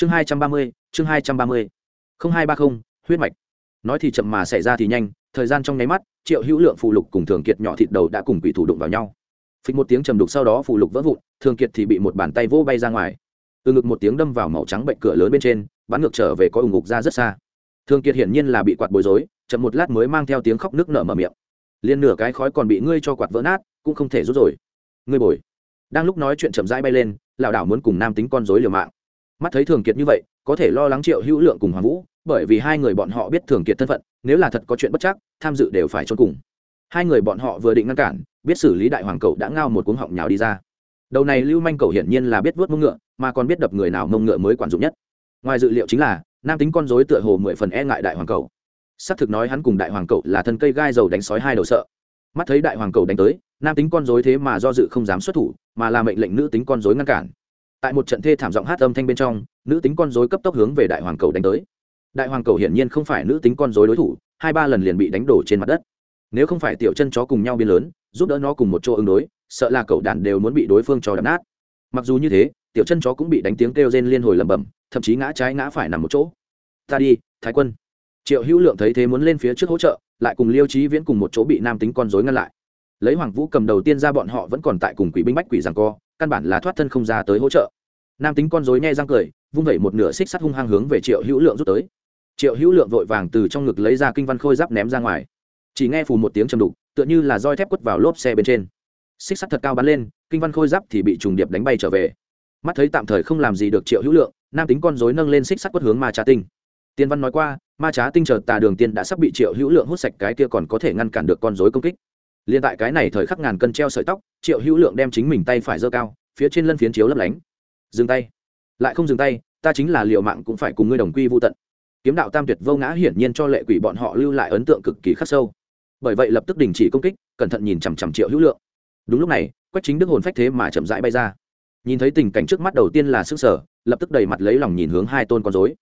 chương hai trăm ba mươi, chương hai trăm ba mươi. Không hai ba không, huyết mạch. Nói thì chậm mà xảy ra thì nhanh, thời gian trong nháy mắt, triệu hữu lượng phụ lục cùng thường kiệt nhỏ thịt đầu đã cùng quỷ thủ đụng vào nhau. Phịch một tiếng trầm đục sau đó phụ lục vỡ vụn, thường kiệt thì bị một bàn tay vỗ bay ra ngoài. Từ ngực một tiếng đâm vào màu trắng bệnh cửa lớn bên trên, bắn ngược trở về có ủng ngục ra rất xa. Thường kiệt hiển nhiên là bị quạt bối rối, chậm một lát mới mang theo tiếng khóc nước nở mở miệng. Liên nửa cái khói còn bị ngươi cho quạt vỡ nát, cũng không thể rút rồi. Ngươi bồi. Đang lúc nói chuyện chậm rãi bay lên, lảo đảo muốn cùng nam tính con dối liều mạng mắt thấy thường kiệt như vậy, có thể lo lắng triệu hữu lượng cùng hoàng vũ, bởi vì hai người bọn họ biết thường kiệt thân phận, nếu là thật có chuyện bất chắc, tham dự đều phải trốn cùng. Hai người bọn họ vừa định ngăn cản, biết xử lý đại hoàng cậu đã ngao một cuống họng nhào đi ra. Đầu này lưu manh cầu hiển nhiên là biết vớt mông ngựa, mà còn biết đập người nào mông ngựa mới quản dụng nhất. Ngoài dự liệu chính là, nam tính con dối tựa hồ mười phần e ngại đại hoàng cầu xác thực nói hắn cùng đại hoàng cậu là thân cây gai dầu đánh sói hai đầu sợ. Mắt thấy đại hoàng cầu đánh tới, nam tính con dối thế mà do dự không dám xuất thủ, mà là mệnh lệnh nữ tính con dối ngăn cản tại một trận thê thảm giọng hát âm thanh bên trong, nữ tính con dối cấp tốc hướng về đại hoàng cầu đánh tới. Đại hoàng cầu hiển nhiên không phải nữ tính con dối đối thủ, hai ba lần liền bị đánh đổ trên mặt đất. Nếu không phải tiểu chân chó cùng nhau biên lớn, giúp đỡ nó cùng một chỗ ứng đối, sợ là cậu đàn đều muốn bị đối phương cho đập nát. Mặc dù như thế, tiểu chân chó cũng bị đánh tiếng kêu rên liên hồi lẩm bẩm, thậm chí ngã trái ngã phải nằm một chỗ. Ta đi, thái quân. Triệu hữu lượng thấy thế muốn lên phía trước hỗ trợ, lại cùng liêu trí viễn cùng một chỗ bị nam tính con dối ngăn lại. Lấy hoàng vũ cầm đầu tiên ra bọn họ vẫn còn tại cùng quỷ binh bách quỷ rằng co, căn bản là thoát thân không ra tới hỗ trợ nam tính con dối nghe răng cười, vung vẩy một nửa xích sắt hung hăng hướng về triệu hữu lượng rút tới. Triệu hữu lượng vội vàng từ trong ngực lấy ra kinh văn khôi giáp ném ra ngoài. Chỉ nghe phù một tiếng chầm đục, tựa như là roi thép quất vào lốp xe bên trên. Xích sắt thật cao bắn lên, kinh văn khôi giáp thì bị trùng điệp đánh bay trở về. Mắt thấy tạm thời không làm gì được triệu hữu lượng, nam tính con dối nâng lên xích sắt quất hướng ma trá tinh. Tiên văn nói qua, ma trá tinh chờ tà đường tiên đã sắp bị triệu hữu lượng hút sạch, cái kia còn có thể ngăn cản được con dối công kích. Liên tại cái này thời khắc ngàn cân treo sợi tóc, triệu hữu lượng đem chính mình tay phải giơ cao, phía trên lân phiến chiếu lấp lánh dừng tay. Lại không dừng tay, ta chính là liệu mạng cũng phải cùng ngươi đồng quy vô tận. Kiếm đạo tam tuyệt vô ngã hiển nhiên cho lệ quỷ bọn họ lưu lại ấn tượng cực kỳ khắc sâu. Bởi vậy lập tức đình chỉ công kích, cẩn thận nhìn chằm chằm triệu hữu lượng. Đúng lúc này, quách chính đức hồn phách thế mà chậm rãi bay ra. Nhìn thấy tình cảnh trước mắt đầu tiên là sức sở lập tức đầy mặt lấy lòng nhìn hướng hai tôn con dối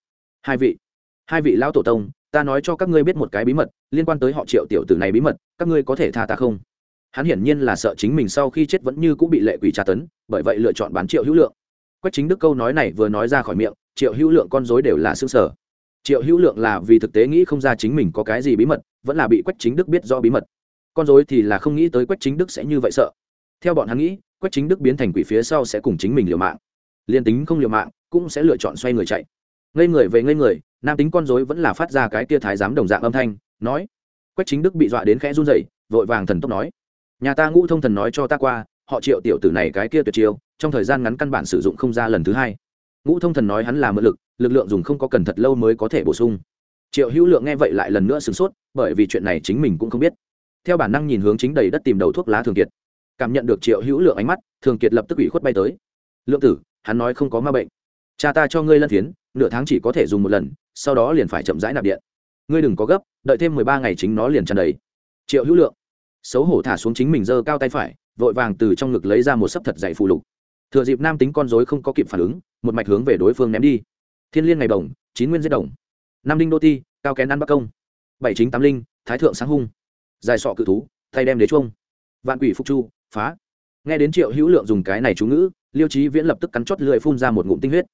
hai vị hai vị lão tổ tông, ta nói cho các ngươi biết một cái bí mật, liên quan tới họ triệu tiểu tử này bí mật, các ngươi có thể tha ta không? Hắn hiển nhiên là sợ chính mình sau khi chết vẫn như cũng bị lệ quỷ tra tấn, bởi vậy lựa chọn bán triệu hữu lượng quách chính đức câu nói này vừa nói ra khỏi miệng, triệu hữu lượng con dối đều là xương sở triệu hữu lượng là vì thực tế nghĩ không ra chính mình có cái gì bí mật, vẫn là bị quách chính đức biết do bí mật. Con dối thì là không nghĩ tới quách chính đức sẽ như vậy sợ. Theo bọn hắn nghĩ, quách chính đức biến thành quỷ phía sau sẽ cùng chính mình liều mạng. Liền tính không liều mạng, cũng sẽ lựa chọn xoay người chạy. Ngây người về ngây người, nam tính con dối vẫn là phát ra cái tia thái giám đồng dạng âm thanh, nói. Quách chính đức bị dọa đến khẽ run rẩy, vội vàng thần tốc nói. Nhà ta ngũ thông thần nói cho ta qua, họ triệu tiểu tử này cái kia tuyệt chiêu trong thời gian ngắn căn bản sử dụng không ra lần thứ hai. Ngũ thông thần nói hắn là mượn lực lực lượng dùng không có cần thật lâu mới có thể bổ sung. Triệu hữu lượng nghe vậy lại lần nữa sửng sốt, bởi vì chuyện này chính mình cũng không biết. Theo bản năng nhìn hướng chính đầy đất tìm đầu thuốc lá thường kiệt. Cảm nhận được triệu hữu lượng ánh mắt, thường kiệt lập tức ủy khuất bay tới. Lượng tử, hắn nói không có ma bệnh. Cha ta cho ngươi lân phiến, nửa tháng chỉ có thể dùng một lần, sau đó liền phải chậm rãi nạp điện. Ngươi đừng có gấp, đợi thêm mười ba ngày chính nó liền tràn đầy. Triệu hữu lượng xấu hổ thả xuống chính mình giơ cao tay phải, vội vàng từ trong ngực lấy ra một sấp thật dạy phù lục thừa dịp nam tính con dối không có kịp phản ứng, một mạch hướng về đối phương ném đi. Thiên liên ngày đồng, chín nguyên giết đồng. Nam đinh đô ti, cao kén ăn bắc công. Bảy chính tám linh, thái thượng sáng hung. Dài sọ cự thú, thay đem đế chuông. Vạn quỷ phúc chu, phá. Nghe đến triệu hữu lượng dùng cái này chú ngữ, liêu trí viễn lập tức cắn chót lưỡi phun ra một ngụm tinh huyết.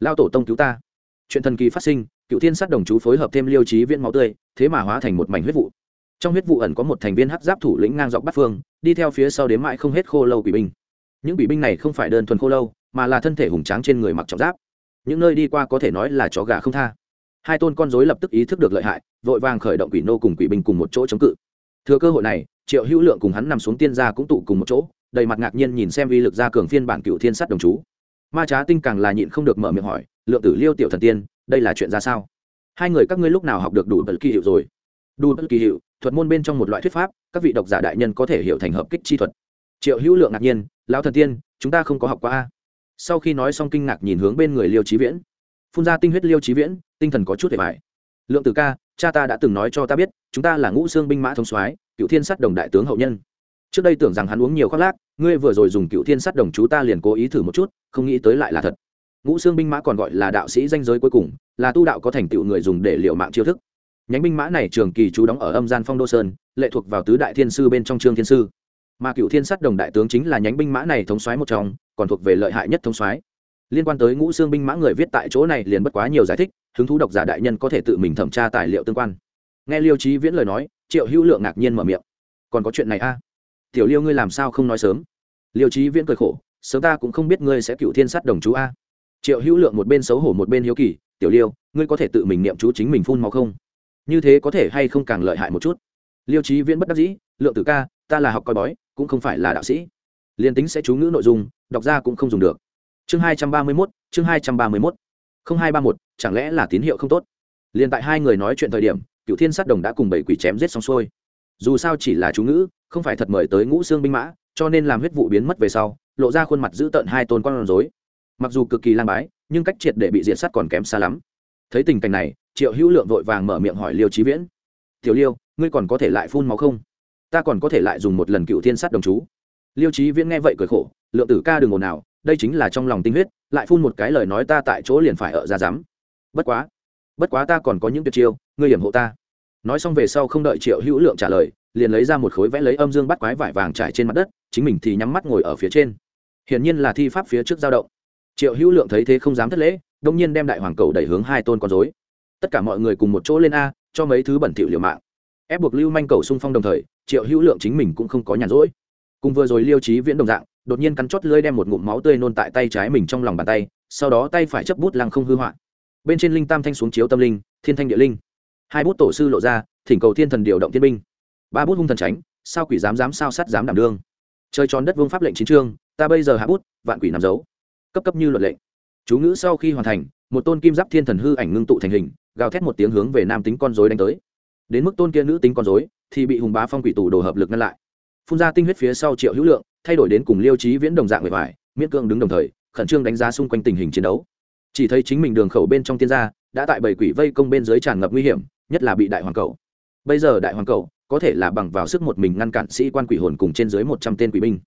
Lao tổ tông cứu ta. Chuyện thần kỳ phát sinh, cựu thiên sát đồng chú phối hợp thêm liêu trí viễn máu tươi, thế mà hóa thành một mảnh huyết vụ. Trong huyết vụ ẩn có một thành viên hắc giáp thủ lĩnh ngang dọc bắt phương, đi theo phía sau đến mãi không hết khô lâu quỷ binh những bị binh này không phải đơn thuần khô lâu, mà là thân thể hùng tráng trên người mặc trọng giáp. Những nơi đi qua có thể nói là chó gà không tha. Hai tôn con dối lập tức ý thức được lợi hại, vội vàng khởi động quỷ nô cùng quỷ binh cùng một chỗ chống cự. Thừa cơ hội này, triệu hữu lượng cùng hắn nằm xuống tiên gia cũng tụ cùng một chỗ, đầy mặt ngạc nhiên nhìn xem uy lực gia cường phiên bản cựu thiên sắt đồng chú. Ma trá tinh càng là nhịn không được mở miệng hỏi, lượng tử liêu tiểu thần tiên, đây là chuyện ra sao? Hai người các ngươi lúc nào học được đủ bất kỳ hiệu rồi? Đủ bất kỳ hiệu, thuật môn bên trong một loại thuyết pháp, các vị độc giả đại nhân có thể hiểu thành hợp kích chi thuật. Triệu hữu lượng ngạc nhiên lão thần tiên, chúng ta không có học qua a. Sau khi nói xong kinh ngạc nhìn hướng bên người liêu trí viễn. Phun ra tinh huyết liêu trí viễn, tinh thần có chút để bài lượng tử ca, cha ta đã từng nói cho ta biết, chúng ta là ngũ xương binh mã thông soái, cựu thiên sát đồng đại tướng hậu nhân. Trước đây tưởng rằng hắn uống nhiều khoác lác, ngươi vừa rồi dùng cựu thiên sát đồng chú ta liền cố ý thử một chút, không nghĩ tới lại là thật. Ngũ xương binh mã còn gọi là đạo sĩ danh giới cuối cùng, là tu đạo có thành tựu người dùng để liệu mạng chiêu thức. Nhánh binh mã này trường kỳ chú đóng ở âm gian phong đô sơn, lệ thuộc vào tứ đại thiên sư bên trong trương thiên sư mà cựu thiên sát đồng đại tướng chính là nhánh binh mã này thống soái một trong, còn thuộc về lợi hại nhất thống soái. Liên quan tới ngũ xương binh mã người viết tại chỗ này liền bất quá nhiều giải thích, hứng thú độc giả đại nhân có thể tự mình thẩm tra tài liệu tương quan. Nghe liêu trí viễn lời nói, triệu hữu lượng ngạc nhiên mở miệng. Còn có chuyện này a? Tiểu liêu ngươi làm sao không nói sớm? Liêu trí viễn cười khổ, sớm ta cũng không biết ngươi sẽ cựu thiên sát đồng chú a. Triệu hữu lượng một bên xấu hổ một bên hiếu kỳ, tiểu liêu, ngươi có thể tự mình niệm chú chính mình phun máu không? Như thế có thể hay không càng lợi hại một chút? Liêu trí viễn bất đắc dĩ, lượng tử ca ta là học coi bói, cũng không phải là đạo sĩ. Liền tính sẽ chú ngữ nội dung, đọc ra cũng không dùng được. Chương hai trăm ba mươi mốt, chương hai trăm ba mươi mốt. Không hai ba một, chẳng lẽ là tín hiệu không tốt? Liền tại hai người nói chuyện thời điểm cựu thiên sát đồng đã cùng bảy quỷ chém giết xong xuôi. Dù sao chỉ là chú ngữ, không phải thật mời tới ngũ xương binh mã, cho nên làm huyết vụ biến mất về sau, lộ ra khuôn mặt giữ tợn hai tôn con rối. Mặc dù cực kỳ lang bái, nhưng cách triệt để bị diệt sát còn kém xa lắm. Thấy tình cảnh này, triệu hữu lượng vội vàng mở miệng hỏi liêu trí viễn. Tiểu liêu, ngươi còn có thể lại phun máu không? Ta còn có thể lại dùng một lần cựu thiên sát đồng chú. Liêu trí viễn nghe vậy cười khổ, lượng tử ca đừng ồn nào đây chính là trong lòng tinh huyết, lại phun một cái lời nói ta tại chỗ liền phải ở ra dám. Bất quá bất quá ta còn có những tuyệt chiêu, ngươi hiểm hộ ta. Nói xong về sau không đợi triệu hữu lượng trả lời, liền lấy ra một khối vẽ lấy âm dương bắt quái vải vàng trải trên mặt đất, chính mình thì nhắm mắt ngồi ở phía trên. Hiển nhiên là thi pháp phía trước dao động. Triệu hữu lượng thấy thế không dám thất lễ đông nhiên đem đại hoàng cầu đẩy hướng hai tôn con dối tất cả mọi người cùng một chỗ lên a, cho mấy thứ bẩn thỉu liều mạng. Ép buộc lưu manh cầu xung phong đồng thời triệu hữu lượng chính mình cũng không có nhàn rỗi. Cùng vừa rồi liêu trí viễn đồng dạng, đột nhiên cắn chót lưỡi đem một ngụm máu tươi nôn tại tay trái mình trong lòng bàn tay, sau đó tay phải chấp bút lăng không hư hoạn. Bên trên linh tam thanh xuống chiếu tâm linh, thiên thanh địa linh. Hai bút tổ sư lộ ra, thỉnh cầu thiên thần điều động thiên binh. Ba bút hung thần tránh, sao quỷ dám dám sao sát dám đảm đương. Chơi tròn đất vương pháp lệnh chính trương ta bây giờ hạ bút, vạn quỷ nằm giấu cấp cấp như luật lệnh. Chú ngữ sau khi hoàn thành, một tôn kim giáp thiên thần hư ảnh ngưng tụ thành hình, gào thét một tiếng hướng về nam tính con dối đánh tới đến mức tôn kia nữ tính con dối thì bị hùng bá phong quỷ tù đồ hợp lực ngăn lại. Phun ra tinh huyết phía sau triệu hữu lượng thay đổi đến cùng liêu trí viễn đồng dạng người vải miễn cưỡng đứng đồng thời khẩn trương đánh giá xung quanh tình hình chiến đấu. Chỉ thấy chính mình đường khẩu bên trong tiên gia đã tại bảy quỷ vây công bên dưới tràn ngập nguy hiểm nhất là bị đại hoàng cầu. Bây giờ đại hoàng cầu có thể là bằng vào sức một mình ngăn cản sĩ quan quỷ hồn cùng trên dưới một trăm tên quỷ binh.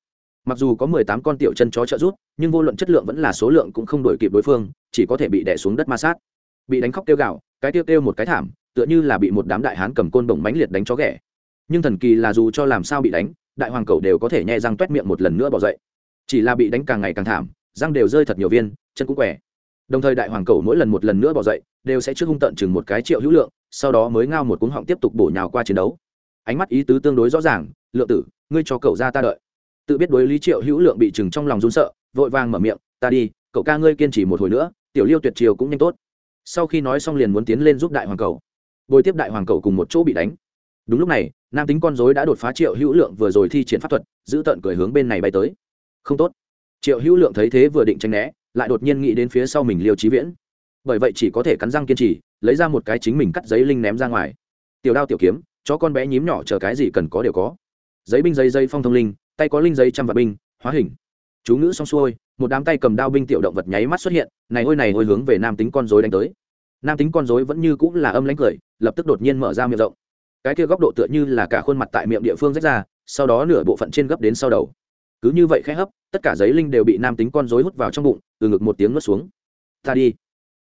Mặc dù có mười tám con tiểu chân chó trợ rút, nhưng vô luận chất lượng vẫn là số lượng cũng không đổi kịp đối phương chỉ có thể bị đè xuống đất ma sát. Bị đánh khóc kêu gạo cái tiêu kêu một cái thảm tựa như là bị một đám đại hán cầm côn bổng mãnh liệt đánh chó ghẻ. Nhưng thần kỳ là dù cho làm sao bị đánh, đại hoàng cầu đều có thể nhẹ răng t miệng một lần nữa bỏ dậy. Chỉ là bị đánh càng ngày càng thảm, răng đều rơi thật nhiều viên, chân cũng quẻ. Đồng thời đại hoàng cầu mỗi lần một lần nữa bỏ dậy, đều sẽ trước hung tận chừng một cái triệu hữu lượng, sau đó mới ngao một cuống họng tiếp tục bổ nhào qua chiến đấu. Ánh mắt ý tứ tương đối rõ ràng, lượng tử, ngươi cho cậu ra ta đợi. Tự biết đối lý triệu hữu lượng bị chừng trong lòng run sợ, vội vàng mở miệng, ta đi, cậu ca ngươi kiên trì một hồi nữa, tiểu liêu tuyệt chiều cũng nhanh tốt. Sau khi nói xong liền muốn tiến lên giúp đại hoàng cầu bồi tiếp đại hoàng cầu cùng một chỗ bị đánh. Đúng lúc này, nam tính con dối đã đột phá triệu hữu lượng vừa rồi thi triển pháp thuật, giữ tận cười hướng bên này bay tới. Không tốt. Triệu hữu lượng thấy thế vừa định tranh né, lại đột nhiên nghĩ đến phía sau mình liêu trí viễn. Bởi vậy chỉ có thể cắn răng kiên trì, lấy ra một cái chính mình cắt giấy linh ném ra ngoài. Tiểu đao tiểu kiếm cho con bé nhím nhỏ chờ cái gì cần có đều có. Giấy binh giấy dây phong thông linh, tay có linh giấy trăm vật binh, hóa hình. Chú ngữ xong xuôi, một đám tay cầm đao binh tiểu động vật nháy mắt xuất hiện, này ôi này ôi hướng về nam tính con dối đánh tới nam tính con dối vẫn như cũng là âm lánh cười, lập tức đột nhiên mở ra miệng rộng. Cái kia góc độ tựa như là cả khuôn mặt tại miệng địa phương rách ra, sau đó nửa bộ phận trên gấp đến sau đầu. Cứ như vậy khẽ hấp, tất cả giấy linh đều bị nam tính con dối hút vào trong bụng, từ ngực một tiếng nuốt xuống. Ta đi.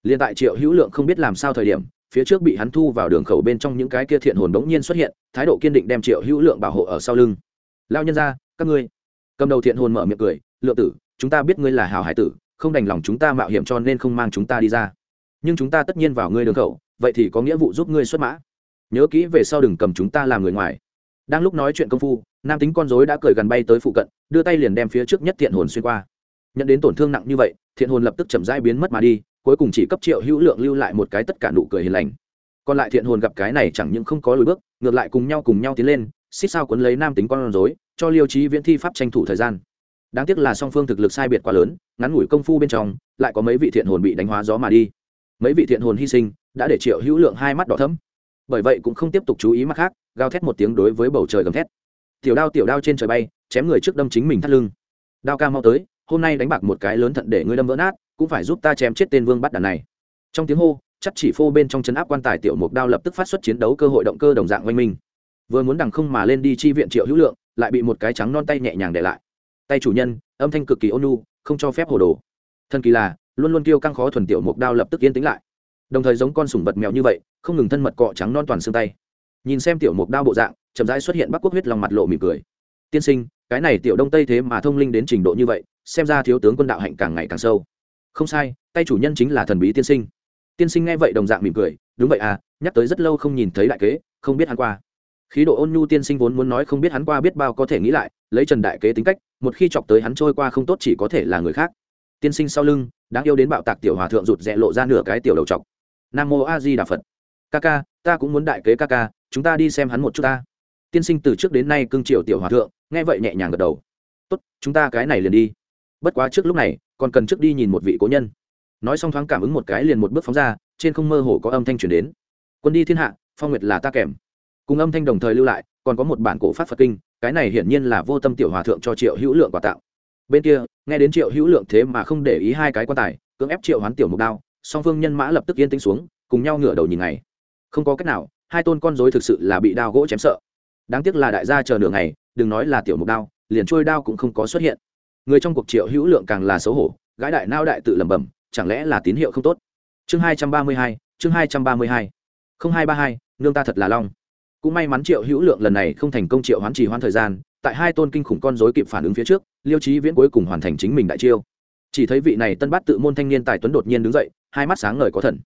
Liền tại triệu hữu lượng không biết làm sao thời điểm, phía trước bị hắn thu vào đường khẩu bên trong những cái kia thiện hồn bỗng nhiên xuất hiện, thái độ kiên định đem triệu hữu lượng bảo hộ ở sau lưng. Lao nhân ra các ngươi. Cầm đầu thiện hồn mở miệng cười, lượng tử, chúng ta biết ngươi là hào hải tử, không đành lòng chúng ta mạo hiểm cho nên không mang chúng ta đi ra nhưng chúng ta tất nhiên vào ngươi đường khẩu, vậy thì có nghĩa vụ giúp ngươi xuất mã. Nhớ kỹ về sau đừng cầm chúng ta làm người ngoài. Đang lúc nói chuyện công phu, nam tính con dối đã cười gần bay tới phụ cận, đưa tay liền đem phía trước nhất thiện hồn xuyên qua. Nhận đến tổn thương nặng như vậy, thiện hồn lập tức chậm rãi biến mất mà đi, cuối cùng chỉ cấp triệu hữu lượng lưu lại một cái tất cả nụ cười hiền lành. Còn lại thiện hồn gặp cái này chẳng những không có lùi bước, ngược lại cùng nhau cùng nhau tiến lên, xích sao quấn lấy nam tính con rối, cho liêu trí viễn thi pháp tranh thủ thời gian. Đáng tiếc là song phương thực lực sai biệt quá lớn, ngắn ngủi công phu bên trong, lại có mấy vị thiện hồn bị đánh hóa gió mà đi mấy vị thiện hồn hy sinh đã để triệu hữu lượng hai mắt đỏ thấm bởi vậy cũng không tiếp tục chú ý mắt khác gào thét một tiếng đối với bầu trời gầm thét. Tiểu đao tiểu đao trên trời bay chém người trước đâm chính mình thắt lưng. Đao ca mau tới hôm nay đánh bạc một cái lớn thận để ngươi đâm vỡ nát cũng phải giúp ta chém chết tên vương bắt đàn này. Trong tiếng hô chắc chỉ phô bên trong chấn áp quan tài tiểu mục đao lập tức phát xuất chiến đấu cơ hội động cơ đồng dạng oanh minh. Vừa muốn đằng không mà lên đi chi viện triệu hữu lượng lại bị một cái trắng non tay nhẹ nhàng để lại. Tay chủ nhân âm thanh cực kỳ ôn nu, không cho phép hồ đồ. Thần kỳ là luôn luôn kêu căng khó thuần tiểu mục đao lập tức yên tĩnh lại. Đồng thời giống con sủng vật mèo như vậy, không ngừng thân mật cọ trắng non toàn xương tay. Nhìn xem tiểu mục đao bộ dạng, chậm rãi xuất hiện bắc quốc huyết lòng mặt lộ mỉm cười. Tiên sinh, cái này tiểu đông tây thế mà thông linh đến trình độ như vậy, xem ra thiếu tướng quân đạo hạnh càng ngày càng sâu. Không sai, tay chủ nhân chính là thần bí tiên sinh. Tiên sinh nghe vậy đồng dạng mỉm cười, đúng vậy à nhắc tới rất lâu không nhìn thấy đại kế, không biết hắn qua. Khí độ ôn nhu tiên sinh vốn muốn nói không biết hắn qua biết bao có thể nghĩ lại, lấy trần đại kế tính cách, một khi chọc tới hắn trôi qua không tốt chỉ có thể là người khác tiên sinh sau lưng, đáng yêu đến bạo tạc tiểu hòa thượng rụt rẽ lộ ra nửa cái tiểu đầu chọc nam mô a di đà phật. Ca ca, ta cũng muốn đại kế ca ca, chúng ta đi xem hắn một chút ta. Tiên sinh từ trước đến nay cưng triều tiểu hòa thượng, nghe vậy nhẹ nhàng gật đầu. Tốt, chúng ta cái này liền đi. Bất quá trước lúc này, còn cần trước đi nhìn một vị cố nhân. Nói xong thoáng cảm ứng một cái liền một bước phóng ra, trên không mơ hồ có âm thanh chuyển đến. Quân đi thiên hạ, phong nguyệt là ta kèm. Cùng âm thanh đồng thời lưu lại, còn có một bản cổ pháp phật kinh, cái này hiển nhiên là vô tâm tiểu hòa thượng cho triệu hữu lượng quà tạo bên kia, nghe đến triệu hữu lượng thế mà không để ý hai cái quan tài, cưỡng ép triệu hoán tiểu mục đao, song phương nhân mã lập tức yên tĩnh xuống, cùng nhau ngửa đầu nhìn ngày. Không có cách nào, hai tôn con dối thực sự là bị đao gỗ chém sợ. Đáng tiếc là đại gia chờ nửa ngày, đừng nói là tiểu mục đao, liền trôi đao cũng không có xuất hiện. Người trong cuộc triệu hữu lượng càng là xấu hổ gái đại nao đại tự lẩm bẩm, chẳng lẽ là tín hiệu không tốt? Chương hai trăm ba mươi hai, chương hai trăm ba mươi hai. Không hai ba hai, nương ta thật là long cũng may mắn triệu hữu lượng lần này không thành công triệu hoán trì hoãn thời gian, tại hai tôn kinh khủng con dối kịp phản ứng phía trước, liêu trí viễn cuối cùng hoàn thành chính mình đại chiêu. Chỉ thấy vị này tân bát tự môn thanh niên tài tuấn đột nhiên đứng dậy, hai mắt sáng ngời có thần.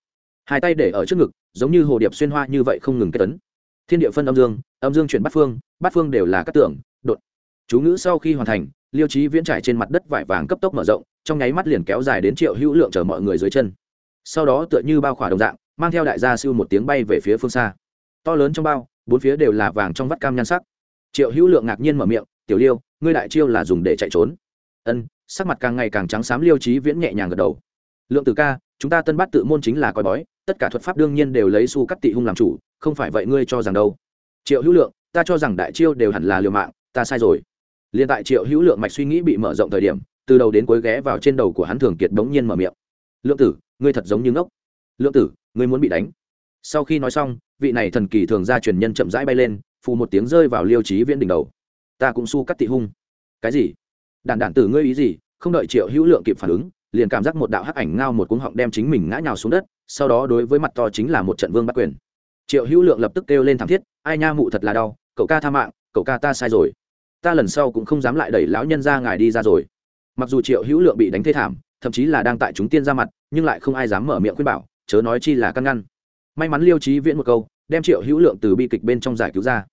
Hai tay để ở trước ngực, giống như hồ điệp xuyên hoa như vậy không ngừng kết tấn. Thiên địa phân âm dương âm dương chuyển bát phương bát phương đều là các tưởng, đột. Chú ngữ sau khi hoàn thành, liêu trí viễn trải trên mặt đất vải vàng cấp tốc mở rộng, trong nháy mắt liền kéo dài đến triệu hữu lượng chờ mọi người dưới chân. Sau đó tựa như bao khỏa đồng dạng, mang theo đại gia siêu một tiếng bay về phía phương xa. To lớn trong bao bốn phía đều là vàng trong vắt cam nhan sắc. Triệu hữu lượng ngạc nhiên mở miệng, tiểu liêu, ngươi đại chiêu là dùng để chạy trốn. Ân, sắc mặt càng ngày càng trắng xám, liêu trí viễn nhẹ nhàng gật đầu. Lượng từ ca, chúng ta tân bát tự môn chính là coi bói, tất cả thuật pháp đương nhiên đều lấy su cắt tị hung làm chủ, không phải vậy ngươi cho rằng đâu. Triệu hữu lượng, ta cho rằng đại chiêu đều hẳn là liều mạng, ta sai rồi. Liền tại triệu hữu lượng mạch suy nghĩ bị mở rộng thời điểm, từ đầu đến cuối ghé vào trên đầu của hắn thường kiệt bỗng nhiên mở miệng. Lượng tử, ngươi thật giống như ngốc. Lượng tử, ngươi muốn bị đánh sau khi nói xong, vị này thần kỳ thường ra truyền nhân chậm rãi bay lên, phù một tiếng rơi vào liêu trí viễn đỉnh đầu. Ta cũng su cắt tị hung. Cái gì? Đản đản tử ngươi ý gì? Không đợi triệu hữu lượng kịp phản ứng, liền cảm giác một đạo hắc ảnh ngao một cuống họng đem chính mình ngã nhào xuống đất, sau đó đối với mặt to chính là một trận vương bắt quyền. Triệu hữu lượng lập tức kêu lên thảm thiết, ai nha mụ thật là đau, cậu ca tha mạng, cậu ca ta sai rồi. Ta lần sau cũng không dám lại đẩy lão nhân ra ngài đi ra rồi. Mặc dù triệu hữu lượng bị đánh thê thảm, thậm chí là đang tại chúng tiên ra mặt, nhưng lại không ai dám mở miệng khuyên bảo, chớ nói chi là căn ngăn may mắn liêu trí viễn một câu, đem triệu hữu lượng từ bi kịch bên trong giải cứu ra.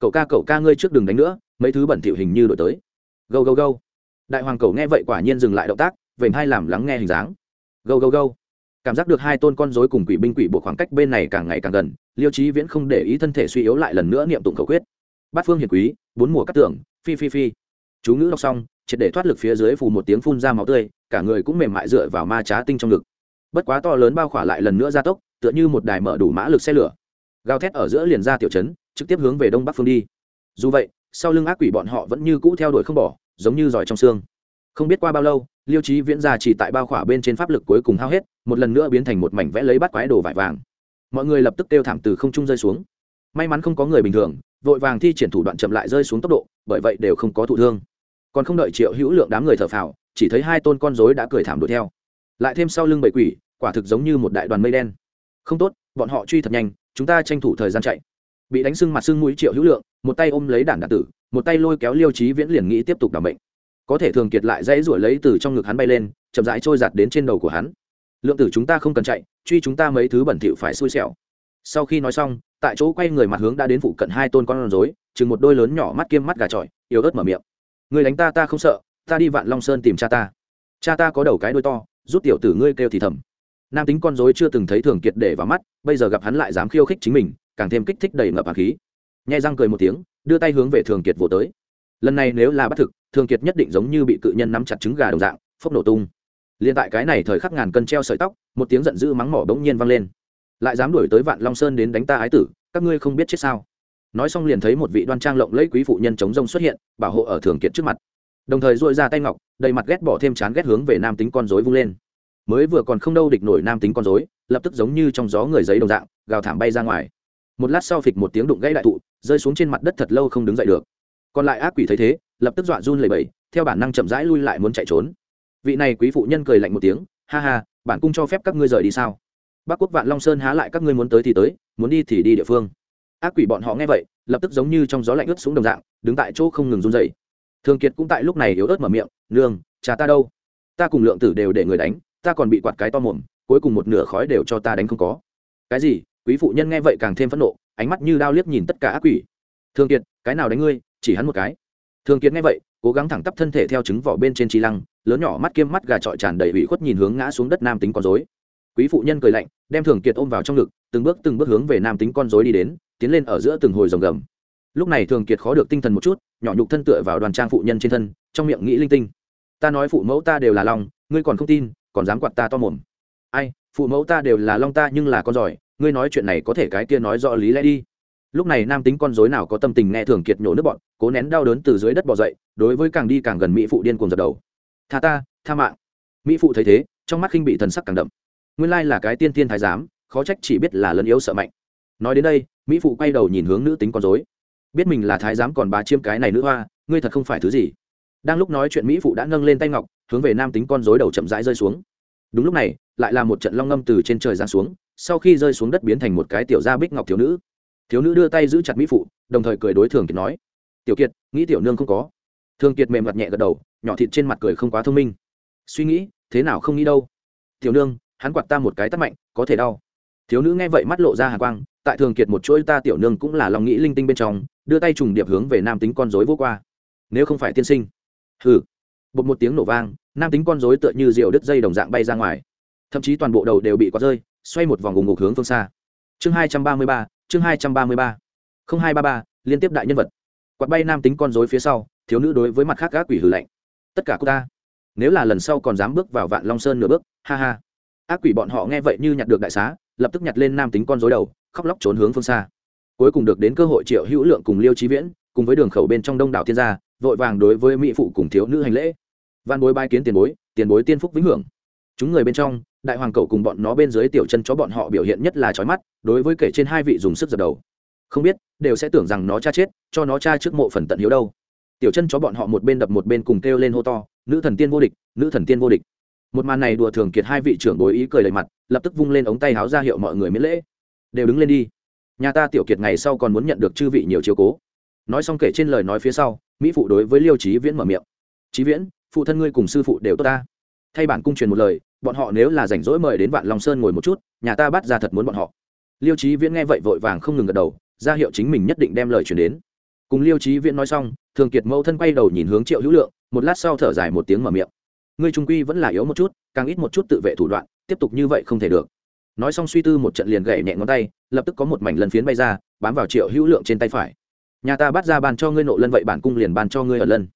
Cậu ca cậu ca ngươi trước đừng đánh nữa, mấy thứ bẩn thỉu hình như đổi tới. Gâu gâu gâu. Đại hoàng cầu nghe vậy quả nhiên dừng lại động tác, vểnh hai làm lắng nghe hình dáng. Gâu gâu gâu. Cảm giác được hai tôn con dối cùng quỷ binh quỷ buộc khoảng cách bên này càng ngày càng gần, liêu trí viễn không để ý thân thể suy yếu lại lần nữa niệm tụng khẩu quyết. Bát phương hiền quý, bốn mùa cắt tưởng phi phi phi. Chú ngữ đọc xong, triệt để thoát lực phía dưới phù một tiếng phun ra máu tươi, cả người cũng mềm mại dựa vào ma trá tinh trong ngực. Bất quá to lớn bao khỏa lại lần nữa gia tốc tựa như một đài mở đủ mã lực xe lửa. Gào thét ở giữa liền ra tiểu trấn, trực tiếp hướng về đông bắc phương đi. Dù vậy, sau lưng ác quỷ bọn họ vẫn như cũ theo đuổi không bỏ, giống như giỏi trong xương. Không biết qua bao lâu, liêu trí viễn ra chỉ tại bao khỏa bên trên pháp lực cuối cùng hao hết, một lần nữa biến thành một mảnh vẽ lấy bắt quái đồ vải vàng. Mọi người lập tức kêu thảm từ không trung rơi xuống. May mắn không có người bình thường, vội vàng thi triển thủ đoạn chậm lại rơi xuống tốc độ, bởi vậy đều không có thụ thương. Còn không đợi triệu hữu lượng đám người thở phào, chỉ thấy hai tôn con rối đã cười thảm đuổi theo. Lại thêm sau lưng bảy quỷ, quả thực giống như một đại đoàn mây đen không tốt, bọn họ truy thật nhanh, chúng ta tranh thủ thời gian chạy. Bị đánh sưng mặt sưng mũi triệu hữu lượng, một tay ôm lấy đản đạn tử, một tay lôi kéo liêu trí viễn liền nghĩ tiếp tục đảm bệnh. Có thể thường kiệt lại dãy ruổi lấy từ trong ngực hắn bay lên, chậm rãi trôi giặt đến trên đầu của hắn. Lượng tử chúng ta không cần chạy, truy chúng ta mấy thứ bẩn thỉu phải xui xẻo. Sau khi nói xong, tại chỗ quay người mặt hướng đã đến phụ cận hai tôn con rối, chừng một đôi lớn nhỏ mắt kiêm mắt gà trọi, yếu ớt mở miệng. Người đánh ta ta không sợ, ta đi vạn long sơn tìm cha ta. Cha ta có đầu cái đôi to rút tiểu tử ngươi kêu thì thầm nam tính con dối chưa từng thấy thường kiệt để vào mắt, bây giờ gặp hắn lại dám khiêu khích chính mình, càng thêm kích thích đầy ngập hà khí. Nhai răng cười một tiếng, đưa tay hướng về thường kiệt vỗ tới. Lần này nếu là bắt thực, thường kiệt nhất định giống như bị cự nhân nắm chặt trứng gà đồng dạng, phốc nổ tung. Liền tại cái này thời khắc ngàn cân treo sợi tóc, một tiếng giận dữ mắng mỏ bỗng nhiên vang lên. Lại dám đuổi tới vạn long sơn đến đánh ta ái tử, các ngươi không biết chết sao? Nói xong liền thấy một vị đoan trang lộng lẫy quý phụ nhân chống rông xuất hiện, bảo hộ ở thường kiệt trước mặt. Đồng thời dội ra tay ngọc, đầy mặt ghét bỏ thêm chán ghét hướng về nam tính con dối vung lên mới vừa còn không đâu địch nổi nam tính con dối lập tức giống như trong gió người giấy đồng dạng, gào thảm bay ra ngoài. Một lát sau phịch một tiếng đụng gãy đại thụ, rơi xuống trên mặt đất thật lâu không đứng dậy được. Còn lại ác quỷ thấy thế, lập tức dọa run lẩy bẩy, theo bản năng chậm rãi lui lại muốn chạy trốn. Vị này quý phụ nhân cười lạnh một tiếng, ha ha, bản cung cho phép các ngươi rời đi sao? Bắc quốc vạn long sơn há lại các ngươi muốn tới thì tới, muốn đi thì đi địa phương. Ác quỷ bọn họ nghe vậy, lập tức giống như trong gió lạnh ướt xuống đồng dạng, đứng tại chỗ không ngừng run dậy thường kiệt cũng tại lúc này yếu ớt mở miệng, nương, cha ta đâu? Ta cùng lượng tử đều để người đánh ta còn bị quạt cái to mồm, cuối cùng một nửa khói đều cho ta đánh không có. Cái gì? Quý phụ nhân nghe vậy càng thêm phẫn nộ, ánh mắt như đao liếc nhìn tất cả ác quỷ. Thương kiệt, cái nào đánh ngươi? Chỉ hắn một cái. Thương kiệt nghe vậy, cố gắng thẳng tắp thân thể theo trứng vỏ bên trên trí lăng, lớn nhỏ mắt kiêm mắt gà trọi tràn đầy ủy khuất nhìn hướng ngã xuống đất nam tính con dối quý phụ nhân cười lạnh, đem thường kiệt ôm vào trong ngực, từng bước từng bước hướng về nam tính con dối đi đến, tiến lên ở giữa từng hồi rồng gầm. Lúc này thường kiệt khó được tinh thần một chút, nhỏ nhục thân tựa vào đoàn trang phụ nhân trên thân, trong miệng nghĩ linh tinh. Ta nói phụ mẫu ta đều là long ngươi còn không tin còn dám quạt ta to mồm. Ai, phụ mẫu ta đều là long ta nhưng là con giỏi, ngươi nói chuyện này có thể cái kia nói rõ lý lẽ đi. Lúc này nam tính con dối nào có tâm tình nghe thường kiệt nhổ nước bọn, cố nén đau đớn từ dưới đất bỏ dậy, đối với càng đi càng gần mỹ phụ điên cuồng dập đầu. Tha ta, tha mạng. Mỹ phụ thấy thế, trong mắt khinh bị thần sắc càng đậm. Nguyên lai là cái tiên tiên thái giám, khó trách chỉ biết là lấn yếu sợ mạnh. Nói đến đây, mỹ phụ quay đầu nhìn hướng nữ tính con dối biết mình là thái giám còn bà chiêm cái này nữ hoa, ngươi thật không phải thứ gì. Đang lúc nói chuyện mỹ phụ đã nâng lên tay ngọc hướng về nam tính con rối đầu chậm rãi rơi xuống. Đúng lúc này, lại là một trận long ngâm từ trên trời giáng xuống, sau khi rơi xuống đất biến thành một cái tiểu gia bích ngọc thiếu nữ. Thiếu nữ đưa tay giữ chặt mỹ phụ, đồng thời cười đối thường kiệt nói, tiểu kiệt, nghĩ tiểu nương không có. Thường kiệt mềm mặt nhẹ gật đầu, nhỏ thịt trên mặt cười không quá thông minh. Suy nghĩ, thế nào không nghĩ đâu. Tiểu nương, hắn quạt ta một cái tắt mạnh, có thể đau. Thiếu nữ nghe vậy mắt lộ ra hà quang, tại thường kiệt một chuỗi ta tiểu nương cũng là lòng nghĩ linh tinh bên trong, đưa tay trùng điệp hướng về nam tính con dối vô qua. Nếu không phải tiên sinh. Hừ bột một tiếng nổ vang, nam tính con dối tựa như rượu đứt dây đồng dạng bay ra ngoài. Thậm chí toàn bộ đầu đều bị quạt rơi, xoay một vòng gùng ngục hướng phương xa. Chương hai trăm ba mươi ba, chương hai trăm ba mươi ba. Không hai ba ba, liên tiếp đại nhân vật. Quạt bay nam tính con dối phía sau, thiếu nữ đối với mặt khác gác quỷ hử lạnh. Tất cả cô ta, nếu là lần sau còn dám bước vào vạn long sơn nửa bước, ha ha. Ác quỷ bọn họ nghe vậy như nhặt được đại xá, lập tức nhặt lên nam tính con dối đầu, khóc lóc trốn hướng phương xa. Cuối cùng được đến cơ hội triệu hữu lượng cùng liêu trí viễn, cùng với đường khẩu bên trong đông đảo thiên gia, vội vàng đối với mỹ phụ cùng thiếu nữ hành lễ văn bối bai kiến tiền bối tiền bối tiên phúc vĩnh hưởng. Chúng người bên trong, đại hoàng cậu cùng bọn nó bên dưới tiểu chân chó bọn họ biểu hiện nhất là trói mắt, đối với kể trên hai vị dùng sức dập đầu. Không biết, đều sẽ tưởng rằng nó cha chết, cho nó cha trước mộ phần tận hiếu đâu. Tiểu chân chó bọn họ một bên đập một bên cùng kêu lên hô to, nữ thần tiên vô địch, nữ thần tiên vô địch. Một màn này đùa thường kiệt hai vị trưởng bối ý cười đầy mặt, lập tức vung lên ống tay háo ra hiệu mọi người miễn lễ. Đều đứng lên đi. Nhà ta tiểu kiệt ngày sau còn muốn nhận được chư vị nhiều chiếu cố. Nói xong kể trên lời nói phía sau, mỹ phụ đối với liêu trí viễn mở miệng. Trí viễn phụ thân ngươi cùng sư phụ đều tốt ta. Thay bản cung truyền một lời, bọn họ nếu là rảnh rỗi mời đến vạn long sơn ngồi một chút, nhà ta bắt ra thật muốn bọn họ. Liêu trí viễn nghe vậy vội vàng không ngừng gật đầu, ra hiệu chính mình nhất định đem lời truyền đến. Cùng liêu trí viễn nói xong, thường kiệt mẫu thân quay đầu nhìn hướng triệu hữu lượng, một lát sau thở dài một tiếng mở miệng. Ngươi trung quy vẫn là yếu một chút, càng ít một chút tự vệ thủ đoạn, tiếp tục như vậy không thể được. Nói xong suy tư một trận liền gậy nhẹ ngón tay, lập tức có một mảnh lân phiến bay ra, bám vào triệu hữu lượng trên tay phải. Nhà ta bắt ra bàn cho ngươi nộ lân vậy bản cung liền bàn cho ngươi ở lân.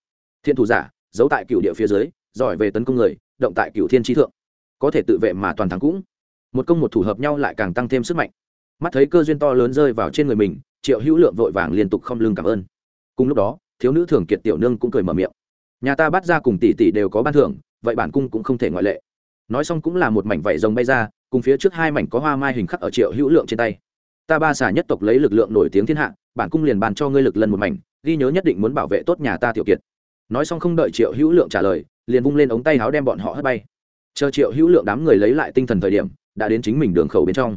Thiện thủ giả giấu tại cựu địa phía dưới, giỏi về tấn công người, động tại cựu thiên trí thượng. Có thể tự vệ mà toàn thắng cũng. Một công một thủ hợp nhau lại càng tăng thêm sức mạnh. Mắt thấy cơ duyên to lớn rơi vào trên người mình, triệu hữu lượng vội vàng liên tục không lưng cảm ơn. Cùng lúc đó, thiếu nữ thường kiệt tiểu nương cũng cười mở miệng. Nhà ta bắt ra cùng tỷ tỷ đều có ban thưởng, vậy bản cung cũng không thể ngoại lệ. Nói xong cũng là một mảnh vảy rồng bay ra, cùng phía trước hai mảnh có hoa mai hình khắc ở triệu hữu lượng trên tay. Ta ba xà nhất tộc lấy lực lượng nổi tiếng thiên hạ, bản cung liền bàn cho ngươi lực lần một mảnh, ghi nhớ nhất định muốn bảo vệ tốt nhà ta tiểu kiệt nói xong không đợi triệu hữu lượng trả lời, liền vung lên ống tay áo đem bọn họ hất bay. Chờ triệu hữu lượng đám người lấy lại tinh thần thời điểm, đã đến chính mình đường khẩu bên trong.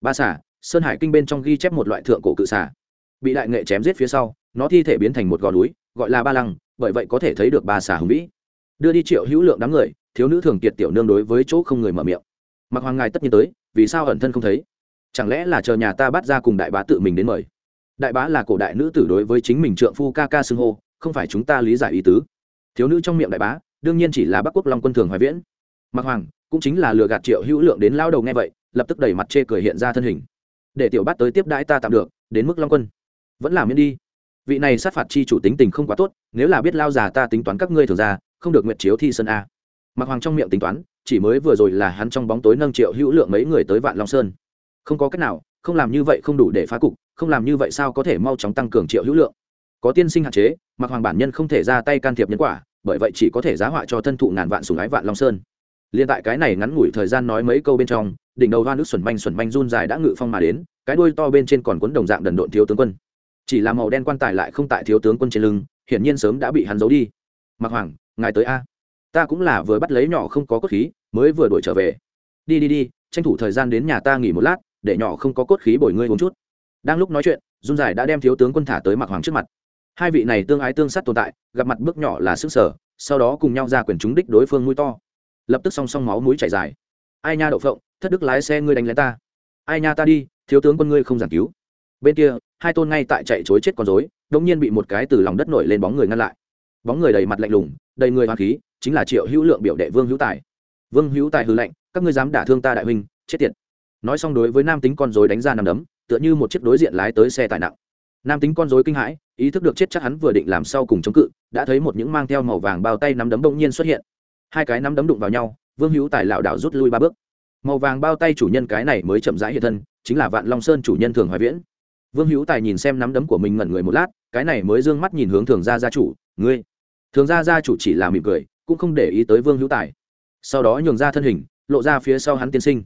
Ba xà, sơn hải kinh bên trong ghi chép một loại thượng cổ cự xà. Bị đại nghệ chém giết phía sau, nó thi thể biến thành một gò núi, gọi là ba lăng, bởi vậy có thể thấy được ba xà hùng vĩ. Đưa đi triệu hữu lượng đám người, thiếu nữ thường kiệt tiểu nương đối với chỗ không người mở miệng. Mặc hoàng ngài tất nhiên tới, vì sao ẩn thân không thấy? Chẳng lẽ là chờ nhà ta bắt ra cùng đại bá tự mình đến mời? Đại bá là cổ đại nữ tử đối với chính mình trượng phu ca ca xưng hô không phải chúng ta lý giải ý tứ. Thiếu nữ trong miệng đại bá, đương nhiên chỉ là bắc quốc long quân thường hoài viễn. Mặc hoàng, cũng chính là lừa gạt triệu hữu lượng đến lao đầu nghe vậy, lập tức đẩy mặt chê cười hiện ra thân hình. Để tiểu bát tới tiếp đãi ta tạm được, đến mức long quân. Vẫn làm miễn đi. Vị này sát phạt chi chủ tính tình không quá tốt, nếu là biết lao già ta tính toán các ngươi thường ra, không được nguyện chiếu thi sơn a. Mặc hoàng trong miệng tính toán, chỉ mới vừa rồi là hắn trong bóng tối nâng triệu hữu lượng mấy người tới vạn long sơn. Không có cách nào, không làm như vậy không đủ để phá cục, không làm như vậy sao có thể mau chóng tăng cường triệu hữu lượng? Có tiên sinh hạn chế mặc hoàng bản nhân không thể ra tay can thiệp nhân quả, bởi vậy chỉ có thể giá họa cho thân thụ ngàn vạn sùng ái vạn long sơn. Liên tại cái này ngắn ngủi thời gian nói mấy câu bên trong, đỉnh đầu hoa nước xuẩn manh xuẩn manh run dài đã ngự phong mà đến, cái đuôi to bên trên còn cuốn đồng dạng đần độn thiếu tướng quân. Chỉ là màu đen quan tài lại không tại thiếu tướng quân trên lưng, hiển nhiên sớm đã bị hắn giấu đi. Mặc hoàng, ngài tới a. Ta cũng là vừa bắt lấy nhỏ không có cốt khí, mới vừa đuổi trở về. Đi đi đi, tranh thủ thời gian đến nhà ta nghỉ một lát, để nhỏ không có cốt khí bồi ngươi uống chút. Đang lúc nói chuyện, run dài đã đem thiếu tướng quân thả tới mặc hoàng trước mặt hai vị này tương ái tương sát tồn tại, gặp mặt bước nhỏ là sức sở, sau đó cùng nhau ra quyền chúng đích đối phương mũi to. Lập tức song song máu mũi chảy dài. Ai nha đậu phộng, thất đức lái xe ngươi đánh lén ta. Ai nha ta đi, thiếu tướng quân ngươi không giảng cứu. Bên kia, hai tôn ngay tại chạy chối chết con dối đống nhiên bị một cái từ lòng đất nổi lên bóng người ngăn lại. Bóng người đầy mặt lạnh lùng, đầy người hoa khí, chính là triệu hữu lượng biểu đệ vương hữu tài. Vương hữu tài hư lệnh các ngươi dám đả thương ta đại huynh, chết tiệt. Nói xong đối với nam tính con dối đánh ra nằm đấm, tựa như một chiếc đối diện lái tới xe tải nặng nam tính con dối kinh hãi, ý thức được chết chắc hắn vừa định làm sau cùng chống cự, đã thấy một những mang theo màu vàng bao tay nắm đấm đông nhiên xuất hiện. Hai cái nắm đấm đụng vào nhau, vương hữu tài lảo đảo rút lui ba bước. Màu vàng bao tay chủ nhân cái này mới chậm rãi hiện thân, chính là vạn long sơn chủ nhân thường hoài viễn. Vương hữu tài nhìn xem nắm đấm của mình ngẩn người một lát, cái này mới d ư ơ n g mắt nhìn hướng thường gia gia chủ, ngươi. Thường gia gia chủ chỉ là mỉm cười, cũng không để ý tới vương hữu tài. Sau đó nhường ra thân hình, lộ ra phía sau hắn tiên sinh.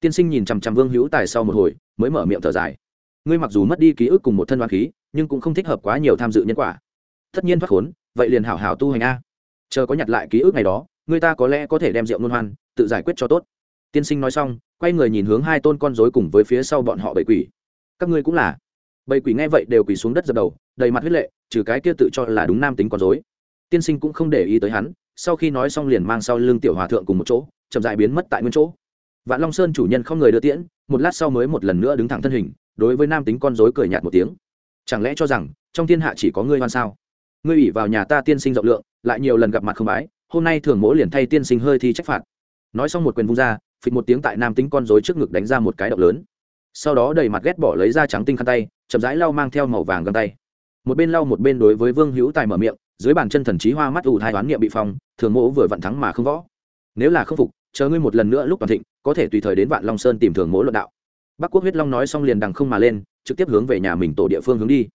Tiên sinh nhìn chằm chằm vương hữu tài sau một hồi, mới mở miệng thở dài ngươi mặc dù mất đi ký ức cùng một thân đoán khí, nhưng cũng không thích hợp quá nhiều tham dự nhân quả. Tất nhiên thoát khốn, vậy liền hảo hảo tu hành a. Chờ có nhặt lại ký ức này đó người ta có lẽ có thể đem rượu ngôn hoan, tự giải quyết cho tốt. Tiên sinh nói xong, quay người nhìn hướng hai tôn con dối cùng với phía sau bọn họ bậy quỷ. Các ngươi cũng là. Bầy quỷ nghe vậy đều quỳ xuống đất dập đầu, đầy mặt huyết lệ, trừ cái kia tự cho là đúng nam tính con dối tiên sinh cũng không để ý tới hắn, sau khi nói xong liền mang sau lưng tiểu hòa thượng cùng một chỗ, chậm dại biến mất tại nguyên chỗ. Vạn long sơn chủ nhân không người đưa tiễn, một lát sau mới một lần nữa đứng thẳng thân hình đối với nam tính con dối cười nhạt một tiếng. Chẳng lẽ cho rằng trong thiên hạ chỉ có ngươi hoan sao? Ngươi ủy vào nhà ta tiên sinh rộng lượng, lại nhiều lần gặp mặt không bái, hôm nay thường mỗi liền thay tiên sinh hơi thi trách phạt. Nói xong một quyền vung ra, phịch một tiếng tại nam tính con dối trước ngực đánh ra một cái động lớn. Sau đó đầy mặt ghét bỏ lấy ra trắng tinh khăn tay, chậm rãi lau mang theo màu vàng găng tay. Một bên lau một bên đối với vương hữu tài mở miệng, dưới bàn chân thần trí hoa mắt ù thai đoán niệm bị phong, thường mỗ vừa vặn thắng mà không võ. Nếu là không phục, chờ ngươi một lần nữa lúc toàn thịnh, có thể tùy thời đến vạn long sơn tìm thường mỗ luận đạo bắc quốc huyết long nói xong liền đằng không mà lên, trực tiếp hướng về nhà mình tổ địa phương hướng đi.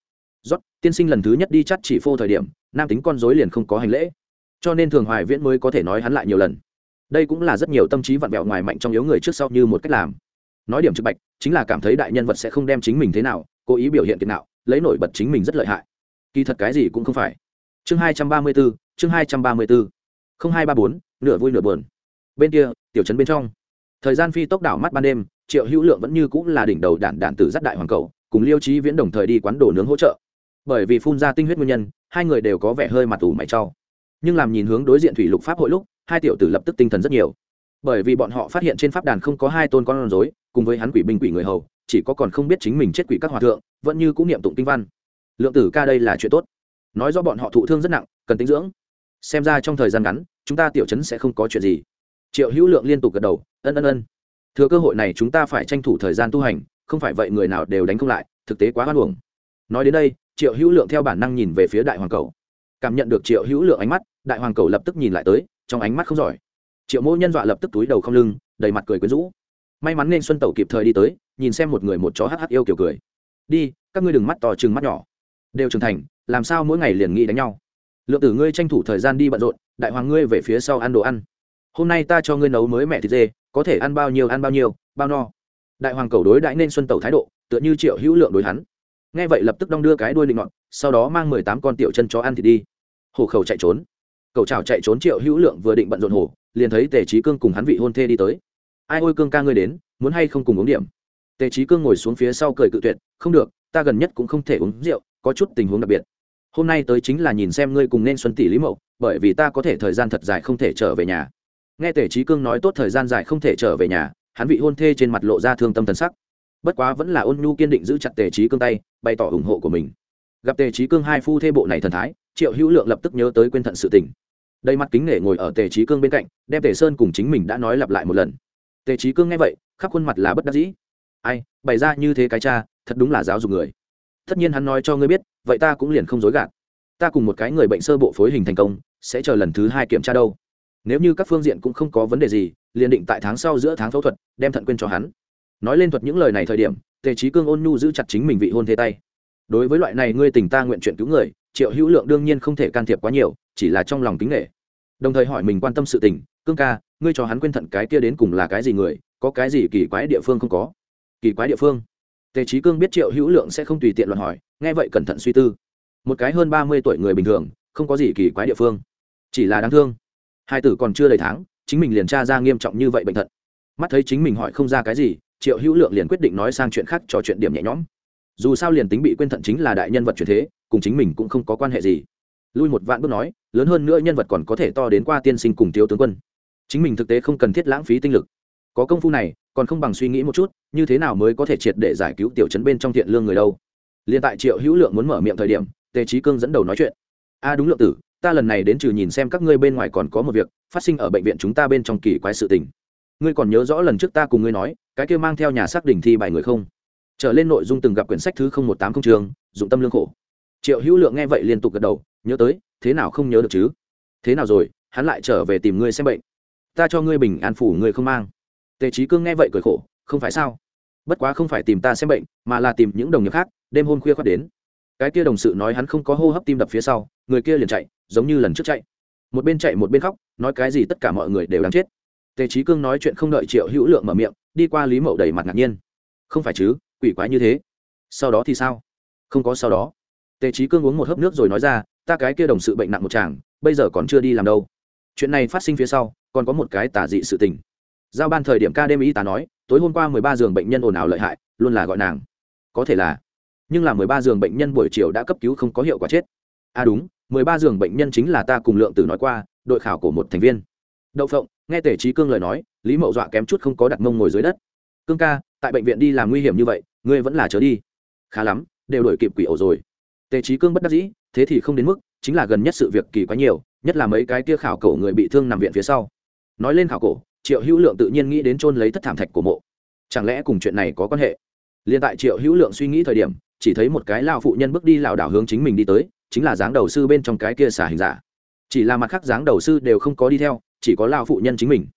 Rót tiên sinh lần thứ nhất đi chắt chỉ phô thời điểm, nam tính con dối liền không có hành lễ. Cho nên thường hoài viễn mới có thể nói hắn lại nhiều lần. Đây cũng là rất nhiều tâm trí vặn vẹo ngoài mạnh trong yếu người trước sau như một cách làm. Nói điểm trực bạch, chính là cảm thấy đại nhân vật sẽ không đem chính mình thế nào, cố ý biểu hiện kiệt nào lấy nổi bật chính mình rất lợi hại. Kỳ thật cái gì cũng không phải. Chương hai trăm ba mươi bốn chương hai trăm ba mươi bốn không hai ba bốn, nửa vui nửa buồn. Bên kia, tiểu trấn bên trong thời gian phi tốc đảo mắt ban đêm, triệu hữu lượng vẫn như cũng là đỉnh đầu đản đản tử rất đại hoàng cầu, cùng liêu trí viễn đồng thời đi quán đồ nướng hỗ trợ. Bởi vì phun ra tinh huyết nguyên nhân, hai người đều có vẻ hơi mặt ủ mày trau nhưng làm nhìn hướng đối diện thủy lục pháp hội lúc, hai tiểu tử lập tức tinh thần rất nhiều. Bởi vì bọn họ phát hiện trên pháp đàn không có hai tôn con rối, cùng với hắn quỷ binh quỷ người hầu, chỉ có còn không biết chính mình chết quỷ các hòa thượng, vẫn như cũng niệm tụng kinh văn. Lượng tử ca đây là chuyện tốt. Nói do bọn họ thụ thương rất nặng, cần tinh dưỡng. Xem ra trong thời gian ngắn, chúng ta tiểu chấn sẽ không có chuyện gì triệu hữu lượng liên tục gật đầu, ân ân ân. Thừa cơ hội này chúng ta phải tranh thủ thời gian tu hành, không phải vậy người nào đều đánh không lại, thực tế quá hoan hồng nói đến đây, triệu hữu lượng theo bản năng nhìn về phía đại hoàng cầu. Cảm nhận được triệu hữu lượng ánh mắt, đại hoàng cầu lập tức nhìn lại tới, trong ánh mắt không giỏi. Triệu mỗ nhân dọa lập tức túi đầu không lưng, đầy mặt cười quyến rũ. May mắn nên xuân tẩu kịp thời đi tới, nhìn xem một người một chó hh yêu kiểu cười. Đi, các ngươi đừng mắt to chừng mắt nhỏ. Đều trưởng thành, làm sao mỗi ngày liền nghĩ đánh nhau? Lượng tử ngươi tranh thủ thời gian đi bận rộn, đại hoàng ngươi về phía sau ăn đồ ăn hôm nay ta cho ngươi nấu mới mẹ thịt dê, có thể ăn bao nhiêu ăn bao nhiêu, bao no. Đại hoàng cầu đối đãi nên xuân tẩu thái độ, tựa như triệu hữu lượng đối hắn. Nghe vậy lập tức đong đưa cái đuôi định ngọn sau đó mang mười tám con tiểu chân chó ăn thì đi. Hổ khẩu chạy trốn. Cậu chào chạy trốn triệu hữu lượng vừa định bận rộn hổ, liền thấy tề trí cương cùng hắn vị hôn thê đi tới. Ai ôi cương ca ngươi đến, muốn hay không cùng uống điểm? Tề trí cương ngồi xuống phía sau cười cự tuyệt, không được, ta gần nhất cũng không thể uống rượu, có chút tình huống đặc biệt. Hôm nay tới chính là nhìn xem ngươi cùng nên xuân tỷ lý mậu, bởi vì ta có thể thời gian thật dài không thể trở về nhà nghe tề trí cương nói tốt thời gian dài không thể trở về nhà, hắn vị hôn thê trên mặt lộ ra thương tâm thần sắc. Bất quá vẫn là ôn nhu kiên định giữ chặt tề trí cương tay, bày tỏ ủng hộ của mình. Gặp tề trí cương hai phu thê bộ này thần thái, triệu hữu lượng lập tức nhớ tới quên thận sự tình. Đầy mặt kính nể ngồi ở tề trí cương bên cạnh, đem tề sơn cùng chính mình đã nói lặp lại một lần. Tề trí cương nghe vậy, khắp khuôn mặt là bất đắc dĩ. Ai, bày ra như thế cái cha, thật đúng là giáo dục người. Tất nhiên hắn nói cho ngươi biết, vậy ta cũng liền không dối gạt. Ta cùng một cái người bệnh sơ bộ phối hình thành công, sẽ chờ lần thứ hai kiểm tra đâu nếu như các phương diện cũng không có vấn đề gì, liền định tại tháng sau giữa tháng phẫu thuật, đem thận quên cho hắn. Nói lên thuật những lời này thời điểm, tề trí cương ôn nhu giữ chặt chính mình vị hôn thế tay. Đối với loại này ngươi tình ta nguyện chuyện cứu người, triệu hữu lượng đương nhiên không thể can thiệp quá nhiều, chỉ là trong lòng kính nghệ đồng thời hỏi mình quan tâm sự tình, cương ca, ngươi cho hắn quên thận cái kia đến cùng là cái gì người, có cái gì kỳ quái địa phương không có? Kỳ quái địa phương? Tề trí cương biết triệu hữu lượng sẽ không tùy tiện luận hỏi, nghe vậy cẩn thận suy tư. Một cái hơn ba mươi tuổi người bình thường, không có gì kỳ quái địa phương. Chỉ là đáng thương hai tử còn chưa đầy tháng, chính mình liền tra ra nghiêm trọng như vậy bệnh thận mắt thấy chính mình hỏi không ra cái gì, triệu hữu lượng liền quyết định nói sang chuyện khác trò chuyện điểm nhẹ nhõm. Dù sao liền tính bị quên thận chính là đại nhân vật truyền thế, cùng chính mình cũng không có quan hệ gì. Lui một vạn bước nói, lớn hơn nữa nhân vật còn có thể to đến qua tiên sinh cùng thiếu tướng quân. Chính mình thực tế không cần thiết lãng phí tinh lực. Có công phu này, còn không bằng suy nghĩ một chút, như thế nào mới có thể triệt để giải cứu tiểu chấn bên trong thiện lương người đâu. Liền tại triệu hữu lượng muốn mở miệng thời điểm, tề trí cương dẫn đầu nói chuyện. A, đúng, lượng tử ta lần này đến trừ nhìn xem các ngươi bên ngoài còn có một việc, phát sinh ở bệnh viện chúng ta bên trong kỳ quái sự tình. Ngươi còn nhớ rõ lần trước ta cùng ngươi nói, cái kia mang theo nhà xác đỉnh thi bài người không? Trở lên nội dung từng gặp quyển sách thứ không một tám không trường, dụng tâm lương khổ. Triệu hữu lượng nghe vậy liên tục gật đầu, nhớ tới, thế nào không nhớ được chứ? Thế nào rồi, hắn lại trở về tìm ngươi xem bệnh. Ta cho ngươi bình an phủ ngươi không mang. Tề trí cương nghe vậy cười khổ, không phải sao? Bất quá không phải tìm ta xem bệnh, mà là tìm những đồng nghiệp khác, đêm hôm khuya khoác đến. Cái kia đồng sự nói hắn không có hô hấp tim đập phía sau, người kia liền chạy giống như lần trước chạy. Một bên chạy một bên khóc, nói cái gì tất cả mọi người đều đáng chết. Tề trí cương nói chuyện không đợi triệu hữu lượng mở miệng, đi qua lý mậu đầy mặt ngạc nhiên. Không phải chứ, quỷ quái như thế. Sau đó thì sao? Không có sau đó. Tề trí cương uống một hớp nước rồi nói ra, ta cái kia đồng sự bệnh nặng một chàng bây giờ còn chưa đi làm đâu. Chuyện này phát sinh phía sau, còn có một cái tả dị sự tình. Giao ban thời điểm ca đêm y tá nói, tối hôm qua mười ba giường bệnh nhân ồn ào lợi hại, luôn là gọi nàng. Có thể là. Nhưng là mười ba giường bệnh nhân buổi chiều đã cấp cứu không có hiệu quả chết. À đúng mười ba giường bệnh nhân chính là ta cùng lượng tử nói qua, đội khảo của một thành viên. Đậu phộng, nghe tể trí cương lời nói, lý mậu dọa kém chút không có đặt mông ngồi dưới đất. Cương ca, tại bệnh viện đi làm nguy hiểm như vậy, ngươi vẫn là chớ đi. Khá lắm, đều đổi kịp quỷ ổ rồi. Tề trí cương bất đắc dĩ, thế thì không đến mức, chính là gần nhất sự việc kỳ quá nhiều, nhất là mấy cái kia khảo cổ người bị thương nằm viện phía sau. Nói lên khảo cổ, triệu hữu lượng tự nhiên nghĩ đến chôn lấy thất thảm thạch của mộ. Chẳng lẽ cùng chuyện này có quan hệ? Liên tại triệu hữu lượng suy nghĩ thời điểm, chỉ thấy một cái lao phụ nhân bước đi lảo đảo hướng chính mình đi tới chính là dáng đầu sư bên trong cái kia xả hình giả. Chỉ là mặt khác dáng đầu sư đều không có đi theo, chỉ có lao phụ nhân chính mình.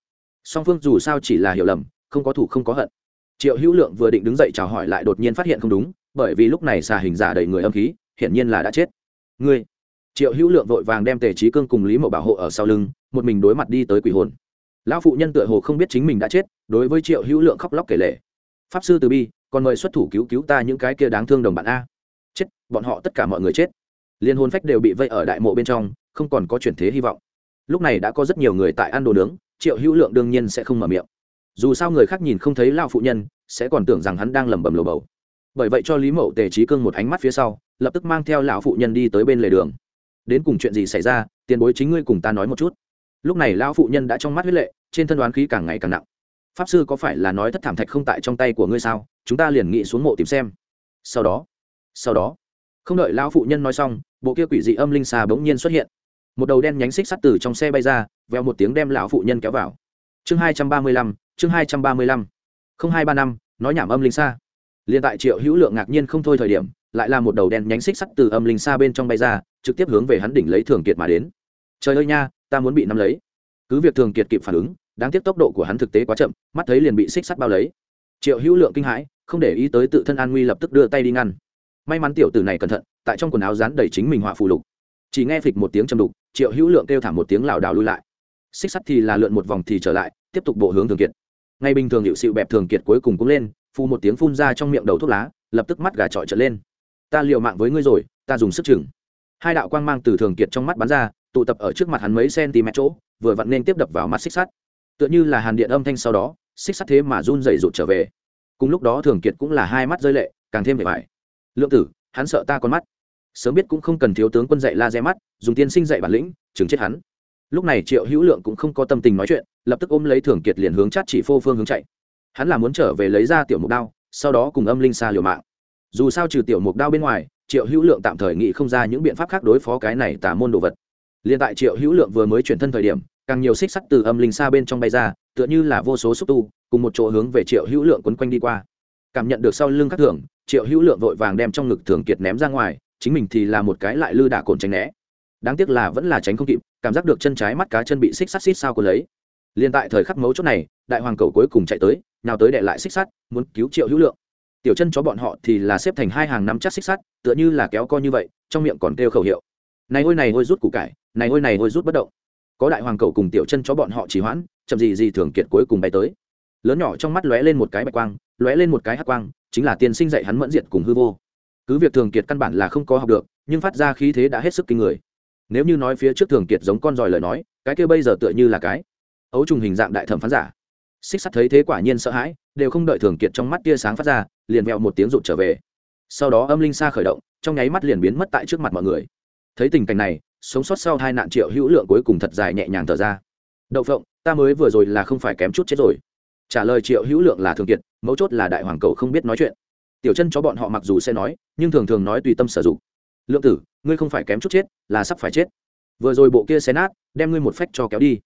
Song phương dù sao chỉ là hiểu lầm, không có thủ không có hận. Triệu hữu lượng vừa định đứng dậy chào hỏi lại đột nhiên phát hiện không đúng, bởi vì lúc này xà hình giả đầy người âm khí, hiển nhiên là đã chết. Ngươi? Triệu hữu lượng vội vàng đem tề trí cương cùng lý mậu bảo hộ ở sau lưng, một mình đối mặt đi tới quỷ hồn. Lão phụ nhân tựa hồ không biết chính mình đã chết, đối với triệu hữu lượng khóc lóc kể lể. Pháp sư từ bi, còn mời xuất thủ cứu cứu ta những cái kia đáng thương đồng bạn a. Chết, bọn họ tất cả mọi người chết liên hôn phách đều bị vây ở đại mộ bên trong, không còn có chuyển thế hy vọng. Lúc này đã có rất nhiều người tại ăn đồ nướng, triệu hữu lượng đương nhiên sẽ không mở miệng. Dù sao người khác nhìn không thấy lao phụ nhân, sẽ còn tưởng rằng hắn đang lẩm bẩm lồ bầu. Bởi vậy cho lý mậu, tề trí cương một ánh mắt phía sau, lập tức mang theo lão phụ nhân đi tới bên lề đường. Đến cùng chuyện gì xảy ra, tiền bối chính ngươi cùng ta nói một chút. Lúc này lão phụ nhân đã trong mắt huyết lệ, trên thân đoán khí càng ngày càng nặng. Pháp sư có phải là nói thất thảm thạch không tại trong tay của ngươi sao? Chúng ta liền nghĩ xuống mộ tìm xem. Sau đó sau đó, không đợi lão phụ nhân nói xong bộ kia quỷ dị âm linh xà bỗng nhiên xuất hiện. Một đầu đen nhánh xích sắt từ trong xe bay ra, veo một tiếng đem lão phụ nhân kéo vào. Chương hai trăm ba mươi lăm, chương hai trăm ba mươi lăm. Không hai ba năm, nói nhảm âm linh xa liền tại triệu hữu lượng ngạc nhiên không thôi thời điểm, lại là một đầu đen nhánh xích sắt từ âm linh xa bên trong bay ra, trực tiếp hướng về hắn đỉnh lấy thường kiệt mà đến. Trời ơi nha, ta muốn bị nắm lấy. Cứ việc thường kiệt kịp phản ứng, đáng tiếc tốc độ của hắn thực tế quá chậm, mắt thấy liền bị xích sắt bao lấy. Triệu hữu lượng kinh hãi, không để ý tới tự thân an nguy lập tức đưa tay đi ngăn may mắn tiểu tử này cẩn thận, tại trong quần áo dán đầy chính mình họa phù lục. Chỉ nghe phịch một tiếng châm đục, triệu hữu lượng kêu thảm một tiếng lảo đảo lui lại. Xích sắt thì là lượn một vòng thì trở lại, tiếp tục bộ hướng thường kiệt. Ngay bình thường hiệu sự bẹp thường kiệt cuối cùng cũng lên phu một tiếng phun ra trong miệng đầu thuốc lá, lập tức mắt gà trọi trở lên. Ta liều mạng với ngươi rồi, ta dùng sức chừng. Hai đạo quang mang từ thường kiệt trong mắt bắn ra, tụ tập ở trước mặt hắn mấy cm chỗ, vừa vặn nên tiếp đập vào mắt xích sắt. Tựa như là hàn điện âm thanh sau đó, xích sắt thế mà run dày rụt trở về. Cùng lúc đó thường kiệt cũng là hai mắt rơi lệ, càng thêm vẻ vải lượng tử, hắn sợ ta con mắt. Sớm biết cũng không cần thiếu tướng quân dạy la rẽ mắt, dùng tiên sinh dạy bản lĩnh, chừng chết hắn. Lúc này triệu hữu lượng cũng không có tâm tình nói chuyện, lập tức ôm lấy thường kiệt liền hướng chát chỉ phô phương hướng chạy. Hắn là muốn trở về lấy ra tiểu mục đao, sau đó cùng âm linh xa liều mạng. Dù sao trừ tiểu mục đao bên ngoài, triệu hữu lượng tạm thời nghĩ không ra những biện pháp khác đối phó cái này tả môn đồ vật. Liền tại triệu hữu lượng vừa mới chuyển thân thời điểm, càng nhiều xích sắt từ âm linh xa bên trong bay ra, tựa như là vô số xúc tu, cùng một chỗ hướng về triệu hữu lượng quấn quanh đi qua. Cảm nhận được sau lưng các thưởng triệu hữu lượng vội vàng đem trong ngực thường kiệt ném ra ngoài, chính mình thì là một cái lại lư đả cồn tránh né. Đáng tiếc là vẫn là tránh không kịp, cảm giác được chân trái mắt cá chân bị xích sắt xít sao cô lấy. Liền tại thời khắc mấu chốt này, đại hoàng cầu cuối cùng chạy tới, nào tới đệ lại xích sắt, muốn cứu triệu hữu lượng. Tiểu chân chó bọn họ thì là xếp thành hai hàng năm chắc xích sắt, tựa như là kéo co như vậy, trong miệng còn kêu khẩu hiệu. Này ôi này ôi rút củ cải, này ôi này ôi rút bất động. Có đại hoàng cầu cùng tiểu chân chó bọn họ chỉ hoãn, chậm gì gì thường kiệt cuối cùng bay tới. Lớn nhỏ trong mắt lóe lên một cái bạch quang, lóe lên một cái hắc quang chính là tiên sinh dạy hắn mẫn diệt cùng hư vô. Cứ việc thường kiệt căn bản là không có học được, nhưng phát ra khí thế đã hết sức kinh người. Nếu như nói phía trước thường kiệt giống con giỏi lời nói, cái kia bây giờ tựa như là cái ấu trùng hình dạng đại thẩm phán giả. Xích sắt thấy thế quả nhiên sợ hãi, đều không đợi thường kiệt trong mắt tia sáng phát ra, liền vẹo một tiếng rụt trở về. Sau đó âm linh xa khởi động, trong nháy mắt liền biến mất tại trước mặt mọi người. Thấy tình cảnh này, sống sót sau hai nạn triệu hữu lượng cuối cùng thật dài nhẹ nhàng thở ra. Đậu phộng, ta mới vừa rồi là không phải kém chút chết rồi trả lời triệu hữu lượng là thường kiệt, mấu chốt là đại hoàng cầu không biết nói chuyện. Tiểu chân cho bọn họ mặc dù sẽ nói, nhưng thường thường nói tùy tâm sử dụng. Lượng tử, ngươi không phải kém chút chết, là sắp phải chết. Vừa rồi bộ kia xé nát, đem ngươi một phách cho kéo đi.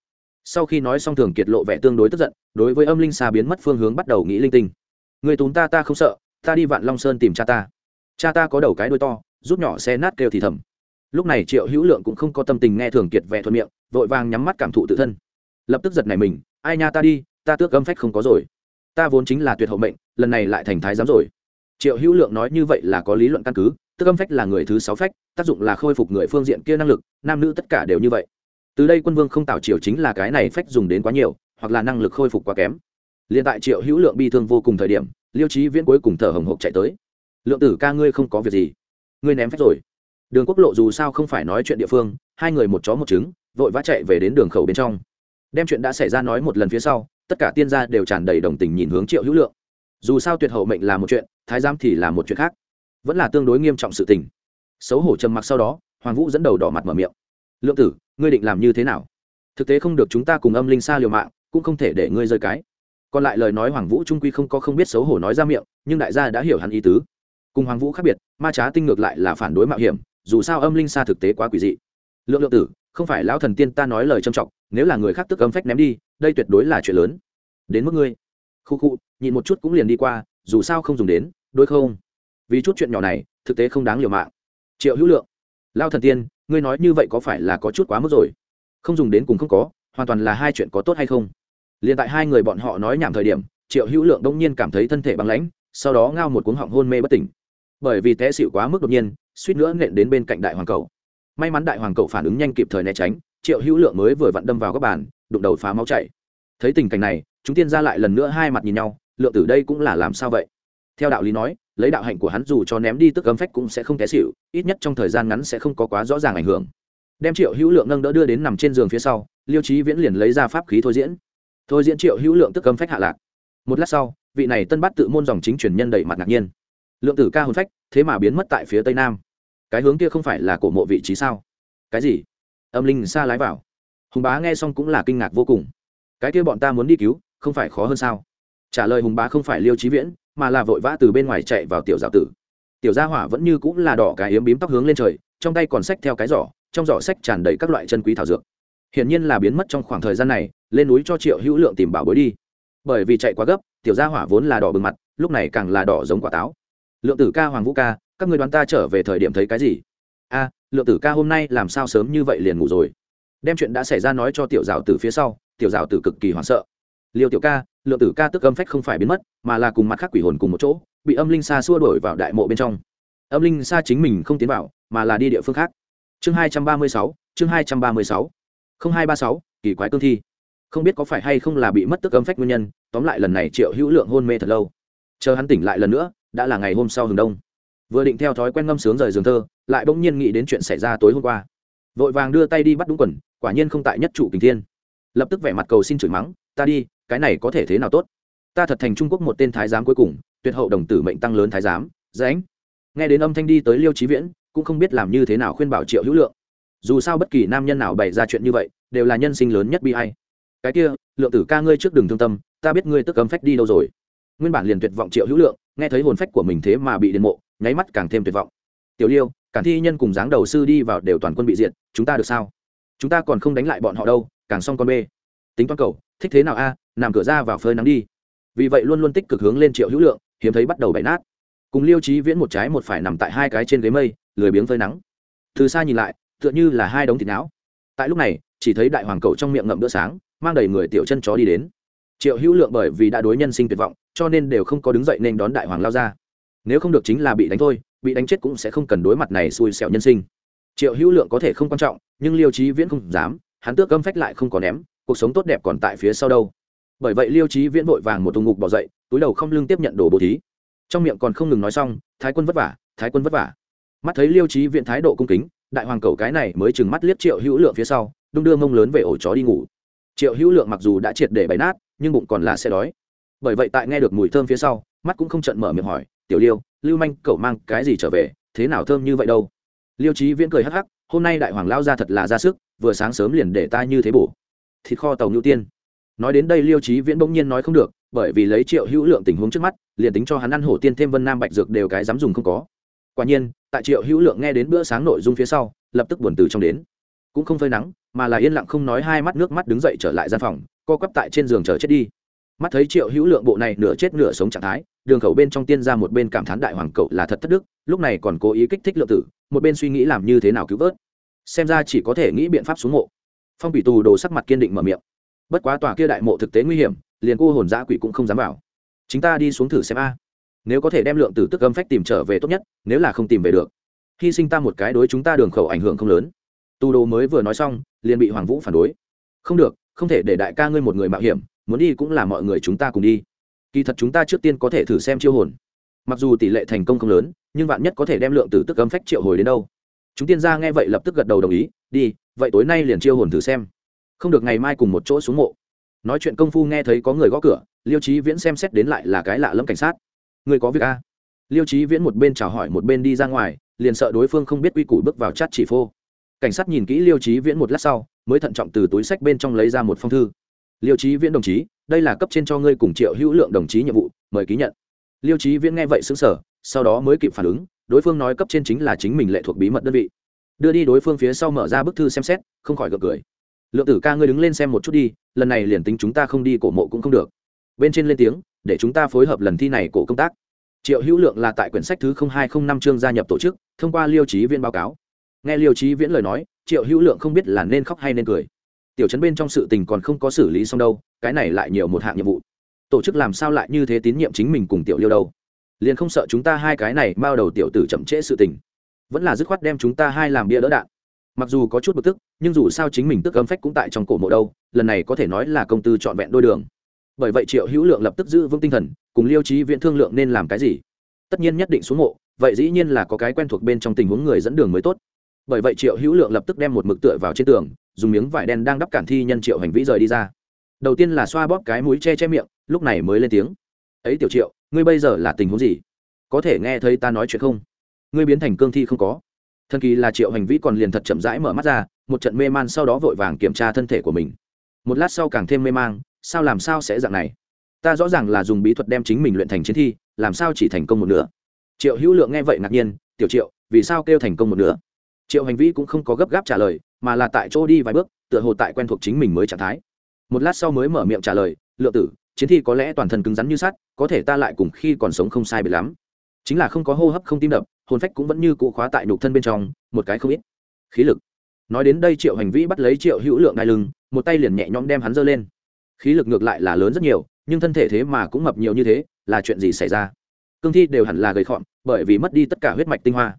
Sau khi nói xong thường kiệt lộ vẻ tương đối tức giận, đối với âm linh xa biến mất phương hướng bắt đầu nghĩ linh tinh. Người tún ta ta không sợ, ta đi vạn long sơn tìm cha ta. Cha ta có đầu cái đuôi to, rút nhỏ xe nát kêu thì thầm. Lúc này triệu hữu lượng cũng không có tâm tình nghe thường kiệt vẻ thuận miệng, vội vàng nhắm mắt cảm thụ tự thân. Lập tức giật này mình, ai nha ta đi ta tước âm phách không có rồi. Ta vốn chính là tuyệt hậu mệnh, lần này lại thành thái giám rồi. Triệu hữu lượng nói như vậy là có lý luận căn cứ tức âm phách là người thứ sáu phách, tác dụng là khôi phục người phương diện kia năng lực, nam nữ tất cả đều như vậy. Từ đây quân vương không tạo triều chính là cái này phách dùng đến quá nhiều, hoặc là năng lực khôi phục quá kém. Liền tại triệu hữu lượng bi thương vô cùng thời điểm, liêu trí viễn cuối cùng thở hồng hộc chạy tới. Lượng tử, ca ngươi không có việc gì. Ngươi ném phách rồi. Đường quốc lộ dù sao không phải nói chuyện địa phương, hai người một chó một trứng, vội vã chạy về đến đường khẩu bên trong. Đem chuyện đã xảy ra nói một lần phía sau tất cả tiên gia đều tràn đầy đồng tình nhìn hướng triệu hữu lượng. Dù sao tuyệt hậu mệnh là một chuyện, thái giám thì là một chuyện khác. Vẫn là tương đối nghiêm trọng sự tình. Xấu hổ trầm mặc sau đó, hoàng vũ dẫn đầu đỏ mặt mở miệng. Lượng tử, ngươi định làm như thế nào? Thực tế không được chúng ta cùng âm linh xa liều mạng, cũng không thể để ngươi rơi cái. Còn lại lời nói hoàng vũ trung quy không có không biết xấu hổ nói ra miệng, nhưng đại gia đã hiểu hắn ý tứ. Cùng hoàng vũ khác biệt, ma trá tinh ngược lại là phản đối mạo hiểm, dù sao âm linh xa thực tế quá quỷ dị. Lượng lượng tử, không phải lão thần tiên ta nói lời trầm trọng nếu là người khác tức âm phách ném đi, đây tuyệt đối là chuyện lớn. Đến mức ngươi. Khu khu, nhịn một chút cũng liền đi qua, dù sao không dùng đến, đôi không. Vì chút chuyện nhỏ này, thực tế không đáng liều mạng. Triệu hữu lượng. Lao thần tiên, ngươi nói như vậy có phải là có chút quá mức rồi? Không dùng đến cùng không có, hoàn toàn là hai chuyện có tốt hay không? Liền tại hai người bọn họ nói nhảm thời điểm, triệu hữu lượng đông nhiên cảm thấy thân thể băng lãnh, sau đó ngao một cuống họng hôn mê bất tỉnh. Bởi vì té xịu quá mức đột nhiên, suýt nữa nện đến bên cạnh đại hoàng cầu. May mắn đại hoàng cầu phản ứng nhanh kịp thời né tránh triệu hữu lượng mới vừa vặn đâm vào các bàn, đụng đầu phá máu chảy. Thấy tình cảnh này, chúng tiên ra lại lần nữa hai mặt nhìn nhau, lượng tử đây cũng là làm sao vậy? Theo đạo lý nói, lấy đạo hạnh của hắn dù cho ném đi tức âm phách cũng sẽ không té xịu ít nhất trong thời gian ngắn sẽ không có quá rõ ràng ảnh hưởng. Đem triệu hữu lượng nâng đỡ đưa đến nằm trên giường phía sau, liêu trí viễn liền lấy ra pháp khí thôi diễn. Thôi diễn triệu hữu lượng tức âm phách hạ lạc. Một lát sau, vị này tân bắt tự môn dòng chính truyền nhân đầy mặt ngạc nhiên. Lượng tử ca hồn phách, thế mà biến mất tại phía tây nam. Cái hướng kia không phải là cổ mộ vị trí sao? Cái gì? Âm linh xa lái vào. Hùng bá nghe xong cũng là kinh ngạc vô cùng. Cái kia bọn ta muốn đi cứu, không phải khó hơn sao? Trả lời hùng bá không phải liêu trí viễn, mà là vội vã từ bên ngoài chạy vào tiểu giáo tử. Tiểu gia hỏa vẫn như cũng là đỏ cái yếm bím tóc hướng lên trời, trong tay còn sách theo cái giỏ, trong giỏ sách tràn đầy các loại chân quý thảo dược. Hiển nhiên là biến mất trong khoảng thời gian này, lên núi cho triệu hữu lượng tìm bảo bối đi. Bởi vì chạy quá gấp, tiểu gia hỏa vốn là đỏ bừng mặt, lúc này càng là đỏ giống quả táo. Lượng tử ca, hoàng vũ ca, các người đoán ta trở về thời điểm thấy cái gì? A lượng tử ca hôm nay làm sao sớm như vậy liền ngủ rồi? Đem chuyện đã xảy ra nói cho tiểu giáo tử phía sau, tiểu giáo tử cực kỳ hoảng sợ. Liêu tiểu ca, lượng tử ca tức âm phách không phải biến mất, mà là cùng mặt khác quỷ hồn cùng một chỗ, bị âm linh xa xua đổi vào đại mộ bên trong. Âm linh xa chính mình không tiến vào, mà là đi địa phương khác. Chương hai trăm ba mươi sáu, chương hai trăm ba mươi sáu. không hai ba sáu, kỳ quái cương thi. Không biết có phải hay không là bị mất tức âm phách nguyên nhân, tóm lại lần này triệu hữu lượng hôn mê thật lâu. Chờ hắn tỉnh lại lần nữa, đã là ngày hôm sau hừng đông vừa định theo thói quen ngâm sướng rời giường thơ, lại bỗng nhiên nghĩ đến chuyện xảy ra tối hôm qua. Vội vàng đưa tay đi bắt đúng quần, quả nhiên không tại nhất chủ kình thiên. Lập tức vẻ mặt cầu xin chửi mắng, ta đi, cái này có thể thế nào tốt? Ta thật thành trung quốc một tên thái giám cuối cùng, tuyệt hậu đồng tử mệnh tăng lớn thái giám rãnh nghe đến âm thanh đi tới liêu trí viễn, cũng không biết làm như thế nào khuyên bảo triệu hữu lượng. Dù sao bất kỳ nam nhân nào bày ra chuyện như vậy, đều là nhân sinh lớn nhất bi hay cái kia, lượng tử ca ngươi trước đường thương tâm, ta biết ngươi tức cấm phách đi đâu rồi. Nguyên bản liền tuyệt vọng triệu hữu lượng, nghe thấy hồn phách của mình thế mà bị điện mộ nháy mắt càng thêm tuyệt vọng. Tiểu liêu, cản thi nhân cùng dáng đầu sư đi vào đều toàn quân bị diện chúng ta được sao? Chúng ta còn không đánh lại bọn họ đâu, càng xong con bê. Tính toán cầu thích thế nào a? Nằm cửa ra vào phơi nắng đi. Vì vậy luôn luôn tích cực hướng lên triệu hữu lượng, hiếm thấy bắt đầu bậy nát. Cùng liêu trí viễn một trái một phải nằm tại hai cái trên ghế mây, lười biếng phơi nắng. Từ xa nhìn lại, tựa như là hai đống thịt não. Tại lúc này, chỉ thấy đại hoàng cậu trong miệng ngậm bữa sáng, mang đầy người tiểu chân chó đi đến. Triệu hữu lượng bởi vì đã đối nhân sinh tuyệt vọng, cho nên đều không có đứng dậy nên đón đại hoàng lao ra nếu không được chính là bị đánh thôi, bị đánh chết cũng sẽ không cần đối mặt này xui xẻo nhân sinh. Triệu hữu lượng có thể không quan trọng, nhưng liêu trí viễn không dám, hắn tước gâm phách lại không có ném, cuộc sống tốt đẹp còn tại phía sau đâu. Bởi vậy liêu trí viễn vội vàng một thùng ngục bỏ dậy, túi đầu không lưng tiếp nhận đồ bố thí. Trong miệng còn không ngừng nói xong, thái quân vất vả, thái quân vất vả. Mắt thấy liêu trí viễn thái độ cung kính, đại hoàng cầu cái này mới chừng mắt liếc triệu hữu lượng phía sau, đung đưa mông lớn về ổ chó đi ngủ. Triệu hữu lượng mặc dù đã triệt để bày nát, nhưng bụng còn là xe đói. Bởi vậy tại nghe được mùi thơm phía sau, mắt cũng không trận mở miệng hỏi tiểu liêu, lưu manh, cậu mang cái gì trở về? Thế nào thơm như vậy đâu? Liêu trí viễn cười hắc hắc, hôm nay đại hoàng lao ra thật là ra sức, vừa sáng sớm liền để ta như thế bổ. Thịt kho tàu ngưu tiên. Nói đến đây liêu trí viễn bỗng nhiên nói không được, bởi vì lấy triệu hữu lượng tình huống trước mắt, liền tính cho hắn ăn hổ tiên thêm vân nam bạch dược đều cái dám dùng không có. Quả nhiên, tại triệu hữu lượng nghe đến bữa sáng nội dung phía sau, lập tức buồn từ trong đến. Cũng không phơi nắng, mà là yên lặng không nói hai mắt nước mắt đứng dậy trở lại gian phòng, co quắp tại trên giường chờ chết đi mắt thấy triệu hữu lượng bộ này nửa chết nửa sống trạng thái, đường khẩu bên trong tiên ra một bên cảm thán đại hoàng cậu là thật thất đức, lúc này còn cố ý kích thích lượng tử, một bên suy nghĩ làm như thế nào cứu vớt. Xem ra chỉ có thể nghĩ biện pháp xuống mộ. Phong bị tù đồ sắc mặt kiên định mở miệng. Bất quá tòa kia đại mộ thực tế nguy hiểm, liền cô hồn giã quỷ cũng không dám vào. Chúng ta đi xuống thử xem a. Nếu có thể đem lượng tử tức âm phách tìm trở về tốt nhất, nếu là không tìm về được. Hy sinh ta một cái đối chúng ta đường khẩu ảnh hưởng không lớn. Tu đồ mới vừa nói xong, liền bị hoàng vũ phản đối. Không được, không thể để đại ca ngươi một người mạo hiểm muốn đi cũng là mọi người chúng ta cùng đi. Kỳ thật chúng ta trước tiên có thể thử xem chiêu hồn. Mặc dù tỷ lệ thành công không lớn, nhưng vạn nhất có thể đem lượng tử tức âm phách triệu hồi đến đâu. Chúng tiên gia nghe vậy lập tức gật đầu đồng ý, đi, vậy tối nay liền chiêu hồn thử xem. Không được ngày mai cùng một chỗ xuống mộ. Nói chuyện công phu nghe thấy có người gõ cửa, liêu trí viễn xem xét đến lại là cái lạ lẫm cảnh sát. Người có việc a liêu trí viễn một bên chào hỏi một bên đi ra ngoài, liền sợ đối phương không biết quy củ bước vào chát chỉ phô. Cảnh sát nhìn kỹ liêu trí viễn một lát sau, mới thận trọng từ túi sách bên trong lấy ra một phong thư liêu trí viễn đồng chí, đây là cấp trên cho ngươi cùng triệu hữu lượng đồng chí nhiệm vụ, mời ký nhận. Liêu trí viễn nghe vậy xứng sở sau đó mới kịp phản ứng, đối phương nói cấp trên chính là chính mình lệ thuộc bí mật đơn vị. Đưa đi đối phương phía sau mở ra bức thư xem xét, không khỏi gật cười. Lượng tử ca ngươi đứng lên xem một chút đi, lần này liền tính chúng ta không đi cổ mộ cũng không được. Bên trên lên tiếng, để chúng ta phối hợp lần thi này cổ công tác. Triệu hữu lượng là tại quyển sách thứ hai không năm chương gia nhập tổ chức, thông qua liêu trí viễn báo cáo. Nghe liêu trí viễn lời nói, triệu hữu lượng không biết là nên khóc hay nên cười tiểu chấn bên trong sự tình còn không có xử lý xong đâu, cái này lại nhiều một hạng nhiệm vụ. Tổ chức làm sao lại như thế tín nhiệm chính mình cùng tiểu liêu đâu? Liền không sợ chúng ta hai cái này bao đầu tiểu tử chậm trễ sự tình. Vẫn là dứt khoát đem chúng ta hai làm bia đỡ đạn. Mặc dù có chút bực tức, nhưng dù sao chính mình tức âm phách cũng tại trong cổ mộ đâu, lần này có thể nói là công tư trọn vẹn đôi đường. Bởi vậy triệu hữu lượng lập tức giữ vững tinh thần, cùng liêu trí viện thương lượng nên làm cái gì. Tất nhiên nhất định xuống mộ, vậy dĩ nhiên là có cái quen thuộc bên trong tình huống người dẫn đường mới tốt. Bởi vậy triệu hữu lượng lập tức đem một mực tựa vào trên tường dùng miếng vải đen đang đắp cản thi nhân triệu hành vĩ rời đi ra. Đầu tiên là xoa bóp cái mũi che che miệng, lúc này mới lên tiếng. Ấy tiểu triệu, ngươi bây giờ là tình huống gì? Có thể nghe thấy ta nói chuyện không? Ngươi biến thành cương thi không có. Thần kỳ là triệu hành vĩ còn liền thật chậm rãi mở mắt ra, một trận mê man sau đó vội vàng kiểm tra thân thể của mình. Một lát sau càng thêm mê mang sao làm sao sẽ dạng này? Ta rõ ràng là dùng bí thuật đem chính mình luyện thành chiến thi, làm sao chỉ thành công một nửa? Triệu hữu lượng nghe vậy ngạc nhiên, tiểu triệu, vì sao kêu thành công một nửa? Triệu hành vĩ cũng không có gấp gáp trả lời, mà là tại chỗ đi vài bước, tựa hồ tại quen thuộc chính mình mới trạng thái. Một lát sau mới mở miệng trả lời, lượng tử, chiến thi có lẽ toàn thân cứng rắn như sắt, có thể ta lại cùng khi còn sống không sai biệt lắm. Chính là không có hô hấp, không tim đập, hồn phách cũng vẫn như cụ khóa tại nhục thân bên trong, một cái không ít. Khí lực. Nói đến đây triệu hành vĩ bắt lấy triệu hữu lượng đai lưng, một tay liền nhẹ nhõm đem hắn giơ lên. Khí lực ngược lại là lớn rất nhiều, nhưng thân thể thế mà cũng mập nhiều như thế, là chuyện gì xảy ra? Cương thi đều hẳn là gầy khọn bởi vì mất đi tất cả huyết mạch tinh hoa.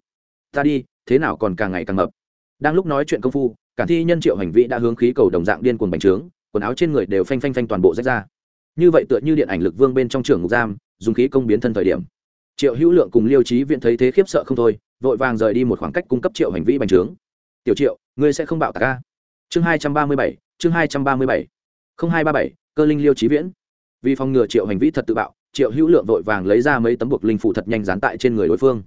Ta đi thế nào còn càng ngày càng mập. Đang lúc nói chuyện công phu, cả thi nhân triệu hành vĩ đã hướng khí cầu đồng dạng điên cuồng bành trướng, quần áo trên người đều phanh phanh phanh toàn bộ rách ra. Như vậy tựa như điện ảnh lực vương bên trong trường ngục giam, dùng khí công biến thân thời điểm. Triệu hữu lượng cùng liêu trí viện thấy thế khiếp sợ không thôi, vội vàng rời đi một khoảng cách cung cấp triệu hành vĩ bành trướng. Tiểu triệu, ngươi sẽ không bạo tạc ca chương hai trăm ba mươi bảy, chương hai trăm ba mươi bảy. Không hai ba bảy, cơ linh liêu trí viễn. Vì phòng ngừa triệu hành vĩ thật tự bạo, triệu hữu lượng vội vàng lấy ra mấy tấm buộc linh phụ thật nhanh dán tại trên người đối phương.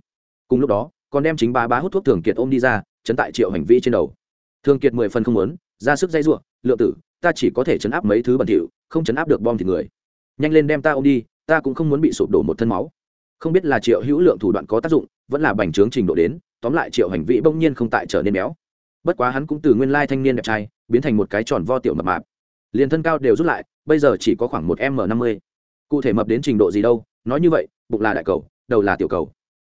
Cùng lúc đó còn đem chính ba bá hút thuốc thường kiệt ôm đi ra, chấn tại triệu hành vi trên đầu. Thường kiệt mười phần không muốn, ra sức dây ruộng, lượng tử, ta chỉ có thể chấn áp mấy thứ bẩn thỉu, không chấn áp được bom thì người. Nhanh lên đem ta ôm đi, ta cũng không muốn bị sụp đổ một thân máu. Không biết là triệu hữu lượng thủ đoạn có tác dụng, vẫn là bành trướng trình độ đến, tóm lại triệu hành vi bỗng nhiên không tại trở nên béo. Bất quá hắn cũng từ nguyên lai thanh niên đẹp trai, biến thành một cái tròn vo tiểu mập mạp. Liền thân cao đều rút lại, bây giờ chỉ có khoảng một m năm mươi. Cụ thể mập đến trình độ gì đâu, nói như vậy, bụng là đại cầu, đầu là tiểu cầu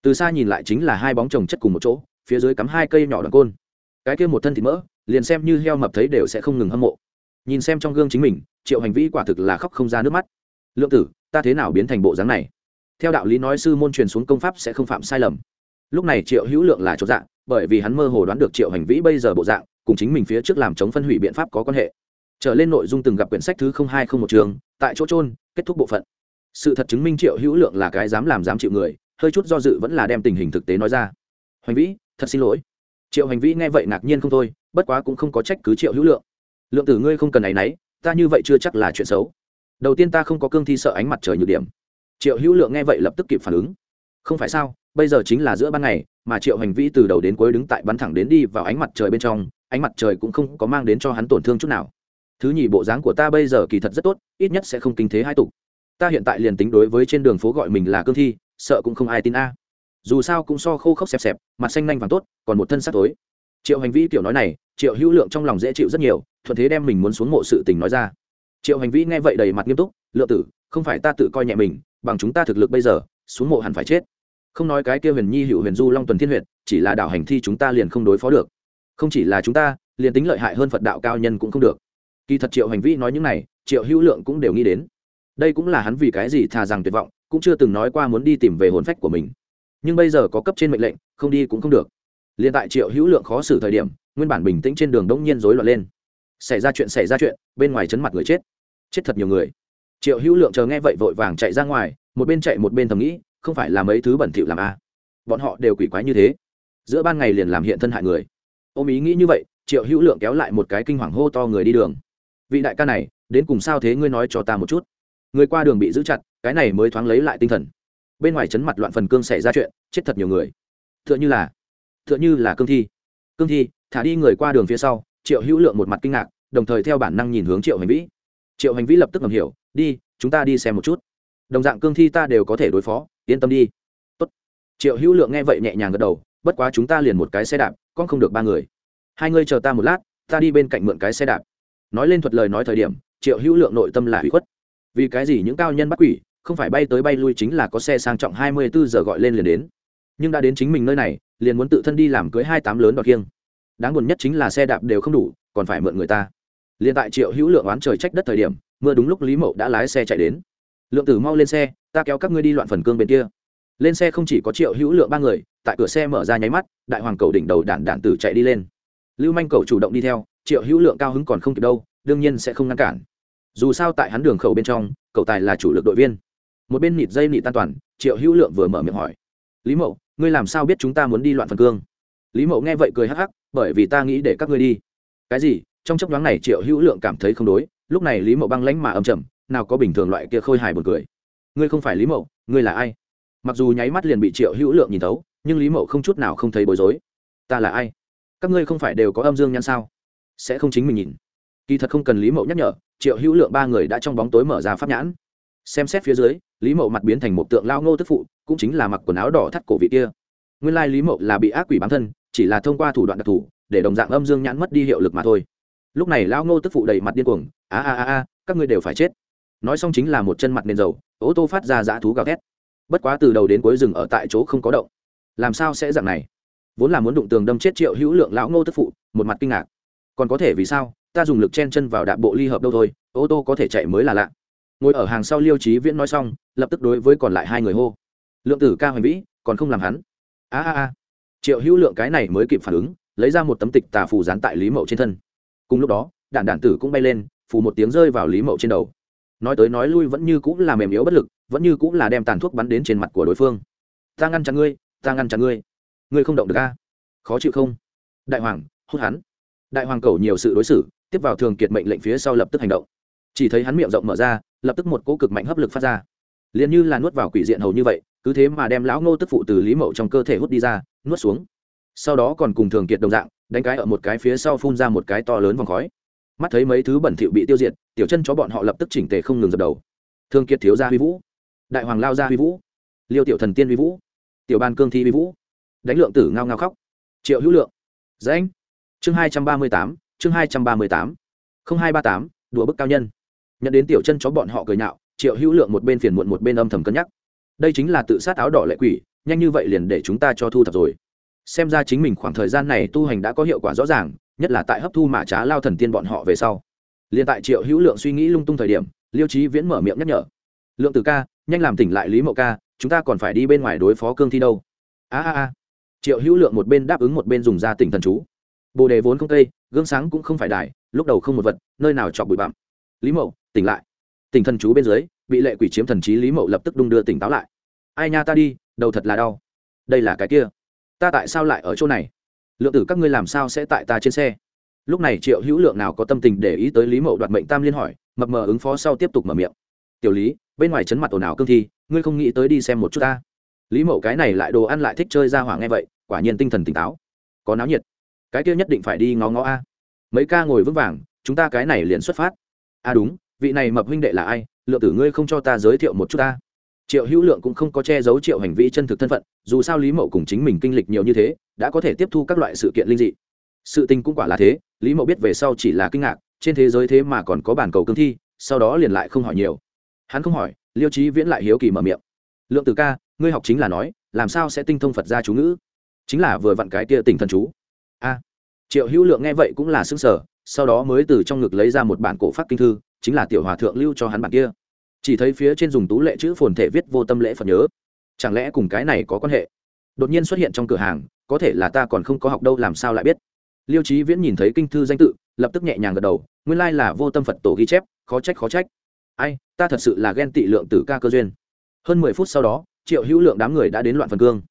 từ xa nhìn lại chính là hai bóng chồng chất cùng một chỗ, phía dưới cắm hai cây nhỏ đoàn côn. Cái kia một thân thịt mỡ, liền xem như heo mập thấy đều sẽ không ngừng hâm mộ. Nhìn xem trong gương chính mình, triệu hành vĩ quả thực là khóc không ra nước mắt. Lượng tử, ta thế nào biến thành bộ dáng này? Theo đạo lý nói sư môn truyền xuống công pháp sẽ không phạm sai lầm. Lúc này triệu hữu lượng là chỗ dạng, bởi vì hắn mơ hồ đoán được triệu hành vĩ bây giờ bộ dạng, cùng chính mình phía trước làm chống phân hủy biện pháp có quan hệ. Trở lên nội dung từng gặp quyển sách thứ hai không một trường, tại chỗ trôn kết thúc bộ phận. Sự thật chứng minh triệu hữu lượng là cái dám làm dám chịu người hơi chút do dự vẫn là đem tình hình thực tế nói ra. Hoành vĩ, thật xin lỗi. Triệu hành vĩ nghe vậy ngạc nhiên không thôi, bất quá cũng không có trách cứ triệu hữu lượng. Lượng tử ngươi không cần áy náy ta như vậy chưa chắc là chuyện xấu. Đầu tiên ta không có cương thi sợ ánh mặt trời nhược điểm. Triệu hữu lượng nghe vậy lập tức kịp phản ứng. Không phải sao, bây giờ chính là giữa ban ngày, mà triệu hành vĩ từ đầu đến cuối đứng tại bắn thẳng đến đi vào ánh mặt trời bên trong, ánh mặt trời cũng không có mang đến cho hắn tổn thương chút nào. Thứ nhì bộ dáng của ta bây giờ kỳ thật rất tốt, ít nhất sẽ không kinh thế hai tục. Ta hiện tại liền tính đối với trên đường phố gọi mình là cương thi sợ cũng không ai tin a. Dù sao cũng so khô khốc xẹp xẹp, mặt xanh nanh vàng tốt, còn một thân sắc tối. Triệu hành vi kiểu nói này, triệu hữu lượng trong lòng dễ chịu rất nhiều, thuận thế đem mình muốn xuống mộ sự tình nói ra. Triệu hành vi nghe vậy đầy mặt nghiêm túc, lượng tử, không phải ta tự coi nhẹ mình, bằng chúng ta thực lực bây giờ, xuống mộ hẳn phải chết. Không nói cái kia huyền nhi, hữu huyền du, long tuần thiên huyện chỉ là đảo hành thi chúng ta liền không đối phó được. Không chỉ là chúng ta, liền tính lợi hại hơn phật đạo cao nhân cũng không được. Kỳ thật triệu hành vi nói những này, triệu hữu lượng cũng đều nghĩ đến. Đây cũng là hắn vì cái gì thà rằng tuyệt vọng cũng chưa từng nói qua muốn đi tìm về hồn phách của mình. Nhưng bây giờ có cấp trên mệnh lệnh, không đi cũng không được. Liền tại triệu hữu lượng khó xử thời điểm, nguyên bản bình tĩnh trên đường đông nhiên rối loạn lên. Xảy ra chuyện, xảy ra chuyện, bên ngoài chấn mặt người chết. Chết thật nhiều người. Triệu hữu lượng chờ nghe vậy vội vàng chạy ra ngoài, một bên chạy một bên thầm nghĩ, không phải là mấy thứ bẩn thỉu làm a bọn họ đều quỷ quái như thế. Giữa ban ngày liền làm hiện thân hại người. Ôm ý nghĩ như vậy, triệu hữu lượng kéo lại một cái kinh hoàng hô to người đi đường. Vị đại ca này, đến cùng sao thế? Ngươi nói cho ta một chút. Người qua đường bị giữ chặt cái này mới thoáng lấy lại tinh thần. Bên ngoài chấn mặt loạn phần cương xảy ra chuyện, chết thật nhiều người. T h ư ợ n h ư là t h ư ợ n h ư là cương thi. Cương thi, thả đi người qua đường phía sau, triệu hữu lượng một mặt kinh ngạc, đồng thời theo bản năng nhìn hướng triệu hành vĩ. Triệu hành vĩ lập tức ngầm hiểu, đi, chúng ta đi xem một chút. Đồng dạng cương thi ta đều có thể đối phó, yên tâm đi. Tốt. triệu hữu lượng nghe vậy nhẹ nhàng gật đầu, bất quá chúng ta liền một cái xe đạp, con không được ba người. Hai ngươi chờ ta một lát, ta đi bên cạnh mượn cái xe đạp. Nói lên thuật lời nói thời điểm, triệu hữu lượng nội tâm là hủy khuất. Vì cái gì những cao nhân bắt quỷ không phải bay tới bay lui chính là có xe sang trọng hai mươi bốn giờ gọi lên liền đến. Nhưng đã đến chính mình nơi này, liền muốn tự thân đi làm cưới hai tám lớn đọt kiêng. Đáng buồn nhất chính là xe đạp đều không đủ, còn phải mượn người ta. Liền tại triệu hữu lượng oán trời trách đất thời điểm, mưa đúng lúc lý mậu đã lái xe chạy đến. Lượng tử mau lên xe, ta kéo các ngươi đi loạn phần cương bên kia. Lên xe không chỉ có triệu hữu lượng ba người, tại cửa xe mở ra nháy mắt, đại hoàng cầu đỉnh đầu đản đản tử chạy đi lên. Lưu manh cầu chủ động đi theo, triệu hữu lượng cao hứng còn không kịp đâu, đương nhiên sẽ không ngăn cản. Dù sao tại hắn đường khẩu bên trong, cầu tài là chủ lực đội viên một bên nịt dây nịt tan toàn, triệu hữu lượng vừa mở miệng hỏi, lý mậu, ngươi làm sao biết chúng ta muốn đi loạn phần cương? Lý mậu nghe vậy cười hắc hắc, bởi vì ta nghĩ để các ngươi đi. Cái gì? Trong chấp nhoáng này, triệu hữu lượng cảm thấy không đối, lúc này lý mậu băng lánh mà âm trầm, nào có bình thường loại kia khôi hài buồn cười. Ngươi không phải lý mậu, ngươi là ai? Mặc dù nháy mắt liền bị triệu hữu lượng nhìn thấu, nhưng lý mậu không chút nào không thấy bối rối. Ta là ai? Các ngươi không phải đều có âm dương nhãn sao? Sẽ không chính mình nhìn. Kỳ thật không cần lý mậu nhắc nhở, triệu hữu lượng ba người đã trong bóng tối mở ra pháp nhãn. Xem xét phía dưới lý mậu mặt biến thành một tượng lao ngô tức phụ, cũng chính là mặc quần áo đỏ thắt cổ vị kia. Nguyên lai lý mậu là bị ác quỷ bám thân, chỉ là thông qua thủ đoạn đặc thù, để đồng dạng âm dương nhãn mất đi hiệu lực mà thôi. Lúc này lao ngô tức phụ đầy mặt điên cuồng, a a a a, các ngươi đều phải chết. Nói xong chính là một chân mặt nền dầu, ô tô phát ra dã thú gào thét. Bất quá từ đầu đến cuối rừng ở tại chỗ không có động. Làm sao sẽ dạng này? Vốn là muốn đụng tường đâm chết triệu hữu lượng lão ngô tức phụ, một mặt kinh ngạc. Còn có thể vì sao? Ta dùng lực chen chân vào đạp bộ ly hợp đâu thôi, ô tô có thể chạy mới là lạ ngồi ở hàng sau liêu trí viễn nói xong, lập tức đối với còn lại hai người hô. Lượng tử ca hoành vĩ, còn không làm hắn. A a a. Triệu hữu lượng cái này mới kịp phản ứng, lấy ra một tấm tịch tà phù dán tại lý mậu trên thân. Cùng lúc đó, đạn đạn tử cũng bay lên, phù một tiếng rơi vào lý mậu trên đầu. Nói tới nói lui vẫn như cũng là mềm yếu bất lực, vẫn như cũng là đem tàn thuốc bắn đến trên mặt của đối phương. Ta ngăn chặn ngươi, ta ngăn chặn ngươi. Ngươi không động được a? Khó chịu không? Đại hoàng, hút hắn. Đại hoàng cầu nhiều sự đối xử, tiếp vào thường kiệt mệnh lệnh phía sau lập tức hành động. Chỉ thấy hắn miệng rộng mở ra lập tức một cỗ cực mạnh hấp lực phát ra. Liền như là nuốt vào quỷ diện hầu như vậy, cứ thế mà đem lão ngô tức phụ từ lý mậu trong cơ thể hút đi ra, nuốt xuống. Sau đó còn cùng thường kiệt đồng dạng, đánh cái ở một cái phía sau phun ra một cái to lớn vòng khói. Mắt thấy mấy thứ bẩn thỉu bị tiêu diệt, tiểu chân chó bọn họ lập tức chỉnh tề không ngừng dập đầu. Thường kiệt thiếu gia huy vũ, đại hoàng lao gia huy vũ, liêu tiểu thần tiên huy vũ, tiểu ban cương thi huy vũ, đánh lượng tử ngao ngao khóc, triệu hữu lượng dãnh chương hai trăm ba mươi tám, chương hai trăm ba mươi tám, không hai ba tám, đùa bức cao nhân nhận đến tiểu chân chó bọn họ cười nhạo, triệu hữu lượng một bên phiền muộn một bên âm thầm cân nhắc. Đây chính là tự sát áo đỏ lệ quỷ, nhanh như vậy liền để chúng ta cho thu thập rồi. Xem ra chính mình khoảng thời gian này tu hành đã có hiệu quả rõ ràng, nhất là tại hấp thu mà trá lao thần tiên bọn họ về sau. Liền tại triệu hữu lượng suy nghĩ lung tung thời điểm, liêu trí viễn mở miệng nhắc nhở. Lượng từ ca, nhanh làm tỉnh lại lý mậu ca, chúng ta còn phải đi bên ngoài đối phó cương thi đâu. A a a. Triệu hữu lượng một bên đáp ứng một bên dùng ra tỉnh thần chú. Bồ đề vốn không tây gương sáng cũng không phải đài, lúc đầu không một vật, nơi nào chọc bụi bặm. Lý mậu tỉnh lại. Tỉnh thần chú bên dưới, bị lệ quỷ chiếm thần trí lý mậu lập tức đung đưa tỉnh táo lại. Ai nha ta đi, đầu thật là đau. Đây là cái kia. Ta tại sao lại ở chỗ này? Lượng tử các ngươi làm sao sẽ tại ta trên xe? Lúc này triệu hữu lượng nào có tâm tình để ý tới lý mậu đoạt mệnh tam liên hỏi, mập mờ ứng phó sau tiếp tục mở miệng. Tiểu lý, bên ngoài chấn mặt ồn ào cương thi, ngươi không nghĩ tới đi xem một chút ta? Lý mậu cái này lại đồ ăn lại thích chơi ra hỏa nghe vậy, quả nhiên tinh thần tỉnh táo. Có náo nhiệt. Cái kia nhất định phải đi ngó ngó a. Mấy ca ngồi vững vàng, chúng ta cái này liền xuất phát. À đúng vị này mập huynh đệ là ai? Lượng tử ngươi không cho ta giới thiệu một chút ta. Triệu hữu lượng cũng không có che giấu triệu hành vi chân thực thân phận, dù sao lý mậu cùng chính mình kinh lịch nhiều như thế, đã có thể tiếp thu các loại sự kiện linh dị. Sự tình cũng quả là thế, lý mậu biết về sau chỉ là kinh ngạc, trên thế giới thế mà còn có bản cầu cương thi, sau đó liền lại không hỏi nhiều. Hắn không hỏi, liêu trí viễn lại hiếu kỳ mở miệng. Lượng từ ca, ngươi học chính là nói, làm sao sẽ tinh thông phật gia chú ngữ? Chính là vừa vặn cái kia tình thần chú. A. Triệu hữu lượng nghe vậy cũng là xứng sở sau đó mới từ trong ngực lấy ra một bản cổ phát kinh thư chính là tiểu hòa thượng lưu cho hắn bản kia. Chỉ thấy phía trên dùng tú lệ chữ phồn thể viết vô tâm lễ phật nhớ. Chẳng lẽ cùng cái này có quan hệ? Đột nhiên xuất hiện trong cửa hàng, có thể là ta còn không có học đâu làm sao lại biết? Liêu trí viễn nhìn thấy kinh thư danh tự, lập tức nhẹ nhàng gật đầu, nguyên lai là vô tâm phật tổ ghi chép, khó trách khó trách. Ai, ta thật sự là ghen tị lượng tử ca cơ duyên. Hơn mười phút sau đó, triệu hữu lượng đám người đã đến loạn phần cương.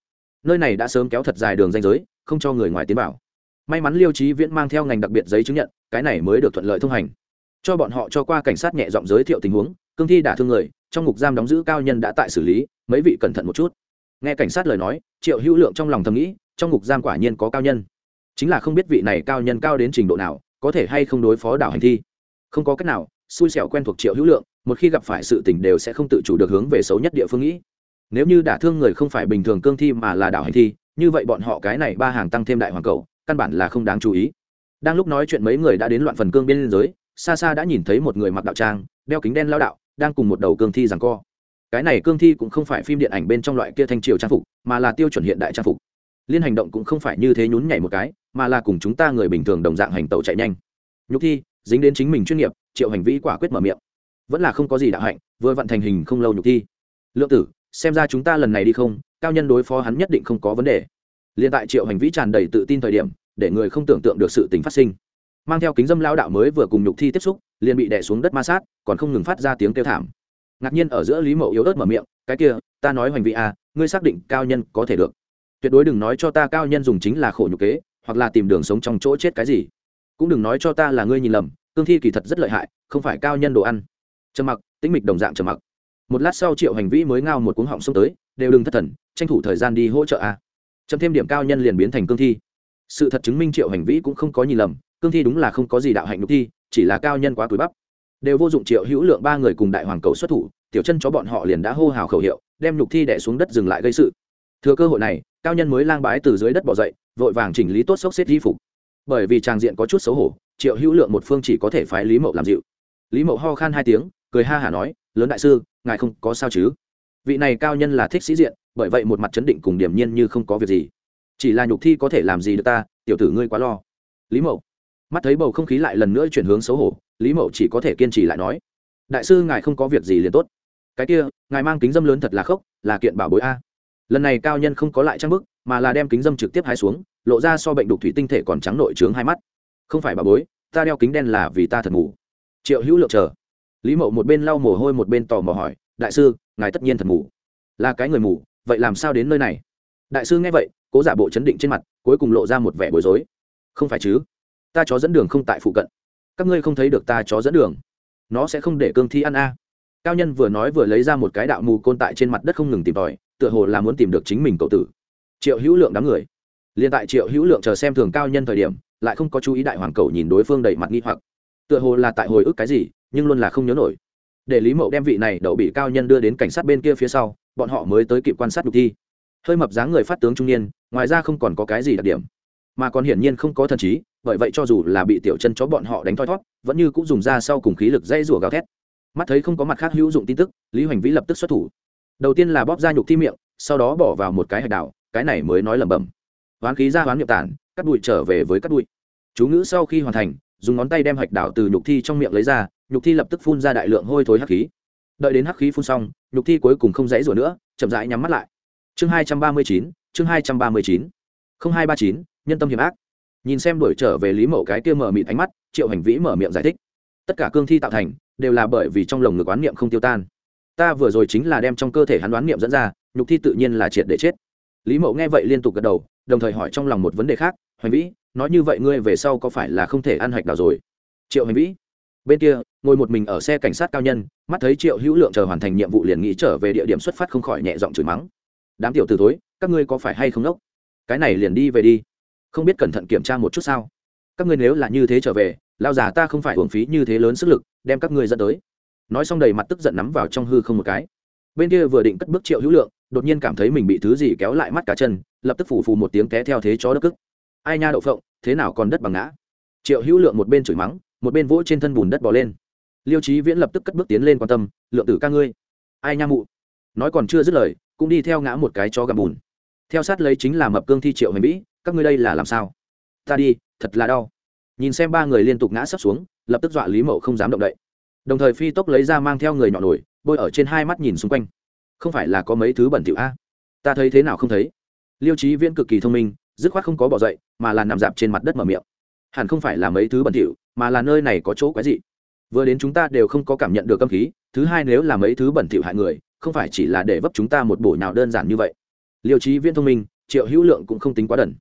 Nơi này đã sớm kéo thật dài đường danh giới, không cho người ngoài tiến vào. May mắn liêu trí viễn mang theo ngành đặc biệt giấy chứng nhận, cái này mới được thuận lợi thông hành cho bọn họ cho qua cảnh sát nhẹ giọng giới thiệu tình huống, cương thi đả thương người, trong ngục giam đóng giữ cao nhân đã tại xử lý, mấy vị cẩn thận một chút. Nghe cảnh sát lời nói, triệu hữu lượng trong lòng thầm nghĩ, trong ngục giam quả nhiên có cao nhân. Chính là không biết vị này cao nhân cao đến trình độ nào, có thể hay không đối phó đảo hành thi. Không có cách nào, xui xẻo quen thuộc triệu hữu lượng, một khi gặp phải sự tình đều sẽ không tự chủ được hướng về xấu nhất địa phương nghĩ. Nếu như đả thương người không phải bình thường cương thi mà là đảo hành thi, như vậy bọn họ cái này ba hàng tăng thêm đại hoàng cầu, căn bản là không đáng chú ý. Đang lúc nói chuyện mấy người đã đến loạn phần cương biên giới xa xa đã nhìn thấy một người mặc đạo trang, đeo kính đen lao đạo, đang cùng một đầu cương thi rằng co. Cái này cương thi cũng không phải phim điện ảnh bên trong loại kia thanh triều trang phục, mà là tiêu chuẩn hiện đại trang phục. Liên hành động cũng không phải như thế nhún nhảy một cái, mà là cùng chúng ta người bình thường đồng dạng hành tẩu chạy nhanh. Nhục thi, dính đến chính mình chuyên nghiệp, triệu hành vi quả quyết mở miệng. Vẫn là không có gì đạo hạnh, vừa vận thành hình không lâu nhục thi. Lượng tử, xem ra chúng ta lần này đi không, cao nhân đối phó hắn nhất định không có vấn đề. Liên tại triệu hành vi tràn đầy tự tin thời điểm, để người không tưởng tượng được sự tình phát sinh mang theo kính dâm lao đạo mới vừa cùng nhục thi tiếp xúc, liền bị đè xuống đất ma sát, còn không ngừng phát ra tiếng kêu thảm. Ngạc nhiên ở giữa lý mậu yếu ớt mở miệng, cái kia, ta nói hành vi à ngươi xác định cao nhân có thể được. Tuyệt đối đừng nói cho ta cao nhân dùng chính là khổ nhục kế, hoặc là tìm đường sống trong chỗ chết cái gì. Cũng đừng nói cho ta là ngươi nhìn lầm, cương thi kỳ thật rất lợi hại, không phải cao nhân đồ ăn. Trầm mặc, tĩnh mịch đồng dạng trầm mặc. Một lát sau triệu hành vĩ mới ngao một cuống họng xông tới, đều đừng thất thần, tranh thủ thời gian đi hỗ trợ a. Chấm thêm điểm cao nhân liền biến thành cương thi. Sự thật chứng minh triệu hành vĩ cũng không có nhìn lầm cương thi đúng là không có gì đạo hạnh nhục thi, chỉ là cao nhân quá túi bắp. Đều vô dụng triệu hữu lượng ba người cùng đại hoàng cầu xuất thủ, tiểu chân chó bọn họ liền đã hô hào khẩu hiệu, đem nhục thi đẻ xuống đất dừng lại gây sự. Thừa cơ hội này, cao nhân mới lang bái từ dưới đất bỏ dậy, vội vàng chỉnh lý tốt sốc xếp di phục. Bởi vì tràng diện có chút xấu hổ, triệu hữu lượng một phương chỉ có thể phái lý mậu làm dịu. Lý mậu ho khan hai tiếng, cười ha hả nói, lớn đại sư, ngài không có sao chứ? Vị này cao nhân là thích sĩ diện, bởi vậy một mặt chấn định cùng điểm nhiên như không có việc gì. Chỉ là nhục thi có thể làm gì được ta, tiểu tử ngươi quá lo. Lý mậu mắt thấy bầu không khí lại lần nữa chuyển hướng xấu hổ, lý mậu chỉ có thể kiên trì lại nói, đại sư, ngài không có việc gì liền tốt. Cái kia, ngài mang kính dâm lớn thật là khốc, là kiện bảo bối a. Lần này cao nhân không có lại trang bức, mà là đem kính dâm trực tiếp hái xuống, lộ ra so bệnh đục thủy tinh thể còn trắng nội trướng hai mắt. Không phải bảo bối, ta đeo kính đen là vì ta thật ngủ. Triệu hữu lượng chờ. Lý mậu một bên lau mồ hôi một bên tò mò hỏi, đại sư, ngài tất nhiên thật ngủ. Là cái người mù vậy làm sao đến nơi này? Đại sư nghe vậy, cố giả bộ chấn định trên mặt, cuối cùng lộ ra một vẻ bối rối. Không phải chứ? Ta chó dẫn đường không tại phụ cận. Các ngươi không thấy được ta chó dẫn đường. Nó sẽ không để cương thi ăn a. Cao nhân vừa nói vừa lấy ra một cái đạo mù côn tại trên mặt đất không ngừng tìm tòi, tựa hồ là muốn tìm được chính mình cậu tử. Triệu hữu lượng đám người. Liền tại triệu hữu lượng chờ xem thường cao nhân thời điểm, lại không có chú ý đại hoàng cầu nhìn đối phương đầy mặt nghi hoặc. Tựa hồ là tại hồi ức cái gì, nhưng luôn là không nhớ nổi. Để lý mậu đem vị này đậu bị cao nhân đưa đến cảnh sát bên kia phía sau, bọn họ mới tới kịp quan sát nhục thi. Hơi mập dáng người phát tướng trung niên, ngoài ra không còn có cái gì đặc điểm mà còn hiển nhiên không có thần trí, bởi vậy cho dù là bị tiểu chân chó bọn họ đánh thoi thót, vẫn như cũng dùng ra sau cùng khí lực dây rủa gào thét. Mắt thấy không có mặt khác hữu dụng tin tức, lý hoành vĩ lập tức xuất thủ. Đầu tiên là bóp ra nhục thi miệng, sau đó bỏ vào một cái hạch đảo, cái này mới nói lẩm bẩm. Hoán khí ra hoán miệng tản, cắt đùi trở về với cắt đùi chú ngữ sau khi hoàn thành, dùng ngón tay đem hạch đảo từ nhục thi trong miệng lấy ra, nhục thi lập tức phun ra đại lượng hôi thối hắc khí. Đợi đến hắc khí phun xong, nhục thi cuối cùng không dãy rủa nữa, chậm rãi nhắm mắt lại. Chương hai trăm ba mươi chín, chương hai trăm ba mươi chín. không hai ba chín, nhân tâm hiểm ác. Nhìn xem đổi trở về lý mậu cái kia mở mịt ánh mắt, triệu hành vĩ mở miệng giải thích. Tất cả cương thi tạo thành, đều là bởi vì trong lồng ngực oán niệm không tiêu tan. Ta vừa rồi chính là đem trong cơ thể hắn đoán niệm dẫn ra, nhục thi tự nhiên là triệt để chết. Lý mậu nghe vậy liên tục gật đầu, đồng thời hỏi trong lòng một vấn đề khác. Hoành vĩ, nói như vậy ngươi về sau có phải là không thể ăn hạch đào rồi? Triệu Hành vĩ, bên kia, ngồi một mình ở xe cảnh sát cao nhân, mắt thấy triệu hữu lượng chờ hoàn thành nhiệm vụ liền nghĩ trở về địa điểm xuất phát không khỏi nhẹ giọng chửi mắng. Đám tiểu từ tối các ngươi có phải hay không đốc? Cái này liền đi về đi. Không biết cẩn thận kiểm tra một chút sao? Các ngươi nếu là như thế trở về lao già ta không phải hưởng phí như thế lớn sức lực, đem các ngươi dẫn tới. Nói xong đầy mặt tức giận nắm vào trong hư không một cái. Bên kia vừa định cất bước triệu hữu lượng, đột nhiên cảm thấy mình bị thứ gì kéo lại mắt cá chân, lập tức phủ phù một tiếng té theo thế chó đất cức. Ai nha đậu phộng, thế nào còn đất bằng ngã? Triệu hữu lượng một bên chửi mắng, một bên vỗ trên thân bùn đất bỏ lên. Liêu trí viễn lập tức cất bước tiến lên quan tâm, lượng tử ca ngươi. Ai nha mụ? Nói còn chưa dứt lời, cũng đi theo ngã một cái chó gặm bùn theo sát lấy chính là mập cương thi triệu hành vĩ, các ngươi đây là làm sao? Ta đi, thật là đau. Nhìn xem ba người liên tục ngã sấp xuống, lập tức dọa lý mậu không dám động đậy. Đồng thời phi tốc lấy ra mang theo người nhỏ nổi, bôi ở trên hai mắt nhìn xung quanh. Không phải là có mấy thứ bẩn thỉu a? Ta thấy thế nào không thấy? Liêu trí viễn cực kỳ thông minh, dứt khoát không có bỏ dậy, mà là nằm dạp trên mặt đất mở miệng. Hẳn không phải là mấy thứ bẩn thỉu, mà là nơi này có chỗ quái dị. Vừa đến chúng ta đều không có cảm nhận được âm khí, thứ hai nếu là mấy thứ bẩn thỉu hại người, không phải chỉ là để vấp chúng ta một bổ nào đơn giản như vậy liêu trí viễn thông minh, triệu hữu lượng cũng không tính quá đần.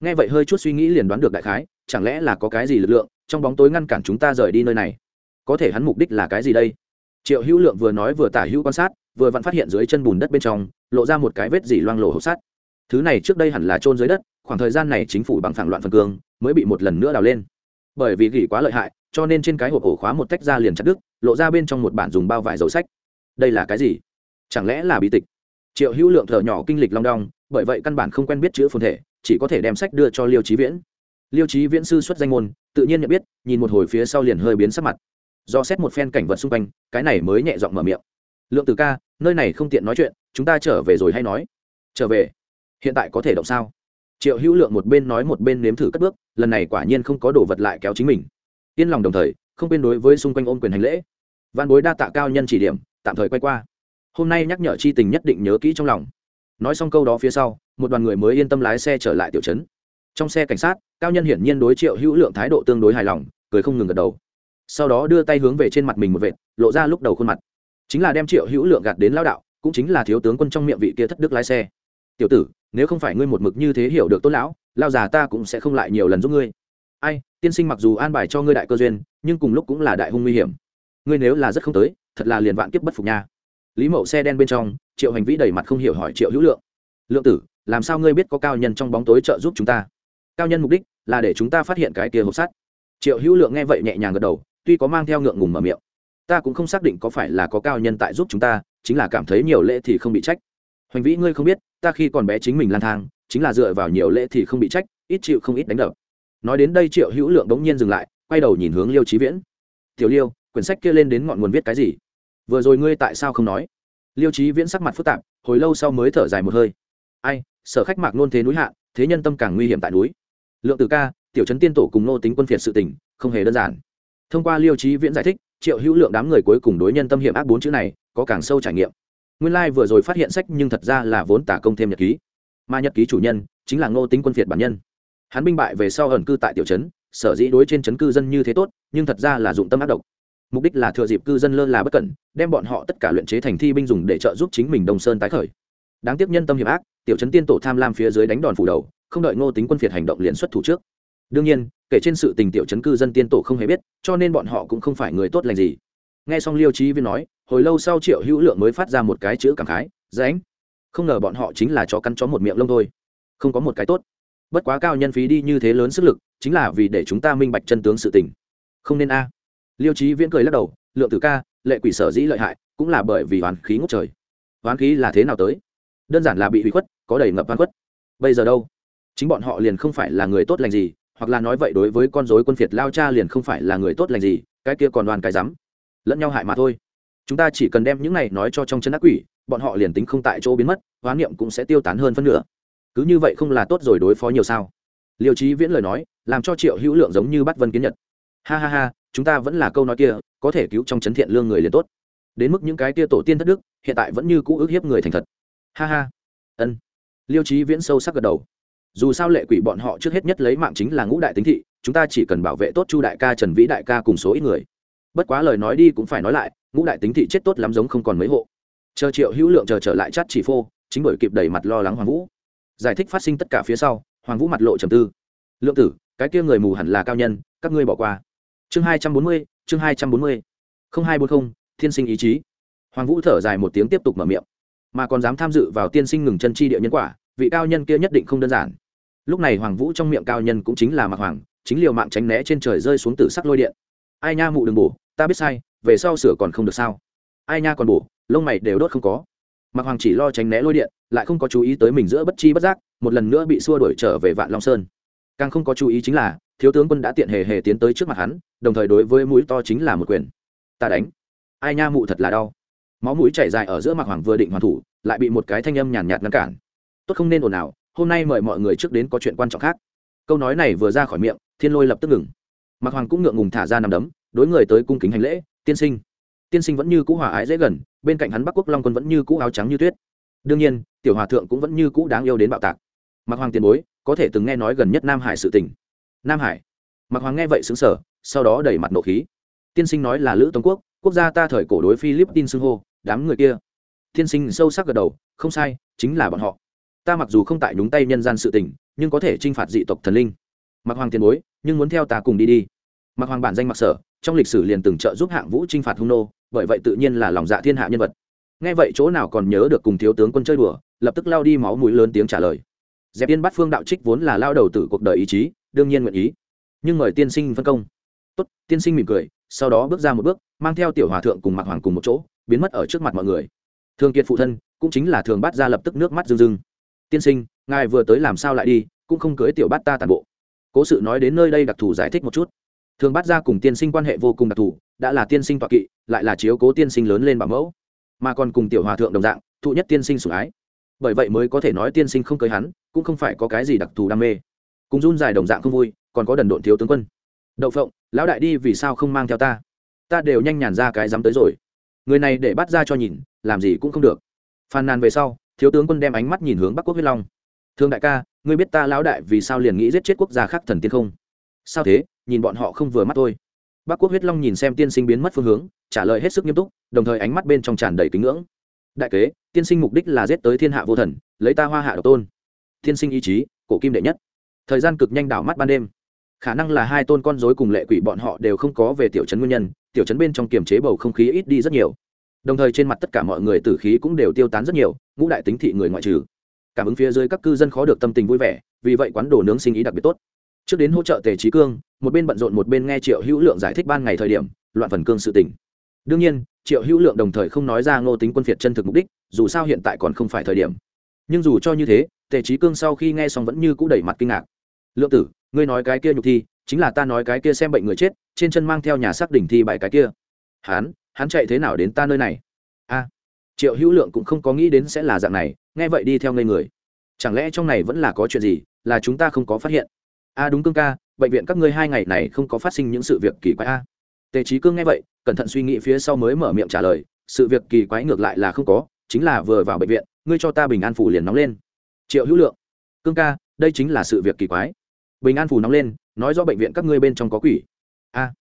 Nghe vậy hơi chút suy nghĩ liền đoán được đại khái, chẳng lẽ là có cái gì lực lượng trong bóng tối ngăn cản chúng ta rời đi nơi này? Có thể hắn mục đích là cái gì đây? Triệu hữu lượng vừa nói vừa tả hữu quan sát, vừa vẫn phát hiện dưới chân bùn đất bên trong, lộ ra một cái vết dỉ loang lổ hộp sắt. Thứ này trước đây hẳn là trôn dưới đất, khoảng thời gian này chính phủ bằng phản loạn phần cương mới bị một lần nữa đào lên. Bởi vì gỉ quá lợi hại, cho nên trên cái hộp ổ khóa một tách ra liền chặt đứt, lộ ra bên trong một bản dùng bao vải dầu sách. Đây là cái gì? Chẳng lẽ là bí tịch? Triệu hữu lượng thở nhỏ kinh lịch long đong, bởi vậy căn bản không quen biết chữ phồn thể, chỉ có thể đem sách đưa cho liêu trí viễn. Liêu trí viễn sư xuất danh môn, tự nhiên nhận biết, nhìn một hồi phía sau liền hơi biến sắc mặt. Do xét một phen cảnh vật xung quanh, cái này mới nhẹ giọng mở miệng. Lượng từ ca, nơi này không tiện nói chuyện, chúng ta trở về rồi hay nói? Trở về? Hiện tại có thể động sao? Triệu hữu lượng một bên nói một bên nếm thử cất bước, lần này quả nhiên không có đồ vật lại kéo chính mình. Yên lòng đồng thời, không quên đối với xung quanh ôm quyền hành lễ. Văn bối đa tạ cao nhân chỉ điểm, tạm thời quay qua hôm nay nhắc nhở chi tình nhất định nhớ kỹ trong lòng. Nói xong câu đó phía sau, một đoàn người mới yên tâm lái xe trở lại tiểu trấn. Trong xe cảnh sát, cao nhân hiển nhiên đối triệu hữu lượng thái độ tương đối hài lòng, cười không ngừng gật đầu. Sau đó đưa tay hướng về trên mặt mình một vệt, lộ ra lúc đầu khuôn mặt. Chính là đem triệu hữu lượng gạt đến lao đạo, cũng chính là thiếu tướng quân trong miệng vị kia thất đức lái xe. Tiểu tử, nếu không phải ngươi một mực như thế hiểu được tôn lão, lao già ta cũng sẽ không lại nhiều lần giúp ngươi. Ai, tiên sinh mặc dù an bài cho ngươi đại cơ duyên, nhưng cùng lúc cũng là đại hung nguy hiểm. Ngươi nếu là rất không tới, thật là liền vạn kiếp bất phục nha lý mậu xe đen bên trong, triệu hành vĩ đầy mặt không hiểu hỏi triệu hữu lượng lượng tử, làm sao ngươi biết có cao nhân trong bóng tối trợ giúp chúng ta? Cao nhân mục đích là để chúng ta phát hiện cái kia hộp sắt. Triệu hữu lượng nghe vậy nhẹ nhàng gật đầu, tuy có mang theo ngượng ngùng mở miệng, ta cũng không xác định có phải là có cao nhân tại giúp chúng ta, chính là cảm thấy nhiều lễ thì không bị trách. Hoành vĩ, ngươi không biết, ta khi còn bé chính mình lang thang, chính là dựa vào nhiều lễ thì không bị trách, ít chịu không ít đánh đập. Nói đến đây triệu hữu lượng đống nhiên dừng lại, quay đầu nhìn hướng liêu trí viễn. Tiểu liêu, quyển sách kia lên đến ngọn nguồn viết cái gì? Vừa rồi ngươi tại sao không nói? Liêu trí viễn sắc mặt phức tạp, hồi lâu sau mới thở dài một hơi. Ai, sở khách mạc nôn thế núi hạ, thế nhân tâm càng nguy hiểm tại núi. Lượng từ ca, tiểu trấn tiên tổ cùng nô tính quân phiệt sự tình, không hề đơn giản. Thông qua liêu trí viễn giải thích, triệu hữu lượng đám người cuối cùng đối nhân tâm hiểm ác bốn chữ này, có càng sâu trải nghiệm. Nguyên lai、like、vừa rồi phát hiện sách nhưng thật ra là vốn tả công thêm nhật ký. Mà nhật ký chủ nhân chính là ngô tính quân phiệt bản nhân. Hắn binh bại về sau ẩn cư tại tiểu trấn, sở dĩ đối trên trấn cư dân như thế tốt, nhưng thật ra là dụng tâm ác độc mục đích là thừa dịp cư dân lơ là bất cẩn, đem bọn họ tất cả luyện chế thành thi binh dùng để trợ giúp chính mình đông sơn tái khởi. Đáng tiếc nhân tâm hiểm ác, tiểu trấn tiên tổ tham lam phía dưới đánh đòn phủ đầu, không đợi ngô tính quân phiệt hành động liền xuất thủ trước. Đương nhiên, kể trên sự tình tiểu chấn cư dân tiên tổ không hề biết, cho nên bọn họ cũng không phải người tốt lành gì. Nghe xong liêu trí viên nói, hồi lâu sau triệu hữu lượng mới phát ra một cái chữ cảm khái ránh không ngờ bọn họ chính là chó cắn chó một miệng lông thôi. Không có một cái tốt. Bất quá cao nhân phí đi như thế lớn sức lực, chính là vì để chúng ta minh bạch chân tướng sự tình. Không nên a liêu trí viễn cười lắc đầu, lượng tử ca, lệ quỷ sở dĩ lợi hại, cũng là bởi vì hoàn khí ngốc trời. Hoán khí là thế nào tới? Đơn giản là bị hủy khuất, có đầy ngập hoán khuất. Bây giờ đâu? Chính bọn họ liền không phải là người tốt lành gì, hoặc là nói vậy đối với con dối quân phiệt lao cha liền không phải là người tốt lành gì, cái kia còn đoàn cái rắm. Lẫn nhau hại mà thôi. Chúng ta chỉ cần đem những này nói cho trong chân ác quỷ, bọn họ liền tính không tại chỗ biến mất hoán niệm cũng sẽ tiêu tán hơn phân nửa. Cứ như vậy không là tốt rồi đối phó nhiều sao? Liêu trí viễn lời nói, làm cho triệu hữu lượng giống như bắt vân kiến nhật. Ha ha ha chúng ta vẫn là câu nói kia, có thể cứu trong chấn thiện lương người liền tốt. Đến mức những cái kia tổ tiên thất đức, hiện tại vẫn như cũ ước hiếp người thành thật. Ha ha. Ân. Liêu trí viễn sâu sắc gật đầu. Dù sao lệ quỷ bọn họ trước hết nhất lấy mạng chính là ngũ đại tính thị, chúng ta chỉ cần bảo vệ tốt chu đại ca, trần vĩ đại ca cùng số ít người. Bất quá lời nói đi cũng phải nói lại, ngũ đại tính thị chết tốt lắm giống không còn mấy hộ. Chờ triệu hữu lượng chờ trở lại chắt chỉ phô, chính bởi kịp đẩy mặt lo lắng hoàng vũ. Giải thích phát sinh tất cả phía sau, hoàng vũ mặt lộ trầm tư. Lượng tử, cái kia người mù hẳn là cao nhân, các ngươi bỏ qua chương hai trăm bốn mươi, chương hai trăm bốn mươi. Không hai bốn không, thiên sinh ý chí. Hoàng vũ thở dài một tiếng tiếp tục mở miệng. Mà còn dám tham dự vào tiên sinh ngừng chân chi địa nhân quả, vị cao nhân kia nhất định không đơn giản. Lúc này hoàng vũ trong miệng cao nhân cũng chính là mạc hoàng, chính liều mạng tránh né trên trời rơi xuống tử sắc lôi điện. Ai nha mụ đừng bổ, ta biết sai, về sau sửa còn không được sao? Ai nha còn bổ, lông mày đều đốt không có. Mặc hoàng chỉ lo tránh né lôi điện, lại không có chú ý tới mình giữa bất chi bất giác, một lần nữa bị xua đuổi trở về vạn long sơn. Càng không có chú ý chính là thiếu tướng quân đã tiện hề hề tiến tới trước mặt hắn, đồng thời đối với mũi to chính là một quyền. Ta đánh. Ai nha mụ thật là đau. Máu mũi chảy dài ở giữa mặt hoàng vừa định hoàn thủ, lại bị một cái thanh âm nhàn nhạt ngăn cản. Tốt không nên ồn ào, hôm nay mời mọi người trước đến có chuyện quan trọng khác. Câu nói này vừa ra khỏi miệng, thiên lôi lập tức ngừng. Mặt hoàng cũng ngượng ngùng thả ra nằm đấm, đối người tới cung kính hành lễ, tiên sinh. Tiên sinh vẫn như cũ hòa ái dễ gần, bên cạnh hắn bắc quốc long quân vẫn như cũ áo trắng như tuyết. Đương nhiên, tiểu hòa thượng cũng vẫn như cũ đáng yêu đến bạo tạc. Mặt hoàng tiền bối, có thể từng nghe nói gần nhất nam hải sự tình nam hải mặc hoàng nghe vậy xứng sở sau đó đẩy mặt nộ khí tiên sinh nói là lữ tống quốc quốc gia ta thời cổ đối philippines xưng hô đám người kia tiên sinh sâu sắc gật đầu không sai chính là bọn họ ta mặc dù không tại nhúng tay nhân gian sự tình nhưng có thể t r i n h phạt dị tộc thần linh mặc hoàng tiền bối nhưng muốn theo ta cùng đi đi mặc hoàng bản danh mặc sở trong lịch sử liền từng trợ giúp hạng vũ t r i n h phạt hung nô bởi vậy tự nhiên là lòng dạ thiên hạ nhân vật nghe vậy chỗ nào còn nhớ được cùng thiếu tướng quân chơi đùa lập tức lao đi máu mũi lớn tiếng trả lời dẹp yên bắt phương đạo trích vốn là lao đầu tử cuộc đời ý chí đương nhiên nguyện ý. Nhưng mời tiên sinh phân công. Tốt, tiên sinh mỉm cười, sau đó bước ra một bước, mang theo tiểu hòa thượng cùng mặc hoàng cùng một chỗ, biến mất ở trước mặt mọi người. Thường kiệt phụ thân, cũng chính là thường bắt ra lập tức nước mắt rưng rưng. Tiên sinh, ngài vừa tới làm sao lại đi, cũng không cưới tiểu bát ta tàn bộ. Cố sự nói đến nơi đây đặc thù giải thích một chút. Thường bắt ra cùng tiên sinh quan hệ vô cùng đặc thù, đã là tiên sinh tọa kỵ, lại là chiếu cố tiên sinh lớn lên bảo mẫu. Mà còn cùng tiểu hòa thượng đồng dạng, thụ nhất tiên sinh sủng ái. Bởi vậy mới có thể nói tiên sinh không cưới hắn, cũng không phải có cái gì đặc thù đam mê cùng run dài đồng dạng không vui, còn có đần độn thiếu tướng quân. Đậu phộng, lão đại đi vì sao không mang theo ta? Ta đều nhanh nhàn ra cái dám tới rồi. Người này để bắt ra cho nhìn, làm gì cũng không được. Phàn nàn về sau, thiếu tướng quân đem ánh mắt nhìn hướng bắc quốc huyết long. Thương đại ca, ngươi biết ta lão đại vì sao liền nghĩ giết chết quốc gia khác thần tiên không? Sao thế? Nhìn bọn họ không vừa mắt thôi. Bắc quốc huyết long nhìn xem tiên sinh biến mất phương hướng, trả lời hết sức nghiêm túc, đồng thời ánh mắt bên trong tràn đầy kính ngưỡng. Đại kế, tiên sinh mục đích là giết tới thiên hạ vô thần, lấy ta hoa hạ độc tôn. Tiên sinh ý chí, cổ kim đệ nhất thời gian cực nhanh đảo mắt ban đêm. Khả năng là hai tôn con dối cùng lệ quỷ bọn họ đều không có về tiểu trấn nguyên nhân, tiểu trấn bên trong kiềm chế bầu không khí ít đi rất nhiều. Đồng thời trên mặt tất cả mọi người tử khí cũng đều tiêu tán rất nhiều, ngũ đại tính thị người ngoại trừ. Cảm ứng phía dưới các cư dân khó được tâm tình vui vẻ, vì vậy quán đồ nướng sinh ý đặc biệt tốt. Trước đến hỗ trợ tề trí cương, một bên bận rộn một bên nghe triệu hữu lượng giải thích ban ngày thời điểm, loạn phần cương sự tỉnh đương nhiên, triệu hữu lượng đồng thời không nói ra ngô tính quân phiệt chân thực mục đích, dù sao hiện tại còn không phải thời điểm. Nhưng dù cho như thế, tề trí cương sau khi nghe xong vẫn như c ũ đẩy mặt kinh ngạc lượng tử, ngươi nói cái kia nhục thi, chính là ta nói cái kia xem bệnh người chết, trên chân mang theo nhà xác đỉnh thi bại cái kia. Hán, hắn chạy thế nào đến ta nơi này? A, triệu hữu lượng cũng không có nghĩ đến sẽ là dạng này, nghe vậy đi theo ngây người. Chẳng lẽ trong này vẫn là có chuyện gì, là chúng ta không có phát hiện? A, đúng cương ca, bệnh viện các ngươi hai ngày này không có phát sinh những sự việc kỳ quái a. Tề trí cương nghe vậy, cẩn thận suy nghĩ phía sau mới mở miệng trả lời, sự việc kỳ quái ngược lại là không có, chính là vừa vào bệnh viện, ngươi cho ta bình an phủ liền nóng lên. Triệu hữu lượng, cương ca, đây chính là sự việc kỳ quái bình an phủ nóng lên, nói do bệnh viện các ngươi bên trong có quỷ. A,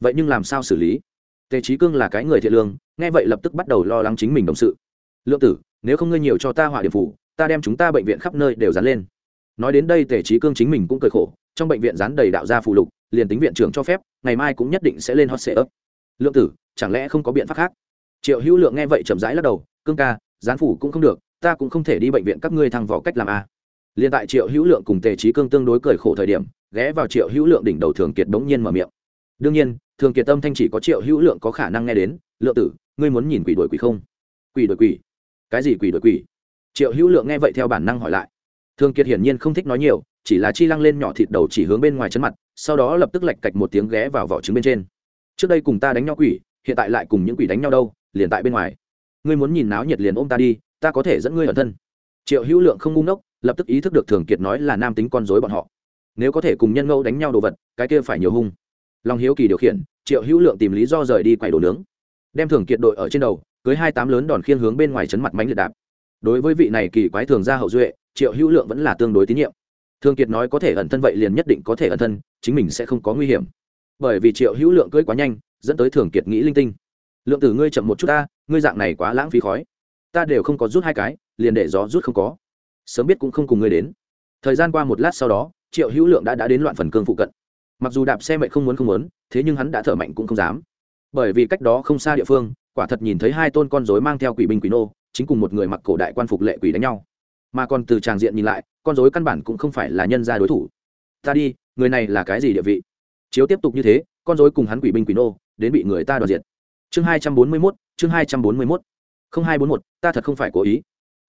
vậy nhưng làm sao xử lý? Tề trí cương là cái người thiện lương, nghe vậy lập tức bắt đầu lo lắng chính mình đồng sự. Lượng tử, nếu không ngươi nhiều cho ta hỏa điểm phủ, ta đem chúng ta bệnh viện khắp nơi đều dán lên. Nói đến đây tề trí cương chính mình cũng cười khổ, trong bệnh viện dán đầy đạo gia phù lục, liền tính viện trưởng cho phép, ngày mai cũng nhất định sẽ lên hot sệ ấp lượng tử, chẳng lẽ không có biện pháp khác? Triệu hữu lượng nghe vậy chậm rãi lắc đầu, cương ca, dán phủ cũng không được, ta cũng không thể đi bệnh viện các ngươi thăng vỏ cách làm a liền tại triệu hữu lượng cùng tề trí cương tương đối cười khổ thời điểm, ghé vào triệu hữu lượng đỉnh đầu thường kiệt bỗng nhiên mở miệng. Đương nhiên, thường kiệt tâm thanh chỉ có triệu hữu lượng có khả năng nghe đến, lượng tử, ngươi muốn nhìn quỷ đuổi quỷ không? Quỷ đuổi quỷ? Cái gì quỷ đuổi quỷ? Triệu hữu lượng nghe vậy theo bản năng hỏi lại. Thường kiệt hiển nhiên không thích nói nhiều, chỉ là chi lăng lên nhỏ thịt đầu chỉ hướng bên ngoài chân mặt, sau đó lập tức lạch cạch một tiếng ghé vào vỏ trứng bên trên. Trước đây cùng ta đánh nhau quỷ, hiện tại lại cùng những quỷ đánh nhau đâu, liền tại bên ngoài. Ngươi muốn nhìn náo nhiệt liền ôm ta đi, ta có thể dẫn ngươi ở thân. Triệu hữu lượng không ngu ngốc lập tức ý thức được thường kiệt nói là nam tính con dối bọn họ. Nếu có thể cùng nhân ngẫu đánh nhau đồ vật, cái kia phải nhiều hung. Long hiếu kỳ điều khiển, triệu hữu lượng tìm lý do rời đi quầy đồ nướng. Đem thường kiệt đội ở trên đầu, cưới hai tám lớn đòn khiên hướng bên ngoài chấn mặt mánh liệt đạp. Đối với vị này kỳ quái thường ra hậu duệ, triệu hữu lượng vẫn là tương đối tín nhiệm. Thường kiệt nói có thể ẩn thân vậy liền nhất định có thể ẩn thân, chính mình sẽ không có nguy hiểm. Bởi vì triệu hữu lượng cưới quá nhanh, dẫn tới thường kiệt nghĩ linh tinh. Lượng tử ngươi chậm một chút ta, ngươi dạng này quá lãng phí khói. Ta đều không có rút hai cái, liền để gió rút không có sớm biết cũng không cùng ngươi đến. Thời gian qua một lát sau đó, triệu hữu lượng đã đã đến loạn phần cương phụ cận. Mặc dù đạp xe mệnh không muốn không muốn, thế nhưng hắn đã thở mạnh cũng không dám. Bởi vì cách đó không xa địa phương, quả thật nhìn thấy hai tôn con dối mang theo quỷ binh quỷ nô, chính cùng một người mặc cổ đại quan phục lệ quỷ đánh nhau. Mà còn từ tràng diện nhìn lại, con dối căn bản cũng không phải là nhân gia đối thủ. Ta đi, người này là cái gì địa vị? Chiếu tiếp tục như thế, con dối cùng hắn quỷ binh quỷ nô, đến bị người ta đoạt diệt. Chương hai trăm bốn mươi mốt, chương hai trăm bốn mươi mốt. Không hai bốn một, ta thật không phải cố ý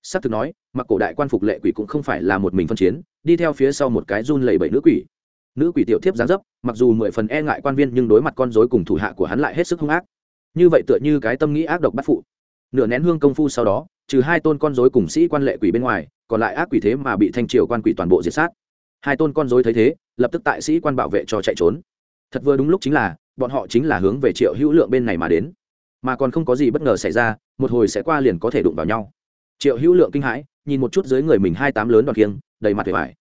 s c thực nói, mặc cổ đại quan phục lệ quỷ cũng không phải là một mình phân chiến, đi theo phía sau một cái run lẩy bẩy nữ quỷ. Nữ quỷ tiểu thiếp giáng dấp, mặc dù mười phần e ngại quan viên nhưng đối mặt con dối cùng thủ hạ của hắn lại hết sức hung ác. Như vậy tựa như cái tâm nghĩ ác độc bắt phụ. Nửa nén hương công phu sau đó, trừ hai tôn con dối cùng sĩ quan lệ quỷ bên ngoài, còn lại ác quỷ thế mà bị thanh triều quan quỷ toàn bộ diệt sát. Hai tôn con dối thấy thế, lập tức tại sĩ quan bảo vệ cho chạy trốn. Thật vừa đúng lúc chính là, bọn họ chính là hướng về triệu hữu lượng bên này mà đến. Mà còn không có gì bất ngờ xảy ra, một hồi sẽ qua liền có thể đụng vào nhau triệu hữu lượng kinh hãi, nhìn một chút dưới người mình hai tám lớn đòn kiêng, đầy mặt vẻ vải.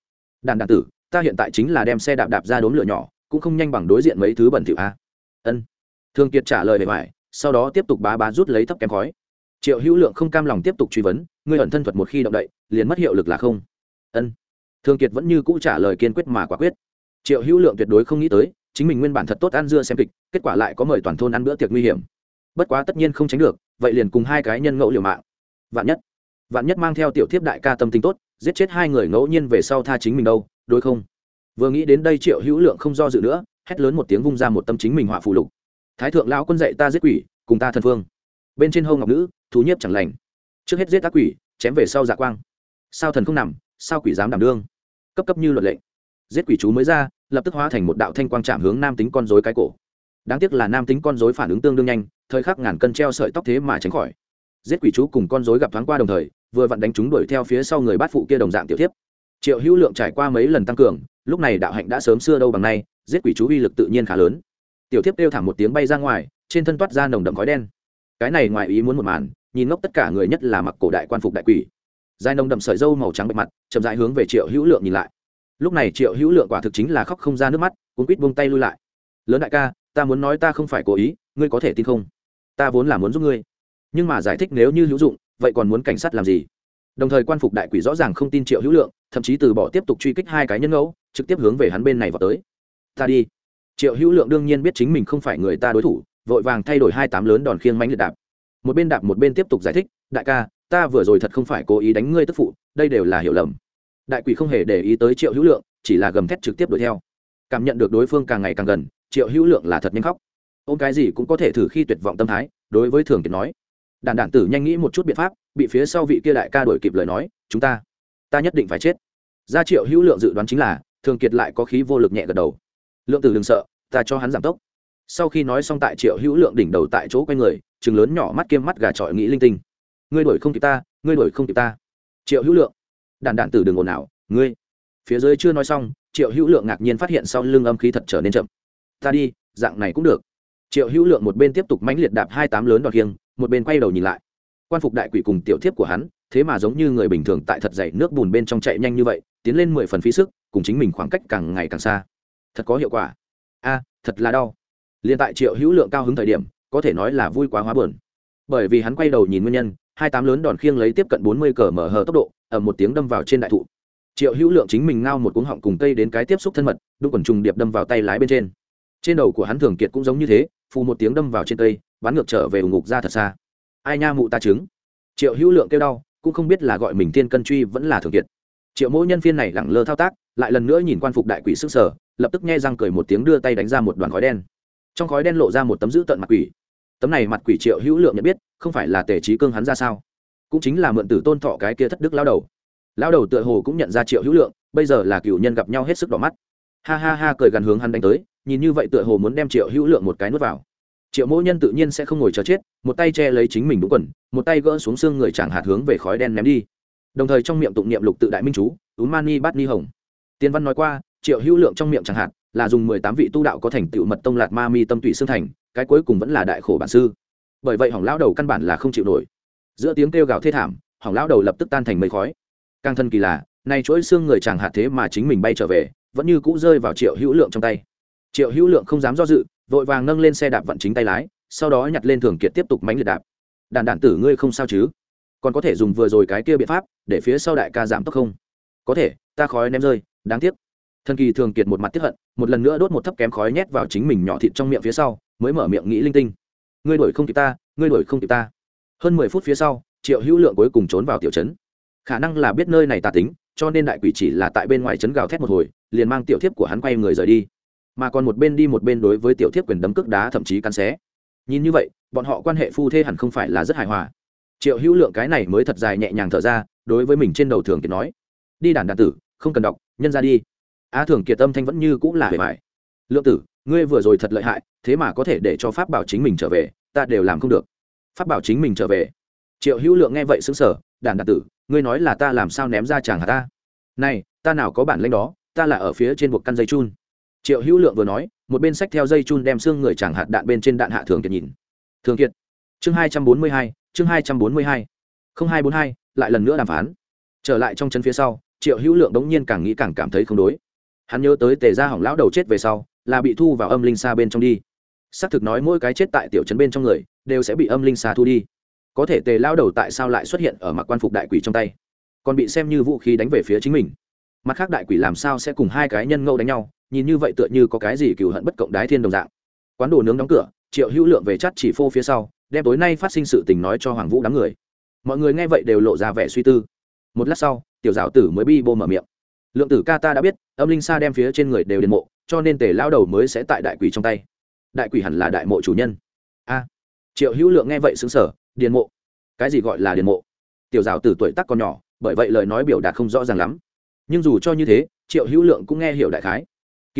Đàn đàn tử, ta hiện tại chính là đem xe đạp đạp ra đốm lửa nhỏ, cũng không nhanh bằng đối diện mấy thứ bẩn thỉu a. Ân. Thương kiệt trả lời vẻ vải, sau đó tiếp tục bá bá rút lấy thấp kém khói. Triệu hữu lượng không cam lòng tiếp tục truy vấn, ngươi ẩn thân thuật một khi động đậy, liền mất hiệu lực là không. Ân. Thương kiệt vẫn như cũ trả lời kiên quyết mà quả quyết. Triệu hữu lượng tuyệt đối không nghĩ tới, chính mình nguyên bản thật tốt ăn dưa xem kịch, kết quả lại có mời toàn thôn ăn bữa tiệc nguy hiểm. Bất quá tất nhiên không tránh được, vậy liền cùng hai cái nhân ngẫu liều mạng. Vạn nhất vạn nhất mang theo tiểu thiếp đại ca tâm tính tốt, giết chết hai người ngẫu nhiên về sau tha chính mình đâu, đối không? Vừa nghĩ đến đây triệu hữu lượng không do dự nữa, hét lớn một tiếng vung ra một tâm chính mình họa phù lục. Thái thượng lão quân dạy ta giết quỷ, cùng ta thân phương bên trên hâu ngọc nữ, thú nhiếp chẳng lành. Trước hết giết ác quỷ, chém về sau dạ quang. Sao thần không nằm, sao quỷ dám đảm đương? Cấp cấp như luật lệnh giết quỷ chú mới ra, lập tức hóa thành một đạo thanh quang chạm hướng nam tính con dối cái cổ. Đáng tiếc là nam tính con dối phản ứng tương đương nhanh, thời khắc ngàn cân treo sợi tóc thế mà tránh khỏi giết quỷ chú cùng con rối gặp thoáng qua đồng thời, vừa vặn đánh chúng đuổi theo phía sau người bát phụ kia đồng dạng tiểu tiếp triệu hữu lượng trải qua mấy lần tăng cường, lúc này đạo hạnh đã sớm xưa đâu bằng nay, giết quỷ chú uy lực tự nhiên khá lớn. Tiểu tiếp kêu thảm một tiếng bay ra ngoài, trên thân toát ra nồng đậm khói đen. Cái này ngoài ý muốn một màn, nhìn ngốc tất cả người nhất là mặc cổ đại quan phục đại quỷ. Dài nồng đậm sợi dâu màu trắng bệ mặt, chậm dại hướng về triệu hữu lượng nhìn lại. Lúc này triệu hữu lượng quả thực chính là khóc không ra nước mắt cuốn quýt buông tay lui lại. Lớn đại ca, ta muốn nói ta không phải cố ý, ngươi có thể tin không? Ta vốn là muốn giúp ngươi nhưng mà giải thích nếu như hữu dụng, vậy còn muốn cảnh sát làm gì? Đồng thời quan phục đại quỷ rõ ràng không tin triệu hữu lượng, thậm chí từ bỏ tiếp tục truy kích hai cái nhân ngẫu, trực tiếp hướng về hắn bên này vào tới. Ta đi. Triệu hữu lượng đương nhiên biết chính mình không phải người ta đối thủ, vội vàng thay đổi hai tám lớn đòn khiêng mánh liệt đạp. Một bên đạp một bên tiếp tục giải thích, đại ca, ta vừa rồi thật không phải cố ý đánh ngươi tức phụ, đây đều là hiểu lầm. Đại quỷ không hề để ý tới triệu hữu lượng, chỉ là gầm thét trực tiếp đuổi theo. Cảm nhận được đối phương càng ngày càng gần, triệu hữu lượng là thật nhanh khóc. Ôm cái gì cũng có thể thử khi tuyệt vọng tâm thái, đối với thường kiệt nói đàn đản tử nhanh nghĩ một chút biện pháp, bị phía sau vị kia đại ca đổi kịp lời nói, chúng ta ta nhất định phải chết. Gia triệu hữu lượng dự đoán chính là, thường kiệt lại có khí vô lực nhẹ gật đầu. Lượng tử đừng sợ, ta cho hắn giảm tốc. Sau khi nói xong tại triệu hữu lượng đỉnh đầu tại chỗ quay người chừng lớn nhỏ mắt kiêm mắt gà trọi nghĩ linh tinh. Ngươi đổi không kịp ta, ngươi đổi không kịp ta. Triệu hữu lượng đàn đạn tử đừng ồn ào, ngươi. Phía dưới chưa nói xong, triệu hữu lượng ngạc nhiên phát hiện sau lưng âm khí thật trở nên chậm. Ta đi, dạng này cũng được. Triệu hữu lượng một bên tiếp tục mãnh liệt đạp hai tám lớn đòn kiêng một bên quay đầu nhìn lại. Quan phục đại quỷ cùng tiểu thiếp của hắn, thế mà giống như người bình thường tại thật dày nước bùn bên trong chạy nhanh như vậy, tiến lên mười phần phí sức, cùng chính mình khoảng cách càng ngày càng xa. Thật có hiệu quả. A, thật là đau. Liền tại triệu hữu lượng cao hứng thời điểm, có thể nói là vui quá hóa bờn bởi vì hắn quay đầu nhìn nguyên nhân, hai tám lớn đòn khiêng lấy tiếp cận bốn mươi cờ mở hờ tốc độ ở một tiếng đâm vào trên đại thụ. Triệu hữu lượng chính mình ngao một cuống họng cùng cây đến cái tiếp xúc thân mật đúc quần trùng điệp đâm vào tay lái bên trên. Trên đầu của hắn thường kiệt cũng giống như thế, phù một tiếng đâm vào trên cây ván ngược trở về ủng ngục ra thật xa. Ai nha mụ ta chứng. triệu hữu lượng kêu đau, cũng không biết là gọi mình tiên cân truy vẫn là thường kiệt. Triệu mỗi nhân viên này lẳng lơ thao tác, lại lần nữa nhìn quan phục đại quỷ sức sở, lập tức nghe răng cười một tiếng đưa tay đánh ra một đoàn khói đen. Trong khói đen lộ ra một tấm giữ tận mặt quỷ. Tấm này mặt quỷ triệu hữu lượng nhận biết, không phải là tề trí cương hắn ra sao? Cũng chính là mượn tử tôn thọ cái kia thất đức lao đầu. Lao đầu tựa hồ cũng nhận ra triệu hữu lượng, bây giờ là cựu nhân gặp nhau hết sức đỏ mắt. Ha ha ha cười gần hướng hắn đánh tới, nhìn như vậy tựa hồ muốn đem triệu hữu lượng một cái nuốt vào triệu mỗ nhân tự nhiên sẽ không ngồi chờ chết, một tay che lấy chính mình đúng quần, một tay gỡ xuống xương người chẳng hạt hướng về khói đen ném đi. Đồng thời trong miệng tụng niệm lục tự đại minh chú ún mani bát ni hồng. Tiên văn nói qua, triệu hữu lượng trong miệng chẳng hạt là dùng mười tám vị tu đạo có thành tựu mật tông lạt ma mi tâm tụy xương thành, cái cuối cùng vẫn là đại khổ bản sư. Bởi vậy hỏng lão đầu căn bản là không chịu nổi. Giữa tiếng kêu gào thê thảm, hỏng lão đầu lập tức tan thành mây khói. Càng thân kỳ lạ nay chuỗi xương người chẳng hạt thế mà chính mình bay trở về, vẫn như cũ rơi vào triệu hữu lượng trong tay. Triệu hữu lượng không dám do dự vội vàng nâng lên xe đạp vận chính tay lái, sau đó nhặt lên thường kiệt tiếp tục mánh liệt đạp. Đàn đản tử ngươi không sao chứ? Còn có thể dùng vừa rồi cái kia biện pháp, để phía sau đại ca giảm tốc không? Có thể, ta khói ném rơi, đáng tiếc. Thần kỳ thường kiệt một mặt tiếp hận, một lần nữa đốt một thấp kém khói nhét vào chính mình nhỏ thịt trong miệng phía sau, mới mở miệng nghĩ linh tinh. Ngươi đuổi không kịp ta, ngươi đuổi không kịp ta. Hơn mười phút phía sau, triệu hữu lượng cuối cùng trốn vào tiểu trấn. Khả năng là biết nơi này tà tính, cho nên đại quỷ chỉ là tại bên ngoài trấn gào thét một hồi, liền mang tiểu thiếp của hắn quay người rời đi mà còn một bên đi một bên đối với tiểu thiếp quyền đấm cước đá thậm chí cắn xé. Nhìn như vậy, bọn họ quan hệ phu thê hẳn không phải là rất hài hòa. Triệu hữu lượng cái này mới thật dài nhẹ nhàng thở ra, đối với mình trên đầu thường kiệt nói, đi đàn đàn tử, không cần đọc, nhân ra đi. A à, thường kiệt tâm thanh vẫn như cũng là hề mại lượng tử, ngươi vừa rồi thật lợi hại, thế mà có thể để cho pháp bảo chính mình trở về, ta đều làm không được. Pháp bảo chính mình trở về? Triệu hữu lượng nghe vậy xứng sở đàn đàn tử, ngươi nói là ta làm sao ném ra chàng hà ta? Này, ta nào có bản lĩnh đó, ta là ở phía trên buộc căn dây chun triệu hữu lượng vừa nói, một bên sách theo dây chun đem xương người chàng hạt đạn bên trên đạn hạ thường kiệt nhìn. Thường kiệt, chương hai trăm bốn mươi hai, chương hai trăm bốn mươi hai. Không hai bốn hai, lại lần nữa đàm phán. Trở lại trong chân phía sau, triệu hữu lượng đống nhiên càng nghĩ càng cảm thấy không đối. Hắn nhớ tới tề gia hỏng lão đầu chết về sau, là bị thu vào âm linh xa bên trong đi. Xác thực nói mỗi cái chết tại tiểu trấn bên trong người, đều sẽ bị âm linh xa thu đi. Có thể tề lao đầu tại sao lại xuất hiện ở mặc quan phục đại quỷ trong tay? Còn bị xem như vũ khí đánh về phía chính mình. Mặt khác đại quỷ làm sao sẽ cùng hai cái nhân ngâu đánh nhau? Nhìn như vậy tựa như có cái gì cừu hận bất cộng đái thiên đồng dạng. Quán đồ nướng đóng cửa, triệu hữu lượng về chắt chỉ phô phía sau, đem tối nay phát sinh sự tình nói cho hoàng vũ đám người. Mọi người nghe vậy đều lộ ra vẻ suy tư. Một lát sau, tiểu giáo tử mới bi bô mở miệng. Lượng tử ca ta đã biết, âm linh sa đem phía trên người đều đền mộ, cho nên tề lao đầu mới sẽ tại đại quỷ trong tay. Đại quỷ hẳn là đại mộ chủ nhân. A. Triệu hữu lượng nghe vậy xứng sở điền mộ. Cái gì gọi là điền mộ? Tiểu giáo tử tuổi tắc còn nhỏ, bởi vậy lời nói biểu đạt không rõ ràng lắm. Nhưng dù cho như thế, triệu hữu lượng cũng nghe hiểu đại khái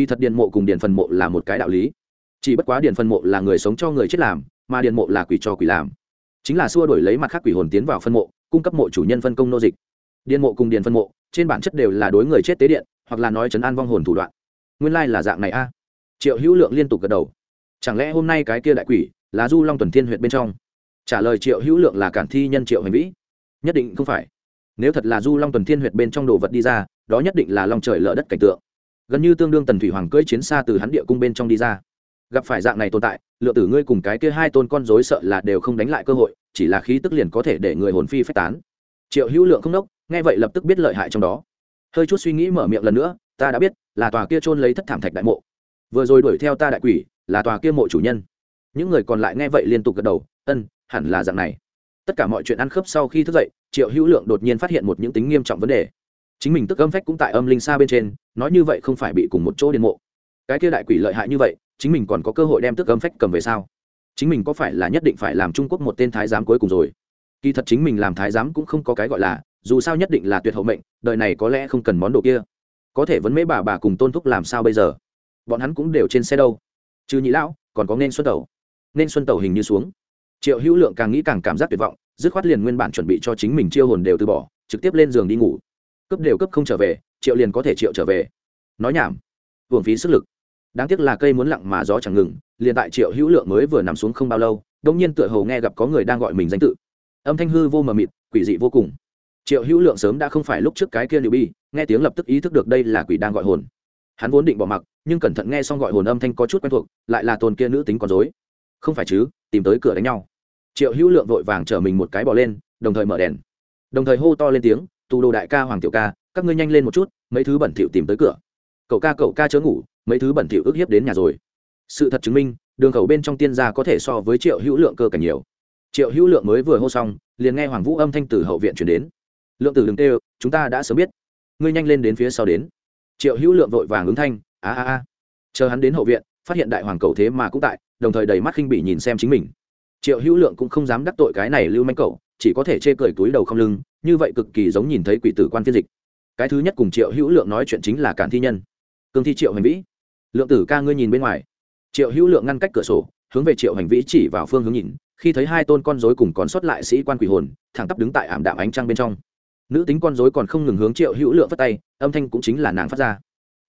kỳ thật điền mộ cùng điền phần mộ là một cái đạo lý. Chỉ bất quá điền phần mộ là người sống cho người chết làm, mà điền mộ là quỷ cho quỷ làm. Chính là xua đổi lấy mặt khác quỷ hồn tiến vào phân mộ, cung cấp mộ chủ nhân phân công nô dịch. Điền mộ cùng điền phân mộ, trên bản chất đều là đối người chết tế điện, hoặc là nói chấn an vong hồn thủ đoạn. Nguyên lai là dạng này a. Triệu hữu lượng liên tục gật đầu. Chẳng lẽ hôm nay cái kia đại quỷ là du long tuần thiên huyện bên trong? Trả lời triệu hữu lượng là cản thi nhân triệu hành vĩ. Nhất định không phải. Nếu thật là du long tuần thiên huyện bên trong đồ vật đi ra, đó nhất định là long trời lỡ đất cảnh tượng gần như tương đương tần thủy hoàng cưỡi chiến xa từ hắn địa cung bên trong đi ra. Gặp phải dạng này tồn tại, lựa tử ngươi cùng cái kia hai tôn con rối sợ là đều không đánh lại cơ hội, chỉ là khí tức liền có thể để người hồn phi phách tán. Triệu hữu lượng không đốc nghe vậy lập tức biết lợi hại trong đó. Hơi chút suy nghĩ mở miệng lần nữa, ta đã biết, là tòa kia trôn lấy thất thảm thạch đại mộ. Vừa rồi đuổi theo ta đại quỷ, là tòa kia mộ chủ nhân. Những người còn lại nghe vậy liên tục gật đầu, ân, hẳn là dạng này. Tất cả mọi chuyện ăn khớp sau khi thức dậy, triệu hữu lượng đột nhiên phát hiện một những tính nghiêm trọng vấn đề chính mình tức âm phách cũng tại âm linh xa bên trên, nói như vậy không phải bị cùng một chỗ điên mộ. Cái kia đại quỷ lợi hại như vậy, chính mình còn có cơ hội đem tức âm phách cầm về sao? Chính mình có phải là nhất định phải làm trung quốc một tên thái giám cuối cùng rồi? Kỳ thật chính mình làm thái giám cũng không có cái gọi là, dù sao nhất định là tuyệt hậu mệnh, đời này có lẽ không cần món đồ kia. Có thể vẫn mấy bà bà cùng tôn thúc làm sao bây giờ? Bọn hắn cũng đều trên xe đâu. Chứ nhị lão, còn có nên xuân tẩu. Nên xuân tẩu hình như xuống. Triệu hữu lượng càng nghĩ càng cảm giác tuyệt vọng, dứt khoát liền nguyên bản chuẩn bị cho chính mình chiêu hồn đều từ bỏ, trực tiếp lên giường đi ngủ cấp đều cấp không trở về, triệu liền có thể triệu trở về. Nói nhảm. Hưởng phí sức lực. Đáng tiếc là cây muốn lặng mà gió chẳng ngừng, liền tại triệu hữu lượng mới vừa nằm xuống không bao lâu đông nhiên tựa hầu nghe gặp có người đang gọi mình danh tự. Âm thanh hư vô mờ mịt, quỷ dị vô cùng. Triệu hữu lượng sớm đã không phải lúc trước cái kia liệu bi, nghe tiếng lập tức ý thức được đây là quỷ đang gọi hồn. Hắn vốn định bỏ mặc, nhưng cẩn thận nghe xong gọi hồn âm thanh có chút quen thuộc, lại là tôn kia nữ tính con dối không phải chứ, tìm tới cửa đánh nhau. Triệu hữu lượng vội vàng chở mình một cái bỏ lên, đồng thời mở đèn. Đồng thời hô to lên tiếng tù đồ đại ca hoàng tiểu ca, các ngươi nhanh lên một chút, mấy thứ bẩn thỉu tìm tới cửa. Cậu ca cậu ca chớ ngủ, mấy thứ bẩn thỉu ức hiếp đến nhà rồi. Sự thật chứng minh, đường khẩu bên trong tiên gia có thể so với triệu hữu lượng cơ cảnh nhiều. Triệu hữu lượng mới vừa hô xong, liền nghe hoàng vũ âm thanh từ hậu viện chuyển đến. Lượng tử đừng tê chúng ta đã sớm biết. Ngươi nhanh lên đến phía sau đến. Triệu hữu lượng vội vàng ứng thanh, a a a. Chờ hắn đến hậu viện, phát hiện đại hoàng cầu thế mà cũng tại, đồng thời đầy mắt khinh bị nhìn xem chính mình. Triệu hữu lượng cũng không dám đắc tội cái này lưu manh cậu, chỉ có thể chê cười túi đầu không lưng như vậy cực kỳ giống nhìn thấy quỷ tử quan phiên dịch. Cái thứ nhất cùng triệu hữu lượng nói chuyện chính là cản thi nhân. Cương thi triệu hành vĩ. Lượng tử ca ngươi nhìn bên ngoài. Triệu hữu lượng ngăn cách cửa sổ, hướng về triệu hành vĩ chỉ vào phương hướng nhìn, khi thấy hai tôn con dối cùng còn sót lại sĩ quan quỷ hồn, thẳng tắp đứng tại ảm đạm ánh trăng bên trong. Nữ tính con dối còn không ngừng hướng triệu hữu lượng phát tay, âm thanh cũng chính là nàng phát ra.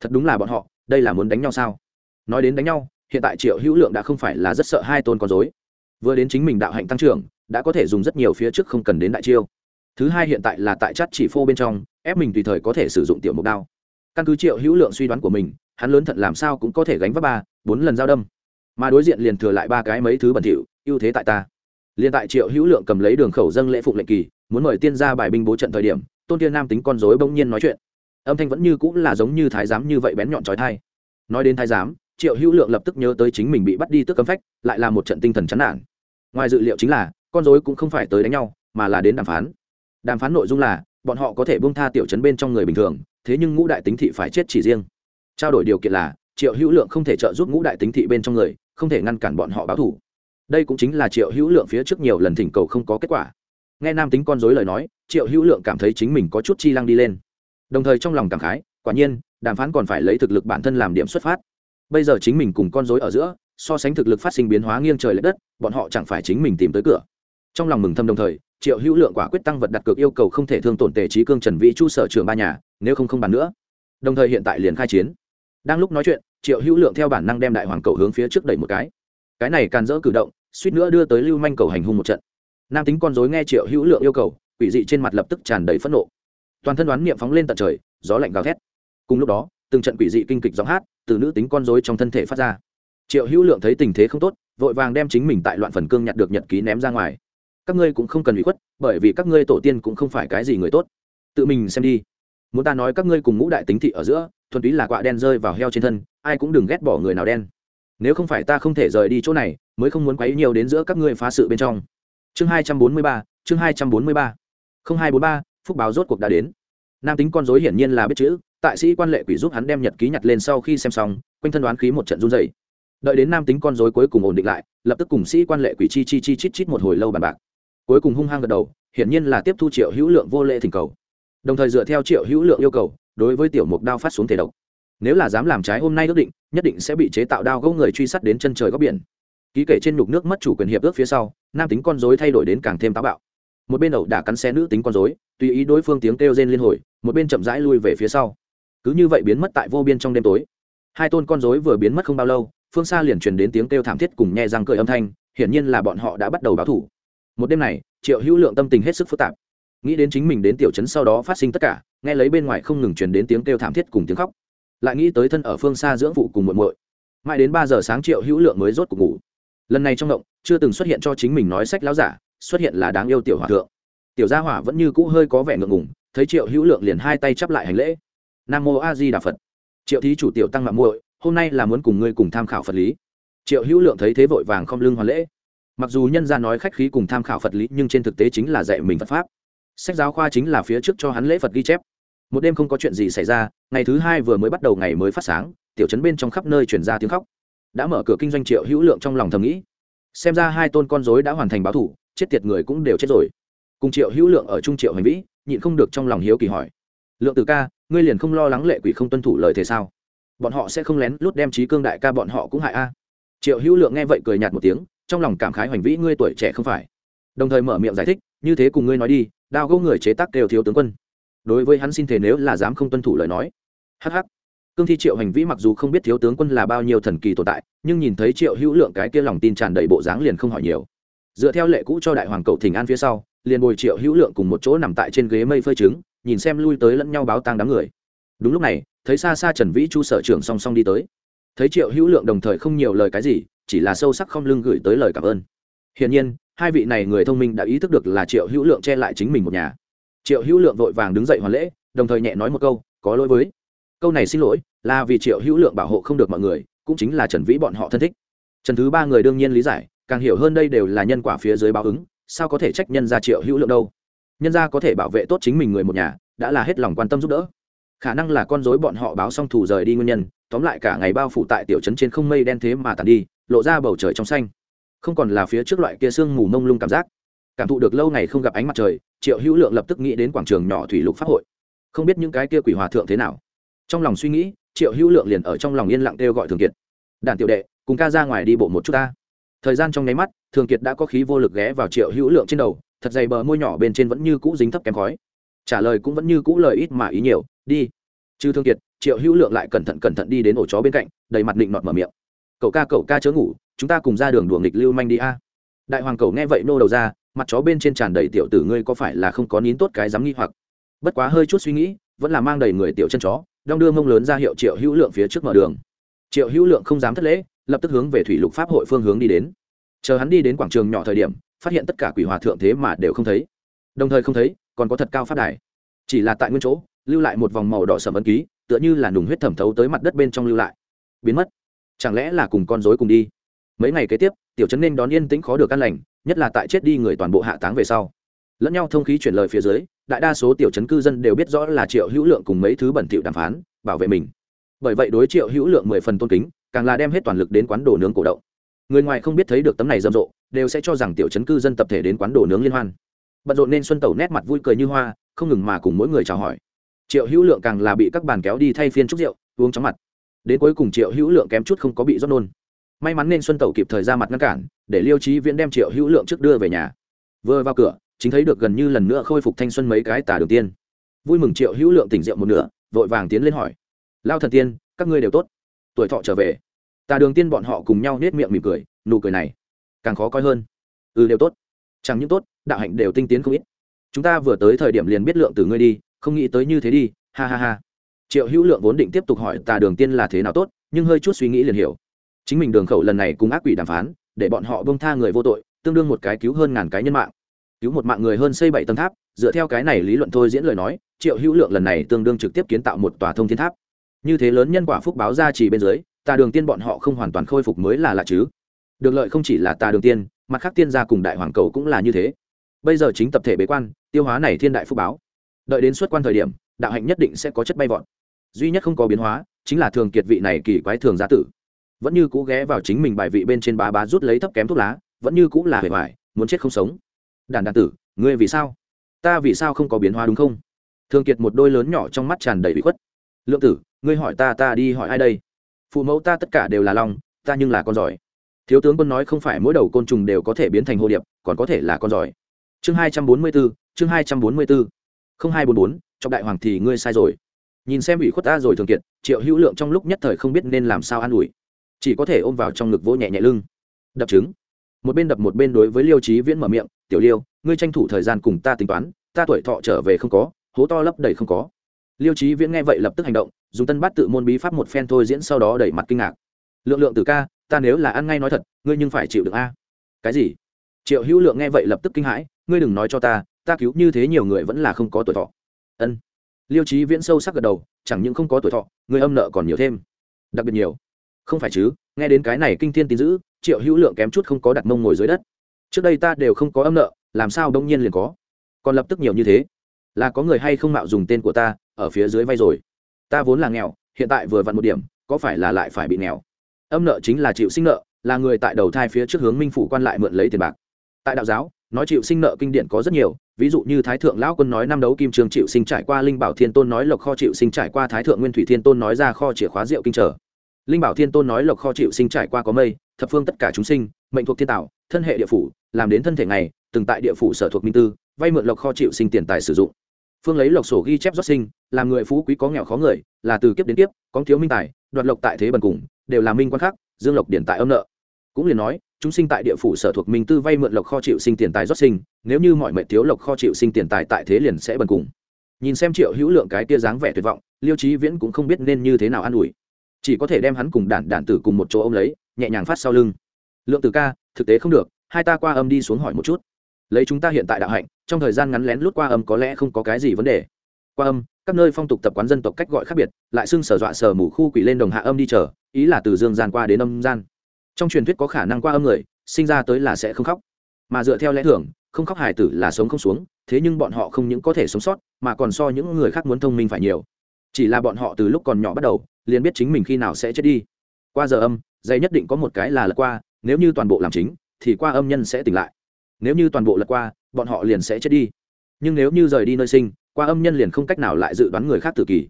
Thật đúng là bọn họ, đây là muốn đánh nhau sao? Nói đến đánh nhau, hiện tại triệu hữu lượng đã không phải là rất sợ hai tôn con dối vừa đến chính mình đạo hạnh tăng trưởng, đã có thể dùng rất nhiều phía trước không cần đến đại chiêu thứ hai hiện tại là tại chắt chỉ phô bên trong, ép mình tùy thời có thể sử dụng tiểu mục đao. Căn cứ triệu hữu lượng suy đoán của mình, hắn lớn thận làm sao cũng có thể gánh vác ba, bốn lần giao đâm. Mà đối diện liền thừa lại ba cái mấy thứ bẩn thỉu, ưu thế tại ta. Liền tại triệu hữu lượng cầm lấy đường khẩu dâng lễ phục lệnh kỳ, muốn mời tiên ra bài binh bố trận thời điểm, tôn tiên nam tính con dối bỗng nhiên nói chuyện. Âm thanh vẫn như cũng là giống như thái giám như vậy bén nhọn trói thai. Nói đến thái giám, triệu hữu lượng lập tức nhớ tới chính mình bị bắt đi tức cấm phách, lại là một trận tinh thần chán nản. Ngoài dự liệu chính là, con dối cũng không phải tới đánh nhau, mà là đến đàm phán đàm phán nội dung là, bọn họ có thể bông tha tiểu chấn bên trong người bình thường, thế nhưng ngũ đại tính thị phải chết chỉ riêng. Trao đổi điều kiện là, triệu hữu lượng không thể trợ giúp ngũ đại tính thị bên trong người, không thể ngăn cản bọn họ báo thủ. Đây cũng chính là triệu hữu lượng phía trước nhiều lần thỉnh cầu không có kết quả. Nghe nam tính con dối lời nói, triệu hữu lượng cảm thấy chính mình có chút chi lăng đi lên. Đồng thời trong lòng cảm khái, quả nhiên, đàm phán còn phải lấy thực lực bản thân làm điểm xuất phát. Bây giờ chính mình cùng con dối ở giữa, so sánh thực lực phát sinh biến hóa nghiêng trời l ệ đất, bọn họ chẳng phải chính mình tìm tới cửa. Trong lòng mừng thầm đồng thời triệu hữu lượng quả quyết tăng vật đặt cược yêu cầu không thể thương tổn tề trí cương trần vĩ chu sở trường ba nhà, nếu không không bàn nữa. Đồng thời hiện tại liền khai chiến. Đang lúc nói chuyện, triệu hữu lượng theo bản năng đem đại hoàng cầu hướng phía trước đẩy một cái. Cái này càn dỡ cử động, suýt nữa đưa tới lưu manh cầu hành hung một trận. Nam tính con dối nghe triệu hữu lượng yêu cầu, quỷ dị trên mặt lập tức tràn đầy phẫn nộ. Toàn thân đoán niệm phóng lên tận trời, gió lạnh gào thét. Cùng lúc đó, từng trận quỷ dị kinh kịch giọng hát từ nữ tính con dối trong thân thể phát ra. Triệu hữu lượng thấy tình thế không tốt, vội vàng đem chính mình tại loạn phần cương nhặt được nhật ký ném ra ngoài các ngươi cũng không cần bị khuất, bởi vì các ngươi tổ tiên cũng không phải cái gì người tốt. Tự mình xem đi. Muốn ta nói các ngươi cùng ngũ đại tính thị ở giữa, thuần túy là quạ đen rơi vào heo trên thân, ai cũng đừng ghét bỏ người nào đen. Nếu không phải ta không thể rời đi chỗ này, mới không muốn quấy nhiều đến giữa các ngươi phá sự bên trong. Chương hai trăm bốn mươi ba, chương hai trăm bốn mươi ba. Không hai bốn ba, phúc báo rốt cuộc đã đến. Nam tính con dối hiển nhiên là biết chữ, tại sĩ quan lệ quỷ giúp hắn đem nhật ký nhặt lên sau khi xem xong, quanh thân đoán khí một trận run dày đợi đến nam tính con dối cuối cùng ổn định lại, lập tức cùng sĩ quan lệ quỷ chi chi chi chít chít một hồi lâu bàn bạc cuối cùng hung hăng gật đầu, hiển nhiên là tiếp thu triệu hữu lượng vô lệ thỉnh cầu. Đồng thời dựa theo triệu hữu lượng yêu cầu, đối với tiểu mục đao phát xuống thể độc. Nếu là dám làm trái hôm nay ước định, nhất định sẽ bị chế tạo đao gấu người truy sát đến chân trời góc biển. Ký kể trên nhục nước mất chủ quyền hiệp ước phía sau, nam tính con dối thay đổi đến càng thêm táo bạo. Một bên ẩu đả cắn xe nữ tính con dối tùy ý đối phương tiếng kêu rên liên hồi, một bên chậm rãi lui về phía sau. Cứ như vậy biến mất tại vô biên trong đêm tối. Hai tôn con dối vừa biến mất không bao lâu, phương xa liền truyền đến tiếng kêu thảm thiết cùng nhẹ răng cười âm thanh, hiển nhiên là bọn họ đã bắt đầu báo thủ một đêm này, triệu hữu lượng tâm tình hết sức phức tạp. Nghĩ đến chính mình đến tiểu trấn sau đó phát sinh tất cả, nghe lấy bên ngoài không ngừng truyền đến tiếng kêu thảm thiết cùng tiếng khóc. Lại nghĩ tới thân ở phương xa dưỡng phụ cùng muộn muội. Mãi đến ba giờ sáng, triệu hữu lượng mới rốt cuộc ngủ. Lần này trong động, chưa từng xuất hiện cho chính mình nói sách láo giả, xuất hiện là đáng yêu tiểu hòa thượng. Tiểu gia hỏa vẫn như cũ hơi có vẻ ngượng ngùng, thấy triệu hữu lượng liền hai tay chắp lại hành lễ. Nam mô a di đà phật. Triệu thí chủ tiểu tăng mạng muội, hôm nay là muốn cùng ngươi cùng tham khảo phật lý. Triệu hữu lượng thấy thế vội vàng không lưng hoàn lễ mặc dù nhân ra nói khách khí cùng tham khảo phật lý, nhưng trên thực tế chính là dạy mình phật pháp. Sách giáo khoa chính là phía trước cho hắn lễ phật ghi chép. Một đêm không có chuyện gì xảy ra, ngày thứ hai vừa mới bắt đầu ngày mới phát sáng, tiểu trấn bên trong khắp nơi chuyển ra tiếng khóc. Đã mở cửa kinh doanh triệu hữu lượng trong lòng thầm nghĩ. Xem ra hai tôn con dối đã hoàn thành báo thủ, chết tiệt người cũng đều chết rồi. Cùng triệu hữu lượng ở trung triệu hành vĩ, nhịn không được trong lòng hiếu kỳ hỏi. Lượng từ ca, ngươi liền không lo lắng lệ quỷ không tuân thủ lời thế sao? Bọn họ sẽ không lén lút đem trí cương đại ca bọn họ cũng hại a. Triệu hữu lượng nghe vậy cười nhạt một tiếng trong lòng cảm khái hoành vĩ ngươi tuổi trẻ không phải. Đồng thời mở miệng giải thích, như thế cùng ngươi nói đi, đao gỗ người chế tác đều thiếu tướng quân. Đối với hắn xin thể nếu là dám không tuân thủ lời nói. Hh cương thi triệu hành vĩ mặc dù không biết thiếu tướng quân là bao nhiêu thần kỳ tồn tại, nhưng nhìn thấy triệu hữu lượng cái kia lòng tin tràn đầy bộ dáng liền không hỏi nhiều. Dựa theo lệ cũ cho đại hoàng cậu thỉnh an phía sau, liền bồi triệu hữu lượng cùng một chỗ nằm tại trên ghế mây phơi trứng, nhìn xem lui tới lẫn nhau báo tang đám người. Đúng lúc này, thấy xa xa trần vĩ chu sở trưởng song song đi tới. Thấy triệu hữu lượng đồng thời không nhiều lời cái gì chỉ là sâu sắc không lưng gửi tới lời cảm ơn. Hiển nhiên, hai vị này người thông minh đã ý thức được là triệu hữu lượng che lại chính mình một nhà. Triệu hữu lượng vội vàng đứng dậy hoàn lễ, đồng thời nhẹ nói một câu, có lỗi với. Câu này xin lỗi, là vì triệu hữu lượng bảo hộ không được mọi người, cũng chính là trần vĩ bọn họ thân thích. Trần thứ ba người đương nhiên lý giải, càng hiểu hơn đây đều là nhân quả phía dưới báo ứng, sao có thể trách nhân gia triệu hữu lượng đâu? Nhân gia có thể bảo vệ tốt chính mình người một nhà, đã là hết lòng quan tâm giúp đỡ khả năng là con dối bọn họ báo xong thủ rời đi nguyên nhân, tóm lại cả ngày bao phủ tại tiểu trấn trên không mây đen thế mà tàn đi, lộ ra bầu trời trong xanh. Không còn là phía trước loại kia sương mù mông lung cảm giác. Cảm thụ được lâu ngày không gặp ánh mặt trời, triệu hữu lượng lập tức nghĩ đến quảng trường nhỏ thủy lục pháp hội. Không biết những cái kia quỷ hòa thượng thế nào. Trong lòng suy nghĩ, triệu hữu lượng liền ở trong lòng yên lặng kêu gọi thường kiệt. Đàn tiểu đệ, cùng ca ra ngoài đi bộ một chút ta. Thời gian trong nháy mắt, thường kiệt đã có khí vô lực ghé vào triệu hữu lượng trên đầu, thật dày bờ môi nhỏ bên trên vẫn như cũ dính thấp kém khói. Trả lời cũng vẫn như cũ lời ít mà ý nhiều đi. Chư thương kiệt, triệu hữu lượng lại cẩn thận cẩn thận đi đến ổ chó bên cạnh, đầy mặt định nọt mở miệng. Cậu ca cậu ca chớ ngủ, chúng ta cùng ra đường đùa nghịch lưu manh đi a. Đại hoàng cậu nghe vậy nô đầu ra, mặt chó bên trên tràn đầy tiểu tử ngươi có phải là không có nín tốt cái dám nghi hoặc. Bất quá hơi chút suy nghĩ, vẫn là mang đầy người tiểu chân chó, đong đưa mông lớn ra hiệu triệu hữu lượng phía trước mở đường. Triệu hữu lượng không dám thất lễ, lập tức hướng về thủy lục pháp hội phương hướng đi đến. Chờ hắn đi đến quảng trường nhỏ thời điểm, phát hiện tất cả quỷ hòa thượng thế mà đều không thấy. Đồng thời không thấy, còn có thật cao phát đài. Chỉ là tại nguyên chỗ lưu lại một vòng màu đỏ sầm ấn ký, tựa như là nùng huyết thẩm thấu tới mặt đất bên trong lưu lại. Biến mất. Chẳng lẽ là cùng con dối cùng đi? Mấy ngày kế tiếp, tiểu trấn nên đón yên tĩnh khó được căn lành, nhất là tại chết đi người toàn bộ hạ táng về sau. Lẫn nhau thông khí chuyển lời phía dưới, đại đa số tiểu trấn cư dân đều biết rõ là triệu hữu lượng cùng mấy thứ bẩn thỉu đàm phán, bảo vệ mình. Bởi vậy đối triệu hữu lượng mười phần tôn kính, càng là đem hết toàn lực đến quán đồ nướng cổ động. Người ngoài không biết thấy được tấm này rầm rộ, đều sẽ cho rằng tiểu chấn cư dân tập thể đến quán đồ nướng liên hoan. Bận rộn nên xuân tẩu nét mặt vui cười như hoa, không ngừng mà cùng mỗi người chào hỏi triệu hữu lượng càng là bị các bàn kéo đi thay phiên trúc rượu, uống chóng mặt. Đến cuối cùng triệu hữu lượng kém chút không có bị rót nôn. May mắn nên xuân tẩu kịp thời ra mặt ngăn cản, để liêu trí viễn đem triệu hữu lượng trước đưa về nhà. Vừa vào cửa, chính thấy được gần như lần nữa khôi phục thanh xuân mấy cái Tả đường tiên. Vui mừng triệu hữu lượng tỉnh rượu một nửa, vội vàng tiến lên hỏi. Lao thần tiên, các ngươi đều tốt. Tuổi thọ trở về. Tà đường tiên bọn họ cùng nhau nết miệng mỉm cười, nụ cười này càng khó coi hơn. Ừ đều tốt. Chẳng những tốt, đạo hạnh đều tinh tiến không ít. Chúng ta vừa tới thời điểm liền biết lượng từ ngươi đi không nghĩ tới như thế đi, ha ha ha. Triệu hữu lượng vốn định tiếp tục hỏi tà đường tiên là thế nào tốt, nhưng hơi chút suy nghĩ liền hiểu. Chính mình đường khẩu lần này cùng ác quỷ đàm phán, để bọn họ bông tha người vô tội, tương đương một cái cứu hơn ngàn cái nhân mạng. Cứu một mạng người hơn xây bảy tầng tháp, dựa theo cái này lý luận thôi diễn lời nói, triệu hữu lượng lần này tương đương trực tiếp kiến tạo một tòa thông thiên tháp. Như thế lớn nhân quả phúc báo ra chỉ bên dưới, tà đường tiên bọn họ không hoàn toàn khôi phục mới là lạ chứ. Được lợi không chỉ là tà đường tiên, mặt khác tiên gia cùng đại hoàng cầu cũng là như thế. Bây giờ chính tập thể bế quan, tiêu hóa này thiên đại phúc báo đợi đến xuất quan thời điểm, đạo hạnh nhất định sẽ có chất bay vọt. Duy nhất không có biến hóa, chính là thường kiệt vị này kỳ quái thường gia tử. Vẫn như cũ ghé vào chính mình bài vị bên trên bá bá rút lấy thấp kém thuốc lá, vẫn như cũ là hề hoài, muốn chết không sống. Đàn đàn tử, ngươi vì sao? Ta vì sao không có biến hóa đúng không? Thường kiệt một đôi lớn nhỏ trong mắt tràn đầy bị khuất. Lượng tử, ngươi hỏi ta ta đi hỏi ai đây? Phụ mẫu ta tất cả đều là lòng ta nhưng là con giỏi. Thiếu tướng quân nói không phải mỗi đầu côn trùng đều có thể biến thành hồ điệp, còn có thể là con giỏi. Chương hai trăm bốn mươi bốn chương hai trăm bốn mươi bốn không hai bốn bốn trong đại hoàng thì ngươi sai rồi. Nhìn xem ủy khuất ta rồi thường kiệt, triệu hữu lượng trong lúc nhất thời không biết nên làm sao an ủi. Chỉ có thể ôm vào trong ngực vỗ nhẹ nhẹ lưng. Đập trứng. Một bên đập một bên đối với liêu trí viễn mở miệng, tiểu liêu, ngươi tranh thủ thời gian cùng ta tính toán, ta tuổi thọ trở về không có, hố to lấp đầy không có. Liêu trí viễn nghe vậy lập tức hành động, dùng tân bát tự môn bí pháp một phen thôi diễn sau đó đẩy mặt kinh ngạc. Lượng lượng từ ca, ta nếu là ăn ngay nói thật, ngươi nhưng phải chịu được a. Cái gì? Triệu hữu lượng nghe vậy lập tức kinh hãi, ngươi đừng nói cho ta ta cứu như thế nhiều người vẫn là không có tuổi thọ. Ân. Liêu trí viễn sâu sắc gật đầu, chẳng những không có tuổi thọ, người âm nợ còn nhiều thêm. Đặc biệt nhiều. Không phải chứ, nghe đến cái này kinh thiên tín dữ, triệu hữu lượng kém chút không có đặt mông ngồi dưới đất. Trước đây ta đều không có âm nợ, làm sao đông nhiên liền có? Còn lập tức nhiều như thế. Là có người hay không mạo dùng tên của ta, ở phía dưới vay rồi. Ta vốn là nghèo, hiện tại vừa vặn một điểm, có phải là lại phải bị nghèo? Âm nợ chính là chịu sinh nợ, là người tại đầu thai phía trước hướng minh phủ quan lại mượn lấy tiền bạc. Tại đạo giáo, nói chịu sinh nợ kinh điển có rất nhiều ví dụ như thái thượng lão quân nói năm đấu kim trường chịu sinh trải qua linh bảo thiên tôn nói lộc kho chịu sinh trải qua thái thượng nguyên thủy thiên tôn nói ra kho chìa khóa rượu kinh trở. Linh bảo thiên tôn nói lộc kho chịu sinh trải qua có mây, thập phương tất cả chúng sinh, mệnh thuộc thiên tạo, thân hệ địa phủ, làm đến thân thể này từng tại địa phủ sở thuộc minh tư, vay mượn lộc kho chịu sinh tiền tài sử dụng. Phương lấy lộc sổ ghi chép rót sinh, làm người phú quý có nghèo khó người, là từ kiếp đến kiếp, có thiếu minh tài, đoạt lộc tại thế bần cùng, đều là minh quan khác, dương lộc điển tại âm nợ. Cũng liền nói chúng sinh tại địa phủ sở thuộc minh tư vay mượn lộc kho chịu sinh tiền tài rót sinh, nếu như mọi mệnh thiếu lộc kho chịu sinh tiền tài tại thế liền sẽ bần cùng. Nhìn xem triệu hữu lượng cái tia dáng vẻ tuyệt vọng, liêu trí viễn cũng không biết nên như thế nào an ủi. Chỉ có thể đem hắn cùng đản đản tử cùng một chỗ ô m lấy, nhẹ nhàng phát sau lưng. Lượng tử ca, thực tế không được, hai ta qua âm đi xuống hỏi một chút. Lấy chúng ta hiện tại đạo hạnh, trong thời gian ngắn lén lút qua âm có lẽ không có cái gì vấn đề. Qua âm, các nơi phong tục tập quán dân tộc cách gọi khác biệt, lại xưng sở dọa sở mù khu quỷ lên đồng hạ âm đi chờ, ý là từ dương gian qua đến âm gian trong truyền thuyết có khả năng qua âm người, sinh ra tới là sẽ không khóc. Mà dựa theo lẽ thường, không khóc hài tử là sống không xuống, thế nhưng bọn họ không những có thể sống sót, mà còn so những người khác muốn thông minh phải nhiều. Chỉ là bọn họ từ lúc còn nhỏ bắt đầu, liền biết chính mình khi nào sẽ chết đi. Qua giờ âm, dây nhất định có một cái là lật qua, nếu như toàn bộ làm chính, thì qua âm nhân sẽ tỉnh lại. Nếu như toàn bộ lật qua, bọn họ liền sẽ chết đi. Nhưng nếu như rời đi nơi sinh, qua âm nhân liền không cách nào lại dự đoán người khác tự kỷ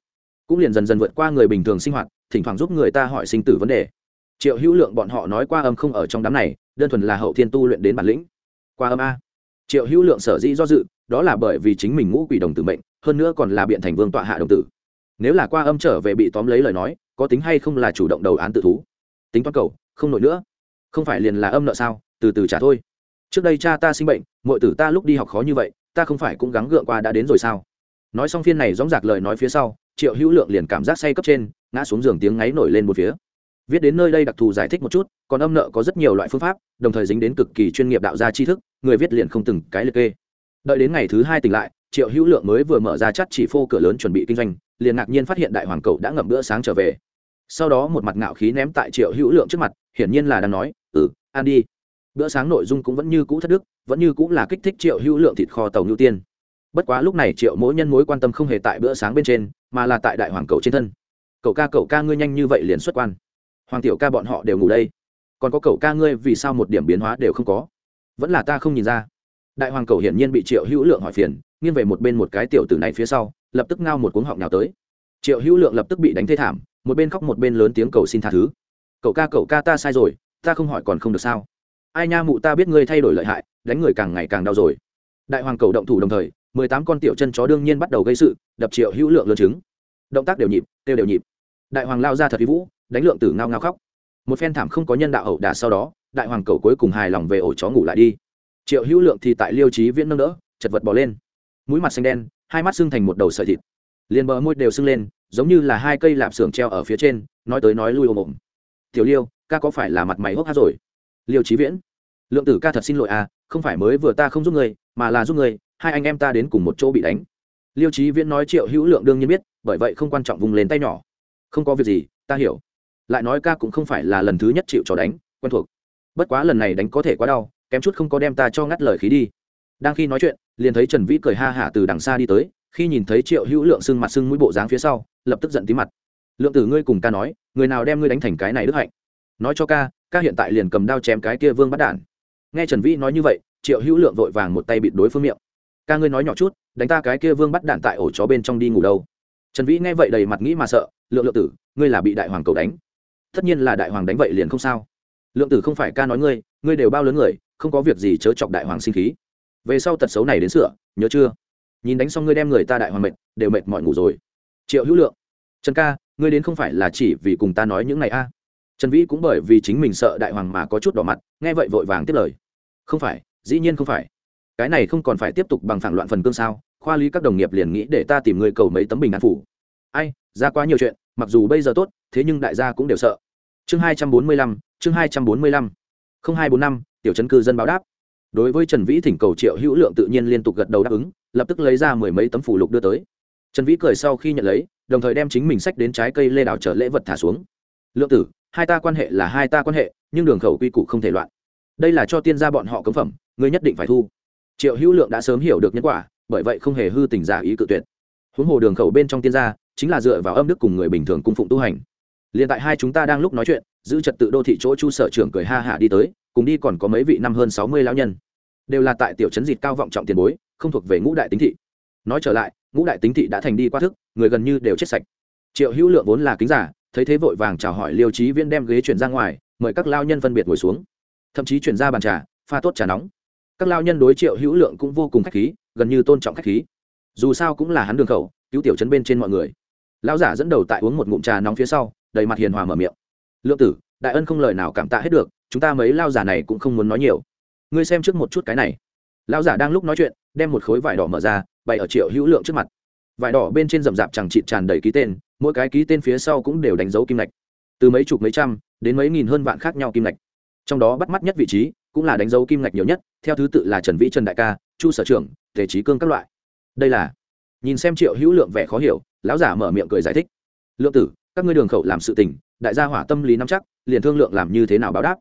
cũng liền dần dần vượt qua người bình thường sinh hoạt, thỉnh thoảng giúp người ta hỏi sinh tử vấn đề triệu hữu lượng bọn họ nói qua âm không ở trong đám này, đơn thuần là hậu thiên tu luyện đến bản lĩnh. Qua âm a. Triệu hữu lượng sở dĩ do dự, đó là bởi vì chính mình ngũ quỷ đồng tử mệnh, hơn nữa còn là biện thành vương tọa hạ đồng tử. Nếu là qua âm trở về bị tóm lấy lời nói, có tính hay không là chủ động đầu án tự thú? Tính toán cầu, không nổi nữa. Không phải liền là âm nợ sao? Từ từ trả thôi. Trước đây cha ta sinh bệnh mọi tử ta lúc đi học khó như vậy, ta không phải cũng gắng gượng qua đã đến rồi sao? Nói xong phiên này dóng dạc lời nói phía sau, triệu hữu lượng liền cảm giác say cấp trên, ngã xuống giường tiếng ngáy nổi lên một phía viết đến nơi đây đặc thù giải thích một chút, còn âm nợ có rất nhiều loại phương pháp, đồng thời dính đến cực kỳ chuyên nghiệp đạo gia tri thức, người viết liền không từng cái liệt kê. Đợi đến ngày thứ hai tỉnh lại, triệu hữu lượng mới vừa mở ra chắt chỉ phô cửa lớn chuẩn bị kinh doanh, liền ngạc nhiên phát hiện đại hoàng cậu đã ngậm bữa sáng trở về. Sau đó một mặt ngạo khí ném tại triệu hữu lượng trước mặt, hiển nhiên là đang nói ừ ăn đi. Bữa sáng nội dung cũng vẫn như cũ thất đức, vẫn như cũ là kích thích triệu hữu lượng thịt kho tàu ưu tiên. Bất quá lúc này triệu mỗi nhân mối quan tâm không hề tại bữa sáng bên trên, mà là tại đại hoàng cậu trên thân. Cậu ca cậu ca, ngươi nhanh như vậy liền xuất quan hoàng tiểu ca bọn họ đều ngủ đây. Còn có cậu ca ngươi vì sao một điểm biến hóa đều không có? Vẫn là ta không nhìn ra. Đại hoàng cầu hiển nhiên bị triệu hữu lượng hỏi phiền, nghiêng về một bên một cái tiểu tử này phía sau, lập tức ngao một cuống họng nào tới. Triệu hữu lượng lập tức bị đánh thê thảm, một bên khóc một bên lớn tiếng cầu xin tha thứ. Cậu ca cậu ca ta sai rồi, ta không hỏi còn không được sao? Ai nha mụ ta biết ngươi thay đổi lợi hại, đánh người càng ngày càng đau rồi. Đại hoàng cầu động thủ đồng thời, mười tám con tiểu chân chó đương nhiên bắt đầu gây sự, đập triệu hữu lượng lớn trứng. Động tác đều nhịp tiêu đều nhịp. Đại hoàng lao ra thật vi vũ đánh lượng tử ngao ngao khóc. Một phen thảm không có nhân đạo ẩu đả sau đó, đại hoàng cầu cuối cùng hài lòng về ổ chó ngủ lại đi. Triệu hữu lượng thì tại liêu trí viễn nâng đỡ, chật vật bỏ lên. Mũi mặt xanh đen, hai mắt sưng thành một đầu sợi thịt. Liền bờ môi đều sưng lên, giống như là hai cây lạp xưởng treo ở phía trên, nói tới nói lui ồm ồm. Tiểu liêu, ca có phải là mặt mày hốc hát rồi? Liêu trí viễn. Lượng tử ca thật xin lỗi à không phải mới vừa ta không giúp người mà là giúp người hai anh em ta đến cùng một chỗ bị đánh. Liêu trí viễn nói triệu hữu lượng đương nhiên biết, bởi vậy không quan trọng vùng lên tay nhỏ. Không có việc gì, ta hiểu lại nói ca cũng không phải là lần thứ nhất chịu trò đánh, quen thuộc. Bất quá lần này đánh có thể quá đau, kém chút không có đem ta cho ngắt lời khí đi. Đang khi nói chuyện, liền thấy trần vĩ cười ha hả từ đằng xa đi tới, khi nhìn thấy triệu hữu lượng sưng mặt sưng mũi bộ dáng phía sau, lập tức giận tí mặt. Lượng tử ngươi cùng ca nói, người nào đem ngươi đánh thành cái này đức hạnh? Nói cho ca ca hiện tại liền cầm đao chém cái kia vương bắt đản nghe trần vĩ nói như vậy, triệu hữu lượng vội vàng một tay bịt đối phương miệng. Ca ngươi nói nhỏ chút, đánh ta cái kia vương bắt đạn tại ổ chó bên trong đi ngủ đâu? Trần vĩ nghe vậy đầy mặt nghĩ mà sợ, lượng lượng tử, ngươi là bị đại hoàng cầu đánh tất nhiên là đại hoàng đánh vậy liền không sao. Lượng tử không phải ca nói ngươi ngươi đều bao lớn người, không có việc gì chớ chọc đại hoàng sinh khí. Về sau tật xấu này đến sửa, nhớ chưa? Nhìn đánh xong ngươi đem người ta đại hoàng mệt đều mệt mỏi ngủ rồi. Triệu hữu lượng, trần ca, ngươi đến không phải là chỉ vì cùng ta nói những này a? Trần vĩ cũng bởi vì chính mình sợ đại hoàng mà có chút đỏ mặt, nghe vậy vội vàng tiếp lời. Không phải, dĩ nhiên không phải. Cái này không còn phải tiếp tục bằng phản loạn phần cương sao, khoa lý các đồng nghiệp liền nghĩ để ta tìm người cầu mấy tấm bình an phủ. Ai ra quá nhiều chuyện, mặc dù bây giờ tốt, thế nhưng đại gia cũng đều sợ. Chương hai trăm bốn mươi lăm, chương hai trăm bốn mươi lăm. Không hai bốn năm, tiểu chân cư dân báo đáp. Đối với trần vĩ thỉnh cầu triệu hữu lượng tự nhiên liên tục gật đầu đáp ứng, lập tức lấy ra mười mấy tấm phủ lục đưa tới. Trần vĩ cười sau khi nhận lấy, đồng thời đem chính mình sách đến trái cây lê đào trở lễ vật thả xuống. Lượng tử, hai ta quan hệ là hai ta quan hệ, nhưng đường khẩu quy củ không thể loạn. Đây là cho tiên gia bọn họ cấm phẩm, ngươi nhất định phải thu. Triệu hữu lượng đã sớm hiểu được nhân quả, bởi vậy không hề hư tình giả ý cự tuyệt. Huống hồ đường khẩu bên trong tiên gia chính là dựa vào âm đức cùng người bình thường cung phụng tu hành. Liền tại hai chúng ta đang lúc nói chuyện, giữ trật tự đô thị chỗ chu sở trưởng cười ha hả đi tới, cùng đi còn có mấy vị năm hơn sáu mươi lão nhân. Đều là tại tiểu trấn dịt cao vọng trọng tiền bối, không thuộc về ngũ đại tính thị. Nói trở lại, ngũ đại tính thị đã thành đi qua thức, người gần như đều chết sạch. Triệu hữu lượng vốn là kính giả, thấy thế vội vàng chào hỏi liêu trí viên đem ghế chuyển ra ngoài, mời các lao nhân phân biệt ngồi xuống. Thậm chí chuyển ra bàn trà, pha tốt trà nóng. Các lao nhân đối triệu hữu lượng cũng vô cùng k h á c h khí, gần như tôn trọng k h á c h khí. Dù sao cũng là hắn đường khẩu, cứu tiểu chấn bên trên mọi người lão giả dẫn đầu tại uống một ngụm trà nóng phía sau, đầy mặt hiền hòa mở miệng. Lượng tử, đại ân không lời nào cảm tạ hết được, chúng ta mấy lao giả này cũng không muốn nói nhiều. Ngươi xem trước một chút cái này. Lão giả đang lúc nói chuyện, đem một khối vải đỏ mở ra, bày ở triệu hữu lượng trước mặt. Vải đỏ bên trên rậm rạp chẳng chịt tràn đầy ký tên, mỗi cái ký tên phía sau cũng đều đánh dấu kim lạch từ mấy chục mấy trăm, đến mấy nghìn hơn vạn khác nhau kim lạch trong đó bắt mắt nhất vị trí, cũng là đánh dấu kim ngạch nhiều nhất, theo thứ tự là trần vĩ trần đại ca, chu sở trưởng, tề trí cương các loại. Đây là, nhìn xem triệu hữu lượng vẻ khó hiểu lão giả mở miệng cười giải thích. Lượng tử, các ngươi đường khẩu làm sự tình, đại gia hỏa tâm lý nắm chắc, liền thương lượng làm như thế nào báo đáp.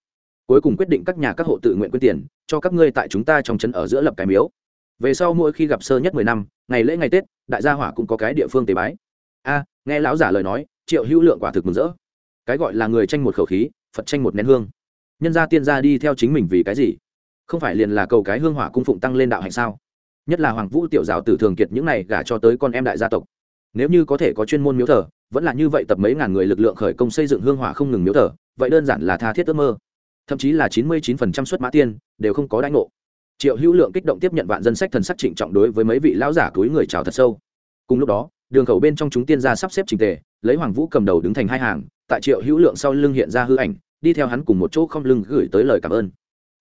Cuối cùng quyết định các nhà các hộ tự nguyện quyên tiền, cho các ngươi tại chúng ta trong trấn ở giữa lập cái miếu. Về sau mỗi khi gặp sơ nhất mười năm, ngày lễ ngày tết, đại gia hỏa cũng có cái địa phương tế bái. A, nghe lão giả lời nói, triệu hữu lượng quả thực mừng rỡ. Cái gọi là người tranh một khẩu khí, phật tranh một nén hương. Nhân gia tiên gia đi theo chính mình vì cái gì? Không phải liền là cầu cái hương hỏa cung phụng tăng lên đạo hạnh sao? Nhất là hoàng vũ tiểu giáo tử thường kiệt những này gả cho tới con em đại gia tộc nếu như có thể có chuyên môn miếu thờ, vẫn là như vậy tập mấy ngàn người lực lượng khởi công xây dựng hương hỏa không ngừng miếu thờ, vậy đơn giản là tha thiết ước mơ. Thậm chí là chín mươi chín phần trăm xuất mã tiên đều không có đánh ngộ. Triệu hữu lượng kích động tiếp nhận vạn dân sách thần sắc trịnh trọng đối với mấy vị lão giả túi người chào thật sâu. Cùng lúc đó, đường khẩu bên trong chúng tiên gia sắp xếp trình tề, lấy hoàng vũ cầm đầu đứng thành hai hàng, tại triệu hữu lượng sau lưng hiện ra hư ảnh, đi theo hắn cùng một chỗ không lưng gửi tới lời cảm ơn.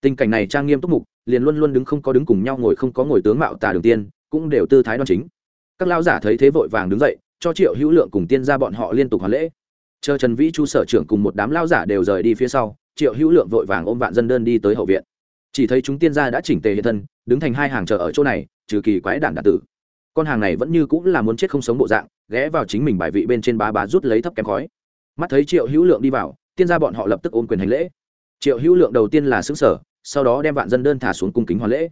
Tình cảnh này trang nghiêm túc mục, liền luôn luôn đứng không có đứng cùng nhau ngồi không có ngồi tướng mạo tà đường tiên, cũng đều tư thái đoan chính các lao giả thấy thế vội vàng đứng dậy, cho triệu hữu lượng cùng tiên ra bọn họ liên tục hoàn lễ. Chờ trần vĩ chu sở trưởng cùng một đám lao giả đều rời đi phía sau, triệu hữu lượng vội vàng ôm vạn dân đơn đi tới hậu viện. Chỉ thấy chúng tiên gia đã chỉnh tề hiện thân, đứng thành hai hàng chờ ở chỗ này, trừ kỳ quái đản đạn tử. Con hàng này vẫn như cũng là muốn chết không sống bộ dạng, ghé vào chính mình bài vị bên trên bá bá rút lấy thấp kém khói. Mắt thấy triệu hữu lượng đi vào, tiên gia bọn họ lập tức ôm quyền hành lễ. Triệu hữu lượng đầu tiên là xứ sở sau đó đem vạn dân đơn thả xuống cung kính hoàn lễ.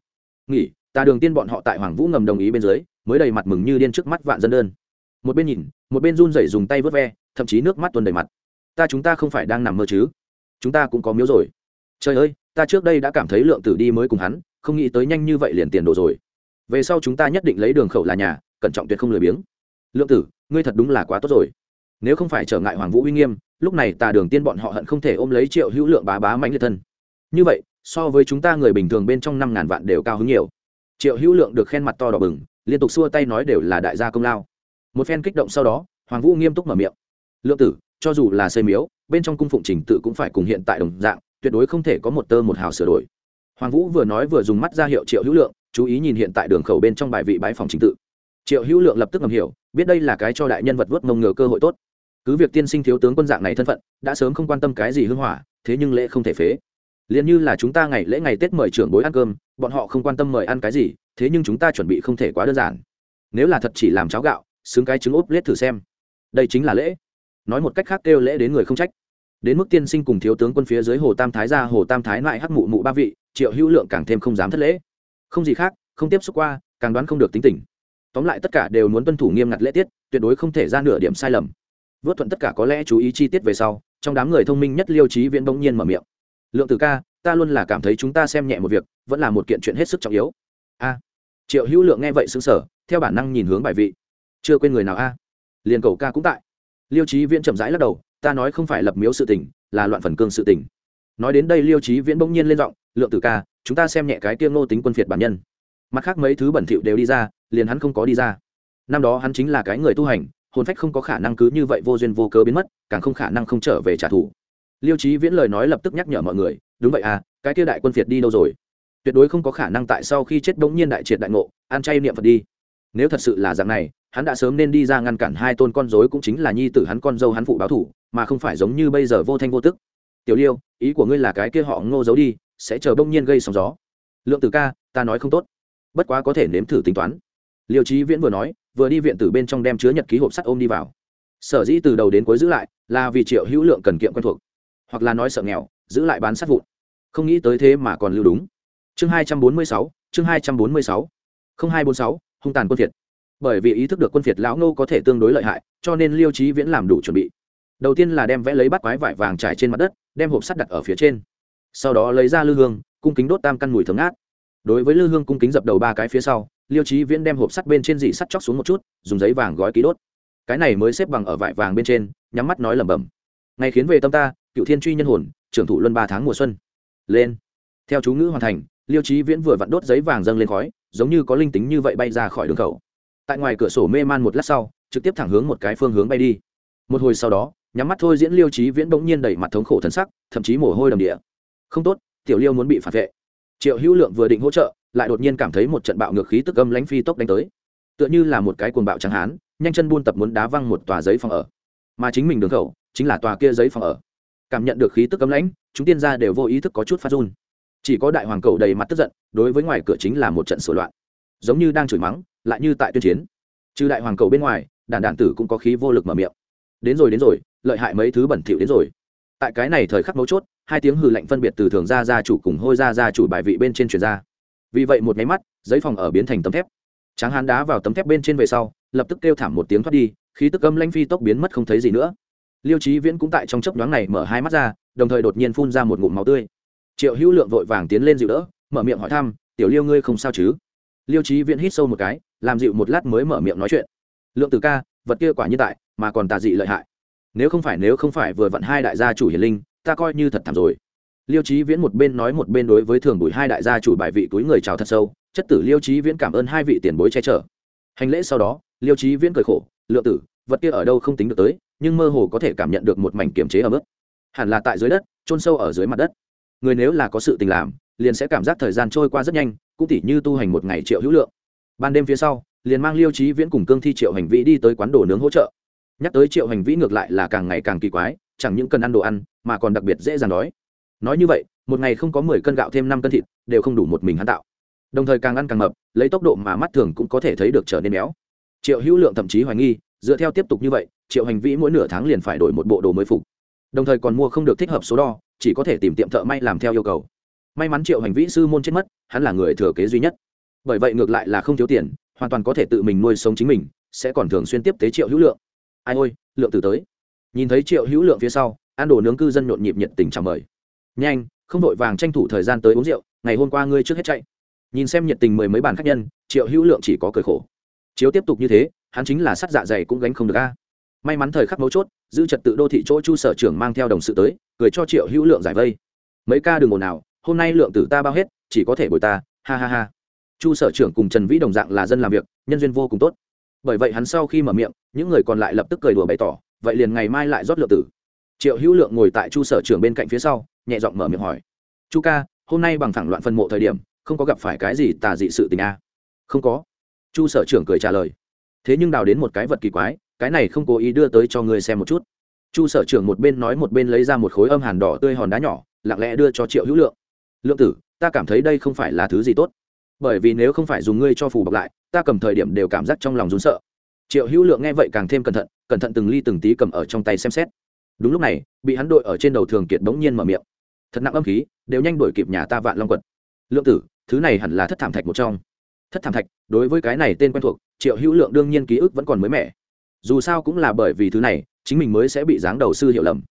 Nghỉ, ta đường tiên bọn họ tại hoàng vũ ngầm đồng ý bên dưới mới đầy mặt mừng như điên trước mắt vạn dân đơn. Một bên nhìn, một bên run rẩy dùng tay vớt ve, thậm chí nước mắt tuôn đầy mặt. Ta chúng ta không phải đang nằm mơ chứ? Chúng ta cũng có miếu rồi. Trời ơi, ta trước đây đã cảm thấy lượng tử đi mới cùng hắn, không nghĩ tới nhanh như vậy liền tiền đồ rồi. Về sau chúng ta nhất định lấy đường khẩu là nhà, cẩn trọng tuyệt không lười biếng. Lượng tử, ngươi thật đúng là quá tốt rồi. Nếu không phải trở ngại hoàng vũ uy nghiêm, lúc này tà đường tiên bọn họ hận không thể ôm lấy triệu hữu lượng bá bá mạnh liệt thân. Như vậy, so với chúng ta người bình thường bên trong năm ngàn vạn đều cao hứng nhiều. Triệu hữu lượng được khen mặt to đỏ bừng liên tục xua tay nói đều là đại gia công lao. Một phen kích động sau đó, hoàng vũ nghiêm túc mở miệng. Lượng tử, cho dù là xây miếu, bên trong cung phụng trình tự cũng phải cùng hiện tại đồng dạng, tuyệt đối không thể có một tơ một hào sửa đổi. Hoàng vũ vừa nói vừa dùng mắt ra hiệu triệu hữu lượng, chú ý nhìn hiện tại đường khẩu bên trong bài vị bãi phòng trình tự. Triệu hữu lượng lập tức ngầm hiểu, biết đây là cái cho đại nhân vật vớt mông ngờ cơ hội tốt. Cứ việc tiên sinh thiếu tướng quân dạng này thân phận, đã sớm không quan tâm cái gì hưng hỏa, thế nhưng lễ không thể phế. Liền như là chúng ta ngày lễ ngày tết mời trưởng bối ăn cơm, bọn họ không quan tâm mời ăn cái gì thế nhưng chúng ta chuẩn bị không thể quá đơn giản. Nếu là thật chỉ làm cháo gạo, xứng cái trứng ốp lết thử xem. Đây chính là lễ. Nói một cách khác kêu lễ đến người không trách. Đến mức tiên sinh cùng thiếu tướng quân phía dưới hồ tam thái ra, hồ tam thái lại hắc mụ mụ ba vị, triệu hữu lượng càng thêm không dám thất lễ. Không gì khác, không tiếp xúc qua, càng đoán không được tính tình. Tóm lại tất cả đều muốn tuân thủ nghiêm ngặt lễ tiết, tuyệt đối không thể ra nửa điểm sai lầm. Vớt thuận tất cả có lẽ chú ý chi tiết về sau, trong đám người thông minh nhất liêu trí viễn bỗng nhiên mở miệng. Lượng từ ca, ta luôn là cảm thấy chúng ta xem nhẹ một việc, vẫn là một kiện chuyện hết sức trọng yếu. A triệu hữu lượng nghe vậy xứng sở theo bản năng nhìn hướng bài vị. Chưa quên người nào a? Liền cầu ca cũng tại. Liêu trí viễn chậm rãi lắc đầu, ta nói không phải lập miếu sự tình, là loạn phần cương sự tình. Nói đến đây liêu trí viễn bỗng nhiên lên giọng, lượng tử ca, chúng ta xem nhẹ cái tiêm ngô tính quân phiệt bản nhân. Mặt khác mấy thứ bẩn thỉu đều đi ra, liền hắn không có đi ra. Năm đó hắn chính là cái người tu hành, hồn phách không có khả năng cứ như vậy vô duyên vô cớ biến mất, càng không khả năng không trở về trả thù. Liêu trí viễn lời nói lập tức nhắc nhở mọi người, đúng vậy à cái kia đại quân phiệt đi đâu rồi? Tuyệt đối không có khả năng tại sau khi chết bỗng nhiên đại triệt đại ngộ, ăn chay niệm phật đi. Nếu thật sự là dạng này, hắn đã sớm nên đi ra ngăn cản hai tôn con dối cũng chính là nhi tử hắn con dâu hắn phụ báo thủ, mà không phải giống như bây giờ vô thanh vô tức. Tiểu liêu, ý của ngươi là cái kia họ ngô giấu đi, sẽ chờ bỗng nhiên gây sóng gió. Lượng tử ca, ta nói không tốt. Bất quá có thể nếm thử tính toán. Liêu trí viễn vừa nói, vừa đi viện tử bên trong đem chứa nhật ký hộp sắt ôm đi vào. Sở dĩ từ đầu đến cuối giữ lại, là vì triệu hữu lượng cần kiệm quen thuộc, hoặc là nói sợ nghèo, giữ lại bán sắt vụn. Không nghĩ tới thế mà còn lưu đúng chương hai trăm bốn mươi sáu, chương hai trăm bốn mươi sáu. Không hai bốn sáu, hung tàn quân phiệt bởi vì ý thức được quân phiệt lão nô có thể tương đối lợi hại, cho nên liêu trí viễn làm đủ chuẩn bị. Đầu tiên là đem vẽ lấy bắt quái vải vàng trải trên mặt đất, đem hộp sắt đặt ở phía trên. Sau đó lấy ra lư hương, cung kính đốt tam căn mùi thấm át đối với lư hương cung kính dập đầu ba cái phía sau, liêu trí viễn đem hộp sắt bên trên dị sắt chóc xuống một chút, dùng giấy vàng gói ký đốt. Cái này mới xếp bằng ở vải vàng bên trên, nhắm mắt nói lẩm bẩm. Ngày khiến về tâm ta, cựu thiên truy nhân hồn, trưởng thủ luân ba tháng mùa xuân. Lên. Theo chú ngữ hoàn thành liêu trí viễn vừa vặn đốt giấy vàng dâng lên khói, giống như có linh tính như vậy bay ra khỏi đường khẩu. Tại ngoài cửa sổ mê man một lát sau, trực tiếp thẳng hướng một cái phương hướng bay đi. Một hồi sau đó, nhắm mắt thôi diễn liêu trí viễn bỗng nhiên đẩy mặt thống khổ thân sắc, thậm chí mồ hôi đầm địa. Không tốt, tiểu liêu muốn bị phản vệ. Triệu hữu lượng vừa định hỗ trợ, lại đột nhiên cảm thấy một trận bạo ngược khí tức âm lánh phi tốc đánh tới. Tựa như là một cái cuồng bạo trắng hán, nhanh chân buôn tập muốn đá văng một tòa giấy phòng ở. Mà chính mình đường khẩu, chính là tòa kia giấy phòng ở. Cảm nhận được khí tức âm lãnh, chúng tiên gia đều vô ý thức có chút phát run chỉ có đại hoàng cầu đầy mặt tức giận, đối với ngoài cửa chính là một trận sửa loạn. Giống như đang chửi mắng, lại như tại tuyên chiến. Trừ đại hoàng cầu bên ngoài, đàn đàn tử cũng có khí vô lực mở miệng. Đến rồi đến rồi, lợi hại mấy thứ bẩn thỉu đến rồi. Tại cái này thời khắc mấu chốt, hai tiếng hư lạnh phân biệt từ thường gia gia chủ cùng hôi gia gia chủ bài vị bên trên truyền ra. Vì vậy một nháy mắt, giấy phòng ở biến thành tấm thép. Tráng hán đá vào tấm thép bên trên về sau, lập tức kêu thảm một tiếng thoát đi, khí tức âm lanh phi tốc biến mất không thấy gì nữa. Liêu trí viễn cũng tại trong chốc nhoáng này mở hai mắt ra, đồng thời đột nhiên phun ra một ngụm máu tươi triệu hữu lượng vội vàng tiến lên dịu đỡ, mở miệng hỏi thăm, tiểu liêu ngươi không sao chứ? Liêu trí viễn hít sâu một cái, làm dịu một lát mới mở miệng nói chuyện. Lượng từ ca, vật kia quả như tại, mà còn tà dị lợi hại. Nếu không phải, nếu không phải vừa vặn hai đại gia chủ hiền linh, ta coi như thật thảm rồi. Liêu trí viễn một bên nói một bên đối với thường bùi hai đại gia chủ bài vị túi người chào thật sâu, chất tử liêu trí viễn cảm ơn hai vị tiền bối che chở. Hành lễ sau đó, liêu trí viễn cười khổ, lượng tử, vật kia ở đâu không tính được tới, nhưng mơ hồ có thể cảm nhận được một mảnh kiềm chế ở mức. Hẳn là tại dưới đất trôn sâu ở dưới mặt đất người nếu là có sự tình làm, liền sẽ cảm giác thời gian trôi qua rất nhanh, cũng tỉ như tu hành một ngày triệu hữu lượng. Ban đêm phía sau, liền mang liêu trí viễn cùng cương thi triệu hành vĩ đi tới quán đồ nướng hỗ trợ. Nhắc tới triệu hành vĩ ngược lại là càng ngày càng kỳ quái, chẳng những cần ăn đồ ăn, mà còn đặc biệt dễ dàng đói. Nói như vậy, một ngày không có mười cân gạo thêm năm cân thịt, đều không đủ một mình hắn tạo. Đồng thời càng ăn càng mập, lấy tốc độ mà mắt thường cũng có thể thấy được trở nên béo. Triệu hữu lượng thậm chí hoài nghi, dựa theo tiếp tục như vậy, triệu hành vĩ mỗi nửa tháng liền phải đổi một bộ đồ mới phục. Đồng thời còn mua không được thích hợp số đo chỉ có thể tìm tiệm thợ may làm theo yêu cầu. May mắn triệu hành vĩ sư môn chết mất, hắn là người thừa kế duy nhất. Bởi vậy ngược lại là không thiếu tiền, hoàn toàn có thể tự mình nuôi sống chính mình, sẽ còn thường xuyên tiếp tế triệu hữu lượng. Ai ôi, lượng từ tới. Nhìn thấy triệu hữu lượng phía sau ăn đồ nướng cư dân nhộn nhịp nhiệt tình chào mời. Nhanh, không vội vàng tranh thủ thời gian tới uống rượu, ngày hôm qua ngươi trước hết chạy. Nhìn xem nhiệt tình mười mấy bàn khách nhân, triệu hữu lượng chỉ có cười khổ. Chiếu tiếp tục như thế, hắn chính là sắt dạ dày cũng gánh không được a. May mắn thời khắc mấu chốt, giữ trật tự đô thị chỗ chu sở trưởng mang theo đồng sự tới cười cho triệu hữu lượng giải vây. Mấy ca đừng ồn nào hôm nay lượng tử ta bao hết, chỉ có thể bồi ta, ha ha ha. Chu sở trưởng cùng trần vĩ đồng dạng là dân làm việc, nhân duyên vô cùng tốt. Bởi vậy hắn sau khi mở miệng, những người còn lại lập tức cười đùa bày tỏ, vậy liền ngày mai lại rót lượng tử. Triệu hữu lượng ngồi tại chu sở trưởng bên cạnh phía sau, nhẹ giọng mở miệng hỏi. Chu ca, hôm nay bằng thẳng loạn phân mộ thời điểm, không có gặp phải cái gì tà dị sự tình a à? không có. Chu sở trưởng cười trả lời. Thế nhưng đào đến một cái vật kỳ quái, cái này không cố ý đưa tới cho ngươi xem một chút chu sở trưởng một bên nói một bên lấy ra một khối âm hàn đỏ tươi hòn đá nhỏ, lặng lẽ đưa cho triệu hữu lượng. Lượng tử, ta cảm thấy đây không phải là thứ gì tốt. Bởi vì nếu không phải dùng ngươi cho phù bọc lại, ta cầm thời điểm đều cảm giác trong lòng rún sợ. Triệu hữu lượng nghe vậy càng thêm cẩn thận cẩn thận từng ly từng tí cầm ở trong tay xem xét. Đúng lúc này, bị hắn đội ở trên đầu thường kiệt bỗng nhiên mở miệng. Thật nặng âm khí, đều nhanh đổi kịp nhà ta vạn long quật lượng tử, thứ này hẳn là thất thảm thạch một trong. Thất thảm thạch, đối với cái này tên quen thuộc, triệu hữu lượng đương nhiên ký ức vẫn còn mới mẻ. Dù sao cũng là bởi vì thứ này chính mình mới sẽ bị giáng đầu sư hiểu lầm.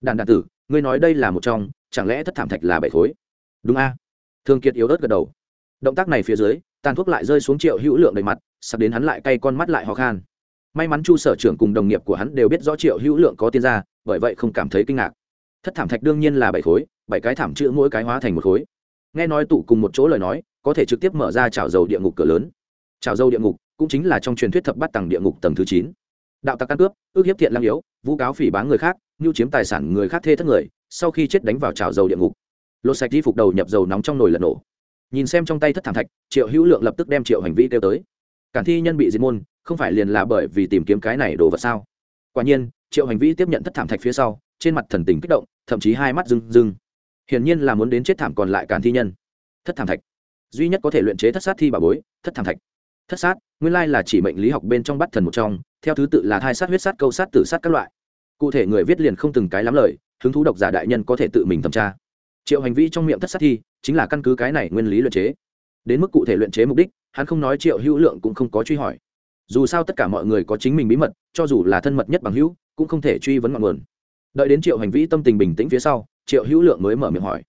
Đàn đàn tử, ngươi nói đây là một trong, chẳng lẽ thất thảm thạch là bảy khối? Đúng a. Thương kiệt yếu ớt gật đầu. Động tác này phía dưới, tàn thuốc lại rơi xuống triệu hữu lượng đầy mặt, sắp đến hắn lại cay con mắt lại ho khan. May mắn chu sở trưởng cùng đồng nghiệp của hắn đều biết rõ triệu hữu lượng có tiên gia, bởi vậy không cảm thấy kinh ngạc. Thất thảm thạch đương nhiên là bảy khối, bảy cái thảm chữ mỗi cái hóa thành một khối. Nghe nói tụ cùng một chỗ lời nói, có thể trực tiếp mở ra trào dầu địa ngục cửa lớn. Trào dầu địa ngục cũng chính là trong truyền thuyết thập bắt tầng địa ngục tầng thứ chín đạo tặc căn cướp, ước hiếp thiện lang yếu, vu cáo phỉ báng người khác, nhu chiếm tài sản người khác thê thất người, sau khi chết đánh vào trào dầu địa ngục. Lột sạch đi phục đầu nhập dầu nóng trong nồi lật nổ. Nhìn xem trong tay thất thảm thạch, triệu hữu lượng lập tức đem triệu hành vi kêu tới. Cản thi nhân bị diệt môn, không phải liền là bởi vì tìm kiếm cái này đồ vật sao? Quả nhiên, triệu hành vi tiếp nhận thất thảm thạch phía sau, trên mặt thần tình kích động, thậm chí hai mắt rưng rưng. Hiển nhiên là muốn đến chết thảm còn lại cản thi nhân. Thất thảm thạch. Duy nhất có thể luyện chế thất sát thi bà bối, thất thảm thạch. Thất sát, nguyên lai là chỉ mệnh lý học bên trong bắt thần một trong theo thứ tự là thai sát, huyết sát, câu sát, tử sát các loại. Cụ thể người viết liền không từng cái lắm lời, hứng thú độc giả đại nhân có thể tự mình thẩm tra. Triệu hành vi trong miệng thất sát thi, chính là căn cứ cái này nguyên lý luyện chế. Đến mức cụ thể luyện chế mục đích, hắn không nói triệu hữu lượng cũng không có truy hỏi. Dù sao tất cả mọi người có chính mình bí mật, cho dù là thân mật nhất bằng hữu, cũng không thể truy vấn ngọn nguồn. Đợi đến triệu hành vĩ tâm tình bình tĩnh phía sau, triệu hữu lượng mới mở miệng hỏi.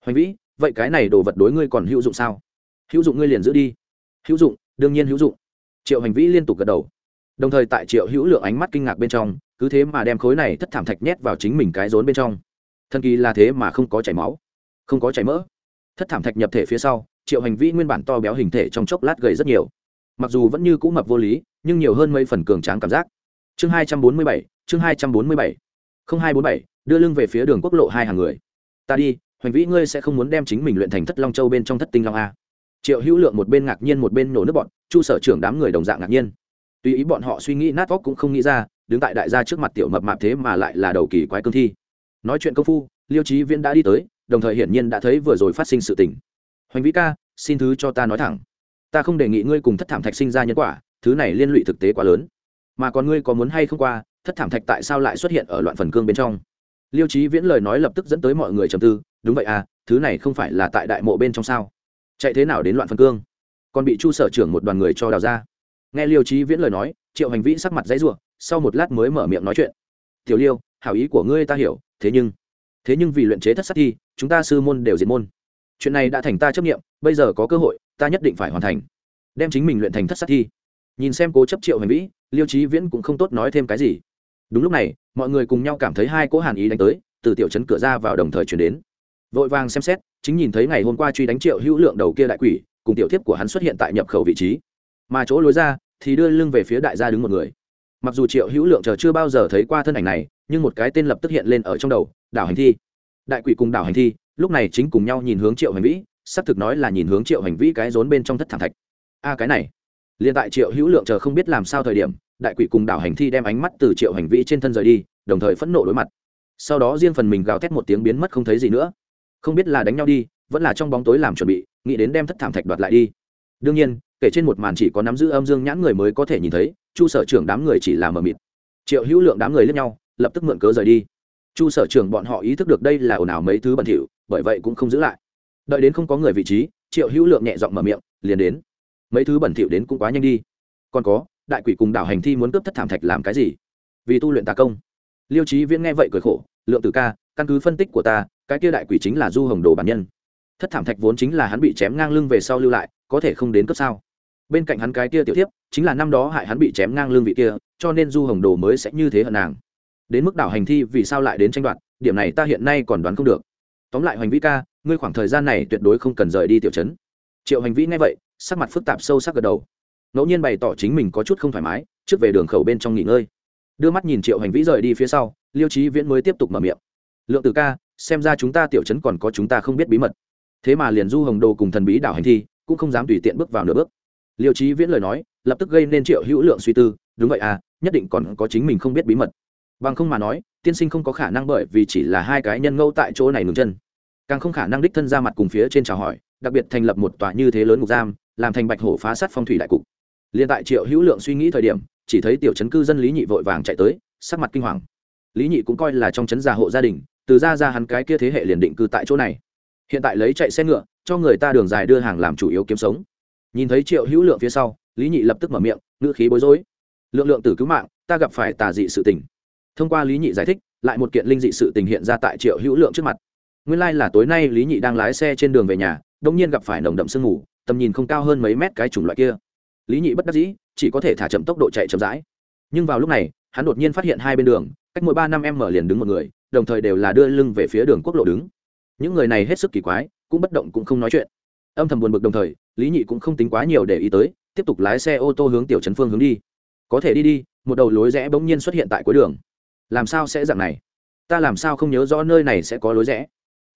Hành vĩ, vậy cái này đồ vật đối ngươi còn hữu dụng sao? Hữu dụng ngươi liền giữ đi. Hữu dụng, đương nhiên hữu dụng. Triệu hành vĩ liên tục gật đầu đồng thời tại triệu hữu lượng ánh mắt kinh ngạc bên trong, cứ thế mà đem khối này thất thảm thạch nhét vào chính mình cái rốn bên trong. Thần kỳ là thế mà không có chảy máu, không có chảy mỡ. Thất thảm thạch nhập thể phía sau, triệu hành vĩ nguyên bản to béo hình thể trong chốc lát gầy rất nhiều. Mặc dù vẫn như cũ mập vô lý, nhưng nhiều hơn mấy phần cường tráng cảm giác. Chương hai trăm bốn mươi bảy, chương hai trăm bốn mươi bảy. không hai bốn bảy, đưa lưng về phía đường quốc lộ hai hàng người. Ta đi hoành vĩ ngươi sẽ không muốn đem chính mình luyện thành thất long châu bên trong thất tinh long a. Triệu hữu lượng một bên ngạc nhiên một bên nổ nước bọn, chu sở trưởng đám người đồng dạng ngạc nhiên tuy ý bọn họ suy nghĩ nát vóc cũng không nghĩ ra, đứng tại đại gia trước mặt tiểu mập mạp thế mà lại là đầu kỳ quái cương thi. Nói chuyện công phu, liêu trí viễn đã đi tới, đồng thời hiển nhiên đã thấy vừa rồi phát sinh sự tình. Hoành vĩ ca, xin thứ cho ta nói thẳng. Ta không đề nghị ngươi cùng thất thảm thạch sinh ra nhân quả, thứ này liên lụy thực tế quá lớn. Mà còn ngươi có muốn hay không qua, thất thảm thạch tại sao lại xuất hiện ở loạn phần cương bên trong? Liêu trí viễn lời nói lập tức dẫn tới mọi người trầm tư. Đúng vậy à thứ này không phải là tại đại mộ bên trong sao? Chạy thế nào đến loạn phần cương? Còn bị chu sở trưởng một đoàn người cho đào ra nghe liêu trí viễn lời nói, triệu hành vĩ sắc mặt dãy ruộng sau một lát mới mở miệng nói chuyện. Tiểu liêu, hảo ý của ngươi ta hiểu, thế nhưng thế nhưng vì luyện chế thất sát thi, chúng ta sư môn đều diệt môn. Chuyện này đã thành ta chấp nghiệm bây giờ có cơ hội, ta nhất định phải hoàn thành. Đem chính mình luyện thành thất sát thi. Nhìn xem cố chấp triệu hành vĩ, liêu trí viễn cũng không tốt nói thêm cái gì. Đúng lúc này, mọi người cùng nhau cảm thấy hai cỗ hàn ý đánh tới, từ tiểu trấn cửa ra vào đồng thời chuyển đến. Vội vàng xem xét, chính nhìn thấy ngày hôm qua truy đánh triệu hữu lượng đầu kia đại quỷ, cùng tiểu thiếp của hắn xuất hiện tại nhập khẩu vị trí mà chỗ lối ra thì đưa lưng về phía đại gia đứng một người. Mặc dù triệu hữu lượng chờ chưa bao giờ thấy qua thân ảnh này, nhưng một cái tên lập tức hiện lên ở trong đầu, đảo hành thi. Đại quỷ cùng đảo hành thi, lúc này chính cùng nhau nhìn hướng triệu hành vĩ, xác thực nói là nhìn hướng triệu hành vĩ cái rốn bên trong thất thảm thạch. A, cái này. Liền tại triệu hữu lượng chờ không biết làm sao thời điểm, đại quỷ cùng đảo hành thi đem ánh mắt từ triệu hành vĩ trên thân rời đi, đồng thời phẫn nộ đối mặt. Sau đó riêng phần mình gào thét một tiếng biến mất không thấy gì nữa. Không biết là đánh nhau đi, vẫn là trong bóng tối làm chuẩn bị, nghĩ đến đem thất thảm thạch đoạt lại đi. Đương nhiên kể trên một màn chỉ có nắm giữ âm dương nhãn người mới có thể nhìn thấy, chu sở trưởng đám người chỉ là mờ mịt. Triệu hữu lượng đám người lẫn nhau, lập tức mượn cớ rời đi. Chu sở trưởng bọn họ ý thức được đây là ồn ào mấy thứ bẩn thỉu, bởi vậy cũng không giữ lại. Đợi đến không có người vị trí, triệu hữu lượng nhẹ giọng mở miệng, liền đến. Mấy thứ bẩn thỉu đến cũng quá nhanh đi. Còn có, đại quỷ cùng đảo hành thi muốn cướp thất thảm thạch làm cái gì? Vì tu luyện tà công. Liêu trí viễn nghe vậy cười khổ, lượng tử ca, căn cứ phân tích của ta, cái kia đại quỷ chính là du hồng đồ bản nhân. Thất thảm thạch vốn chính là hắn bị chém ngang lưng về sau lưu lại, có thể không đến cấp sao? Bên cạnh hắn cái kia tiểu tiếp chính là năm đó hại hắn bị chém ngang lưng vị kia, cho nên du hồng đồ mới sẽ như thế hận nàng. Đến mức đảo hành thi vì sao lại đến tranh đoạt, điểm này ta hiện nay còn đoán không được. Tóm lại hoành vĩ ca, ngươi khoảng thời gian này tuyệt đối không cần rời đi tiểu trấn. Triệu hành vĩ nghe vậy, sắc mặt phức tạp sâu sắc gật đầu. Ngẫu nhiên bày tỏ chính mình có chút không thoải mái, trước về đường khẩu bên trong nghỉ ngơi. Đưa mắt nhìn triệu hành vĩ rời đi phía sau, liêu trí viễn mới tiếp tục mở miệng. Lượng từ ca, xem ra chúng ta tiểu trấn còn có chúng ta không biết bí mật. Thế mà liền du hồng đồ cùng thần bí đảo hành thi, cũng không dám tùy tiện bước vào nửa bước liêu trí viễn lời nói, lập tức gây nên triệu hữu lượng suy tư, đúng vậy à nhất định còn có chính mình không biết bí mật. Bằng không mà nói, tiên sinh không có khả năng bởi vì chỉ là hai cái nhân ngẫu tại chỗ này ngừng chân. Càng không khả năng đích thân ra mặt cùng phía trên chào hỏi, đặc biệt thành lập một tòa như thế lớn ngục giam, làm thành bạch hổ phá sát phong thủy đại cục. Liền tại triệu hữu lượng suy nghĩ thời điểm, chỉ thấy tiểu chấn cư dân lý nhị vội vàng chạy tới, sắc mặt kinh hoàng. Lý nhị cũng coi là trong chấn gia hộ gia đình, từ ra ra hắn cái kia thế hệ liền định cư tại chỗ này. Hiện tại lấy chạy xe ngựa, cho người ta đường dài đưa hàng làm chủ yếu kiếm sống nhìn thấy triệu hữu lượng phía sau, lý nhị lập tức mở miệng, ngữ khí bối rối. Lượng lượng tử cứu mạng, ta gặp phải tà dị sự tình. Thông qua lý nhị giải thích, lại một kiện linh dị sự tình hiện ra tại triệu hữu lượng trước mặt. Nguyên lai、like、là tối nay lý nhị đang lái xe trên đường về nhà đông nhiên gặp phải nồng đậm sương mù, tầm nhìn không cao hơn mấy mét cái chủng loại kia. Lý nhị bất đắc dĩ, chỉ có thể thả chậm tốc độ chạy chậm rãi. Nhưng vào lúc này, hắn đột nhiên phát hiện hai bên đường, cách mỗi ba năm em mở liền đứng một người, đồng thời đều là đưa lưng về phía đường quốc lộ đứng. Những người này hết sức kỳ quái, cũng bất động cũng không nói chuyện. Âm thầm buồn bực đồng thời lý nhị cũng không tính quá nhiều để ý tới, tiếp tục lái xe ô tô hướng tiểu trấn phương hướng đi. Có thể đi đi, một đầu lối rẽ bỗng nhiên xuất hiện tại cuối đường. Làm sao sẽ dạng này? Ta làm sao không nhớ rõ nơi này sẽ có lối rẽ?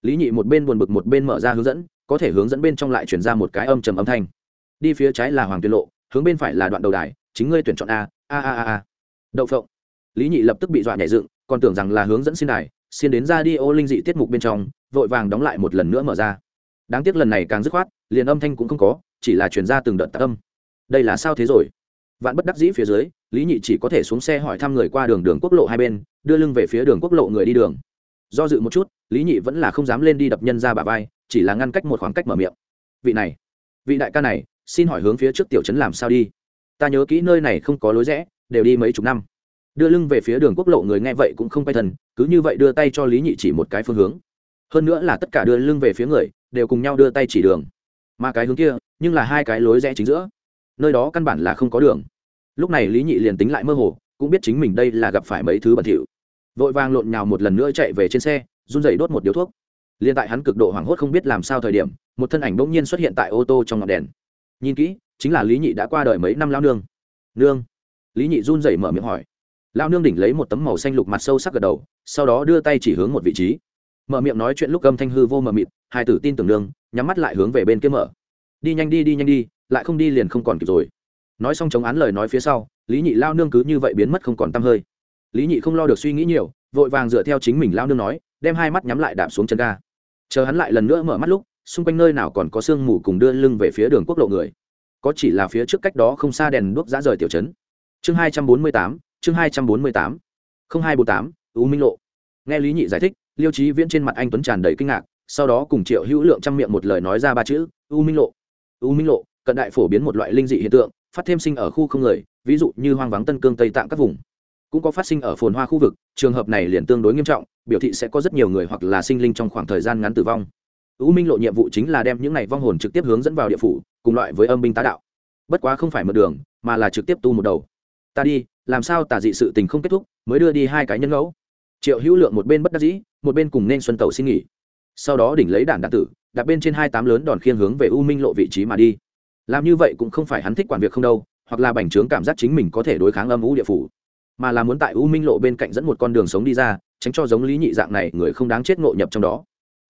Lý nhị một bên buồn bực một bên mở ra hướng dẫn, có thể hướng dẫn bên trong lại chuyển ra một cái âm trầm âm thanh. Đi phía trái là hoàng tuyên lộ, hướng bên phải là đoạn đầu đài, chính ngươi tuyển chọn a a a a a. Đậu phộng. Lý nhị lập tức bị dọa nhảy dựng, còn tưởng rằng là hướng dẫn xin đài, xin đến ra đi ô linh dị tiết mục bên trong, vội vàng đóng lại một lần nữa mở ra đáng tiếc lần này càng dứt khoát, liền âm thanh cũng không có, chỉ là chuyển ra từng đợt tạc âm. Đây là sao thế rồi? Vạn bất đắc dĩ phía dưới, lý nhị chỉ có thể xuống xe hỏi thăm người qua đường đường quốc lộ hai bên, đưa lưng về phía đường quốc lộ người đi đường. Do dự một chút, lý nhị vẫn là không dám lên đi đập nhân ra bà vai, chỉ là ngăn cách một khoảng cách mở miệng. Vị này, vị đại ca này, xin hỏi hướng phía trước tiểu trấn làm sao đi? Ta nhớ kỹ nơi này không có lối rẽ, đều đi mấy chục năm. Đưa lưng về phía đường quốc lộ người nghe vậy cũng không quay thần cứ như vậy đưa tay cho lý nhị chỉ một cái phương hướng. Hơn nữa là tất cả đưa lưng về phía người đều cùng nhau đưa tay chỉ đường. Mà cái hướng kia, nhưng là hai cái lối rẽ chính giữa. Nơi đó căn bản là không có đường. Lúc này lý nhị liền tính lại mơ hồ, cũng biết chính mình đây là gặp phải mấy thứ bẩn thỉu. Vội vàng lộn nhào một lần nữa chạy về trên xe, run dậy đốt một điếu thuốc. Liền tại hắn cực độ hoảng hốt không biết làm sao thời điểm, một thân ảnh bỗng nhiên xuất hiện tại ô tô trong ngọn đèn. Nhìn kỹ, chính là lý nhị đã qua đời mấy năm lao nương. Nương? Lý nhị run rẩy mở miệng hỏi. Lao nương đỉnh lấy một tấm màu xanh lục mặt sâu sắc gật đầu, sau đó đưa tay chỉ hướng một vị trí mở miệng nói chuyện lúc âm thanh hư vô mờ mịt, hai tử tin tưởng nương, nhắm mắt lại hướng về bên kia mở. Đi nhanh đi đi nhanh đi, lại không đi liền không còn kịp rồi. Nói xong chống án lời nói phía sau, lý nhị lao nương cứ như vậy biến mất không còn t hơi. Lý nhị không lo được suy nghĩ nhiều, vội vàng dựa theo chính mình lao nương nói, đem hai mắt nhắm lại đạp xuống chân ga. Chờ hắn lại lần nữa mở mắt lúc, xung quanh nơi nào còn có sương mù cùng đưa lưng về phía đường quốc lộ người. Có chỉ là phía trước cách đó không xa đèn đuốc giã rời tiểu trấn. Chương hai trăm bốn mươi tám, chương hai trăm bốn mươi tám, không hai bốn tám, u minh lộ. Nghe lý nhị giải thích liêu trí viễn trên mặt anh tuấn tràn đầy kinh ngạc, sau đó cùng triệu hữu lượng chăm miệng một lời nói ra ba chữ, u minh lộ. U minh lộ, cận đại phổ biến một loại linh dị hiện tượng, phát thêm sinh ở khu không người, ví dụ như hoang vắng tân cương tây tạng các vùng. Cũng có phát sinh ở phồn hoa khu vực, trường hợp này liền tương đối nghiêm trọng, biểu thị sẽ có rất nhiều người hoặc là sinh linh trong khoảng thời gian ngắn tử vong. U minh lộ nhiệm vụ chính là đem những này vong hồn trực tiếp hướng dẫn vào địa phủ, cùng loại với âm binh tá đạo. Bất quá không phải một đường, mà là trực tiếp tu một đầu. Ta đi, làm sao tả dị sự tình không kết thúc, mới đưa đi hai cái nhân ngẫu? Triệu hữu lượng một bên bất đắc dĩ, một bên cùng nên xuân tàu xin nghỉ. Sau đó đỉnh lấy đạn đạn tử, đặt bên trên hai tám lớn đòn khiên hướng về u minh lộ vị trí mà đi. Làm như vậy cũng không phải hắn thích quản việc không đâu, hoặc là bành trướng cảm giác chính mình có thể đối kháng âm u địa phủ, mà là muốn tại u minh lộ bên cạnh dẫn một con đường sống đi ra, tránh cho giống lý nhị dạng này người không đáng chết ngộ nhập trong đó.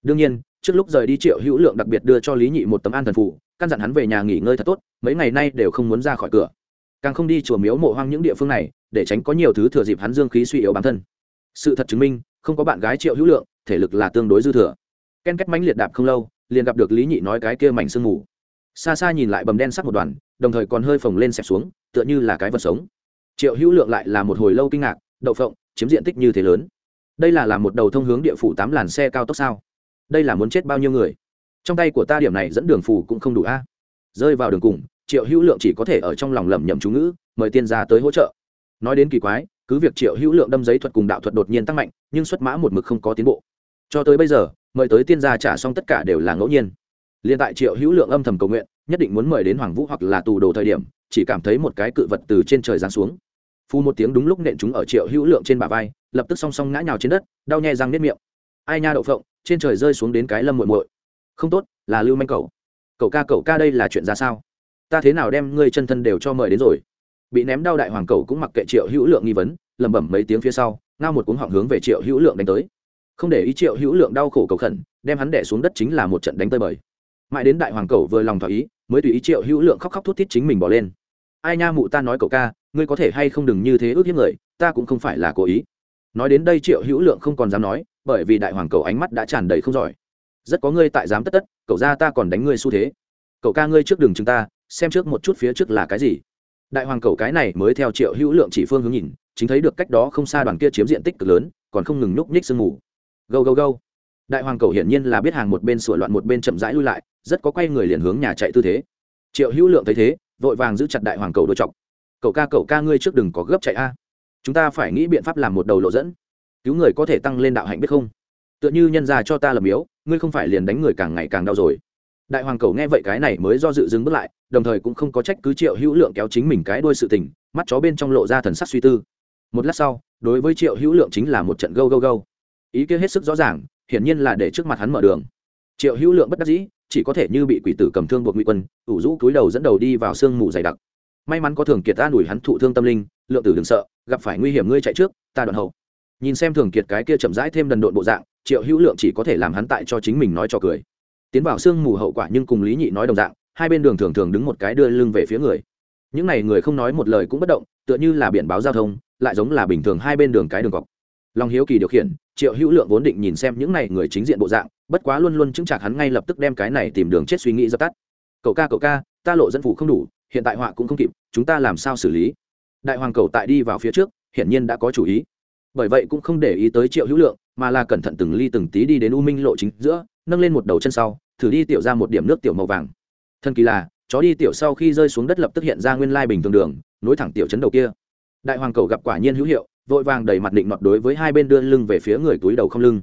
Đương nhiên, trước lúc rời đi triệu hữu lượng đặc biệt đưa cho lý nhị một tấm an thần phủ, căn dặn hắn về nhà nghỉ ngơi thật tốt, mấy ngày nay đều không muốn ra khỏi cửa. Càng không đi chùa miếu mộ hoang những địa phương này, để tránh có nhiều thứ thừa dịp hắn dương khí suy yếu bản thân sự thật chứng minh, không có bạn gái triệu hữu lượng, thể lực là tương đối dư thừa. Ken kết mánh liệt đạp không lâu, liền gặp được lý nhị nói cái kia mảnh sương mù. Xa xa nhìn lại bầm đen sắc một đoàn, đồng thời còn hơi phồng lên xẹp xuống, tựa như là cái vật sống. Triệu hữu lượng lại là một hồi lâu kinh ngạc, đậu phộng, chiếm diện tích như thế lớn. Đây là làm một đầu thông hướng địa phủ tám làn xe cao tốc sao? Đây là muốn chết bao nhiêu người? Trong tay của ta điểm này dẫn đường phủ cũng không đủ a. Rơi vào đường cùng, triệu hữu lượng chỉ có thể ở trong lòng lẩm nhẩm chú ngữ, mời tiên gia tới hỗ trợ. Nói đến kỳ quái cứ việc triệu hữu lượng đâm giấy thuật cùng đạo thuật đột nhiên tăng mạnh, nhưng xuất mã một mực không có tiến bộ. Cho tới bây giờ, mời tới tiên gia trả xong tất cả đều là ngẫu nhiên. Liên tại triệu hữu lượng âm thầm cầu nguyện, nhất định muốn mời đến hoàng vũ hoặc là tù đồ thời điểm, chỉ cảm thấy một cái cự vật từ trên trời giáng xuống. Phu một tiếng đúng lúc nện chúng ở triệu hữu lượng trên bả vai, lập tức song song ngã nhào trên đất, đau nhè răng nếp miệng. Ai nha đậu phộng, trên trời rơi xuống đến cái lâm muội muội. Không tốt, là lưu manh cầu cậu ca cậu ca đây là chuyện ra sao? Ta thế nào đem ngươi chân thân đều cho mời đến rồi? Bị ném đau đại hoàng cầu cũng mặc kệ triệu hữu lượng nghi vấn, lẩm bẩm mấy tiếng phía sau, ngao một cuống họng hướng về triệu hữu lượng đánh tới. Không để ý triệu hữu lượng đau khổ cầu khẩn, đem hắn đẻ xuống đất chính là một trận đánh tơi bời. Mãi đến đại hoàng cầu vừa lòng thỏa ý, mới tùy ý triệu hữu lượng khóc khóc thút thít chính mình bỏ lên. Ai nha mụ ta nói cậu ca, ngươi có thể hay không đừng như thế ước hiếp người, ta cũng không phải là cố ý. Nói đến đây triệu hữu lượng không còn dám nói, bởi vì đại hoàng cầu ánh mắt đã tràn đầy không giỏi. Rất có ngươi tại dám tất tất, cậu ra ta còn đánh ngươi xu thế. Cậu ca ngươi trước đường chúng ta, xem trước một chút phía trước là cái gì đại hoàng cầu cái này mới theo triệu hữu lượng chỉ phương hướng nhìn, chính thấy được cách đó không xa đoàn kia chiếm diện tích cực lớn, còn không ngừng núp nhích sương mù. Gâu gâu gâu. Đại hoàng cầu hiển nhiên là biết hàng một bên sửa loạn một bên chậm rãi lui lại, rất có quay người liền hướng nhà chạy tư thế. Triệu hữu lượng thấy thế, vội vàng giữ chặt đại hoàng cầu đôi chọc cậu ca cậu ca ngươi trước đừng có gấp chạy a. Chúng ta phải nghĩ biện pháp làm một đầu lộ dẫn. Cứu người có thể tăng lên đạo hạnh biết không? Tựa như nhân gia cho ta làm yếu ngươi không phải liền đánh người càng ngày càng đau rồi đại hoàng cầu nghe vậy cái này mới do dự dừng bước lại, đồng thời cũng không có trách cứ triệu hữu lượng kéo chính mình cái đuôi sự tình, mắt chó bên trong lộ ra thần sắc suy tư. Một lát sau, đối với triệu hữu lượng chính là một trận gâu gâu gâu. Ý kia hết sức rõ ràng, hiển nhiên là để trước mặt hắn mở đường. Triệu hữu lượng bất đắc dĩ, chỉ có thể như bị quỷ tử cầm thương buộc ngụy quân, ủ rũ cúi đầu dẫn đầu đi vào sương mù dày đặc. May mắn có thường kiệt ta đuổi hắn thụ thương tâm linh, lượng tử đừng sợ, gặp phải nguy hiểm ngươi chạy trước, ta đoạn hậu. Nhìn xem thường kiệt cái kia chậm rãi thêm đần độn bộ dạng, triệu hữu lượng chỉ có thể làm hắn tại cho chính mình nói cho cười tiến vào sương mù hậu quả nhưng cùng lý nhị nói đồng dạng, hai bên đường thường thường đứng một cái đưa lưng về phía người. Những n à y người không nói một lời cũng bất động, tựa như là biển báo giao thông, lại giống là bình thường hai bên đường cái đường cọc. Lòng hiếu kỳ điều khiển, triệu hữu lượng vốn định nhìn xem những n à y người chính diện bộ dạng, bất quá luôn luôn chứng chạc hắn ngay lập tức đem cái này tìm đường chết suy nghĩ dập tắt. Cậu ca cậu ca, ta lộ dân phủ không đủ, hiện tại họa cũng không kịp, chúng ta làm sao xử lý? Đại hoàng cầu tại đi vào phía trước, hiển nhiên đã có chủ ý. Bởi vậy cũng không để ý tới triệu hữu lượng, mà là cẩn thận từng ly từng tí đi đến u minh lộ chính giữa nâng lên một đầu chân sau, thử đi tiểu ra một điểm nước tiểu màu vàng. Thân kỳ là, chó đi tiểu sau khi rơi xuống đất lập tức hiện ra nguyên lai bình thường đường, nối thẳng tiểu chấn đầu kia. Đại hoàng cầu gặp quả nhiên hữu hiệu, vội vàng đầy mặt định mập đối với hai bên đưa lưng về phía người túi đầu không lưng.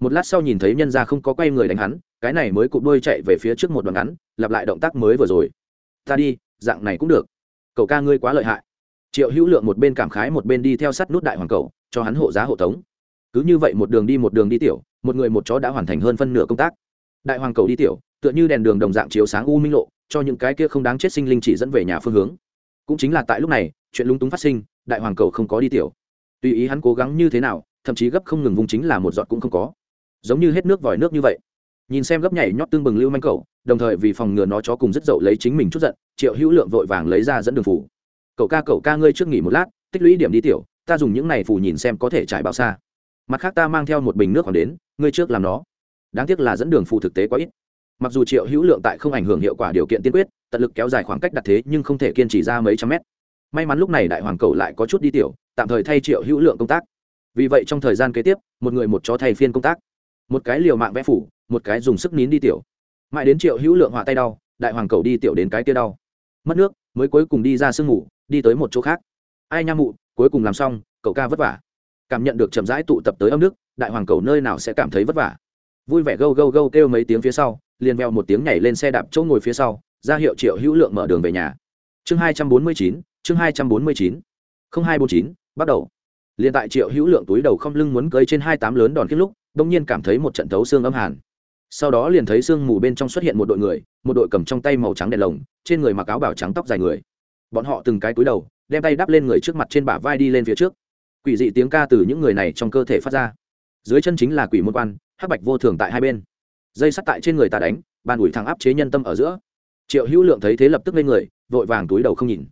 Một lát sau nhìn thấy nhân ra không có quay người đánh hắn, cái này mới cụp đuôi chạy về phía trước một đoạn ngắn, lặp lại động tác mới vừa rồi. Ta đi, dạng này cũng được. Cậu ca ngươi quá lợi hại. Triệu hữu lượng một bên cảm khái một bên đi theo sát nút đại hoàng cầu, cho hắn hộ giá hộ tống. Cứ như vậy một đường đi một đường đi tiểu một người một chó đã hoàn thành hơn phân nửa công tác. Đại hoàng cầu đi tiểu, tựa như đèn đường đồng dạng chiếu sáng u minh lộ, cho những cái kia không đáng chết sinh linh chỉ dẫn về nhà phương hướng. Cũng chính là tại lúc này, chuyện lung túng phát sinh, đại hoàng cầu không có đi tiểu. Tùy ý hắn cố gắng như thế nào, thậm chí gấp không ngừng vùng chính là một giọt cũng không có. Giống như hết nước vòi nước như vậy. Nhìn xem gấp nhảy nhót tương bừng lưu manh cầu, đồng thời vì phòng ngừa nó chó cùng rất dậu lấy chính mình chút giận, triệu hữu lượng vội vàng lấy ra dẫn đường phủ. Cậu ca cậu ca ngươi trước nghỉ một lát, tích lũy điểm đi tiểu, ta dùng những này phủ nhìn xem có thể trải bao xa mặt khác ta mang theo một bình nước còn đến, ngươi trước làm nó. Đáng tiếc là dẫn đường phụ thực tế quá ít. Mặc dù triệu hữu lượng tại không ảnh hưởng hiệu quả điều kiện tiên quyết, tận lực kéo dài khoảng cách đặt thế nhưng không thể kiên trì ra mấy trăm mét. May mắn lúc này đại hoàng cầu lại có chút đi tiểu, tạm thời thay triệu hữu lượng công tác. Vì vậy trong thời gian kế tiếp, một người một chó thay phiên công tác. Một cái liều mạng vẽ phủ, một cái dùng sức nín đi tiểu. Mãi đến triệu hữu lượng họa tay đau, đại hoàng cầu đi tiểu đến cái kia đau. Mất nước, mới cuối cùng đi ra sương ngủ, đi tới một chỗ khác. Ai nha mụ, cuối cùng làm xong, cậu ca vất vả cảm nhận được chậm rãi tụ tập tới âm nước, đại hoàng cầu nơi nào sẽ cảm thấy vất vả. Vui vẻ gâu gâu gâu kêu mấy tiếng phía sau, liền veo một tiếng nhảy lên xe đạp chỗ ngồi phía sau, ra hiệu triệu hữu lượng mở đường về nhà. Chương hai trăm bốn mươi chín, chương hai trăm bốn mươi chín. Không hai bốn chín, bắt đầu. Liền tại triệu hữu lượng túi đầu không lưng muốn cưới trên hai tám lớn đòn kết lúc đông nhiên cảm thấy một trận thấu xương âm hàn. Sau đó liền thấy sương mù bên trong xuất hiện một đội người, một đội cầm trong tay màu trắng đèn lồng, trên người mặc áo bảo trắng tóc dài người. Bọn họ từng cái túi đầu, đem tay đắp lên người trước mặt trên bả vai đi lên phía trước quỷ dị tiếng ca từ những người này trong cơ thể phát ra. Dưới chân chính là quỷ môn quan, hắc bạch vô thường tại hai bên. Dây sắt tại trên người ta đánh, bàn ủi thẳng áp chế nhân tâm ở giữa. Triệu hữu lượng thấy thế lập tức lên người, vội vàng túi đầu không nhìn.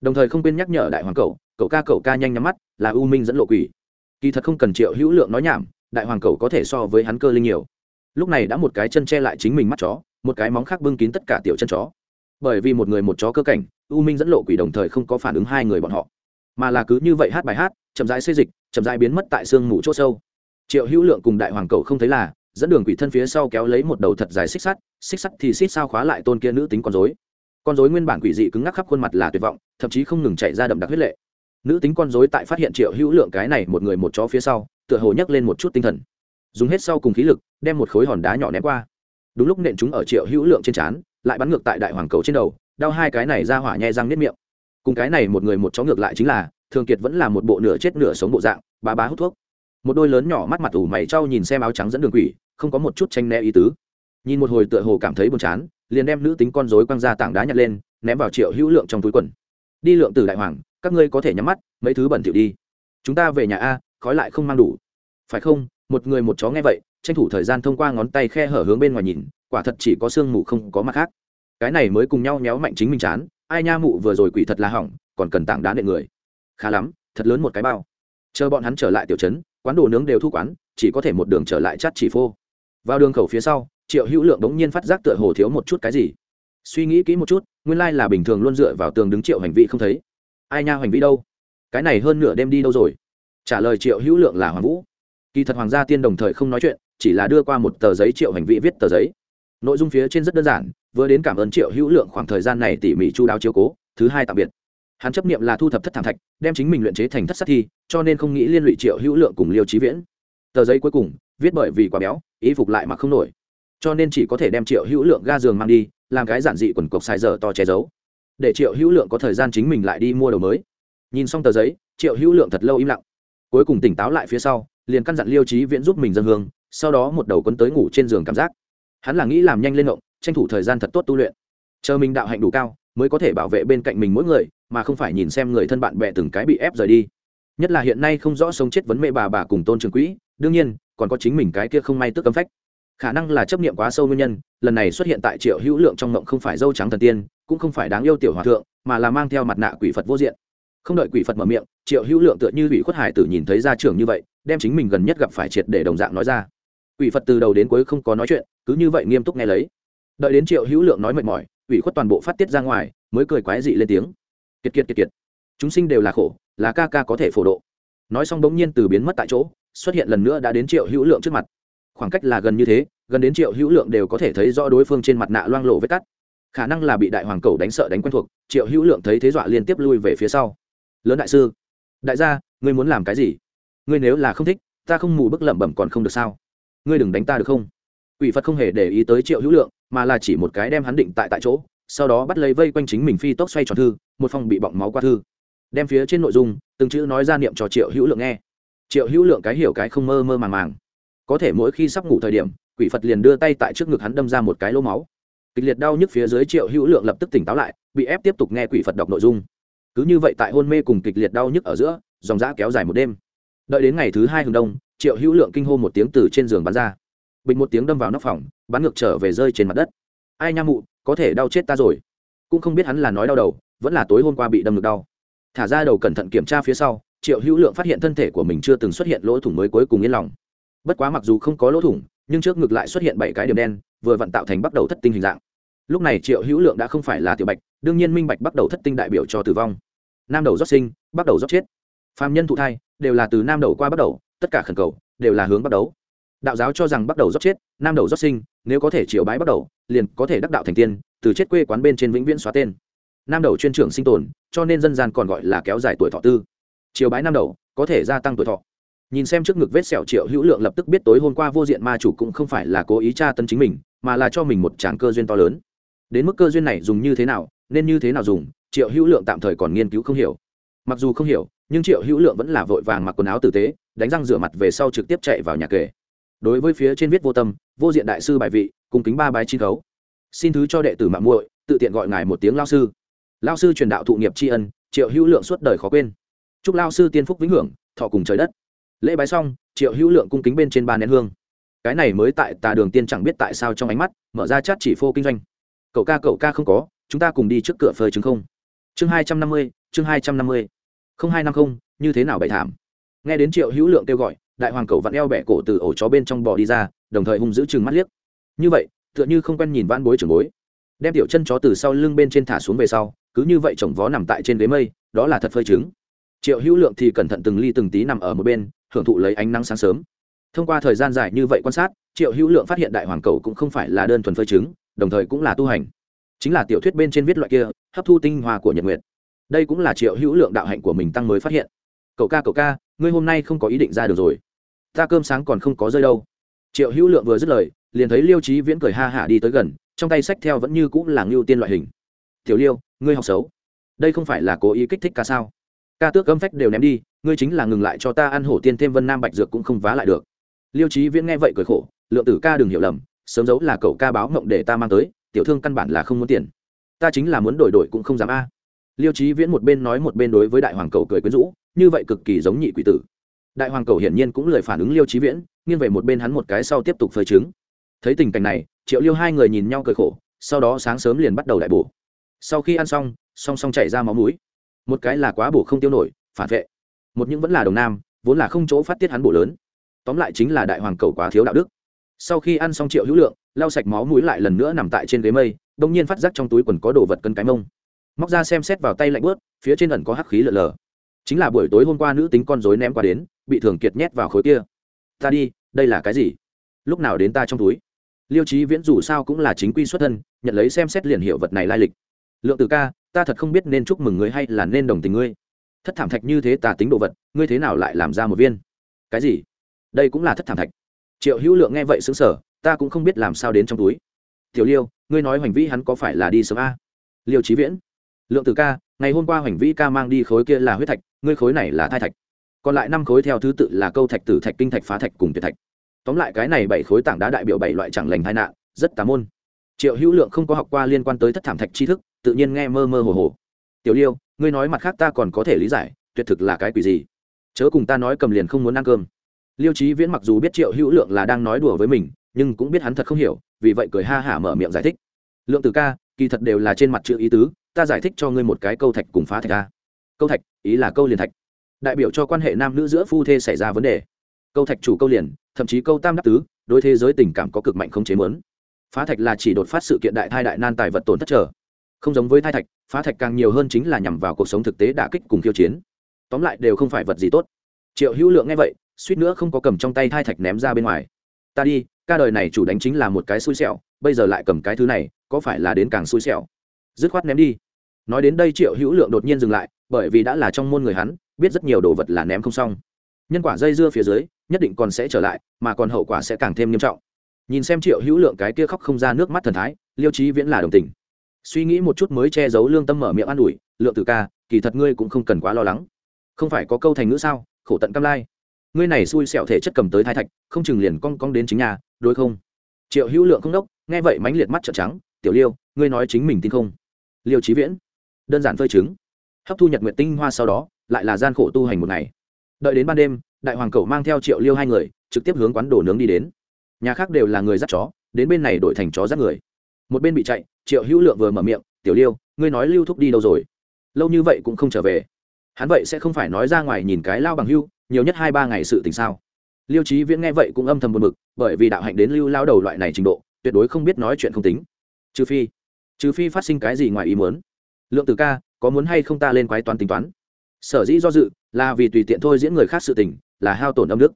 Đồng thời không quên nhắc nhở đại hoàng cậu cậu ca cậu ca nhanh nhắm mắt, là u minh dẫn lộ quỷ. Kỳ thật không cần triệu hữu lượng nói nhảm, đại hoàng cậu có thể so với hắn cơ linh nhiều. Lúc này đã một cái chân che lại chính mình mắt chó, một cái móng khác bưng kín tất cả tiểu chân chó. Bởi vì một người một chó cơ cảnh, u minh dẫn lộ quỷ đồng thời không có phản ứng hai người bọn họ, mà là cứ như vậy hát bài hát chậm rãi xây dịch, chậm rãi biến mất tại sương mù chỗ sâu. Triệu hữu lượng cùng đại hoàng cầu không thấy là, dẫn đường quỷ thân phía sau kéo lấy một đầu thật dài xích sắt xích sắt thì xích sao khóa lại tôn kia nữ tính con dối con dối nguyên bản quỷ dị cứng ngắc khắp khuôn mặt là tuyệt vọng, thậm chí không ngừng chạy ra đậm đặc huyết lệ. Nữ tính con dối tại phát hiện triệu hữu lượng cái này một người một chó phía sau, tựa hồ nhấc lên một chút tinh thần. Dùng hết sau cùng khí lực, đem một khối hòn đá nhỏ ném qua. Đúng lúc nện chúng ở triệu hữu lượng trên trán, lại bắn ngược tại đại hoàng cầu trên đầu, đau hai cái này ra hỏa nhẹ răng nếp miệng. Cùng cái này một người một chó ngược lại chính là thường kiệt vẫn là một bộ nửa chết nửa sống bộ dạng, bá bá hút thuốc. Một đôi lớn nhỏ mắt mặt ủ mày trau nhìn xem áo trắng dẫn đường quỷ, không có một chút tranh né ý tứ. Nhìn một hồi tựa hồ cảm thấy buồn chán, liền đem nữ tính con rối quăng ra tảng đá nhặt lên, ném vào triệu hữu lượng trong túi quần. Đi, lượng từ đại hoàng, các ngươi có thể nhắm mắt, mấy thứ bẩn thỉu đi. Chúng ta về nhà a, khói lại không mang đủ. Phải không? Một người một chó nghe vậy, tranh thủ thời gian thông qua ngón tay khe hở hướng bên ngoài nhìn, quả thật chỉ có sương mù không có mặt khác. Cái này mới cùng nhau méo mạnh chính mình chán, ai nha mụ vừa rồi quỷ thật là hỏng, còn cần tảng đá nệ người khá lắm, thật lớn một cái bao. Chờ bọn hắn trở lại tiểu trấn, quán đồ nướng đều thu quán, chỉ có thể một đường trở lại chắt chỉ phô. Vào đường khẩu phía sau, triệu hữu lượng đống nhiên phát giác tựa hồ thiếu một chút cái gì. Suy nghĩ kỹ một chút, nguyên lai là bình thường luôn dựa vào tường đứng triệu hành vi không thấy. Ai nha hành vi đâu? Cái này hơn nửa đêm đi đâu rồi? Trả lời triệu hữu lượng là hoàng vũ. Kỳ thật hoàng gia tiên đồng thời không nói chuyện, chỉ là đưa qua một tờ giấy triệu hành vi viết tờ giấy. Nội dung phía trên rất đơn giản, vừa đến cảm ơn triệu hữu lượng khoảng thời gian này tỉ mỉ chu đáo chiếu cố, thứ hai tạm biệt hắn chấp niệm là thu thập thất thảm thạch, đem chính mình luyện chế thành thất sát thi, cho nên không nghĩ liên lụy triệu hữu lượng cùng liêu trí viễn. Tờ giấy cuối cùng, viết bởi vì quá béo ý phục lại mà không nổi. Cho nên chỉ có thể đem triệu hữu lượng ga giường mang đi, làm cái giản dị quần cộc xài giờ to che giấu. Để triệu hữu lượng có thời gian chính mình lại đi mua đầu mới. Nhìn xong tờ giấy, triệu hữu lượng thật lâu im lặng. Cuối cùng tỉnh táo lại phía sau, liền căn dặn liêu trí viễn giúp mình dân hương, sau đó một đầu quấn tới ngủ trên giường cảm giác. Hắn là nghĩ làm nhanh lên ngộng, tranh thủ thời gian thật tốt tu luyện. Chờ mình đạo hạnh đủ cao, mới có thể bảo vệ bên cạnh mình mỗi người mà không phải nhìn xem người thân bạn bè từng cái bị ép rời đi. Nhất là hiện nay không rõ sống chết vấn mẹ bà bà cùng tôn trường quỹ, đương nhiên, còn có chính mình cái kia không may tức cấm phách. Khả năng là chấp niệm quá sâu nguyên nhân, lần này xuất hiện tại triệu hữu lượng trong ngộng không phải dâu trắng thần tiên, cũng không phải đáng yêu tiểu hòa thượng, mà là mang theo mặt nạ quỷ phật vô diện. Không đợi quỷ phật mở miệng, triệu hữu lượng tựa như ủy khuất hải tử nhìn thấy gia trưởng như vậy, đem chính mình gần nhất gặp phải triệt để đồng dạng nói ra. Quỷ phật từ đầu đến cuối không có nói chuyện, cứ như vậy nghiêm túc nghe lấy. Đợi đến triệu hữu lượng nói mệt mỏi ủy khuất toàn bộ phát tiết ra ngoài, mới cười quái dị lên tiếng kiệt kiệt kiệt kiệt. Chúng sinh đều là khổ là ca ca có thể phổ độ. Nói xong bỗng nhiên từ biến mất tại chỗ xuất hiện lần nữa đã đến triệu hữu lượng trước mặt. Khoảng cách là gần như thế gần đến triệu hữu lượng đều có thể thấy rõ đối phương trên mặt nạ loang lộ vết cắt. Khả năng là bị đại hoàng cầu đánh sợ đánh quen thuộc triệu hữu lượng thấy thế dọa liên tiếp lui về phía sau. Lớn đại sư đại gia ngươi muốn làm cái gì? Ngươi nếu là không thích ta không mù bức lẩm bẩm còn không được sao? Ngươi đừng đánh ta được không? Quỷ Phật không hề để ý tới Triệu Hữu Lượng, mà là chỉ một cái đem hắn định tại tại chỗ, sau đó bắt lấy vây quanh chính mình phi tốc xoay tròn thư, một phong bị bọng máu qua thư. Đem phía trên nội dung, từng chữ nói ra niệm cho Triệu Hữu Lượng nghe. Triệu Hữu Lượng cái hiểu cái không mơ mơ màng màng. Có thể mỗi khi sắp ngủ thời điểm, Quỷ Phật liền đưa tay tại trước ngực hắn đâm ra một cái lỗ máu. Kịch liệt đau nhức phía dưới Triệu Hữu Lượng lập tức tỉnh táo lại, bị ép tiếp tục nghe Quỷ Phật đọc nội dung. Cứ như vậy tại hôn mê cùng kịch liệt đau nhức ở giữa, dòng dã kéo dài một đêm. Đợi đến ngày thứ hai hừng đông, Triệu Hữu Lượng kinh hô một tiếng từ trên giường bắn ra bình một tiếng đâm vào nóc phòng bắn ngược trở về rơi trên mặt đất ai nha mụ có thể đau chết ta rồi. Cũng không biết hắn là nói đau đầu, vẫn là tối hôm qua bị đâm ngực đau. Thả ra đầu cẩn thận kiểm tra phía sau, triệu hữu lượng phát hiện thân thể của mình chưa từng xuất hiện lỗ thủng mới cuối cùng yên lòng. Bất quá mặc dù không có lỗ thủng, nhưng trước ngực lại xuất hiện bảy cái điểm đen, vừa vặn tạo thành bắt đầu thất tinh hình dạng. Lúc này triệu hữu lượng đã không phải là tiểu bạch, đương nhiên minh bạch bắt đầu thất tinh đại biểu cho tử vong. Nam đầu rót sinh, bắt đầu rót chết. Phạm nhân thụ thai, đều là từ nam đầu qua bắt đầu, tất cả khẩn cầu, đều là hướng bắt đầu. Đạo giáo cho rằng bắt đầu rót chết, nam đầu rót sinh nếu có thể triều bái bắt đầu, liền có thể đắc đạo thành tiên, từ chết quê quán bên trên vĩnh viễn xóa tên. Nam đầu chuyên trưởng sinh tồn, cho nên dân gian còn gọi là kéo dài tuổi thọ tư. Triều bái nam đầu, có thể gia tăng tuổi thọ. Nhìn xem trước ngực vết sẹo triệu hữu lượng lập tức biết tối hôm qua vô diện ma chủ cũng không phải là cố ý tra tân chính mình, mà là cho mình một tràng cơ duyên to lớn. Đến mức cơ duyên này dùng như thế nào, nên như thế nào dùng, triệu hữu lượng tạm thời còn nghiên cứu không hiểu. Mặc dù không hiểu, nhưng triệu hữu lượng vẫn là vội vàng mặc quần áo tử tế, đánh răng rửa mặt về sau trực tiếp chạy vào nhà kề đối với phía trên viết vô tâm, vô diện đại sư bài vị cùng kính ba bái chi khấu. Xin thứ cho đệ tử mạng muội, tự tiện gọi ngài một tiếng lao sư. Lao sư truyền đạo thụ nghiệp tri ân, triệu hữu lượng suốt đời khó quên. Chúc lao sư tiên phúc vĩnh hưởng, thọ cùng trời đất. Lễ bái xong, triệu hữu lượng cung kính bên trên ba nén hương. Cái này mới tại tà đường tiên chẳng biết tại sao trong ánh mắt, mở ra chát chỉ phô kinh doanh. Cậu ca cậu ca không có, chúng ta cùng đi trước cửa phơi chứng không. Chương hai trăm năm mươi, chương hai trăm năm mươi. Không hai năm không, như thế nào bày thảm? Nghe đến triệu hữu lượng kêu gọi đại hoàng cầu vặn eo bẻ cổ từ ổ chó bên trong bò đi ra, đồng thời hung giữ chừng mắt liếc. Như vậy, tựa như không quen nhìn vãn bối trưởng bối. Đem tiểu chân chó từ sau lưng bên trên thả xuống về sau, cứ như vậy chồng vó nằm tại trên ghế mây, đó là thật phơi trứng. Triệu hữu lượng thì cẩn thận từng ly từng tí nằm ở một bên, hưởng thụ lấy ánh nắng sáng sớm. Thông qua thời gian dài như vậy quan sát, triệu hữu lượng phát hiện đại hoàng cầu cũng không phải là đơn thuần phơi trứng, đồng thời cũng là tu hành. Chính là tiểu thuyết bên trên viết loại kia, hấp thu tinh hoa của nhật nguyệt. Đây cũng là triệu hữu lượng đạo hạnh của mình tăng mới phát hiện cậu ca cậu ca, ngươi hôm nay không có ý định ra được rồi. Ta cơm sáng còn không có rơi đâu. Triệu hữu lượng vừa dứt lời, liền thấy liêu trí viễn cười ha hả đi tới gần, trong tay sách theo vẫn như cũng là ngưu tiên loại hình. Tiểu liêu, ngươi học xấu. Đây không phải là cố ý kích thích ca sao? Ca tước âm phách đều ném đi, ngươi chính là ngừng lại cho ta ăn hổ tiên thêm vân nam bạch dược cũng không vá lại được. Liêu trí viễn nghe vậy cười khổ, lượng tử ca đừng hiểu lầm, sớm giấu là cậu ca báo mộng để ta mang tới, tiểu thương căn bản là không muốn tiền. Ta chính là muốn đổi đổi cũng không dám a. Liêu trí viễn một bên nói một bên đối với đại hoàng cậu cười quyến rũ như vậy cực kỳ giống nhị quỷ tử. Đại hoàng cầu hiển nhiên cũng lời phản ứng liêu trí viễn, nghiêng về một bên hắn một cái sau tiếp tục phơi trứng. Thấy tình cảnh này, triệu liêu hai người nhìn nhau cười khổ, sau đó sáng sớm liền bắt đầu đại bổ. Sau khi ăn xong, song song chảy ra máu mũi. Một cái là quá bổ không tiêu nổi, phản vệ. Một những vẫn là đồng nam, vốn là không chỗ phát tiết hắn bổ lớn. Tóm lại chính là đại hoàng cầu quá thiếu đạo đức. Sau khi ăn xong triệu hữu lượng, lau sạch máu mũi lại lần nữa nằm tại trên ghế mây, đông nhiên phát giác trong túi quần có đồ vật cân cái mông. Móc ra xem xét vào tay lạnh bớt phía trên ẩn có hắc khí lờ lờ chính là buổi tối hôm qua nữ tính con dối ném qua đến, bị thường kiệt nhét vào khối kia. Ta đi, đây là cái gì? Lúc nào đến ta trong túi? Liêu trí viễn dù sao cũng là chính quy xuất thân, nhận lấy xem xét liền hiệu vật này lai lịch. Lượng từ ca, ta thật không biết nên chúc mừng ngươi hay là nên đồng tình ngươi. Thất thảm thạch như thế tà tính đồ vật, ngươi thế nào lại làm ra một viên? Cái gì? Đây cũng là thất thảm thạch. Triệu hữu lượng nghe vậy xứng sở ta cũng không biết làm sao đến trong túi. Tiểu liêu, ngươi nói hoành vĩ hắn có phải là đi sớm a? Liêu trí viễn, lượng từ ca, ngày hôm qua hoành vĩ ca mang đi khối kia là huyết thạch ngươi khối này là thai thạch. Còn lại năm khối theo thứ tự là câu thạch, tử thạch, kinh thạch, phá thạch cùng tuyệt thạch. Tóm lại cái này bảy khối tảng đá đại biểu bảy loại chẳng lành tai nạn, rất tà môn. Triệu hữu lượng không có học qua liên quan tới thất thảm thạch tri thức, tự nhiên nghe mơ mơ hồ hồ. Tiểu liêu, ngươi nói mặt khác ta còn có thể lý giải, tuyệt thực là cái quỷ gì? Chớ cùng ta nói cầm liền không muốn ăn cơm. Liêu trí viễn mặc dù biết triệu hữu lượng là đang nói đùa với mình, nhưng cũng biết hắn thật không hiểu, vì vậy cười ha hả mở miệng giải thích. Lượng từ ca, kỳ thật đều là trên mặt chữ ý tứ, ta giải thích cho ngươi một cái câu thạch cùng phá thạch ca câu thạch, ý là câu liền thạch. Đại biểu cho quan hệ nam nữ giữa phu thê xảy ra vấn đề. Câu thạch chủ câu liền, thậm chí câu tam đắc tứ, đối thế giới tình cảm có cực mạnh không chế mớn phá thạch là chỉ đột phát sự kiện đại thai đại nan tài vật tổn thất trở không giống với thai thạch, phá thạch càng nhiều hơn chính là nhằm vào cuộc sống thực tế đả kích cùng khiêu chiến. Tóm lại đều không phải vật gì tốt. Triệu hữu lượng nghe vậy, suýt nữa không có cầm trong tay thai thạch ném ra bên ngoài. Ta đi, ca đời này chủ đánh chính là một cái xui xẻo, bây giờ lại cầm cái thứ này, có phải là đến càng xui xẻo? Dứt khoát ném đi. Nói đến đây triệu hữu lượng đột nhiên dừng lại bởi vì đã là trong môn người hắn, biết rất nhiều đồ vật là ném không xong. Nhân quả dây dưa phía dưới, nhất định còn sẽ trở lại, mà còn hậu quả sẽ càng thêm nghiêm trọng. Nhìn xem triệu hữu lượng cái kia khóc không ra nước mắt thần thái, liêu trí viễn là đồng tình. Suy nghĩ một chút mới che giấu lương tâm mở miệng an ủi, lượng từ ca, kỳ thật ngươi cũng không cần quá lo lắng. Không phải có câu thành ngữ sao? Khổ tận cam lai. Ngươi này xui xẹo thể chất cầm tới thái thạch, không chừng liền cong cong đến chính nhà, đối không? Triệu hữu lượng không đốc, nghe vậy mánh liệt mắt trợn trắng, tiểu liêu, ngươi nói chính mình tin không? Liêu trí viễn, đơn giản phơi chứng hấp thu nhật nguyện tinh hoa sau đó, lại là gian khổ tu hành một ngày. Đợi đến ban đêm, đại hoàng cẩu mang theo triệu liêu hai người, trực tiếp hướng quán đồ nướng đi đến. Nhà khác đều là người dắt chó, đến bên này đổi thành chó dắt người. Một bên bị chạy, triệu hữu lượng vừa mở miệng, tiểu liêu, ngươi nói lưu thúc đi đâu rồi? Lâu như vậy cũng không trở về. Hắn vậy sẽ không phải nói ra ngoài nhìn cái lao bằng hưu, nhiều nhất hai ba ngày sự tình sao? Liêu trí viễn nghe vậy cũng âm thầm buồn bực, bởi vì đạo hạnh đến lưu lao đầu loại này trình độ, tuyệt đối không biết nói chuyện không tính. Trừ phi trừ phi phát sinh cái gì ngoài ý muốn. Lượng từ ca có muốn hay không ta lên quái toán tính toán? Sở dĩ do dự là vì tùy tiện thôi diễn người khác sự tình, là hao tổn âm đức.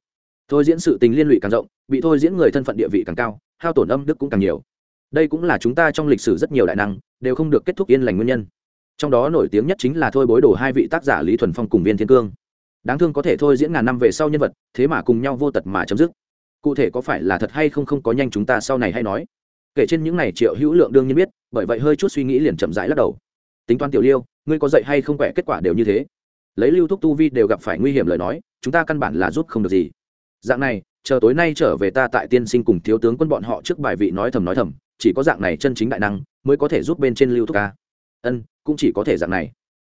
Thôi diễn sự tình liên lụy càng rộng, bị thôi diễn người thân phận địa vị càng cao, hao tổn âm đức cũng càng nhiều. Đây cũng là chúng ta trong lịch sử rất nhiều đại năng, đều không được kết thúc yên lành nguyên nhân. Trong đó nổi tiếng nhất chính là thôi bối đồ hai vị tác giả lý thuần phong cùng viên thiên cương. Đáng thương có thể thôi diễn ngàn năm về sau nhân vật, thế mà cùng nhau vô tật mà chấm dứt. Cụ thể có phải là thật hay không không có nhanh chúng ta sau này hay nói. Kể trên những này triệu hữu lượng đương nhiên biết, bởi vậy hơi chút suy nghĩ liền chậm rãi lắc đầu tính toán tiểu liêu, ngươi có dạy hay không quẻ kết quả đều như thế. Lấy lưu thúc tu vi đều gặp phải nguy hiểm lời nói, chúng ta căn bản là rút không được gì. Dạng này, chờ tối nay trở về ta tại tiên sinh cùng thiếu tướng quân bọn họ trước bài vị nói thầm nói thầm, chỉ có dạng này chân chính đại năng mới có thể giúp bên trên lưu thúc ca. Ân, cũng chỉ có thể dạng này.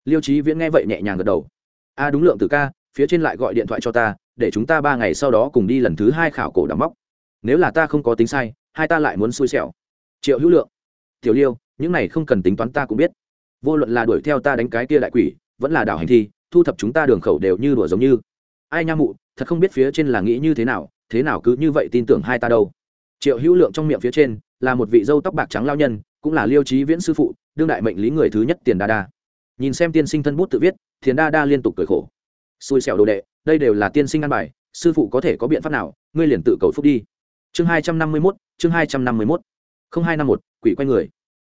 Liêu trí viễn nghe vậy nhẹ nhàng gật đầu. A, đúng lượng từ ca, phía trên lại gọi điện thoại cho ta, để chúng ta ba ngày sau đó cùng đi lần thứ hai khảo cổ đắm móc. Nếu là ta không có tính sai, hai ta lại muốn xui xẻo. Triệu hữu lượng, tiểu liêu, những này không cần tính toán ta cũng biết vô luận là đuổi theo ta đánh cái kia đại quỷ, vẫn là đảo hành thi, thu thập chúng ta đường khẩu đều như đùa giống như. Ai nha mụ, thật không biết phía trên là nghĩ như thế nào thế nào cứ như vậy tin tưởng hai ta đâu. Triệu hữu lượng trong miệng phía trên, là một vị dâu tóc bạc trắng lao nhân, cũng là liêu trí viễn sư phụ, đương đại mệnh lý người thứ nhất tiền đa đa. Nhìn xem tiên sinh thân bút tự viết thiền đa đa liên tục cười khổ. Xui xẻo đồ đệ, đây đều là tiên sinh ăn bài, sư phụ có thể có biện pháp nào, ngươi liền tự cầu phúc đi. Chương hai trăm năm mươi mốt, chương hai trăm năm mươi mốt. Không hai năm một, quỷ quay người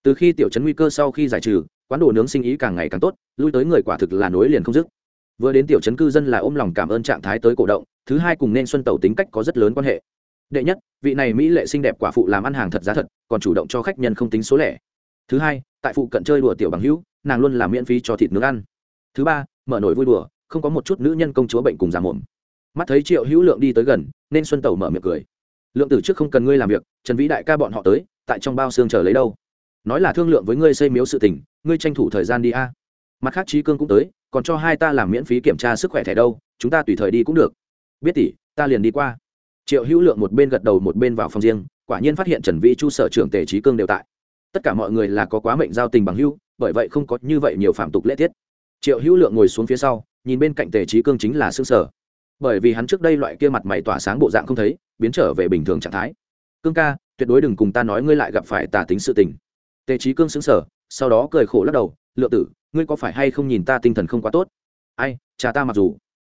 từ khi tiểu trấn nguy cơ sau khi giải trừ, quán đồ nướng sinh ý càng ngày càng tốt, lui tới người quả thực là nối liền không dứt. Vừa đến tiểu trấn cư dân là ôm lòng cảm ơn trạng thái tới cổ động, thứ hai cùng nên xuân tẩu tính cách có rất lớn quan hệ. Đệ nhất, vị này mỹ lệ xinh đẹp quả phụ làm ăn hàng thật giá thật, còn chủ động cho khách nhân không tính số lẻ. Thứ hai, tại phụ cận chơi đùa tiểu bằng hữu, nàng luôn làm miễn phí cho thịt nướng ăn. Thứ ba, mở nổi vui đùa, không có một chút nữ nhân công chúa bệnh cùng giảm mồm. Mắt thấy triệu hữu lượng đi tới gần, nên xuân tẩu mở miệng cười. Lượng tử trước không cần ngươi làm việc, trần vĩ đại ca bọn họ tới, tại trong bao xương chờ lấy đâu? Nói là thương lượng với ngươi xây miếu sự tình, ngươi tranh thủ thời gian đi a. Mặt khác trí cương cũng tới, còn cho hai ta làm miễn phí kiểm tra sức khỏe thẻ đâu, chúng ta tùy thời đi cũng được. Biết tỷ, ta liền đi qua. Triệu hữu lượng một bên gật đầu một bên vào phòng riêng, quả nhiên phát hiện trần vĩ chu sở trưởng tề trí cương đều tại. Tất cả mọi người là có quá mệnh giao tình bằng hữu, bởi vậy không có như vậy nhiều phạm tục lễ tiết. Triệu hữu lượng ngồi xuống phía sau, nhìn bên cạnh tề trí cương chính là xương sở. Bởi vì hắn trước đây loại kia mặt mày tỏa sáng bộ dạng không thấy, biến trở về bình thường trạng thái. Cương ca, tuyệt đối đừng cùng ta nói ngươi lại gặp phải tà tính sự tình tề trí cương xứng sở sau đó cười khổ lắc đầu, lượng tử, ngươi có phải hay không nhìn ta tinh thần không quá tốt? Ai, cha ta mặc dù.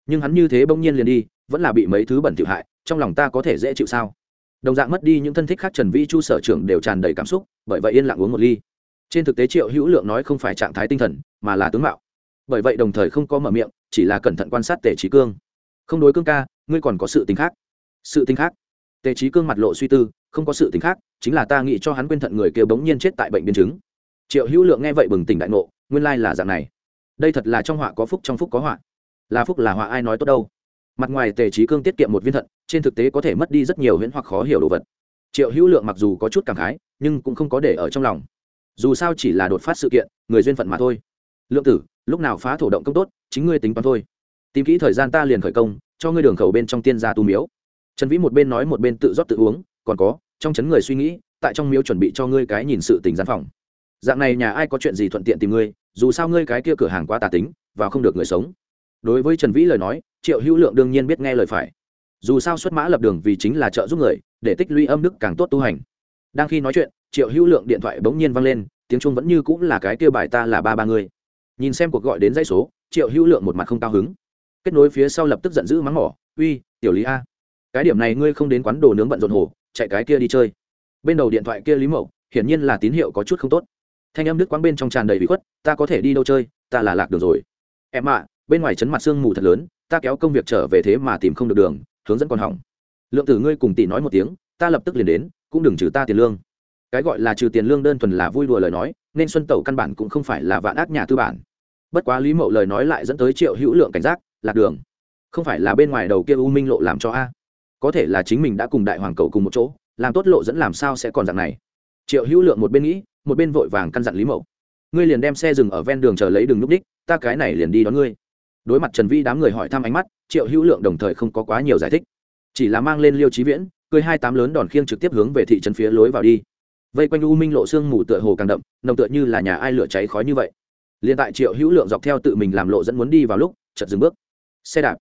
Nhưng hắn như thế bỗng nhiên liền đi, vẫn là bị mấy thứ bẩn thiệu hại, trong lòng ta có thể dễ chịu sao? Đồng dạng mất đi những thân thích khác trần vĩ chu sở trưởng đều tràn đầy cảm xúc, bởi vậy yên lặng uống một ly. Trên thực tế triệu hữu lượng nói không phải trạng thái tinh thần, mà là tướng mạo. Bởi vậy đồng thời không có mở miệng, chỉ là cẩn thận quan sát tề trí cương. Không đối cương ca, ngươi còn có sự tính khác. Sự tính khác? Tề trí cương mặt lộ suy tư không có sự tính khác, chính là ta nghĩ cho hắn quên thận người kia bỗng nhiên chết tại bệnh biến chứng. Triệu hữu lượng nghe vậy bừng tỉnh đại ngộ, nguyên lai là dạng này. Đây thật là trong họa có phúc, trong phúc có họa. Là phúc là họa ai nói tốt đâu? Mặt ngoài tề trí cương tiết kiệm một viên thận, trên thực tế có thể mất đi rất nhiều huyễn hoặc khó hiểu đồ vật. Triệu hữu lượng mặc dù có chút cảm khái, nhưng cũng không có để ở trong lòng. Dù sao chỉ là đột phát sự kiện, người duyên phận mà thôi. Lượng tử, lúc nào phá thổ động công tốt, chính ngươi tính toán thôi. Tìm kỹ thời gian ta liền khởi công, cho ngươi đường khẩu bên trong tiên gia tu miếu. Trần vĩ một bên nói một bên tự rót tự uống còn có, trong chấn người suy nghĩ, tại trong miếu chuẩn bị cho ngươi cái nhìn sự tình gian phòng. Dạng này nhà ai có chuyện gì thuận tiện tìm ngươi, dù sao ngươi cái kia cửa hàng quá tà tính, và không được người sống. Đối với trần vĩ lời nói, triệu hữu lượng đương nhiên biết nghe lời phải. Dù sao xuất mã lập đường vì chính là trợ giúp người, để tích lũy âm đức càng tốt tu hành. Đang khi nói chuyện, triệu hữu lượng điện thoại bỗng nhiên vang lên, tiếng trung vẫn như cũng là cái kia bài ta là ba ba người nhìn xem cuộc gọi đến dãy số, triệu hữu lượng một mặt không cao hứng. Kết nối phía sau lập tức giận dữ mắng mỏ, uy, tiểu lý a, cái điểm này ngươi không đến quán đồ nướng bận rộn hồ chạy cái kia đi chơi. Bên đầu điện thoại kia lý mậu, hiển nhiên là tín hiệu có chút không tốt. Thanh âm đức quán bên trong tràn đầy bị khuất, ta có thể đi đâu chơi, ta là lạc đường rồi. Em ạ, bên ngoài chấn mặt sương mù thật lớn, ta kéo công việc trở về thế mà tìm không được đường, hướng dẫn còn hỏng. Lượng tử ngươi cùng tỷ nói một tiếng, ta lập tức liền đến, cũng đừng trừ ta tiền lương. Cái gọi là trừ tiền lương đơn thuần là vui đùa lời nói, nên xuân tẩu căn bản cũng không phải là vạn ác nhà tư bản. Bất quá lý mậu lời nói lại dẫn tới triệu hữu lượng cảnh giác, lạc đường, không phải là bên ngoài đầu kia u minh lộ làm cho a? Có thể là chính mình đã cùng đại hoàng cầu cùng một chỗ, làm tốt lộ dẫn làm sao sẽ còn dạng này. Triệu hữu lượng một bên nghĩ, một bên vội vàng căn dặn lý mậu. Ngươi liền đem xe dừng ở ven đường chờ lấy đường núp đích, ta cái này liền đi đón ngươi. Đối mặt trần vi đám người hỏi thăm ánh mắt, triệu hữu lượng đồng thời không có quá nhiều giải thích. Chỉ là mang lên liêu trí viễn, cười hai tám lớn đòn khiêng trực tiếp hướng về thị trấn phía lối vào đi. Vây quanh u minh lộ sương mù tựa hồ càng đậm, nồng tựa như là nhà ai lửa cháy khói như vậy. Liền tại triệu hữu lượng dọc theo tự mình làm lộ dẫn muốn đi vào lúc chật dừng bước. Xe đạp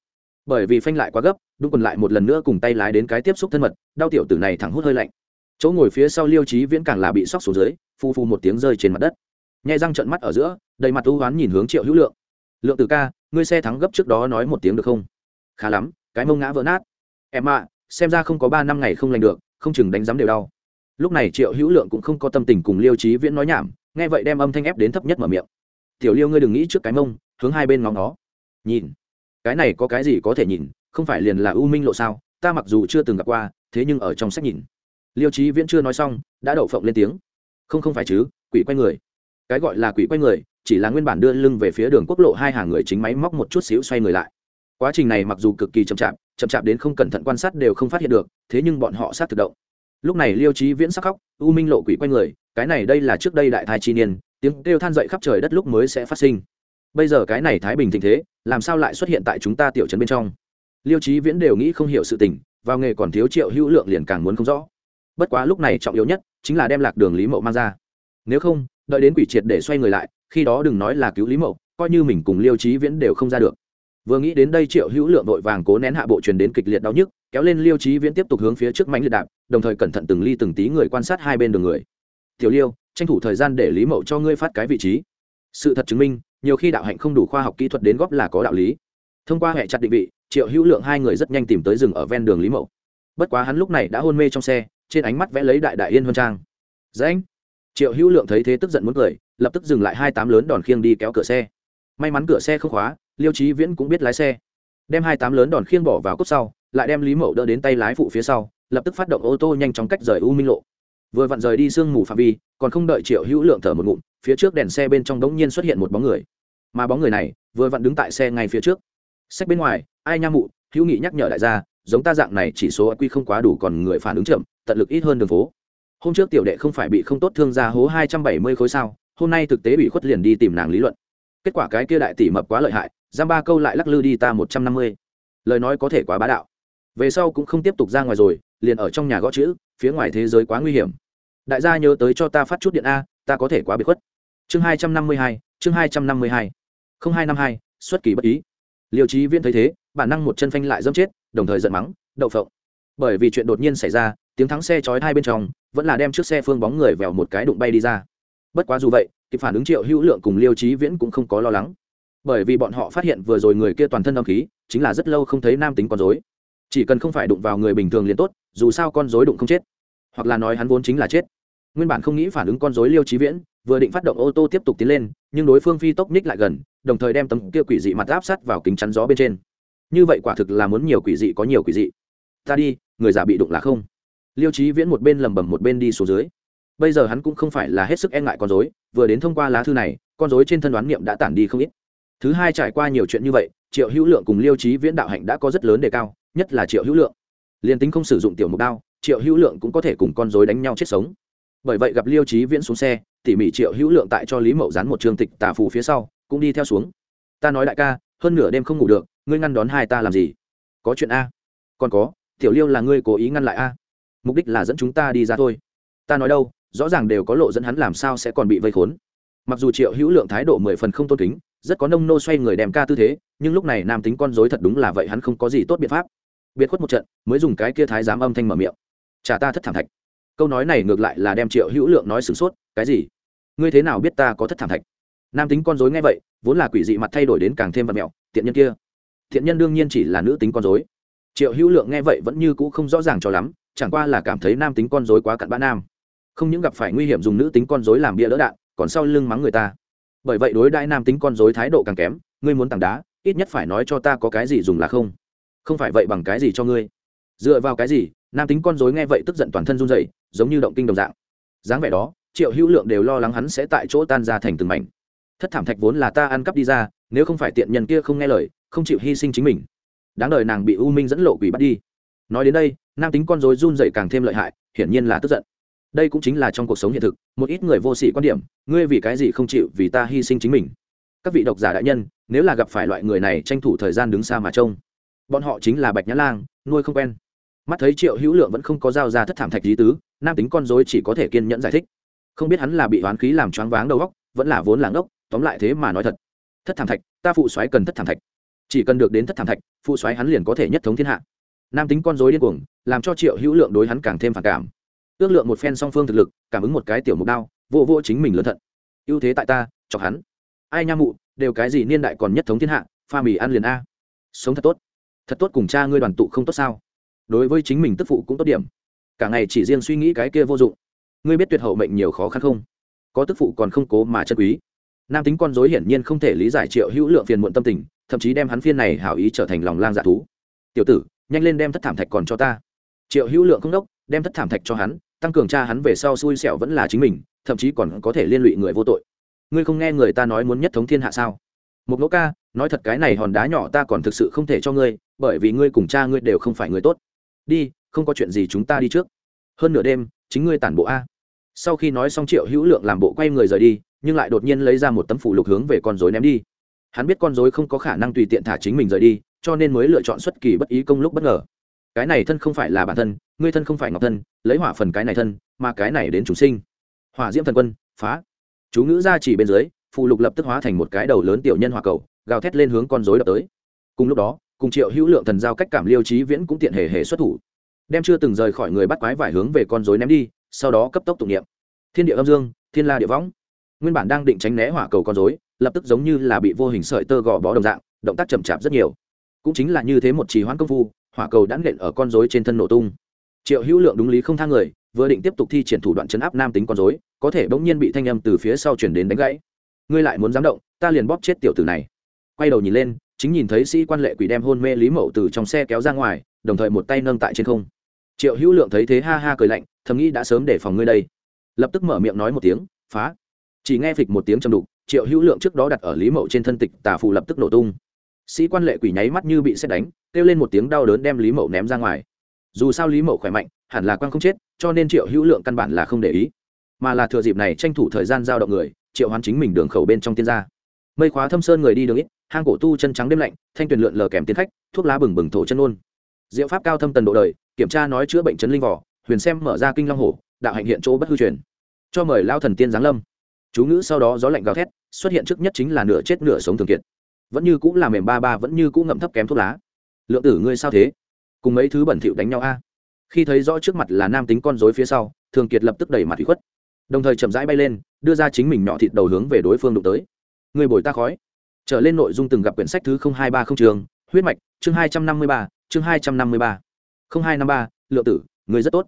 bởi vì phanh lại quá gấp, đúng còn lại một lần nữa cùng tay lái đến cái tiếp xúc thân mật, đau tiểu tử này thẳng hút hơi lạnh. Chỗ ngồi phía sau liêu trí viễn càng là bị sóc xuống dưới, phu phu một tiếng rơi trên mặt đất. Nhai răng trận mắt ở giữa, đầy mặt u hoán nhìn hướng triệu hữu lượng. Lượng từ ca, ngươi xe thắng gấp trước đó nói một tiếng được không? Khá lắm, cái mông ngã vỡ nát. Em ạ, xem ra không có ba năm ngày không lành được, không chừng đánh giám đều đau. Lúc này triệu hữu lượng cũng không có tâm tình cùng liêu trí viễn nói nhảm, nghe vậy đem âm thanh ép đến thấp nhất mở miệng. Tiểu liêu ngươi đừng nghĩ trước cái mông, hướng hai bên ngóng nó nhìn cái này có cái gì có thể nhìn, không phải liền là u minh lộ sao, ta mặc dù chưa từng gặp qua, thế nhưng ở trong sách nhìn. Liêu trí viễn chưa nói xong, đã đậu phộng lên tiếng. Không không phải chứ, quỷ quay người. Cái gọi là quỷ quay người, chỉ là nguyên bản đưa lưng về phía đường quốc lộ hai hàng người chính máy móc một chút xíu xoay người lại. Quá trình này mặc dù cực kỳ chậm chạp chậm chạp đến không cẩn thận quan sát đều không phát hiện được, thế nhưng bọn họ sát thực động. Lúc này liêu trí viễn sắc khóc, u minh lộ quỷ quay người, cái này đây là trước đây đại thai chi niên, tiếng kêu than dậy khắp trời đất lúc mới sẽ phát sinh bây giờ cái này thái bình thịnh thế, làm sao lại xuất hiện tại chúng ta tiểu trấn bên trong? Liêu trí viễn đều nghĩ không hiểu sự tình, vào nghề còn thiếu triệu hữu lượng liền càng muốn không rõ. Bất quá lúc này trọng yếu nhất chính là đem lạc đường lý mậu mang ra. Nếu không, đợi đến quỷ triệt để xoay người lại, khi đó đừng nói là cứu lý mậu, coi như mình cùng liêu trí viễn đều không ra được. Vừa nghĩ đến đây triệu hữu lượng vội vàng cố nén hạ bộ truyền đến kịch liệt đau nhức, kéo lên liêu trí viễn tiếp tục hướng phía trước mánh liệt đạp, đồng thời cẩn thận từng ly từng tí người quan sát hai bên đường người. Tiểu liêu, tranh thủ thời gian để lý mậu cho ngươi phát cái vị trí. Sự thật chứng minh nhiều khi đạo hạnh không đủ khoa học kỹ thuật đến góp là có đạo lý. Thông qua hệ chặt định vị triệu hữu lượng hai người rất nhanh tìm tới rừng ở ven đường lý mậu. Bất quá hắn lúc này đã hôn mê trong xe trên ánh mắt vẽ lấy đại đại yên huân trang. Dãnh, triệu hữu lượng thấy thế tức giận muốn cười lập tức dừng lại hai tám lớn đòn khiêng đi kéo cửa xe. May mắn cửa xe không khóa liêu trí viễn cũng biết lái xe. Đem hai tám lớn đòn khiêng bỏ vào cốt sau lại đem lý mậu đỡ đến tay lái phụ phía sau lập tức phát động ô tô nhanh chóng cách rời u minh lộ. Vừa vặn rời đi sương mù phạm vi còn không đợi triệu hữu lượng thở một ngụm phía trước đèn xe bên trong đống nhiên xuất hiện một bóng người. Mà bóng người này vừa vặn đứng tại xe ngay phía trước. Sách bên ngoài, ai nha mụ, hữu nghị nhắc nhở đại gia, giống ta dạng này chỉ số quy không quá đủ còn người phản ứng chậm, tận lực ít hơn đường phố. Hôm trước tiểu đệ không phải bị không tốt thương gia hố hai trăm bảy mươi khối sao, hôm nay thực tế bị khuất liền đi tìm nàng lý luận. Kết quả cái kia đại tỷ mập quá lợi hại, giam ba câu lại lắc lư đi ta một trăm năm mươi. Lời nói có thể quá bá đạo. Về sau cũng không tiếp tục ra ngoài rồi, liền ở trong nhà gõ chữ, phía ngoài thế giới quá nguy hiểm. Đại gia nhớ tới cho ta phát chút điện a ta có thể quá biệt khuất. Chương hai trăm năm mươi hai, chương hai trăm năm mươi hai. Không hai năm hai, xuất kỳ bất ý. Liêu trí viễn thấy thế, bản năng một chân phanh lại dâm chết, đồng thời giận mắng, đậu phộng. Bởi vì chuyện đột nhiên xảy ra, tiếng thắng xe chói hai bên trong, vẫn là đem chiếc xe phương bóng người vèo một cái đụng bay đi ra. Bất quá dù vậy, kịp phản ứng triệu hữu lượng cùng liêu trí viễn cũng không có lo lắng. Bởi vì bọn họ phát hiện vừa rồi người kia toàn thân âm khí, chính là rất lâu không thấy nam tính con dối chỉ cần không phải đụng vào người bình thường liền tốt, dù sao con dối đụng không chết. Hoặc là nói hắn vốn chính là chết nguyên bản không nghĩ phản ứng con dối liêu trí viễn, vừa định phát động ô tô tiếp tục tiến lên, nhưng đối phương phi tốc ních lại gần, đồng thời đem tấm kia quỷ dị mặt áp sát vào kính chắn gió bên trên. Như vậy quả thực là muốn nhiều quỷ dị có nhiều quỷ dị. Ta đi, người già bị đụng là không. Liêu trí viễn một bên lầm bầm một bên đi xuống dưới. Bây giờ hắn cũng không phải là hết sức e ngại con dối vừa đến thông qua lá thư này, con dối trên thân đoán niệm đã tản đi không ít. Thứ hai trải qua nhiều chuyện như vậy, triệu hữu lượng cùng liêu trí viễn đạo hạnh đã có rất lớn đề cao, nhất là triệu hữu lượng. Liền tính không sử dụng tiểu mục đao, triệu hữu lượng cũng có thể cùng con dối đánh nhau chết sống bởi vậy gặp liêu trí viễn xuống xe, tỉ mỉ triệu hữu lượng tại cho lý mậu dán một trường tịch tả phù phía sau, cũng đi theo xuống. Ta nói đại ca, hơn nửa đêm không ngủ được, ngươi ngăn đón hai ta làm gì? Có chuyện a. Còn có, tiểu liêu là ngươi cố ý ngăn lại a. Mục đích là dẫn chúng ta đi ra thôi. Ta nói đâu, rõ ràng đều có lộ dẫn hắn làm sao sẽ còn bị vây khốn. Mặc dù triệu hữu lượng thái độ mười phần không tôn kính, rất có nông nô xoay người đem ca tư thế, nhưng lúc này nam tính con dối thật đúng là vậy, hắn không có gì tốt biện pháp. Biệt khuất một trận, mới dùng cái kia thái giám âm thanh mở miệng. Trả ta thất thảm thạch câu nói này ngược lại là đem triệu hữu lượng nói sửng sốt, cái gì? Ngươi thế nào biết ta có thất thảm thạch? Nam tính con dối nghe vậy, vốn là quỷ dị mặt thay đổi đến càng thêm vật mẹo, tiện nhân kia. Thiện nhân đương nhiên chỉ là nữ tính con dối. Triệu hữu lượng nghe vậy vẫn như cũ không rõ ràng cho lắm, chẳng qua là cảm thấy nam tính con dối quá cặn bã nam. Không những gặp phải nguy hiểm dùng nữ tính con dối làm bia đỡ đạn, còn sau lưng mắng người ta. Bởi vậy đối đãi nam tính con dối thái độ càng kém, ngươi muốn tảng đá, ít nhất phải nói cho ta có cái gì dùng là không. Không phải vậy bằng cái gì cho ngươi? Dựa vào cái gì? Nam tính con dối nghe vậy tức giận toàn thân run dậy giống như động kinh đồng dạng. Dáng vẻ đó, triệu hữu lượng đều lo lắng hắn sẽ tại chỗ tan ra thành từng mảnh. Thất thảm thạch vốn là ta ăn cắp đi ra, nếu không phải tiện nhân kia không nghe lời, không chịu hy sinh chính mình. Đáng đời nàng bị u minh dẫn lộ quỷ bắt đi. Nói đến đây, nam tính con dối run dậy càng thêm lợi hại, hiển nhiên là tức giận. Đây cũng chính là trong cuộc sống hiện thực, một ít người vô sĩ quan điểm, ngươi vì cái gì không chịu vì ta hy sinh chính mình? Các vị độc giả đại nhân, nếu là gặp phải loại người này tranh thủ thời gian đứng xa mà trông. Bọn họ chính là bạch nhã lang, nuôi không quen mắt thấy triệu hữu lượng vẫn không có giao ra thất thảm thạch lý tứ, nam tính con dối chỉ có thể kiên nhẫn giải thích. Không biết hắn là bị hoán khí làm choáng váng đầu góc vẫn là vốn làng ốc tóm lại thế mà nói thật. Thất thảm thạch, ta phụ xoáy cần thất thảm thạch. Chỉ cần được đến thất thảm thạch, phụ xoáy hắn liền có thể nhất thống thiên hạ. Nam tính con dối điên cuồng, làm cho triệu hữu lượng đối hắn càng thêm phản cảm. Ước lượng một phen song phương thực lực, cảm ứng một cái tiểu mục đao, vô vô chính mình lớn thận. Ưu thế tại ta, chọc hắn. Ai nha mụ, đều cái gì niên đại còn nhất thống thiên hạ, pha mì ăn liền a. Sống thật tốt. Thật tốt cùng cha ngươi đoàn tụ không tốt sao? Đối với chính mình tức phụ cũng tốt điểm. Cả ngày chỉ riêng suy nghĩ cái kia vô dụng. Ngươi biết tuyệt hậu mệnh nhiều khó khăn không? Có tức phụ còn không cố mà chân quý. Nam tính con dối hiển nhiên không thể lý giải triệu hữu lượng phiền muộn tâm tình, thậm chí đem hắn phiên này hảo ý trở thành lòng lang dạ thú. Tiểu tử, nhanh lên đem thất thảm thạch còn cho ta. Triệu hữu lượng không đốc, đem thất thảm thạch cho hắn, tăng cường cha hắn về sau xui xẻo vẫn là chính mình, thậm chí còn có thể liên lụy người vô tội. Ngươi không nghe người ta nói muốn nhất thống thiên hạ sao? Một ngỗ ca, nói thật cái này hòn đá nhỏ ta còn thực sự không thể cho ngươi, bởi vì ngươi cùng cha ngươi đều không phải người tốt đi, không có chuyện gì chúng ta đi trước. Hơn nửa đêm, chính ngươi tản bộ a. Sau khi nói xong triệu hữu lượng làm bộ quay người rời đi, nhưng lại đột nhiên lấy ra một tấm phủ lục hướng về con dối ném đi. Hắn biết con dối không có khả năng tùy tiện thả chính mình rời đi, cho nên mới lựa chọn xuất kỳ bất ý công lúc bất ngờ. Cái này thân không phải là bản thân, ngươi thân không phải ngọc thân, lấy hỏa phần cái này thân, mà cái này đến chúng sinh. Hỏa diễm thần quân, phá. Chú ngữ ra chỉ bên dưới, phụ lục lập tức hóa thành một cái đầu lớn tiểu nhân hỏa cầu, gào thét lên hướng con dối đập tới. Cùng lúc đó cùng triệu hữu lượng thần giao cách cảm liêu trí viễn cũng tiện hề hề xuất thủ. Đem chưa từng rời khỏi người bắt quái vải hướng về con dối ném đi, sau đó cấp tốc tụng niệm. Thiên địa âm dương, thiên la địa võng. Nguyên bản đang định tránh né hỏa cầu con dối lập tức giống như là bị vô hình sợi tơ gò bó đồng dạng, động tác chậm chạp rất nhiều. Cũng chính là như thế một trì hoãn công phu, hỏa cầu đã nện ở con rối trên thân nổ tung. Triệu hữu lượng đúng lý không thang người, vừa định tiếp tục thi triển thủ đoạn chấn áp nam tính con dối có thể bỗng nhiên bị thanh âm từ phía sau chuyển đến đánh gãy. Ngươi lại muốn dám động, ta liền bóp chết tiểu tử này. Quay đầu nhìn lên chính nhìn thấy sĩ quan lệ quỷ đem hôn mê lý mậu từ trong xe kéo ra ngoài, đồng thời một tay nâng tại trên không. Triệu hữu lượng thấy thế ha ha cười lạnh, thầm nghĩ đã sớm để phòng ngươi đây. Lập tức mở miệng nói một tiếng, phá. Chỉ nghe phịch một tiếng châm đục, triệu hữu lượng trước đó đặt ở lý mậu trên thân tịch tà phù lập tức nổ tung. Sĩ quan lệ quỷ nháy mắt như bị xét đánh, kêu lên một tiếng đau đớn đem lý mậu ném ra ngoài. Dù sao lý mậu khỏe mạnh, hẳn là quan không chết, cho nên triệu hữu lượng căn bản là không để ý. Mà là thừa dịp này tranh thủ thời gian giao động người, triệu hoán chính mình đường khẩu bên trong tiên gia mây khóa thâm sơn người đi đường ít, hang cổ tu chân trắng đêm lạnh, thanh tuyền lượn lờ kèm tiến khách, thuốc lá bừng bừng thổ chân ôn. Diệu pháp cao thâm tần độ đời, kiểm tra nói chữa bệnh chấn linh vỏ, huyền xem mở ra kinh long hổ, đạo hạnh hiện chỗ bất hư truyền. Cho mời lao thần tiên giáng lâm. Chú ngữ sau đó gió lạnh gào thét, xuất hiện trước nhất chính là nửa chết nửa sống thường kiệt. Vẫn như cũng là mềm ba ba, vẫn như cũng ngậm thấp kém thuốc lá. Lượng tử ngươi sao thế? Cùng mấy thứ bẩn thỉu đánh nhau a. Khi thấy rõ trước mặt là nam tính con rối phía sau, thường kiệt lập tức đẩy mặt thủy khuất. Đồng thời chậm rãi bay lên, đưa ra chính mình nhỏ thịt đầu hướng về đối phương đụng tới người bồi ta khói. Trở lên nội dung từng gặp quyển sách thứ hai ba không trường. Huyết mạch, chương hai trăm năm mươi ba, chương hai trăm năm mươi ba. không hai năm ba, lượng tử, người rất tốt.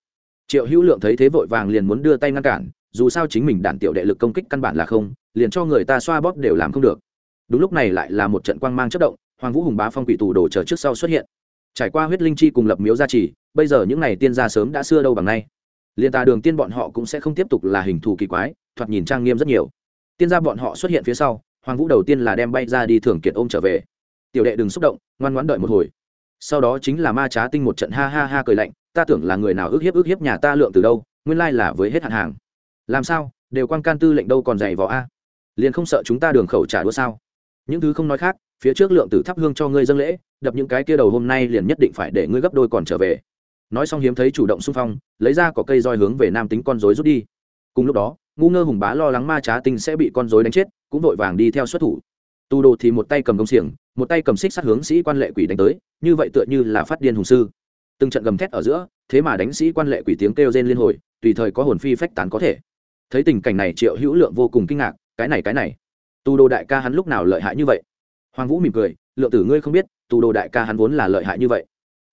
Triệu hữu lượng thấy thế vội vàng liền muốn đưa tay ngăn cản, dù sao chính mình đản tiểu đệ lực công kích căn bản là không, liền cho người ta xoa bóp đều làm không được. Đúng lúc này lại là một trận quang mang chất động, hoàng vũ hùng bá phong quỷ tù đổ chờ trước sau xuất hiện. Trải qua huyết linh chi cùng lập miếu gia trì, bây giờ những n à y tiên gia sớm đã xưa đâu bằng nay. Liền tà đường tiên bọn họ cũng sẽ không tiếp tục là hình thù kỳ quái, thoạt nhìn trang nghiêm rất nhiều. Tiên gia bọn họ xuất hiện phía sau hoàng vũ đầu tiên là đem bay ra đi thường kiệt ôm trở về. Tiểu đệ đừng xúc động, ngoan ngoãn đợi một hồi. Sau đó chính là ma trá tinh một trận ha ha ha cười lạnh, ta tưởng là người nào ước hiếp ước hiếp nhà ta lượng từ đâu, nguyên lai là với hết hạn hàng. Làm sao, đều quan can tư lệnh đâu còn dày vỏ a? Liền không sợ chúng ta đường khẩu trả đũa sao? Những thứ không nói khác, phía trước lượng tử thắp hương cho ngươi dâng lễ, đập những cái kia đầu hôm nay liền nhất định phải để ngươi gấp đôi còn trở về. Nói xong hiếm thấy chủ động xung phong, lấy ra có cây roi hướng về nam tính con rối rút đi. Cùng lúc đó, ngu ngơ hùng bá lo lắng ma trá tinh sẽ bị con rối đánh chết cũng vội vàng đi theo xuất thủ. Tu đồ thì một tay cầm công xiềng, một tay cầm xích sát hướng sĩ quan lệ quỷ đánh tới, như vậy tựa như là phát điên hùng sư. Từng trận gầm thét ở giữa, thế mà đánh sĩ quan lệ quỷ tiếng kêu rên liên hồi, tùy thời có hồn phi phách tán có thể. Thấy tình cảnh này triệu hữu lượng vô cùng kinh ngạc, cái này cái này. Tu đồ đại ca hắn lúc nào lợi hại như vậy? Hoàng vũ mỉm cười, lượng tử ngươi không biết, tu đồ đại ca hắn vốn là lợi hại như vậy.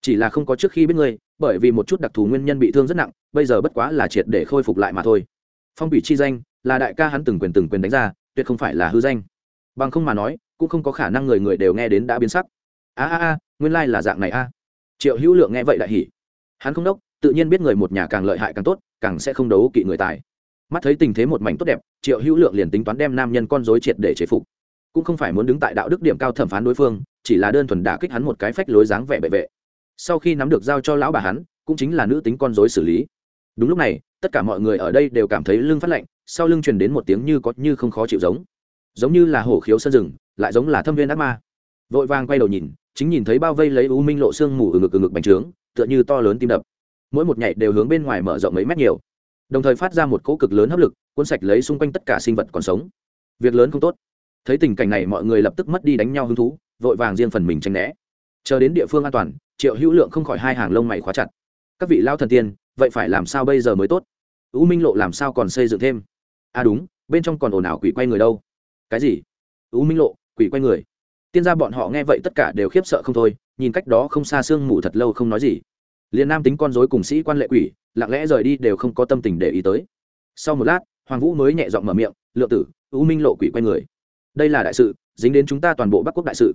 Chỉ là không có trước khi biết ngươi, bởi vì một chút đặc thù nguyên nhân bị thương rất nặng, bây giờ bất quá là triệt để khôi phục lại mà thôi. Phong bị chi danh, là đại ca hắn từng quyền từng quyền đánh ra tuyệt không phải là hư danh. Bằng không mà nói, cũng không có khả năng người người đều nghe đến đã biến sắc. A a a, nguyên lai là dạng này a. Triệu hữu lượng nghe vậy đại hỉ. Hắn không đốc, tự nhiên biết người một nhà càng lợi hại càng tốt, càng sẽ không đấu kỵ người tài. Mắt thấy tình thế một mảnh tốt đẹp, triệu hữu lượng liền tính toán đem nam nhân con dối triệt để chế phục. Cũng không phải muốn đứng tại đạo đức điểm cao thẩm phán đối phương, chỉ là đơn thuần đả kích hắn một cái phách lối dáng vẻ bệ vệ. Sau khi nắm được giao cho lão bà hắn, cũng chính là nữ tính con dối xử lý. Đúng lúc này, tất cả mọi người ở đây đều cảm thấy lưng phát lạnh sau lưng truyền đến một tiếng như có như không khó chịu giống. Giống như là hổ khiếu sân rừng, lại giống là thâm viên ác ma. Vội vàng quay đầu nhìn, chính nhìn thấy bao vây lấy u minh lộ xương mù ở ngực ừ ngực bành trướng, tựa như to lớn tim đập. Mỗi một nhảy đều hướng bên ngoài mở rộng mấy mét nhiều. Đồng thời phát ra một cỗ cực lớn hấp lực, cuốn sạch lấy xung quanh tất cả sinh vật còn sống. Việc lớn không tốt. Thấy tình cảnh này mọi người lập tức mất đi đánh nhau hứng thú, vội vàng riêng phần mình tranh né. Chờ đến địa phương an toàn, triệu hữu lượng không khỏi hai hàng lông mày khóa chặt. Các vị lao thần tiên, vậy phải làm sao bây giờ mới tốt? U minh lộ làm sao còn xây dựng thêm? À đúng, bên trong còn ồn ào quỷ quay người đâu. Cái gì? U minh lộ, quỷ quay người. Tiên gia bọn họ nghe vậy tất cả đều khiếp sợ không thôi, nhìn cách đó không xa sương mù thật lâu không nói gì. Liền nam tính con dối cùng sĩ quan lệ quỷ, lặng lẽ rời đi đều không có tâm tình để ý tới. Sau một lát, hoàng vũ mới nhẹ giọng mở miệng lượng tử, u minh lộ quỷ quay người. Đây là đại sự, dính đến chúng ta toàn bộ bắc quốc đại sự.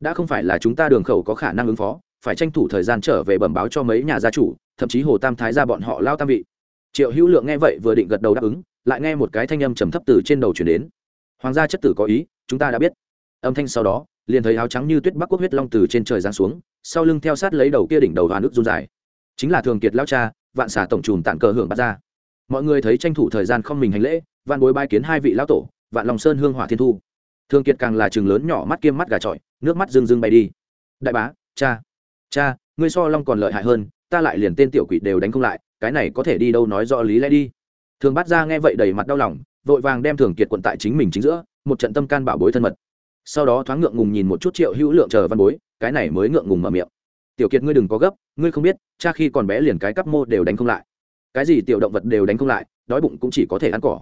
Đã không phải là chúng ta đường khẩu có khả năng ứng phó, phải tranh thủ thời gian trở về bẩm báo cho mấy nhà gia chủ, thậm chí hồ tam thái ra bọn họ lao tam vị. Triệu hữu lượng nghe vậy vừa định gật đầu đáp ứng lại nghe một cái thanh âm trầm thấp từ trên đầu chuyển đến. Hoàng gia chất tử có ý, chúng ta đã biết. Âm thanh sau đó, liền thấy áo trắng như tuyết bắc quốc huyết long từ trên trời giáng xuống, sau lưng theo sát lấy đầu kia đỉnh đầu đoàn nước run dài. Chính là thường kiệt lao cha, vạn xả tổng trùm tạng cờ hưởng bắt ra mọi người thấy tranh thủ thời gian không mình hành lễ, vạn bối bai kiến hai vị lão tổ, vạn lòng sơn hương hỏa thiên thu. Thường kiệt càng là chừng lớn nhỏ mắt kiêm mắt gà trọi, nước mắt rưng rưng bay đi. Đại bá, cha cha, ngươi so long còn lợi hại hơn, ta lại liền tên tiểu quỷ đều đánh không lại, cái này có thể đi đâu nói rõ lý lẽ đi thường bắt ra nghe vậy đầy mặt đau lòng, vội vàng đem thường kiệt quận tại chính mình chính giữa, một trận tâm can bảo bối thân mật. Sau đó thoáng ngượng ngùng nhìn một chút triệu hữu lượng chờ văn bối, cái này mới ngượng ngùng mở miệng. Tiểu kiệt ngươi đừng có gấp, ngươi không biết, cha khi còn bé liền cái cắp mô đều đánh không lại. Cái gì tiểu động vật đều đánh không lại, đói bụng cũng chỉ có thể ăn cỏ.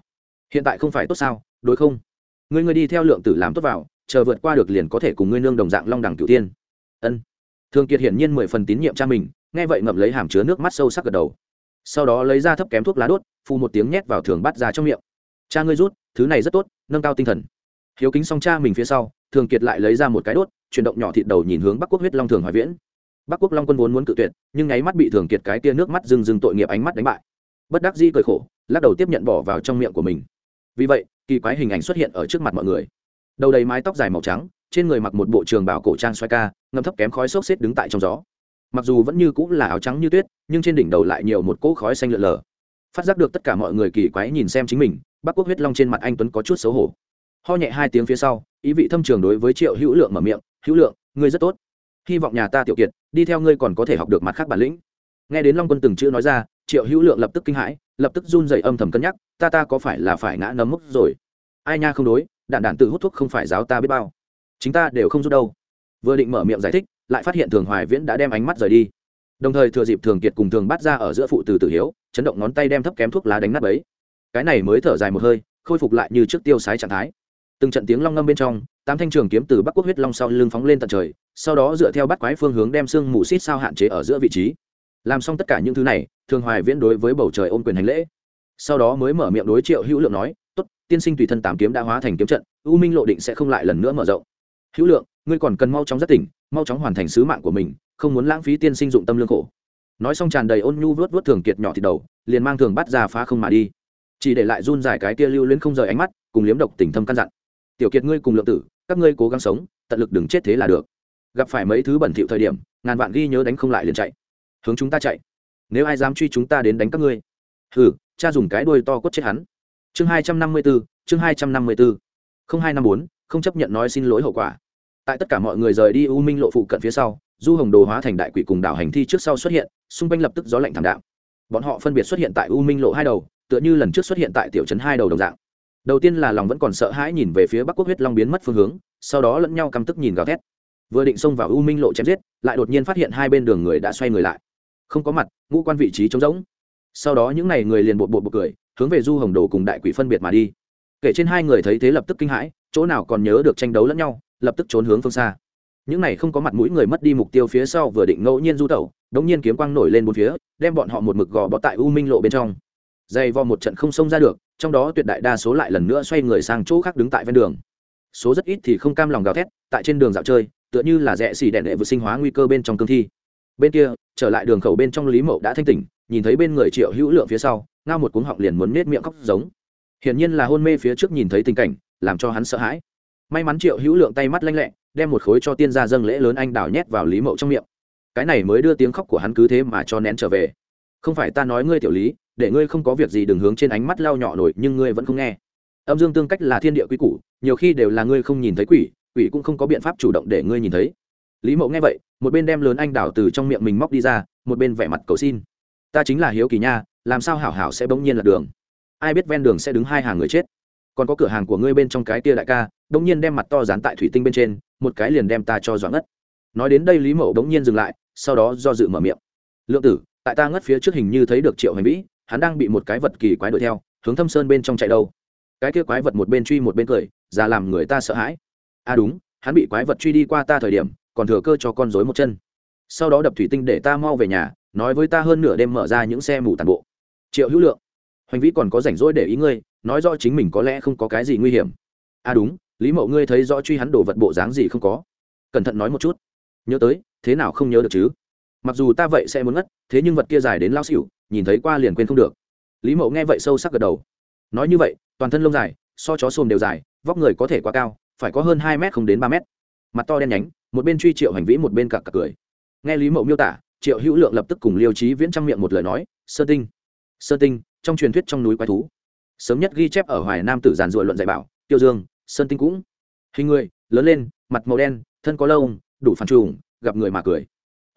Hiện tại không phải tốt sao, đối không? Ngươi ngươi đi theo lượng tử làm tốt vào, chờ vượt qua được liền có thể cùng ngươi nương đồng dạng long đẳng cửu tiên ân. Thường kiệt hiển nhiên mười phần tín nhiệm cha mình, nghe vậy ngậm lấy hàm chứa nước mắt sâu sắc gật đầu sau đó lấy ra thấp kém thuốc lá đốt, phù một tiếng nhét vào thường bắt ra trong miệng. Cha ngươi rút, thứ này rất tốt, nâng cao tinh thần. Hiếu kính xong cha mình phía sau, thường kiệt lại lấy ra một cái đốt, chuyển động nhỏ thịt đầu nhìn hướng bắc quốc huyết long thường hoài viễn. Bắc quốc long quân vốn muốn cự tuyệt, nhưng nháy mắt bị thường kiệt cái tia nước mắt rừng rừng tội nghiệp ánh mắt đánh bại. Bất đắc di cười khổ, lắc đầu tiếp nhận bỏ vào trong miệng của mình. Vì vậy, kỳ quái hình ảnh xuất hiện ở trước mặt mọi người. Đầu đầy mái tóc dài màu trắng, trên người mặc một bộ trường bảo cổ trang xoay ca, ngâm thấp kém khói xốc xếp đứng tại trong gió mặc dù vẫn như cũng là áo trắng như tuyết, nhưng trên đỉnh đầu lại nhiều một cỗ khói xanh lượn lờ. Phát giác được tất cả mọi người kỳ quái nhìn xem chính mình, bắc quốc huyết long trên mặt anh tuấn có chút xấu hổ. Ho nhẹ hai tiếng phía sau, ý vị thâm trường đối với triệu hữu lượng mở miệng, hữu lượng, ngươi rất tốt. Hy vọng nhà ta tiểu kiệt, đi theo ngươi còn có thể học được mặt khác bản lĩnh. Nghe đến long quân từng chữ nói ra, triệu hữu lượng lập tức kinh hãi, lập tức run dậy âm thầm cân nhắc, ta ta có phải là phải ngã nấm mốc rồi? Ai nha không đối, đạn đạn tự hút thuốc không phải giáo ta biết bao. Chính ta đều không giúp đâu. Vừa định mở miệng giải thích lại phát hiện thường hoài viễn đã đem ánh mắt rời đi. Đồng thời thừa dịp thường kiệt cùng thường bắt ra ở giữa phụ từ tử hiếu, chấn động ngón tay đem thấp kém thuốc lá đánh nắp ấy cái này mới thở dài một hơi, khôi phục lại như trước tiêu sái trạng thái. Từng trận tiếng long ngâm bên trong, tám thanh trường kiếm từ bắc quốc huyết long sau lưng phóng lên tận trời, sau đó dựa theo bắt quái phương hướng đem xương mù xít sao hạn chế ở giữa vị trí. Làm xong tất cả những thứ này, thường hoài viễn đối với bầu trời ôm quyền hành lễ. Sau đó mới mở miệng đối triệu hữu lượng nói, tốt, tiên sinh tùy thân tám kiếm đã hóa thành kiếm trận, u minh lộ định sẽ không lại lần nữa mở rộng. Hữu lượng ngươi còn cần mau chóng rất tỉnh, mau chóng hoàn thành sứ mạng của mình, không muốn lãng phí tiên sinh dụng tâm lương khổ. Nói xong tràn đầy ôn nhu vớt vớt thường kiệt nhỏ thịt đầu, liền mang thường bắt ra phá không mà đi. Chỉ để lại run dài cái kia lưu luyến không rời ánh mắt, cùng liếm độc tình thâm căn dặn. Tiểu kiệt ngươi cùng lượng tử, các ngươi cố gắng sống, tận lực đừng chết thế là được. Gặp phải mấy thứ bẩn thỉu thời điểm, ngàn vạn ghi nhớ đánh không lại liền chạy. Hướng chúng ta chạy. Nếu ai dám truy chúng ta đến đánh các ngươi. Hừ, cha dùng cái đuôi to quất chết hắn. Chương hai trăm năm mươi bốn chương hai trăm năm mươi bốn không hai năm bốn, không chấp nhận nói xin lỗi hậu quả tại tất cả mọi người rời đi u minh lộ phụ cận phía sau, du hồng đồ hóa thành đại quỷ cùng đảo hành thi trước sau xuất hiện, xung quanh lập tức gió lạnh thảm đạm. Bọn họ phân biệt xuất hiện tại u minh lộ hai đầu, tựa như lần trước xuất hiện tại tiểu trấn hai đầu đồng dạng. Đầu tiên là lòng vẫn còn sợ hãi nhìn về phía bắc quốc huyết long biến mất phương hướng, sau đó lẫn nhau căm tức nhìn gào thét. Vừa định xông vào u minh lộ chém giết, lại đột nhiên phát hiện hai bên đường người đã xoay người lại. Không có mặt, ngũ quan vị trí trống rỗng. Sau đó những n à y người liền bột bột bột cười, hướng về du hồng đồ cùng đại quỷ phân biệt mà đi. Kể trên hai người thấy thế lập tức kinh hãi, chỗ nào còn nhớ được tranh đấu lẫn nhau lập tức trốn hướng phương xa. Những này không có mặt mũi người mất đi mục tiêu phía sau vừa định ngẫu nhiên du tẩu, đống nhiên kiếm quang nổi lên bốn phía, đem bọn họ một mực gò bó tại u minh lộ bên trong. Dày vò một trận không xông ra được, trong đó tuyệt đại đa số lại lần nữa xoay người sang chỗ khác đứng tại ven đường. Số rất ít thì không cam lòng gào thét, tại trên đường dạo chơi, tựa như là rẽ xì đèn đệ vượt sinh hóa nguy cơ bên trong cương thi. Bên kia, trở lại đường khẩu bên trong lý mậu đã thanh tỉnh, nhìn thấy bên người triệu hữu lượng phía sau, ngao một cuống họng liền muốn nết miệng khóc giống. Hiển nhiên là hôn mê phía trước nhìn thấy tình cảnh, làm cho hắn sợ hãi may mắn triệu hữu lượng tay mắt lanh lẹ, đem một khối cho tiên gia dâng lễ lớn anh đào nhét vào lý mậu trong miệng. Cái này mới đưa tiếng khóc của hắn cứ thế mà cho nén trở về. Không phải ta nói ngươi tiểu lý, để ngươi không có việc gì đừng hướng trên ánh mắt lao nhỏ nổi, nhưng ngươi vẫn không nghe. Âm dương tương cách là thiên địa quy củ, nhiều khi đều là ngươi không nhìn thấy quỷ quỷ cũng không có biện pháp chủ động để ngươi nhìn thấy. Lý mậu nghe vậy, một bên đem lớn anh đào từ trong miệng mình móc đi ra, một bên vẻ mặt cầu xin. Ta chính là hiếu kỳ nha, làm sao hảo hảo sẽ bỗng nhiên là đường? Ai biết ven đường sẽ đứng hai hàng người chết? Còn có cửa hàng của ngươi bên trong cái tia đại ca đông nhiên đem mặt to dán tại thủy tinh bên trên, một cái liền đem ta cho doãn ngất. Nói đến đây lý mậu đống nhiên dừng lại, sau đó do dự mở miệng. Lượng tử, tại ta ngất phía trước hình như thấy được triệu hành vĩ, hắn đang bị một cái vật kỳ quái đuổi theo, hướng thâm sơn bên trong chạy đâu. Cái kia quái vật một bên truy một bên cười ra làm người ta sợ hãi. À đúng, hắn bị quái vật truy đi qua ta thời điểm, còn thừa cơ cho con rối một chân. Sau đó đập thủy tinh để ta mau về nhà, nói với ta hơn nửa đêm mở ra những xe mù tàn bộ. Triệu hữu lượng, hành vĩ còn có rảnh rỗi để ý ngươi nói rõ chính mình có lẽ không có cái gì nguy hiểm. À đúng, lý mậu ngươi thấy rõ truy hắn đổ vật bộ dáng gì không có? Cẩn thận nói một chút. Nhớ tới, thế nào không nhớ được chứ? Mặc dù ta vậy sẽ muốn ngất, thế nhưng vật kia dài đến lao xỉu, nhìn thấy qua liền quên không được. Lý mậu nghe vậy sâu sắc gật đầu. Nói như vậy, toàn thân lông dài, so chó xồm đều dài, vóc người có thể quá cao, phải có hơn hai m không đến ba m mặt to đen nhánh, một bên truy triệu hành vĩ một bên cặp cặp cười. Nghe lý mậu miêu tả, triệu hữu lượng lập tức cùng liêu trí viễn trong miệng một lời nói sơ tinh sơ tinh, trong truyền thuyết trong núi quái thú sớm nhất ghi chép ở hoài nam tử giàn ruội luận dạy bảo, tiêu dương, sơn tinh cũng. Hình người, lớn lên, mặt màu đen, thân có lâu đủ phản trùng, gặp người mà cười.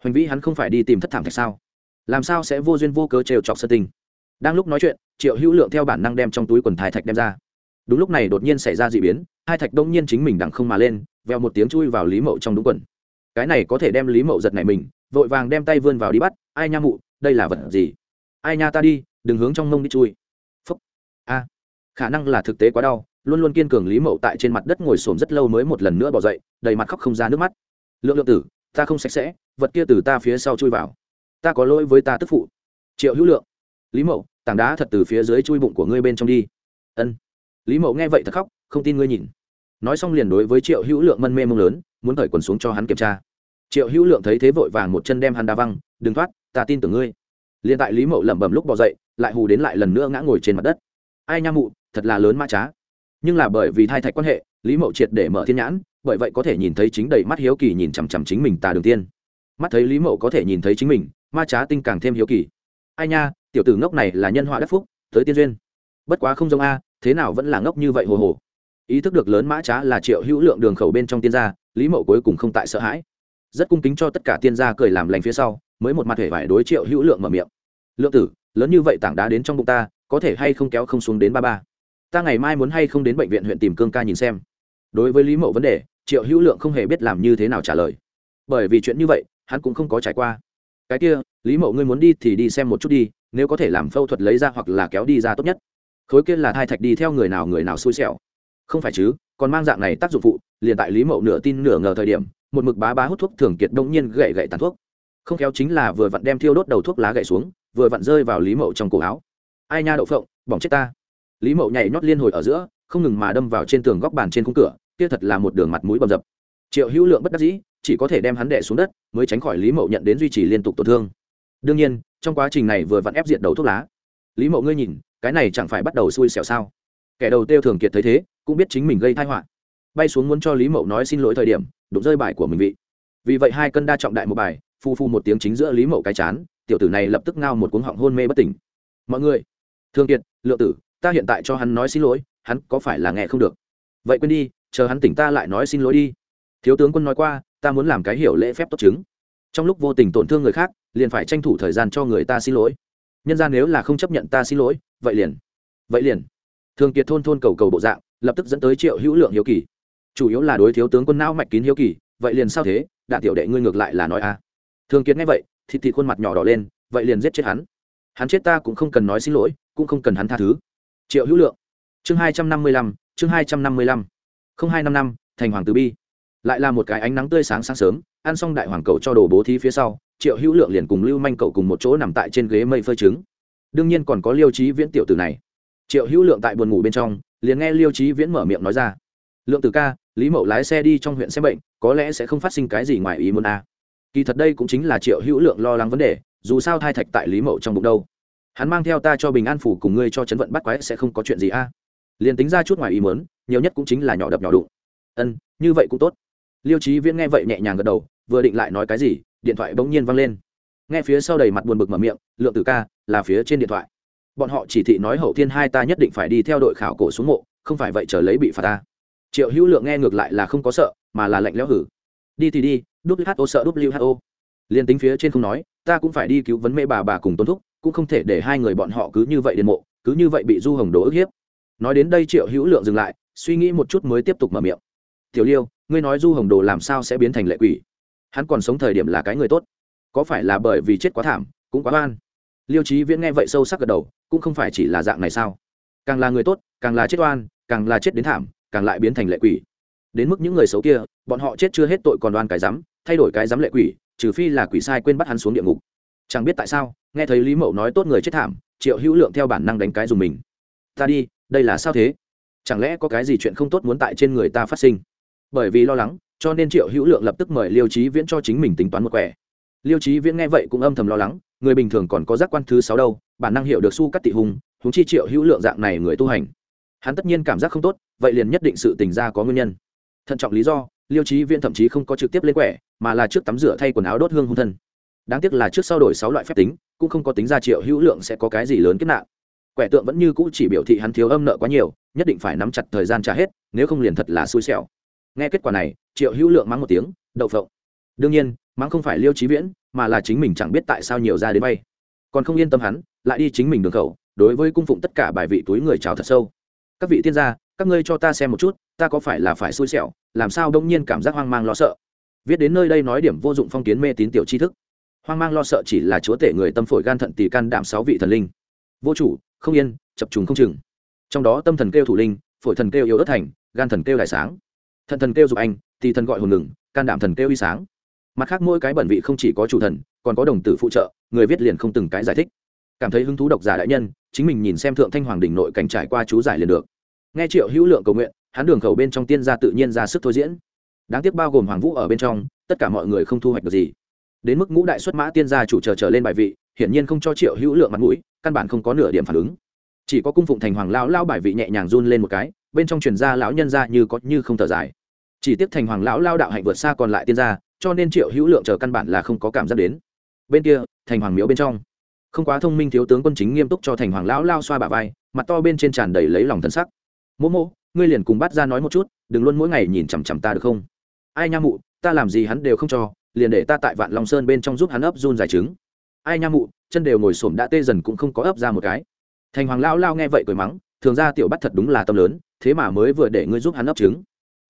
Hoành vĩ hắn không phải đi tìm thất thảm thạch sao? Làm sao sẽ vô duyên vô cớ trêu chọc sơn tinh? Đang lúc nói chuyện, triệu hữu lượng theo bản năng đem trong túi quần thái thạch đem ra. Đúng lúc này đột nhiên xảy ra d ị biến, hai thạch đông nhiên chính mình đằng không mà lên, veo một tiếng chui vào lý mậu trong đúng quần. Cái này có thể đem lý mậu giật này mình, vội vàng đem tay vươn vào đi bắt. Ai nha mụ, đây là vật gì? Ai nha ta đi, đừng hướng trong mông đi chui a, khả năng là thực tế quá đau, luôn luôn kiên cường lý mậu tại trên mặt đất ngồi xổm rất lâu mới một lần nữa bỏ dậy, đầy mặt khóc không ra nước mắt. Lượng lượng tử, ta không sạch sẽ, vật kia từ ta phía sau chui vào. Ta có lỗi với ta tức phụ. Triệu hữu lượng, lý mậu, tảng đá thật từ phía dưới chui bụng của ngươi bên trong đi. Ân. Lý mậu nghe vậy thật khóc, không tin ngươi nhìn. Nói xong liền đối với triệu hữu lượng mân mê mông lớn, muốn cởi quần xuống cho hắn kiểm tra. Triệu hữu lượng thấy thế vội vàng một chân đem hắn đá văng, đừng thoát, ta tin tưởng ngươi. Liền tại lý mậu lẩm bẩm lúc bỏ dậy, lại hù đến lại lần nữa ngã ngồi trên mặt đất ai nha mụ, thật là lớn mã trá. Nhưng là bởi vì thai thạch quan hệ, lý mậu triệt để mở thiên nhãn, bởi vậy có thể nhìn thấy chính đầy mắt hiếu kỳ nhìn chằm chằm chính mình tà đường tiên. Mắt thấy lý mậu có thể nhìn thấy chính mình, ma trá tinh càng thêm hiếu kỳ. Ai nha, tiểu tử ngốc này là nhân họa đắc phúc, tới tiên duyên. Bất quá không giống a, thế nào vẫn là ngốc như vậy hồ hồ. Ý thức được lớn mã trá là triệu hữu lượng đường khẩu bên trong tiên gia, lý mậu cuối cùng không tại sợ hãi. Rất cung kính cho tất cả tiên gia cười làm lành phía sau, mới một mặt hề vải đối triệu hữu lượng mở miệng. Lượng tử, lớn như vậy tảng đá đến trong bụng ta có thể hay không kéo không xuống đến ba ba. Ta ngày mai muốn hay không đến bệnh viện huyện tìm cương ca nhìn xem. Đối với lý mậu vấn đề, triệu hữu lượng không hề biết làm như thế nào trả lời. Bởi vì chuyện như vậy, hắn cũng không có trải qua. Cái kia, lý mậu ngươi muốn đi thì đi xem một chút đi, nếu có thể làm phẫu thuật lấy ra hoặc là kéo đi ra tốt nhất. Khối kia là thai thạch đi theo người nào người nào xui xẻo. Không phải chứ, còn mang dạng này tác dụng phụ, liền tại lý mậu nửa tin nửa ngờ thời điểm, một mực bá bá hút thuốc thường kiệt đông nhiên gậy gậy tàn thuốc. Không kéo chính là vừa vặn đem thiêu đốt đầu thuốc lá gậy xuống, vừa vặn rơi vào lý mậu trong cổ áo ai nha đậu phộng, bỏng chết ta. Lý mậu nhảy nhót liên hồi ở giữa, không ngừng mà đâm vào trên tường góc bàn trên khung cửa, kia thật là một đường mặt mũi bầm dập. Triệu hữu lượng bất đắc dĩ, chỉ có thể đem hắn đẻ xuống đất, mới tránh khỏi lý mậu nhận đến duy trì liên tục tổn thương. Đương nhiên, trong quá trình này vừa vặn ép diệt đầu thuốc lá. Lý mậu ngươi nhìn, cái này chẳng phải bắt đầu xui xẻo sao? Kẻ đầu tiêu thường kiệt thấy thế, cũng biết chính mình gây thai họa. Bay xuống muốn cho lý mậu nói xin lỗi thời điểm, đụng rơi bài của mình vị. Vì vậy hai cân đa trọng đại một bài, phu phu một tiếng chính giữa lý mậu cái chán, tiểu tử này lập tức ngao một cuống họng hôn mê bất tỉnh. Mọi người thương kiệt, lượng tử, ta hiện tại cho hắn nói xin lỗi, hắn có phải là nghe không được? Vậy quên đi, chờ hắn tỉnh ta lại nói xin lỗi đi. Thiếu tướng quân nói qua, ta muốn làm cái hiểu lễ phép tốt chứng. Trong lúc vô tình tổn thương người khác, liền phải tranh thủ thời gian cho người ta xin lỗi. Nhân ra nếu là không chấp nhận ta xin lỗi, vậy liền vậy liền. Thường kiệt thôn thôn cầu cầu bộ dạng, lập tức dẫn tới triệu hữu lượng hiếu kỳ. Chủ yếu là đối thiếu tướng quân não mạch kín hiếu kỳ, vậy liền sao thế? Đạn tiểu đệ ngươi ngược lại là nói à. a thường kiệt nghe vậy, thịt thịt khuôn mặt nhỏ đỏ lên, vậy liền giết chết hắn. Hắn chết ta cũng không cần nói xin lỗi cũng không cần hắn tha thứ. Triệu hữu lượng. Chương hai trăm năm mươi lăm, chương hai trăm năm mươi lăm. Không hai năm năm, thành hoàng từ bi. Lại là một cái ánh nắng tươi sáng sáng sớm, ăn xong đại hoàng cầu cho đồ bố thí phía sau, triệu hữu lượng liền cùng lưu manh cậu cùng một chỗ nằm tại trên ghế mây phơi trứng. Đương nhiên còn có liêu trí viễn tiểu tử này. Triệu hữu lượng tại buồn ngủ bên trong, liền nghe liêu trí viễn mở miệng nói ra. Lượng từ ca, lý mậu lái xe đi trong huyện xem bệnh, có lẽ sẽ không phát sinh cái gì ngoài ý muốn a. À. kỳ thật đây cũng chính là triệu hữu lượng lo lắng vấn đề, dù sao thai thạch tại lý mậu trong bụng đâu hắn mang theo ta cho bình an phủ cùng ngươi cho chấn vận bắt quái sẽ không có chuyện gì a. À. liền tính ra chút ngoài ý muốn, nhiều nhất cũng chính là nhỏ đập nhỏ đụng. Ân, như vậy cũng tốt. Liêu trí viễn nghe vậy nhẹ nhàng gật đầu, vừa định lại nói cái gì, điện thoại bỗng nhiên văng lên. Nghe phía sau đầy mặt buồn bực mở miệng, lượng tử ca, là phía trên điện thoại. Bọn họ chỉ thị nói hậu thiên hai ta nhất định phải đi theo đội khảo cổ xuống mộ, không phải vậy chờ lấy bị phạt ta. Triệu hữu lượng nghe ngược lại là không có sợ, mà là lạnh lẽo hử. Đi thì đi who sợ who liền tính phía trên không nói, ta cũng phải đi cứu vấn mê bà bà cùng tôn thúc cũng không thể để hai người bọn họ cứ như vậy đến mộ, cứ như vậy bị du hồng đồ ức hiếp. Nói đến đây triệu hữu lượng dừng lại, suy nghĩ một chút mới tiếp tục mở miệng. Tiểu liêu, ngươi nói du hồng đồ làm sao sẽ biến thành lệ quỷ? Hắn còn sống thời điểm là cái người tốt. Có phải là bởi vì chết quá thảm, cũng quá oan? Liêu trí viễn nghe vậy sâu sắc gật đầu, cũng không phải chỉ là dạng này sao? Càng là người tốt, càng là chết oan, càng là chết đến thảm, càng lại biến thành lệ quỷ. Đến mức những người xấu kia, bọn họ chết chưa hết tội còn đoan cái rắm, thay đổi cái rắm lệ quỷ, trừ phi là quỷ sai quên bắt hắn xuống địa ngục. Chẳng biết tại sao nghe thấy lý mậu nói tốt người chết thảm, triệu hữu lượng theo bản năng đánh cái dùng mình. Ta đi, đây là sao thế? Chẳng lẽ có cái gì chuyện không tốt muốn tại trên người ta phát sinh? Bởi vì lo lắng, cho nên triệu hữu lượng lập tức mời liêu trí viễn cho chính mình tính toán một quẻ. Liêu trí viễn nghe vậy cũng âm thầm lo lắng, người bình thường còn có giác quan thứ sáu đâu, bản năng hiểu được su cắt tị hùng húng chi triệu hữu lượng dạng này người tu hành. Hắn tất nhiên cảm giác không tốt, vậy liền nhất định sự tình ra có nguyên nhân. Thận trọng lý do, liêu trí viễn thậm chí không có trực tiếp lên quẻ, mà là trước tắm rửa thay quần áo đốt hương hung thân. Đáng tiếc là trước sau đổi sáu loại phép tính cũng không có tính ra triệu hữu lượng sẽ có cái gì lớn kết nạn. Quẻ tượng vẫn như cũ chỉ biểu thị hắn thiếu âm nợ quá nhiều, nhất định phải nắm chặt thời gian trả hết, nếu không liền thật là xui xẻo. Nghe kết quả này, triệu hữu lượng mắng một tiếng, đậu phộng. Đương nhiên, mắng không phải liêu trí viễn, mà là chính mình chẳng biết tại sao nhiều ra đến bay. Còn không yên tâm hắn, lại đi chính mình đường khẩu, đối với cung phụng tất cả bài vị túi người chào thật sâu. Các vị tiên gia, các ngươi cho ta xem một chút, ta có phải là phải xui xẻo, làm sao đông nhiên cảm giác hoang mang lo sợ? Viết đến nơi đây nói điểm vô dụng phong kiến mê tín tiểu tri thức hoang mang lo sợ chỉ là chúa tể người tâm phổi gan thận tỳ can đảm sáu vị thần linh. Vô chủ, không yên, chập trùng không chừng. Trong đó tâm thần kêu thủ linh, phổi thần kêu yếu ớt thành, gan thần kêu đại sáng. Thận thần kêu dục anh thì thần gọi hồn ngừng, can đảm thần kêu uy sáng. Mặt khác mỗi cái bẩn vị không chỉ có chủ thần, còn có đồng tử phụ trợ, người viết liền không từng cái giải thích. Cảm thấy hứng thú độc giả đại nhân, chính mình nhìn xem thượng thanh hoàng đỉnh nội cảnh trải qua chú giải liền được. Nghe triệu hữu lượng cầu nguyện, hắn đường khẩu bên trong tiên gia tự nhiên ra sức thôi diễn. Đáng tiếc bao gồm hoàng vũ ở bên trong, tất cả mọi người không thu hoạch được gì đến mức ngũ đại xuất mã tiên gia chủ chờ trở lên bài vị, hiển nhiên không cho triệu hữu lượng mặt mũi, căn bản không có nửa điểm phản ứng. Chỉ có cung phụng thành hoàng lão lao bài vị nhẹ nhàng run lên một cái, bên trong truyền gia lão nhân gia như có như không thở dài. Chỉ tiếp thành hoàng lão lao đạo hạnh vượt xa còn lại tiên gia, cho nên triệu hữu lượng chờ căn bản là không có cảm giác đến. Bên kia, thành hoàng miếu bên trong. Không quá thông minh thiếu tướng quân chính nghiêm túc cho thành hoàng lão lao xoa bả vai, mặt to bên trên tràn đầy lấy lòng thân sắc. Mỗ mỗ, ngươi liền cùng bắt ra nói một chút, đừng luôn mỗi ngày nhìn chằm chằm ta được không? Ai nha mụ, ta làm gì hắn đều không cho liền để ta tại vạn long sơn bên trong giúp hắn ấp run giải trứng. Ai nha mụ, chân đều ngồi xổm đã tê dần cũng không có ấp ra một cái. Thành hoàng lao lao nghe vậy cười mắng, thường ra tiểu bắt thật đúng là tâm lớn, thế mà mới vừa để ngươi giúp hắn ấp trứng.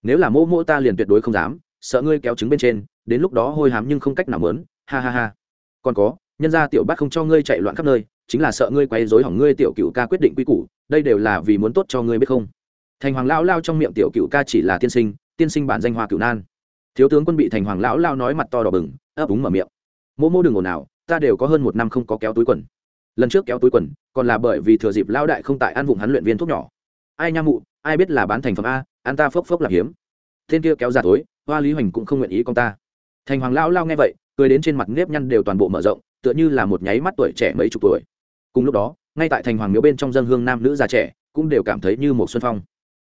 Nếu là mô mô ta liền tuyệt đối không dám, sợ ngươi kéo trứng bên trên, đến lúc đó hôi hám nhưng không cách nào mớn, ha ha ha. Còn có, nhân ra tiểu bắt không cho ngươi chạy loạn khắp nơi, chính là sợ ngươi quay dối hỏng ngươi tiểu cựu ca quyết định quy củ, đây đều là vì muốn tốt cho ngươi biết không? Thành hoàng lao lao trong miệng tiểu cựu ca chỉ là tiên sinh tiên sinh bản danh hoa cựu nan thiếu tướng quân bị thành hoàng lão lao nói mặt to đỏ bừng, ấp úng mở miệng. Mô mô đừng ồn nào ta đều có hơn một năm không có kéo túi quần. Lần trước kéo túi quần, còn là bởi vì thừa dịp lao đại không tại ăn vụng hắn luyện viên thuốc nhỏ. Ai nha mụ, ai biết là bán thành phẩm a, ăn ta phốc phốc là hiếm. Thiên kia kéo ra tối, hoa lý hoành cũng không nguyện ý con ta. Thành hoàng lao lao nghe vậy, cười đến trên mặt nếp nhăn đều toàn bộ mở rộng, tựa như là một nháy mắt tuổi trẻ mấy chục tuổi. Cùng lúc đó, ngay tại thành hoàng miếu bên trong dân hương nam nữ già trẻ cũng đều cảm thấy như một xuân phong.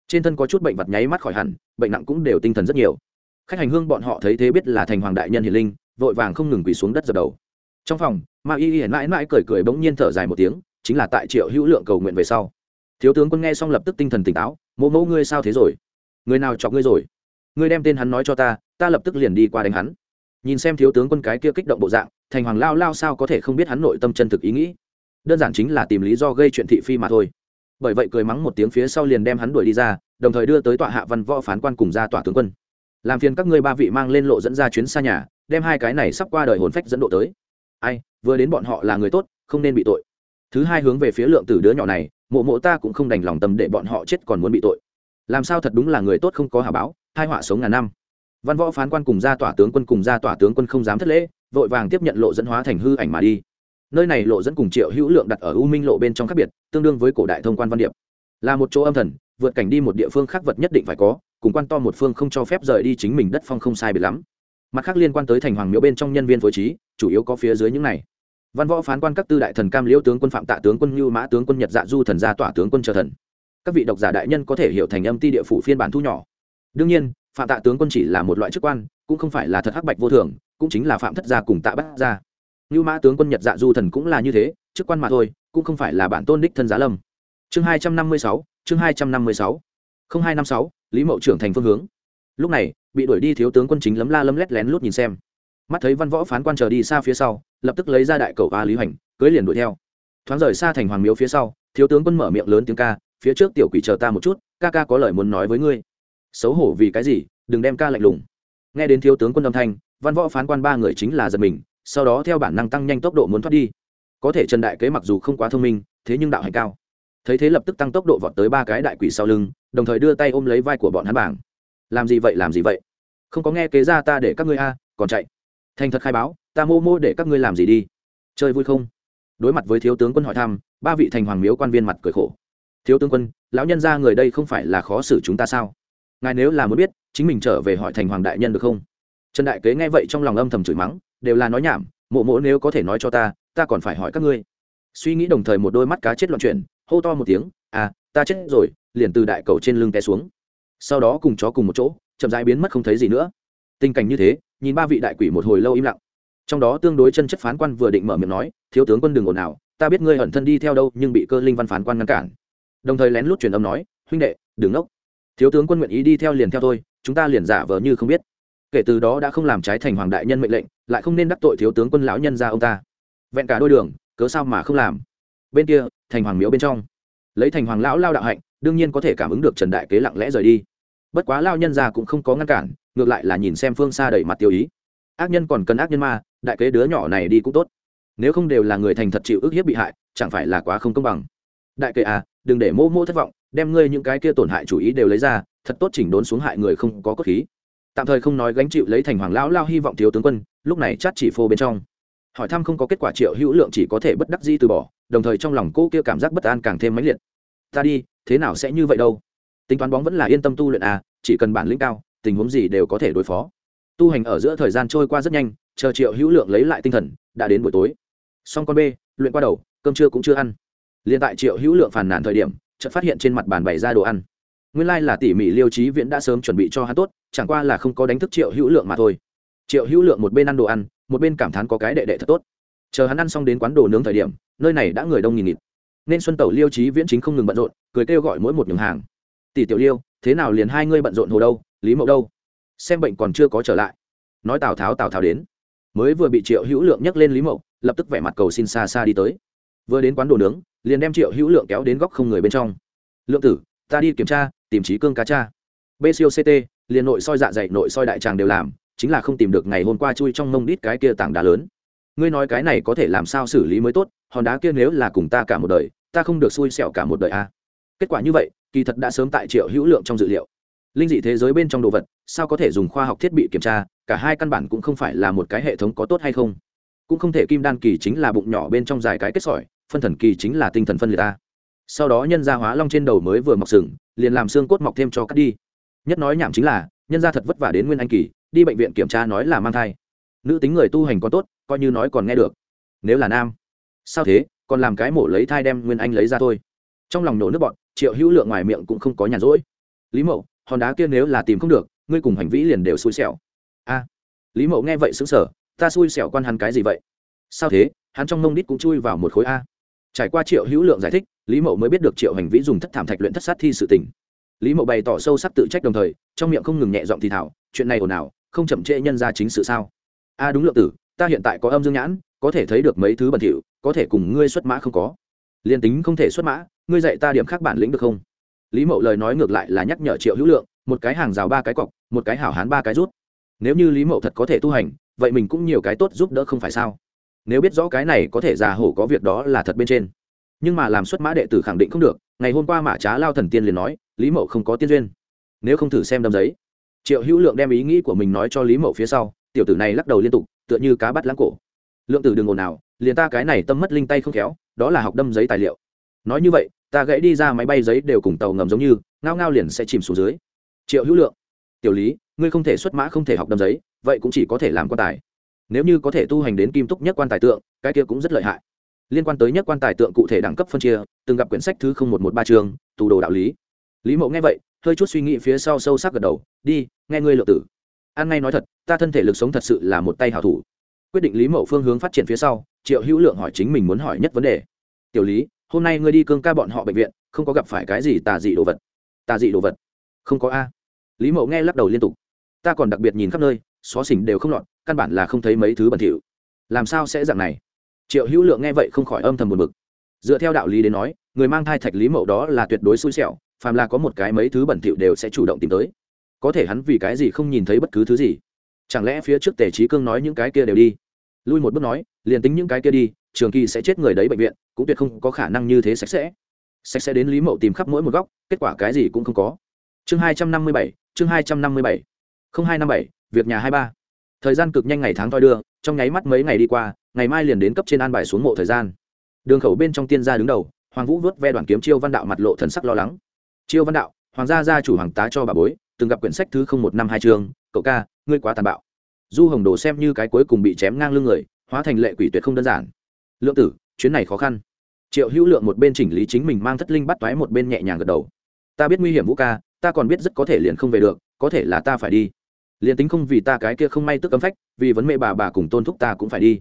Trên thân có chút bệnh vật nháy mắt khỏi hẳn, bệnh nặng cũng đều tinh thần rất nhiều khách hành hương bọn họ thấy thế biết là thành hoàng đại nhân hiền linh, vội vàng không ngừng quỳ xuống đất dập đầu. Trong phòng, ma y y mãi mãi cười cười bỗng nhiên thở dài một tiếng, chính là tại triệu hữu lượng cầu nguyện về sau. Thiếu tướng quân nghe xong lập tức tinh thần tỉnh táo mộ mẫu ngươi sao thế rồi? Người nào chọc ngươi rồi? Ngươi đem tên hắn nói cho ta ta lập tức liền đi qua đánh hắn. Nhìn xem thiếu tướng quân cái kia kích động bộ dạng, thành hoàng lao lao sao có thể không biết hắn nội tâm chân thực ý nghĩ. Đơn giản chính là tìm lý do gây chuyện thị phi mà thôi. Bởi vậy cười mắng một tiếng phía sau liền đem hắn đuổi đi ra, đồng thời đưa tới tọa hạ văn võ phán quan cùng ra tòa tướng quân làm phiền các ngươi ba vị mang lên lộ dẫn ra chuyến xa nhà, đem hai cái này sắp qua đời hồn phách dẫn độ tới. Ai, vừa đến bọn họ là người tốt, không nên bị tội. Thứ hai hướng về phía lượng tử đứa nhỏ này, mộ mộ ta cũng không đành lòng tâm để bọn họ chết còn muốn bị tội. Làm sao thật đúng là người tốt không có hà báo hai họa sống ngàn năm. Văn võ phán quan cùng ra tỏa tướng quân cùng ra tỏa tướng quân không dám thất lễ, vội vàng tiếp nhận lộ dẫn hóa thành hư ảnh mà đi. Nơi này lộ dẫn cùng triệu hữu lượng đặt ở u minh lộ bên trong khác biệt, tương đương với cổ đại thông quan văn điệp. Là một chỗ âm thần, vượt cảnh đi một địa phương khác vật nhất định phải có cùng quan to một phương không cho phép rời đi chính mình đất phong không sai biệt lắm. Mặt khác liên quan tới thành hoàng miếu bên trong nhân viên phối trí, chủ yếu có phía dưới những này. Văn võ phán quan các tư đại thần cam liễu tướng quân phạm tạ tướng quân như mã tướng quân nhật dạ du thần gia tỏa tướng quân trợ thần. Các vị độc giả đại nhân có thể hiểu thành âm ti địa phủ phiên bản thu nhỏ. Đương nhiên, phạm tạ tướng quân chỉ là một loại chức quan, cũng không phải là thật hắc bạch vô thường, cũng chính là phạm thất gia cùng tạ bắt gia. Như mã tướng quân nhật dạ du thần cũng là như thế, chức quan mà thôi, cũng không phải là bản tôn đích thân giá lâm. Chương hai trăm năm mươi sáu, chương hai trăm năm mươi sáu. Không hai năm sáu lý mậu trưởng thành phương hướng. Lúc này, bị đuổi đi thiếu tướng quân chính lấm la lấm lét lén lút nhìn xem. Mắt thấy văn võ phán quan chờ đi xa phía sau, lập tức lấy ra đại cầu a lý hoành, cưới liền đuổi theo. Thoáng rời xa thành hoàng miếu phía sau, thiếu tướng quân mở miệng lớn tiếng ca, phía trước tiểu quỷ chờ ta một chút, ca ca có lời muốn nói với ngươi. Xấu hổ vì cái gì, đừng đem ca lạnh lùng. Nghe đến thiếu tướng quân âm thanh, văn võ phán quan ba người chính là giật mình, sau đó theo bản năng tăng nhanh tốc độ muốn thoát đi. Có thể trần đại kế mặc dù không quá thông minh, thế nhưng đạo hành cao thấy thế lập tức tăng tốc độ vọt tới ba cái đại quỷ sau lưng, đồng thời đưa tay ôm lấy vai của bọn hắn bảng. Làm gì vậy, làm gì vậy? Không có nghe kế ra ta để các ngươi a, còn chạy. Thành thật khai báo, ta mô mô để các ngươi làm gì đi. Chơi vui không? Đối mặt với thiếu tướng quân hỏi thăm, ba vị thành hoàng miếu quan viên mặt cười khổ. Thiếu tướng quân, lão nhân ra người đây không phải là khó xử chúng ta sao? Ngài nếu là muốn biết, chính mình trở về hỏi thành hoàng đại nhân được không? Trần đại kế nghe vậy trong lòng âm thầm chửi mắng, đều là nói nhảm, mộ mộ nếu có thể nói cho ta ta còn phải hỏi các ngươi. Suy nghĩ đồng thời một đôi mắt cá chết loạn chuyển hô to một tiếng à ta chết rồi, liền từ đại cầu trên lưng té xuống. Sau đó cùng chó cùng một chỗ, chậm rãi biến mất không thấy gì nữa. Tình cảnh như thế, nhìn ba vị đại quỷ một hồi lâu im lặng. Trong đó tương đối chân chất phán quan vừa định mở miệng nói, thiếu tướng quân đừng ồn nào ta biết ngươi ẩn thân đi theo đâu, nhưng bị cơ linh văn phán quan ngăn cản. Đồng thời lén lút truyền âm nói, huynh đệ, đừng ngốc thiếu tướng quân nguyện ý đi theo liền theo tôi, chúng ta liền giả vờ như không biết. Kể từ đó đã không làm trái thành hoàng đại nhân mệnh lệnh, lại không nên đắc tội thiếu tướng quân lão nhân ra ông ta. Vẹn cả đôi đường, cớ sao mà không làm? Bên kia, thành hoàng miếu bên trong. Lấy thành hoàng lão lao đạo hạnh, đương nhiên có thể cảm ứng được trần đại kế lặng lẽ rời đi. Bất quá lao nhân già cũng không có ngăn cản, ngược lại là nhìn xem phương xa đẩy mặt tiêu ý. Ác nhân còn cần ác nhân ma, đại kế đứa nhỏ này đi cũng tốt. Nếu không đều là người thành thật chịu ức hiếp bị hại, chẳng phải là quá không công bằng. Đại kế à đừng để mô mô thất vọng, đem ngươi những cái kia tổn hại chủ ý đều lấy ra, thật tốt chỉnh đốn xuống hại người không có cốt khí. Tạm thời không nói gánh chịu lấy thành hoàng lão lao hy vọng thiếu tướng quân, lúc này chát chỉ phô bên trong. Hỏi thăm không có kết quả triệu hữu lượng chỉ có thể bất đắc di từ bỏ đồng thời trong lòng cô kia cảm giác bất an càng thêm mãnh liệt. Ta đi, thế nào sẽ như vậy đâu? Tính toán bóng vẫn là yên tâm tu luyện à chỉ cần bản lĩnh cao, tình huống gì đều có thể đối phó. Tu hành ở giữa thời gian trôi qua rất nhanh, chờ triệu hữu lượng lấy lại tinh thần, đã đến buổi tối. Xong con b luyện qua đầu, cơm trưa cũng chưa ăn. Liền tại triệu hữu lượng phàn nàn thời điểm, chợt phát hiện trên mặt bàn bày ra đồ ăn. Nguyên lai là tỉ mỉ liêu trí viễn đã sớm chuẩn bị cho hắn tốt, chẳng qua là không có đánh thức triệu hữu lượng mà thôi. Triệu hữu lượng một bên ăn đồ ăn, một bên cảm thán có cái đệ đệ thật tốt chờ hắn ăn xong đến quán đồ nướng thời điểm, nơi này đã người đông nghìn nghịt. Nên xuân tẩu liêu trí viễn chính không ngừng bận rộn, cười kêu gọi mỗi một nhường hàng. Tỷ tiểu liêu, thế nào liền hai ngươi bận rộn hồ đâu, lý mậu đâu? Xem bệnh còn chưa có trở lại. Nói tào tháo tào tháo đến. Mới vừa bị triệu hữu lượng nhắc lên lý mậu, lập tức vẻ mặt cầu xin xa xa đi tới. Vừa đến quán đồ nướng, liền đem triệu hữu lượng kéo đến góc không người bên trong. Lượng tử, ta đi kiểm tra, tìm trí cương cá cha. Bco ct liền nội soi dạ dày, nội soi đại tràng đều làm, chính là không tìm được ngày hôm qua chui trong mông đít cái kia tảng đá lớn ngươi nói cái này có thể làm sao xử lý mới tốt, hòn đá kia nếu là cùng ta cả một đời, ta không được xui xẻo cả một đời a à. kết quả như vậy, kỳ thật đã sớm tại triệu hữu lượng trong dự liệu. Linh dị thế giới bên trong đồ vật, sao có thể dùng khoa học thiết bị kiểm tra, cả hai căn bản cũng không phải là một cái hệ thống có tốt hay không. Cũng không thể kim đan kỳ chính là bụng nhỏ bên trong dài cái kết sỏi, phân thần kỳ chính là tinh thần phân liệt ta. Sau đó nhân gia hóa long trên đầu mới vừa mọc sừng, liền làm xương cốt mọc thêm cho cắt đi. Nhất nói nhảm chính là, nhân gia thật vất vả đến nguyên anh kỳ, đi bệnh viện kiểm tra nói là mang thai. Nữ tính người tu hành có tốt coi như nói còn nghe được. Nếu là nam, sao thế? Còn làm cái mổ lấy thai đem nguyên anh lấy ra thôi. Trong lòng nổ nước bọn, triệu hữu lượng ngoài miệng cũng không có nhàn rỗi. Lý mậu, hòn đá kia nếu là tìm không được, ngươi cùng hành vĩ liền đều xui xẻo. A. Lý mậu nghe vậy xứng sở ta xui xẻo quan hắn cái gì vậy? Sao thế? Hắn trong mông đít cũng chui vào một khối a. Trải qua triệu hữu lượng giải thích, lý mậu mới biết được triệu hành vĩ dùng thất thảm thạch luyện thất sát thi sự tình. Lý mậu bày tỏ sâu sắc tự trách đồng thời, trong miệng không ngừng nhẹ giọng thì thảo, chuyện này ồn ào, không chậm trễ nhân ra chính sự sao? A, đúng, lượng tử ta hiện tại có âm dương nhãn, có thể thấy được mấy thứ bẩn thỉu, có thể cùng ngươi xuất mã không có. Liền tính không thể xuất mã, ngươi dạy ta điểm khác bản lĩnh được không? Lý mậu lời nói ngược lại là nhắc nhở triệu hữu lượng, một cái hàng rào ba cái cọc, một cái hảo hán ba cái rút. Nếu như lý mậu thật có thể tu hành, vậy mình cũng nhiều cái tốt giúp đỡ không phải sao? Nếu biết rõ cái này có thể già hổ có việc đó là thật bên trên. Nhưng mà làm xuất mã đệ tử khẳng định không được, ngày hôm qua mã trá lao thần tiên liền nói, lý mậu không có tiên duyên. Nếu không thử xem đâm giấy. Triệu hữu lượng đem ý nghĩ của mình nói cho lý mậu phía sau, tiểu tử này lắc đầu liên tục tựa như cá bắt lãng cổ. Lượng tử đừng ồn nào liền ta cái này tâm mất linh tay không khéo, đó là học đâm giấy tài liệu. Nói như vậy, ta gãy đi ra máy bay giấy đều cùng tàu ngầm giống như, ngao ngao liền sẽ chìm xuống dưới. Triệu hữu lượng, tiểu lý, ngươi không thể xuất mã không thể học đâm giấy, vậy cũng chỉ có thể làm quan tài. Nếu như có thể tu hành đến kim túc nhất quan tài tượng, cái kia cũng rất lợi hại. Liên quan tới nhất quan tài tượng cụ thể đẳng cấp phân chia, từng gặp quyển sách thứ không một một ba chương, tù đồ đạo lý. Lý mộ nghe vậy, hơi chút suy nghĩ phía sau sâu sắc gật đầu, đi, nghe ngươi lượng tử an ngay nói thật, ta thân thể lực sống thật sự là một tay hảo thủ. Quyết định lý mậu phương hướng phát triển phía sau, triệu hữu lượng hỏi chính mình muốn hỏi nhất vấn đề. Tiểu lý, hôm nay ngươi đi cương ca bọn họ bệnh viện, không có gặp phải cái gì tà dị đồ vật. Tà dị đồ vật? Không có a. Lý mậu nghe lắc đầu liên tục. Ta còn đặc biệt nhìn khắp nơi, xó xỉnh đều không lọt, căn bản là không thấy mấy thứ bẩn thỉu. Làm sao sẽ dạng này? Triệu hữu lượng nghe vậy không khỏi âm thầm buồn bực. Dựa theo đạo lý đến nói, người mang thai thạch lý mậu đó là tuyệt đối xui xẻo, phàm là có một cái mấy thứ bẩn thỉu đều sẽ chủ động tìm tới có thể hắn vì cái gì không nhìn thấy bất cứ thứ gì? Chẳng lẽ phía trước tề trí cương nói những cái kia đều đi? Lui một bước nói, liền tính những cái kia đi, trường kỳ sẽ chết người đấy bệnh viện, cũng tuyệt không có khả năng như thế sạch sẽ. Sạch sẽ đến lý mậu tìm khắp mỗi một góc, kết quả cái gì cũng không có. Chương hai trăm năm mươi bảy, chương hai trăm năm mươi bảy. không hai năm bảy, việc nhà hai ba. Thời gian cực nhanh ngày tháng thoi đưa, trong nháy mắt mấy ngày đi qua, ngày mai liền đến cấp trên an bài xuống mộ thời gian. Đường khẩu bên trong tiên gia đứng đầu, hoàng vũ vớt ve đoàn kiếm chiêu văn đạo mặt lộ thần sắc lo lắng. Chiêu văn đạo, hoàng gia gia chủ hoàng tá cho bà bối từng gặp quyển sách thứ không một năm hai chương, cậu ca, ngươi quá tàn bạo. Du hồng đồ xem như cái cuối cùng bị chém ngang lưng người, hóa thành lệ quỷ tuyệt không đơn giản. Lượng tử, chuyến này khó khăn. Triệu hữu lượng một bên chỉnh lý chính mình mang thất linh bắt toái một bên nhẹ nhàng gật đầu. Ta biết nguy hiểm, vũ ca, ta còn biết rất có thể liền không về được, có thể là ta phải đi. Liền tính không vì ta cái kia không may tức cấm phách, vì vấn mẹ bà bà cùng tôn thúc ta cũng phải đi.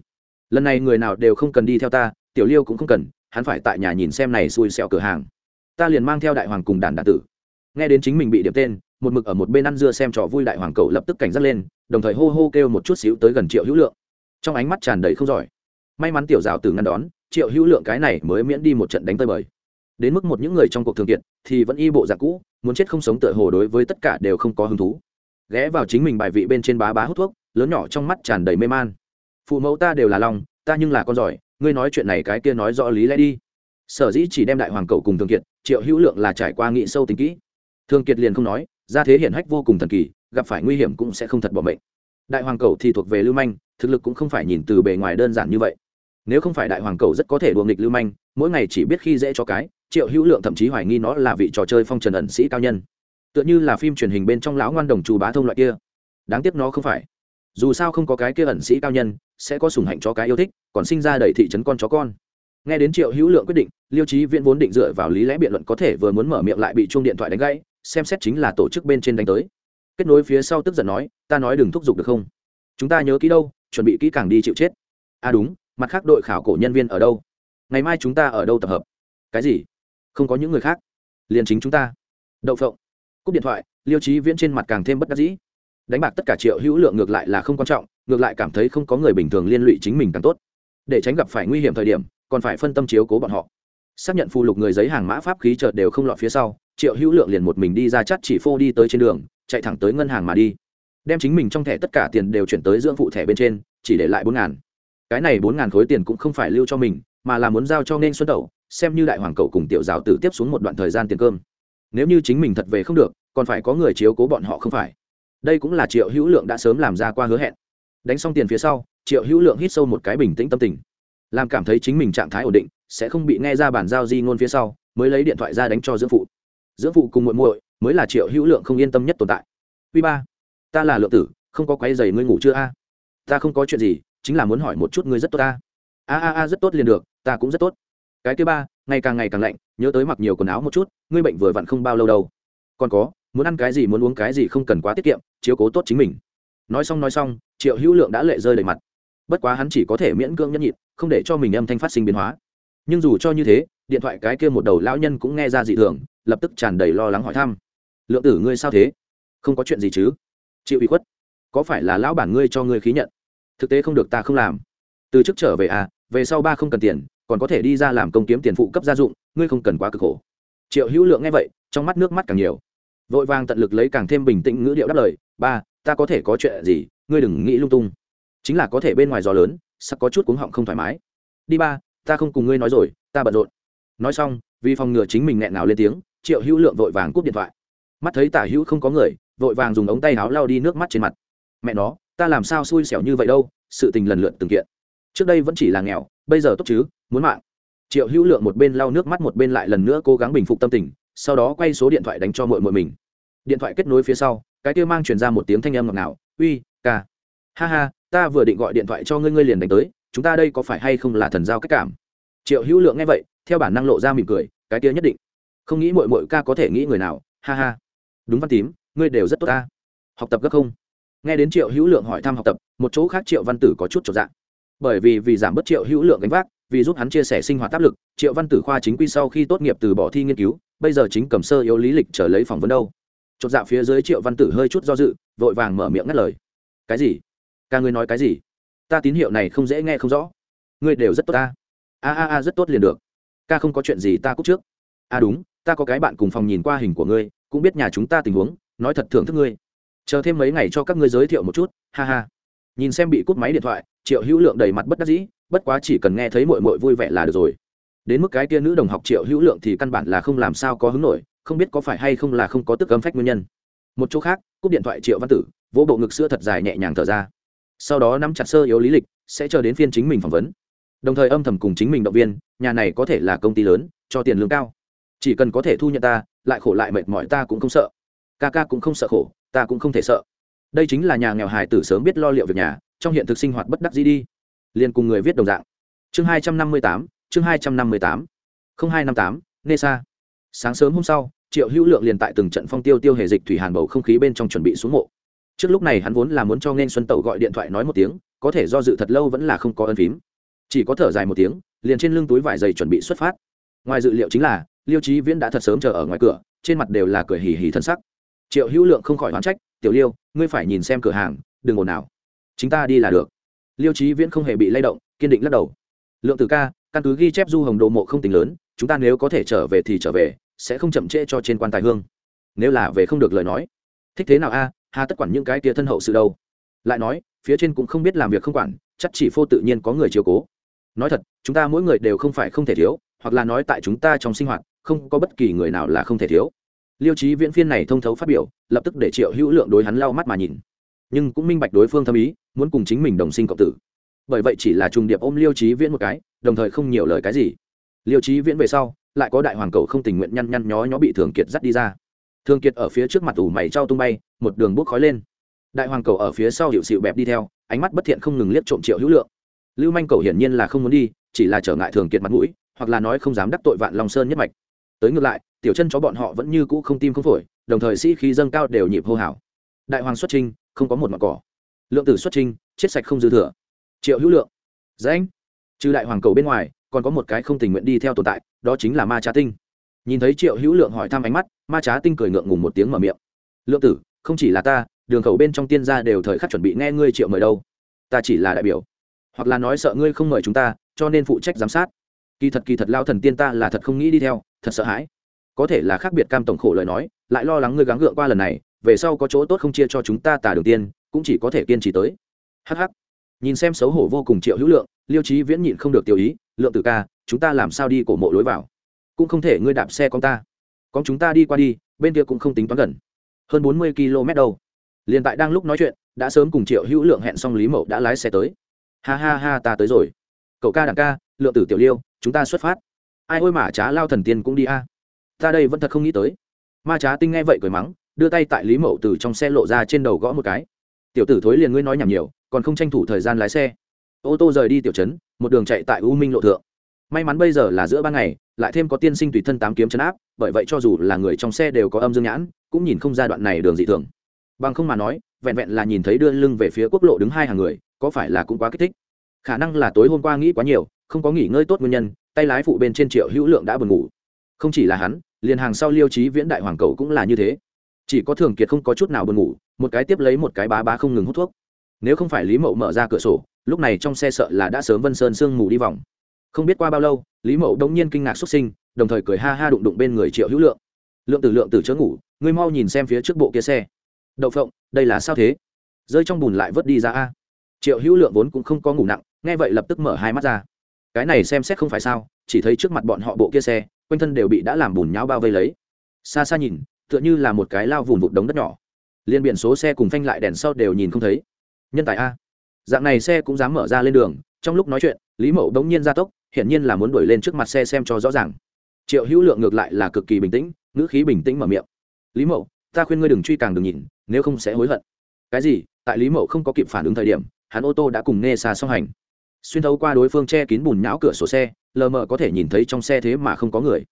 Lần này người nào đều không cần đi theo ta, tiểu liêu cũng không cần, hắn phải tại nhà nhìn xem này xui xẹo cửa hàng. Ta liền mang theo đại hoàng cùng đàn đạn tử. Nghe đến chính mình bị điểm tên một mực ở một bên ăn dưa xem trò vui đại hoàng cầu lập tức cảnh giác lên, đồng thời hô hô kêu một chút xíu tới gần triệu hữu lượng. Trong ánh mắt tràn đầy không giỏi. May mắn tiểu rào từ ngăn đón, triệu hữu lượng cái này mới miễn đi một trận đánh tơi bời. Đến mức một những người trong cuộc thường kiệt thì vẫn y bộ dạng cũ, muốn chết không sống tựa hồ đối với tất cả đều không có hứng thú. Ghé vào chính mình bài vị bên trên bá bá hút thuốc, lớn nhỏ trong mắt tràn đầy mê man. Phụ mẫu ta đều là lòng, ta nhưng là con giỏi, ngươi nói chuyện này cái kia nói rõ lý lẽ đi. Sở dĩ chỉ đem đại hoàng cầu cùng thường kiệt, triệu hữu lượng là trải qua nghị sâu tính kỹ. Thường kiệt liền không nói ra thế hiển hách vô cùng thần kỳ, gặp phải nguy hiểm cũng sẽ không thật bỏ mệnh. Đại hoàng cầu thì thuộc về lưu manh, thực lực cũng không phải nhìn từ bề ngoài đơn giản như vậy. Nếu không phải đại hoàng cầu rất có thể đùa nghịch lưu manh, mỗi ngày chỉ biết khi dễ cho cái, triệu hữu lượng thậm chí hoài nghi nó là vị trò chơi phong trần ẩn sĩ cao nhân. Tựa như là phim truyền hình bên trong lão ngoan đồng chú bá thông loại kia. Đáng tiếc nó không phải. Dù sao không có cái kia ẩn sĩ cao nhân, sẽ có sùng hạnh cho cái yêu thích, còn sinh ra đầy thị trấn con chó con. Nghe đến triệu hữu lượng quyết định, liêu trí viễn vốn định dựa vào lý lẽ biện luận có thể vừa muốn mở miệng lại bị chuông điện thoại đánh gãy xem xét chính là tổ chức bên trên đánh tới. Kết nối phía sau tức giận nói, ta nói đừng thúc giục được không? Chúng ta nhớ kỹ đâu, chuẩn bị kỹ càng đi chịu chết. À đúng, mặt khác đội khảo cổ nhân viên ở đâu? Ngày mai chúng ta ở đâu tập hợp? Cái gì? Không có những người khác. Liền chính chúng ta. Đậu phộng. Cúp điện thoại, liêu trí viễn trên mặt càng thêm bất đắc dĩ. Đánh bạc tất cả triệu hữu lượng ngược lại là không quan trọng, ngược lại cảm thấy không có người bình thường liên lụy chính mình càng tốt. Để tránh gặp phải nguy hiểm thời điểm, còn phải phân tâm chiếu cố bọn họ. Xác nhận phù lục người giấy hàng mã pháp khí chợt đều không lọt phía sau triệu hữu lượng liền một mình đi ra chắt chỉ phô đi tới trên đường, chạy thẳng tới ngân hàng mà đi. Đem chính mình trong thẻ tất cả tiền đều chuyển tới dưỡng phụ thẻ bên trên, chỉ để lại bốn ngàn. Cái này bốn ngàn khối tiền cũng không phải lưu cho mình, mà là muốn giao cho nên xuân tẩu, xem như đại hoàng cậu cùng tiểu giáo tử tiếp xuống một đoạn thời gian tiền cơm. Nếu như chính mình thật về không được, còn phải có người chiếu cố bọn họ không phải? Đây cũng là triệu hữu lượng đã sớm làm ra qua hứa hẹn. Đánh xong tiền phía sau, triệu hữu lượng hít sâu một cái bình tĩnh tâm tình. Làm cảm thấy chính mình trạng thái ổn định, sẽ không bị nghe ra bản giao di ngôn phía sau, mới lấy điện thoại ra đánh cho dưỡng phụ giữa phụ cùng muội muội mới là triệu hữu lượng không yên tâm nhất tồn tại. Quy ba, ta là lượng tử, không có quấy giày ngươi ngủ chưa a? Ta không có chuyện gì, chính là muốn hỏi một chút ngươi rất tốt ta a a a, rất tốt liền được, ta cũng rất tốt. Cái thứ ba, ngày càng ngày càng lạnh, nhớ tới mặc nhiều quần áo một chút, ngươi bệnh vừa vặn không bao lâu đâu. Còn có, muốn ăn cái gì muốn uống cái gì không cần quá tiết kiệm, chiếu cố tốt chính mình. Nói xong nói xong, triệu hữu lượng đã lệ rơi đầy mặt. Bất quá hắn chỉ có thể miễn cưỡng nhẫn nhịn, không để cho mình âm thanh phát sinh biến hóa. Nhưng dù cho như thế, điện thoại cái kia một đầu lão nhân cũng nghe ra dị thường lập tức tràn đầy lo lắng hỏi thăm. Lượng tử ngươi sao thế? Không có chuyện gì chứ? Chịu ủy khuất, có phải là lão bản ngươi cho ngươi khí nhận? Thực tế không được ta không làm. Từ chức trở về à về sau ba không cần tiền, còn có thể đi ra làm công kiếm tiền phụ cấp gia dụng, ngươi không cần quá cực khổ. Triệu hữu lượng nghe vậy, trong mắt nước mắt càng nhiều. Vội vàng tận lực lấy càng thêm bình tĩnh ngữ điệu đáp lời, ba, ta có thể có chuyện gì, ngươi đừng nghĩ lung tung. Chính là có thể bên ngoài gió lớn, sắp có chút cuống họng không thoải mái. Đi ba, ta không cùng ngươi nói rồi, ta bận rộn. Nói xong, vì phòng ngừa chính mình nghẹn nào lên tiếng triệu hữu lượng vội vàng cúp điện thoại. Mắt thấy tả hữu không có người, vội vàng dùng ống tay áo lau đi nước mắt trên mặt. Mẹ nó, ta làm sao xui xẻo như vậy đâu, sự tình lần lượt từng kiện. Trước đây vẫn chỉ là nghèo, bây giờ tốt chứ, muốn mạng. Triệu hữu lượng một bên lau nước mắt một bên lại lần nữa cố gắng bình phục tâm tình, sau đó quay số điện thoại đánh cho mội mội mình. Điện thoại kết nối phía sau, cái kia mang truyền ra một tiếng thanh âm ngọt ngào, uy, ca. Ha ha, ta vừa định gọi điện thoại cho ngươi ngươi liền đánh tới, chúng ta đây có phải hay không là thần giao cách cảm? Triệu hữu lượng nghe vậy, theo bản năng lộ ra mỉm cười, cái kia nhất định không nghĩ mội mội ca có thể nghĩ người nào, ha ha. Đúng văn tím, ngươi đều rất tốt ta. Học tập gấp không? Nghe đến triệu hữu lượng hỏi thăm học tập, một chỗ khác triệu văn tử có chút trọn dạng bởi vì vì giảm bớt triệu hữu lượng gánh vác, vì giúp hắn chia sẻ sinh hoạt áp lực, triệu văn tử khoa chính quy sau khi tốt nghiệp từ bỏ thi nghiên cứu, bây giờ chính cầm sơ yếu lý lịch trở lấy phỏng vấn đâu. Chột dạ phía dưới triệu văn tử hơi chút do dự, vội vàng mở miệng ngắt lời. Cái gì? Ca ngươi nói cái gì? Ta tín hiệu này không dễ nghe không rõ. Ngươi đều rất tốt ta. A a a, rất tốt liền được. Ca không có chuyện gì ta cúc trước. A à đúng ta có cái bạn cùng phòng nhìn qua hình của ngươi, cũng biết nhà chúng ta tình huống, nói thật thưởng thức ngươi. Chờ thêm mấy ngày cho các ngươi giới thiệu một chút, ha ha. Nhìn xem bị cút máy điện thoại, triệu hữu lượng đầy mặt bất đắc dĩ, bất quá chỉ cần nghe thấy mội mội vui vẻ là được rồi. Đến mức cái kia nữ đồng học triệu hữu lượng thì căn bản là không làm sao có hứng nổi, không biết có phải hay không là không có tức âm phách nguyên nhân. Một chỗ khác, cúp điện thoại triệu văn tử, vỗ bộ ngực sữa thật dài nhẹ nhàng thở ra. Sau đó nắm chặt sơ yếu lý lịch, sẽ chờ đến phiên chính mình phỏng vấn. Đồng thời âm thầm cùng chính mình động viên, nhà này có thể là công ty lớn, cho tiền lương cao chỉ cần có thể thu nhận ta, lại khổ lại mệt mỏi ta cũng không sợ. Ca ca cũng không sợ khổ, ta cũng không thể sợ. Đây chính là nhà nghèo hài tử sớm biết lo liệu việc nhà, trong hiện thực sinh hoạt bất đắc gì đi. Liền cùng người viết đồng dạng. Chương hai trăm năm mươi tám, chương hai trăm năm mươi tám. không hai năm tám, nê sa. Sáng sớm hôm sau, triệu hữu lượng liền tại từng trận phong tiêu tiêu hề dịch thủy hàn bầu không khí bên trong chuẩn bị xuống mộ. Trước lúc này hắn vốn là muốn cho nên xuân tẩu gọi điện thoại nói một tiếng, có thể do dự thật lâu vẫn là không có ân phím. Chỉ có thở dài một tiếng, liền trên lưng túi vải dày chuẩn bị xuất phát. Ngoài dự liệu chính là liêu trí viễn đã thật sớm chờ ở ngoài cửa, trên mặt đều là cười hì hì thân sắc. Triệu hữu lượng không khỏi hoán trách, tiểu liêu, ngươi phải nhìn xem cửa hàng, đừng ồn nào chúng ta đi là được. Liêu trí viễn không hề bị lay động, kiên định lắc đầu. Lượng từ ca, căn cứ ghi chép du hồng đồ mộ không tính lớn, chúng ta nếu có thể trở về thì trở về, sẽ không chậm trễ cho trên quan tài hương. Nếu là về không được lời nói. Thích thế nào a, hà tất quản những cái tia thân hậu sự đâu? Lại nói, phía trên cũng không biết làm việc không quản, chắc chỉ phô tự nhiên có người chiều cố. Nói thật, chúng ta mỗi người đều không phải không thể thiếu, hoặc là nói tại chúng ta trong sinh hoạt không có bất kỳ người nào là không thể thiếu. Liêu trí viễn phiên này thông thấu phát biểu, lập tức để triệu hữu lượng đối hắn lau mắt mà nhìn. Nhưng cũng minh bạch đối phương thâm ý, muốn cùng chính mình đồng sinh cộng tử. Bởi vậy chỉ là trùng điệp ôm liêu trí viễn một cái, đồng thời không nhiều lời cái gì. Liêu trí viễn về sau, lại có đại hoàng cầu không tình nguyện nhăn nhăn nhó nhó bị thường kiệt dắt đi ra. Thường kiệt ở phía trước mặt ủ mày trao tung bay, một đường bốc khói lên. Đại hoàng cầu ở phía sau hiệu xịu bẹp đi theo, ánh mắt bất thiện không ngừng liếc trộm triệu hữu lượng. Lưu manh cầu hiển nhiên là không muốn đi, chỉ là trở ngại thường kiệt mặt mũi, hoặc là nói không dám đắc tội vạn long sơn nhất mạch tới ngược lại, tiểu chân chó bọn họ vẫn như cũ không tim không phổi, đồng thời sĩ khí dâng cao đều nhịp hô hào. Đại hoàng xuất trinh không có một mặt cỏ. Lượng tử xuất trinh chết sạch không dư thừa. Triệu hữu lượng danh trừ đại hoàng cầu bên ngoài, còn có một cái không tình nguyện đi theo tồn tại, đó chính là ma trá tinh. Nhìn thấy triệu hữu lượng hỏi thăm ánh mắt, ma trá tinh cười ngượng ngùng một tiếng mở miệng. Lượng tử, không chỉ là ta, đường khẩu bên trong tiên gia đều thời khắc chuẩn bị nghe ngươi triệu mời đâu. Ta chỉ là đại biểu. Hoặc là nói sợ ngươi không mời chúng ta, cho nên phụ trách giám sát. Kỳ thật kỳ thật lao thần tiên ta là thật không nghĩ đi theo thật sợ hãi. Có thể là khác biệt cam tổng khổ lời nói, lại lo lắng ngươi gắng gượng qua lần này, về sau có chỗ tốt không chia cho chúng ta tả đường tiên, cũng chỉ có thể kiên trì tới. Hh nhìn xem xấu hổ vô cùng triệu hữu lượng, liêu trí viễn nhịn không được tiêu ý, lượng từ ca, chúng ta làm sao đi cổ mộ lối vào? Cũng không thể ngươi đạp xe con ta. Con chúng ta đi qua đi, bên kia cũng không tính toán gần. Hơn bốn mươi km đâu. Liền tại đang lúc nói chuyện, đã sớm cùng triệu hữu lượng hẹn xong lý mậu đã lái xe tới. Ha ha ha, ta tới rồi. Cậu ca đảng ca, lượng tử tiểu liêu, chúng ta xuất phát ai ôi mà trá lao thần tiên cũng đi a. Ta đây vẫn thật không nghĩ tới. Ma trá tinh nghe vậy cười mắng, đưa tay tại lý mậu từ trong xe lộ ra trên đầu gõ một cái. Tiểu tử thối liền ngươi nói nhảm nhiều, còn không tranh thủ thời gian lái xe. Ô tô rời đi tiểu trấn, một đường chạy tại u minh lộ thượng. May mắn bây giờ là giữa ban ngày, lại thêm có tiên sinh tùy thân tám kiếm chấn áp, bởi vậy cho dù là người trong xe đều có âm dương nhãn, cũng nhìn không ra đoạn này đường dị thường. Bằng không mà nói, vẹn vẹn là nhìn thấy đưa lưng về phía quốc lộ đứng hai hàng người, có phải là cũng quá kích thích. Khả năng là tối hôm qua nghĩ quá nhiều, không có nghỉ ngơi tốt nguyên nhân tay lái phụ bên trên triệu hữu lượng đã buồn ngủ. Không chỉ là hắn, liền hàng sau liêu trí viễn đại hoàng cầu cũng là như thế. Chỉ có thường kiệt không có chút nào buồn ngủ, một cái tiếp lấy một cái bá bá không ngừng hút thuốc. Nếu không phải lý mậu mở ra cửa sổ, lúc này trong xe sợ là đã sớm vân sơn sương mù đi vòng. Không biết qua bao lâu, lý mậu đống nhiên kinh ngạc xuất sinh, đồng thời cười ha ha đụng đụng bên người triệu hữu lượng. Lượng tử lượng tử chớ ngủ, ngươi mau nhìn xem phía trước bộ kia xe. Đậu phộng, đây là sao thế? Rơi trong bùn lại vớt đi ra a. Triệu hữu lượng vốn cũng không có ngủ nặng, nghe vậy lập tức mở hai mắt ra cái này xem xét không phải sao, chỉ thấy trước mặt bọn họ bộ kia xe, quanh thân đều bị đã làm bùn nháo bao vây lấy. Xa xa nhìn, tựa như là một cái lao vùn vụt đống đất nhỏ. Liên biển số xe cùng phanh lại đèn sau đều nhìn không thấy. Nhân tài a. Dạng này xe cũng dám mở ra lên đường, trong lúc nói chuyện, lý mậu đống nhiên ra tốc, hiển nhiên là muốn đuổi lên trước mặt xe xem cho rõ ràng. Triệu hữu lượng ngược lại là cực kỳ bình tĩnh, ngữ khí bình tĩnh mở miệng. Lý mậu, ta khuyên ngươi đừng truy càng đừng nhìn, nếu không sẽ hối hận. Cái gì? Tại lý mậu không có kịp phản ứng thời điểm, hắn ô tô đã cùng nghe xà song hành xuyên thấu qua đối phương che kín bùn nhão cửa sổ xe, lờ mờ có thể nhìn thấy trong xe thế mà không có người.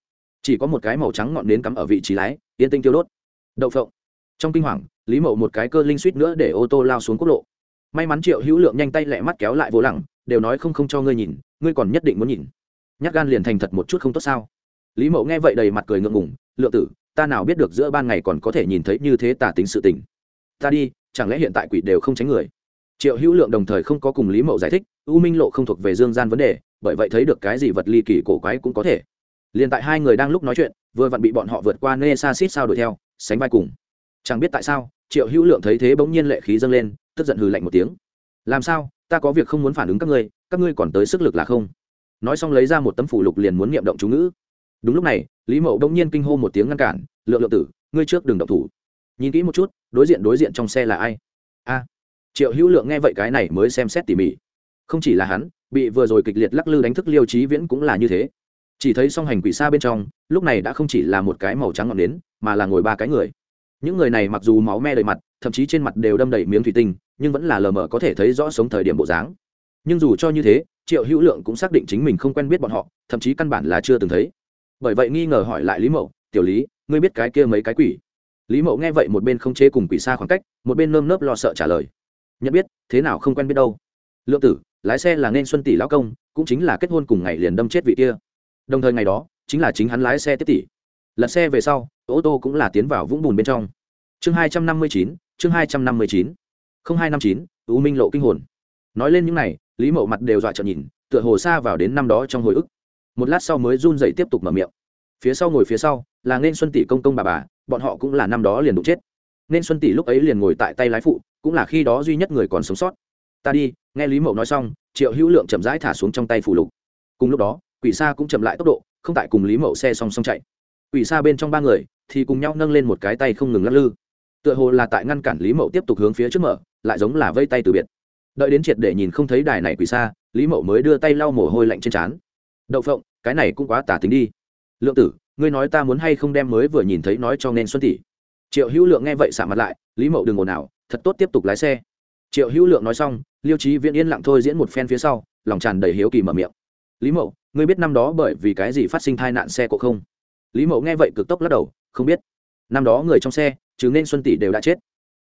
Chỉ có một cái màu trắng ngọn nến cắm ở vị trí lái, yên tinh tiêu đốt. Đậu phộng. Trong kinh hoàng, lý mậu một cái cơ linh suýt nữa để ô tô lao xuống quốc lộ. May mắn triệu hữu lượng nhanh tay lẹ mắt kéo lại vô lẳng đều nói không không cho ngươi nhìn, ngươi còn nhất định muốn nhìn. Nhát gan liền thành thật một chút không tốt sao? Lý mậu nghe vậy đầy mặt cười ngượng ngùng, lượng tử, ta nào biết được giữa ban ngày còn có thể nhìn thấy như thế tả tính sự tình. Ta đi, chẳng lẽ hiện tại quỷ đều không tránh người? Triệu hữu lượng đồng thời không có cùng lý mậu giải thích u minh lộ không thuộc về dương gian vấn đề, bởi vậy thấy được cái gì vật ly kỳ cổ quái cũng có thể. Liền tại hai người đang lúc nói chuyện, vừa vặn bị bọn họ vượt qua nê xa xít sao đuổi theo, sánh vai cùng. Chẳng biết tại sao, triệu hữu lượng thấy thế bỗng nhiên lệ khí dâng lên, tức giận hừ lạnh một tiếng. Làm sao? Ta có việc không muốn phản ứng các ngươi các ngươi còn tới sức lực là không? Nói xong lấy ra một tấm phủ lục liền muốn niệm động chú ngữ. Đúng lúc này, lý mậu bỗng nhiên kinh hô một tiếng ngăn cản, lượng lượng tử, ngươi trước đừng động thủ. Nhìn kỹ một chút, đối diện đối diện trong xe là ai? A. Triệu hữu lượng nghe vậy cái này mới xem xét tỉ mỉ không chỉ là hắn, bị vừa rồi kịch liệt lắc lư đánh thức liêu trí viễn cũng là như thế. Chỉ thấy song hành quỷ xa bên trong, lúc này đã không chỉ là một cái màu trắng ngọn nến, mà là ngồi ba cái người. Những người này mặc dù máu me đầy mặt, thậm chí trên mặt đều đâm đầy miếng thủy tinh, nhưng vẫn là lờ mờ có thể thấy rõ sống thời điểm bộ dáng. Nhưng dù cho như thế, triệu hữu lượng cũng xác định chính mình không quen biết bọn họ, thậm chí căn bản là chưa từng thấy. Bởi vậy nghi ngờ hỏi lại lý mậu, tiểu lý, ngươi biết cái kia mấy cái quỷ? Lý mậu nghe vậy một bên không chế cùng quỷ xa khoảng cách, một bên nơm nớp lo sợ trả lời. Nhận biết, thế nào không quen biết đâu? Lượng tử lái xe là nên xuân tỷ lão công, cũng chính là kết hôn cùng ngày liền đâm chết vị kia. Đồng thời ngày đó, chính là chính hắn lái xe tiếp tỷ. Lật xe về sau, ô tô cũng là tiến vào vũng bùn bên trong. Chương hai trăm năm mươi chín, chương hai trăm năm mươi chín. không hai năm chín, u minh lộ kinh hồn. Nói lên những này, lý mậu mặt đều dọa trợn nhìn, tựa hồ xa vào đến năm đó trong hồi ức. Một lát sau mới run dậy tiếp tục mở miệng. Phía sau ngồi phía sau, là nên xuân tỷ công công bà bà, bọn họ cũng là năm đó liền đụng chết. Nên xuân tỷ lúc ấy liền ngồi tại tay lái phụ, cũng là khi đó duy nhất người còn sống sót. Ta đi nghe lý mậu nói xong, triệu hữu lượng chậm rãi thả xuống trong tay phủ lục. Cùng lúc đó, quỷ sa cũng chậm lại tốc độ, không tại cùng lý mậu xe song song chạy. Quỷ sa bên trong ba người thì cùng nhau nâng lên một cái tay không ngừng lắc lư. Tựa hồ là tại ngăn cản lý mậu tiếp tục hướng phía trước mở, lại giống là vây tay từ biệt. Đợi đến triệt để nhìn không thấy đài này quỷ sa, lý mậu mới đưa tay lau mồ hôi lạnh trên trán. Đậu phộng, cái này cũng quá tả tính đi. Lượng tử, ngươi nói ta muốn hay không đem mới vừa nhìn thấy nói cho nên xuân tỷ? Triệu hữu lượng nghe vậy xả mặt lại, lý mậu đừng ồn ào, thật tốt tiếp tục lái xe triệu hữu lượng nói xong, liêu trí viễn yên lặng thôi diễn một phen phía sau, lòng tràn đầy hiếu kỳ mở miệng. Lý mậu, ngươi biết năm đó bởi vì cái gì phát sinh tai nạn xe cộ không? Lý mậu nghe vậy cực tốc lắc đầu, không biết. Năm đó người trong xe, chứ nên xuân tỷ đều đã chết.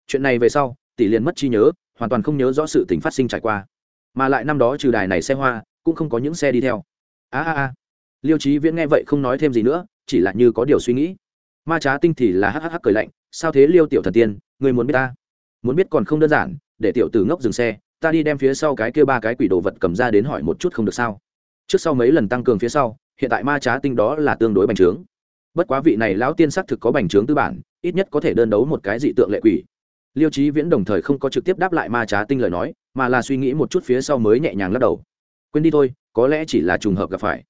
Chuyện này về sau, tỷ liền mất trí nhớ, hoàn toàn không nhớ rõ sự tình phát sinh trải qua. Mà lại năm đó trừ đài này xe hoa, cũng không có những xe đi theo. A a a. Liêu trí viễn nghe vậy không nói thêm gì nữa, chỉ là như có điều suy nghĩ. Ma trá tinh thì là hhh cười lạnh, sao thế liêu tiểu thần tiên người muốn biết ta? Muốn biết còn không đơn giản để tiểu tử ngốc dừng xe, ta đi đem phía sau cái kia ba cái quỷ đồ vật cầm ra đến hỏi một chút không được sao? Trước sau mấy lần tăng cường phía sau, hiện tại ma trá tinh đó là tương đối bành trướng. Bất quá vị này lão tiên xác thực có bành trướng tư bản, ít nhất có thể đơn đấu một cái dị tượng lệ quỷ. Liêu trí viễn đồng thời không có trực tiếp đáp lại ma trá tinh lời nói, mà là suy nghĩ một chút phía sau mới nhẹ nhàng lắc đầu. Quên đi thôi, có lẽ chỉ là trùng hợp gặp phải.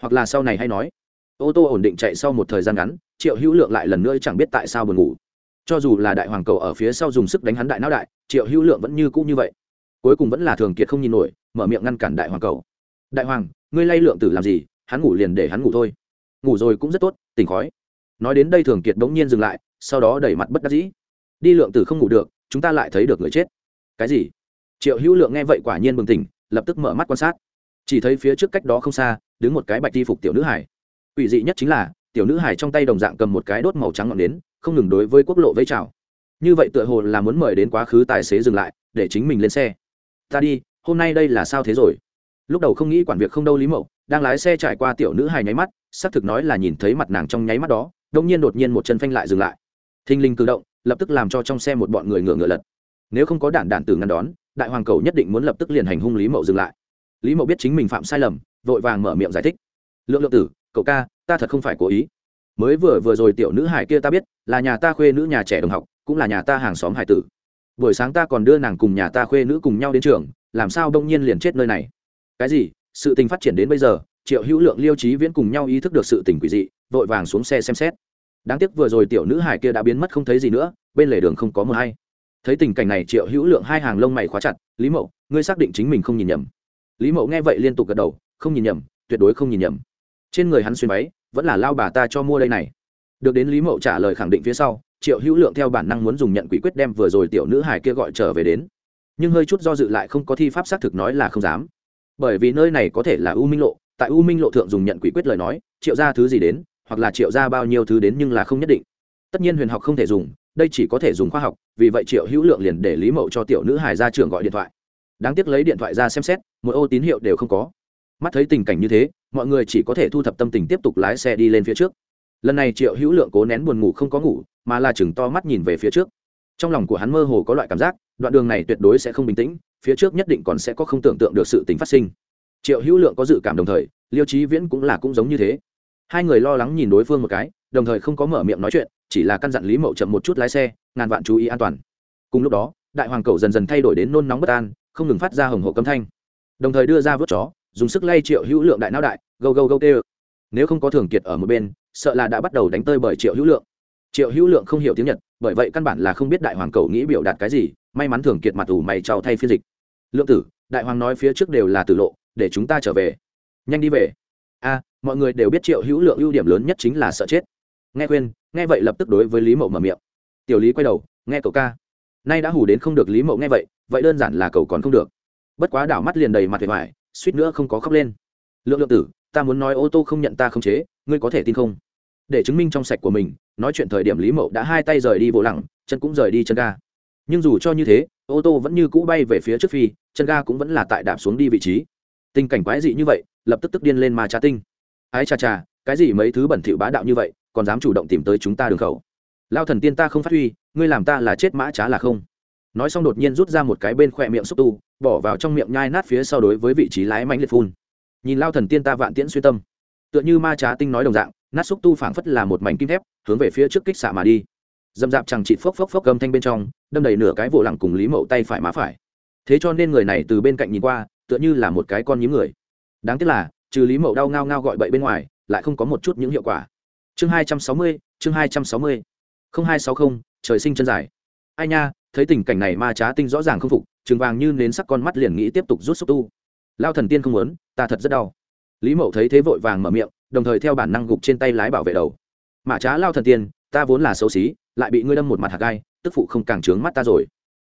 Hoặc là sau này hay nói. Ô tô ổn định chạy sau một thời gian ngắn, triệu hữu lượng lại lần nữa chẳng biết tại sao buồn ngủ cho dù là đại hoàng cầu ở phía sau dùng sức đánh hắn đại não đại, triệu hữu lượng vẫn như cũ như vậy. Cuối cùng vẫn là thường kiệt không nhìn nổi, mở miệng ngăn cản đại hoàng cầu. Đại hoàng, ngươi lay lượng tử làm gì? Hắn ngủ liền để hắn ngủ thôi. Ngủ rồi cũng rất tốt, tỉnh khói. Nói đến đây thường kiệt bỗng nhiên dừng lại, sau đó đẩy mặt bất đắc dĩ. Đi lượng tử không ngủ được, chúng ta lại thấy được người chết. Cái gì? Triệu hữu lượng nghe vậy quả nhiên bừng tỉnh, lập tức mở mắt quan sát. Chỉ thấy phía trước cách đó không xa, đứng một cái bạch đi phục tiểu nữ hải. Ủy dị nhất chính là, tiểu nữ hải trong tay đồng dạng cầm một cái đốt màu trắng ngọn nến không ngừng đối với quốc lộ vây chào. Như vậy tựa hồ là muốn mời đến quá khứ tài xế dừng lại, để chính mình lên xe. Ta đi, hôm nay đây là sao thế rồi? Lúc đầu không nghĩ quản việc không đâu lý mậu, đang lái xe trải qua tiểu nữ hài nháy mắt, xác thực nói là nhìn thấy mặt nàng trong nháy mắt đó đông nhiên đột nhiên một chân phanh lại dừng lại. Thinh linh cử động, lập tức làm cho trong xe một bọn người ngựa ngựa lật. Nếu không có đản đản tử ngăn đón, đại hoàng cầu nhất định muốn lập tức liền hành hung lý mậu dừng lại. Lý mậu biết chính mình phạm sai lầm, vội vàng mở miệng giải thích. Lượng lượng tử, cậu ca, ta thật không phải cố ý mới vừa vừa rồi tiểu nữ hải kia ta biết, là nhà ta khuê nữ nhà trẻ đồng học, cũng là nhà ta hàng xóm hải tử. Buổi sáng ta còn đưa nàng cùng nhà ta khuê nữ cùng nhau đến trường, làm sao đông nhiên liền chết nơi này? Cái gì? Sự tình phát triển đến bây giờ, triệu hữu lượng, liêu trí viễn cùng nhau ý thức được sự tình quỷ dị, vội vàng xuống xe xem xét. Đáng tiếc vừa rồi tiểu nữ hải kia đã biến mất không thấy gì nữa, bên lề đường không có mờ hay. Thấy tình cảnh này, triệu hữu lượng hai hàng lông mày khóa chặt, lý mậu, ngươi xác định chính mình không nhìn nhầm. Lý mậu nghe vậy liên tục gật đầu, không nhìn nhầm, tuyệt đối không nhìn nhầm. Trên người hắn xuyên váy vẫn là lao bà ta cho mua đây này. Được đến lý mậu trả lời khẳng định phía sau, triệu hữu lượng theo bản năng muốn dùng nhận quỷ quyết đem vừa rồi tiểu nữ hải kia gọi trở về đến. Nhưng hơi chút do dự lại không có thi pháp xác thực nói là không dám. Bởi vì nơi này có thể là u minh lộ, tại u minh lộ thượng dùng nhận quỷ quyết lời nói, triệu ra thứ gì đến, hoặc là triệu ra bao nhiêu thứ đến nhưng là không nhất định. Tất nhiên huyền học không thể dùng, đây chỉ có thể dùng khoa học, vì vậy triệu hữu lượng liền để lý mậu cho tiểu nữ hải ra trường gọi điện thoại. Đáng tiếc lấy điện thoại ra xem xét, một ô tín hiệu đều không có. Mắt thấy tình cảnh như thế mọi người chỉ có thể thu thập tâm tình tiếp tục lái xe đi lên phía trước. Lần này triệu hữu lượng cố nén buồn ngủ không có ngủ, mà là chừng to mắt nhìn về phía trước. Trong lòng của hắn mơ hồ có loại cảm giác, đoạn đường này tuyệt đối sẽ không bình tĩnh, phía trước nhất định còn sẽ có không tưởng tượng được sự tính phát sinh. Triệu hữu lượng có dự cảm đồng thời, liêu trí viễn cũng là cũng giống như thế. Hai người lo lắng nhìn đối phương một cái, đồng thời không có mở miệng nói chuyện, chỉ là căn dặn lý mậu chậm một chút lái xe, ngàn vạn chú ý an toàn. Cùng lúc đó, đại hoàng cầu dần dần thay đổi đến nôn nóng bất an, không ngừng phát ra hồng hộ câm thanh. Đồng thời đưa ra vớt chó dùng sức lay triệu hữu lượng đại não đại, gâu gâu gâu tê nếu không có thường kiệt ở một bên, sợ là đã bắt đầu đánh tơi bởi triệu hữu lượng. Triệu hữu lượng không hiểu tiếng nhật, bởi vậy căn bản là không biết đại hoàng cầu nghĩ biểu đạt cái gì, may mắn thường kiệt mặt ủ mày trao thay phiên dịch. Lượng tử, đại hoàng nói phía trước đều là tử lộ, để chúng ta trở về. Nhanh đi về. A, mọi người đều biết triệu hữu lượng ưu điểm lớn nhất chính là sợ chết. Nghe khuyên, nghe vậy lập tức đối với lý mậu mở miệng. Tiểu lý quay đầu, nghe cậu ca. Nay đã hủ đến không được lý mậu nghe vậy vậy đơn giản là cậu còn không được. Bất quá đảo mắt liền đầy mặt vẻ vải suýt nữa không có khóc lên. Lượng lượng tử, ta muốn nói ô tô không nhận ta không chế, ngươi có thể tin không? Để chứng minh trong sạch của mình, nói chuyện thời điểm lý mậu đã hai tay rời đi vô lẳng chân cũng rời đi chân ga. Nhưng dù cho như thế, ô tô vẫn như cũ bay về phía trước phi, chân ga cũng vẫn là tại đạp xuống đi vị trí. Tình cảnh quái dị như vậy, lập tức tức điên lên mà trà tinh. Ái chà chà cái gì mấy thứ bẩn thỉu bá đạo như vậy, còn dám chủ động tìm tới chúng ta đường khẩu? Lao thần tiên ta không phát huy, ngươi làm ta là chết mã trá là không? Nói xong đột nhiên rút ra một cái bên khoe miệng xúc tu, bỏ vào trong miệng nhai nát phía sau đối với vị trí lái mánh liệt phun. Nhìn lao thần tiên ta vạn tiễn xuyên tâm, tựa như ma trá tinh nói đồng dạng, nát xúc tu phảng phất là một mảnh kim thép, hướng về phía trước kích xạ mà đi. Dầm dạp chẳng chị phốc phốc phốc cầm thanh bên trong, đâm đầy nửa cái vỗ lẳng cùng lý mậu tay phải má phải. Thế cho nên người này từ bên cạnh nhìn qua, tựa như là một cái con nhím người. Đáng tiếc là, trừ lý mậu đau ngao ngao gọi bậy bên ngoài, lại không có một chút những hiệu quả. Chương hai trăm sáu mươi, chương hai trăm sáu mươi. Không hai sáu không, trời sinh chân dài. Ai nha thấy tình cảnh này ma trá tinh rõ ràng không phục chừng vàng như nến sắc con mắt liền nghĩ tiếp tục rút xúc tu. Lao thần tiên không muốn, ta thật rất đau. Lý mậu thấy thế vội vàng mở miệng, đồng thời theo bản năng gục trên tay lái bảo vệ đầu. Mã trá lao thần tiên, ta vốn là xấu xí, lại bị ngươi đâm một mặt hạt gai, tức phụ không càng trướng mắt ta rồi.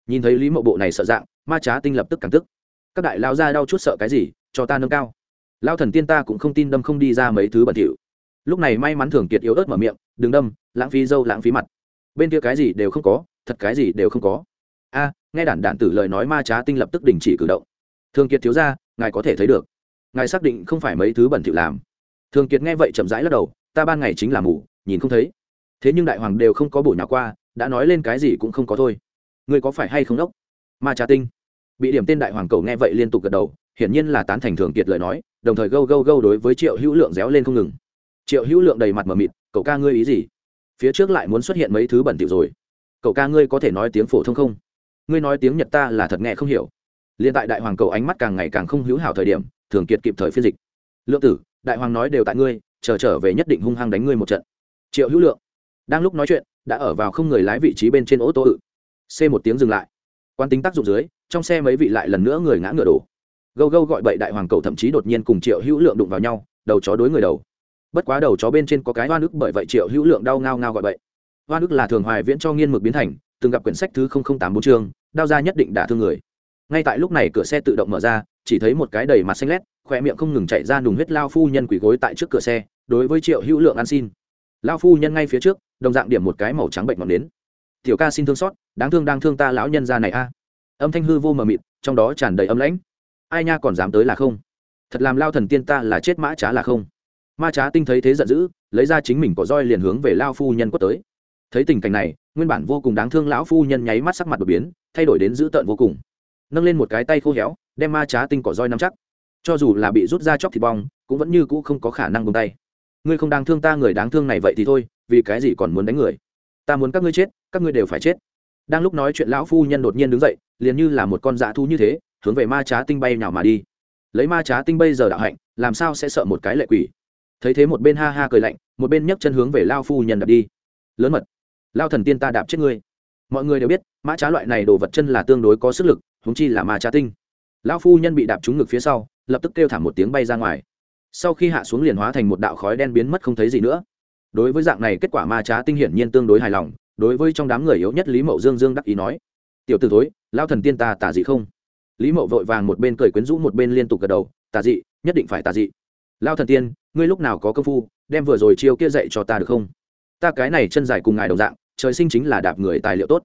Nhìn thấy lý mậu bộ này sợ dạng, ma trá tinh lập tức càng tức. Các đại lao ra đau chút sợ cái gì, cho ta nâng cao. Lao thần tiên ta cũng không tin đâm không đi ra mấy thứ bẩn thỉu. Lúc này may mắn thường kiệt yếu ớt mở miệng, đừng đâm, lãng phí dâu, lãng phí mặt. Bên kia cái gì đều không có thật cái gì đều không có. A, nghe đản đản tử lời nói ma trá tinh lập tức đình chỉ cử động. Thường kiệt thiếu ra ngài có thể thấy được. Ngài xác định không phải mấy thứ bẩn thỉu làm. Thường kiệt nghe vậy chậm rãi lắc đầu, ta ban ngày chính là mù, nhìn không thấy. Thế nhưng đại hoàng đều không có bổ nhỏ qua, đã nói lên cái gì cũng không có thôi. Ngươi có phải hay không đốc? Ma trá tinh. Bị điểm tên đại hoàng cầu nghe vậy liên tục gật đầu, hiển nhiên là tán thành thường kiệt lời nói, đồng thời gâu gâu gâu đối với triệu hữu lượng réo lên không ngừng. Triệu hữu lượng đầy mặt mờ mịt, cậu ca ngươi ý gì? Phía trước lại muốn xuất hiện mấy thứ bẩn thỉu rồi cậu ca ngươi có thể nói tiếng phổ thông không? Ngươi nói tiếng nhật ta là thật nghe không hiểu. Liên tại đại hoàng cầu ánh mắt càng ngày càng không hữu hảo thời điểm, thường kiệt kịp thời phiên dịch. Lượng tử, đại hoàng nói đều tại ngươi, chờ trở về nhất định hung hăng đánh ngươi một trận. Triệu hữu lượng, đang lúc nói chuyện, đã ở vào không người lái vị trí bên trên ô tô ự. C một tiếng dừng lại. Quan tính tác dụng dưới, trong xe mấy vị lại lần nữa người ngã ngựa đổ. Gâu gâu gọi bậy đại hoàng cầu thậm chí đột nhiên cùng triệu hữu lượng đụng vào nhau, đầu chó đối người đầu. Bất quá đầu chó bên trên có cái hoa nước bởi vậy triệu hữu lượng đau ngao ngao gọi bậy hoa nước là thường hoài viễn cho nghiên mực biến thành, từng gặp quyển sách thứ tám bốn chương, đao ra nhất định đả thương người. Ngay tại lúc này cửa xe tự động mở ra, chỉ thấy một cái đầy mặt xanh lét khoe miệng không ngừng chạy ra nùng huyết lao phu nhân quỳ gối tại trước cửa xe, đối với triệu hữu lượng ăn xin. Lao phu nhân ngay phía trước, đồng dạng điểm một cái màu trắng bệnh ngọn đến tiểu ca xin thương xót, đáng thương đang thương ta lão nhân ra này a. Âm thanh hư vô mờ mịt, trong đó tràn đầy âm lãnh. Ai nha còn dám tới là không? Thật làm lao thần tiên ta là chết mã trá là không. Ma trá tinh thấy thế giận dữ, lấy ra chính mình có roi liền hướng về lao phu nhân quất tới thấy tình cảnh này, nguyên bản vô cùng đáng thương lão phu nhân nháy mắt sắc mặt đột biến, thay đổi đến dữ tợn vô cùng. Nâng lên một cái tay khô héo, đem ma trá tinh cỏ roi nắm chắc. Cho dù là bị rút ra chóc thịt bong, cũng vẫn như cũ không có khả năng bông tay. Ngươi không đáng thương ta, người đáng thương này vậy thì thôi, vì cái gì còn muốn đánh người? Ta muốn các ngươi chết, các ngươi đều phải chết. Đang lúc nói chuyện, lão phu nhân đột nhiên đứng dậy, liền như là một con dã thu như thế, hướng về ma trá tinh bay nào mà đi. Lấy ma trá tinh bây giờ đạo hạnh, làm sao sẽ sợ một cái lệ quỷ? Thấy thế một bên ha ha cười lạnh, một bên nhấc chân hướng về lao phu nhân đập đi. Lớn mật lao thần tiên ta đạp chết ngươi. Mọi người đều biết, mã trá loại này đồ vật chân là tương đối có sức lực húng chi là ma trá tinh. Lão phu nhân bị đạp trúng ngực phía sau, lập tức kêu thảm một tiếng bay ra ngoài. Sau khi hạ xuống liền hóa thành một đạo khói đen biến mất không thấy gì nữa. Đối với dạng này kết quả ma trá tinh hiển nhiên tương đối hài lòng, đối với trong đám người yếu nhất lý mậu dương dương đắc ý nói, tiểu t ử thối lao thần tiên ta tả dị không? Lý mậu vội vàng một bên cười quyến rũ một bên liên tục gật đầu, tà dị, nhất định phải tà dị. Lao thần tiên, ngươi lúc nào có công phu, đem vừa rồi chiêu kia dạy cho ta được không? Ta cái này chân dài cùng ngài đồng dạng, trời sinh chính là đạp người tài liệu tốt.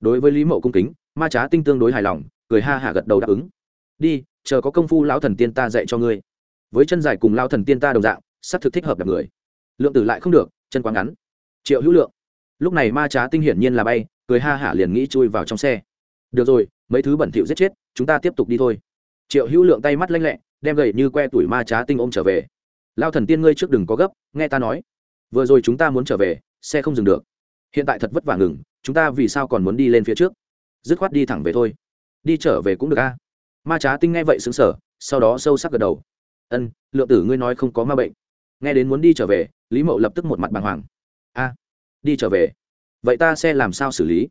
Đối với lý mậu cung kính, ma trá tinh tương đối hài lòng, cười ha hả gật đầu đáp ứng. Đi, chờ có công phu lão thần tiên ta dạy cho ngươi. Với chân dài cùng lao thần tiên ta đồng dạng, sắp thực thích hợp đạp người. Lượng tử lại không được, chân quá ngắn. Triệu hữu lượng. Lúc này ma trá tinh hiển nhiên là bay, cười ha hả liền nghĩ chui vào trong xe. Được rồi, mấy thứ bẩn thỉu giết chết, chúng ta tiếp tục đi thôi. Triệu hữu lượng tay mắt lanh lẹ, đem gậy như que tuổi ma trá tinh ôm trở về. Lao thần tiên ngươi trước đừng có gấp, nghe ta nói vừa rồi chúng ta muốn trở về, xe không dừng được. Hiện tại thật vất vả ngừng, chúng ta vì sao còn muốn đi lên phía trước? Dứt khoát đi thẳng về thôi. Đi trở về cũng được a. Ma trá tinh nghe vậy xứng sở sau đó sâu sắc gật đầu. Ân, lượng tử ngươi nói không có ma bệnh. Nghe đến muốn đi trở về, lý mậu lập tức một mặt bàng hoàng. A, đi trở về? Vậy ta xe làm sao xử lý?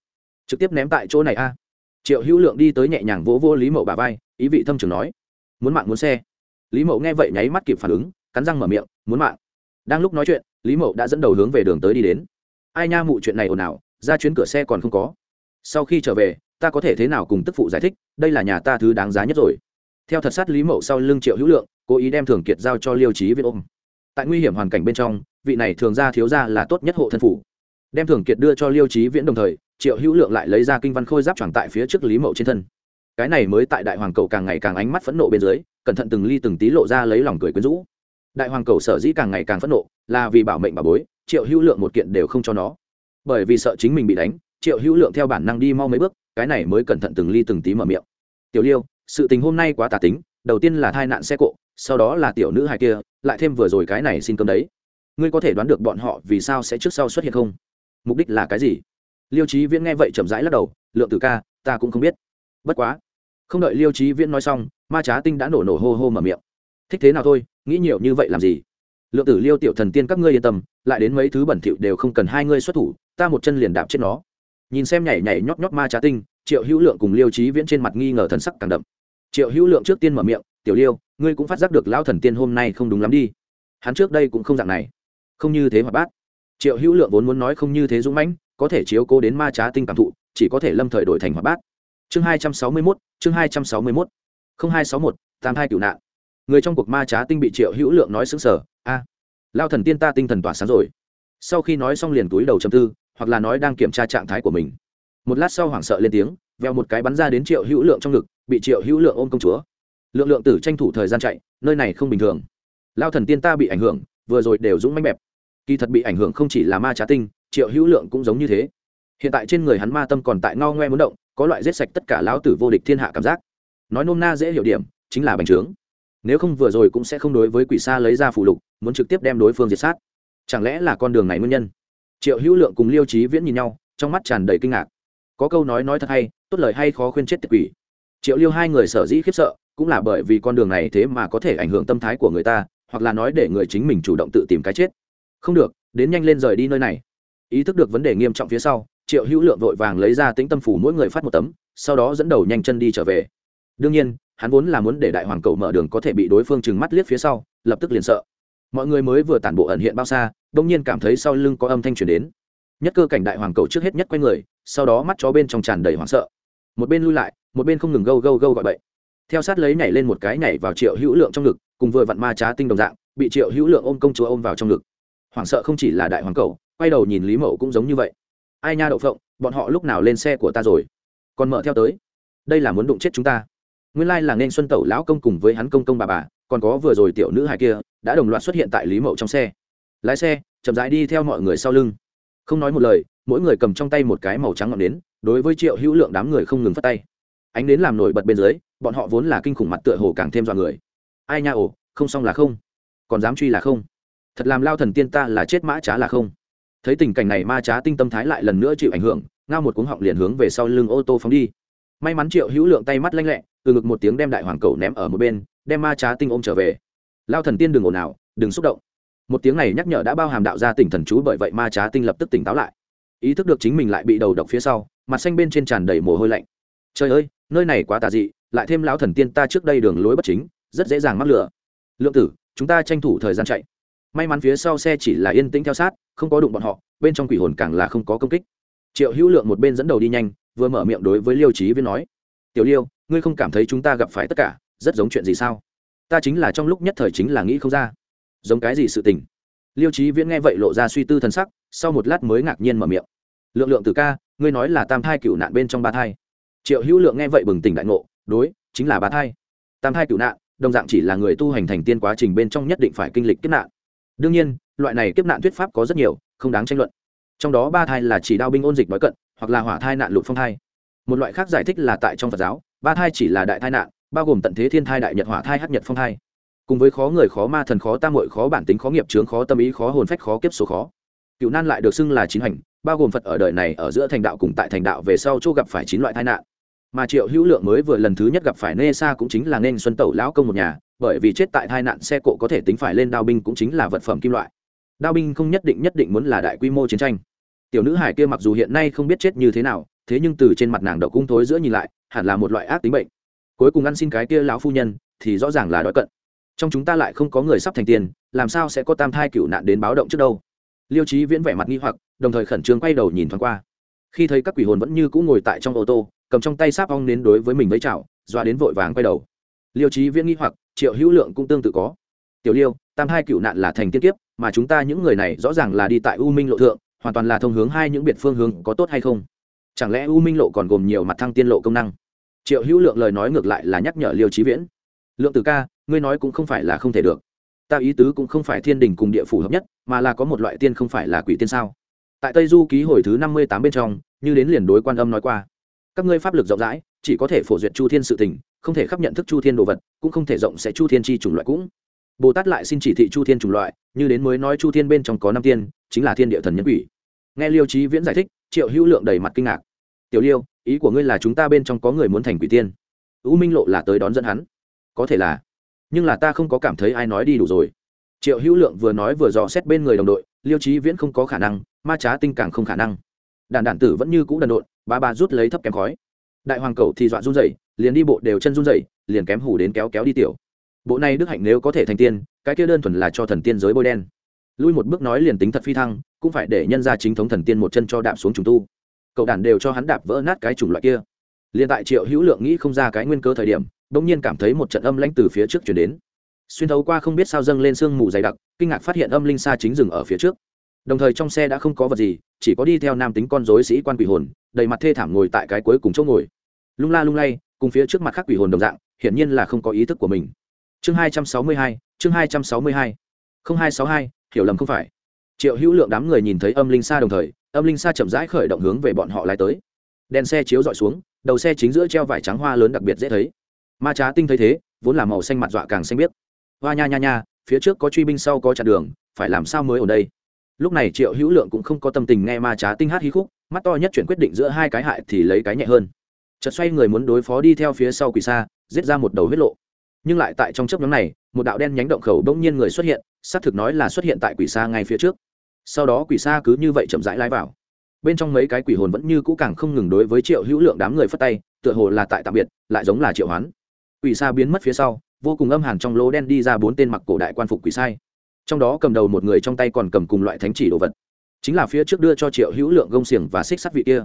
Trực tiếp ném tại chỗ này a. Triệu hữu lượng đi tới nhẹ nhàng vỗ vô lý mậu bà vai, ý vị thâm trường nói. Muốn mạng muốn xe. Lý mậu nghe vậy nháy mắt kịp phản ứng, cắn răng mở miệng, muốn mạng. Đang lúc nói chuyện lý mậu đã dẫn đầu hướng về đường tới đi đến ai nha mụ chuyện này ồn ào, ra chuyến cửa xe còn không có. Sau khi trở về, ta có thể thế nào cùng tức phụ giải thích, đây là nhà ta thứ đáng giá nhất rồi. Theo thật sát lý mậu sau lưng triệu hữu lượng, cố ý đem thường kiệt giao cho liêu trí viết ôm. Tại nguy hiểm hoàn cảnh bên trong, vị này thường ra thiếu ra là tốt nhất hộ thân phủ. Đem thường kiệt đưa cho liêu trí viễn đồng thời, triệu hữu lượng lại lấy ra kinh văn khôi giáp tròn tại phía trước lý mậu trên thân. Cái này mới tại đại hoàng cầu càng ngày càng ánh mắt phẫn nộ bên dưới, cẩn thận từng ly từng tí lộ ra lấy lòng cười quyến rũ đại hoàng cầu sở dĩ càng ngày càng phẫn nộ là vì bảo mệnh bà bối, triệu hữu lượng một kiện đều không cho nó. Bởi vì sợ chính mình bị đánh, triệu hữu lượng theo bản năng đi mau mấy bước, cái này mới cẩn thận từng ly từng tí mở miệng. Tiểu liêu, sự tình hôm nay quá tà tính, đầu tiên là thai nạn xe cộ, sau đó là tiểu nữ hài kia, lại thêm vừa rồi cái này xin cơm đấy. Ngươi có thể đoán được bọn họ vì sao sẽ trước sau xuất hiện không? Mục đích là cái gì? Liêu trí viễn nghe vậy chậm rãi lắc đầu, lượng tử ca, ta cũng không biết. Bất quá. Không đợi liêu trí viễn nói xong, ma trá tinh đã nổ nổ hô hô mở miệng. Thích thế nào thôi nghĩ nhiều như vậy làm gì? Lượng tử liêu tiểu thần tiên các ngươi yên tâm, lại đến mấy thứ bẩn thỉu đều không cần hai ngươi xuất thủ, ta một chân liền đạp chết nó. Nhìn xem nhảy nhảy nhót nhót ma trá tinh, triệu hữu lượng cùng liêu trí viễn trên mặt nghi ngờ thần sắc càng đậm. Triệu hữu lượng trước tiên mở miệng, tiểu liêu, ngươi cũng phát giác được lão thần tiên hôm nay không đúng lắm đi. Hắn trước đây cũng không dạng này. Không như thế hoạt bát. Triệu hữu lượng vốn muốn nói không như thế dũng mãnh, có thể chiếu cố đến ma trá tinh cảm thụ, chỉ có thể lâm thời đổi thành hoạt bát. Chương hai trăm sáu mươi mốt, chương hai trăm sáu mươi mốt, không hai sáu một tam hai cựu nạn người trong cuộc ma trá tinh bị triệu hữu lượng nói xứng sở, a, lao thần tiên ta tinh thần tỏa sáng rồi. Sau khi nói xong liền túi đầu châm tư, hoặc là nói đang kiểm tra trạng thái của mình. Một lát sau hoảng sợ lên tiếng, veo một cái bắn ra đến triệu hữu lượng trong ngực, bị triệu hữu lượng ôm công chúa. Lượng lượng tử tranh thủ thời gian chạy, nơi này không bình thường. Lao thần tiên ta bị ảnh hưởng, vừa rồi đều dũng mánh bẹp. Kỳ thật bị ảnh hưởng không chỉ là ma trá tinh, triệu hữu lượng cũng giống như thế. Hiện tại trên người hắn ma tâm còn tại ngao ngoe muốn động, có loại giết sạch tất cả lão tử vô địch thiên hạ cảm giác. Nói nôm na dễ hiểu điểm, chính là bành trướng nếu không vừa rồi cũng sẽ không đối với quỷ xa lấy ra phụ lục, muốn trực tiếp đem đối phương diệt sát. Chẳng lẽ là con đường này nguyên nhân? Triệu hữu lượng cùng liêu trí viễn nhìn nhau, trong mắt tràn đầy kinh ngạc. Có câu nói nói thật hay, tốt lời hay khó khuyên chết tiệt quỷ. Triệu liêu hai người sở dĩ khiếp sợ, cũng là bởi vì con đường này thế mà có thể ảnh hưởng tâm thái của người ta, hoặc là nói để người chính mình chủ động tự tìm cái chết. Không được, đến nhanh lên rời đi nơi này. Ý thức được vấn đề nghiêm trọng phía sau, triệu hữu lượng vội vàng lấy ra tính tâm phủ mỗi người phát một tấm, sau đó dẫn đầu nhanh chân đi trở về. Đương nhiên hắn vốn là muốn để đại hoàng cầu mở đường có thể bị đối phương trừng mắt liếc phía sau, lập tức liền sợ. Mọi người mới vừa tản bộ ẩn hiện bao xa, đông nhiên cảm thấy sau lưng có âm thanh truyền đến. Nhất cơ cảnh đại hoàng cầu trước hết nhất quay người, sau đó mắt chó bên trong tràn đầy hoảng sợ. Một bên lui lại, một bên không ngừng gâu gâu gâu gọi bậy. Theo sát lấy nhảy lên một cái nhảy vào triệu hữu lượng trong ngực, cùng vừa vặn ma trá tinh đồng dạng, bị triệu hữu lượng ôm công chúa ôm vào trong ngực. Hoảng sợ không chỉ là đại hoàng cầu, quay đầu nhìn lý mậu cũng giống như vậy. Ai nha đậu phộng, bọn họ lúc nào lên xe của ta rồi? Còn mở theo tới. Đây là muốn đụng chết chúng ta nguyên lai là nên xuân tẩu lão công cùng với hắn công công bà bà, còn có vừa rồi tiểu nữ hài kia, đã đồng loạt xuất hiện tại lý mậu trong xe. Lái xe, chậm rãi đi theo mọi người sau lưng. Không nói một lời, mỗi người cầm trong tay một cái màu trắng ngọn nến, đối với triệu hữu lượng đám người không ngừng phát tay. Ánh nến làm nổi bật bên dưới, bọn họ vốn là kinh khủng mặt tựa hồ càng thêm dọa người. Ai nha ồ, không xong là không. Còn dám truy là không. Thật làm lao thần tiên ta là chết mã trá là không. Thấy tình cảnh này ma trá tinh tâm thái lại lần nữa chịu ảnh hưởng, ngao một cuống họng liền hướng về sau lưng ô tô phóng đi may mắn triệu hữu lượng tay mắt lanh lẹ, từ ngực một tiếng đem đại hoàng cầu ném ở một bên, đem ma trá tinh ôm trở về. Lao thần tiên đừng ồn ào, đừng xúc động. Một tiếng này nhắc nhở đã bao hàm đạo ra tỉnh thần chú bởi vậy ma trá tinh lập tức tỉnh táo lại. Ý thức được chính mình lại bị đầu độc phía sau, mặt xanh bên trên tràn đầy mồ hôi lạnh. Trời ơi, nơi này quá tà dị, lại thêm lão thần tiên ta trước đây đường lối bất chính, rất dễ dàng mắc lửa. Lượng tử, chúng ta tranh thủ thời gian chạy. May mắn phía sau xe chỉ là yên tĩnh theo sát, không có đụng bọn họ, bên trong quỷ hồn càng là không có công kích. Triệu hữu lượng một bên dẫn đầu đi nhanh vừa mở miệng đối với liêu trí Viễn nói, tiểu liêu, ngươi không cảm thấy chúng ta gặp phải tất cả rất giống chuyện gì sao? Ta chính là trong lúc nhất thời chính là nghĩ không ra. Giống cái gì sự tình? Liêu trí viễn nghe vậy lộ ra suy tư t sắc, sau một lát mới ngạc nhiên mở miệng, lượng lượng từ ca, ngươi nói là tam thai cựu nạn bên trong ba thai. Triệu hữu lượng nghe vậy bừng tỉnh đại ngộ, đối, chính là ba thai. Tam thai cựu nạn, đồng dạng chỉ là người tu hành thành tiên quá trình bên trong nhất định phải kinh lịch kiếp nạn. Đương nhiên, loại này kiếp nạn thuyết pháp có rất nhiều, không đáng tranh luận. Trong đó ba thai là chỉ đao binh ôn dịch nói cận hoặc là hỏa thai nạn lụt phong thai. Một loại khác giải thích là tại trong phật giáo, ba thai chỉ là đại thai nạn, bao gồm tận thế thiên thai đại nhật hỏa thai hát nhật phong thai. Cùng với khó người khó ma thần khó tam hội khó bản tính khó nghiệp chướng khó tâm ý khó hồn phách khó kiếp số khó. Cựu nan lại được xưng là chín hành, bao gồm phật ở đời này ở giữa thành đạo cùng tại thành đạo về sau chỗ gặp phải chín loại tai nạn. Mà triệu hữu lượng mới vừa lần thứ nhất gặp phải nê sa cũng chính là nên xuân tẩu lão công một nhà, bởi vì chết tại tai nạn xe cộ có thể tính phải lên đao binh cũng chính là vật phẩm kim loại. Đao binh không nhất định nhất định muốn là đại quy mô chiến tranh tiểu nữ hải kia mặc dù hiện nay không biết chết như thế nào, thế nhưng từ trên mặt nàng đậu cung thối giữa nhìn lại, hẳn là một loại ác tính bệnh. Cuối cùng ăn xin cái kia lão phu nhân, thì rõ ràng là đói cận. Trong chúng ta lại không có người sắp thành tiền, làm sao sẽ có tam thai cựu nạn đến báo động trước đâu? Liêu trí viễn vẻ mặt nghi hoặc, đồng thời khẩn trương quay đầu nhìn thoáng qua. Khi thấy các quỷ hồn vẫn như cũ ngồi tại trong ô tô, cầm trong tay sáp ong đến đối với mình với chảo, doa đến vội vàng quay đầu. Liêu trí viễn nghi hoặc, triệu hữu lượng cũng tương tự có. Tiểu liêu, tam hai cựu nạn là thành tiên kiếp, mà chúng ta những người này rõ ràng là đi tại u minh lộ thượng hoàn toàn là thông hướng hai những biệt phương hướng có tốt hay không? Chẳng lẽ u minh lộ còn gồm nhiều mặt thăng tiên lộ công năng? Triệu hữu lượng lời nói ngược lại là nhắc nhở liêu trí viễn. Lượng từ ca, ngươi nói cũng không phải là không thể được. Ta ý tứ cũng không phải thiên đình cùng địa phủ hợp nhất, mà là có một loại tiên không phải là quỷ tiên sao? Tại tây du ký hồi thứ năm mươi tám bên trong, như đến liền đối quan âm nói qua. Các ngươi pháp lực rộng rãi, chỉ có thể phổ duyệt chu thiên sự tình, không thể khắp nhận thức chu thiên đồ vật, cũng không thể rộng sẽ chu thiên chi chủng loại cũng. Bồ tát lại xin chỉ thị chu thiên chủng loại, như đến mới nói chu thiên bên trong có năm tiên chính là thiên địa thần nhân quỷ. Nghe liêu trí viễn giải thích, triệu hữu lượng đầy mặt kinh ngạc. Tiểu liêu, ý của ngươi là chúng ta bên trong có người muốn thành quỷ tiên? U minh lộ là tới đón dẫn hắn. Có thể là, nhưng là ta không có cảm thấy ai nói đi đủ rồi. Triệu hữu lượng vừa nói vừa dò xét bên người đồng đội, liêu trí viễn không có khả năng, ma trá tinh càng không khả năng. Đàn đản tử vẫn như cũ đần độn, ba ba rút lấy thấp kém khói. Đại hoàng cầu thì dọa run dậy liền đi bộ đều chân run dậy liền kém hủ đến kéo kéo đi tiểu. Bộ này đức hạnh nếu có thể thành tiên, cái kia đơn thuần là cho thần tiên giới bôi đen lui một bước nói liền tính thật phi thăng, cũng phải để nhân ra chính thống thần tiên một chân cho đạp xuống trùng tu. Cậu đàn đều cho hắn đạp vỡ nát cái chủng loại kia. Liền tại triệu hữu lượng nghĩ không ra cái nguyên cơ thời điểm, bỗng nhiên cảm thấy một trận âm lãnh từ phía trước chuyển đến. Xuyên thấu qua không biết sao dâng lên sương mù dày đặc, kinh ngạc phát hiện âm linh xa chính rừng ở phía trước. Đồng thời trong xe đã không có vật gì, chỉ có đi theo nam tính con dối sĩ quan quỷ hồn, đầy mặt thê thảm ngồi tại cái cuối cùng chỗ ngồi. Lung la lung lay, cùng phía trước mặt khác quỷ hồn đồng dạng, hiển nhiên là không có ý thức của mình. Chương hai trăm sáu mươi hai, chương hai trăm sáu mươi hai. Không hai sáu hai hiểu lầm không phải. Triệu hữu lượng đám người nhìn thấy âm linh xa đồng thời, âm linh xa chậm rãi khởi động hướng về bọn họ lái tới. Đèn xe chiếu dọi xuống, đầu xe chính giữa treo vải trắng hoa lớn đặc biệt dễ thấy. Ma trá tinh thấy thế, vốn là màu xanh mặt dọa càng xanh biếc. Hoa nha nha nha, phía trước có truy binh sau có chặn đường, phải làm sao mới ở đây? Lúc này triệu hữu lượng cũng không có tâm tình nghe ma trá tinh hát hí khúc, mắt to nhất chuyển quyết định giữa hai cái hại thì lấy cái nhẹ hơn. Chợt xoay người muốn đối phó đi theo phía sau quỷ xa giết ra một đầu huyết lộ nhưng lại tại trong chớp nhóm này, một đạo đen nhánh động khẩu đông nhiên người xuất hiện, xác thực nói là xuất hiện tại quỷ xa ngay phía trước. Sau đó quỷ xa cứ như vậy chậm rãi lái vào. Bên trong mấy cái quỷ hồn vẫn như cũ càng không ngừng đối với triệu hữu lượng đám người phất tay, tựa hồ là tại tạm biệt, lại giống là triệu hoán. Quỷ xa biến mất phía sau, vô cùng âm hàn trong lỗ đen đi ra bốn tên mặc cổ đại quan phục quỷ sai. Trong đó cầm đầu một người trong tay còn cầm cùng loại thánh chỉ đồ vật. Chính là phía trước đưa cho triệu hữu lượng gông xiềng và xích sắt vị kia.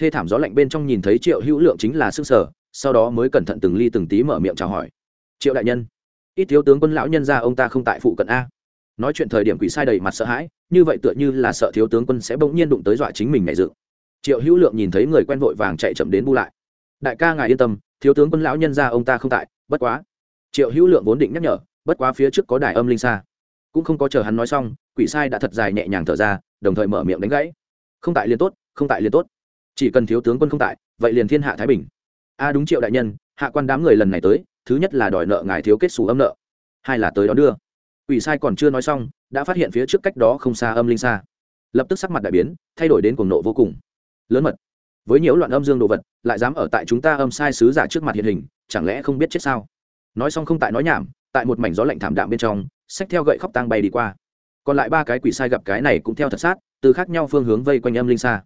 Thê thảm gió lạnh bên trong nhìn thấy triệu hữu lượng chính là s ư ơ n g sở sau đó mới cẩn thận từng ly từng tí mở miệng chào hỏi triệu đại nhân, ít thiếu tướng quân lão nhân ra ông ta không tại phụ cận a. Nói chuyện thời điểm quỷ sai đầy mặt sợ hãi, như vậy tựa như là sợ thiếu tướng quân sẽ bỗng nhiên đụng tới dọa chính mình ngày dựng. Triệu hữu lượng nhìn thấy người quen vội vàng chạy chậm đến bu lại. Đại ca ngài yên tâm, thiếu tướng quân lão nhân ra ông ta không tại, bất quá. Triệu hữu lượng vốn định nhắc nhở, bất quá phía trước có đài âm linh xa. Cũng không có chờ hắn nói xong, quỷ sai đã thật dài nhẹ nhàng thở ra, đồng thời mở miệng đánh gãy. Không tại liền tốt, không tại liền tốt. Chỉ cần thiếu tướng quân không tại, vậy liền thiên hạ thái bình. A đúng triệu đại nhân, hạ quan đám người lần này tới thứ nhất là đòi nợ ngài thiếu kết xù âm nợ. Hai là tới đó đưa. Quỷ sai còn chưa nói xong, đã phát hiện phía trước cách đó không xa âm linh xa. Lập tức sắc mặt đại biến, thay đổi đến cuồng nộ vô cùng. Lớn mật. Với nhiễu loạn âm dương đồ vật, lại dám ở tại chúng ta âm sai sứ giả trước mặt hiện hình, chẳng lẽ không biết chết sao? Nói xong không tại nói nhảm, tại một mảnh gió lạnh thảm đạm bên trong, xách theo gậy khóc tang bay đi qua. Còn lại ba cái quỷ sai gặp cái này cũng theo thật sát, từ khác nhau phương hướng vây quanh âm linh xa.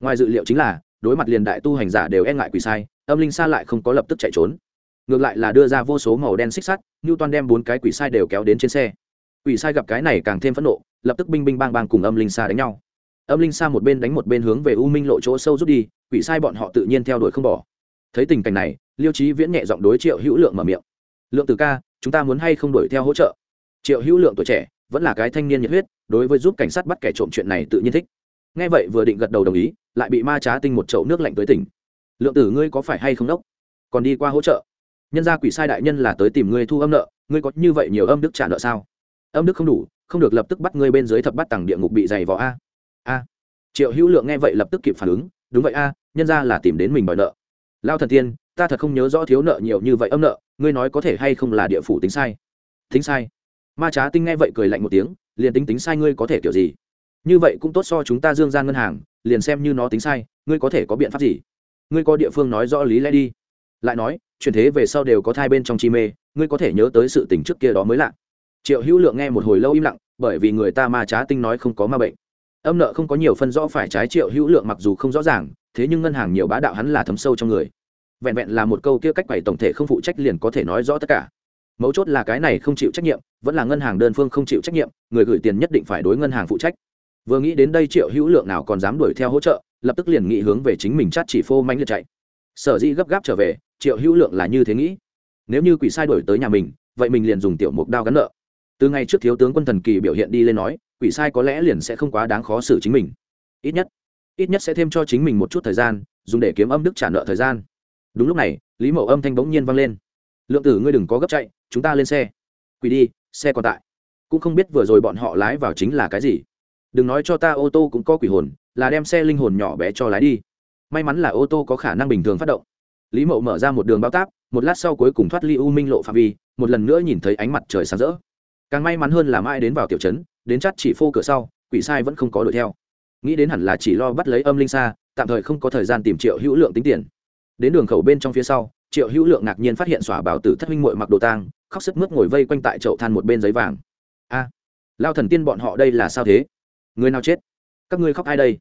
Ngoài dự liệu chính là, đối mặt liền đại tu hành giả đều e ngại quỷ sai, âm linh xa lại không có lập tức chạy trốn ngược lại là đưa ra vô số màu đen xích sắt như toàn đem bốn cái quỷ sai đều kéo đến trên xe. Quỷ sai gặp cái này càng thêm phẫn nộ, lập tức binh binh bang bang cùng âm linh xa đánh nhau. Âm linh xa một bên đánh một bên hướng về u minh lộ chỗ sâu rút đi, quỷ sai bọn họ tự nhiên theo đuổi không bỏ. Thấy tình cảnh này, liêu trí viễn nhẹ giọng đối triệu hữu lượng mở miệng. Lượng từ ca, chúng ta muốn hay không đuổi theo hỗ trợ? Triệu hữu lượng tuổi trẻ, vẫn là cái thanh niên nhiệt huyết, đối với giúp cảnh sát bắt kẻ trộm chuyện này tự nhiên thích. Nghe vậy vừa định gật đầu đồng ý, lại bị ma trá tinh một chậu nước lạnh tới tỉnh. Lượng tử ngươi có phải hay không đốc? Còn đi qua hỗ trợ? Nhân gia quỷ sai đại nhân là tới tìm ngươi thu âm nợ, ngươi có như vậy nhiều âm đức trả nợ sao? Âm đức không đủ, không được lập tức bắt ngươi bên dưới thập bắt tầng địa ngục bị dày vò a. A. Triệu hữu lượng nghe vậy lập tức kịp phản ứng, đúng vậy a, nhân ra là tìm đến mình đòi nợ. Lao thần tiên, ta thật không nhớ rõ thiếu nợ nhiều như vậy âm nợ, ngươi nói có thể hay không là địa phủ tính sai? Tính sai. Ma trá tinh nghe vậy cười lạnh một tiếng, liền tính tính sai ngươi có thể kiểu gì? Như vậy cũng tốt so chúng ta dương gian ngân hàng, liền xem như nó tính sai, ngươi có thể có biện pháp gì? Ngươi có địa phương nói rõ lý lẽ đi. Lại nói chuyển thế về sau đều có thai bên trong chi mê, ngươi có thể nhớ tới sự tình trước kia đó mới lạ. Triệu hữu lượng nghe một hồi lâu im lặng, bởi vì người ta ma trá tinh nói không có ma bệnh. Âm nợ không có nhiều phân rõ phải trái triệu hữu lượng mặc dù không rõ ràng, thế nhưng ngân hàng nhiều bá đạo hắn là thấm sâu trong người. Vẹn vẹn là một câu kia cách bày tổng thể không phụ trách liền có thể nói rõ tất cả. Mấu chốt là cái này không chịu trách nhiệm, vẫn là ngân hàng đơn phương không chịu trách nhiệm, người gửi tiền nhất định phải đối ngân hàng phụ trách. Vừa nghĩ đến đây triệu hữu lượng nào còn dám đuổi theo hỗ trợ, lập tức liền nghĩ hướng về chính mình chát chỉ phô manh liệt chạy. Sở dĩ gấp gáp trở về triệu hữu lượng là như thế nghĩ. Nếu như quỷ sai đổi tới nhà mình, vậy mình liền dùng tiểu mục đao gắn nợ. Từ ngày trước thiếu tướng quân thần kỳ biểu hiện đi lên nói, quỷ sai có lẽ liền sẽ không quá đáng khó xử chính mình. Ít nhất ít nhất sẽ thêm cho chính mình một chút thời gian, dùng để kiếm âm đức trả nợ thời gian. Đúng lúc này, lý mậu âm thanh bỗng nhiên vang lên. Lượng tử ngươi đừng có gấp chạy, chúng ta lên xe. Quỷ đi, xe còn tại. Cũng không biết vừa rồi bọn họ lái vào chính là cái gì. Đừng nói cho ta ô tô cũng có quỷ hồn, là đem xe linh hồn nhỏ bé cho lái đi. May mắn là ô tô có khả năng bình thường phát động lý mậu mở ra một đường bao táp, một lát sau cuối cùng thoát ly u minh lộ phạm vi, một lần nữa nhìn thấy ánh mặt trời sáng rỡ. Càng may mắn hơn là mai đến vào tiểu trấn, đến chắt chỉ phô cửa sau, quỷ sai vẫn không có đuổi theo. Nghĩ đến hẳn là chỉ lo bắt lấy âm linh xa, tạm thời không có thời gian tìm triệu hữu lượng tính tiền. Đến đường khẩu bên trong phía sau, triệu hữu lượng ngạc nhiên phát hiện xỏa bảo tử thất minh mội mặc đồ tang, khóc sức mướt ngồi vây quanh tại chậu than một bên giấy vàng. A, lao thần tiên bọn họ đây là sao thế? Người nào chết? Các ngươi khóc ai đây?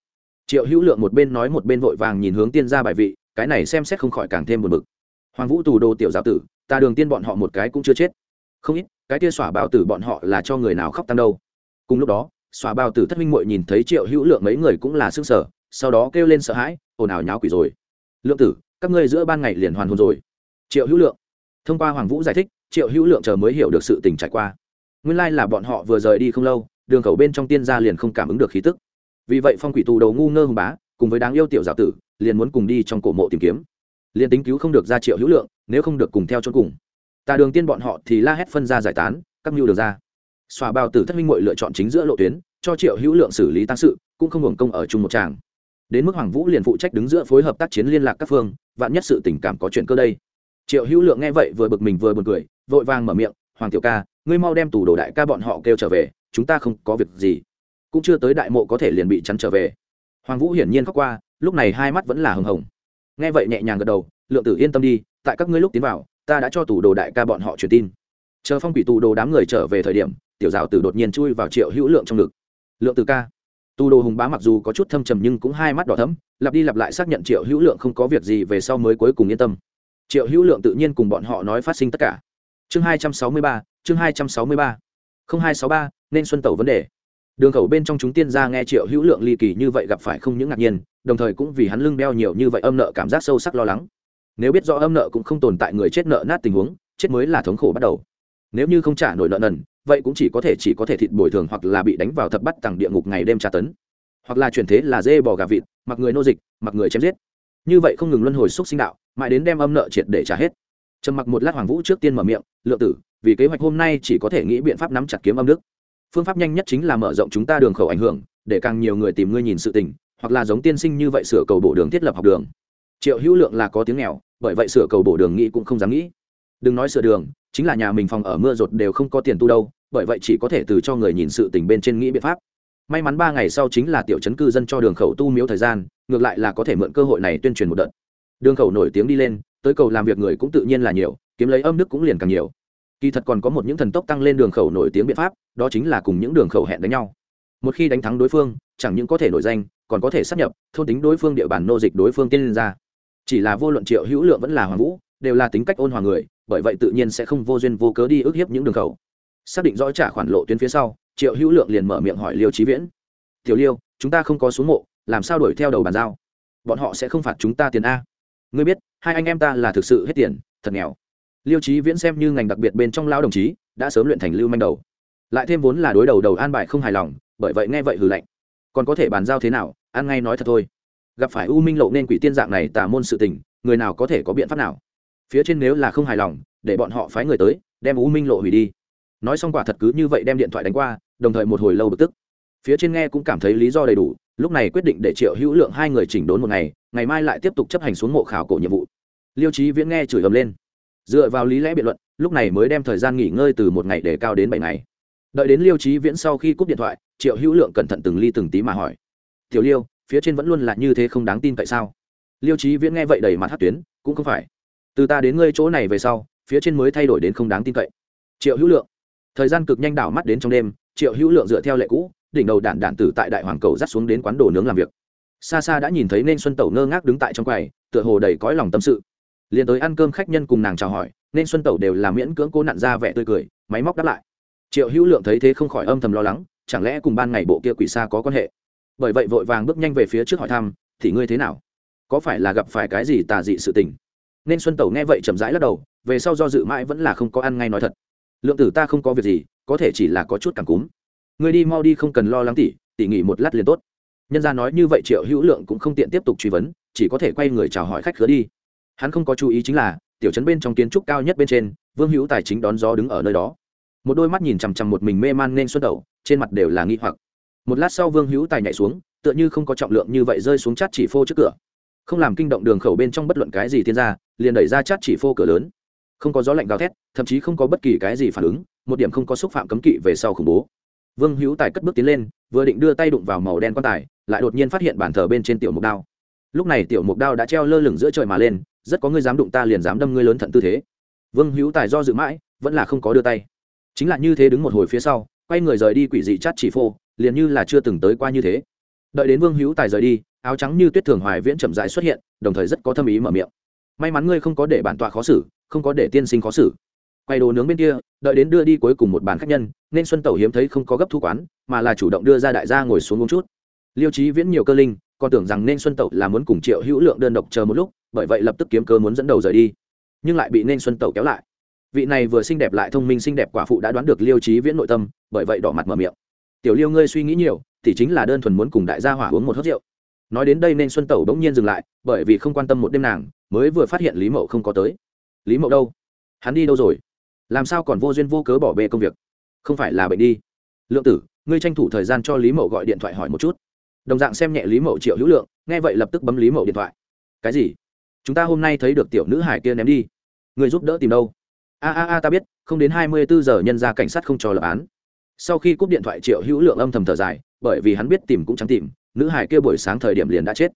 Triệu hữu lượng một bên nói một bên vội vàng nhìn hướng tiên ra bài vị cái này xem xét không khỏi càng thêm buồn bực. Hoàng vũ tù đồ tiểu giáo tử, ta đường tiên bọn họ một cái cũng chưa chết. Không ít, cái kia xỏa bào tử bọn họ là cho người nào khóc tăng đâu. Cùng lúc đó xòa bào tử thất minh muội nhìn thấy triệu hữu lượng mấy người cũng là s sở sau đó kêu lên sợ hãi, ồn ào nháo quỷ rồi. Lượng tử, các ngươi giữa ban ngày liền hoàn hồn rồi. Triệu hữu lượng. Thông qua hoàng vũ giải thích, triệu hữu lượng chờ mới hiểu được sự tình trải qua. Nguyên lai là bọn họ vừa rời đi không lâu, đường khẩu bên trong tiên gia liền không cảm ứng được khí tức. Vì vậy phong quỷ tù đầu ngu ngơ hùng bá cùng với đáng yêu tiểu giáo tử, liền muốn cùng đi trong cổ mộ tìm kiếm. Liền tính cứu không được ra triệu hữu lượng, nếu không được cùng theo chôn cùng. Tà đường tiên bọn họ thì la hét phân ra giải tán, các mưu được ra. Xòa bào tử thất minh mội lựa chọn chính giữa lộ tuyến, cho triệu hữu lượng xử lý tăng sự, cũng không hưởng công ở chung một tràng. Đến mức hoàng vũ liền phụ trách đứng giữa phối hợp tác chiến liên lạc các phương, vạn nhất sự tình cảm có chuyện cơ đây. Triệu hữu lượng nghe vậy vừa bực mình vừa b u ồ n cười, vội vàng mở miệng, hoàng tiểu ca, ngươi mau đem tù đồ đại ca bọn họ kêu trở về, chúng ta không có việc gì. Cũng chưa tới đại mộ có thể liền bị chắn trở về hoàng vũ hiển nhiên khóc qua, lúc này hai mắt vẫn là hừng hồng. Nghe vậy nhẹ nhàng gật đầu, lượng tử yên tâm đi, tại các ngươi lúc tiến vào, ta đã cho tù đồ đại ca bọn họ truyền tin. Chờ phong quỷ tù đồ đám người trở về thời điểm, tiểu giáo tử đột nhiên chui vào triệu hữu lượng trong ngực. Lượng Tử ca. Tu đồ hùng bá mặc dù có chút thâm trầm nhưng cũng hai mắt đỏ thấm lặp đi lặp lại xác nhận triệu hữu lượng không có việc gì về sau mới cuối cùng yên tâm. Triệu hữu lượng tự nhiên cùng bọn họ nói phát sinh tất cả. Chương hai trăm sáu mươi ba, chương hai trăm sáu mươi ba. Không hai sáu ba, nên xuân tẩu vấn đề đường khẩu bên trong chúng tiên gia nghe triệu hữu lượng ly kỳ như vậy gặp phải không những ngạc nhiên, đồng thời cũng vì hắn lưng đeo nhiều như vậy âm nợ cảm giác sâu sắc lo lắng. Nếu biết rõ âm nợ cũng không tồn tại người chết nợ nát tình huống, chết mới là thống khổ bắt đầu. Nếu như không trả nổi nợ nần, vậy cũng chỉ có thể chỉ có thể thịt bồi thường hoặc là bị đánh vào thập bắt tặng địa ngục ngày đêm tra tấn. Hoặc là chuyển thế là dê bò gà vịt, mặc người nô dịch, mặc người chém giết. Như vậy không ngừng luân hồi xúc sinh đạo, mãi đến đem âm nợ triệt để trả hết. Trầm mặc một lát hoàng vũ trước tiên mở miệng, lượng tử, vì kế hoạch hôm nay chỉ có thể nghĩ biện pháp nắm chặt kiếm âm đức phương pháp nhanh nhất chính là mở rộng chúng ta đường khẩu ảnh hưởng, để càng nhiều người tìm ngươi nhìn sự tình, hoặc là giống tiên sinh như vậy sửa cầu bổ đường thiết lập học đường. Triệu hữu lượng là có tiếng nghèo, bởi vậy sửa cầu bổ đường nghĩ cũng không dám nghĩ. Đừng nói sửa đường, chính là nhà mình phòng ở mưa rột đều không có tiền tu đâu, bởi vậy chỉ có thể từ cho người nhìn sự tình bên trên nghĩ biện pháp. May mắn ba ngày sau chính là tiểu chấn cư dân cho đường khẩu tu miếu thời gian, ngược lại là có thể mượn cơ hội này tuyên truyền một đợt. Đường khẩu nổi tiếng đi lên, tới cầu làm việc người cũng tự nhiên là nhiều, kiếm lấy âm đức cũng liền càng nhiều kỳ thật còn có một những thần tốc tăng lên đường khẩu nổi tiếng biện pháp, đó chính là cùng những đường khẩu hẹn đánh nhau. Một khi đánh thắng đối phương, chẳng những có thể nổi danh, còn có thể sắp nhập, thôn tính đối phương địa bàn nô dịch đối phương tiên lên ra. Chỉ là vô luận triệu hữu lượng vẫn là hoàng vũ, đều là tính cách ôn hòa người, bởi vậy tự nhiên sẽ không vô duyên vô cớ đi ức hiếp những đường khẩu. Xác định rõ trả khoản lộ tuyến phía sau, triệu hữu lượng liền mở miệng hỏi liêu trí viễn. Tiểu liêu, chúng ta không có xuống mộ, làm sao đuổi theo đầu bàn giao? Bọn họ sẽ không phạt chúng ta tiền a. Ngươi biết, hai anh em ta là thực sự hết tiền, thật nghèo liêu trí viễn xem như ngành đặc biệt bên trong lao đồng chí, đã sớm luyện thành lưu manh đầu. Lại thêm vốn là đối đầu đầu an bài không hài lòng, bởi vậy nghe vậy hừ lạnh. Còn có thể bàn giao thế nào, ăn ngay nói thật thôi. Gặp phải u minh lộ nên quỷ tiên dạng này tà môn sự tình, người nào có thể có biện pháp nào? Phía trên nếu là không hài lòng, để bọn họ phái người tới, đem u minh lộ hủy đi. Nói xong quả thật cứ như vậy đem điện thoại đánh qua, đồng thời một hồi lâu bực tức. Phía trên nghe cũng cảm thấy lý do đầy đủ, lúc này quyết định để triệu hữu lượng hai người chỉnh đốn một ngày ngày mai lại tiếp tục chấp hành xuống mộ khảo cổ nhiệm vụ. Liêu trí viễn nghe chửi ầm lên dựa vào lý lẽ biện luận, lúc này mới đem thời gian nghỉ ngơi từ một ngày để cao đến bảy ngày. Đợi đến liêu trí viễn sau khi cúp điện thoại, triệu hữu lượng cẩn thận từng ly từng tí mà hỏi. Tiểu liêu, phía trên vẫn luôn là như thế không đáng tin tại sao? Liêu trí viễn nghe vậy đầy mặt hát tuyến, cũng không phải. Từ ta đến ngơi chỗ này về sau, phía trên mới thay đổi đến không đáng tin cậy. Triệu hữu lượng. Thời gian cực nhanh đảo mắt đến trong đêm, triệu hữu lượng dựa theo lệ cũ, đỉnh đầu đạn đạn tử tại đại hoàng cầu dắt xuống đến quán đồ nướng làm việc. Xa xa đã nhìn thấy nên xuân tẩu ngơ ngác đứng tại trong quầy, tựa hồ đầy cõi lòng tâm sự liền tới ăn cơm khách nhân cùng nàng chào hỏi, nên xuân tẩu đều là miễn cưỡng cố nặn ra vẻ tươi cười, máy móc đáp lại. Triệu hữu lượng thấy thế không khỏi âm thầm lo lắng, chẳng lẽ cùng ban ngày bộ kia quỷ xa có quan hệ? Bởi vậy vội vàng bước nhanh về phía trước hỏi thăm, thì ngươi thế nào? Có phải là gặp phải cái gì tà dị sự tình? Nên xuân tẩu nghe vậy chậm rãi lắc đầu, về sau do dự mãi vẫn là không có ăn ngay nói thật. Lượng tử ta không có việc gì, có thể chỉ là có chút cảm cúm. Người đi mau đi không cần lo lắng tỉ tỉ nghỉ một lát liền tốt. Nhân ra nói như vậy triệu hữu lượng cũng không tiện tiếp tục truy vấn, chỉ có thể quay người chào hỏi khách khứa đi hắn không có chú ý chính là, tiểu trấn bên trong kiến trúc cao nhất bên trên, vương hữu tài chính đón gió đứng ở nơi đó. Một đôi mắt nhìn chằm chằm một mình mê man nên xuân tẩu trên mặt đều là nghi hoặc. Một lát sau vương hữu tài nhảy xuống, tựa như không có trọng lượng như vậy rơi xuống chát chỉ phô trước cửa. Không làm kinh động đường khẩu bên trong bất luận cái gì thiên ra liền đẩy ra chát chỉ phô cửa lớn. Không có gió lạnh gào thét, thậm chí không có bất kỳ cái gì phản ứng, một điểm không có xúc phạm cấm kỵ về sau khủng bố. Vương hữu tài cất bước tiến lên, vừa định đưa tay đụng vào màu đen quan tài, lại đột nhiên phát hiện bàn thờ bên trên tiểu mục đao. Lúc này tiểu mục đao đã treo lơ lửng giữa trời mà lên rất có ngươi dám đụng ta liền dám đâm ngươi lớn thận tư thế. Vương hữu tài do dự mãi, vẫn là không có đưa tay. Chính là như thế đứng một hồi phía sau, quay người rời đi quỷ dị chát chỉ phô, liền như là chưa từng tới qua như thế. Đợi đến vương hữu tài rời đi, áo trắng như tuyết thường hoài viễn chậm dại xuất hiện, đồng thời rất có thâm ý mở miệng. May mắn ngươi không có để bản tọa khó xử, không có để tiên sinh khó xử. Quay đồ nướng bên kia, đợi đến đưa đi cuối cùng một bàn khách nhân, nên xuân tẩu hiếm thấy không có gấp thu quán, mà là chủ động đưa ra đại gia ngồi xuống uống chút. Liêu trí viễn nhiều cơ linh còn tưởng rằng nên xuân tẩu là muốn cùng triệu hữu lượng đơn độc chờ một lúc, bởi vậy lập tức kiếm cơ muốn dẫn đầu rời đi. Nhưng lại bị nên xuân tẩu kéo lại. Vị này vừa xinh đẹp lại thông minh xinh đẹp quả phụ đã đoán được liêu trí viễn nội tâm, bởi vậy đỏ mặt mở miệng. Tiểu liêu ngươi suy nghĩ nhiều, thì chính là đơn thuần muốn cùng đại gia hỏa uống một hớt rượu. Nói đến đây nên xuân tẩu bỗng nhiên dừng lại, bởi vì không quan tâm một đêm nàng, mới vừa phát hiện lý mậu không có tới. Lý mậu đâu? Hắn đi đâu rồi? Làm sao còn vô duyên vô cớ bỏ bê công việc? Không phải là bệnh đi. Lượng tử, ngươi tranh thủ thời gian cho lý mậu gọi điện thoại hỏi một chút đồng dạng xem nhẹ lý mậu triệu hữu lượng, nghe vậy lập tức bấm lý mậu điện thoại. Cái gì? Chúng ta hôm nay thấy được tiểu nữ hải kia ném đi. Người giúp đỡ tìm đâu? A a a, ta biết, không đến hai mươi bốn giờ nhân ra cảnh sát không cho lập án. Sau khi cúp điện thoại, triệu hữu lượng âm thầm thở dài, bởi vì hắn biết tìm cũng chẳng tìm, nữ hải kia buổi sáng thời điểm liền đã chết.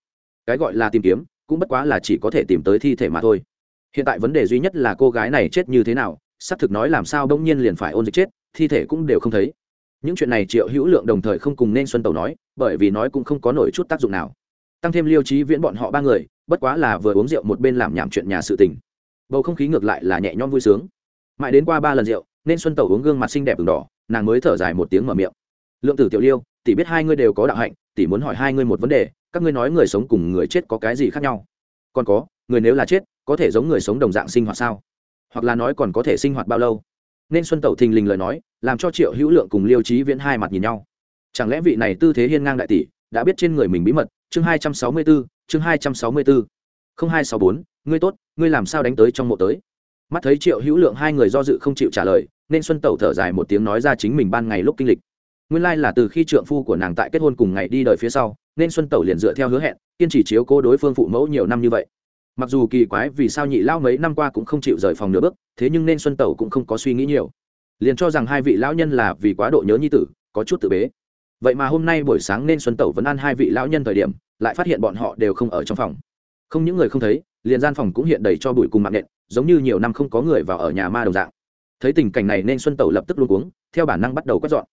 Cái gọi là tìm kiếm, cũng bất quá là chỉ có thể tìm tới thi thể mà thôi. Hiện tại vấn đề duy nhất là cô gái này chết như thế nào, xác thực nói làm sao đông nhiên liền phải ôn dịch chết, thi thể cũng đều không thấy những chuyện này triệu hữu lượng đồng thời không cùng nên xuân Tẩu nói, bởi vì nói cũng không có nổi chút tác dụng nào. Tăng thêm liêu trí viễn bọn họ ba người, bất quá là vừa uống rượu một bên làm nhảm chuyện nhà sự tình. Bầu không khí ngược lại là nhẹ nhõm vui sướng. Mãi đến qua ba lần rượu, nên xuân Tẩu uống gương mặt xinh đẹp v đỏ, nàng mới thở dài một tiếng mở miệng. Lượng tử tiểu liêu, tỷ biết hai ngươi đều có đạo hạnh, tỷ muốn hỏi hai ngươi một vấn đề, các ngươi nói người sống cùng người chết có cái gì khác nhau? Còn có, người nếu là chết, có thể giống người sống đồng dạng sinh hoạt sao? Hoặc là nói còn có thể sinh hoạt bao lâu? Nên xuân tẩu thình lình lời nói, làm cho triệu hữu lượng cùng liêu trí viễn hai mặt nhìn nhau. Chẳng lẽ vị này tư thế hiên ngang đại tỷ đã biết trên người mình bí mật? Chương hai trăm sáu mươi bốn chương hai trăm sáu mươi bốn không hai sáu bốn, ngươi tốt, ngươi làm sao đánh tới trong mộ tới? Mắt thấy triệu hữu lượng hai người do dự không chịu trả lời, nên xuân tẩu thở dài một tiếng nói ra chính mình ban ngày lúc kinh lịch. Nguyên lai là từ khi trượng phu của nàng tại kết hôn cùng ngày đi đời phía sau, nên xuân tẩu liền dựa theo hứa hẹn, kiên trì chiếu cố đối phương phụ mẫu nhiều năm như vậy mặc dù kỳ quái vì sao nhị lao mấy năm qua cũng không chịu rời phòng nửa bước, thế nhưng nên xuân tẩu cũng không có suy nghĩ nhiều. Liền cho rằng hai vị lão nhân là vì quá độ nhớ nhi tử, có chút tự bế. Vậy mà hôm nay buổi sáng nên xuân tẩu vẫn ăn hai vị lão nhân thời điểm, lại phát hiện bọn họ đều không ở trong phòng. Không những người không thấy, liền gian phòng cũng hiện đầy cho bụi cùng mạng nện, giống như nhiều năm không có người vào ở nhà ma đồng dạng. Thấy tình cảnh này nên xuân tẩu lập tức luôn uống theo bản năng bắt đầu quét dọn.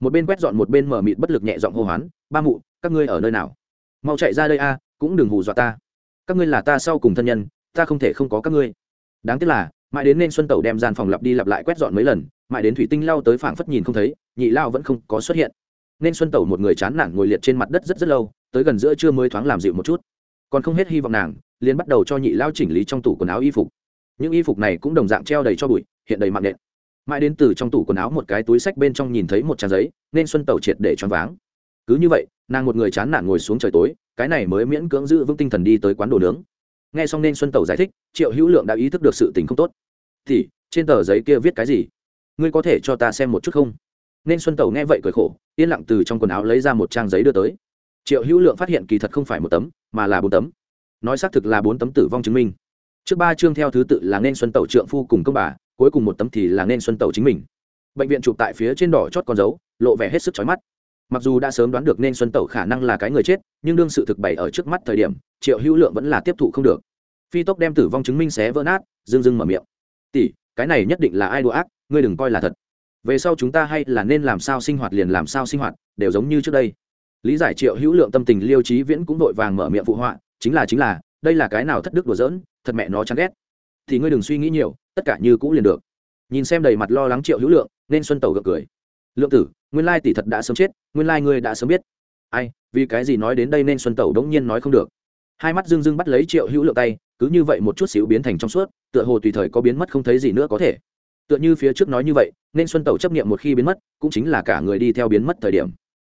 Một bên quét dọn một bên mở mịt bất lực nhẹ giọng hô hoán, ba mụ, các ngươi ở nơi nào? Mau chạy ra đây a, cũng đừng hù dọa ta các ngươi là ta sau cùng thân nhân, ta không thể không có các ngươi. Đáng tiếc là, mãi đến nên xuân tẩu đem gian phòng lặp đi lặp lại quét dọn mấy lần, mãi đến thủy tinh lao tới phảng phất nhìn không thấy, nhị lao vẫn không có xuất hiện. Nên xuân tẩu một người chán nản ngồi liệt trên mặt đất rất rất lâu, tới gần giữa trưa mới thoáng làm dịu một chút. Còn không hết hy vọng nàng, liền bắt đầu cho nhị lao chỉnh lý trong tủ quần áo y phục. Những y phục này cũng đồng dạng treo đầy cho bụi, hiện đầy mạng nện. Mãi đến từ trong tủ quần áo một cái túi sách bên trong nhìn thấy một trang giấy, nên xuân tẩu triệt để choáng váng. Cứ như vậy, nàng một người chán nản ngồi xuống trời tối cái này mới miễn cưỡng giữ vững tinh thần đi tới quán đồ nướng. Nghe xong nên xuân tẩu giải thích, triệu hữu lượng đã ý thức được sự tình không tốt. Thì, trên tờ giấy kia viết cái gì? Ngươi có thể cho ta xem một chút không? Nên xuân tẩu nghe vậy cười khổ, yên lặng từ trong quần áo lấy ra một trang giấy đưa tới. Triệu hữu lượng phát hiện kỳ thật không phải một tấm, mà là bốn tấm. Nói xác thực là bốn tấm tử vong chứng minh. Trước ba chương theo thứ tự là nên xuân tẩu trượng phu cùng công bà, cuối cùng một tấm thì là nên xuân tẩu chính mình. Bệnh viện chụp tại phía trên đỏ chót con dấu, lộ vẻ hết sức chói mắt mặc dù đã sớm đoán được nên xuân tẩu khả năng là cái người chết, nhưng đương sự thực bày ở trước mắt thời điểm, triệu hữu lượng vẫn là tiếp thụ không được. Phi tốc đem tử vong chứng minh xé vỡ nát dưng dưng mở miệng. Tỷ, cái này nhất định là ai đùa ác, ngươi đừng coi là thật. Về sau chúng ta hay là nên làm sao sinh hoạt liền làm sao sinh hoạt, đều giống như trước đây. Lý giải triệu hữu lượng tâm tình, liêu trí viễn cũng vội vàng mở miệng phụ họa, chính là chính là, đây là cái nào thất đức đùa giỡn, thật mẹ nó chán ghét. Thì ngươi đừng suy nghĩ nhiều, tất cả như cũ liền được. Nhìn xem đầy mặt lo lắng triệu hữu lượng, nên xuân tẩu gật cười. Lượng tử nguyên lai tỷ thật đã sớm chết, nguyên lai ngươi đã sớm biết. Ai, vì cái gì nói đến đây nên xuân tẩu đống nhiên nói không được. Hai mắt dưng dưng bắt lấy triệu hữu lượng tay, cứ như vậy một chút xíu biến thành trong suốt, tựa hồ tùy thời có biến mất không thấy gì nữa có thể. Tựa như phía trước nói như vậy, nên xuân tẩu chấp nghiệm một khi biến mất, cũng chính là cả người đi theo biến mất thời điểm.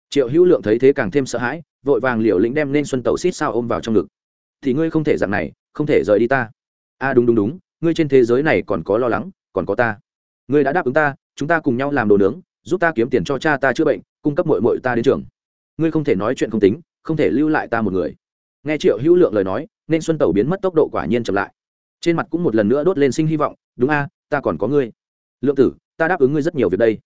Triệu hữu lượng thấy thế càng thêm sợ hãi, vội vàng liều lĩnh đem nên xuân tẩu xít sao ôm vào trong ngực. Thì ngươi không thể dạng này, không thể rời đi ta. A đúng đúng đúng, ngươi trên thế giới này còn có lo lắng, còn có ta. Ngươi đã đáp ứng ta, chúng ta cùng nhau làm đồ nướng giúp ta kiếm tiền cho cha ta chữa bệnh, cung cấp mội mội ta đến trường. Ngươi không thể nói chuyện không tính, không thể lưu lại ta một người. Nghe triệu hữu lượng lời nói, nên xuân tẩu biến mất tốc độ quả nhiên chậm lại. Trên mặt cũng một lần nữa đốt lên sinh hy vọng, đúng a, ta còn có ngươi. Lượng tử, ta đáp ứng ngươi rất nhiều việc đây.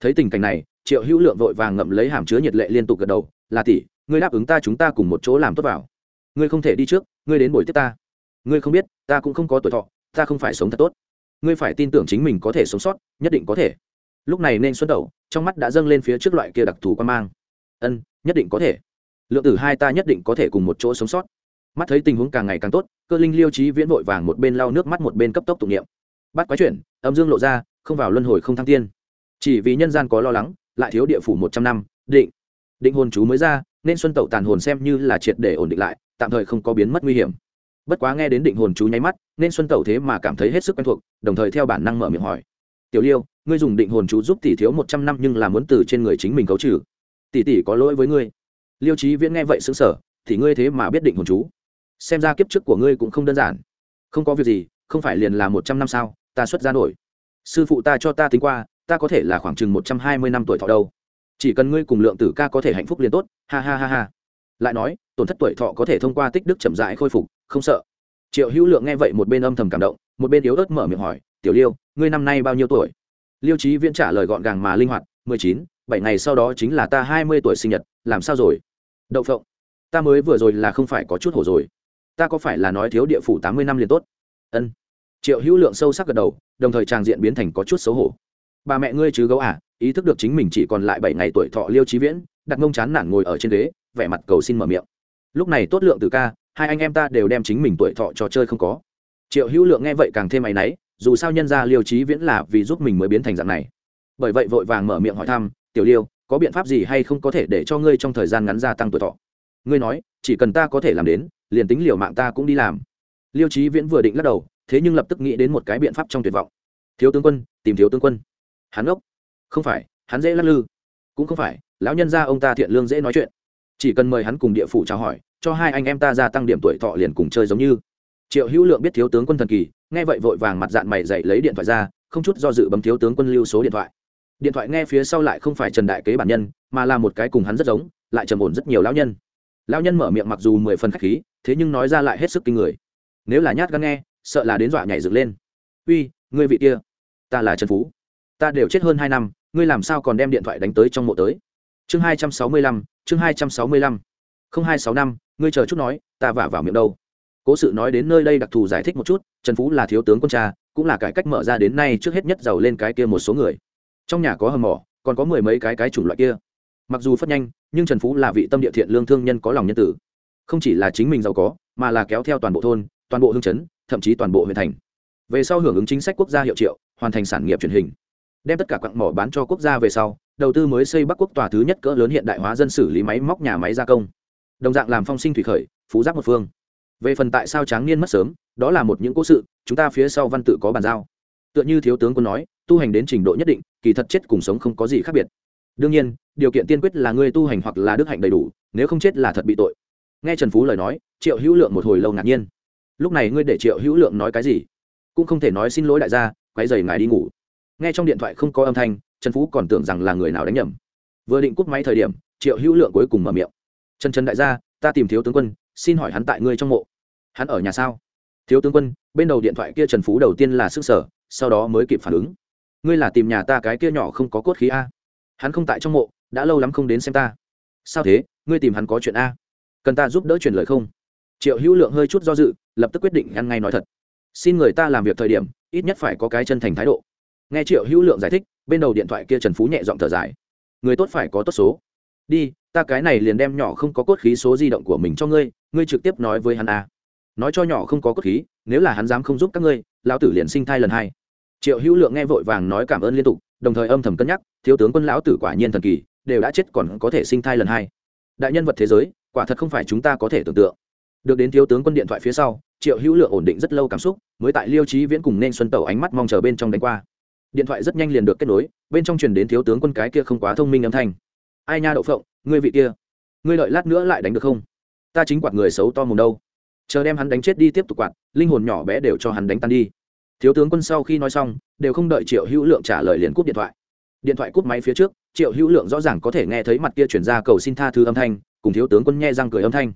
Thấy tình cảnh này, triệu hữu lượng vội vàng ngậm lấy hàm chứa nhiệt lệ liên tục gật đầu, là tỷ, ngươi đáp ứng ta chúng ta cùng một chỗ làm tốt vào. Ngươi không thể đi trước, ngươi đến buổi tiếp ta. Ngươi không biết, ta cũng không có tuổi thọ, ta không phải sống thật tốt. Ngươi phải tin tưởng chính mình có thể sống sót, nhất định có thể lúc này nên xuân tẩu, trong mắt đã dâng lên phía trước loại kia đặc thù quan mang. Ân, nhất định có thể. Lượng tử hai ta nhất định có thể cùng một chỗ sống sót. Mắt thấy tình huống càng ngày càng tốt, cơ linh liêu trí viễn vội vàng một bên lau nước mắt một bên cấp tốc tụng niệm. Bắt quái chuyển, âm dương lộ ra, không vào luân hồi không thăng tiên. Chỉ vì nhân gian có lo lắng, lại thiếu địa phủ một trăm năm, định. Định hồn chú mới ra, nên xuân tẩu tàn hồn xem như là triệt để ổn định lại, tạm thời không có biến mất nguy hiểm. Bất quá nghe đến định hồn chú nháy mắt, nên xuân tẩu thế mà cảm thấy hết sức quen thuộc, đồng thời theo bản năng mở miệng hỏi tiểu liêu, ngươi dùng định hồn chú giúp tỷ thiếu một trăm năm nhưng là muốn từ trên người chính mình cấu trừ. Tỷ tỷ có lỗi với ngươi. Liêu trí viễn nghe vậy xứng sở thì ngươi thế mà biết định hồn chú. Xem ra kiếp trước của ngươi cũng không đơn giản. Không có việc gì, không phải liền là một trăm năm sao, ta xuất ra nổi. Sư phụ ta cho ta tính qua, ta có thể là khoảng chừng một trăm hai mươi năm tuổi thọ đâu. Chỉ cần ngươi cùng lượng tử ca có thể hạnh phúc liền tốt, ha ha ha ha. Lại nói, tổn thất tuổi thọ có thể thông qua tích đức chậm rãi khôi phục, không sợ. Triệu hữu lượng nghe vậy một bên âm thầm cảm động, một bên yếu ớt mở miệng hỏi tiểu liêu, ngươi năm nay bao nhiêu tuổi? Liêu trí viễn trả lời gọn gàng mà linh hoạt, mười chín, bảy ngày sau đó chính là ta hai mươi tuổi sinh nhật, làm sao rồi? Đậu phộng, ta mới vừa rồi là không phải có chút hổ rồi. Ta có phải là nói thiếu địa phủ tám mươi năm liền tốt? Ân. Triệu hữu lượng sâu sắc gật đầu, đồng thời tràng diện biến thành có chút xấu hổ. Bà mẹ ngươi chứ gấu à ý thức được chính mình chỉ còn lại bảy ngày tuổi thọ liêu trí viễn, đặt mông chán nản ngồi ở trên ghế, vẻ mặt cầu xin mở miệng. Lúc này tốt lượng từ ca, hai anh em ta đều đem chính mình tuổi thọ cho chơi không có. Triệu hữu lượng nghe vậy càng thêm áy náy dù sao nhân ra liêu trí viễn là vì giúp mình mới biến thành dạng này. Bởi vậy vội vàng mở miệng hỏi thăm, tiểu liêu, có biện pháp gì hay không có thể để cho ngươi trong thời gian ngắn gia tăng tuổi thọ? Ngươi nói, chỉ cần ta có thể làm đến, liền tính liều mạng ta cũng đi làm. Liêu trí viễn vừa định lắc đầu, thế nhưng lập tức nghĩ đến một cái biện pháp trong tuyệt vọng. Thiếu tướng quân, tìm thiếu tướng quân. Hắn ốc? Không phải, hắn dễ lắc lư. Cũng không phải, lão nhân gia ông ta thiện lương dễ nói chuyện. Chỉ cần mời hắn cùng địa phủ chào hỏi, cho hai anh em ta gia tăng điểm tuổi thọ liền cùng chơi giống như triệu hữu lượng biết thiếu tướng quân thần kỳ, nghe vậy vội vàng mặt dạng mày dậy lấy điện thoại ra, không chút do dự bấm thiếu tướng quân lưu số điện thoại. Điện thoại nghe phía sau lại không phải trần đại kế bản nhân, mà là một cái cùng hắn rất giống, lại trầm ổn rất nhiều lão nhân. Lão nhân mở miệng mặc dù mười phần khách khí, thế nhưng nói ra lại hết sức kinh người. Nếu là nhát gan nghe, sợ là đến dọa nhảy dựng lên. Uy, ngươi vị kia, ta là trần phú. Ta đều chết hơn hai năm, ngươi làm sao còn đem điện thoại đánh tới trong mộ tới? Chương hai trăm sáu mươi lăm, chương hai trăm sáu mươi lăm. Không hai sáu năm, ngươi chờ chút nói, ta vả vào miệng đâu cố sự nói đến nơi đây đặc thù giải thích một chút, trần phú là thiếu tướng quân cha, cũng là cải cách mở ra đến nay trước hết nhất giàu lên cái kia một số người. Trong nhà có hầm mỏ, còn có mười mấy cái cái chủng loại kia. Mặc dù phất nhanh, nhưng trần phú là vị tâm địa thiện lương thương nhân có lòng nhân tử. Không chỉ là chính mình giàu có, mà là kéo theo toàn bộ thôn, toàn bộ hương chấn, thậm chí toàn bộ huyện thành. Về sau hưởng ứng chính sách quốc gia hiệu triệu, hoàn thành sản nghiệp truyền hình. Đem tất cả quặng mỏ bán cho quốc gia về sau, đầu tư mới xây bắc quốc tòa thứ nhất cỡ lớn hiện đại hóa dân xử lý máy móc nhà máy gia công. Đồng dạng làm phong sinh thủy khởi, phú giác một phương về phần tại sao tráng niên mất sớm, đó là một những cố sự, chúng ta phía sau văn tự có bàn giao. Tựa như thiếu tướng quân nói, tu hành đến trình độ nhất định, kỳ thật chết cùng sống không có gì khác biệt. Đương nhiên, điều kiện tiên quyết là ngươi tu hành hoặc là đức hạnh đầy đủ, nếu không chết là thật bị tội. Nghe trần phú lời nói, triệu hữu lượng một hồi lâu ngạc nhiên. Lúc này ngươi để triệu hữu lượng nói cái gì? Cũng không thể nói xin lỗi đại gia quay dày ngài đi ngủ. Nghe trong điện thoại không có âm thanh, trần phú còn tưởng rằng là người nào đánh nhầm. Vừa định cúp máy thời điểm, triệu hữu lượng cuối cùng mở miệng. Trần trần đại gia, ta tìm thiếu tướng quân xin hỏi hắn tại ngươi trong mộ. Hắn ở nhà sao? Thiếu tướng quân, bên đầu điện thoại kia trần phú đầu tiên là sức sở, sau đó mới kịp phản ứng. Ngươi là tìm nhà ta cái kia nhỏ không có cốt khí a. Hắn không tại trong mộ, đã lâu lắm không đến xem ta. Sao thế? Ngươi tìm hắn có chuyện a. Cần ta giúp đỡ truyền lời không? Triệu hữu lượng hơi chút do dự, lập tức quyết định ăn ngay nói thật. Xin người ta làm việc thời điểm, ít nhất phải có cái chân thành thái độ. Nghe triệu hữu lượng giải thích, bên đầu điện thoại kia trần phú nhẹ giọng thở dài. Người tốt phải có tốt số. Đi ta cái này liền đem nhỏ không có cốt khí số di động của mình cho ngươi ngươi trực tiếp nói với hắn à? nói cho nhỏ không có cốt khí, nếu là hắn dám không giúp các ngươi, lão tử liền sinh thai lần hai. Triệu hữu lượng nghe vội vàng nói cảm ơn liên tục, đồng thời âm thầm cân nhắc, thiếu tướng quân lão tử quả nhiên thần kỳ, đều đã chết còn có thể sinh thai lần hai. Đại nhân vật thế giới, quả thật không phải chúng ta có thể tưởng tượng. Được đến thiếu tướng quân điện thoại phía sau, triệu hữu lượng ổn định rất lâu cảm xúc, mới tại liêu trí viễn cùng nên xuân tẩu ánh mắt mong chờ bên trong đánh qua. Điện thoại rất nhanh liền được kết nối, bên trong truyền đến thiếu tướng quân cái kia không quá thông minh âm thanh. Ai nha đậu phộng ngươi vị kia, ngươi đợi lát nữa lại đánh được không? Ta chính quạt người xấu to mồm đâu. Chờ đem hắn đánh chết đi tiếp tục quạt, linh hồn nhỏ bé đều cho hắn đánh tan đi. Thiếu tướng quân sau khi nói xong, đều không đợi triệu hữu lượng trả lời liền cúp điện thoại. Điện thoại cúp máy phía trước, triệu hữu lượng rõ ràng có thể nghe thấy mặt kia chuyển ra cầu xin tha thứ âm thanh, cùng thiếu tướng quân nghe răng cười âm thanh.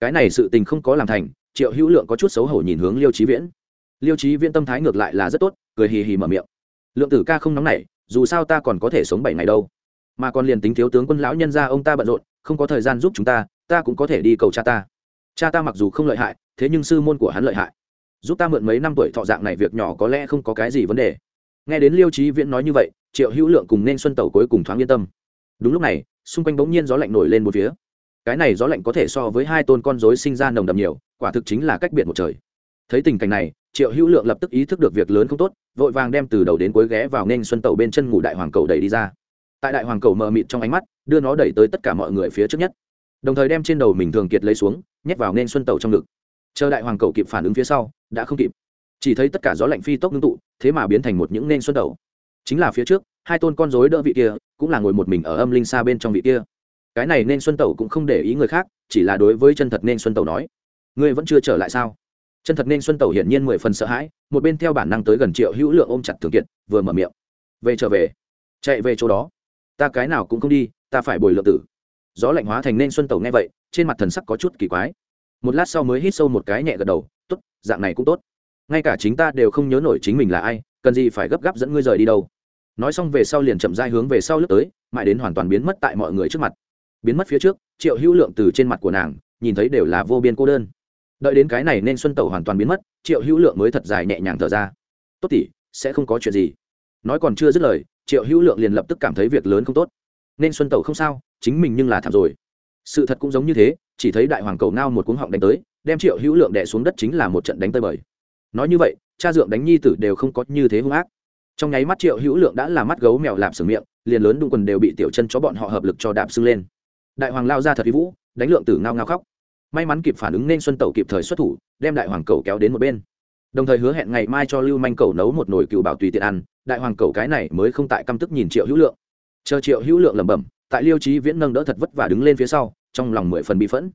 Cái này sự tình không có làm thành, triệu hữu lượng có chút xấu hổ nhìn hướng liêu trí viễn. Liêu trí viễn tâm thái ngược lại là rất tốt, cười hì hì mở miệng. Lượng tử ca không nóng nảy, dù sao ta còn có thể sống bảy ngày đâu mà còn liền tính thiếu tướng quân lão nhân ra ông ta bận rộn, không có thời gian giúp chúng ta ta cũng có thể đi cầu cha ta. Cha ta mặc dù không lợi hại, thế nhưng sư môn của hắn lợi hại. Giúp ta mượn mấy năm tuổi thọ dạng này việc nhỏ có lẽ không có cái gì vấn đề. Nghe đến liêu trí viễn nói như vậy, triệu hữu lượng cùng nên xuân tẩu cuối cùng thoáng yên tâm. Đúng lúc này, xung quanh bỗng nhiên gió lạnh nổi lên một phía. Cái này gió lạnh có thể so với hai tôn con rối sinh ra nồng đậm nhiều, quả thực chính là cách biệt một trời. Thấy tình cảnh này, triệu hữu lượng lập tức ý thức được việc lớn không tốt, vội vàng đem từ đầu đến cuối ghé vào nên xuân tàu bên chân ngủ đại hoàng cầu đẩy đi ra tại đại hoàng cầu mờ mịt trong ánh mắt, đưa nó đẩy tới tất cả mọi người phía trước nhất. Đồng thời đem trên đầu mình thường kiệt lấy xuống, nhét vào nên xuân tàu trong ngực. Chờ đại hoàng cầu kịp phản ứng phía sau, đã không kịp. Chỉ thấy tất cả gió lạnh phi tốc ngưng tụ, thế mà biến thành một những nên xuân tàu. Chính là phía trước, hai tôn con rối đỡ vị kia, cũng là ngồi một mình ở âm linh xa bên trong vị kia. Cái này nên xuân tẩu cũng không để ý người khác, chỉ là đối với chân thật nên xuân tẩu nói, ngươi vẫn chưa trở lại sao? Chân thật nên xuân tẩu hiển nhiên mười phần sợ hãi, một bên theo bản năng tới gần triệu hữu lượng ôm chặt thường kiệt, vừa mở miệng, về trở về. Chạy về chỗ đó ta cái nào cũng không đi, ta phải bồi lượng tử. Gió lạnh hóa thành nên xuân tẩu nghe vậy, trên mặt thần sắc có chút kỳ quái. Một lát sau mới hít sâu một cái nhẹ gật đầu, tốt, dạng này cũng tốt. Ngay cả chính ta đều không nhớ nổi chính mình là ai, cần gì phải gấp gáp dẫn ngươi rời đi đâu. Nói xong về sau liền chậm dai hướng về sau lướt tới, mãi đến hoàn toàn biến mất tại mọi người trước mặt. Biến mất phía trước, triệu hữu lượng từ trên mặt của nàng, nhìn thấy đều là vô biên cô đơn. Đợi đến cái này nên xuân tẩu hoàn toàn biến mất, triệu hữu lượng mới thật dài nhẹ nhàng thở ra. Tốt tỷ, sẽ không có chuyện gì. Nói còn chưa dứt lời triệu hữu lượng liền lập tức cảm thấy việc lớn không tốt. Nên xuân tẩu không sao, chính mình nhưng là thảm rồi. Sự thật cũng giống như thế, chỉ thấy đại hoàng cầu ngao một cuống họng đánh tới, đem triệu hữu lượng đẻ xuống đất chính là một trận đánh tơi bời. Nói như vậy, cha dượng đánh nhi tử đều không có như thế hung ác. Trong nháy mắt triệu hữu lượng đã là mắt gấu mèo lạp sừng miệng, liền lớn đung quần đều bị tiểu chân chó bọn họ hợp lực cho đạp sưng lên. Đại hoàng lao ra thật uy vũ, đánh lượng tử ngao ngao khóc. May mắn kịp phản ứng nên xuân tẩu kịp thời xuất thủ, đem đại hoàng cầu kéo đến một bên đồng thời hứa hẹn ngày mai cho lưu manh cầu nấu một nồi cựu bảo tùy tiện ăn, đại hoàng cầu cái này mới không tại căm tức nhìn triệu hữu lượng. Chờ triệu hữu lượng lẩm bẩm, tại liêu trí viễn nâng đỡ thật vất vả đứng lên phía sau, trong lòng mười phần bị phẫn.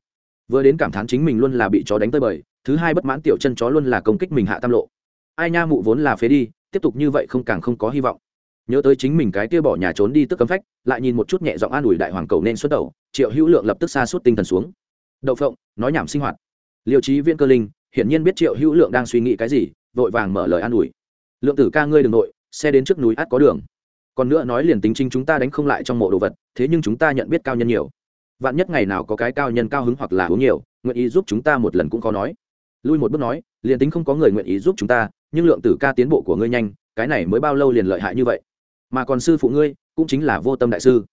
Vừa đến cảm thán chính mình luôn là bị chó đánh tơi bời, thứ hai bất mãn tiểu chân chó luôn là công kích mình hạ tam lộ. Ai nha mụ vốn là phế đi, tiếp tục như vậy không càng không có hy vọng. Nhớ tới chính mình cái kia bỏ nhà trốn đi tức cấm phách, lại nhìn một chút nhẹ giọng an ủi đại hoàng cầu nên xuất đầu, triệu hữu lượng lập tức xa suốt tinh thần xuống. Đậu phộng, nói nhảm sinh hoạt. Liêu trí Viễn cơ linh hiển nhiên biết triệu hữu lượng đang suy nghĩ cái gì, vội vàng mở lời an ủi. Lượng tử ca ngươi đ ừ n g nội, xe đến trước núi át có đường. Còn nữa nói liền tính chính chúng ta đánh không lại trong mộ đồ vật, thế nhưng chúng ta nhận biết cao nhân nhiều. Vạn nhất ngày nào có cái cao nhân cao hứng hoặc là uống nhiều, nguyện ý giúp chúng ta một lần cũng khó nói. Lui một bước nói, liền tính không có người nguyện ý giúp chúng ta, nhưng lượng tử ca tiến bộ của ngươi nhanh, cái này mới bao lâu liền lợi hại như vậy? Mà còn sư phụ ngươi, cũng chính là vô tâm đại sư.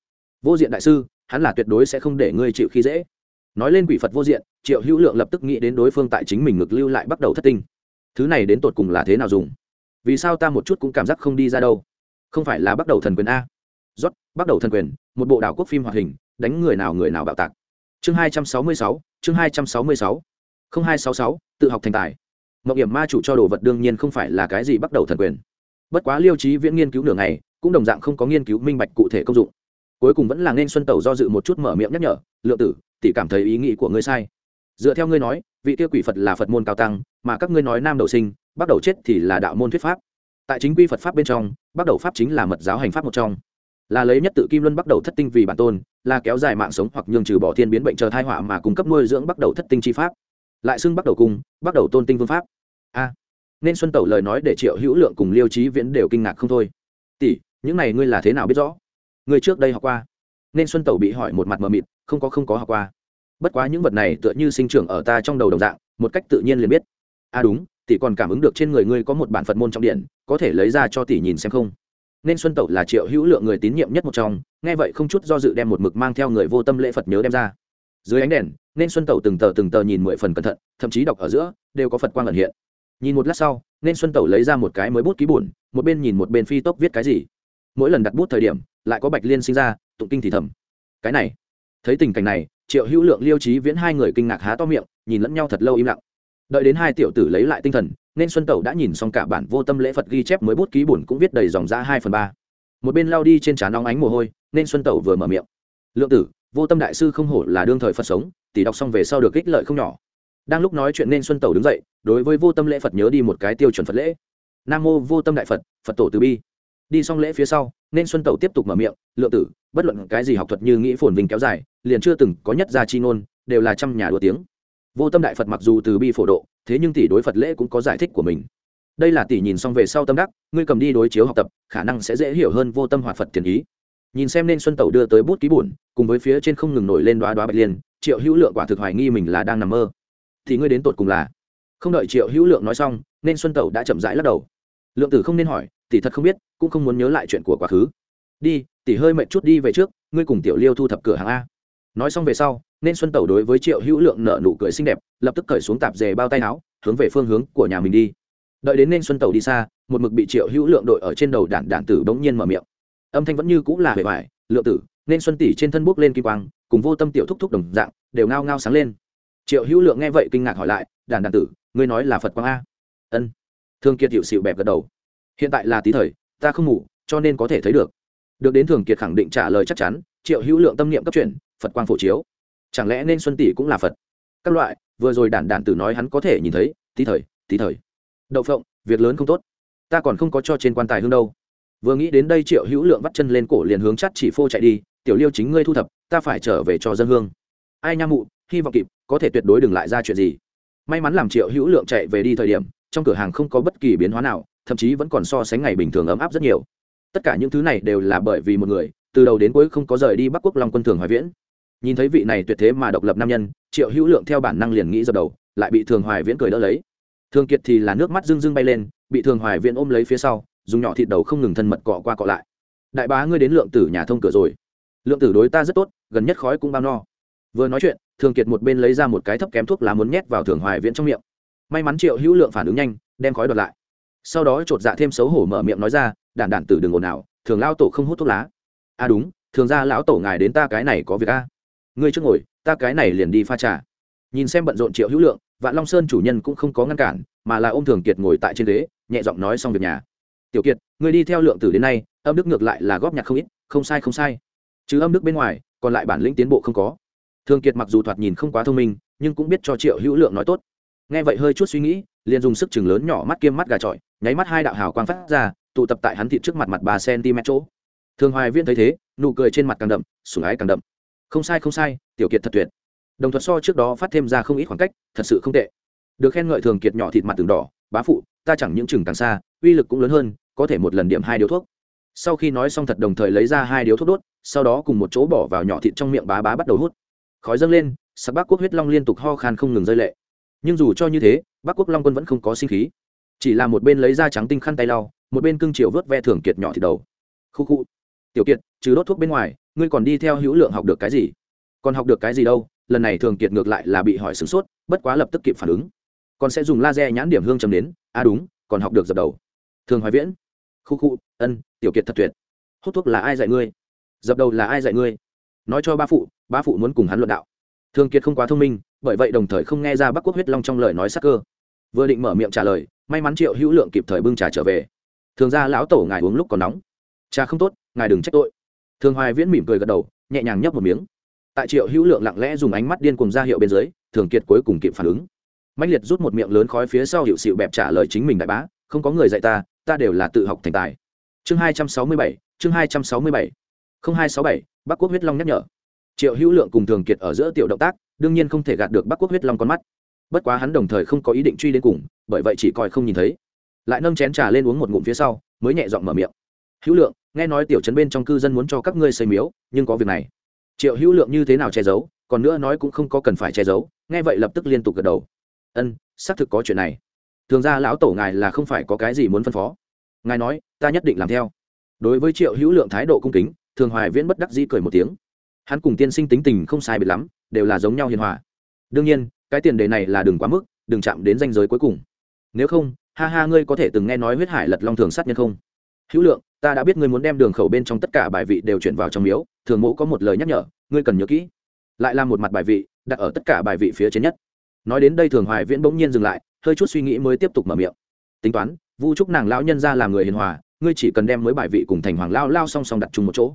Vô diện đại sư, hắn là tuyệt đối sẽ không để ngươi chịu khi dễ nói lên quỷ phật vô diện, triệu hữu lượng lập tức nghĩ đến đối phương tại chính mình ngực lưu lại bắt đầu thất tinh. Thứ này đến tột cùng là thế nào dùng? Vì sao ta một chút cũng cảm giác không đi ra đâu? Không phải là bắt đầu thần quyền a. Rót bắt đầu thần quyền, một bộ đảo quốc phim hoạt hình, đánh người nào người nào bạo tạc. Chương hai trăm sáu mươi sáu, chương hai trăm sáu mươi sáu. Không hai sáu sáu, tự học thành tài. Mộng hiểm ma chủ cho đồ vật đương nhiên không phải là cái gì bắt đầu thần quyền. Bất quá liêu trí viễn nghiên cứu nửa ngày, cũng đồng dạng không có nghiên cứu minh bạch cụ thể công dụng. Cuối cùng vẫn là nên xuân tẩu do dự một chút mở miệng nhắc nhở, lượng tử tỷ cảm thấy ý nghĩ của ngươi sai. Dựa theo ngươi nói, vị tiêu quỷ phật là phật môn cao tăng, mà các ngươi nói nam đầu sinh, bắt đầu chết thì là đạo môn thuyết pháp. Tại chính quy phật pháp bên trong, bắt đầu pháp chính là mật giáo hành pháp một trong. Là lấy nhất tự kim luân bắt đầu thất tinh vì bản tôn, là kéo dài mạng sống hoặc nhường trừ bỏ thiên biến bệnh chờ thai họa mà cung cấp nuôi dưỡng bắt đầu thất tinh chi pháp. Lại xưng bắt đầu cung, bắt đầu tôn tinh vương pháp. A, nên xuân tẩu lời nói để triệu hữu lượng cùng liêu trí viễn đều kinh ngạc không thôi. Tỷ, những này ngươi là thế nào biết rõ? Ngươi trước đây học qua. Nên xuân tẩu bị hỏi một mặt mờ mịt không có không có học qua. Bất quá những vật này tựa như sinh trưởng ở ta trong đầu đồng dạng, một cách tự nhiên liền biết. A đúng, tỷ còn cảm ứng được trên người ngươi có một bản phật môn trong điện có thể lấy ra cho tỷ nhìn xem không? Nên xuân tẩu là triệu hữu lượng người tín nhiệm nhất một trong, nghe vậy không chút do dự đem một mực mang theo người vô tâm lễ phật nhớ đem ra. Dưới ánh đèn, nên xuân tẩu từng tờ từng tờ nhìn mười phần cẩn thận, thậm chí đọc ở giữa, đều có phật quang ẩn hiện. Nhìn một lát sau, nên xuân tẩu lấy ra một cái mới bút ký bùn một bên nhìn một bên phi tốc viết cái gì. Mỗi lần đặt bút thời điểm, lại có bạch liên sinh ra, tụng kinh thì thầm. Cái này thấy tình cảnh này, triệu hữu lượng, liêu trí viễn hai người kinh ngạc há to miệng, nhìn lẫn nhau thật lâu im lặng. Đợi đến hai tiểu tử lấy lại tinh thần, nên xuân tẩu đã nhìn xong cả bản vô tâm lễ phật ghi chép mới bút ký bổn cũng viết đầy dòng ra hai phần ba. Một bên lao đi trên trán nóng ánh mồ hôi, nên xuân tẩu vừa mở miệng. Lượng tử, vô tâm đại sư không hổ là đương thời phật sống, tỷ đọc xong về sau được ích lợi không nhỏ. Đang lúc nói chuyện nên xuân tẩu đứng dậy, đối với vô tâm lễ phật nhớ đi một cái tiêu chuẩn phật lễ. Nam mô vô tâm đại phật phật tổ từ bi. Đi xong lễ phía sau, nên xuân tẩu tiếp tục mở miệng, lượng tử bất luận cái gì học thuật như nghĩ phồn vinh kéo dài liền chưa từng có nhất gia chi ngôn đều là trăm nhà đua tiếng. Vô tâm đại phật mặc dù từ bi phổ độ thế nhưng tỷ đối phật lễ cũng có giải thích của mình. Đây là tỷ nhìn xong về sau tâm đắc ngươi cầm đi đối chiếu học tập khả năng sẽ dễ hiểu hơn vô tâm hoạt phật tiền ý. Nhìn xem nên xuân tẩu đưa tới bút ký buồn, cùng với phía trên không ngừng nổi lên đoá đoá bạch liên triệu hữu lượng quả thực hoài nghi mình là đang nằm mơ. Thì ngươi đến tột cùng là? Không đợi triệu hữu lượng nói xong nên xuân tẩu đã chậm rãi lắc đầu. Lượng tử không nên hỏi tỷ thật không biết cũng không muốn nhớ lại chuyện của quá khứ đi tỷ hơi mệt chút đi về trước, ngươi cùng tiểu liêu thu thập cửa hàng a. Nói xong về sau, nên xuân tẩu đối với triệu hữu lượng nợ nụ cười xinh đẹp, lập tức cởi xuống tạp dề bao tay áo, hướng về phương hướng của nhà mình đi. Đợi đến nên xuân tẩu đi xa, một mực bị triệu hữu lượng đội ở trên đầu đản đản tử bỗng nhiên mở miệng. Âm thanh vẫn như cũng là hề vải lượng tử, nên xuân tỷ trên thân bốc lên kim quang, cùng vô tâm tiểu thúc thúc đồng dạng, đều ngao ngao sáng lên. Triệu hữu lượng nghe vậy kinh ngạc hỏi lại đản đản tử, ngươi nói là phật quang a? Ân. Thương kiệt hiệu xịu bẹp gật đầu. Hiện tại là tí thời, ta không ngủ, cho nên có thể thấy được được đến thường kiệt khẳng định trả lời chắc chắn, triệu hữu lượng tâm niệm cấp chuyển, phật quang phổ chiếu. Chẳng lẽ nên xuân tỷ cũng là phật? Các loại, vừa rồi đản đản tử nói hắn có thể nhìn thấy, tí thời tí thời. Đậu phộng, việc lớn không tốt. Ta còn không có cho trên quan tài hương đâu. Vừa nghĩ đến đây triệu hữu lượng vắt chân lên cổ liền hướng chắt chỉ phô chạy đi, tiểu liêu chính ngươi thu thập, ta phải trở về cho dân hương. Ai nha mụ, hy vọng kịp, có thể tuyệt đối đừng lại ra chuyện gì. May mắn làm triệu hữu lượng chạy về đi thời điểm, trong cửa hàng không có bất kỳ biến hóa nào, thậm chí vẫn còn so sánh ngày bình thường ấm áp rất nhiều tất cả những thứ này đều là bởi vì một người, từ đầu đến cuối không có rời đi bắc quốc long quân thường hoài viễn. Nhìn thấy vị này tuyệt thế mà độc lập nam nhân, triệu hữu lượng theo bản năng liền nghĩ dập đầu, lại bị thường hoài viễn cười đỡ lấy. Thường kiệt thì là nước mắt rưng rưng bay lên, bị thường hoài viễn ôm lấy phía sau, dùng nhỏ thịt đầu không ngừng thân mật cọ qua cọ lại. Đại bá, ngươi đến lượng tử nhà thông cửa rồi. Lượng tử đối ta rất tốt, gần nhất khói cũng bao no. Vừa nói chuyện, thường kiệt một bên lấy ra một cái thấp kém thuốc lá muốn nhét vào thường hoài viễn trong miệng. May mắn triệu hữu lượng phản ứng nhanh, đem khói đoạt lại. Sau đó chột dạ thêm xấu hổ mở miệng nói ra đản đản tử đừng ồn nào thường lao tổ không hút thuốc lá. À đúng, thường ra lão tổ ngài đến ta cái này có việc a ngươi trước ngồi, ta cái này liền đi pha trà. Nhìn xem bận rộn triệu hữu lượng, vạn long sơn chủ nhân cũng không có ngăn cản, mà là ô m thường kiệt ngồi tại trên ghế, nhẹ giọng nói xong việc nhà. Tiểu kiệt người đi theo lượng tử đến nay, âm đức ngược lại là góp nhặt không ít, không sai không sai. Chứ âm đức bên ngoài, còn lại bản lĩnh tiến bộ không có. Thường kiệt mặc dù thoạt nhìn không quá thông minh, nhưng cũng biết cho triệu hữu lượng nói tốt. Nghe vậy hơi chút suy nghĩ, liền dùng sức chừng lớn nhỏ mắt kiêm mắt gà trọi, nháy mắt hai đạo hào quang phát ra tụ tập tại hắn thịt trước mặt mặt ba cm chỗ. Thường hoài viên thấy thế, nụ cười trên mặt càng đậm, sủng ái càng đậm. Không sai không sai, tiểu kiệt thật tuyệt. Đồng thuật so trước đó phát thêm ra không ít khoảng cách, thật sự không tệ. Được khen ngợi thường kiệt nhỏ thịt mặt từng đỏ, bá phụ, ta chẳng những chừng càng xa, uy lực cũng lớn hơn, có thể một lần điểm hai điếu thuốc. Sau khi nói xong thật đồng thời lấy ra hai điếu thuốc đốt, sau đó cùng một chỗ bỏ vào nhỏ thịt trong miệng bá bá bắt đầu hút. Khói dâng lên, sắc bác quốc huyết long liên tục ho khan không ngừng rơi lệ. Nhưng dù cho như thế, bác quốc long quân vẫn không có sinh khí. Chỉ là một bên lấy da trắng tinh khăn tay lau một bên cưng chiều vớt ve thường kiệt nhỏ thì đầu. Khu khu. Tiểu kiệt, trừ đốt thuốc bên ngoài, ngươi còn đi theo hữu lượng học được cái gì? Còn học được cái gì đâu? Lần này thường kiệt ngược lại là bị hỏi sửng sốt, bất quá lập tức kịp phản ứng. Còn sẽ dùng laser nhãn điểm hương chấm đến. À đúng, còn học được dập đầu. Thường hoài viễn. Khu khu, ân, tiểu kiệt thật tuyệt. Hút thuốc là ai dạy ngươi? Dập đầu là ai dạy ngươi? Nói cho ba phụ ba phụ muốn cùng hắn luận đạo. Thường kiệt không quá thông minh, bởi vậy đồng thời không nghe ra bắc quốc huyết long trong lời nói sắc cơ. Vừa định mở miệng trả lời, may mắn triệu hữu lượng kịp thời bưng trà trở về thường ra lão tổ ngài uống lúc còn nóng. Trà không tốt, ngài đừng trách tội. Thường hoài viễn mỉm cười gật đầu, nhẹ nhàng nhấp một miếng. Tại triệu hữu lượng lặng lẽ dùng ánh mắt điên cùng ra hiệu bên dưới, thường kiệt cuối cùng kịp phản ứng. Mạnh liệt rút một miệng lớn khói phía sau hiệu sự bẹp trả lời chính mình đại bá, không có người dạy ta ta đều là tự học thành tài. Chương hai trăm sáu mươi bảy, chương hai trăm sáu mươi bảy. không hai sáu bảy, bắc quốc huyết long nhắc nhở. Triệu hữu lượng cùng thường kiệt ở giữa tiểu động tác, đương nhiên không thể gạt được bắc quốc huyết long con mắt. Bất quá hắn đồng thời không có ý định truy đến cùng, bởi vậy chỉ coi không nhìn thấy lại nâng chén trà lên uống một ngụm phía sau, mới nhẹ giọng mở miệng. Hữu lượng, nghe nói tiểu trấn bên trong cư dân muốn cho các ngươi xây miếu, nhưng có việc này. Triệu hữu lượng như thế nào che giấu, còn nữa nói cũng không có cần phải che giấu, nghe vậy lập tức liên tục gật đầu. Ân, xác thực có chuyện này. Thường ra lão tổ ngài là không phải có cái gì muốn phân phó. Ngài nói, ta nhất định làm theo. Đối với triệu hữu lượng thái độ cung kính, thường hoài viễn bất đắc dĩ cười một tiếng. Hắn cùng tiên sinh tính tình không sai biệt lắm, đều là giống nhau hiền hòa. Đương nhiên, cái tiền đề này là đừng quá mức, đừng chạm đến danh giới cuối cùng. Nếu không ha ha, ngươi có thể từng nghe nói huyết hải lật long thường sát nhân không? Hữu lượng, ta đã biết ngươi muốn đem đường khẩu bên trong tất cả bài vị đều chuyển vào trong miếu, thường mẫu có một lời nhắc nhở, ngươi cần nhớ kỹ. Lại là một mặt bài vị, đặt ở tất cả bài vị phía trên nhất. Nói đến đây thường hoài viễn bỗng nhiên dừng lại, hơi chút suy nghĩ mới tiếp tục mở miệng. Tính toán, vu trúc nàng lão nhân ra làm người hiền hòa, ngươi chỉ cần đem mới bài vị cùng thành hoàng lao lao song song đặt chung một chỗ.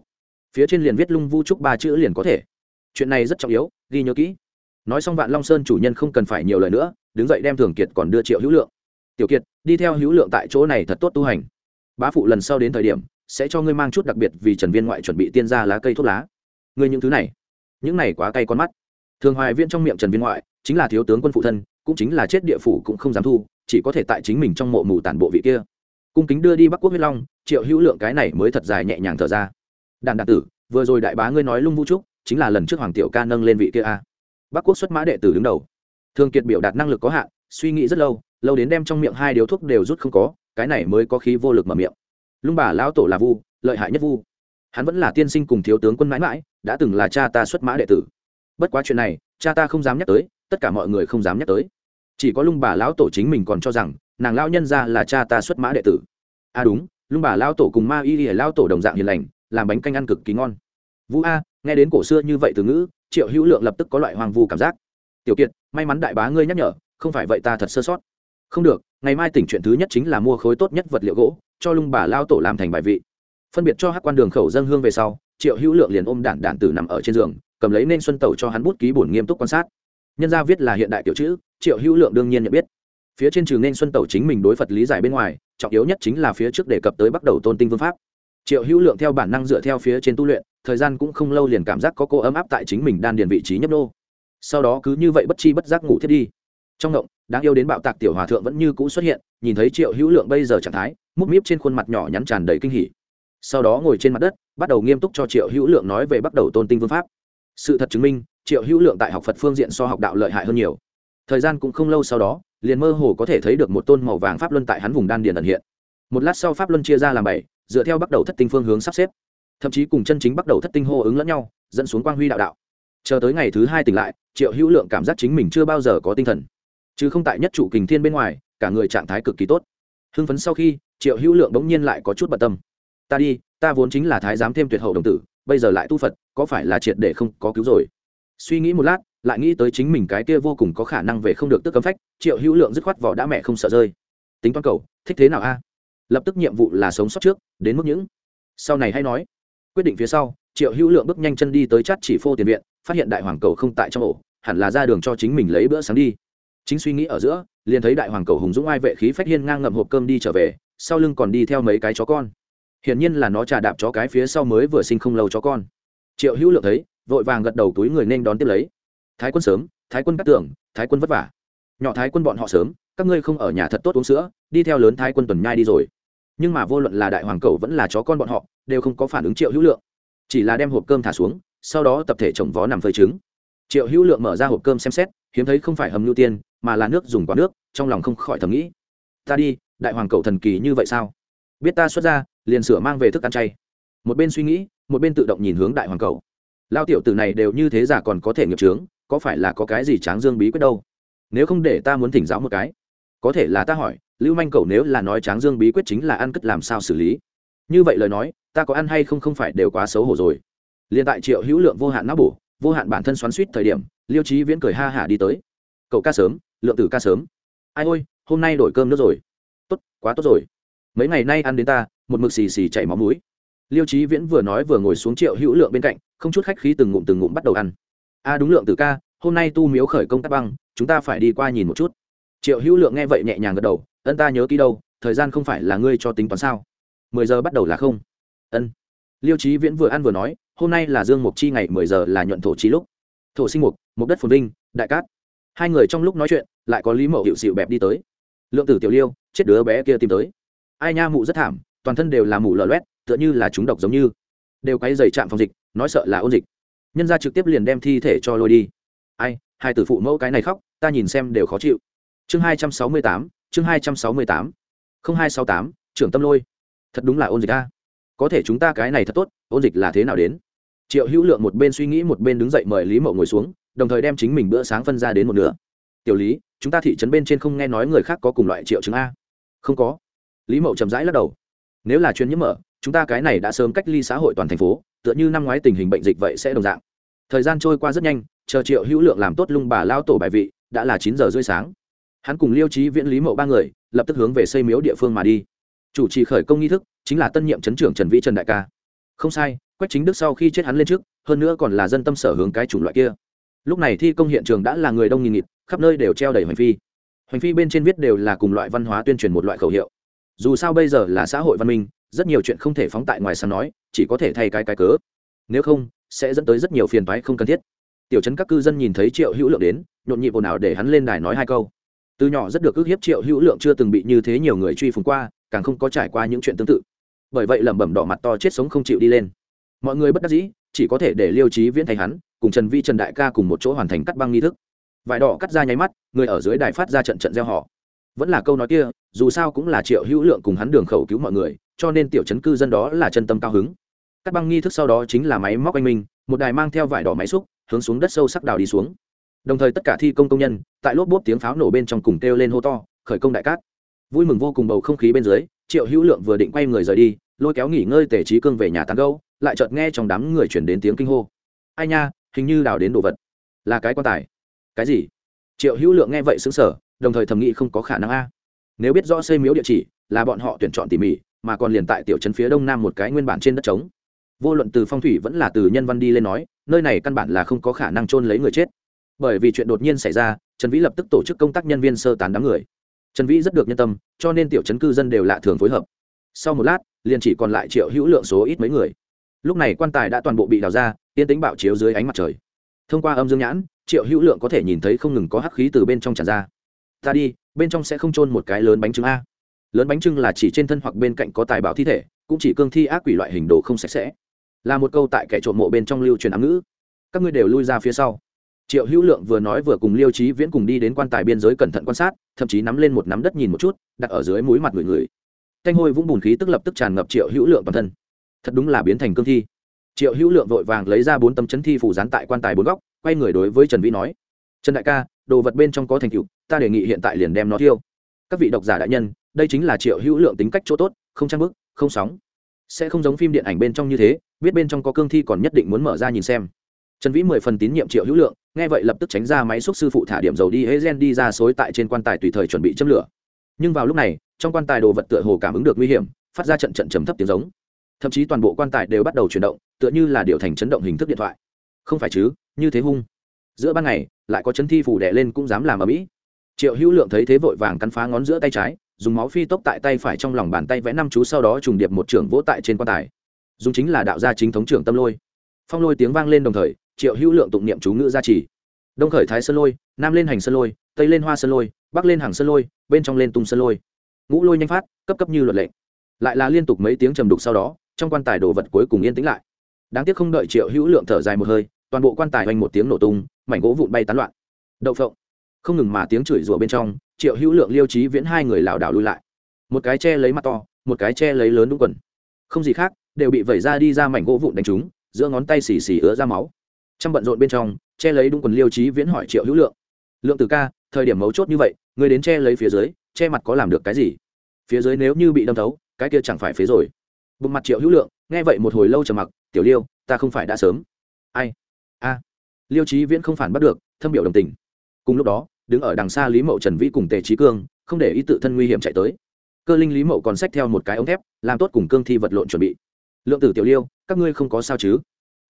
Phía trên liền viết lung vu trúc ba chữ liền có thể. Chuyện này rất trọng yếu, ghi nhớ kỹ. Nói xong vạn long sơn chủ nhân không cần phải nhiều lời nữa, đứng dậy đem thường kiệt còn đưa triệu hữu lượng. Tiểu kiệt đi theo hữu lượng tại chỗ này thật tốt tu hành. Bá phụ lần sau đến thời điểm, sẽ cho ngươi mang chút đặc biệt vì trần viên ngoại chuẩn bị tiên ra lá cây thuốc lá. Ngươi những thứ này, những này quá cay con mắt. Thường hoài viên trong miệng trần viên ngoại, chính là thiếu tướng quân phụ thân, cũng chính là chết địa phủ cũng không dám thu, chỉ có thể tại chính mình trong mộ mù tản bộ vị kia. Cung kính đưa đi bắc quốc huyết long, triệu hữu lượng cái này mới thật dài nhẹ nhàng thở ra. Đàn đạt tử, vừa rồi đại bá ngươi nói lung vũ trúc, chính là lần trước hoàng tiểu ca nâng lên vị kia a. Bắc quốc xuất mã đệ tử đứng đầu. Thường kiệt biểu đạt năng lực có hạn, suy nghĩ rất lâu lâu đến đem trong miệng hai điếu thuốc đều rút không có, cái này mới có khí vô lực mở miệng. Lung bà lão tổ là vu, lợi hại nhất vu. Hắn vẫn là tiên sinh cùng thiếu tướng quân mãi mãi, đã từng là cha ta xuất mã đệ tử. Bất quá chuyện này, cha ta không dám nhắc tới, tất cả mọi người không dám nhắc tới. Chỉ có lung bà lão tổ chính mình còn cho rằng, nàng lão nhân ra là cha ta xuất mã đệ tử. À đúng, lung bà lão tổ cùng ma y y lão tổ đồng dạng hiền lành, làm bánh canh ăn cực kỳ ngon. Vũ a, nghe đến cổ xưa như vậy từ ngữ, triệu hữu lượng lập tức có loại hoàng vu cảm giác. Tiểu kiệt, may mắn đại bá ngươi nhắc nhở, không phải vậy ta thật sơ sót không được, ngày mai tỉnh chuyện thứ nhất chính là mua khối tốt nhất vật liệu gỗ, cho lung bà lao tổ làm thành bài vị. Phân biệt cho hát quan đường khẩu dân hương về sau, triệu hữu lượng liền ôm đản đản tử nằm ở trên giường, cầm lấy nên xuân tẩu cho hắn bút ký bổn nghiêm túc quan sát. Nhân gia viết là hiện đại kiểu chữ, triệu hữu lượng đương nhiên nhận biết. Phía trên trường nên xuân tẩu chính mình đối phật lý giải bên ngoài, trọng yếu nhất chính là phía trước đề cập tới bắt đầu tôn tinh vương pháp. Triệu hữu lượng theo bản năng dựa theo phía trên tu luyện, thời gian cũng không lâu liền cảm giác có cô ấm áp tại chính mình đan điền vị trí nhấp nô. Sau đó cứ như vậy bất chi bất giác ngủ thiết đi trong ngộng, đáng yêu đến bạo tạc tiểu hòa thượng vẫn như cũ xuất hiện, nhìn thấy triệu hữu lượng bây giờ trạng thái, múc míp trên khuôn mặt nhỏ nhắn tràn đầy kinh hỉ. Sau đó ngồi trên mặt đất, bắt đầu nghiêm túc cho triệu hữu lượng nói về bắt đầu tôn tinh vương pháp. Sự thật chứng minh, triệu hữu lượng tại học phật phương diện so học đạo lợi hại hơn nhiều. Thời gian cũng không lâu sau đó, liền mơ hồ có thể thấy được một tôn màu vàng pháp luân tại hắn vùng đan điền ẩn hiện. Một lát sau pháp luân chia ra làm bảy, dựa theo bắt đầu thất tinh phương hướng sắp xếp. Thậm chí cùng chân chính bắt đầu thất tinh hô ứng lẫn nhau, dẫn xuống quang huy đạo đạo. Chờ tới ngày thứ hai tỉnh lại, triệu hữu lượng cảm giác chính mình chưa bao giờ có tinh thần chứ không tại nhất trụ kình thiên bên ngoài, cả người trạng thái cực kỳ tốt. Hưng phấn sau khi, triệu hữu lượng bỗng nhiên lại có chút bận tâm. Ta đi, ta vốn chính là thái giám thêm tuyệt hậu đồng tử, bây giờ lại tu phật, có phải là triệt để không có cứu rồi? Suy nghĩ một lát, lại nghĩ tới chính mình cái kia vô cùng có khả năng về không được tức cấm phách, triệu hữu lượng dứt khoát vỏ đã mẹ không sợ rơi. Tính toán cầu thích thế nào a? Lập tức nhiệm vụ là sống sót trước, đến mức những sau này hay nói. Quyết định phía sau, triệu hữu lượng bước nhanh chân đi tới chát chỉ phô tiền viện, phát hiện đại hoàng cầu không tại trong ổ, hẳn là ra đường cho chính mình lấy bữa sáng đi chính suy nghĩ ở giữa, liền thấy đại hoàng cầu hùng dũng ai vệ khí phách hiên ngang ngậm hộp cơm đi trở về, sau lưng còn đi theo mấy cái chó con. Hiển nhiên là nó trà đạp chó cái phía sau mới vừa sinh không lâu chó con. Triệu hữu lượng thấy, vội vàng gật đầu túi người nên đón tiếp lấy. Thái quân sớm, thái quân cắt tưởng thái quân vất vả. Nhỏ thái quân bọn họ sớm, các ngươi không ở nhà thật tốt uống sữa, đi theo lớn thái quân tuần nhai đi rồi. Nhưng mà vô luận là đại hoàng cầu vẫn là chó con bọn họ, đều không có phản ứng triệu hữu lượng. Chỉ là đem hộp cơm thả xuống, sau đó tập thể trồng vó nằm phơi trứng. Triệu hữu lượng mở ra hộp cơm xem xét, hiếm thấy không phải hầm nhu tiên mà là nước dùng quá nước, trong lòng không khỏi thầm nghĩ. Ta đi, đại hoàng cầu thần kỳ như vậy sao? Biết ta xuất ra, liền sửa mang về thức ăn chay. Một bên suy nghĩ, một bên tự động nhìn hướng đại hoàng cầu. Lao tiểu tử này đều như thế giả còn có thể nghiệp trướng có phải là có cái gì tráng dương bí quyết đâu? Nếu không để ta muốn thỉnh giáo một cái, có thể là ta hỏi, lưu manh cầu nếu là nói tráng dương bí quyết chính là ăn cất làm sao xử lý? Như vậy lời nói, ta có ăn hay không không phải đều quá xấu hổ rồi. Liền tại triệu hữu lượng vô hạn não bổ, vô hạn bản thân xoắn suýt thời điểm, liêu trí viễn cười ha hả đi tới. Cậu ca sớm lượng tử ca sớm. Ai ôi, hôm nay đổi cơm nước rồi. Tốt, quá tốt rồi. Mấy ngày nay ăn đến ta, một mực xì xì chảy máu mũi. Liêu trí viễn vừa nói vừa ngồi xuống triệu hữu lượng bên cạnh, không chút khách khí từng ngụm từng ngụm bắt đầu ăn. A, đúng lượng tử ca, hôm nay tu miếu khởi công tác băng, chúng ta phải đi qua nhìn một chút. Triệu hữu lượng nghe vậy nhẹ nhàng gật đầu, ân ta nhớ kỹ đâu, thời gian không phải là ngươi cho tính toán sao? Mười giờ bắt đầu là không? Ân. Liêu trí viễn vừa ăn vừa nói, hôm nay là dương mục chi ngày, mười giờ là nhuận thổ chi lúc. Thổ sinh mục mục đất phồn vinh, đại cát hai người trong lúc nói chuyện, lại có lý mậu hiệu xịu bẹp đi tới. Lượng tử tiểu liêu, chết đứa bé kia tìm tới. Ai nha mụ rất thảm, toàn thân đều là mụ lở loét, tựa như là chúng độc giống như. Đều quay dày chạm phòng dịch, nói sợ là ôn dịch. Nhân ra trực tiếp liền đem thi thể cho lôi đi. Ai, hai tử phụ mẫu cái này khóc, ta nhìn xem đều khó chịu. Chương hai trăm sáu mươi tám, chương hai trăm sáu mươi tám. Không hai sáu tám, trưởng tâm lôi. Thật đúng là ôn dịch a. Có thể chúng ta cái này thật tốt, ôn dịch là thế nào đến? Triệu hữu lượng một bên suy nghĩ, một bên đứng dậy mời lý mậu ngồi xuống đồng thời đem chính mình bữa sáng phân ra đến một nửa. Tiểu lý, chúng ta thị trấn bên trên không nghe nói người khác có cùng loại triệu chứng a. Không có. Lý mậu chậm rãi lắc đầu. Nếu là chuyên nhiễm mở, chúng ta cái này đã sớm cách ly xã hội toàn thành phố, tựa như năm ngoái tình hình bệnh dịch vậy sẽ đồng dạng. Thời gian trôi qua rất nhanh, chờ triệu hữu lượng làm tốt lung bà lao tổ bài vị, đã là chín giờ rưỡi sáng. Hắn cùng liêu trí viễn, lý mậu ba người, lập tức hướng về xây miếu địa phương mà đi. Chủ trì khởi công nghi thức, chính là tân nhiệm chấn trưởng trần vĩ trần đại ca. Không sai, quách chính đức sau khi chết hắn lên trước, hơn nữa còn là dân tâm sở hướng cái chủng loại kia lúc này thi công hiện trường đã là người đông nghìn nghịt, khắp nơi đều treo đầy hoành phi. Hoành phi bên trên viết đều là cùng loại văn hóa tuyên truyền một loại khẩu hiệu. Dù sao bây giờ là xã hội văn minh, rất nhiều chuyện không thể phóng tại ngoài sàn nói, chỉ có thể thay cái cái cớ. Nếu không, sẽ dẫn tới rất nhiều phiền toái không cần thiết. Tiểu chấn các cư dân nhìn thấy triệu hữu lượng đến, nhộn nhịp ồn ào để hắn lên đài nói hai câu. Từ nhỏ rất được ước hiếp triệu hữu lượng chưa từng bị như thế nhiều người truy phùng qua, càng không có trải qua những chuyện tương tự. Bởi vậy lẩm bẩm đỏ mặt to chết sống không chịu đi lên. Mọi người bất đắc dĩ, chỉ có thể để liêu trí viễn thay hắn cùng trần vi trần đại ca cùng một chỗ hoàn thành cắt băng nghi thức. Vải đỏ cắt ra nháy mắt, người ở dưới đài phát ra trận trận gieo họ vẫn là câu nói kia, dù sao cũng là triệu hữu lượng cùng hắn đường khẩu cứu mọi người, cho nên tiểu chấn cư dân đó là chân tâm cao hứng. Cắt băng nghi thức sau đó chính là máy móc anh minh, một đài mang theo vải đỏ máy xúc, hướng xuống đất sâu sắc đào đi xuống. Đồng thời tất cả thi công công nhân, tại lốp bốp tiếng pháo nổ bên trong cùng kêu lên hô to, khởi công đại cát. Vui mừng vô cùng bầu không khí bên dưới, triệu hữu lượng vừa định quay người rời đi, lôi kéo nghỉ ngơi tề trí cương về nhà tán gâu lại chợt nghe trong đám người chuyển đến tiếng kinh hô. Ai nha hình như đào đến đồ vật. Là cái quan tài. Cái gì? Triệu hữu lượng nghe vậy xứng sở đồng thời thầm nghĩ không có khả năng a. Nếu biết rõ xây miếu địa chỉ, là bọn họ tuyển chọn tỉ mỉ, mà còn liền tại tiểu trấn phía đông nam một cái nguyên bản trên đất trống. Vô luận từ phong thủy vẫn là từ nhân văn đi lên nói, nơi này căn bản là không có khả năng chôn lấy người chết. Bởi vì chuyện đột nhiên xảy ra, trần vĩ lập tức tổ chức công tác nhân viên sơ tán đám người. Trần vĩ rất được nhân tâm, cho nên tiểu trấn cư dân đều lạ thường phối hợp. Sau một lát, liền chỉ còn lại triệu hữu lượng số ít mấy người. Lúc này quan tài đã toàn bộ bị đào ra tiên tính bạo chiếu dưới ánh mặt trời. Thông qua âm dương nhãn, triệu hữu lượng có thể nhìn thấy không ngừng có hắc khí từ bên trong tràn ra. Ta đi, bên trong sẽ không trôn một cái lớn bánh trưng a. Lớn bánh trưng là chỉ trên thân hoặc bên cạnh có tài bảo thi thể, cũng chỉ cương thi ác quỷ loại hình đồ không sạch sẽ. Là một câu tại kẻ trộm mộ bên trong lưu truyền ám ngữ. Các ngươi đều lui ra phía sau. Triệu hữu lượng vừa nói vừa cùng liêu trí viễn cùng đi đến quan tài biên giới cẩn thận quan sát, thậm chí nắm lên một nắm đất nhìn một chút, đặt ở dưới mũi mặt người người. Thanh hôi vũng bùn khí tức lập tức tràn ngập triệu hữu lượng toàn thân. Thật đúng là biến thành cương thi triệu hữu lượng vội vàng lấy ra bốn tấm chấn thi phủ dán tại quan tài bốn góc, quay người đối với trần vĩ nói, trần đại ca, đồ vật bên trong có thành tựu, ta đề nghị hiện tại liền đem nó thiêu. Các vị độc giả đại nhân, đây chính là triệu hữu lượng tính cách chỗ tốt, không trang bức, không sóng. Sẽ không giống phim điện ảnh bên trong như thế, biết bên trong có cương thi còn nhất định muốn mở ra nhìn xem. Trần vĩ mười phần tín nhiệm triệu hữu lượng, nghe vậy lập tức tránh ra máy xúc sư phụ thả điểm dầu đi hễ gen đi ra xối tại trên quan tài tùy thời chuẩn bị châm lửa. Nhưng vào lúc này, trong quan tài đồ vật tựa hồ cảm ứng được nguy hiểm, phát ra trận trận trầm thấp tiếng giống thậm chí toàn bộ quan tài đều bắt đầu chuyển động, tựa như là điều thành chấn động hình thức điện thoại. Không phải chứ, như thế hung. Giữa ban ngày, lại có chấn thi phủ đẻ lên cũng dám làm ở mỹ triệu hữu lượng thấy thế vội vàng cắn phá ngón giữa tay trái, dùng máu phi tốc tại tay phải trong lòng bàn tay vẽ năm chú sau đó trùng điệp một trưởng vỗ tại trên quan tài. Dùng chính là đạo gia chính thống trưởng tâm lôi. Phong lôi tiếng vang lên đồng thời, triệu hữu lượng tụng niệm chú ngữ gia trì. Đông khởi thái sơn lôi, nam lên hành sơn lôi, tây lên hoa sơn lôi, bắc lên hàng sơn lôi, bên trong lên tung sơn lôi. Ngũ lôi nhanh phát, cấp cấp như luật lệnh lại là liên tục mấy tiếng trầm đục sau đó trong quan tài đồ vật cuối cùng yên tĩnh lại. Đáng tiếc không đợi triệu hữu lượng thở dài một hơi, toàn bộ quan tài oanh một tiếng nổ tung, mảnh gỗ vụn bay tán loạn. Đậu phộng. Không ngừng mà tiếng chửi rủa bên trong, triệu hữu lượng, liêu trí viễn hai người lảo đảo lui lại. Một cái che lấy mặt to, một cái che lấy lớn đúng quần. Không gì khác, đều bị vẩy ra đi ra mảnh gỗ vụn đánh trúng, giữa ngón tay xì xì ứa ra máu. Trong bận rộn bên trong, che lấy đúng quần liêu trí viễn hỏi triệu hữu lượng. Lượng từ ca, thời điểm mấu chốt như vậy người đến che lấy phía dưới, che mặt có làm được cái gì? Phía dưới nếu như bị đâm thấu, cái kia chẳng phải phế rồi bụng mặt triệu hữu lượng, nghe vậy một hồi lâu trầm mặc, tiểu liêu, ta không phải đã sớm. Ai? A. Liêu trí viễn không phản bắt được, thâm biểu đồng tình. Cùng lúc đó, đứng ở đằng xa lý mậu trần vĩ cùng tề trí cương, không để ý tự thân nguy hiểm chạy tới. Cơ linh lý mậu còn xách theo một cái ống thép, làm tốt cùng cương thi vật lộn chuẩn bị. Lượng tử tiểu liêu, các ngươi không có sao chứ?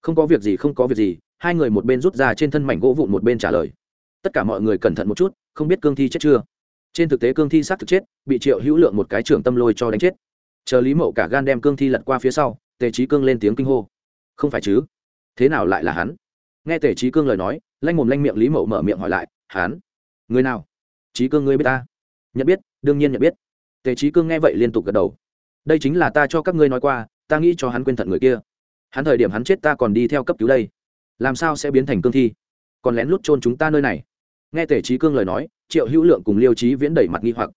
Không có việc gì, không có việc gì. Hai người một bên rút ra trên thân mảnh gỗ vụn một bên trả lời. Tất cả mọi người cẩn thận một chút, không biết cương thi chết chưa? Trên thực tế cương thi xác thực chết, bị triệu hữu lượng một cái trưởng tâm lôi cho đánh chết chờ lý mậu cả gan đem cương thi lật qua phía sau, tề trí cương lên tiếng kinh hô. Không phải chứ? Thế nào lại là hắn? Nghe tề trí cương lời nói, lanh mồm lanh miệng lý mậu mở miệng hỏi lại, hắn? Người nào? Trí cương ngươi biết ta? Nhận biết, đương nhiên nhận biết. Tề trí cương nghe vậy liên tục gật đầu. Đây chính là ta cho các ngươi nói qua, ta nghĩ cho hắn quên thận người kia. Hắn thời điểm hắn chết ta còn đi theo cấp cứu đây. Làm sao sẽ biến thành cương thi? Còn lén lút trôn chúng ta nơi này. Nghe tề trí cương lời nói, triệu hữu lượng cùng liêu trí viễn đẩy mặt nghi hoặc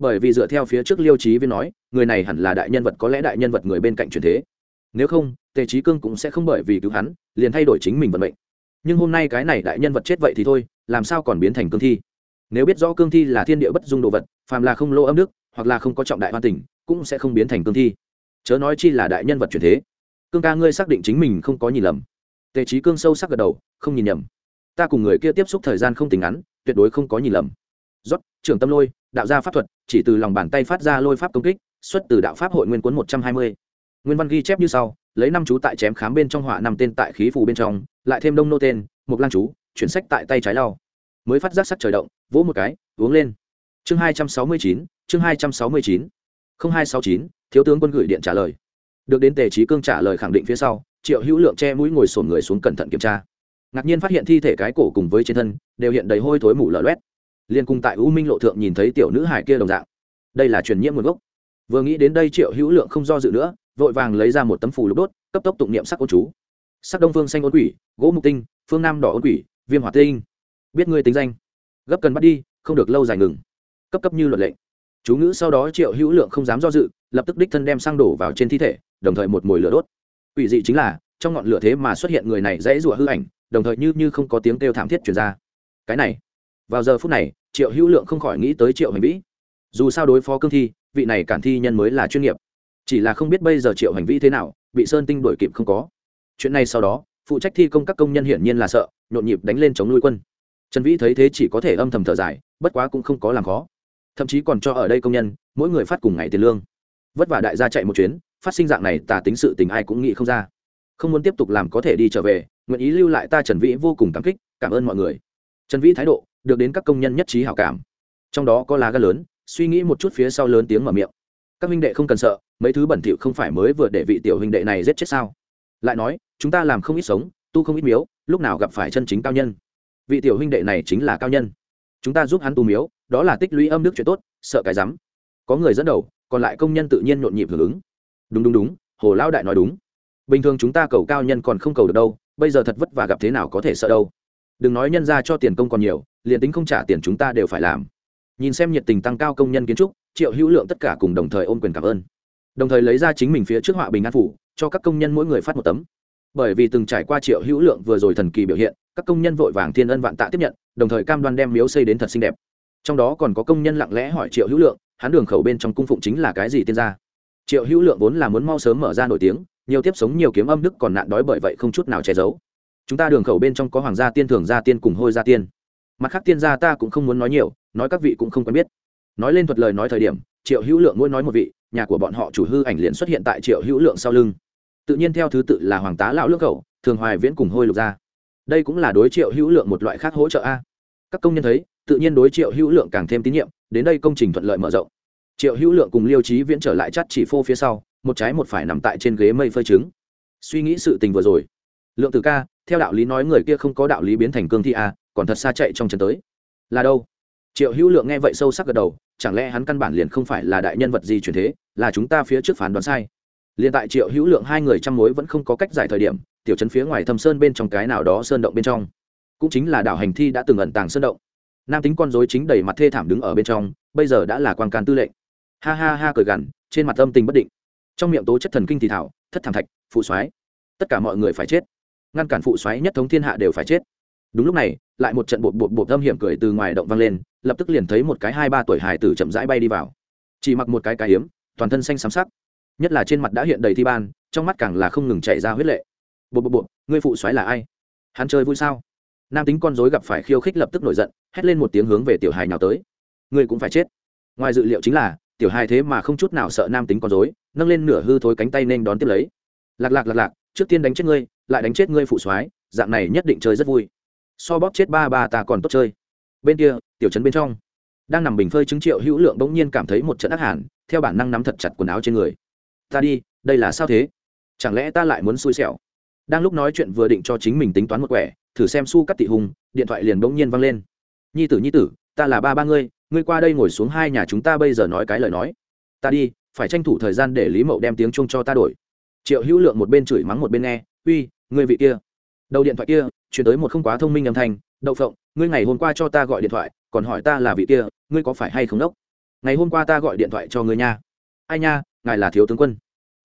bởi vì dựa theo phía trước liêu trí viên nói, người này hẳn là đại nhân vật, có lẽ đại nhân vật người bên cạnh truyền thế. Nếu không, tề trí cương cũng sẽ không bởi vì cứu hắn, liền thay đổi chính mình vận mệnh. Nhưng hôm nay cái này đại nhân vật chết vậy thì thôi, làm sao còn biến thành cương thi? Nếu biết rõ cương thi là thiên địa bất dung đồ vật, phàm là không lô âm đức hoặc là không có trọng đại hoa tình, cũng sẽ không biến thành cương thi. Chớ nói chi là đại nhân vật truyền thế. Cương ca ngươi xác định chính mình không có nhìn lầm. Tề trí cương sâu sắc gật đầu, không nhìn nhầm. Ta cùng người kia tiếp xúc thời gian không tính ngắn, tuyệt đối không có nhìn lầm rót, trưởng tâm lôi, đạo gia pháp thuật, chỉ từ lòng bàn tay phát ra lôi pháp công kích, xuất từ đạo pháp hội nguyên cuốn một trăm hai mươi. Nguyên văn ghi chép như sau, lấy năm chú tại chém khám bên trong họa năm tên tại khí phù bên trong, lại thêm đông nô tên một lan chú, chuyển sách tại tay trái lau. Mới phát giác sắc trời động, vỗ một cái, uống lên. Chương hai trăm sáu mươi chín, chương hai trăm sáu mươi chín. Không hai sáu chín, thiếu tướng quân gửi điện trả lời. Được đến tề trí cương trả lời khẳng định phía sau, triệu hữu lượng che mũi ngồi sổn người xuống cẩn thận kiểm tra. Ngạc nhiên phát hiện thi thể cái cổ cùng với trên thân, đều hiện đầy hôi thối mủ lở loét liên cùng tại u minh lộ thượng nhìn thấy tiểu nữ hải kia đồng dạng. Đây là truyền nhiễm nguồn gốc. Vừa nghĩ đến đây triệu hữu lượng không do dự nữa, vội vàng lấy ra một tấm phù lục đốt, cấp tốc tụng niệm sắc ôn chú. Sắc đông phương xanh ôn quỷ, gỗ mục tinh, phương nam đỏ ôn quỷ, viêm hỏa tinh. Biết ngươi tính danh. Gấp cần bắt đi, không được lâu dài ngừng. Cấp cấp như luật lệnh chú ngữ sau đó triệu hữu lượng không dám do dự, lập tức đích thân đem sang đổ vào trên thi thể, đồng thời một mồi lửa đốt. Ủy dị chính là, trong ngọn lửa thế mà xuất hiện người này dãy rủa hư ảnh, đồng thời như như không có tiếng kêu thảm thiết chuyển ra. Cái này, vào giờ phút này triệu hữu lượng không khỏi nghĩ tới triệu hành vĩ. Dù sao đối phó cương thi, vị này cản thi nhân mới là chuyên nghiệp. Chỉ là không biết bây giờ triệu hành Vĩ thế nào, bị sơn tinh đuổi kịp không có. Chuyện này sau đó, phụ trách thi công các công nhân hiển nhiên là sợ, nhộn nhịp đánh lên chống nuôi quân. Trần vĩ thấy thế chỉ có thể âm thầm thở dài, bất quá cũng không có làm khó. Thậm chí còn cho ở đây công nhân, mỗi người phát cùng ngày tiền lương. Vất vả đại gia chạy một chuyến, phát sinh dạng này tà tính sự tình ai cũng nghĩ không ra. Không muốn tiếp tục làm có thể đi trở về, nguyện ý lưu lại ta trần vĩ vô cùng cảm kích, cảm ơn mọi người. Trần vĩ thái độ được đến các công nhân nhất trí hảo cảm. Trong đó có lá gan lớn, suy nghĩ một chút phía sau lớn tiếng mở miệng. Các huynh đệ không cần sợ, mấy thứ bẩn thỉu không phải mới vừa để vị tiểu huynh đệ này giết chết sao? Lại nói, chúng ta làm không ít sống, tu không ít miếu, lúc nào gặp phải chân chính cao nhân? Vị tiểu huynh đệ này chính là cao nhân. Chúng ta giúp hắn tu miếu, đó là tích lũy âm đức chuyện tốt, sợ cái rắm. Có người dẫn đầu, còn lại công nhân tự nhiên nhộn nhịp hưởng ứng. Đúng đúng đúng, hồ lão đại nói đúng. Bình thường chúng ta cầu cao nhân còn không cầu được đâu, bây giờ thật vất vả gặp thế nào có thể sợ đâu. Đừng nói nhân ra cho tiền công còn nhiều liền tính không trả tiền chúng ta đều phải làm. Nhìn xem nhiệt tình tăng cao công nhân kiến trúc, triệu hữu lượng tất cả cùng đồng thời ôm quyền cảm ơn. Đồng thời lấy ra chính mình phía trước họa bình an phủ, cho các công nhân mỗi người phát một tấm. Bởi vì từng trải qua triệu hữu lượng vừa rồi thần kỳ biểu hiện, các công nhân vội vàng thiên ân vạn tạ tiếp nhận, đồng thời cam đoan đem miếu xây đến thật xinh đẹp. Trong đó còn có công nhân lặng lẽ hỏi triệu hữu lượng, hắn đường khẩu bên trong cung phụng chính là cái gì tiên gia? Triệu hữu lượng vốn là muốn mau sớm mở ra nổi tiếng, nhiều tiếp sống nhiều kiếm âm đức còn nạn đói bởi vậy không chút nào che giấu. Chúng ta đường khẩu bên trong có hoàng gia tiên, thường gia tiên cùng hôi gia tiên mặt khác tiên gia ta cũng không muốn nói nhiều, nói các vị cũng không quen biết. Nói lên thuật lời nói thời điểm, triệu hữu lượng mỗi nói một vị, nhà của bọn họ chủ hư ảnh liền xuất hiện tại triệu hữu lượng sau lưng. Tự nhiên theo thứ tự là hoàng tá lão lương khẩu, thường hoài viễn cùng hôi lục gia. Đây cũng là đối triệu hữu lượng một loại khác hỗ trợ a. Các công nhân thấy, tự nhiên đối triệu hữu lượng càng thêm tín nhiệm, đến đây công trình thuận lợi mở rộng. Triệu hữu lượng cùng liêu trí viễn trở lại chắt chỉ phô phía sau, một trái một phải nằm tại trên ghế mây phơi trứng. Suy nghĩ sự tình vừa rồi. Lượng từ ca, theo đạo lý nói người kia không có đạo lý biến thành cương thi a còn thật xa chạy trong chân tới. Là đâu? Triệu hữu lượng nghe vậy sâu sắc gật đầu, chẳng lẽ hắn căn bản liền không phải là đại nhân vật gì truyền thế, là chúng ta phía trước phán đoán sai. Liền tại triệu hữu lượng hai người trăm mối vẫn không có cách giải thời điểm, tiểu trấn phía ngoài thâm sơn bên trong cái nào đó sơn động bên trong, cũng chính là đảo hành thi đã từng ẩn tàng sơn động. Nam tính con dối chính đầy mặt thê thảm đứng ở bên trong, bây giờ đã là quan can tư lệnh. Ha ha ha cười gằn, trên mặt âm tình bất định. Trong miệng tố chất thần kinh thì thảo, thất thảm thạch, phụ soái. Tất cả mọi người phải chết. Ngăn cản phụ soái nhất thống thiên hạ đều phải chết đúng lúc này, lại một trận bột bột bột âm hiểm cười từ ngoài động vang lên, lập tức liền thấy một cái hai ba tuổi hài tử chậm rãi bay đi vào. Chỉ mặc một cái cái hiếm toàn thân xanh xám sắc. Nhất là trên mặt đã hiện đầy thi ban, trong mắt càng là không ngừng chạy ra huyết lệ. Bột bột bột ngươi phụ xoáy là ai? Hắn chơi vui sao? Nam tính con dối gặp phải khiêu khích lập tức nổi giận, hét lên một tiếng hướng về tiểu hài nào tới. Ngươi cũng phải chết. Ngoài dự liệu chính là, tiểu hài thế mà không chút nào sợ nam tính con dối nâng lên nửa hư thối cánh tay nên đón tiếp lấy. Lạc lạc lạc lạc, trước tiên đánh chết ngươi, lại đánh chết ngươi phụ soái, dạng này nhất định chơi rất vui so bóp chết ba ba ta còn tốt chơi. Bên kia, tiểu trấn bên trong, đang nằm bình phơi chứng triệu hữu lượng bỗng nhiên cảm thấy một trận ác hẳn theo bản năng nắm thật chặt quần áo trên người. Ta đi, đây là sao thế? Chẳng lẽ ta lại muốn xui xẻo? Đang lúc nói chuyện vừa định cho chính mình tính toán một quẻ, thử xem su cắt tị hùng, điện thoại liền bỗng nhiên văng lên. Nhi tử nhi tử, ta là ba ba ngươi ngươi qua đây ngồi xuống hai nhà chúng ta bây giờ nói cái lời nói. Ta đi, phải tranh thủ thời gian để lý mậu đem tiếng chung cho ta đổi. Triệu hữu lượng một bên chửi mắng một bên nghe, uy, ngươi vị kia đầu điện thoại kia, chuyển tới một không quá thông minh âm thanh, đậu phộng, ngươi ngày hôm qua cho ta gọi điện thoại, còn hỏi ta là vị kia, ngươi có phải hay không đốc? Ngày hôm qua ta gọi điện thoại cho ngươi nha. Ai nha, ngài là thiếu tướng quân.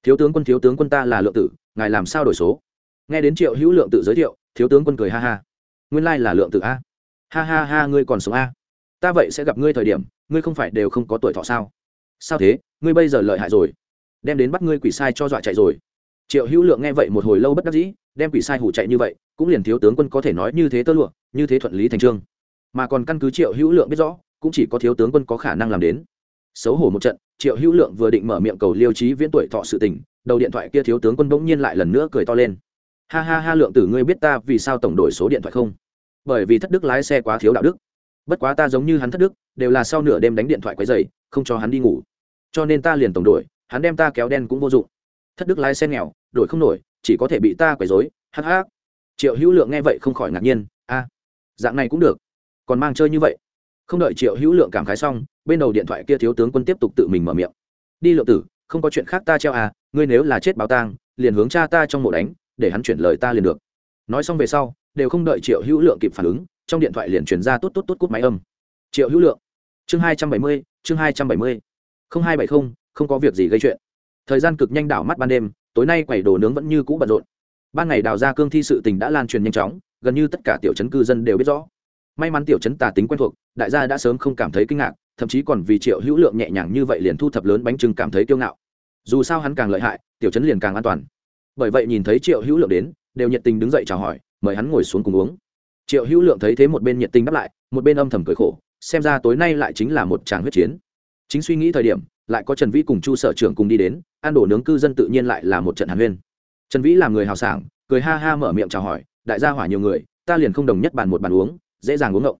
Thiếu tướng quân, thiếu tướng quân ta là lượng tử, ngài làm sao đổi số? Nghe đến triệu hữu lượng tự giới thiệu, thiếu tướng quân cười ha ha. Nguyên lai là lượng tử a. Ha ha ha, ngươi còn sống a? Ta vậy sẽ gặp ngươi thời điểm, ngươi không phải đều không có tuổi thọ sao? Sao thế? Ngươi bây giờ lợi hại rồi. Đem đến bắt ngươi quỷ sai cho dọa chạy rồi. Triệu hữu lượng nghe vậy một hồi lâu bất đắc dĩ đem quỷ sai hủ chạy như vậy, cũng liền thiếu tướng quân có thể nói như thế tơ lụa, như thế thuận lý thành trương. Mà còn căn cứ triệu hữu lượng biết rõ, cũng chỉ có thiếu tướng quân có khả năng làm đến. Xấu hổ một trận, triệu hữu lượng vừa định mở miệng cầu liêu trí viễn tuổi thọ sự tình, đầu điện thoại kia thiếu tướng quân bỗng nhiên lại lần nữa cười to lên. Ha ha ha lượng tử, ngươi biết ta vì sao tổng đổi số điện thoại không? Bởi vì thất đức lái xe quá thiếu đạo đức. Bất quá ta giống như hắn thất đức, đều là sau nửa đêm đánh điện thoại quấy dày không cho hắn đi ngủ. Cho nên ta liền tổng đổi, hắn đem ta kéo đen cũng vô dụng. Thất đức lái xe nghèo, đổi không nổi chỉ có thể bị ta quấy dối hắc hắc. Triệu hữu lượng nghe vậy không khỏi ngạc nhiên, a, dạng này cũng được. Còn mang chơi như vậy. Không đợi triệu hữu lượng cảm khái xong, bên đầu điện thoại kia thiếu tướng quân tiếp tục tự mình mở miệng. Đi lượng tử, không có chuyện khác ta treo à ngươi nếu là chết báo tang, liền hướng cha ta trong mộ đánh, để hắn chuyển lời ta liền được. Nói xong về sau, đều không đợi triệu hữu lượng kịp phản ứng, trong điện thoại liền chuyển ra tốt tốt tốt cút máy âm. Triệu hữu lượng. Chương hai trăm bảy mươi, chương hai trăm bảy mươi. Không hai bảy không không có việc gì gây chuyện. Thời gian cực nhanh đảo mắt ban đêm tối nay quẩy đồ nướng vẫn như cũ bận rộn. Ban ngày đào ra cương thi sự tình đã lan truyền nhanh chóng, gần như tất cả tiểu chấn cư dân đều biết rõ. May mắn tiểu chấn tà tính quen thuộc, đại gia đã sớm không cảm thấy kinh ngạc, thậm chí còn vì triệu hữu lượng nhẹ nhàng như vậy liền thu thập lớn bánh trưng cảm thấy kiêu ngạo. Dù sao hắn càng lợi hại, tiểu chấn liền càng an toàn. Bởi vậy nhìn thấy triệu hữu lượng đến, đều nhiệt tình đứng dậy chào hỏi, mời hắn ngồi xuống cùng uống. Triệu hữu lượng thấy thế một bên nhiệt tình đáp lại, một bên âm thầm cười khổ, xem ra tối nay lại chính là một tràng huyết chiến. Chính suy nghĩ thời điểm, lại có trần vĩ cùng chu sở trưởng cùng đi đến ăn đổ nướng cư dân tự nhiên lại là một trận hàn huyên. Trần vĩ là người hào sảng, cười ha ha mở miệng chào hỏi, đại gia hỏa nhiều người, ta liền không đồng nhất bàn một bàn uống, dễ dàng uống ngộng.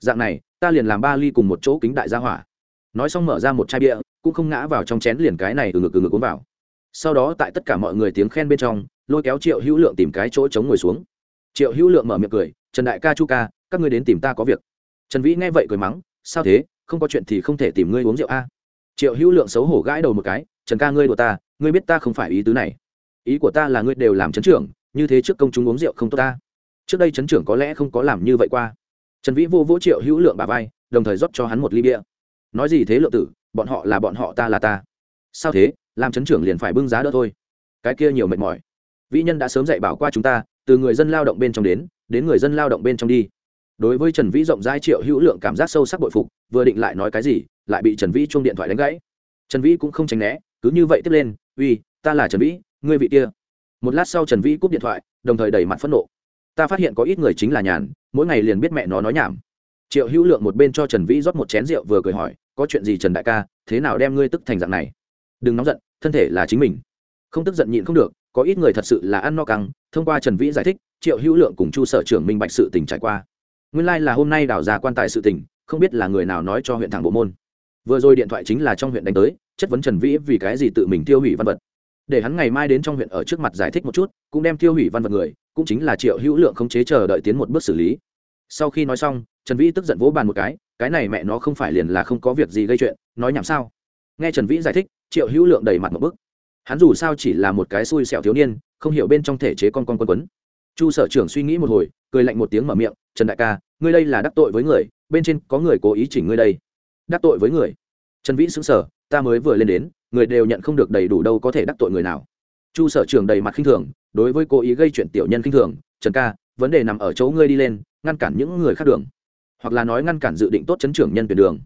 Dạng này, ta liền làm ba ly cùng một chỗ kính đại gia hỏa. Nói xong mở ra một chai bia, cũng không ngã vào trong chén liền cái này từ ngực từ ngực uống vào. Sau đó tại tất cả mọi người tiếng khen bên trong, lôi kéo triệu hữu lượng tìm cái chỗ chống ngồi xuống. Triệu hữu lượng mở miệng cười, trần đại ca chu ca, các ngươi đến tìm ta có việc. Trần vĩ nghe vậy cười mắng, sao thế, không có chuyện thì không thể tìm ngươi uống rượu a. Triệu hữu lượng xấu hổ gãi đầu một cái trần ca ngươi đùa ta, ngươi biết ta không phải ý tứ này. Ý của ta là ngươi đều làm chấn trưởng, như thế trước công chúng uống rượu không tốt ta. Trước đây chấn trưởng có lẽ không có làm như vậy qua. Trần vĩ vô vỗ triệu hữu lượng bà vai, đồng thời rót cho hắn một ly bia. Nói gì thế lượng tử, bọn họ là bọn họ, ta là ta. Sao thế, làm chấn trưởng liền phải bưng giá đỡ thôi. Cái kia nhiều mệt mỏi. Vĩ nhân đã sớm dạy bảo qua chúng ta, từ người dân lao động bên trong đến đến người dân lao động bên trong đi. Đối với trần vĩ rộng rãi triệu hữu lượng cảm giác sâu sắc bội phục, vừa định lại nói cái gì, lại bị trần vĩ chuông điện thoại đánh gãy. Trần vĩ cũng không tránh né cứ như vậy tiếp lên, uy, ta là trần vĩ, ngươi vị kia. Một lát sau trần vĩ cúp điện thoại, đồng thời đẩy mặt phẫn nộ. Ta phát hiện có ít người chính là nhàn, mỗi ngày liền biết mẹ nó nói nhảm. Triệu hữu lượng một bên cho trần vĩ rót một chén rượu vừa cười hỏi, có chuyện gì trần đại ca, thế nào đem ngươi tức thành dạng này? Đừng nóng giận, thân thể là chính mình. Không tức giận nhịn không được, có ít người thật sự là ăn no căng, thông qua trần vĩ giải thích, triệu hữu lượng cùng chu sở trưởng minh bạch sự tình trải qua. Nguyên lai、like、là hôm nay đào ra quan tài sự tình, không biết là người nào nói cho huyện thẳng bộ môn vừa rồi điện thoại chính là trong huyện đánh tới, chất vấn trần vĩ vì cái gì tự mình tiêu hủy văn vật. Để hắn ngày mai đến trong huyện ở trước mặt giải thích một chút, cũng đem tiêu hủy văn vật người, cũng chính là triệu hữu lượng không chế chờ đợi tiến một bước xử lý. Sau khi nói xong, trần vĩ tức giận vỗ bàn một cái cái này mẹ nó không phải liền là không có việc gì gây chuyện, nói nhảm sao? Nghe trần vĩ giải thích, triệu hữu lượng đầy mặt một bức hắn dù sao chỉ là một cái xui xẻo thiếu niên, không hiểu bên trong thể chế con con quân quấn. Chu sở trưởng suy nghĩ một hồi, cười lạnh một tiếng mở miệng, trần đại ca, ngươi đây là đắc tội với người, bên trên có người cố ý chỉnh ngươi đây đắc tội với người. Trần vĩ xứng sở ta mới vừa lên đến, người đều nhận không được đầy đủ đâu có thể đắc tội người nào. Chu sở trưởng đầy mặt khinh thường, đối với cố ý gây chuyện tiểu nhân khinh thường, trần ca, vấn đề nằm ở chỗ ngươi đi lên, ngăn cản những người khác đường. Hoặc là nói ngăn cản dự định tốt chấn trưởng nhân tuyển đường.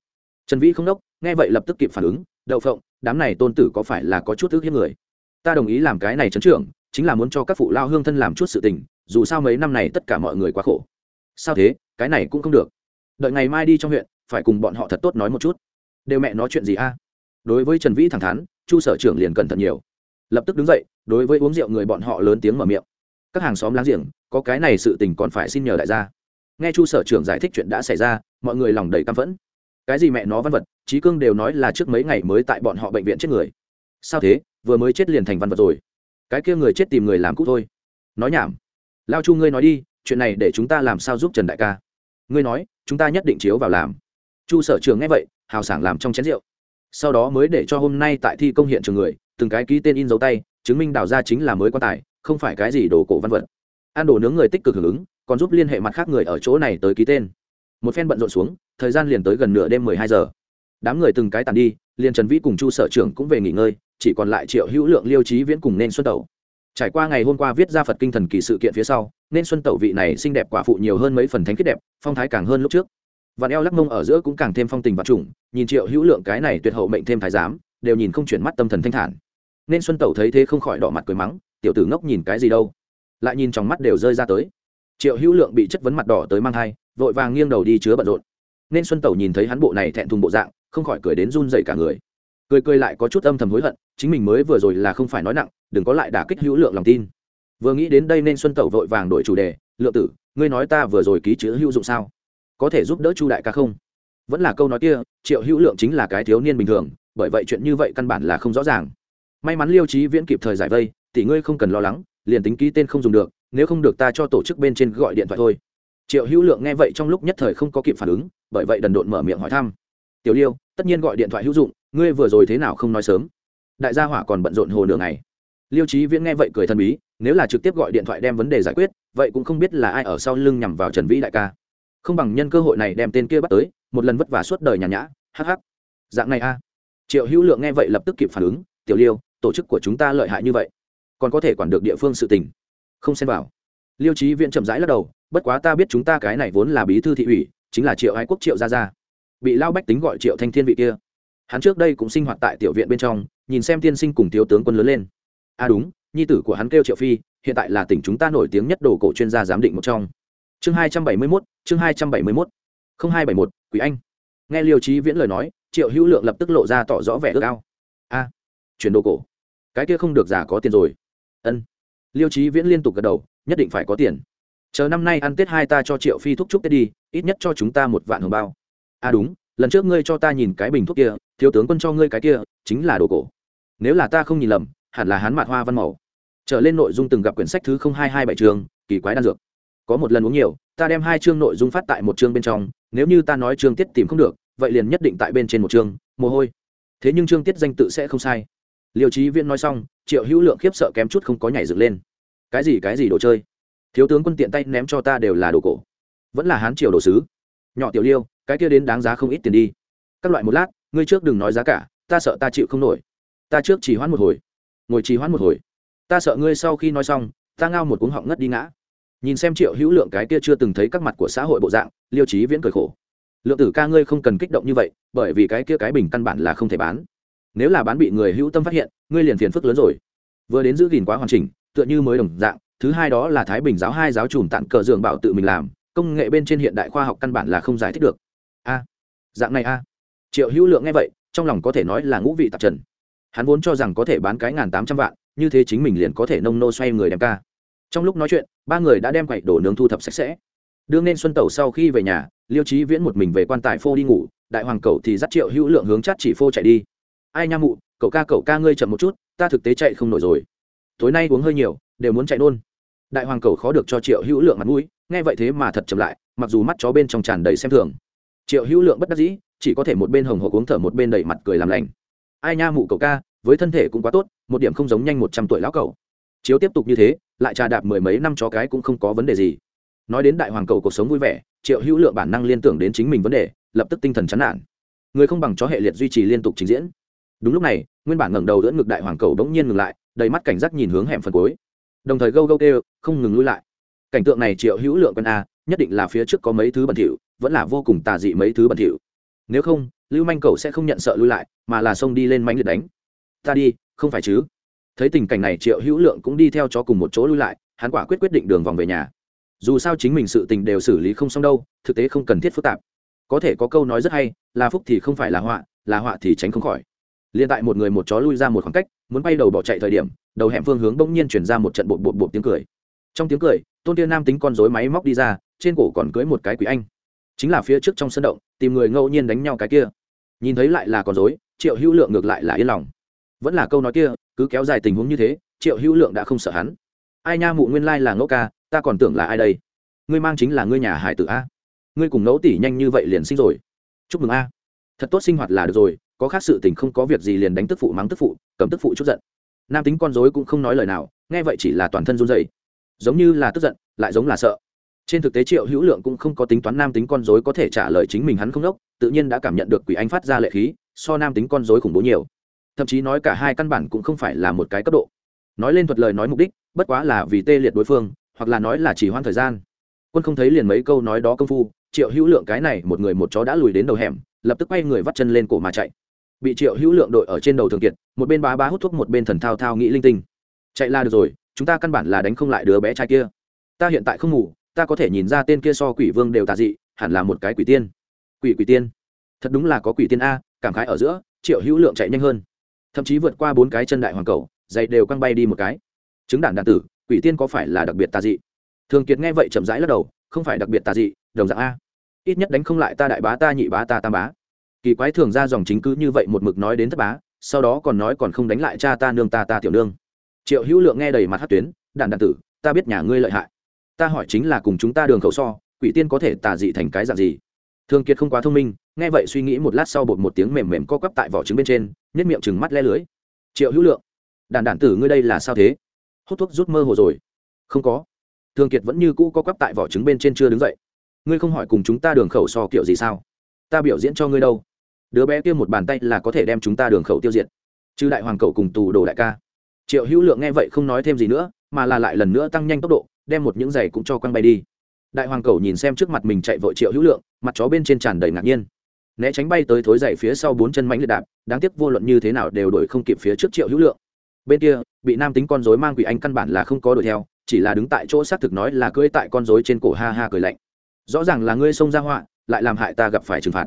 Trần vĩ không đốc, nghe vậy lập tức kịp phản ứng, đậu phộng, đám này tôn tử có phải là có chút ước hiếp người? Ta đồng ý làm cái này chấn trưởng, chính là muốn cho các phụ lao hương thân làm chút sự tình, dù sao mấy năm này tất cả mọi người quá khổ. Sao thế? Cái này cũng không được. Đợi ngày mai đi trong huyện phải cùng bọn họ thật tốt nói một chút. Đều mẹ nói chuyện gì a? Đối với trần vĩ thẳng thắn, chu sở trưởng liền cẩn thận nhiều. Lập tức đứng dậy, đối với uống rượu người bọn họ lớn tiếng mở miệng. Các hàng xóm láng giềng, có cái này sự tình còn phải xin nhờ đại gia. Nghe chu sở trưởng giải thích chuyện đã xảy ra, mọi người lòng đầy căm phẫn. Cái gì mẹ nó văn vật trí cương đều nói là trước mấy ngày mới tại bọn họ bệnh viện chết người. Sao thế, vừa mới chết liền thành văn vật rồi. Cái kia người chết tìm người làm cút thôi. Nói nhảm. Lao chu ngươi nói đi, chuyện này để chúng ta làm sao giúp trần đại ca? Ngươi nói, chúng ta nhất định chiếu vào làm chu sở trường nghe vậy, hào sảng làm trong chén rượu. Sau đó mới để cho hôm nay tại thi công hiện trường người, từng cái ký tên in dấu tay, chứng minh đào ra chính là mới quan tài, không phải cái gì đồ cổ văn vật. Ăn đồ nướng người tích cực hưởng ứng, còn giúp liên hệ mặt khác người ở chỗ này tới ký tên. Một phen bận rộn xuống, thời gian liền tới gần nửa đêm mười hai giờ. Đám người từng cái tàn đi, liền trần vĩ cùng chu sở trưởng cũng về nghỉ ngơi, chỉ còn lại triệu hữu lượng, liêu trí viễn cùng nên xuân tẩu. Trải qua ngày hôm qua viết ra phật kinh thần kỳ sự kiện phía sau, nên xuân tẩu vị này xinh đẹp quả phụ nhiều hơn mấy phần thánh kết đẹp, phong thái càng hơn lúc trước vạn eo lắc mông ở giữa cũng càng thêm phong tình và trùng, nhìn triệu hữu lượng cái này tuyệt hậu mệnh thêm thái giám, đều nhìn không chuyển mắt tâm thần thanh thản. Nên xuân tẩu thấy thế không khỏi đỏ mặt cười mắng, tiểu tử ngốc nhìn cái gì đâu? Lại nhìn trong mắt đều rơi ra tới. Triệu hữu lượng bị chất vấn mặt đỏ tới mang thai, vội vàng nghiêng đầu đi chứa bận rộn. Nên xuân tẩu nhìn thấy hắn bộ này thẹn thùng bộ dạng, không khỏi cười đến run dậy cả người. Cười cười lại có chút âm thầm hối hận, chính mình mới vừa rồi là không phải nói nặng, đừng có lại đả kích hữu lượng lòng tin. Vừa nghĩ đến đây nên xuân tẩu vội vàng đổi chủ đề, lượng tử, ngươi nói ta vừa rồi ký chữ hữu dụng sao? Có thể giúp đỡ chu đại ca không? Vẫn là câu nói kia, triệu hữu lượng chính là cái thiếu niên bình thường, bởi vậy chuyện như vậy căn bản là không rõ ràng. May mắn liêu trí viễn kịp thời giải vây, tỷ ngươi không cần lo lắng, liền tính ký tên không dùng được, nếu không được ta cho tổ chức bên trên gọi điện thoại thôi. Triệu hữu lượng nghe vậy trong lúc nhất thời không có kịp phản ứng, bởi vậy đần độn mở miệng hỏi thăm. Tiểu liêu, tất nhiên gọi điện thoại hữu dụng, ngươi vừa rồi thế nào không nói sớm? Đại gia hỏa còn bận rộn hồ nửa ngày. Liêu trí viễn nghe vậy cười thần bí, nếu là trực tiếp gọi điện thoại đem vấn đề giải quyết, vậy cũng không biết là ai ở sau lưng nhằm vào trần vĩ đại ca không bằng nhân cơ hội này đem tên kia bắt tới, một lần vất vả suốt đời nhàn nhã hh dạng này a. Triệu hữu lượng nghe vậy lập tức kịp phản ứng, tiểu liêu, tổ chức của chúng ta lợi hại như vậy, còn có thể quản được địa phương sự tình. Không xem vào. Liêu trí viện chậm rãi lắc đầu, bất quá ta biết chúng ta cái này vốn là bí thư thị ủy, chính là triệu ái quốc triệu gia gia. Bị lao bách tính gọi triệu thanh thiên vị kia. Hắn trước đây cũng sinh hoạt tại tiểu viện bên trong, nhìn xem tiên sinh cùng thiếu tướng quân lớn lên. À đúng, nhi tử của hắn kêu triệu phi, hiện tại là tỉnh chúng ta nổi tiếng nhất đồ cổ chuyên gia giám định một trong chương hai trăm bảy mươi mốt, chương hai trăm bảy mươi mốt. không hai bảy một quý anh. Nghe liêu trí viễn lời nói, triệu hữu lượng lập tức lộ ra tỏ rõ vẻ ước ao. A, chuyển đồ cổ. Cái kia không được giả có tiền rồi. Ân. Liêu trí viễn liên tục gật đầu, nhất định phải có tiền. Chờ năm nay ăn tết hai ta cho triệu phi thúc chúc tết đi, ít nhất cho chúng ta một vạn hồng bao. À đúng, lần trước ngươi cho ta nhìn cái bình thuốc kia, thiếu tướng quân cho ngươi cái kia, chính là đồ cổ. Nếu là ta không nhìn lầm, hẳn là hán mạt hoa văn màu. Trở lên nội dung từng gặp quyển sách thứ không hai hai bảy trường, kỳ quái đan dược có một lần uống nhiều, ta đem hai chương nội dung phát tại một chương bên trong, nếu như ta nói chương tiết tìm không được, vậy liền nhất định tại bên trên một chương, mồ hôi. Thế nhưng chương tiết danh tự sẽ không sai. Liêu trí viên nói xong, triệu hữu lượng khiếp sợ kém chút không có nhảy dựng lên. Cái gì cái gì đồ chơi? Thiếu tướng quân tiện tay ném cho ta đều là đồ cổ. Vẫn là hán triều đồ sứ. Nhỏ tiểu liêu, cái kia đến đáng giá không ít tiền đi. Các loại một lát, ngươi trước đừng nói giá cả, ta sợ ta chịu không nổi. Ta trước chỉ hoãn một hồi. Ngồi trì hoãn một hồi. Ta sợ ngươi sau khi nói xong, ta ngao một cuống họng ngất đi ngã nhìn xem triệu hữu lượng cái kia chưa từng thấy các mặt của xã hội bộ dạng, liêu trí viễn cười khổ. Lượng tử ca ngươi không cần kích động như vậy, bởi vì cái kia cái bình căn bản là không thể bán. Nếu là bán bị người hữu tâm phát hiện, ngươi liền phiền phức lớn rồi. Vừa đến giữ gìn quá hoàn chỉnh, tựa như mới đồng dạng, thứ hai đó là thái bình giáo hai giáo trùm tặng cờ dường bảo tự mình làm, công nghệ bên trên hiện đại khoa học căn bản là không giải thích được. A, dạng này a. Triệu hữu lượng nghe vậy, trong lòng có thể nói là ngũ vị tạp trần. Hắn vốn cho rằng có thể bán cái ngàn tám trăm vạn, như thế chính mình liền có thể nông nô xoay người đem ca trong lúc nói chuyện, ba người đã đem quậy đổ nướng thu thập sạch sẽ. Đương nên xuân tẩu sau khi về nhà, liêu trí viễn một mình về quan tài phô đi ngủ, đại hoàng cậu thì dắt triệu hữu lượng hướng chát chỉ phô chạy đi. Ai nha mụ, cậu ca cậu ca ngươi chậm một chút, ta thực tế chạy không nổi rồi. Tối nay uống hơi nhiều, đều muốn chạy nôn. Đại hoàng cầu khó được cho triệu hữu lượng mặt mũi, nghe vậy thế mà thật chậm lại, mặc dù mắt chó bên trong tràn đầy xem thường. Triệu hữu lượng bất đắc dĩ, chỉ có thể một bên hồng hộp uống thở một bên đầy mặt cười làm lành. Ai nha mụ, cậu ca, với thân thể cũng quá tốt, một điểm không giống nhanh một trăm tuổi lão cậu chiếu tiếp tục như thế, lại trà đạp mười mấy năm chó cái cũng không có vấn đề gì. Nói đến đại hoàng cầu cuộc sống vui vẻ, triệu hữu lượng bản năng liên tưởng đến chính mình vấn đề, lập tức tinh thần chán nản. Người không bằng chó hệ liệt duy trì liên tục trình diễn. Đúng lúc này, nguyên bản ngẩng đầu đỡ ngực đại hoàng cầu bỗng nhiên ngừng lại, đầy mắt cảnh giác nhìn hướng hẻm phần cuối. Đồng thời gâu gâu kêu, không ngừng lui lại. Cảnh tượng này triệu hữu lượng quân a à, nhất định là phía trước có mấy thứ bẩn thỉu, vẫn là vô cùng tà dị mấy thứ bẩn thỉu. Nếu không, lưu manh cầu sẽ không nhận sợ lui lại, mà là xông đi lên mánh liệt đánh. Ta đi, không phải chứ? Thấy tình cảnh này, triệu hữu lượng cũng đi theo chó cùng một chỗ lui lại, hắn quả quyết quyết định đường vòng về nhà. Dù sao chính mình sự tình đều xử lý không xong đâu, thực tế không cần thiết phức tạp. Có thể có câu nói rất hay, là phúc thì không phải là họa là họa thì tránh không khỏi. Liền tại một người một chó lui ra một khoảng cách, muốn bay đầu bỏ chạy thời điểm, đầu hẻm phương hướng bỗng nhiên chuyển ra một trận bột bột bột tiếng cười. Trong tiếng cười, tôn tiên nam tính con dối máy móc đi ra, trên cổ còn cưới một cái quý anh. Chính là phía trước trong sân động, tìm người ngẫu nhiên đánh nhau cái kia. Nhìn thấy lại là con dối triệu hữu lượng ngược lại là yên lòng. Vẫn là câu nói kia cứ kéo dài tình huống như thế, triệu hữu lượng đã không sợ hắn. Ai nha mụ nguyên lai là ngẫu ca, ta còn tưởng là ai đây? Ngươi mang chính là ngươi nhà hải tử a. Ngươi cùng ngẫu tỷ nhanh như vậy liền sinh rồi. Chúc mừng a. Thật tốt sinh hoạt là được rồi, có khác sự tình không có việc gì liền đánh tức phụ mắng tức phụ, cầm tức phụ chút giận. Nam tính con dối cũng không nói lời nào, nghe vậy chỉ là toàn thân run dày giống như là tức giận, lại giống là sợ. Trên thực tế triệu hữu lượng cũng không có tính toán nam tính con dối có thể trả lời chính mình hắn không đốc, tự nhiên đã cảm nhận được quỷ anh phát ra lệ khí, so nam tính con dối khủng bố nhiều thậm chí nói cả hai căn bản cũng không phải là một cái cấp độ. Nói lên thuật lời nói mục đích, bất quá là vì tê liệt đối phương, hoặc là nói là chỉ hoãn thời gian. Quân không thấy liền mấy câu nói đó công phu, triệu hữu lượng cái này một người một chó đã lùi đến đầu hẻm, lập tức quay người vắt chân lên cổ mà chạy. Bị triệu hữu lượng đội ở trên đầu thường kiệt, một bên bá bá hút thuốc một bên thần thao thao nghĩ linh tinh. Chạy là được rồi, chúng ta căn bản là đánh không lại đứa bé trai kia. Ta hiện tại không ngủ, ta có thể nhìn ra tên kia so quỷ vương đều tà dị, hẳn là một cái quỷ tiên. Quỷ quỷ tiên? Thật đúng là có quỷ tiên a, cảm khái ở giữa, triệu hữu lượng chạy nhanh hơn thậm chí vượt qua bốn cái chân đại hoàng cầu dày đều căng bay đi một cái. Chứng đản đạn tử, quỷ tiên có phải là đặc biệt tà dị? Thường kiệt nghe vậy chậm rãi lắc đầu, không phải đặc biệt tà dị, đồng dạng a. Ít nhất đánh không lại ta đại bá ta nhị bá ta tam bá. Kỳ quái thường ra dòng chính cứ như vậy một mực nói đến thất bá, sau đó còn nói còn không đánh lại cha ta nương ta ta tiểu nương. Triệu hữu lượng nghe đầy mặt hát tuyến đạn đạn tử, ta biết nhà ngươi lợi hại. Ta hỏi chính là cùng chúng ta đường khẩu so, quỷ tiên có thể tà dị thành cái dạng gì? Thường kiệt không quá thông minh, nghe vậy suy nghĩ một lát sau bột một tiếng mềm mềm co quắp tại vỏ trứng bên trên nhất miệng chừng mắt le lưới. Triệu hữu lượng, đàn đản tử ngươi đây là sao thế? Hút thuốc rút mơ hồ rồi. Không có. Thường kiệt vẫn như cũ co quắp tại vỏ trứng bên trên chưa đứng dậy. Ngươi không hỏi cùng chúng ta đường khẩu so kiểu gì sao? Ta biểu diễn cho ngươi đâu. Đứa bé kia một bàn tay là có thể đem chúng ta đường khẩu tiêu diệt. Chứ đại hoàng cậu cùng tù đồ đại ca. Triệu hữu lượng nghe vậy không nói thêm gì nữa, mà là lại lần nữa tăng nhanh tốc độ, đem một những giày cũng cho quăng bay đi đại hoàng Cầu nhìn xem trước mặt mình chạy vội triệu hữu lượng, mặt chó bên trên tràn đầy ngạc nhiên. Né tránh bay tới thối dày phía sau bốn chân mánh liệt đạp, đáng tiếc vô luận như thế nào đều đổi không kịp phía trước triệu hữu lượng. Bên kia, bị nam tính con dối mang quỷ anh căn bản là không có đuổi theo, chỉ là đứng tại chỗ xác thực nói là cưỡi tại con dối trên cổ ha ha cười lạnh. Rõ ràng là ngươi xông ra họa, lại làm hại ta gặp phải trừng phạt.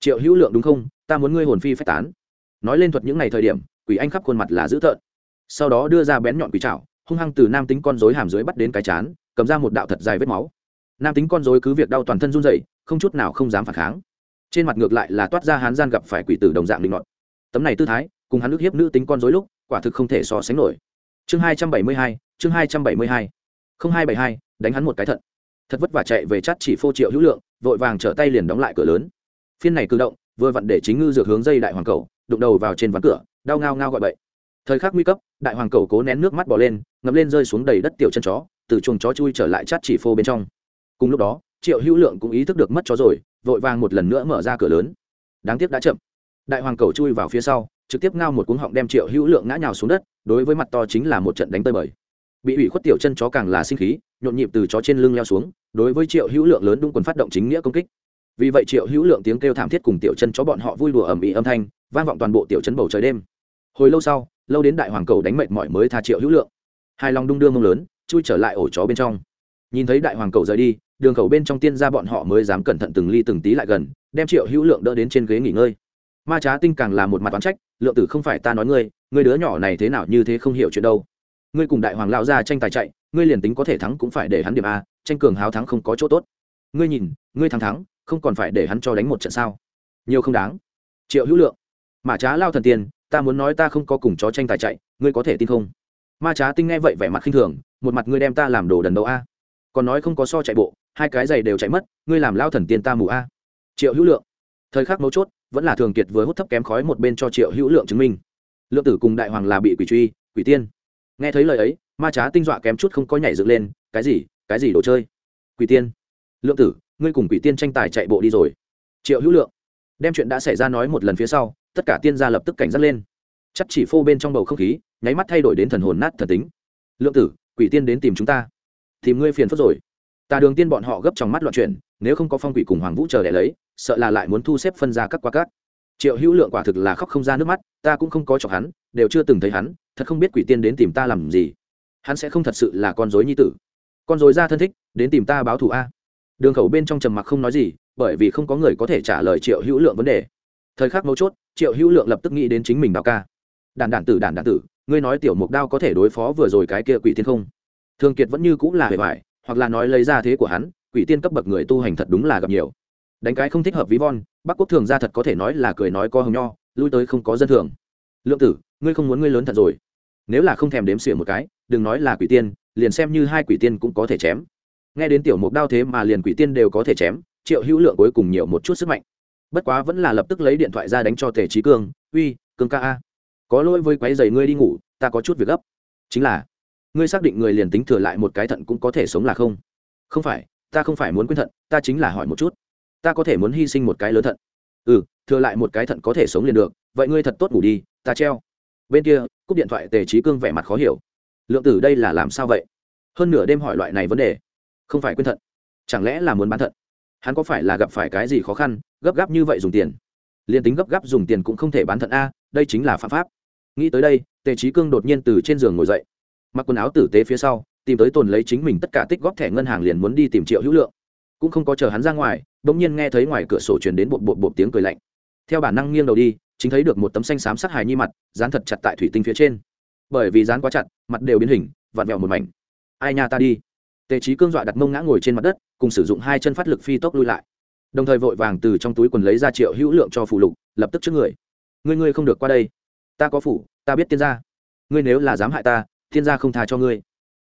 Triệu hữu lượng đúng không? Ta muốn ngươi hồn phi phách tán. Nói lên thuật những ngày thời điểm, quỷ anh khắp khuôn mặt là dữ tợn. Sau đó đưa ra bén nhọn quỷ trảo, hung hăng từ nam tính con dối hàm dưới bắt đến cái chán, cầm ra một đạo thật dài vết máu nam tính con dối cứ việc đau toàn thân run dậy không chút nào không dám phản kháng. Trên mặt ngược lại là toát ra hán gian gặp phải quỷ tử đồng dạng linh ngọn tấm này tư thái, cùng hắn ức hiếp nữ tính con dối lúc, quả thực không thể so sánh nổi. Chương hai trăm bảy mươi hai, chương hai trăm bảy mươi hai. Không hai bảy hai, đánh hắn một cái thận. Thật vất vả chạy về chắt chỉ phô triệu hữu lượng, vội vàng trở tay liền đóng lại cửa lớn. Phiên này cử động, vừa vặn để chính ngư dược hướng dây đại hoàng cầu, đụng đầu vào trên ván cửa, đau ngao ngao gọi bậy. Thời khắc nguy cấp, đại hoàng cầu cố nén nước mắt bỏ lên ngập lên rơi xuống đầy đất tiểu chân chó, từ chuồng chó chui trở lại chát chỉ phô bên trong cùng lúc đó, triệu hữu lượng cũng ý thức được mất chó rồi, vội vàng một lần nữa mở ra cửa lớn. Đáng tiếc đã chậm. Đại hoàng cầu chui vào phía sau, trực tiếp ngao một cuống họng đem triệu hữu lượng ngã nhào xuống đất, đối với mặt to chính là một trận đánh tơi bời. Bị ủy khuất tiểu chân chó càng là sinh khí, nhộn nhịp từ chó trên lưng leo xuống, đối với triệu hữu lượng lớn đúng quần phát động chính nghĩa công kích. Vì vậy triệu hữu lượng tiếng kêu thảm thiết cùng tiểu chân chó bọn họ vui đùa ầm ĩ âm thanh, vang vọng toàn bộ tiểu chân bầu trời đêm. Hồi lâu sau, lâu đến đại hoàng cầu đánh mệt mỏi mới tha triệu hữu lượng. Hai lòng đung đưa mông lớn, chui trở lại ổ chó bên trong. Nhìn thấy đại hoàng cầu rời đi đường khẩu bên trong tiên gia bọn họ mới dám cẩn thận từng ly từng tí lại gần, đem triệu hữu lượng đỡ đến trên ghế nghỉ ngơi. Ma trá tinh càng là một mặt toán trách, lượng tử không phải ta nói ngươi ngươi đứa nhỏ này thế nào như thế không hiểu chuyện đâu. Ngươi cùng đại hoàng lao ra tranh tài chạy, ngươi liền tính có thể thắng cũng phải để hắn điểm a, tranh cường háo thắng không có chỗ tốt. Ngươi nhìn, ngươi thắng thắng, không còn phải để hắn cho đánh một trận sao? Nhiều không đáng. Triệu hữu lượng mà trá lao thần tiền ta muốn nói ta không có cùng chó tranh tài chạy, ngươi có thể tin không? Ma trá tinh nghe vậy vẻ mặt khinh thường, một mặt ngươi đem ta làm đồ đần đầu a. Còn nói không có so chạy bộ hai cái giày đều chạy mất, ngươi làm lao thần tiên ta mù a. Triệu hữu lượng. Thời khắc mấu chốt, vẫn là thường kiệt vừa hút thấp kém khói một bên cho triệu hữu lượng chứng minh. Lượng tử cùng đại hoàng là bị quỷ truy, quỷ tiên. Nghe thấy lời ấy, ma trá tinh dọa kém chút không có nhảy dựng lên, cái gì cái gì đồ chơi? Quỷ tiên. Lượng tử, ngươi cùng quỷ tiên tranh tài chạy bộ đi rồi. Triệu hữu lượng. Đem chuyện đã xảy ra nói một lần phía sau, tất cả tiên gia lập tức cảnh giác lên. Chắc chỉ phô bên trong bầu không khí, nháy mắt thay đổi đến thần hồn nát thần tính. Lượng tử, quỷ tiên đến tìm chúng ta. Tìm ngươi phiền phức rồi tà đường tiên bọn họ gấp trong mắt loạn chuyển, nếu không có phong quỷ cùng hoàng vũ chờ để lấy, sợ là lại muốn thu xếp phân ra các quá cát triệu hữu lượng quả thực là khóc không ra nước mắt, ta cũng không có chọc hắn, đều chưa từng thấy hắn, thật không biết quỷ tiên đến tìm ta làm gì. Hắn sẽ không thật sự là con dối nhi tử. Con dối ra thân thích, đến tìm ta báo thù a. Đường khẩu bên trong trầm mặc không nói gì, bởi vì không có người có thể trả lời triệu hữu lượng vấn đề. Thời khắc mấu chốt, triệu hữu lượng lập tức nghĩ đến chính mình đào ca. Đàn đản tử đàn đản tử, ngươi nói tiểu mục đao có thể đối phó vừa rồi cái kia quỷ tiên không? Thường kiệt vẫn như cũng là hề vải hoặc là nói lấy ra thế của hắn, quỷ tiên cấp bậc người tu hành thật đúng là gặp nhiều. Đánh cái không thích hợp ví von, bắc quốc thường ra thật có thể nói là cười nói co hồng nho, lui tới không có dân thường. Lượng tử, ngươi không muốn ngươi lớn thật rồi. Nếu là không thèm đếm xỉa một cái, đừng nói là quỷ tiên, liền xem như hai quỷ tiên cũng có thể chém. Nghe đến tiểu mục đao thế mà liền quỷ tiên đều có thể chém, triệu hữu lượng cuối cùng nhiều một chút sức mạnh. Bất quá vẫn là lập tức lấy điện thoại ra đánh cho tề trí cương, uy, cương ca a, có lỗi với quái giày ngươi đi ngủ, ta có chút việc gấp. Chính là ngươi xác định người liền tính thừa lại một cái thận cũng có thể sống là không? Không phải, ta không phải muốn quên thận, ta chính là hỏi một chút. Ta có thể muốn hy sinh một cái lớn thận. Ừ thừa lại một cái thận có thể sống liền được, vậy ngươi thật tốt ngủ đi, ta treo. Bên kia, cúp điện thoại tề trí cương vẻ mặt khó hiểu. Lượng tử đây là làm sao vậy? Hơn nửa đêm hỏi loại này vấn đề. Không phải quên thận, chẳng lẽ là muốn bán thận? Hắn có phải là gặp phải cái gì khó khăn, gấp gáp như vậy dùng tiền? Liền tính gấp gáp dùng tiền cũng không thể bán thận a, đây chính là phạm pháp. Nghĩ tới đây, tề trí cương đột nhiên từ trên giường ngồi dậy mặc quần áo tử tế phía sau, tìm tới tồn lấy chính mình tất cả tích góp thẻ ngân hàng liền muốn đi tìm triệu hữu lượng. Cũng không có chờ hắn ra ngoài đ ỗ n g nhiên nghe thấy ngoài cửa sổ truyền đến bột bột bột tiếng cười lạnh. Theo bản năng nghiêng đầu đi, chính thấy được một tấm xanh xám sát hài nhi mặt, dán thật chặt tại thủy tinh phía trên. Bởi vì dán quá chặt, mặt đều biến hình, vặn vẹo một mảnh. Ai nha ta đi. Tề trí cương dọa đặt mông ngã ngồi trên mặt đất, cùng sử dụng hai chân phát lực phi tốc lui lại. Đồng thời vội vàng từ trong túi quần lấy ra triệu hữu lượng cho phụ lục, lập tức trước người. Ngươi ngươi không được qua đây. Ta có phủ, ta biết tiên gia. Ngươi nếu là dám hại ta thiên gia không tha cho ngươi.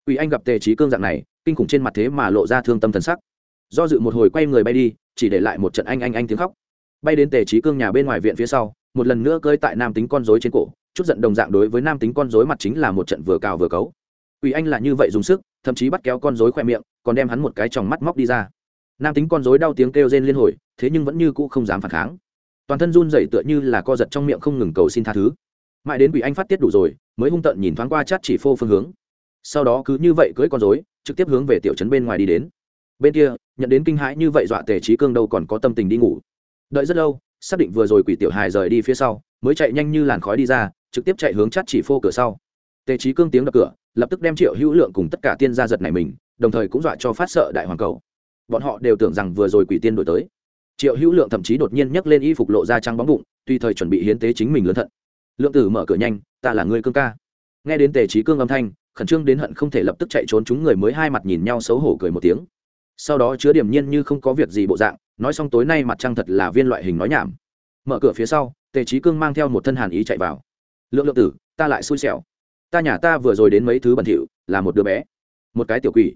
Quỷ anh gặp tề trí cương dạng này, kinh khủng trên mặt thế mà lộ ra thương tâm thần sắc. Do dự một hồi quay người bay đi, chỉ để lại một trận anh anh anh tiếng khóc. Bay đến tề trí cương nhà bên ngoài viện phía sau, một lần nữa cơi tại nam tính con dối trên cổ, chút giận đồng dạng đối với nam tính con dối mặt chính là một trận vừa cào vừa cấu. Quỷ anh là như vậy dùng sức, thậm chí bắt kéo con dối khỏe miệng, còn đem hắn một cái tròng mắt móc đi ra. Nam tính con dối đau tiếng kêu rên liên hồi, thế nhưng vẫn như cũ không dám phản kháng. Toàn thân run rẩy tựa như là co giật trong miệng không ngừng cầu xin tha thứ mãi đến quỷ anh phát tiết đủ rồi, mới hung tận nhìn thoáng qua chát chỉ phô phương hướng. Sau đó cứ như vậy cưỡi con dối trực tiếp hướng về tiểu trấn bên ngoài đi đến. Bên kia, nhận đến kinh hãi như vậy dọa tề trí cương đâu còn có tâm tình đi ngủ. Đợi rất lâu, xác định vừa rồi quỷ tiểu hài rời đi phía sau, mới chạy nhanh như làn khói đi ra, trực tiếp chạy hướng chát chỉ phô cửa sau. Tề trí cương tiếng đập cửa, lập tức đem triệu hữu lượng cùng tất cả tiên gia giật này mình, đồng thời cũng dọa cho phát sợ đại hoàng cầu. Bọn họ đều tưởng rằng vừa rồi quỷ tiên đổi tới. Triệu hữu lượng thậm chí đột nhiên nhấc lên y phục lộ ra trăng bóng bụng, tùy thời chuẩn bị hiến tế chính mình lớn thận lượng tử mở cửa nhanh, ta là người cương ca. Nghe đến tề trí cương âm thanh, khẩn trương đến hận không thể lập tức chạy trốn, chúng người mới hai mặt nhìn nhau xấu hổ cười một tiếng. Sau đó chứa điểm nhiên như không có việc gì bộ dạng, nói xong tối nay mặt trăng thật là viên loại hình nói nhảm. Mở cửa phía sau, tề trí cương mang theo một thân hàn ý chạy vào. Lượng lượng tử, ta lại xui xẻo. Ta nhà ta vừa rồi đến mấy thứ bẩn thỉu, là một đứa bé. Một cái tiểu quỷ.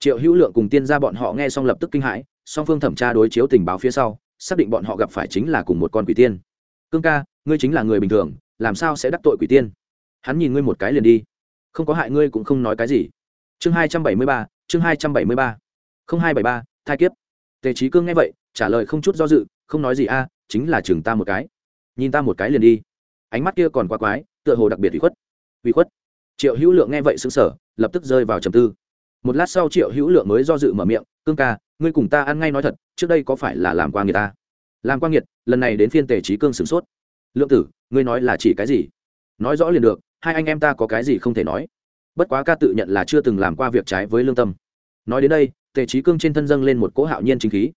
Triệu hữu lượng cùng tiên ra bọn họ nghe xong lập tức kinh hãi, song phương thẩm tra đối chiếu tình báo phía sau, xác định bọn họ gặp phải chính là cùng một con quỷ tiên. Cương ca, ngươi chính là người bình thường làm sao sẽ đắc tội quỷ tiên? Hắn nhìn ngươi một cái liền đi. Không có hại ngươi cũng không nói cái gì. Chương hai trăm bảy mươi ba, chương hai trăm bảy mươi ba. Không hai bảy ba, thai kiếp. Tề trí cương nghe vậy, trả lời không chút do dự, không nói gì a, chính là chừng ta một cái. Nhìn ta một cái liền đi. Ánh mắt kia còn quá quái, tựa hồ đặc biệt ủy khuất. Ủy khuất. Triệu hữu lượng nghe vậy xứng sở lập tức rơi vào trầm tư. Một lát sau triệu hữu lượng mới do dự mở miệng, cương ca, ngươi cùng ta ăn ngay nói thật, trước đây có phải là làm qua người ta? Làm qua nghiệt, lần này đến phiên tề trí cương sửng sốt. Lượng tử ngươi nói là chỉ cái gì? Nói rõ liền được, hai anh em ta có cái gì không thể nói. Bất quá ca tự nhận là chưa từng làm qua việc trái với lương tâm. Nói đến đây, tề trí cương trên thân dâng lên một cỗ hạo nhiên chính khí.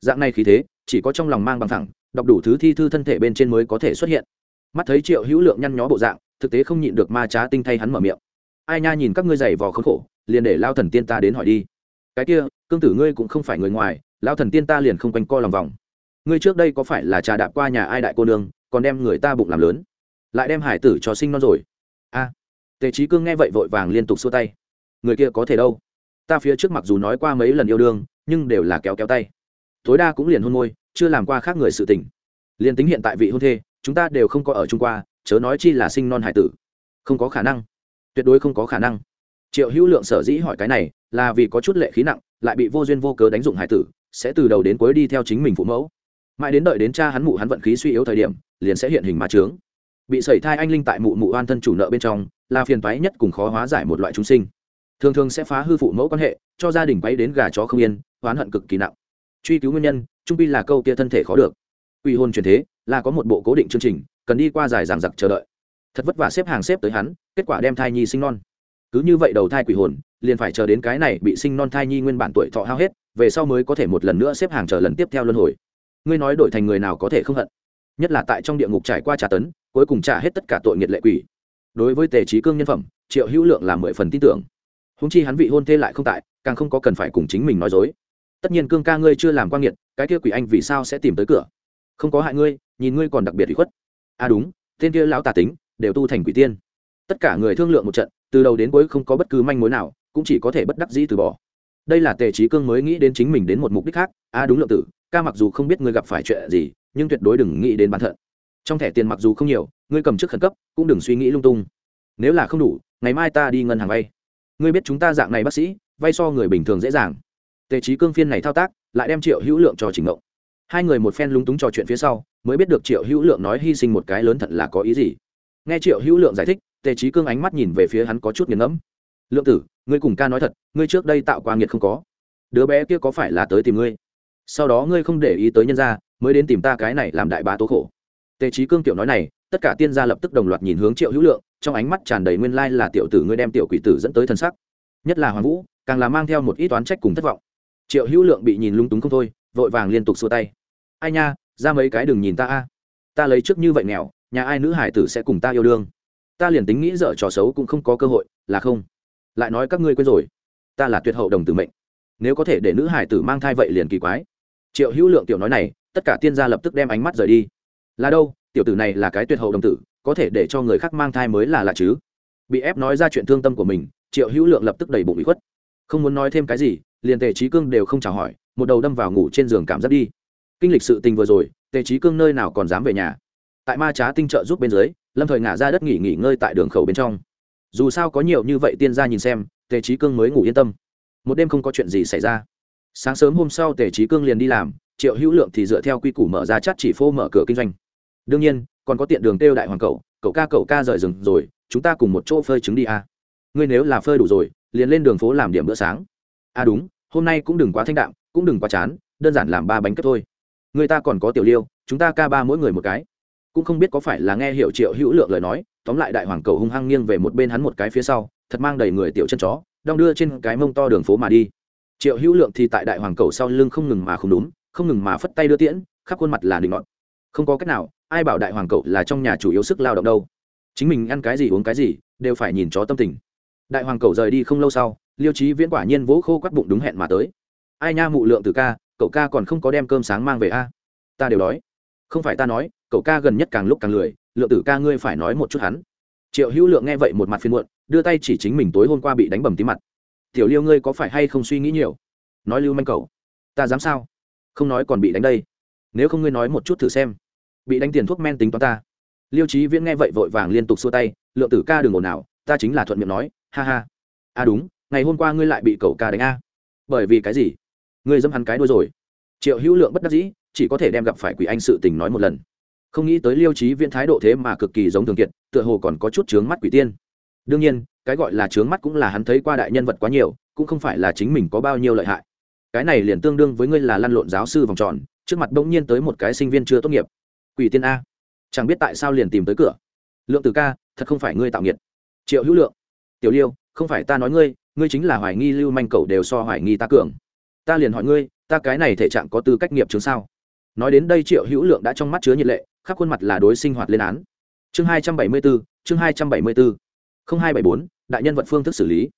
Dạng này khí thế, chỉ có trong lòng mang bằng thẳng, đọc đủ thứ thi thư thân thể bên trên mới có thể xuất hiện. Mắt thấy triệu hữu lượng nhăn nhó bộ dạng, thực tế không nhịn được ma trá tinh thay hắn mở miệng. Ai nha nhìn các ngươi giày vò khốn khổ, liền để lao thần tiên ta đến hỏi đi. Cái kia, cương tử ngươi cũng không phải người ngoài, lao thần tiên ta liền không quanh co lòng vòng. Ngươi trước đây có phải là trà đạp qua nhà ai đại cô nương còn đem người ta bụng làm lớn. Lại đem hải tử cho sinh non rồi. A, tề trí cương nghe vậy vội vàng liên tục xua tay. Người kia có thể đâu? Ta phía trước mặc dù nói qua mấy lần yêu đương, nhưng đều là kéo kéo tay. Tối đa cũng liền hôn môi, chưa làm qua khác người sự tình. Liền tính hiện tại vị hôn thê, chúng ta đều không có ở chung qua, chớ nói chi là sinh non hải tử. Không có khả năng. Tuyệt đối không có khả năng. Triệu hữu lượng sở dĩ hỏi cái này, là vì có chút lệ khí nặng, lại bị vô duyên vô cớ đánh dụng hải tử, sẽ từ đầu đến cuối đi theo chính mình phụ mẫu. Mãi đến đợi đến cha hắn mụ hắn vận khí suy yếu thời điểm liền sẽ hiện hình ma trướng. Bị sẩy thai anh linh tại mụ mụ oan thân chủ nợ bên trong, là phiền toái nhất cùng khó hóa giải một loại chúng sinh. Thường thường sẽ phá hư phụ mẫu quan hệ, cho gia đình quay đến gà chó không yên, oán hận cực kỳ nặng. Truy cứu nguyên nhân, trung pi là câu kia thân thể khó được. Uy hôn truyền thế, là có một bộ cố định chương trình, cần đi qua dài giảng giặc chờ đợi. Thật vất vả xếp hàng xếp tới hắn, kết quả đem thai nhi sinh non. Cứ như vậy đầu thai quỷ hồn, liền phải chờ đến cái này bị sinh non thai nhi nguyên bản tuổi thọ hao hết, về sau mới có thể một lần nữa xếp hàng chờ lần tiếp theo luân hồi. Ngươi nói đổi thành người nào có thể không hận? Nhất là tại trong địa ngục trải qua trả tấn, cuối cùng trả hết tất cả tội nghiệt lệ quỷ. Đối với tề trí cương nhân phẩm, triệu hữu lượng là mười phần tin tưởng. Húng chi hắn vị hôn thê lại không tại, càng không có cần phải cùng chính mình nói dối. Tất nhiên cương ca ngươi chưa làm quan nghiệt, cái kia quỷ anh vì sao sẽ tìm tới cửa? Không có hại ngươi, nhìn ngươi còn đặc biệt bị khuất. À đúng, tên kia lão tà tính, đều tu thành quỷ tiên. Tất cả người thương lượng một trận, từ đầu đến cuối không có bất cứ manh mối nào, cũng chỉ có thể bất đắc dĩ từ bỏ. Đây là tề trí cương mới nghĩ đến chính mình đến một mục đích khác. A à đúng, lượng tử, ca mặc dù không biết ngươi gặp phải chuyện gì nhưng tuyệt đối đừng nghĩ đến bản thận trong thẻ tiền mặc dù không nhiều, ngươi cầm trước khẩn cấp, cũng đừng suy nghĩ lung tung. Nếu là không đủ, ngày mai ta đi ngân hàng vay. Ngươi biết chúng ta dạng này bác sĩ, vay so người bình thường dễ dàng. Tề trí cương phiên này thao tác, lại đem triệu hữu lượng cho trình ngộng hai người một phen lúng túng trò chuyện phía sau, mới biết được triệu hữu lượng nói hy sinh một cái lớn thật là có ý gì. Nghe triệu hữu lượng giải thích, tề trí cương ánh mắt nhìn về phía hắn có chút nghiền ngẫm. Lượng tử, ngươi cùng ca nói thật, ngươi trước đây tạo qua nghiệt không có. Đứa bé kia có phải là tới tìm ngươi? Sau đó ngươi không để ý tới nhân gia, mới đến tìm ta cái này làm đại bá tố khổ. Tề trí cương tiểu nói này, tất cả tiên gia lập tức đồng loạt nhìn hướng triệu hữu lượng, trong ánh mắt tràn đầy nguyên lai là tiểu tử ngươi đem tiểu quỷ tử dẫn tới thân sắc. Nhất là hoàng vũ, càng là mang theo một ít toán trách cùng thất vọng. Triệu hữu lượng bị nhìn lung túng không thôi, vội vàng liên tục xua tay. Ai nha, ra mấy cái đừng nhìn ta a. Ta lấy trước như vậy nghèo, nhà ai nữ hải tử sẽ cùng ta yêu đương. Ta liền tính nghĩ dở trò xấu cũng không có cơ hội, là không. Lại nói các ngươi quên rồi. Ta là tuyệt hậu đồng tử mệnh nếu có thể để nữ hải tử mang thai vậy liền kỳ quái. Triệu hữu lượng tiểu nói này, tất cả tiên gia lập tức đem ánh mắt rời đi. Là đâu, tiểu tử này là cái tuyệt hậu đồng tử, có thể để cho người khác mang thai mới là lạ chứ? Bị ép nói ra chuyện thương tâm của mình, triệu hữu lượng lập tức đầy bụng bị khuất. Không muốn nói thêm cái gì, liền tề trí cương đều không chào hỏi, một đầu đâm vào ngủ trên giường cảm giác đi. Kinh lịch sự tình vừa rồi, tề trí cương nơi nào còn dám về nhà? Tại ma trá tinh trợ giúp bên dưới, lâm thời ngả ra đất nghỉ nghỉ ngơi tại đường khẩu bên trong. Dù sao có nhiều như vậy tiên gia nhìn xem, tề trí cương mới ngủ yên tâm một đêm không có chuyện gì xảy ra. Sáng sớm hôm sau, tề trí cương liền đi làm, triệu hữu lượng thì dựa theo quy củ mở ra chắt chỉ phô mở cửa kinh doanh. Đương nhiên, còn có tiện đường kêu đại hoàng cậu cậu ca cậu ca rời rừng rồi, chúng ta cùng một chỗ phơi trứng đi à. ngươi nếu là phơi đủ rồi, liền lên đường phố làm điểm bữa sáng. À đúng, hôm nay cũng đừng quá thanh đạm, cũng đừng quá chán, đơn giản làm ba bánh cất thôi. Người ta còn có tiểu liêu, chúng ta ca ba mỗi người một cái. Cũng không biết có phải là nghe hiểu triệu hữu lượng lời nói, tóm lại đại hoàng cầu hung hăng nghiêng về một bên hắn một cái phía sau, thật mang đầy người tiểu chân chó đong đưa trên cái mông to đường phố mà đi. Triệu hữu lượng thì tại đại hoàng cầu sau lưng không ngừng mà không đúng không ngừng mà phất tay đưa tiễn, khắp khuôn mặt là định ngọt không có cách nào, ai bảo đại hoàng cậu là trong nhà chủ yếu sức lao động đâu. Chính mình ăn cái gì uống cái gì, đều phải nhìn chó tâm tình. Đại hoàng cậu rời đi không lâu sau, liêu trí viễn quả nhiên vỗ khô quắt bụng đúng hẹn mà tới. Ai nha mụ lượng từ ca, cậu ca còn không có đem cơm sáng mang về a? Ta đều đói. Không phải ta nói, cậu ca gần nhất càng lúc càng lười, lượng tử ca ngươi phải nói một chút hắn triệu hữu lượng nghe vậy một mặt phiên muộn đưa tay chỉ chính mình tối hôm qua bị đánh bầm tí mặt. Tiểu liêu ngươi có phải hay không suy nghĩ nhiều? Nói lưu manh cầu ta dám sao? Không nói còn bị đánh đây. Nếu không ngươi nói một chút thử xem. Bị đánh tiền thuốc men tính toán ta. Liêu trí viễn nghe vậy vội vàng liên tục xua tay lượng tử ca đừng ồn ào, ta chính là thuận miệng nói ha ha. À đúng ngày hôm qua ngươi lại bị cậu ca đánh a. Bởi vì cái gì? Ngươi dâm hắn cái đôi rồi. Triệu hữu lượng bất đắc dĩ chỉ có thể đem gặp phải quỷ anh sự tình nói một lần không nghĩ tới liêu trí viễn thái độ thế mà cực kỳ giống thường kiệt, tựa hồ còn có chút trướng mắt quỷ tiên. Đương nhiên, cái gọi là trướng mắt cũng là hắn thấy qua đại nhân vật quá nhiều, cũng không phải là chính mình có bao nhiêu lợi hại. Cái này liền tương đương với ngươi là lăn lộn giáo sư vòng tròn, trước mặt bỗng nhiên tới một cái sinh viên chưa tốt nghiệp. Quỷ tiên a. Chẳng biết tại sao liền tìm tới cửa. Lượng từ ca, thật không phải ngươi tạo nghiệt. Triệu hữu lượng. Tiểu liêu, không phải ta nói ngươi ngươi chính là hoài nghi lưu manh cầu đều so hoài nghi ta cường. Ta liền hỏi ngươi, ta cái này thể trạng có tư cách nghiệp chứng sao? Nói đến đây triệu hữu lượng đã trong mắt chứa nhiệt lệ khắp khuôn mặt là đối sinh hoạt lên án. Chương hai trăm bảy mươi bốn, chương hai trăm bảy mươi bốn. Không hai bảy bốn, đại nhân vật phương thức xử lý.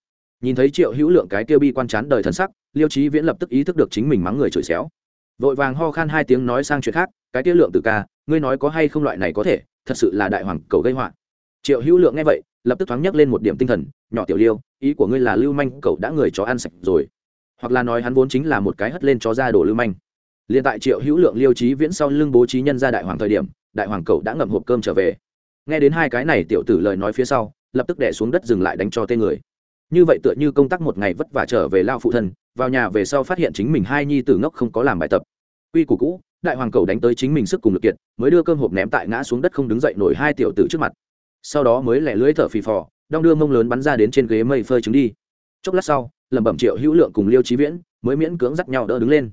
Nhìn thấy triệu hữu lượng cái tiêu bi quan chán đời thần sắc, liêu trí viễn lập tức ý thức được chính mình mắng người chửi xéo. Vội vàng ho khan hai tiếng nói sang chuyện khác, cái tiêu lượng từ ca, ngươi nói có hay không loại này có thể, thật sự là đại hoàng cầu gây họa. Triệu hữu lượng nghe vậy, lập tức thoáng nhắc lên một điểm tinh thần, nhỏ tiểu liêu, ý của ngươi là lưu manh cậu đã người chó ăn sạch rồi. Hoặc là nói hắn vốn chính là một cái hất lên chó ra đổ lưu manh liền tại triệu hữu lượng liêu trí viễn sau lưng bố trí nhân ra đại hoàng thời điểm, đại hoàng cậu đã ngậm hộp cơm trở về. Nghe đến hai cái này tiểu tử lời nói phía sau, lập tức đẻ xuống đất dừng lại đánh cho tên người. Như vậy tựa như công tác một ngày vất vả trở về lao phụ thân, vào nhà về sau phát hiện chính mình hai nhi tử ngốc không có làm bài tập. Quy củ cũ, đại hoàng cầu đánh tới chính mình sức cùng lực kiệt, mới đưa cơm hộp ném tại ngã xuống đất không đứng dậy nổi hai tiểu tử trước mặt. Sau đó mới lẻ lưới thở phì phò, đong đưa mông lớn bắn ra đến trên ghế mây phơi trứng đi. Chốc lát sau, lẩm bẩm triệu hữu lượng cùng liêu trí viễn mới miễn cưỡng dắt nhau đỡ đứng lên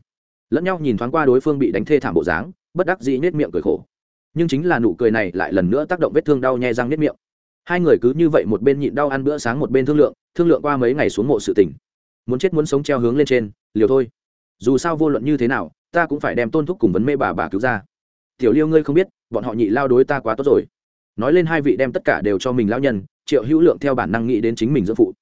lẫn nhau nhìn thoáng qua đối phương bị đánh thê thảm bộ dáng, bất đắc dĩ nết miệng cười khổ. Nhưng chính là nụ cười này lại lần nữa tác động vết thương đau nhè răng nết miệng. Hai người cứ như vậy một bên nhịn đau ăn bữa sáng một bên thương lượng thương lượng qua mấy ngày xuống mộ sự tỉnh muốn chết muốn sống treo hướng lên trên, liều thôi. Dù sao vô luận như thế nào, ta cũng phải đem tôn thúc cùng vấn mê bà bà cứu ra. Tiểu liêu ngươi không biết, bọn họ nhị lao đối ta quá tốt rồi. Nói lên hai vị đem tất cả đều cho mình lao nhân, triệu hữu lượng theo bản năng nghĩ đến chính mình dưỡng phụ.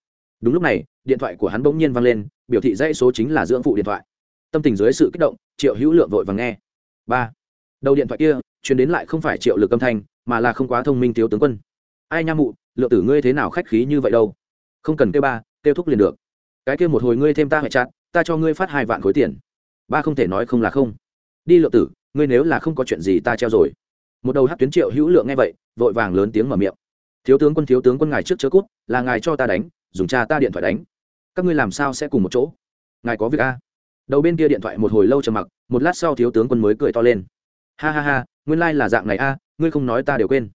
Đúng lúc này, điện thoại của hắn bỗng nhiên vang lên, biểu thị dãy số chính là dưỡng phụ điện thoại tâm tình dưới sự kích động, triệu hữu lượng vội và nghe. Ba. Đầu điện thoại kia chuyển đến lại không phải triệu lực âm thanh, mà là không quá thông minh thiếu tướng quân. Ai nha mụ, lượng tử ngươi thế nào khách khí như vậy đâu? Không cần kêu ba, kêu thúc liền được. Cái kia một hồi ngươi thêm ta hệ chặt, ta cho ngươi phát hai vạn khối tiền. Ba không thể nói không là không. Đi lượng tử, ngươi nếu là không có chuyện gì ta treo rồi. Một đầu hát tuyến triệu hữu lượng nghe vậy, vội vàng lớn tiếng mở miệng. Thiếu tướng quân, thiếu tướng quân ngài trước chớ cút, là ngài cho ta đánh, dùng cha ta điện thoại đánh. Các ngươi làm sao sẽ cùng một chỗ? Ngài có việc a? Đầu bên kia điện thoại một hồi lâu trầm mặc, một lát sau thiếu tướng quân mới cười to lên. Ha ha ha, nguyên lai、like、là dạng này a à, ngươi không nói ta đều quên.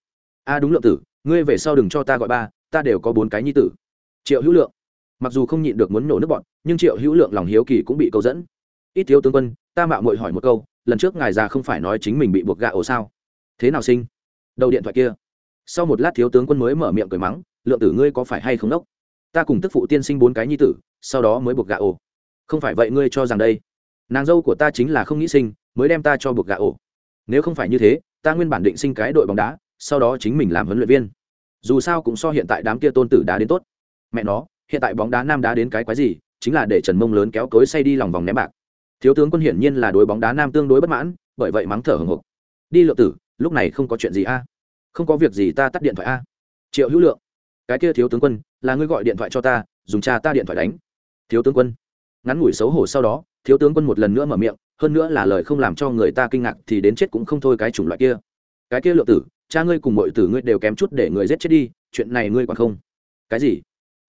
A, đúng lượng tử, ngươi về sau đừng cho ta gọi ba, ta đều có bốn cái nhi tử. Triệu hữu lượng, mặc dù không nhịn được muốn nổ nước bọn, nhưng triệu hữu lượng lòng hiếu kỳ cũng bị câu dẫn. Ít thiếu tướng quân, ta mạo mội hỏi một câu, lần trước ngài già không phải nói chính mình bị buộc gạ ổ sao? Thế nào sinh? Đầu điện thoại kia. Sau một lát thiếu tướng quân mới mở miệng cười mắng, lượng tử ngươi có phải hay không đốc? Ta cùng tức phụ tiên sinh bốn cái nhi tử, sau đó mới buộc gạ ổ không phải vậy ngươi cho rằng đây. Nàng dâu của ta chính là không nghĩ sinh, mới đem ta cho buộc gạ ổ. Nếu không phải như thế, ta nguyên bản định sinh cái đội bóng đá, sau đó chính mình làm huấn luyện viên. Dù sao cũng so hiện tại đám kia tôn tử đá đến tốt. Mẹ nó, hiện tại bóng đá nam đá đến cái quái gì, chính là để trần mông lớn kéo cối say đi lòng vòng ném bạc. Thiếu tướng quân hiển nhiên là đối bóng đá nam tương đối bất mãn, bởi vậy mắng thở hồng hộc. Đi lượng tử, lúc này không có chuyện gì a? Không có việc gì ta tắt điện thoại a. Triệu hữu lượng, cái kia thiếu tướng quân, là ngươi gọi điện thoại cho ta, dùng cha ta điện thoại đánh. Thiếu tướng quân ngắn ngủi xấu hổ sau đó, thiếu tướng quân một lần nữa mở miệng, hơn nữa là lời không làm cho người ta kinh ngạc thì đến chết cũng không thôi cái chủng loại kia. Cái kia lượng tử, cha ngươi cùng mọi tử ngươi đều kém chút để người giết chết đi, chuyện này ngươi còn không? Cái gì?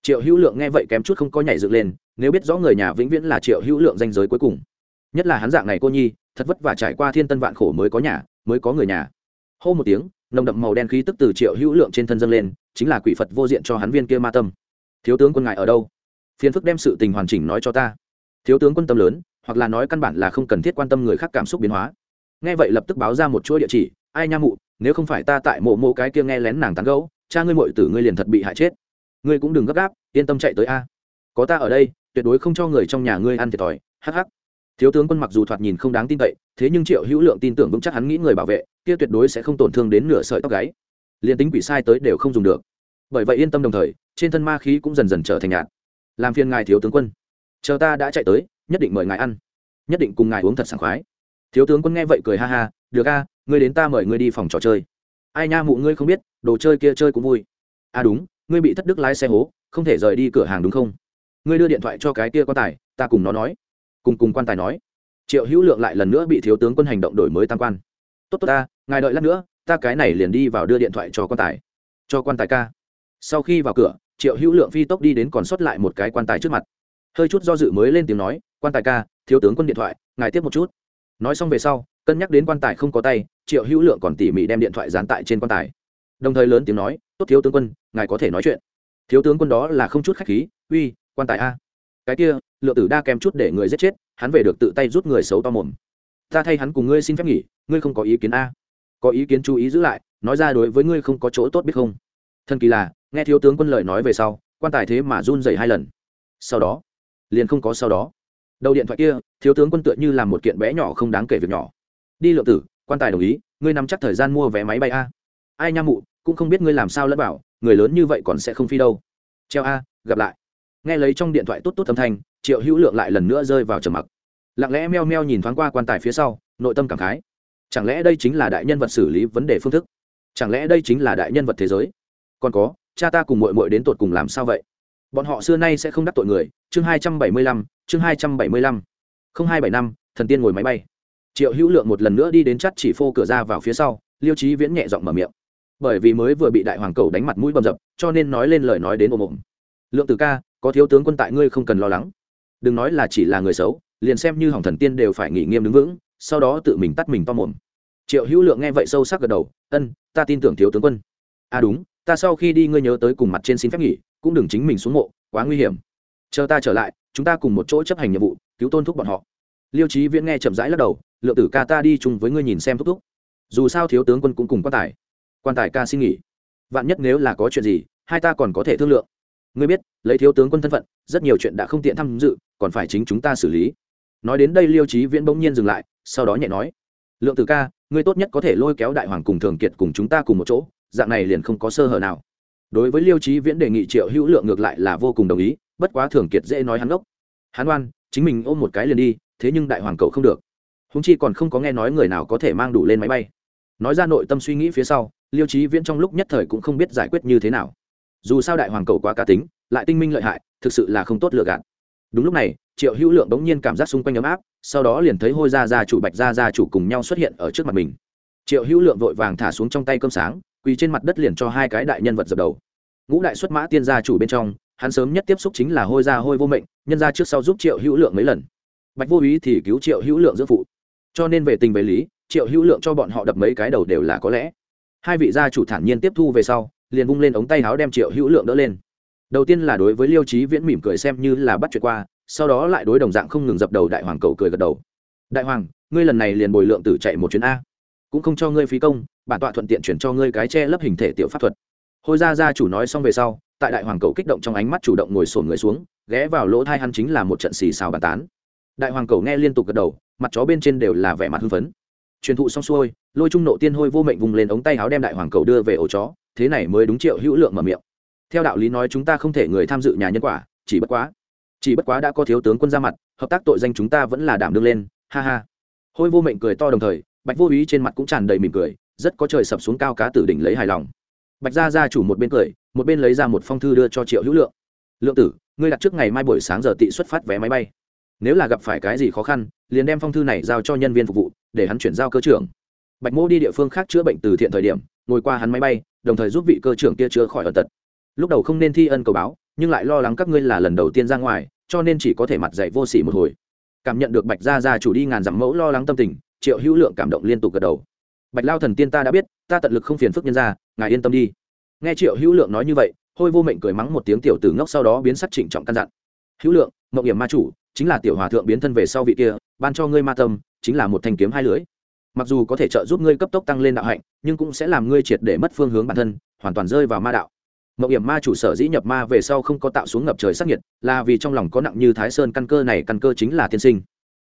Triệu hữu lượng nghe vậy kém chút không có nhảy dựng lên, nếu biết rõ người nhà vĩnh viễn là triệu hữu lượng danh giới cuối cùng. Nhất là hắn dạng này cô nhi, thật vất vả trải qua thiên tân vạn khổ mới có nhà, mới có người nhà. Hô một tiếng, nồng đậm màu đen khí tức từ triệu hữu lượng trên thân dâng lên, chính là quỷ phật vô diện cho hắn viên kia ma tâm. Thiếu tướng quân ngài ở đâu? Phiền phức đem sự tình hoàn chỉnh nói cho ta thiếu tướng quân tâm lớn, hoặc là nói căn bản là không cần thiết quan tâm người khác cảm xúc biến hóa. Nghe vậy lập tức báo ra một chuỗi địa chỉ, ai nha mụ, nếu không phải ta tại mộ mộ cái kia nghe lén nàng tán gấu cha ngươi mội tử ngươi liền thật bị hại chết. Ngươi cũng đừng gấp gáp, yên tâm chạy tới a. Có ta ở đây, tuyệt đối không cho người trong nhà ngươi ăn thiệt thòi. Hh thiếu tướng quân mặc dù thoạt nhìn không đáng tin cậy, thế nhưng triệu hữu lượng tin tưởng vững chắc hắn nghĩ người bảo vệ, kia tuyệt đối sẽ không tổn thương đến nửa sợi tóc gáy. Liền tính quỷ sai tới đều không dùng được. Bởi vậy yên tâm đồng thời, trên thân ma khí cũng dần dần trở thành nhạt. Làm phiền ngài thiếu tướng quân chờ ta đã chạy tới, nhất định mời ngài ăn. Nhất định cùng ngài uống thật sảng khoái. Thiếu tướng quân nghe vậy cười ha ha, được a, ngươi đến ta mời ngươi đi phòng trò chơi. Ai nha mụ ngươi không biết, đồ chơi kia chơi cũng vui. À đúng, ngươi bị thất đức lái xe hố, không thể rời đi cửa hàng đúng không? Ngươi đưa điện thoại cho cái kia quan tài, ta cùng nó nói. Cùng cùng quan tài nói. Triệu hữu lượng lại lần nữa bị thiếu tướng quân hành động đổi mới tam quan. Tốt tốt ta, ngài đợi lát nữa, ta cái này liền đi vào đưa điện thoại cho quan tài. Cho quan tài ca. Sau khi vào cửa, triệu hữu lượng phi tốc đi đến còn sót lại một cái quan tài trước mặt hơi chút do dự mới lên tiếng nói, quan tài ca, thiếu tướng quân điện thoại, ngài tiếp một chút. Nói xong về sau, cân nhắc đến quan tài không có tay, triệu hữu lượng còn tỉ mỉ đem điện thoại dán tại trên quan tài. Đồng thời lớn tiếng nói, tốt thiếu tướng quân, ngài có thể nói chuyện. Thiếu tướng quân đó là không chút khách khí, uy, quan tài a. Cái kia, lượng tử đa kèm chút để người giết chết, hắn về được tự tay rút người xấu to mồm. Ta thay hắn cùng ngươi xin phép nghỉ, ngươi không có ý kiến a. Có ý kiến chú ý giữ lại, nói ra đối với ngươi không có chỗ tốt biết không? Thần kỳ là, nghe thiếu tướng quân lời nói về sau, quan tài thế mà run dày hai lần. Sau đó liền không có sau đó. Đầu điện thoại kia, thiếu tướng quân tựa như làm một kiện bé nhỏ không đáng kể việc nhỏ. Đi lượng tử, quan tài đồng ý, ngươi nắm chắc thời gian mua vé máy bay a. Ai nha mụ, cũng không biết ngươi làm sao lẫn bảo người lớn như vậy còn sẽ không phi đâu. Treo a, gặp lại. Nghe lấy trong điện thoại tốt tốt âm thanh, triệu hữu lượng lại lần nữa rơi vào trầm mặc. Lặng lẽ meo meo nhìn thoáng qua quan tài phía sau, nội tâm cảm khái. Chẳng lẽ đây chính là đại nhân vật xử lý vấn đề phương thức? Chẳng lẽ đây chính là đại nhân vật thế giới? Còn có, cha ta cùng mội mội đến tột cùng làm sao vậy? Bọn họ xưa nay sẽ không đắc tội người. Chương hai trăm bảy mươi lăm, chương hai trăm bảy mươi lăm. không hai bảy năm, thần tiên ngồi máy bay. Triệu hữu lượng một lần nữa đi đến chắt chỉ phô cửa ra vào phía sau, liêu trí viễn nhẹ giọng mở miệng. Bởi vì mới vừa bị đại hoàng cầu đánh mặt mũi bầm dập, cho nên nói lên lời nói đến ồm ồm. Lượng từ ca, có thiếu tướng quân tại ngươi không cần lo lắng. Đừng nói là chỉ là người xấu, liền xem như hỏng thần tiên đều phải nghỉ nghiêm đứng vững, sau đó tự mình tắt mình to mồm. Triệu hữu lượng nghe vậy sâu sắc gật đầu, ân, ta tin tưởng thiếu tướng quân. À đúng, ta sau khi đi ngươi nhớ tới cùng mặt trên xin phép nghỉ cũng đừng chính mình xuống mộ, quá nguy hiểm. Chờ ta trở lại, chúng ta cùng một chỗ chấp hành nhiệm vụ, cứu tôn thúc bọn họ. Liêu trí viễn nghe chậm rãi lắc đầu, lượng tử ca ta đi chung với ngươi nhìn xem thúc thúc. Dù sao thiếu tướng quân cũng cùng quan tài. Quan tài ca xin nghỉ. Vạn nhất nếu là có chuyện gì, hai ta còn có thể thương lượng. Ngươi biết, lấy thiếu tướng quân thân phận, rất nhiều chuyện đã không tiện tham dự, còn phải chính chúng ta xử lý. Nói đến đây liêu trí viễn bỗng nhiên dừng lại, sau đó nhẹ nói, lượng tử ca, ngươi tốt nhất có thể lôi kéo đại hoàng cùng thường kiệt cùng chúng ta cùng một chỗ, dạng này liền không có sơ hở nào đối với liêu trí viễn đề nghị triệu hữu lượng ngược lại là vô cùng đồng ý, bất quá thường kiệt dễ nói hắn ngốc. Hắn oan, chính mình ôm một cái liền đi, thế nhưng đại hoàng cậu không được. Húng chi còn không có nghe nói người nào có thể mang đủ lên máy bay. Nói ra nội tâm suy nghĩ phía sau, liêu trí viễn trong lúc nhất thời cũng không biết giải quyết như thế nào. Dù sao đại hoàng Cậu quá cá tính, lại tinh minh lợi hại, thực sự là không tốt lựa gạt. Đúng lúc này, triệu hữu lượng bỗng nhiên cảm giác xung quanh ấm áp, sau đó liền thấy hôi ra ra chủ bạch ra ra chủ cùng nhau xuất hiện ở trước mặt mình. Triệu hữu lượng vội vàng thả xuống trong tay cơm sáng quỳ trên mặt đất liền cho hai cái đại nhân vật dập đầu. Ngũ đại xuất mã tiên gia chủ bên trong, hắn sớm nhất tiếp xúc chính là hôi gia hôi vô mệnh, nhân ra trước sau giúp triệu hữu lượng mấy lần. Bạch vô ý thì cứu triệu hữu lượng giữa phụ. Cho nên về tình về lý, triệu hữu lượng cho bọn họ đập mấy cái đầu đều là có lẽ. Hai vị gia chủ thản nhiên tiếp thu về sau, liền vung lên ống tay áo đem triệu hữu lượng đỡ lên. Đầu tiên là đối với liêu trí viễn mỉm cười xem như là bắt chuyện qua, sau đó lại đối đồng dạng không ngừng dập đầu đại hoàng cầu cười gật đầu. Đại hoàng, ngươi lần này liền bồi lượng tử chạy một chuyến a cũng không cho ngươi phí công, bản tọa thuận tiện chuyển cho ngươi cái che lấp hình thể tiểu pháp thuật. Hôi gia gia chủ nói xong về sau, tại đại hoàng cầu kích động trong ánh mắt chủ động ngồi sổn người xuống, ghé vào lỗ thai hắn chính là một trận xì xào bàn tán. Đại hoàng cầu nghe liên tục gật đầu, mặt chó bên trên đều là vẻ mặt hưng phấn. Truyền thụ xong xuôi, lôi trung nộ tiên hôi vô mệnh vùng lên ống tay áo đem đại hoàng cầu đưa về ổ chó, thế này mới đúng triệu hữu lượng mở miệng. Theo đạo lý nói chúng ta không thể người tham dự nhà nhân quả, chỉ bất quá, chỉ bất quá đã có thiếu tướng quân ra mặt, hợp tác tội danh chúng ta vẫn là đảm đương lên, ha ha. Hôi vô mệnh cười to đồng thời bạch vô ý trên mặt cũng tràn đầy mỉm cười, rất có trời sập xuống cao cá tử đỉnh lấy hài lòng. Bạch gia gia chủ một bên cười, một bên lấy ra một phong thư đưa cho triệu hữu lượng. Lượng tử, ngươi đặt trước ngày mai buổi sáng giờ tị xuất phát vé máy bay. Nếu là gặp phải cái gì khó khăn, liền đem phong thư này giao cho nhân viên phục vụ, để hắn chuyển giao cơ trưởng. Bạch mô đi địa phương khác chữa bệnh từ thiện thời điểm, ngồi qua hắn máy bay, đồng thời giúp vị cơ trưởng kia chữa khỏi ở tật. Lúc đầu không nên thi ân cầu báo, nhưng lại lo lắng các ngươi là lần đầu tiên ra ngoài, cho nên chỉ có thể mặt dạy vô sỉ một hồi. Cảm nhận được bạch gia gia chủ đi ngàn dặm mẫu lo lắng tâm tình triệu hữu lượng cảm động liên tục gật đầu. Bạch lao thần tiên ta đã biết, ta tận lực không phiền phức nhân ra ngài yên tâm đi. Nghe triệu hữu lượng nói như vậy, hôi vô mệnh cười mắng một tiếng tiểu tử ngốc sau đó biến sắc trịnh trọng căn dặn. Hữu lượng, mộng hiểm ma chủ, chính là tiểu hòa thượng biến thân về sau vị kia, ban cho ngươi ma tâm, chính là một thanh kiếm hai lưới mặc dù có thể trợ giúp ngươi cấp tốc tăng lên đạo hạnh, nhưng cũng sẽ làm ngươi triệt để mất phương hướng bản thân, hoàn toàn rơi vào ma đạo. Mậu hiểm ma chủ sở dĩ nhập ma về sau không có tạo xuống ngập trời sắc nhiệt, là vì trong lòng có nặng như thái sơn căn cơ này căn cơ chính là tiên sinh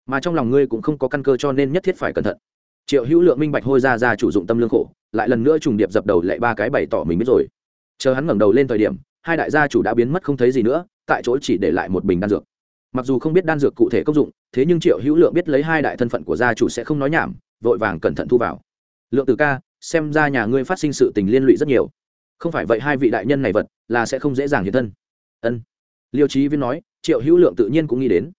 mà trong lòng ngươi cũng không có căn cơ cho nên nhất thiết phải cẩn thận. Triệu hữu lượng minh bạch hôi ra ra chủ dụng tâm lương khổ, lại lần nữa trùng điệp dập đầu lại ba cái bày tỏ mình biết rồi. Chờ hắn ngẩng đầu lên thời điểm, hai đại gia chủ đã biến mất không thấy gì nữa, tại chỗ chỉ để lại một bình đan dược. Mặc dù không biết đan dược cụ thể công dụng, thế nhưng triệu hữu lượng biết lấy hai đại thân phận của gia chủ sẽ không nói nhảm, vội vàng cẩn thận thu vào. Lượng từ ca, xem ra nhà ngươi phát sinh sự tình liên lụy rất nhiều. Không phải vậy hai vị đại nhân này vật, là sẽ không dễ dàng hiện thân. Ân. Liêu trí viên nói, triệu hữu lượng tự nhiên cũng nghĩ đến.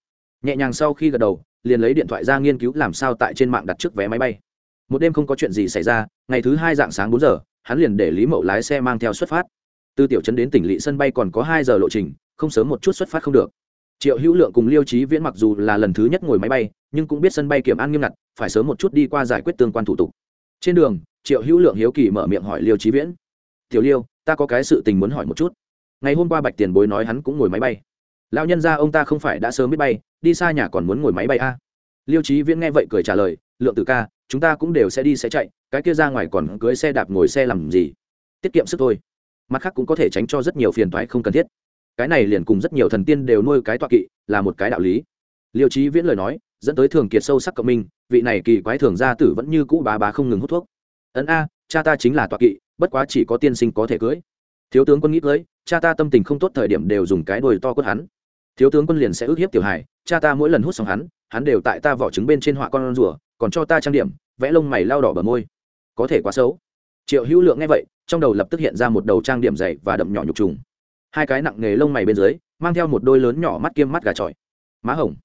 Nhẹ nhàng sau khi gật đầu liền lấy điện thoại ra nghiên cứu làm sao tại trên mạng đặt trước vé máy bay. Một đêm không có chuyện gì xảy ra, ngày thứ hai dạng sáng bốn giờ, hắn liền để lý mậu lái xe mang theo xuất phát. Từ tiểu trấn đến tỉnh lỵ sân bay còn có hai giờ lộ trình, không sớm một chút xuất phát không được. Triệu hữu lượng cùng liêu trí viễn mặc dù là lần thứ nhất ngồi máy bay, nhưng cũng biết sân bay kiểm an nghiêm ngặt, phải sớm một chút đi qua giải quyết tương quan thủ tục. Trên đường, triệu hữu lượng hiếu kỳ mở miệng hỏi liêu trí viễn, tiểu liêu, ta có cái sự tình muốn hỏi một chút. Ngày hôm qua bạch tiền bối nói hắn cũng ngồi máy bay lão nhân ra ông ta không phải đã sớm biết bay, đi xa nhà còn muốn ngồi máy bay a. À? liêu trí viễn nghe vậy cười trả lời, lượng tử ca, chúng ta cũng đều sẽ đi sẽ chạy, cái kia ra ngoài còn cưới xe đạp ngồi xe làm gì? Tiết kiệm sức thôi. Mặt khác cũng có thể tránh cho rất nhiều phiền toái không cần thiết. Cái này liền cùng rất nhiều thần tiên đều nuôi cái tọa kỵ, là một cái đạo lý. Liêu trí viễn lời nói, dẫn tới thường kiệt sâu sắc cộng minh, vị này kỳ quái thường gia tử vẫn như cũ bá bá không ngừng hút thuốc. Ấn a, cha ta chính là tọa kỵ, bất quá chỉ có tiên sinh có thể cưới. Thiếu tướng quân nghĩ cưới cha ta tâm tình không tốt thời điểm đều dùng cái đồi to quất hắn thiếu tướng quân liền sẽ ước hiếp tiểu Hải, cha ta mỗi lần hút xong hắn hắn đều tại ta vỏ trứng bên trên họa con rùa còn cho ta trang điểm vẽ lông mày lao đỏ bờ môi. Có thể quá xấu. Triệu hữu lượng nghe vậy trong đầu lập tức hiện ra một đầu trang điểm dày và đậm nhỏ nhục trùng. Hai cái nặng nghề lông mày bên dưới mang theo một đôi lớn nhỏ mắt kiêm mắt gà trọi. Má hồng.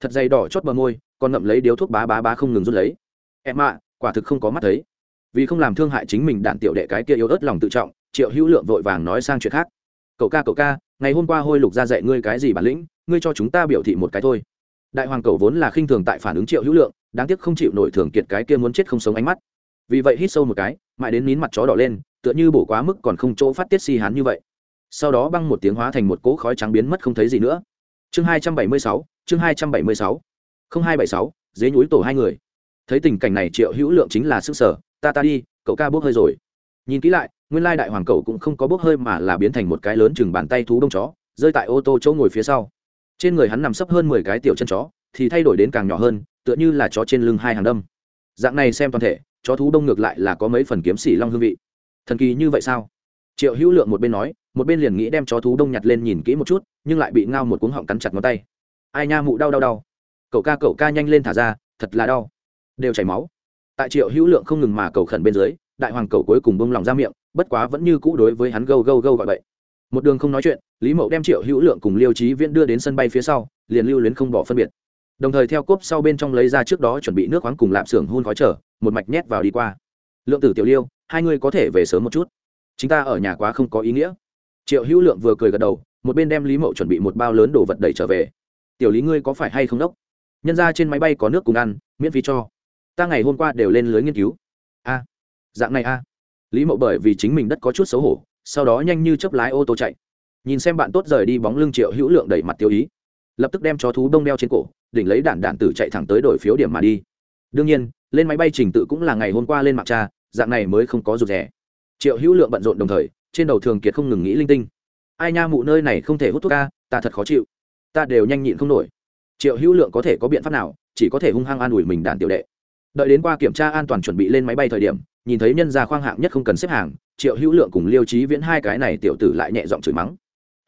Thật dày đỏ chót bờ môi còn ngậm lấy điếu thuốc bá bá bá không ngừng rút lấy. Em ạ quả thực không có mắt thấy. Vì không làm thương hại chính mình đạn tiểu đệ cái kia yếu ớt lòng tự trọng triệu hữu lượng vội vàng nói sang chuyện khác. Cậu ca cậu ca ngày hôm qua hôi lục ra dạy ngươi cái gì bản lĩnh, ngươi cho chúng ta biểu thị một cái thôi. Đại hoàng cầu vốn là khinh thường tại phản ứng triệu hữu lượng, đáng tiếc không chịu nổi thường kiệt cái kia muốn chết không sống ánh mắt. Vì vậy hít sâu một cái, mãi đến nín mặt chó đỏ lên, tựa như bổ quá mức còn không chỗ phát tiết si hán như vậy. Sau đó băng một tiếng hóa thành một cỗ khói trắng biến mất không thấy gì nữa. Chương hai trăm bảy mươi sáu, chương hai trăm bảy mươi sáu, không hai bảy sáu, dế nhúi tổ hai người. Thấy tình cảnh này triệu hữu lượng chính là sức sở ta ta đi, cậu ca bốc hơi rồi. Nhìn kỹ lại nguyên lai đại hoàng cậu cũng không có bốc hơi mà là biến thành một cái lớn chừng bàn tay thú đông chó, rơi tại ô tô chỗ ngồi phía sau. Trên người hắn nằm sấp hơn mười cái tiểu chân chó, thì thay đổi đến càng nhỏ hơn, tựa như là chó trên lưng hai hàng đâm. Dạng này xem toàn thể, chó thú đông ngược lại là có mấy phần kiếm xỉ long hương vị. Thần kỳ như vậy sao? Triệu hữu lượng một bên nói, một bên liền nghĩ đem chó thú đông nhặt lên nhìn kỹ một chút, nhưng lại bị ngao một cuống họng cắn chặt ngón tay. Ai nha mụ đau đau đau. Cậu ca cậu ca nhanh lên thả ra, thật là đau. Đều chảy máu. Tại triệu hữu lượng không ngừng mà cầu khẩn bên dưới đại hoàng cầu cuối cùng bông lòng ra miệng, bất quá vẫn như cũ đối với hắn gâu gâu gâu gọi vậy một đường không nói chuyện, lý mậu đem triệu hữu lượng cùng liêu trí viễn đưa đến sân bay phía sau, liền lưu luyến không bỏ phân biệt. Đồng thời theo cốp sau bên trong lấy ra trước đó chuẩn bị nước khoáng cùng lạp xưởng hôn khói trở, một mạch nhét vào đi qua. Lượng tử tiểu liêu, hai ngươi có thể về sớm một chút. Chúng ta ở nhà quá không có ý nghĩa. Triệu hữu lượng vừa cười gật đầu, một bên đem lý mậu chuẩn bị một bao lớn đồ vật đẩy trở về. Tiểu lý ngươi có phải hay không đốc? Nhân ra trên máy bay có nước cùng ăn, miễn phí cho. Ta ngày hôm qua đều lên lưới nghiên cứu. A dạng này a. Lý mậu bởi vì chính mình đất có chút xấu hổ, sau đó nhanh như chấp lái ô tô chạy. Nhìn xem bạn tốt rời đi bóng lưng triệu hữu lượng đẩy mặt tiêu ý. Lập tức đem chó thú đông đeo trên cổ, đỉnh lấy đạn đạn tử chạy thẳng tới đổi phiếu điểm mà đi. Đương nhiên, lên máy bay trình tự cũng là ngày hôm qua lên mạng cha dạng này mới không có rụt rẻ triệu hữu lượng bận rộn đồng thời, trên đầu thường kiệt không ngừng nghĩ linh tinh. Ai nha mụ nơi này không thể hút thuốc ca, ta thật khó chịu. Ta đều nhanh nhịn không nổi. Triệu hữu lượng có thể có biện pháp nào, chỉ có thể hung hăng an ủi mình đàn tiểu đệ. Đợi đến qua kiểm tra an toàn chuẩn bị lên máy bay thời điểm nhìn thấy nhân gia khoang hạng nhất không cần xếp hàng, triệu hữu lượng cùng liêu trí viễn hai cái này tiểu tử lại nhẹ giọng chửi mắng.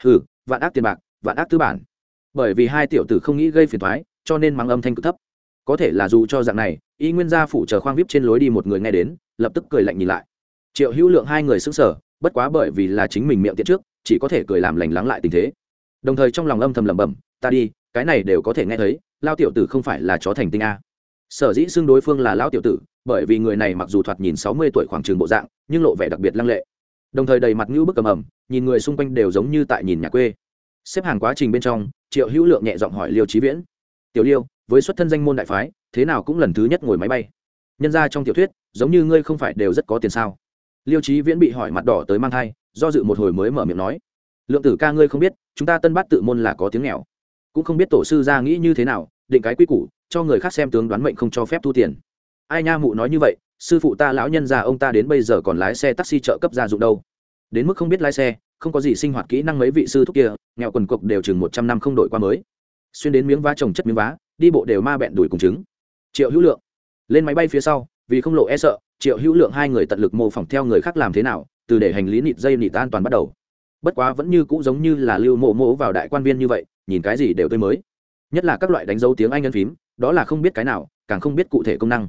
Hừ, vạn ác tiền bạc, vạn ác tư bản. Bởi vì hai tiểu tử không nghĩ gây phiền thoái cho nên mắng âm thanh cực thấp. Có thể là dù cho dạng này, y nguyên gia phủ chờ khoang vip trên lối đi một người nghe đến, lập tức cười lạnh nhìn lại. Triệu hữu lượng hai người xứng sở bất quá bởi vì là chính mình miệng tiện trước, chỉ có thể cười làm lành lắng lại tình thế. Đồng thời trong lòng âm thầm lẩm bẩm, ta đi, cái này đều có thể nghe thấy, lao tiểu tử không phải là chó thành tinh a. Sở dĩ xưng đối phương là lao tiểu tử bởi vì người này mặc dù thoạt nhìn sáu mươi tuổi khoảng trường bộ dạng, nhưng lộ vẻ đặc biệt lăng lệ. Đồng thời đầy mặt ngữ bức cầm ẩm, nhìn người xung quanh đều giống như tại nhìn nhà quê. Xếp hàng quá trình bên trong, triệu hữu lượng nhẹ giọng hỏi liêu trí viễn, tiểu liêu, với xuất thân danh môn đại phái, thế nào cũng lần thứ nhất ngồi máy bay? Nhân ra trong tiểu thuyết, giống như ngươi không phải đều rất có tiền sao? Liêu trí viễn bị hỏi mặt đỏ tới mang thai, do dự một hồi mới mở miệng nói, lượng tử ca ngươi không biết, chúng ta tân bát tự môn là có tiếng nghèo. Cũng không biết tổ sư gia nghĩ như thế nào, định cái quy củ, cho người khác xem tướng đoán mệnh không cho phép thu tiền ai nha mụ nói như vậy, sư phụ ta lão nhân già ông ta đến bây giờ còn lái xe taxi trợ cấp gia dụng đâu. Đến mức không biết lái xe, không có gì sinh hoạt kỹ năng mấy vị sư thúc kia, nghèo quần cục đều chừng một trăm năm không đổi qua mới. Xuyên đến miếng vá trồng chất miếng vá, đi bộ đều ma bẹn đuổi cùng trứng. Triệu hữu lượng, lên máy bay phía sau, vì không lộ e sợ, triệu hữu lượng hai người tận lực mô phỏng theo người khác làm thế nào, từ để hành lý nịt dây nịt an toàn bắt đầu. Bất quá vẫn như cũng giống như là lưu mộ mộ vào đại quan viên như vậy, nhìn cái gì đều tươi mới. Nhất là các loại đánh dấu tiếng anh ân phím, đó là không biết cái nào, càng không biết cụ thể công năng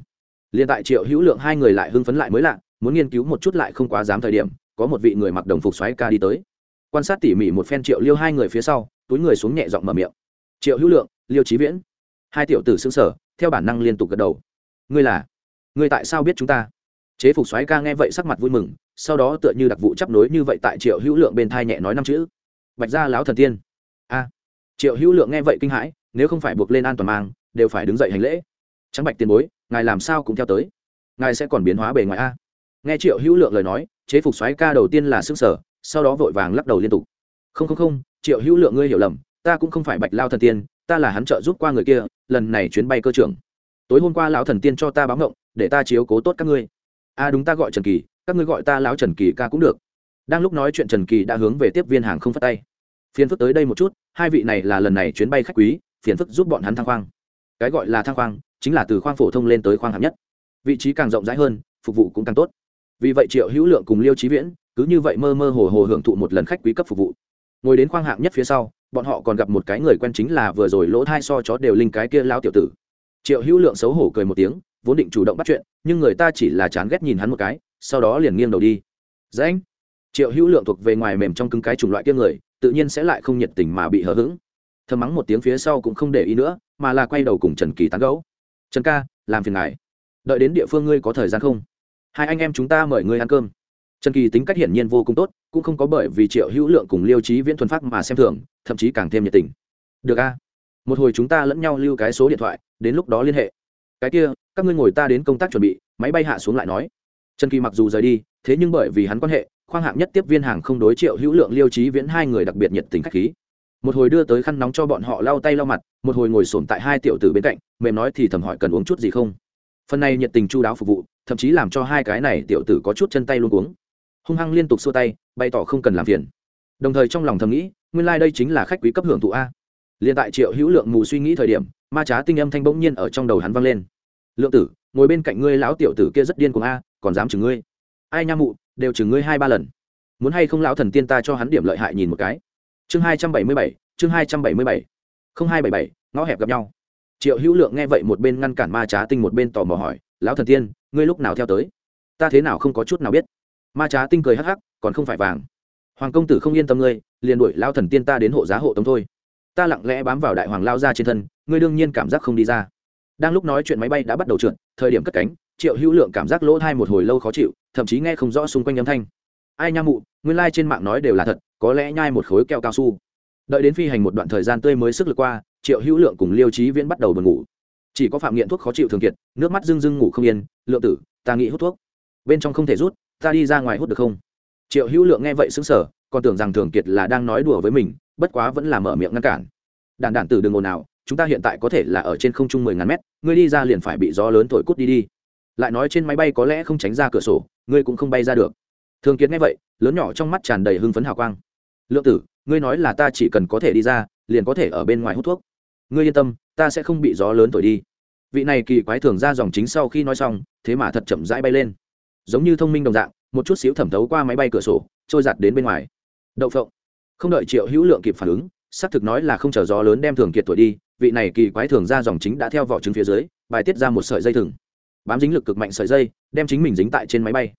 liền tại triệu hữu lượng hai người lại hưng phấn lại mới lạ, muốn nghiên cứu một chút lại không quá dám thời điểm, có một vị người mặc đồng phục xoáy ca đi tới. Quan sát tỉ mỉ một phen triệu liêu hai người phía sau, túi người xuống nhẹ giọng mở miệng. Triệu hữu lượng, liêu trí viễn. Hai tiểu tử xương sở theo bản năng liên tục gật đầu. Ngươi là? Ngươi tại sao biết chúng ta? Chế phục xoáy ca nghe vậy sắc mặt vui mừng, sau đó tựa như đặc vụ chấp nối như vậy tại triệu hữu lượng bên thai nhẹ nói năm chữ. Bạch gia láo thần tiên. A. Triệu hữu lượng nghe vậy kinh hãi, nếu không phải buộc lên an toàn mang, đều phải đứng dậy hành lễ trắng bạch tiền bối, ngài làm sao cũng theo tới. Ngài sẽ còn biến hóa bề ngoài a. Nghe triệu hữu lượng lời nói, chế phục xoáy ca đầu tiên là xương sở sau đó vội vàng lắc đầu liên tục. Không không không, triệu hữu lượng ngươi hiểu lầm, ta cũng không phải bạch lao thần tiên, ta là hắn trợ giúp qua người kia, lần này chuyến bay cơ trưởng. Tối hôm qua lão thần tiên cho ta báo ngộng, để ta chiếu cố tốt các ngươi. A, đúng ta gọi trần kỳ, các ngươi gọi ta lão trần kỳ ca cũng được. Đang lúc nói chuyện trần kỳ đã hướng về tiếp viên hàng không phát tay. Phiền phức tới đây một chút, hai vị này là lần này chuyến bay khách quý, phiền phức giúp bọn hắn thăng khoang. Cái gọi là thăng khoang chính là từ khoang phổ thông lên tới khoang hạng nhất. Vị trí càng rộng rãi hơn, phục vụ cũng càng tốt. Vì vậy triệu hữu lượng cùng liêu trí viễn cứ như vậy mơ mơ hồ hồ hưởng thụ một lần khách quý cấp phục vụ. Ngồi đến khoang hạng nhất phía sau, bọn họ còn gặp một cái người quen chính là vừa rồi lỗ thai so chó đều linh cái kia lao tiểu tử. Triệu hữu lượng xấu hổ cười một tiếng, vốn định chủ động bắt chuyện, nhưng người ta chỉ là chán ghét nhìn hắn một cái, sau đó liền nghiêng đầu đi. Dễ anh. Triệu hữu lượng thuộc về ngoài mềm trong cứng cái chủng loại kia người, tự nhiên sẽ lại không nhiệt tình mà bị hờ hững. Thơm mắng một tiếng phía sau cũng không để ý nữa, mà là quay đầu cùng trần kỳ tán gấu trần ca, làm phiền ngài. Đợi đến địa phương ngươi có thời gian không? Hai anh em chúng ta mời ngươi ăn cơm. Trần kỳ tính cách hiển nhiên vô cùng tốt, cũng không có bởi vì triệu hữu lượng cùng liêu trí viễn thuần phát mà xem thường, thậm chí càng thêm nhiệt tình. Được a. Một hồi chúng ta lẫn nhau lưu cái số điện thoại, đến lúc đó liên hệ. Cái kia, các ngươi ngồi ta đến công tác chuẩn bị, máy bay hạ xuống lại nói. Trần kỳ mặc dù rời đi, thế nhưng bởi vì hắn quan hệ, khoang hạng nhất tiếp viên hàng không đối triệu hữu lượng, liêu trí viễn hai người đặc biệt nhiệt tình khách khí một hồi đưa tới khăn nóng cho bọn họ lau tay lau mặt, một hồi ngồi sổm tại hai tiểu tử bên cạnh, mềm nói thì thầm hỏi cần uống chút gì không. Phần này nhiệt tình chu đáo phục vụ, thậm chí làm cho hai cái này tiểu tử có chút chân tay luôn uống hung hăng liên tục xua tay, bày tỏ không cần làm phiền. Đồng thời trong lòng thầm nghĩ, nguyên lai、like、đây chính là khách quý cấp hưởng thụ a. Liền tại triệu hữu lượng mù suy nghĩ thời điểm, ma trá tinh âm thanh bỗng nhiên ở trong đầu hắn vang lên. Lượng tử, ngồi bên cạnh ngươi lão tiểu tử kia rất điên cuồng a, còn dám chừng ngươi? Ai nha mụ, đều chừng ngươi hai ba lần. Muốn hay không lão thần tiên ta cho hắn điểm lợi hại nhìn một cái chương hai trăm bảy mươi bảy, chương hai trăm bảy mươi bảy. Không hai bảy bảy, ngõ hẹp gặp nhau. Triệu hữu lượng nghe vậy một bên ngăn cản ma trá tinh một bên tò mò hỏi, lão thần tiên, ngươi lúc nào theo tới? Ta thế nào không có chút nào biết? Ma trá tinh cười hắc hắc, còn không phải vàng. Hoàng công tử không yên tâm ngươi, liền đuổi lao thần tiên ta đến hộ giá hộ tống thôi. Ta lặng lẽ bám vào đại hoàng lao ra trên thân, ngươi đương nhiên cảm giác không đi ra. Đang lúc nói chuyện máy bay đã bắt đầu trượt, thời điểm cất cánh, triệu hữu lượng cảm giác lỗ thai một hồi lâu khó chịu, thậm chí nghe không rõ xung quanh âm thanh. Ai nha mụ, nguyên lai、like、trên mạng nói đều là thật có lẽ nhai một khối keo cao su. Đợi đến phi hành một đoạn thời gian tươi mới sức lực qua, triệu hữu lượng cùng liêu trí viễn bắt đầu buồn ngủ. Chỉ có phạm nghiện thuốc khó chịu thường kiệt, nước mắt rưng rưng ngủ không yên, lượng tử, ta nghĩ hút thuốc. Bên trong không thể rút, ta đi ra ngoài hút được không? Triệu hữu lượng nghe vậy xứng sở còn tưởng rằng thường kiệt là đang nói đùa với mình, bất quá vẫn là mở miệng ngăn cản. Đàn đản tử đừng ồn nào chúng ta hiện tại có thể là ở trên không trung mười ngàn mét, ngươi đi ra liền phải bị gió lớn thổi cút đi đi. Lại nói trên máy bay có lẽ không tránh ra cửa sổ, ngươi cũng không bay ra được. Thường kiệt nghe vậy, lớn nhỏ trong mắt tràn đầy hưng phấn hào quang lượng tử, ngươi nói là ta chỉ cần có thể đi ra, liền có thể ở bên ngoài hút thuốc. Ngươi yên tâm, ta sẽ không bị gió lớn thổi đi. Vị này kỳ quái thường ra dòng chính sau khi nói xong, thế mà thật chậm rãi bay lên. Giống như thông minh đồng dạng, một chút xíu thẩm thấu qua máy bay cửa sổ, trôi giặt đến bên ngoài. Đậu phộng. Không đợi triệu hữu lượng kịp phản ứng, xác thực nói là không chờ gió lớn đem thường kiệt tuổi đi, vị này kỳ quái thường ra dòng chính đã theo vỏ trứng phía dưới, bài tiết ra một sợi dây thừng. Bám dính lực cực mạnh sợi dây, đem chính mình dính tại trên máy bay.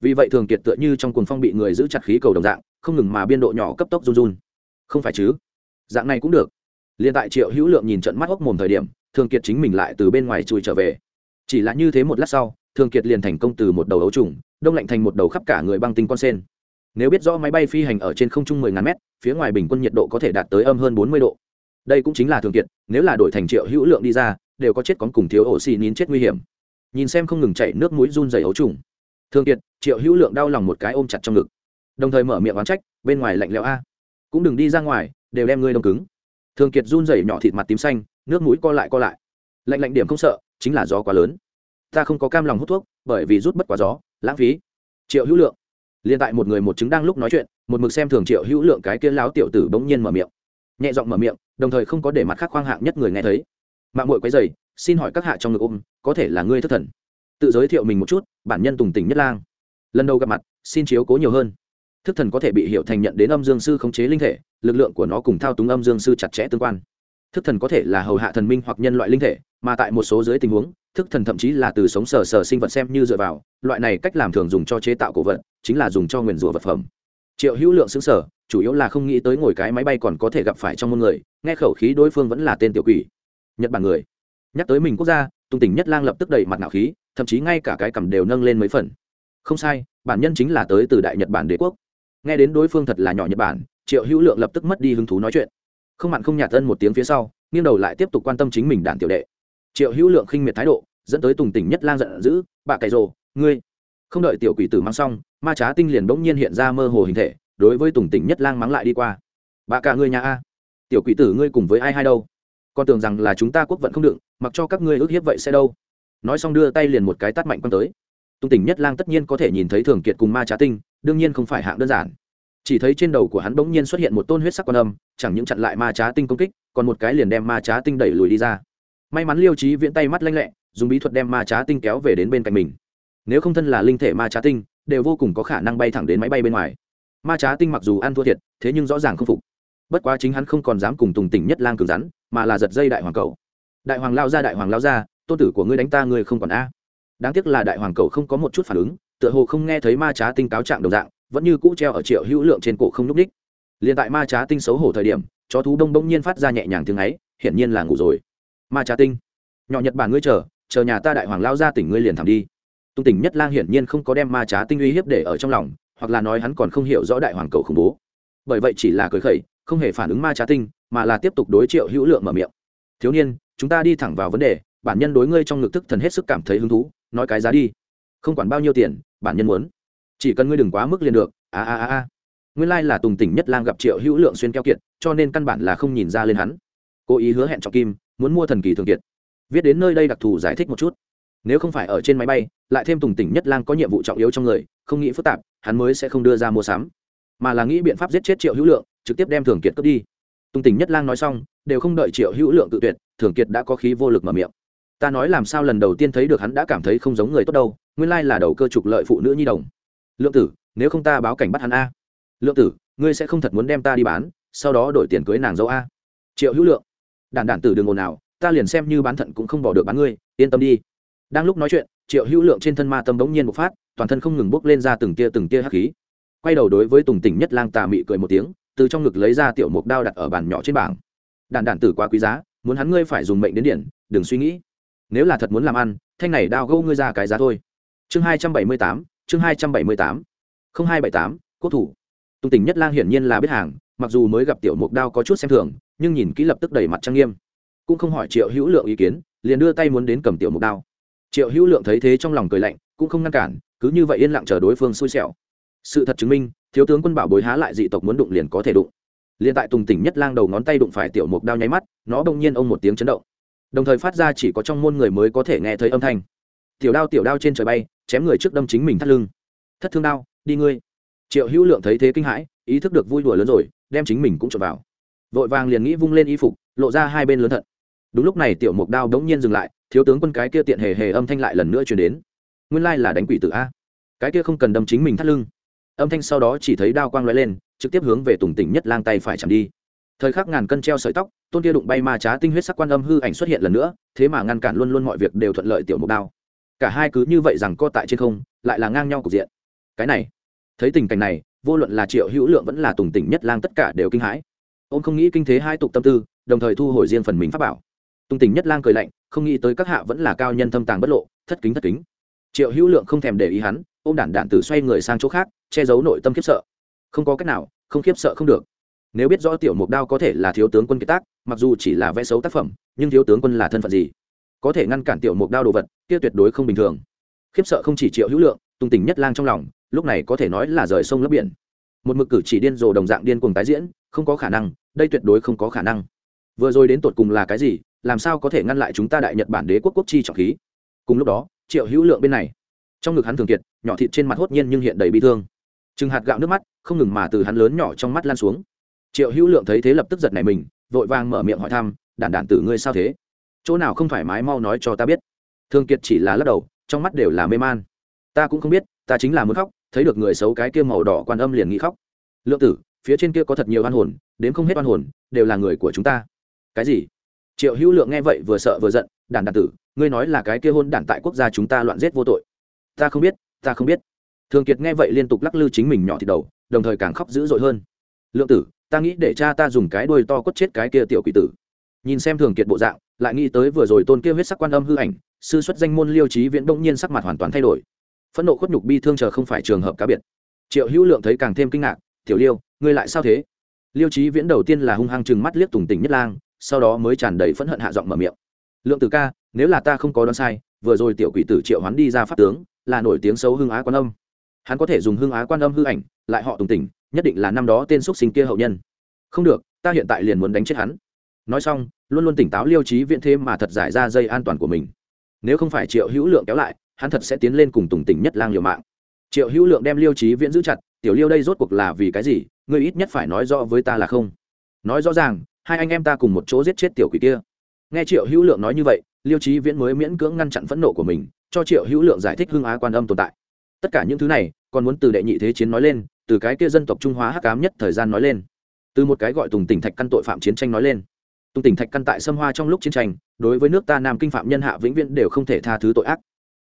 Vì vậy thường kiệt tựa như trong cuồng phong bị người giữ chặt khí cầu đồng dạng không ngừng mà biên độ nhỏ cấp tốc run run. Không phải chứ? Dạng này cũng được. Liền tại triệu hữu lượng nhìn trận mắt hốc mồm thời điểm, thường kiệt chính mình lại từ bên ngoài chui trở về. Chỉ là như thế một lát sau, thường kiệt liền thành công từ một đầu ấu trùng, đông lạnh thành một đầu khắp cả người băng tinh con sen. Nếu biết rõ máy bay phi hành ở trên không trung mười ngàn mét, phía ngoài bình quân nhiệt độ có thể đạt tới âm hơn bốn mươi độ. Đây cũng chính là thường kiệt, nếu là đổi thành triệu hữu lượng đi ra, đều có chết cóng cùng thiếu ổ xì nín chết nguy hiểm. Nhìn xem không ngừng chảy nước mũi run dày ấu trùng. Thường kiệt, triệu hữu lượng đau lòng một cái ôm chặt trong ngực đồng thời mở miệng oán trách, bên ngoài lạnh lẽo a. Cũng đừng đi ra ngoài, đều đem ngươi đông cứng. Thường kiệt run rẩy nhỏ thịt mặt tím xanh, nước mũi co lại co lại. Lạnh lạnh điểm không sợ, chính là gió quá lớn. Ta không có cam lòng hút thuốc, bởi vì rút bất quá gió, lãng phí. Triệu hữu lượng. Liên tại một người một chứng đang lúc nói chuyện, một mực xem thường triệu hữu lượng cái kia láo tiểu tử bỗng nhiên mở miệng. Nhẹ giọng mở miệng, đồng thời không có để mặt khác khoang hạng nhất người nghe thấy. Mạng mội quấy dày xin hỏi các hạ trong ngực ôm, có thể là ngươi thất thần? Tự giới thiệu mình một chút, bản nhân tùng tỉnh nhất lang. Lần đầu gặp mặt, xin chiếu cố nhiều hơn thức thần có thể bị hiệu thành nhận đến âm dương sư khống chế linh thể, lực lượng của nó cùng thao túng âm dương sư chặt chẽ tương quan. Thức thần có thể là hầu hạ thần minh hoặc nhân loại linh thể, mà tại một số dưới tình huống, thức thần thậm chí là từ sống sờ sờ sinh vật xem như dựa vào, loại này cách làm thường dùng cho chế tạo cổ vật, chính là dùng cho nguyền rủa vật phẩm. Triệu hữu lượng xứng sở chủ yếu là không nghĩ tới ngồi cái máy bay còn có thể gặp phải trong môn người, nghe khẩu khí đối phương vẫn là tên tiểu quỷ. Nhật bản người. Nhắc tới mình quốc gia tung tỉnh nhất lang lập tức đầy mặt nạo khí, thậm chí ngay cả cái cầm đều nâng lên mấy phần. Không sai, bản nhân chính là tới từ đại nhật bản đế quốc nghe đến đối phương thật là nhỏ nhật bản, triệu hữu lượng lập tức mất đi hứng thú nói chuyện. Không mặn không nhạt tân một tiếng phía sau, nghiêng đầu lại tiếp tục quan tâm chính mình đàn tiểu đệ. Triệu hữu lượng khinh miệt thái độ, dẫn tới tùng tỉnh nhất lang giận dữ, bà cày rồ, ngươi. Không đợi tiểu quỷ tử mang xong, ma trá tinh liền bỗng nhiên hiện ra mơ hồ hình thể, đối với tùng tỉnh nhất lang mắng lại đi qua. Bà cả ngươi nhà a, tiểu quỷ tử ngươi cùng với ai hai đâu? Con tưởng rằng là chúng ta quốc vận không đựng mặc cho các ngươi ước hiếp vậy sẽ đâu. Nói xong đưa tay liền một cái tắt mạnh quăng tới. Tùng tỉnh nhất lang tất nhiên có thể nhìn thấy thường kiệt cùng ma trá tinh đương nhiên không phải hạng đơn giản. Chỉ thấy trên đầu của hắn bỗng nhiên xuất hiện một tôn huyết sắc quan âm, chẳng những chặn lại ma trá tinh công kích, còn một cái liền đem ma trá tinh đẩy lùi đi ra. May mắn liêu trí viễn tay mắt lanh lẹ, dùng bí thuật đem ma trá tinh kéo về đến bên cạnh mình. Nếu không thân là linh thể ma trá tinh, đều vô cùng có khả năng bay thẳng đến máy bay bên ngoài. Ma trá tinh mặc dù ăn thua thiệt, thế nhưng rõ ràng không phục. Bất quá chính hắn không còn dám cùng tùng tỉnh nhất lang cứng rắn, mà là giật dây đại hoàng cầu. Đại hoàng lao ra, đại hoàng lao ra, tôn tử của ngươi đánh ta, ngươi không còn a. Đáng tiếc là đại hoàng cầu không có một chút phản ứng tựa hồ không nghe thấy ma trá tinh cáo trạng đồng dạng, vẫn như cũ treo ở triệu hữu lượng trên cổ không n ú c ních. Liền tại ma trá tinh xấu hổ thời điểm, chó thú đông bỗng nhiên phát ra nhẹ nhàng tiếng ấy, hiển nhiên là ngủ rồi. Ma trá tinh, nhỏ nhật bản ngươi chờ chờ nhà ta đại hoàng lao ra tỉnh ngươi liền thẳng đi. Tung tỉnh nhất lang hiển nhiên không có đem ma trá tinh uy hiếp để ở trong lòng, hoặc là nói hắn còn không hiểu rõ đại hoàng cầu khủng bố. Bởi vậy chỉ là cười khẩy, không hề phản ứng ma trá tinh, mà là tiếp tục đối triệu hữu lượng mở miệng. Thiếu niên, chúng ta đi thẳng vào vấn đề, bản nhân đối ngươi trong ngực thức thần hết sức cảm thấy hứng thú, nói cái giá đi. Không quản bao nhiêu tiền bản nhân muốn. Chỉ cần ngươi đừng quá mức liền được, a a a a. Nguyên lai là tùng tỉnh nhất lang gặp triệu hữu lượng xuyên keo kiệt, cho nên căn bản là không nhìn ra lên hắn. Cố ý hứa hẹn trọng kim, muốn mua thần kỳ thường kiệt. Viết đến nơi đây đặc thù giải thích một chút. Nếu không phải ở trên máy bay, lại thêm tùng tỉnh nhất lang có nhiệm vụ trọng yếu trong người, không nghĩ phức tạp, hắn mới sẽ không đưa ra mua sắm. Mà là nghĩ biện pháp giết chết triệu hữu lượng, trực tiếp đem thường kiệt cướp đi. Tùng tỉnh nhất lang nói xong, đều không đợi triệu hữu lượng tự tuyệt, thường kiệt đã có khí vô lực mở miệng. Ta nói làm sao lần đầu tiên thấy được hắn đã cảm thấy không giống người tốt đâu nguyên lai là đầu cơ trục lợi phụ nữ nhi đồng. Lượng tử, nếu không ta báo cảnh bắt hắn a. Lượng tử, ngươi sẽ không thật muốn đem ta đi bán, sau đó đổi tiền cưới nàng dâu a. Triệu hữu lượng đản đản tử đường ồn nào ta liền xem như bán thận cũng không bỏ được bán ngươi, yên tâm đi. Đang lúc nói chuyện, triệu hữu lượng trên thân ma tâm bỗng nhiên một phát, toàn thân không ngừng bốc lên ra từng tia từng tia hắc khí. Quay đầu đối với tùng tỉnh nhất lang tà mị cười một tiếng, từ trong ngực lấy ra tiểu mục đao đặt ở bàn nhỏ trên bảng. Đàn đản tử quá quý giá, muốn hắn ngươi phải dùng mệnh đến điển, đừng suy nghĩ. Nếu là thật muốn làm ăn, thanh này đao gâu ngươi ra cái giá thôi chương hai trăm bảy mươi tám, chương hai trăm bảy mươi tám. Không hai bảy tám quốc thủ. Tùng tỉnh nhất lang hiển nhiên là biết hàng, mặc dù mới gặp tiểu mục đao có chút xem thường, nhưng nhìn kỹ lập tức đầy mặt trang nghiêm. Cũng không hỏi triệu hữu lượng ý kiến, liền đưa tay muốn đến cầm tiểu mục đao. Triệu hữu lượng thấy thế trong lòng cười lạnh, cũng không ngăn cản, cứ như vậy yên lặng chờ đối phương xui xẻo. Sự thật chứng minh, thiếu tướng quân bảo bối há lại dị tộc muốn đụng liền có thể đụng. Liền tại tùng tỉnh nhất lang đầu ngón tay đụng phải tiểu mục đao nháy mắt, nó đông nhiên ông một tiếng chấn động. Đồng thời phát ra chỉ có trong môn người mới có thể nghe thấy âm thanh tiểu đao tiểu đao trên trời bay, chém người trước đâm chính mình thắt lưng. Thất thương đao, đi ngươi. Triệu hữu lượng thấy thế kinh hãi, ý thức được vui đùa lớn rồi, đem chính mình cũng trộm vào. Vội vàng liền nghĩ vung lên y phục, lộ ra hai bên lớn thận. Đúng lúc này tiểu mục đao đống nhiên dừng lại, thiếu tướng quân cái kia tiện hề hề âm thanh lại lần nữa chuyển đến. Nguyên lai là đánh quỷ tử a. Cái kia không cần đâm chính mình thắt lưng. Âm thanh sau đó chỉ thấy đao quang l lên, trực tiếp hướng về tùng tỉnh nhất lang tay phải chạm đi. Thời khắc ngàn cân treo sợi tóc, tôn kia đụng bay ma trá tinh huyết sắc quan âm hư ảnh xuất hiện lần nữa, thế mà ngăn cản luôn luôn mọi việc đều thuận lợi tiểu mục đao cả hai cứ như vậy rằng co tại trên không, lại là ngang nhau cục diện. Cái này, thấy tình cảnh này, vô luận là triệu hữu lượng vẫn là tùng tỉnh nhất lang tất cả đều kinh hãi. Ông không nghĩ kinh thế hai tục tâm tư, đồng thời thu hồi riêng phần mình pháp bảo. Tùng tỉnh nhất lang cười lạnh, không nghĩ tới các hạ vẫn là cao nhân thâm tàng bất lộ, thất kính thất kính. Triệu hữu lượng không thèm để ý hắn, ôm đản đản tử xoay người sang chỗ khác, che giấu nội tâm khiếp sợ. Không có cách nào, không khiếp sợ không được. Nếu biết rõ tiểu mục đao có thể là thiếu tướng quân kiệt tác, mặc dù chỉ là vẽ xấu tác phẩm, nhưng thiếu tướng quân là thân phận gì? Có thể ngăn cản tiểu mục đao đồ vật, kia tuyệt đối không bình thường. Khiếp sợ không chỉ triệu hữu lượng tung tình nhất lang trong lòng, lúc này có thể nói là rời sông lấp biển. Một mực cử chỉ điên rồ đồng dạng điên cuồng tái diễn, không có khả năng, đây tuyệt đối không có khả năng. Vừa rồi đến tột cùng là cái gì, làm sao có thể ngăn lại chúng ta đại nhật bản đế quốc quốc chi trọng khí? Cùng lúc đó, triệu hữu lượng bên này, trong ngực hắn thường kiệt, nhỏ thịt trên mặt hốt nhiên nhưng hiện đầy bị thương. Chừng hạt gạo nước mắt, không ngừng mà từ hắn lớn nhỏ trong mắt lan xuống. Triệu hữu lượng thấy thế lập tức giật này mình, vội vàng mở miệng hỏi thăm, đản đản tử ngươi sao thế? Chỗ nào không thoải mái mau nói cho ta biết. Thương kiệt chỉ là lắc đầu, trong mắt đều là mê man. Ta cũng không biết, ta chính là muốn khóc, thấy được người xấu cái kia màu đỏ quan âm liền nghĩ khóc. Lượng tử, phía trên kia có thật nhiều oan hồn, đến không hết oan hồn, đều là người của chúng ta. Cái gì? Triệu hữu lượng nghe vậy vừa sợ vừa giận đàn đản tử, ngươi nói là cái kia hôn đản tại quốc gia chúng ta loạn giết vô tội. Ta không biết, ta không biết. Thường kiệt nghe vậy liên tục lắc lư chính mình nhỏ thì đầu, đồng thời càng khóc dữ dội hơn. Lượng tử, ta nghĩ để cha ta dùng cái đuôi to quất chết cái kia tiểu quỷ tử. Nhìn xem thường kiệt bộ dạng lại nghĩ tới vừa rồi tôn kia huyết sắc quan âm hư ảnh, sư xuất danh môn liêu trí viễn đông nhiên sắc mặt hoàn toàn thay đổi. Phẫn nộ khuất nhục bi thương chờ không phải trường hợp cá biệt. Triệu hữu lượng thấy càng thêm kinh ngạc, tiểu liêu, ngươi lại sao thế? Liêu trí viễn đầu tiên là hung hăng chừng mắt liếc tùng tỉnh nhất lang, sau đó mới tràn đầy phẫn hận hạ giọng mở miệng. Lượng tử ca, nếu là ta không có đoán sai, vừa rồi tiểu quỷ tử triệu hoán đi ra pháp tướng, là nổi tiếng xấu hưng á quan âm. Hắn có thể dùng hưng á quan âm hư ảnh, lại họ tùng tỉnh, nhất định là năm đó tên xúc sinh kia hậu nhân. Không được, ta hiện tại liền muốn đánh chết hắn nói xong, luôn luôn tỉnh táo liêu trí viễn thế mà thật giải ra dây an toàn của mình. Nếu không phải triệu hữu lượng kéo lại, hắn thật sẽ tiến lên cùng tùng tỉnh nhất lang liều mạng. Triệu hữu lượng đem liêu trí viễn giữ chặt, tiểu liêu đây rốt cuộc là vì cái gì? Ngươi ít nhất phải nói rõ với ta là không. Nói rõ ràng, hai anh em ta cùng một chỗ giết chết tiểu quỷ kia. Nghe triệu hữu lượng nói như vậy, liêu trí viễn mới miễn cưỡng ngăn chặn phẫn nộ của mình, cho triệu hữu lượng giải thích hưng á quan âm tồn tại. Tất cả những thứ này, còn muốn từ đệ nhị thế chiến nói lên, từ cái kia dân tộc trung hóa hắc cám nhất thời gian nói lên. Từ một cái gọi tùng tỉnh thạch căn tội phạm chiến tranh nói lên tùng tỉnh thạch căn tại sâm hoa trong lúc chiến tranh, đối với nước ta nam kinh phạm nhân hạ vĩnh viễn đều không thể tha thứ tội ác.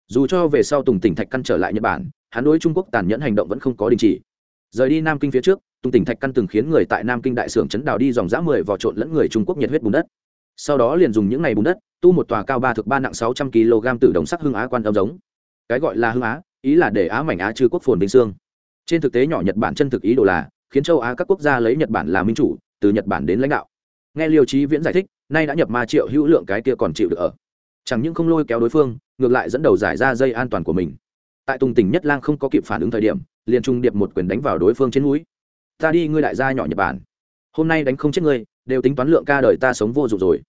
Dù cho về sau tùng tỉnh thạch căn trở lại nhật bản, hắn đối trung quốc tàn nhẫn hành động vẫn không có đình chỉ. Rời đi nam kinh phía trước tùng tỉnh thạch căn từng khiến người tại nam kinh đại xưởng chấn đào đi dòng dã mười vò trộn lẫn người trung quốc nhiệt huyết bùn đất. Sau đó liền dùng những ngày bùn đất, tu một tòa cao ba thực ba nặng sáu trăm kg từ đồng sắc hưng á quan âm giống. Cái gọi là hưng á, ý là để á mảnh á chư quốc phồn bình xương. Trên thực tế nhỏ nhật bản chân thực ý đồ là, khiến châu á các quốc gia lấy nhật bản làm minh chủ, từ nhật bản đến lãnh đạo nghe liêu trí viễn giải thích, nay đã nhập ma triệu hữu lượng cái kia còn chịu được ở. Chẳng những không lôi kéo đối phương, ngược lại dẫn đầu giải ra dây an toàn của mình. Tại tùng tỉnh nhất lang không có kịp phản ứng thời điểm, liền trung điệp một quyền đánh vào đối phương trên núi ta đi, ngươi đại gia nhỏ nhật bản. Hôm nay đánh không chết ngươi, đều tính toán lượng ca đời ta sống vô dụng rồi.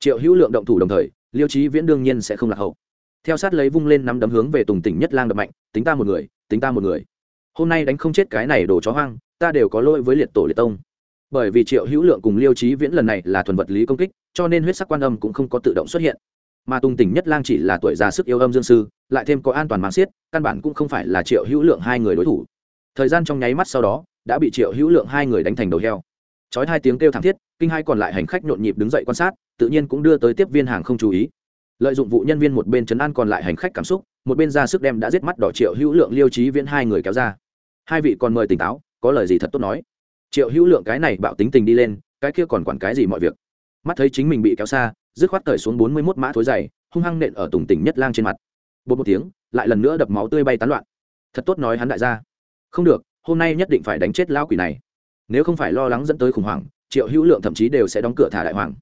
Triệu hữu lượng động thủ đồng thời, liêu trí viễn đương nhiên sẽ không lạc hậu. Theo sát lấy vung lên nắm đấm hướng về tùng tỉnh nhất lang đập mạnh, tính ta một người, tính ta một người. Hôm nay đánh không chết cái này đồ chó hoang, ta đều có lỗi với liệt tổ liệt tông bởi vì triệu hữu lượng cùng liêu trí viễn lần này là thuần vật lý công kích, cho nên huyết sắc quan âm cũng không có tự động xuất hiện. Mà tung tỉnh nhất lang chỉ là tuổi già sức yêu âm dương sư, lại thêm có an toàn mang xiết, căn bản cũng không phải là triệu hữu lượng hai người đối thủ. Thời gian trong nháy mắt sau đó, đã bị triệu hữu lượng hai người đánh thành đầu heo. Chói hai tiếng kêu thảm thiết, kinh hai còn lại hành khách nhộn nhịp đứng dậy quan sát, tự nhiên cũng đưa tới tiếp viên hàng không chú ý. Lợi dụng vụ nhân viên một bên chấn an còn lại hành khách cảm xúc, một bên ra sức đem đã giết mắt đỏ triệu hữu lượng liêu trí viễn hai người kéo ra. Hai vị còn mời tỉnh táo, có lời gì thật tốt nói triệu hữu lượng cái này bạo tính tình đi lên, cái kia còn quản cái gì mọi việc? Mắt thấy chính mình bị kéo xa, dứt khoát cởi xuống bốn mươi mốt mã thối dày hung hăng nện ở tùng tỉnh nhất lang trên mặt. Bột một tiếng, lại lần nữa đập máu tươi bay tán loạn. Thật tốt nói hắn đại gia. Không được, hôm nay nhất định phải đánh chết lao quỷ này. Nếu không phải lo lắng dẫn tới khủng hoảng, triệu hữu lượng thậm chí đều sẽ đóng cửa thả đại hoàng.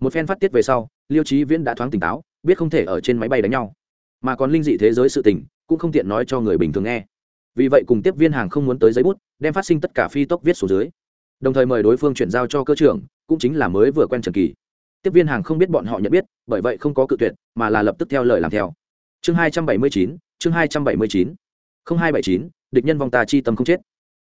Một phen phát tiết về sau, liêu trí viễn đã thoáng tỉnh táo, biết không thể ở trên máy bay đánh nhau. Mà còn linh dị thế giới sự tình, cũng không tiện nói cho người bình thường nghe. Vì vậy cùng tiếp viên hàng không muốn tới giấy bút đem phát sinh tất cả phi tốc viết xuống dưới. Đồng thời mời đối phương chuyển giao cho cơ trưởng, cũng chính là mới vừa quen trần kỳ. Tiếp viên hàng không biết bọn họ nhận biết, bởi vậy không có cự tuyệt, mà là lập tức theo lời làm theo. Chương hai trăm bảy mươi chín, chương hai trăm bảy mươi chín. Không hai bảy chín, địch nhân vong ta chi tâm không chết.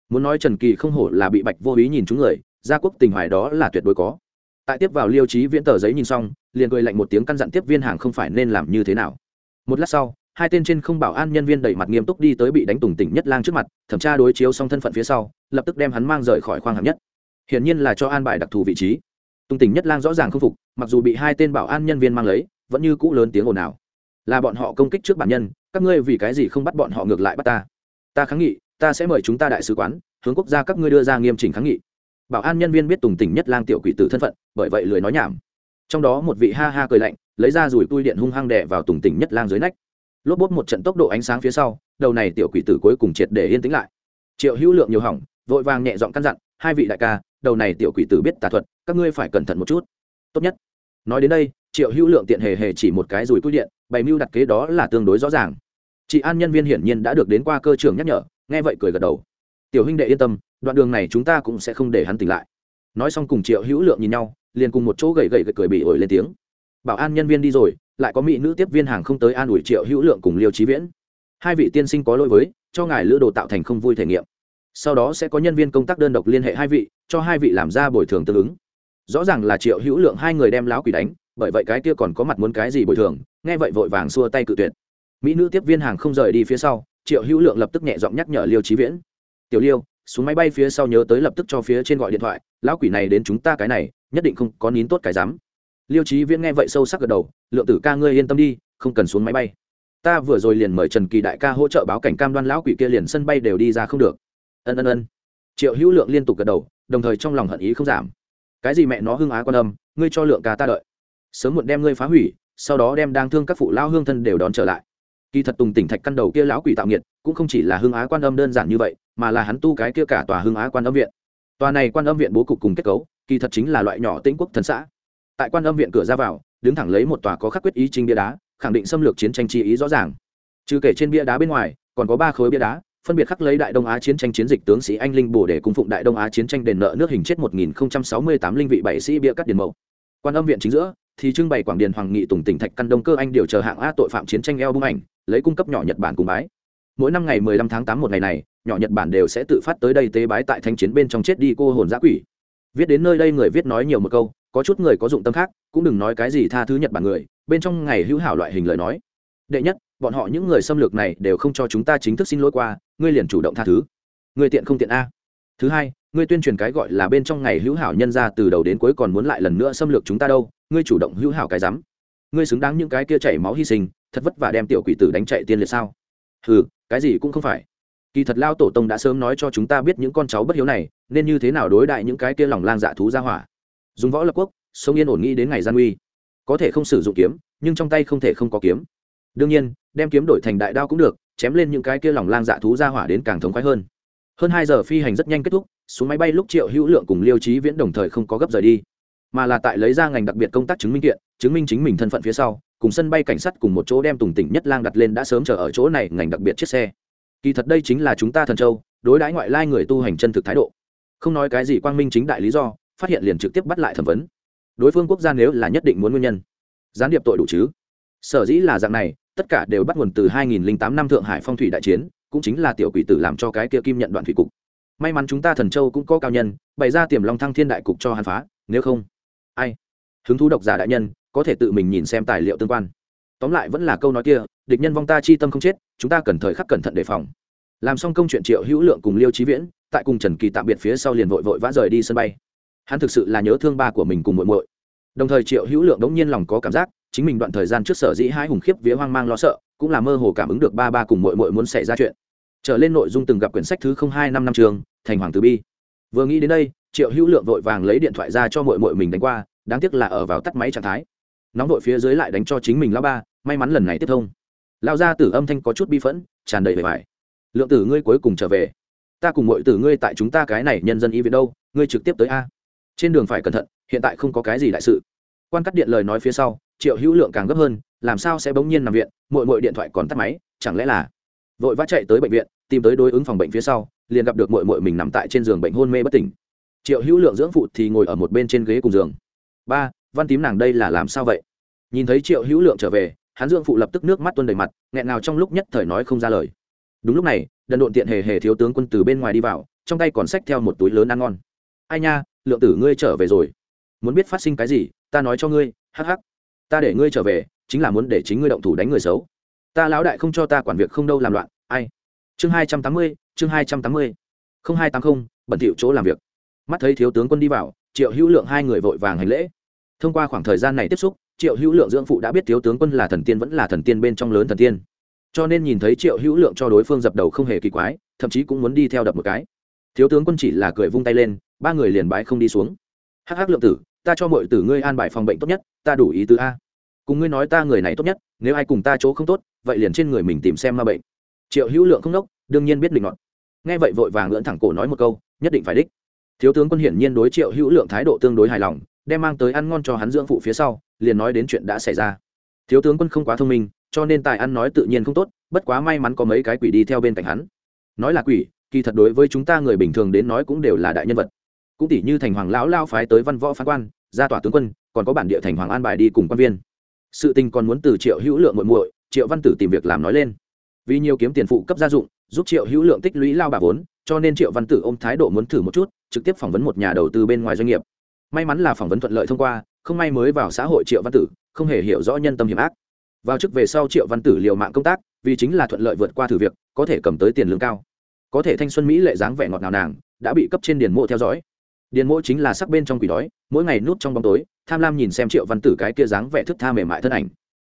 Muốn nói trần kỳ không hổ là bị bạch vô ý nhìn chúng người, gia quốc tình hoài đó là tuyệt đối có. Tại tiếp vào liêu trí viễn tờ giấy nhìn xong, liền cười lạnh một tiếng căn dặn tiếp viên hàng không phải nên làm như thế nào. Một lát sau hai tên trên không bảo an nhân viên đẩy mặt nghiêm túc đi tới bị đánh tùng tỉnh nhất lang trước mặt, thẩm tra đối chiếu xong thân phận phía sau, lập tức đem hắn mang rời khỏi khoang hạng nhất. Hiển nhiên là cho an bài đặc thù vị trí. Tùng tỉnh nhất lang rõ ràng không phục, mặc dù bị hai tên bảo an nhân viên mang lấy, vẫn như cũ lớn tiếng ồn ào. Là bọn họ công kích trước bản nhân, các ngươi vì cái gì không bắt bọn họ ngược lại bắt ta? Ta kháng nghị, ta sẽ mời chúng ta đại sứ quán, hướng quốc gia các ngươi đưa ra nghiêm chỉnh kháng nghị. Bảo an nhân viên biết tùng tỉnh nhất lang tiểu quỷ tử thân phận, bởi vậy lười nói nhảm. Trong đó một vị ha ha cười lạnh, lấy ra rùi tui điện hung hăng đè vào tùng tỉnh nhất lang dưới nách lốp bốt một trận tốc độ ánh sáng phía sau, đầu này tiểu quỷ tử cuối cùng triệt để yên tĩnh lại. Triệu hữu lượng nhiều hỏng, vội vàng nhẹ giọng căn dặn, hai vị đại ca, đầu này tiểu quỷ tử biết tà thuật, các ngươi phải cẩn thận một chút. Tốt nhất. Nói đến đây, triệu hữu lượng tiện hề hề chỉ một cái rùi cúi điện, bày mưu đặt kế đó là tương đối rõ ràng. Chị an nhân viên hiển nhiên đã được đến qua cơ trưởng nhắc nhở, nghe vậy cười gật đầu. Tiểu huynh đệ yên tâm, đoạn đường này chúng ta cũng sẽ không để hắn tỉnh lại. Nói xong cùng triệu hữu lượng nhìn nhau, liền cùng một chỗ gậy gậy cười bị ổi lên tiếng. Bảo an nhân viên đi rồi lại có mỹ nữ tiếp viên hàng không tới an ủi triệu hữu lượng cùng liêu trí viễn. Hai vị tiên sinh có lỗi với, cho ngài lữ đồ tạo thành không vui thể nghiệm. Sau đó sẽ có nhân viên công tác đơn độc liên hệ hai vị, cho hai vị làm ra bồi thường tương ứng. Rõ ràng là triệu hữu lượng hai người đem láo quỷ đánh, bởi vậy cái kia còn có mặt muốn cái gì bồi thường, nghe vậy vội vàng xua tay cự tuyệt. Mỹ nữ tiếp viên hàng không rời đi phía sau, triệu hữu lượng lập tức nhẹ giọng nhắc nhở liêu trí viễn. Tiểu liêu, xuống máy bay phía sau nhớ tới lập tức cho phía trên gọi điện thoại lão quỷ này đến chúng ta cái này, nhất định không có nín tốt cái dám liêu trí viễn nghe vậy sâu sắc gật đầu, lượng tử ca ngươi yên tâm đi, không cần xuống máy bay. Ta vừa rồi liền mời trần kỳ đại ca hỗ trợ báo cảnh cam đoan lão quỷ kia liền sân bay đều đi ra không được. Ân ân ân. Triệu hữu lượng liên tục gật đầu, đồng thời trong lòng hận ý không giảm. Cái gì mẹ nó hưng á quan âm, ngươi cho lượng ca ta đợi. Sớm muộn đem ngươi phá hủy, sau đó đem đang thương các phụ lao hương thân đều đón trở lại. Kỳ thật tùng tỉnh thạch căn đầu kia lão quỷ tạo nghiệt, cũng không chỉ là hưng á quan âm đơn giản như vậy, mà là hắn tu cái kia cả tòa hưng á quan âm viện. Tòa này quan âm viện bố cục cùng kết cấu, kỳ thật chính là loại nhỏ tĩnh quốc thần xã tại quan âm viện cửa ra vào, đứng thẳng lấy một tòa có khắc quyết ý trinh bia đá, khẳng định xâm lược chiến tranh chi ý rõ ràng. Trừ kể trên bia đá bên ngoài, còn có ba khối bia đá, phân biệt khắc lấy đại đông á chiến tranh chiến dịch tướng sĩ anh linh bổ để cung phụng đại đông á chiến tranh đền nợ nước hình chết 1068 linh vị bảy sĩ bia cắt điền mẫu quan âm viện chính giữa, thì trưng bày quảng điền hoàng nghị tùng tỉnh thạch căn đông cơ anh điều chờ hạng a tội phạm chiến tranh eo bung ảnh, lấy cung cấp nhỏ nhật bản cùng bái. Mỗi năm ngày 15 tháng 8 một ngày này, nhỏ nhật bản đều sẽ tự phát tới đây tế bái tại thanh chiến bên trong chết đi cô hồn giã quỷ. Viết đến nơi đây người viết nói nhiều một câu có chút người có dụng tâm khác, cũng đừng nói cái gì tha thứ nhật bản người, bên trong ngày hữu hảo loại hình lời nói. Đệ nhất, bọn họ những người xâm lược này đều không cho chúng ta chính thức xin lỗi qua, ngươi liền chủ động tha thứ. Ngươi tiện không tiện a. Thứ hai, ngươi tuyên truyền cái gọi là bên trong ngày hữu hảo nhân ra từ đầu đến cuối còn muốn lại lần nữa xâm lược chúng ta đâu, ngươi chủ động hữu hảo cái rắm. Ngươi xứng đáng những cái kia chảy máu hy sinh, thật vất vả đem tiểu quỷ tử đánh chạy tiên liệt sao? Ừ cái gì cũng không phải. Kỳ thật lao tổ tông đã sớm nói cho chúng ta biết những con cháu bất hiếu này, nên như thế nào đối đại những cái kia lòng lang dạ thú ra hỏa dùng võ lập quốc, sống yên ổn nghĩ đến ngày gian uy có thể không sử dụng kiếm, nhưng trong tay không thể không có kiếm. Đương nhiên, đem kiếm đổi thành đại đao cũng được, chém lên những cái kia lòng lang dạ thú ra hỏa đến càng thống khoái hơn. Hơn hai giờ phi hành rất nhanh kết thúc, xuống máy bay lúc triệu hữu lượng cùng liêu trí viễn đồng thời không có gấp rời đi, mà là tại lấy ra ngành đặc biệt công tác chứng minh kiện, chứng minh chính mình thân phận phía sau, cùng sân bay cảnh sát cùng một chỗ đem tùng tỉnh nhất lang đặt lên đã sớm chờ ở chỗ này ngành đặc biệt chiếc xe. Kỳ thật đây chính là chúng ta thần châu, đối đãi ngoại lai người tu hành chân thực thái độ. Không nói cái gì quang minh chính đại lý do phát hiện liền trực tiếp bắt lại thẩm vấn. Đối phương quốc gia nếu là nhất định muốn nguyên nhân, gián điệp tội đủ chứ? Sở dĩ là dạng này, tất cả đều bắt nguồn từ 2008 năm thượng hải phong thủy đại chiến, cũng chính là tiểu quỷ tử làm cho cái kia kim nhận đoạn thủy cục. May mắn chúng ta thần châu cũng có cao nhân, bày ra tiềm long thăng thiên đại cục cho hàn phá, nếu không, ai? Hứng thú độc giả đại nhân, có thể tự mình nhìn xem tài liệu tương quan. Tóm lại vẫn là câu nói kia, địch nhân vong ta chi tâm không chết, chúng ta cần thời khắc cẩn thận đề phòng. Làm xong công chuyện triệu hữu lượng cùng liêu trí viễn, tại cùng trần kỳ tạm biệt phía sau liền vội vội vã rời đi sân bay hắn thực sự là nhớ thương ba của mình cùng muội muội. Đồng thời triệu hữu lượng đống nhiên lòng có cảm giác, chính mình đoạn thời gian trước sở dĩ hai hùng khiếp vía hoang mang lo sợ, cũng là mơ hồ cảm ứng được ba ba cùng muội muội muốn xảy ra chuyện. Trở lên nội dung từng gặp quyển sách thứ không hai năm năm trường, thành hoàng tử bi. Vừa nghĩ đến đây, triệu hữu lượng vội vàng lấy điện thoại ra cho muội muội mình đánh qua, đáng tiếc là ở vào tắt máy trạng thái. Nóng đội phía dưới lại đánh cho chính mình lao ba, may mắn lần này tiếp thông. Lao ra tử âm thanh có chút bi phẫn, tràn đầy vẻ vải. Lượng tử ngươi cuối cùng trở về. Ta cùng mọi tử ngươi tại chúng ta cái này nhân dân y viện đâu, ngươi trực tiếp tới a trên đường phải cẩn thận, hiện tại không có cái gì đại sự. Quan cắt điện lời nói phía sau, triệu hữu lượng càng gấp hơn, làm sao sẽ bỗng nhiên nằm viện mội mội điện thoại còn tắt máy, chẳng lẽ là vội vã chạy tới bệnh viện, tìm tới đối ứng phòng bệnh phía sau, liền gặp được mội mội mình nằm tại trên giường bệnh hôn mê bất tỉnh. Triệu hữu lượng dưỡng phụ thì ngồi ở một bên trên ghế cùng giường. Ba, văn tím nàng đây là làm sao vậy? Nhìn thấy triệu hữu lượng trở về, hắn dưỡng phụ lập tức nước mắt tuôn đầy mặt, nghẹn nào trong lúc nhất thời nói không ra lời. Đúng lúc này, đần độn tiện hề hề thiếu tướng quân từ bên ngoài đi vào, trong tay còn xách theo một túi lớn ăn ngon. Ai nha lượng tử ngươi trở về rồi. Muốn biết phát sinh cái gì, ta nói cho ngươi, hắc hắc. Ta để ngươi trở về, chính là muốn để chính ngươi động thủ đánh người xấu. Ta lão đại không cho ta quản việc không đâu làm loạn, ai? Chương hai trăm tám mươi, chương hai trăm tám mươi. không hai tám không, bẩn thỉu chỗ làm việc. Mắt thấy thiếu tướng quân đi vào, triệu hữu lượng hai người vội vàng hành lễ. Thông qua khoảng thời gian này tiếp xúc, triệu hữu lượng dưỡng phụ đã biết thiếu tướng quân là thần tiên vẫn là thần tiên bên trong lớn thần tiên. Cho nên nhìn thấy triệu hữu lượng cho đối phương dập đầu không hề kỳ quái, thậm chí cũng muốn đi theo đập một cái thiếu tướng quân chỉ là cười vung tay lên, ba người liền bái không đi xuống. Hắc hắc lượng tử, ta cho mọi tử ngươi an bài phòng bệnh tốt nhất, ta đủ ý tứ a. Cùng ngươi nói ta người này tốt nhất, nếu ai cùng ta chỗ không tốt, vậy liền trên người mình tìm xem ma bệnh. Triệu hữu lượng không đốc, đương nhiên biết định ngọn nghe vậy vội vàng lưỡn thẳng cổ nói một câu, nhất định phải đích. Thiếu tướng quân hiển nhiên đối triệu hữu lượng thái độ tương đối hài lòng, đem mang tới ăn ngon cho hắn dưỡng phụ phía sau, liền nói đến chuyện đã xảy ra. Thiếu tướng quân không quá thông minh, cho nên tài ăn nói tự nhiên không tốt, bất quá may mắn có mấy cái quỷ đi theo bên cạnh hắn. Nói là quỷ kỳ thật đối với chúng ta người bình thường đến nói cũng đều là đại nhân vật. Cũng tỷ như thành hoàng lão lao phái tới văn võ phán quan, ra tòa tướng quân, còn có bản địa thành hoàng an bài đi cùng quan viên. Sự tình còn muốn từ triệu hữu lượng muội muội, triệu văn tử tìm việc làm nói lên. Vì nhiều kiếm tiền phụ cấp gia dụng, giúp triệu hữu lượng tích lũy lao bà vốn, cho nên triệu văn tử ôm thái độ muốn thử một chút, trực tiếp phỏng vấn một nhà đầu tư bên ngoài doanh nghiệp. May mắn là phỏng vấn thuận lợi thông qua, không may mới vào xã hội triệu văn tử, không hề hiểu rõ nhân tâm hiểm ác. Vào chức về sau triệu văn tử liều mạng công tác, vì chính là thuận lợi vượt qua thử việc, có thể cầm tới tiền lương cao có thể thanh xuân mỹ lệ dáng vẻ ngọt ngào nàng, đã bị cấp trên điền mộ theo dõi. Điền mộ chính là sắc bên trong quỷ đói, mỗi ngày nút trong bóng tối, tham lam nhìn xem triệu văn tử cái kia dáng vẻ thức tha mềm mại thân ảnh.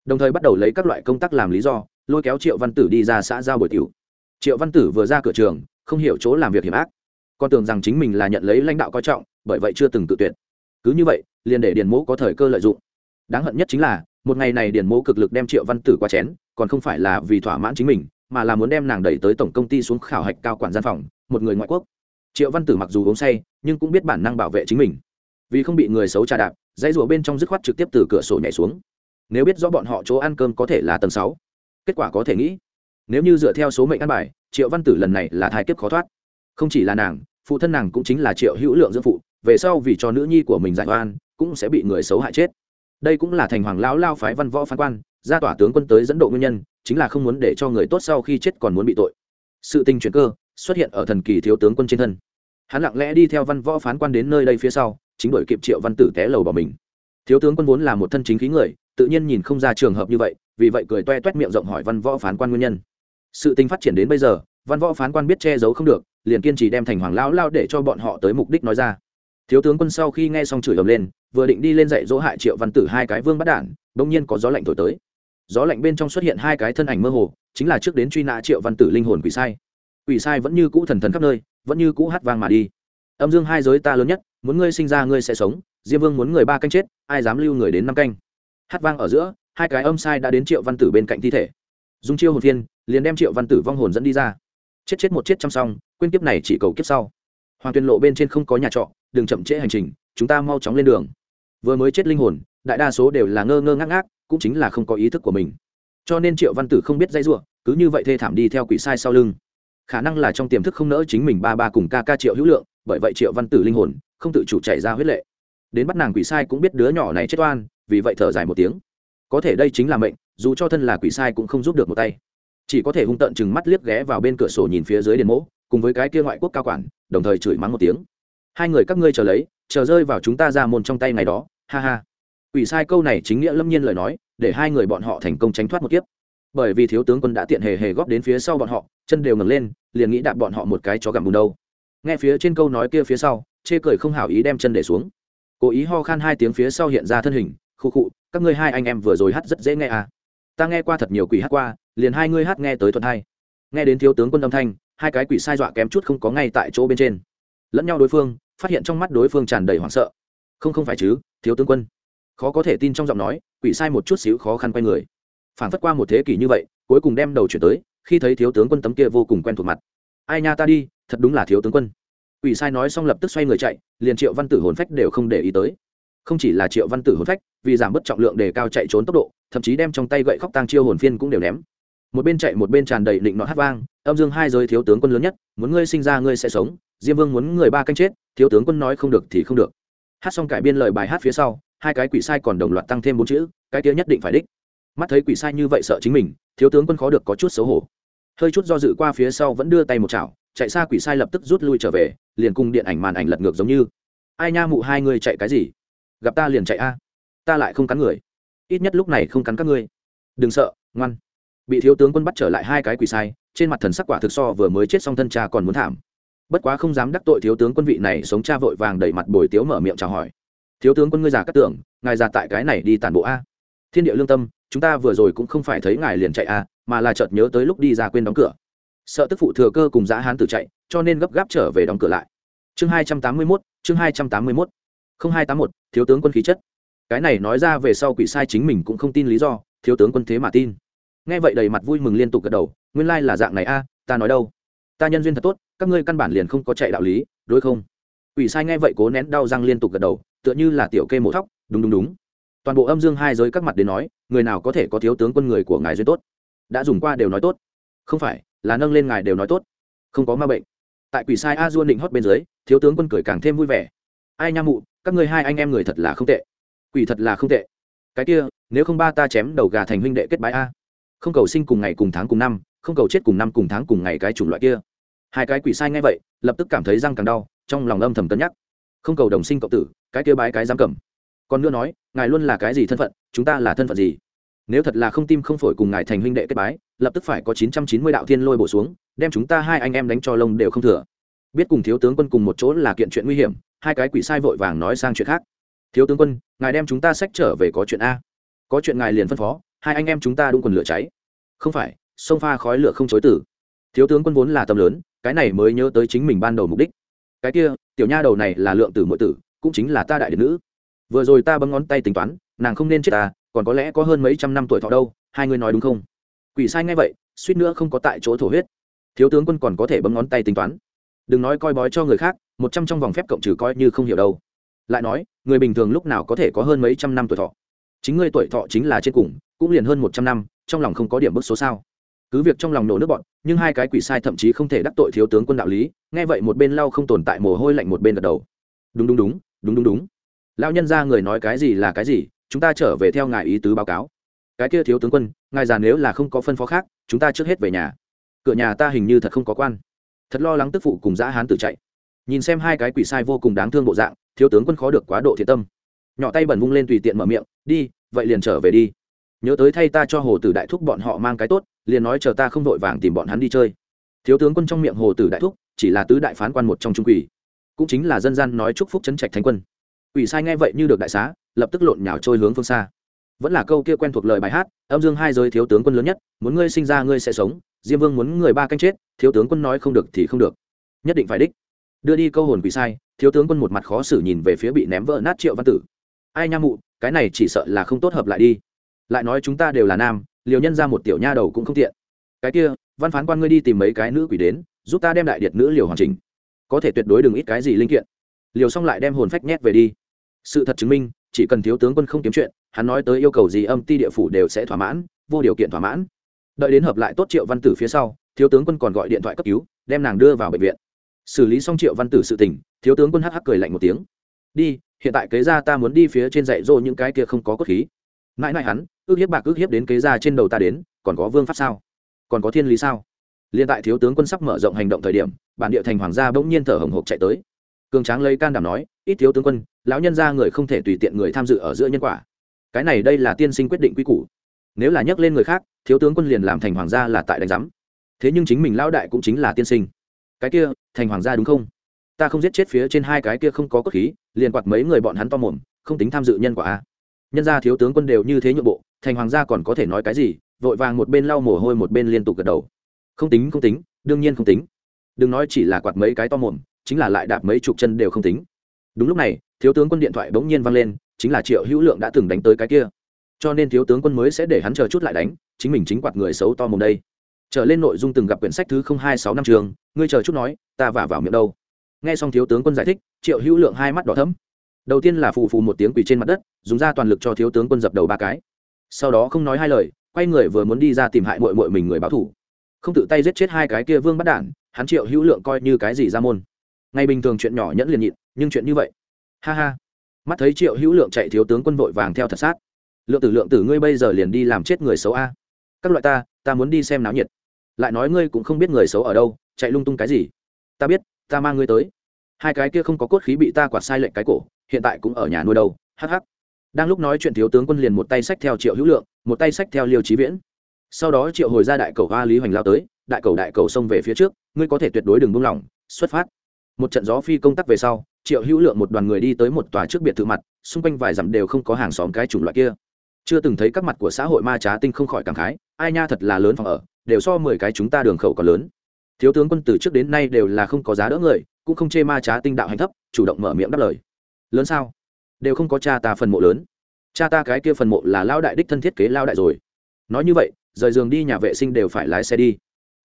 Đồng thời bắt đầu lấy các loại công tác làm lý do, lôi kéo triệu văn tử đi ra xã giao buổi tiểu. Triệu văn tử vừa ra cửa trường, không hiểu chỗ làm việc hiểm ác. Còn tưởng rằng chính mình là nhận lấy lãnh đạo coi trọng, bởi vậy chưa từng tự tuyệt. Cứ như vậy, liền để điền mộ có thời cơ lợi dụng. Đáng hận nhất chính là, một ngày này điền mộ cực lực đem triệu văn tử qua chén, còn không phải là vì thỏa mãn chính mình mà là muốn đem nàng đẩy tới tổng công ty xuống khảo hạch cao quản gian phòng, một người ngoại quốc. Triệu văn tử mặc dù uống say, nhưng cũng biết bản năng bảo vệ chính mình. Vì không bị người xấu trà đạp, dãy rùa bên trong dứt khoát trực tiếp từ cửa sổ nhảy xuống. Nếu biết rõ bọn họ chỗ ăn cơm có thể là tầng sáu, kết quả có thể nghĩ. Nếu như dựa theo số mệnh ăn bài, triệu văn tử lần này là thai kiếp khó thoát. Không chỉ là nàng, phụ thân nàng cũng chính là triệu hữu lượng dưỡng phụ, về sau vì cho nữ nhi của mình giải oan, cũng sẽ bị người xấu hại chết. Đây cũng là thành hoàng lão lao phái văn võ phán quan ra tỏa tướng quân tới dẫn độ nguyên nhân, chính là không muốn để cho người tốt sau khi chết còn muốn bị tội. Sự tình chuyển cơ, xuất hiện ở thần kỳ thiếu tướng quân trên thân. Hắn lặng lẽ đi theo văn võ phán quan đến nơi đây phía sau, chính đổi kịp triệu văn tử té lầu bỏ mình. Thiếu tướng quân vốn là một thân chính khí người, tự nhiên nhìn không ra trường hợp như vậy, vì vậy cười toe toét miệng rộng hỏi văn võ phán quan nguyên nhân. Sự tình phát triển đến bây giờ, văn võ phán quan biết che giấu không được, liền kiên trì đem thành hoàng lão lao để cho bọn họ tới mục đích nói ra. Thiếu tướng quân sau khi nghe xong chửi ầm lên, vừa định đi lên dạy dỗ hại triệu văn tử hai cái vương bắt đản, bỗng nhiên có gió lạnh thổi tới gió lạnh bên trong xuất hiện hai cái thân ảnh mơ hồ, chính là trước đến truy nã triệu văn tử linh hồn quỷ sai. Quỷ sai vẫn như cũ thần thần khắp nơi, vẫn như cũ hát vang mà đi. Âm dương hai giới ta lớn nhất, muốn ngươi sinh ra ngươi sẽ sống, diêm vương muốn người ba canh chết, ai dám lưu người đến năm canh? Hát vang ở giữa, hai cái âm sai đã đến triệu văn tử bên cạnh thi thể. Dung chiêu hồn thiên liền đem triệu văn tử vong hồn dẫn đi ra. Chết chết một chết chăm xong, quên kiếp này chỉ cầu kiếp sau. Hoàng tuyên lộ bên trên không có nhà trọ, đừng chậm trễ hành trình, chúng ta mau chóng lên đường. Vừa mới chết linh hồn, đại đa số đều là ngơ ngơ ngác ngác cũng chính là không có ý thức của mình. Cho nên triệu văn tử không biết dây ruộng cứ như vậy thê thảm đi theo quỷ sai sau lưng. Khả năng là trong tiềm thức không nỡ chính mình ba ba cùng ca ca triệu hữu lượng, bởi vậy triệu văn tử linh hồn, không tự chủ chạy ra huyết lệ. Đến bắt nàng quỷ sai cũng biết đứa nhỏ này chết oan, vì vậy thở dài một tiếng. Có thể đây chính là mệnh, dù cho thân là quỷ sai cũng không giúp được một tay. Chỉ có thể hung tợn chừng mắt liếc ghé vào bên cửa sổ nhìn phía dưới đền mỗ, cùng với cái kia ngoại quốc cao quản, đồng thời chửi mắng một tiếng. Hai người các ngươi chờ lấy, chờ rơi vào chúng ta ra môn trong tay ngày đó, ha ha quỷ sai câu này chính nghĩa lâm nhiên lời nói, để hai người bọn họ thành công tránh thoát một kiếp. Bởi vì thiếu tướng quân đã tiện hề hề góp đến phía sau bọn họ, chân đều ngẩng lên, liền nghĩ đạp bọn họ một cái chó gặm bùn đâu. Nghe phía trên câu nói kia phía sau, chê cười không hảo ý đem chân để xuống. Cố ý ho khan hai tiếng phía sau hiện ra thân hình khu khụ, các ngươi hai anh em vừa rồi hát rất dễ nghe à. Ta nghe qua thật nhiều quỷ hát qua, liền hai ngươi hát nghe tới thuận hay. nghe đến thiếu tướng quân âm thanh, hai cái quỷ sai dọa kém chút không có ngay tại chỗ bên trên. Lẫn nhau đối phương, phát hiện trong mắt đối phương tràn đầy hoảng sợ. Không không phải chứ, thiếu tướng quân khó có thể tin trong giọng nói, quỷ sai một chút xíu khó khăn quay người. Phản phất qua một thế kỷ như vậy, cuối cùng đem đầu chuyển tới, khi thấy thiếu tướng quân tấm kia vô cùng quen thuộc mặt. Ai nha ta đi, thật đúng là thiếu tướng quân. Quỷ sai nói xong lập tức xoay người chạy, liền triệu văn tử hồn phách đều không để ý tới. Không chỉ là triệu văn tử hồn phách, vì giảm bớt trọng lượng để cao chạy trốn tốc độ, thậm chí đem trong tay gậy khóc tang chiêu hồn phiên cũng đều ném. Một bên chạy một bên tràn đầy định nọ hát vang, âm dương hai giới thiếu tướng quân lớn nhất, muốn ngươi sinh ra ngươi sẽ sống, diêm vương muốn người ba canh chết, thiếu tướng quân nói không được thì không được. Hát xong cải biên lời bài hát phía sau hai cái quỷ sai còn đồng loạt tăng thêm bốn chữ, cái kia nhất định phải đích. Mắt thấy quỷ sai như vậy sợ chính mình, thiếu tướng quân khó được có chút xấu hổ. Hơi chút do dự qua phía sau vẫn đưa tay một chảo, chạy xa quỷ sai lập tức rút lui trở về, liền cùng điện ảnh màn ảnh lật ngược giống như. Ai nha mụ hai người chạy cái gì? Gặp ta liền chạy a. Ta lại không cắn người. Ít nhất lúc này không cắn các ngươi. Đừng sợ, ngoan. Bị thiếu tướng quân bắt trở lại hai cái quỷ sai, trên mặt thần sắc quả thực so vừa mới chết xong thân cha còn muốn thảm. Bất quá không dám đắc tội thiếu tướng quân vị này, sống cha vội vàng đẩy mặt bồi tiếu mở miệng chào hỏi thiếu tướng quân ngươi già cắt tưởng ngài già tại cái này đi tàn bộ a. Thiên địa lương tâm, chúng ta vừa rồi cũng không phải thấy ngài liền chạy a, mà là chợt nhớ tới lúc đi ra quên đóng cửa. Sợ tức phụ thừa cơ cùng giã hán tử chạy, cho nên gấp gáp trở về đóng cửa lại. Chương hai trăm tám mươi mốt, chương hai trăm tám mươi mốt. không hai tám một, thiếu tướng quân khí chất. Cái này nói ra về sau quỷ sai chính mình cũng không tin lý do, thiếu tướng quân thế mà tin. Nghe vậy đầy mặt vui mừng liên tục gật đầu, nguyên lai là dạng này a, ta nói đâu? Ta nhân duyên thật tốt, các ngươi căn bản liền không có chạy đạo lý, đối không? Quỷ sai nghe vậy cố nén đau răng liên tục gật đầu, tựa như là tiểu kê mổ thóc, đúng đúng đúng. Toàn bộ âm dương hai giới các mặt đến nói, người nào có thể có thiếu tướng quân người của ngài duyên tốt? Đã dùng qua đều nói tốt. Không phải, là nâng lên ngài đều nói tốt. Không có ma bệnh. Tại quỷ sai a duôn định hót bên dưới, thiếu tướng quân cười càng thêm vui vẻ. Ai nha mụ, các ngươi hai anh em người thật là không tệ. Quỷ thật là không tệ. Cái kia, nếu không ba ta chém đầu gà thành huynh đệ kết bái a. Không cầu sinh cùng ngày cùng tháng cùng năm, không cầu chết cùng năm cùng tháng cùng ngày cái chủng loại kia. Hai cái quỷ sai ngay vậy, lập tức cảm thấy răng càng đau trong lòng âm thầm cân nhắc. Không cầu đồng sinh cộng tử, cái kia bái cái giam cầm. Còn nữa nói, ngài luôn là cái gì thân phận, chúng ta là thân phận gì? Nếu thật là không tim không phổi cùng ngài thành huynh đệ kết bái, lập tức phải có chín trăm chín mươi đạo thiên lôi bổ xuống, đem chúng ta hai anh em đánh cho lông đều không thừa. Biết cùng thiếu tướng quân cùng một chỗ là kiện chuyện nguy hiểm, hai cái quỷ sai vội vàng nói sang chuyện khác. Thiếu tướng quân, ngài đem chúng ta sách trở về có chuyện a. Có chuyện ngài liền phân phó, hai anh em chúng ta đúng quần lửa cháy. Không phải, sông pha khói lửa không chối tử. Thiếu tướng quân vốn là tâm lớn, cái này mới nhớ tới chính mình ban đầu mục đích cái kia, tiểu nha đầu này là lượng tử mỗi tử, cũng chính là ta đại điện nữ. Vừa rồi ta bấm ngón tay tính toán, nàng không nên chết ta còn có lẽ có hơn mấy trăm năm tuổi thọ đâu, hai người nói đúng không? Quỷ sai ngay vậy, suýt nữa không có tại chỗ thổ huyết. Thiếu tướng quân còn có thể bấm ngón tay tính toán. Đừng nói coi bói cho người khác, một trăm trong vòng phép cộng trừ coi như không hiểu đâu. Lại nói, người bình thường lúc nào có thể có hơn mấy trăm năm tuổi thọ? Chính ngươi tuổi thọ chính là trên cùng, cũng liền hơn một trăm năm, trong lòng không có điểm bức số sao? Cứ việc trong lòng nổ nước bọn, nhưng hai cái quỷ sai thậm chí không thể đắc tội thiếu tướng quân đạo lý, nghe vậy một bên lau không tồn tại mồ hôi lạnh một bên gật đầu. Đúng đúng đúng đúng đúng đúng. Lão nhân ra người nói cái gì là cái gì, chúng ta trở về theo ngài ý tứ báo cáo. Cái kia thiếu tướng quân, ngài già nếu là không có phân phó khác, chúng ta trước hết về nhà. Cửa nhà ta hình như thật không có quan. Thật lo lắng tức phụ cùng dã hán tự chạy. Nhìn xem hai cái quỷ sai vô cùng đáng thương bộ dạng, thiếu tướng quân khó được quá độ thiện tâm. Nhỏ tay bẩn vung lên tùy tiện mở miệng, đi, vậy liền trở về đi nhớ tới thay ta cho hồ tử đại thúc bọn họ mang cái tốt, liền nói chờ ta không vội vàng tìm bọn hắn đi chơi. Thiếu tướng quân trong miệng hồ tử đại thúc, chỉ là tứ đại phán quan một trong trung quỷ, cũng chính là dân gian nói chúc phúc chấn trạch thánh quân. Quỷ sai nghe vậy như được đại xá, lập tức lộn nhào trôi hướng phương xa. Vẫn là câu kia quen thuộc lời bài hát, âm dương hai giới thiếu tướng quân lớn nhất, muốn ngươi sinh ra ngươi sẽ sống, diêm vương muốn người ba canh chết, thiếu tướng quân nói không được thì không được. Nhất định phải đích. Đưa đi câu hồn quỷ sai, thiếu tướng quân một mặt khó xử nhìn về phía bị ném vỡ nát triệu văn tử. Ai nha mụ, cái này chỉ sợ là không tốt hợp lại đi lại nói chúng ta đều là nam, liều nhân ra một tiểu nha đầu cũng không tiện. Cái kia, văn phán quan ngươi đi tìm mấy cái nữ quỷ đến, giúp ta đem đại điệt nữ liều hoàn chỉnh. Có thể tuyệt đối đừng ít cái gì linh kiện. Liều xong lại đem hồn phách nhét về đi. Sự thật chứng minh, chỉ cần thiếu tướng quân không kiếm chuyện, hắn nói tới yêu cầu gì âm ti địa phủ đều sẽ thỏa mãn, vô điều kiện thỏa mãn. Đợi đến hợp lại tốt triệu văn tử phía sau, thiếu tướng quân còn gọi điện thoại cấp cứu, đem nàng đưa vào bệnh viện. Xử lý xong triệu văn tử sự tình, thiếu tướng quân hắc hắc cười lạnh một tiếng. Đi, hiện tại kế ra ta muốn đi phía trên dạy dỗ những cái kia không có cốt khí mãi mãi hắn, ước hiếp bạc ước hiếp đến kế ra trên đầu ta đến, còn có vương pháp sao? Còn có thiên lý sao? Liên tại thiếu tướng quân sắp mở rộng hành động thời điểm, bản địa thành hoàng gia bỗng nhiên thở hồng hộc chạy tới. Cường tráng lấy can đảm nói, ít thiếu tướng quân, lão nhân ra người không thể tùy tiện người tham dự ở giữa nhân quả. Cái này đây là tiên sinh quyết định quy củ. Nếu là nhắc lên người khác, thiếu tướng quân liền làm thành hoàng gia là tại đánh giám. Thế nhưng chính mình lão đại cũng chính là tiên sinh. Cái kia, thành hoàng gia đúng không? Ta không giết chết phía trên hai cái kia không có cốt khí, liền quạt mấy người bọn hắn to mồm, không tính tham dự nhân quả a nhân gia thiếu tướng quân đều như thế nhượng bộ, thành hoàng gia còn có thể nói cái gì? Vội vàng một bên lau mồ hôi một bên liên tục gật đầu. Không tính không tính, đương nhiên không tính. Đừng nói chỉ là quạt mấy cái to mồm, chính là lại đạp mấy chục chân đều không tính. Đúng lúc này, thiếu tướng quân điện thoại bỗng nhiên vang lên, chính là triệu hữu lượng đã từng đánh tới cái kia. Cho nên thiếu tướng quân mới sẽ để hắn chờ chút lại đánh, chính mình chính quạt người xấu to mồm đây. Trở lên nội dung từng gặp quyển sách thứ không hai sáu năm trường, ngươi chờ chút nói, ta vả vào miệng đâu. Nghe xong thiếu tướng quân giải thích, triệu hữu lượng hai mắt đỏ thấm đầu tiên là phù phù một tiếng quỳ trên mặt đất, dùng ra toàn lực cho thiếu tướng quân dập đầu ba cái. Sau đó không nói hai lời, quay người vừa muốn đi ra tìm hại mội mội mình người báo thủ. Không tự tay giết chết hai cái kia vương bắt đản, hắn triệu hữu lượng coi như cái gì ra môn. Ngày bình thường chuyện nhỏ nhẫn liền nhịn, nhưng chuyện như vậy. Ha ha. Mắt thấy triệu hữu lượng chạy thiếu tướng quân vội vàng theo thật sát. Lượng tử lượng tử, ngươi bây giờ liền đi làm chết người xấu a. Các loại ta ta muốn đi xem náo nhiệt. Lại nói ngươi cũng không biết người xấu ở đâu, chạy lung tung cái gì. Ta biết, ta mang ngươi tới. Hai cái kia không có cốt khí bị ta quạt sai lệnh cái cổ hiện tại cũng ở nhà nuôi đâu hh đang lúc nói chuyện thiếu tướng quân liền một tay sách theo triệu hữu lượng, một tay sách theo liêu trí viễn. Sau đó triệu hồi ra đại cầu hoa lý hoành lao tới, đại cầu đại cầu xông về phía trước, ngươi có thể tuyệt đối đừng buông lỏng, xuất phát. Một trận gió phi công tác về sau, triệu hữu lượng một đoàn người đi tới một tòa trước biệt thự mặt, xung quanh vài dặm đều không có hàng xóm cái chủng loại kia. Chưa từng thấy các mặt của xã hội ma trá tinh không khỏi cảm khái, ai nha thật là lớn phòng ở, đều so mười cái chúng ta đường khẩu còn lớn. Thiếu tướng quân từ trước đến nay đều là không có giá đỡ người, cũng không chê ma trá tinh đạo hành thấp, chủ động mở miệng đáp lời lớn sao? Đều không có cha ta phần mộ lớn. Cha ta cái kia phần mộ là lao đại đích thân thiết kế lao đại rồi. Nói như vậy, rời giường đi nhà vệ sinh đều phải lái xe đi.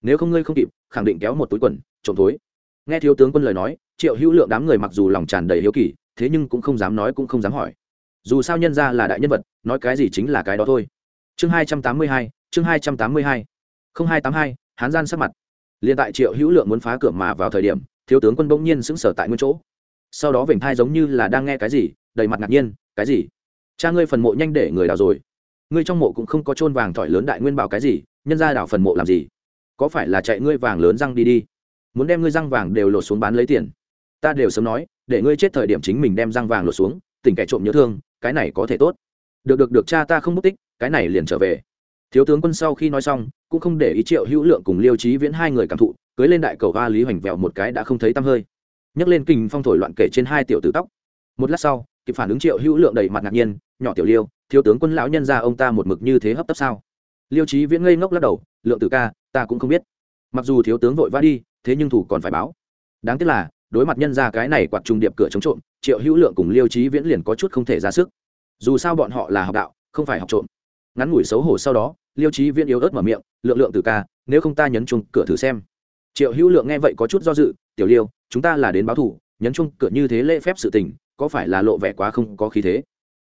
Nếu không ngươi không kịp, khẳng định kéo một túi quần, trộm thối. Nghe thiếu tướng quân lời nói, triệu hữu lượng đám người mặc dù lòng tràn đầy hiếu kỳ, thế nhưng cũng không dám nói cũng không dám hỏi. Dù sao nhân ra là đại nhân vật, nói cái gì chính là cái đó thôi. Chương hai trăm tám mươi hai, chương hai trăm tám mươi hai. Không hai tám hai, hán gian sắc mặt. Liền tại triệu hữu lượng muốn phá cửa mà vào thời điểm, thiếu tướng quân bỗng nhiên sững sở tại nguyên chỗ sau đó vểnh thai giống như là đang nghe cái gì, đầy mặt ngạc nhiên, cái gì? Cha ngươi phần mộ nhanh để người đào rồi. Ngươi trong mộ cũng không có trôn vàng thỏi lớn đại nguyên bảo cái gì, nhân ra đào phần mộ làm gì? Có phải là chạy ngươi vàng lớn răng đi đi? Muốn đem ngươi răng vàng đều lột xuống bán lấy tiền. Ta đều sớm nói, để ngươi chết thời điểm chính mình đem răng vàng lột xuống tỉnh kẻ trộm nhớ thương, cái này có thể tốt. Được được được, cha ta không mất tích, cái này liền trở về. Thiếu tướng quân sau khi nói xong, cũng không để ý triệu hữu lượng cùng liêu trí viễn hai người cảm thụ, cưới lên đại cầu va lý hoành vẹo một cái đã không thấy tăm hơi nhấc lên kinh phong thổi loạn kể trên hai tiểu tử tóc. Một lát sau, kịp phản ứng triệu hữu lượng đầy mặt ngạc nhiên, nhỏ tiểu liêu, thiếu tướng quân lão nhân ra ông ta một mực như thế hấp tấp sao? Liêu trí viễn ngây ngốc lắc đầu, lượng tử ca, ta cũng không biết. Mặc dù thiếu tướng vội vã đi, thế nhưng thủ còn phải báo. Đáng tiếc là, đối mặt nhân ra cái này quạt trùng điệp cửa chống trộm, triệu hữu lượng cùng liêu trí viễn liền có chút không thể ra sức. Dù sao bọn họ là học đạo, không phải học trộm. Ngắn ngủi xấu hổ sau đó, liêu trí viễn yếu ớt mở miệng, lượng lượng từ ca, nếu không ta nhấn chung cửa thử xem. Triệu hữu lượng nghe vậy có chút do dự, tiểu liêu chúng ta là đến báo thủ nhấn chung cửa như thế lễ phép sự tình, có phải là lộ vẻ quá không có khí thế?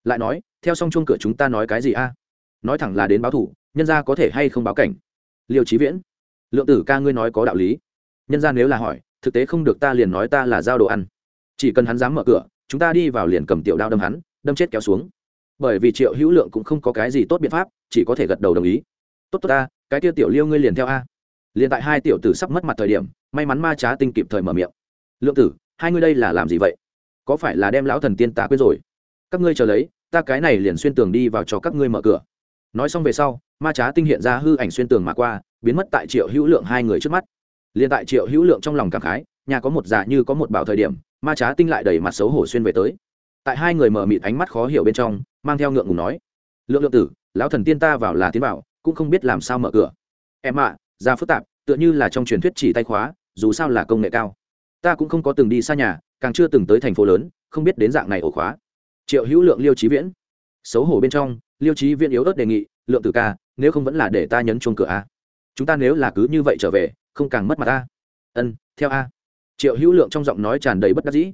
Lại nói, theo xong chung cửa chúng ta nói cái gì a? À? Nói thẳng là đến báo thủ nhân ra có thể hay không báo cảnh? Liêu trí viễn, lượng tử ca ngươi nói có đạo lý. Nhân ra nếu là hỏi, thực tế không được ta liền nói ta là giao đồ ăn. Chỉ cần hắn dám mở cửa, chúng ta đi vào liền cầm tiểu đao đâm hắn, đâm chết kéo xuống. Bởi vì triệu hữu lượng cũng không có cái gì tốt biện pháp, chỉ có thể gật đầu đồng ý. Tốt tốt ta, cái tiêu tiểu liêu ngươi liền theo a. Liền tại hai tiểu tử sắp mất mặt thời điểm, may mắn ma trá tinh kịp thời mở miệng lượng tử, hai ngươi đây là làm gì vậy? Có phải là đem lão thần tiên ta quên rồi? Các ngươi chờ lấy, ta cái này liền xuyên tường đi vào cho các ngươi mở cửa. Nói xong về sau, ma trá tinh hiện ra hư ảnh xuyên tường mà qua, biến mất tại triệu hữu lượng hai người trước mắt. Liền tại triệu hữu lượng trong lòng cảm khái, nhà có một già như có một bảo thời điểm, ma trá tinh lại đẩy mặt xấu hổ xuyên về tới. Tại hai người mở mịt ánh mắt khó hiểu bên trong, mang theo ngượng ngùng nói, lượng lượng tử, lão thần tiên ta vào là tiến vào, cũng không biết làm sao mở cửa. Em ạ ra phức tạp, tựa như là trong truyền thuyết chỉ tay khóa, dù sao là công nghệ cao ta cũng không có từng đi xa nhà, càng chưa từng tới thành phố lớn, không biết đến dạng này ổ khóa. Triệu hữu lượng, liêu trí viễn. Xấu hổ bên trong, liêu trí viễn yếu ớt đề nghị, lượng tử ca, nếu không vẫn là để ta nhấn chuông cửa a. Chúng ta nếu là cứ như vậy trở về, không càng mất mặt a. Ân, theo a. Triệu hữu lượng trong giọng nói tràn đầy bất đắc dĩ.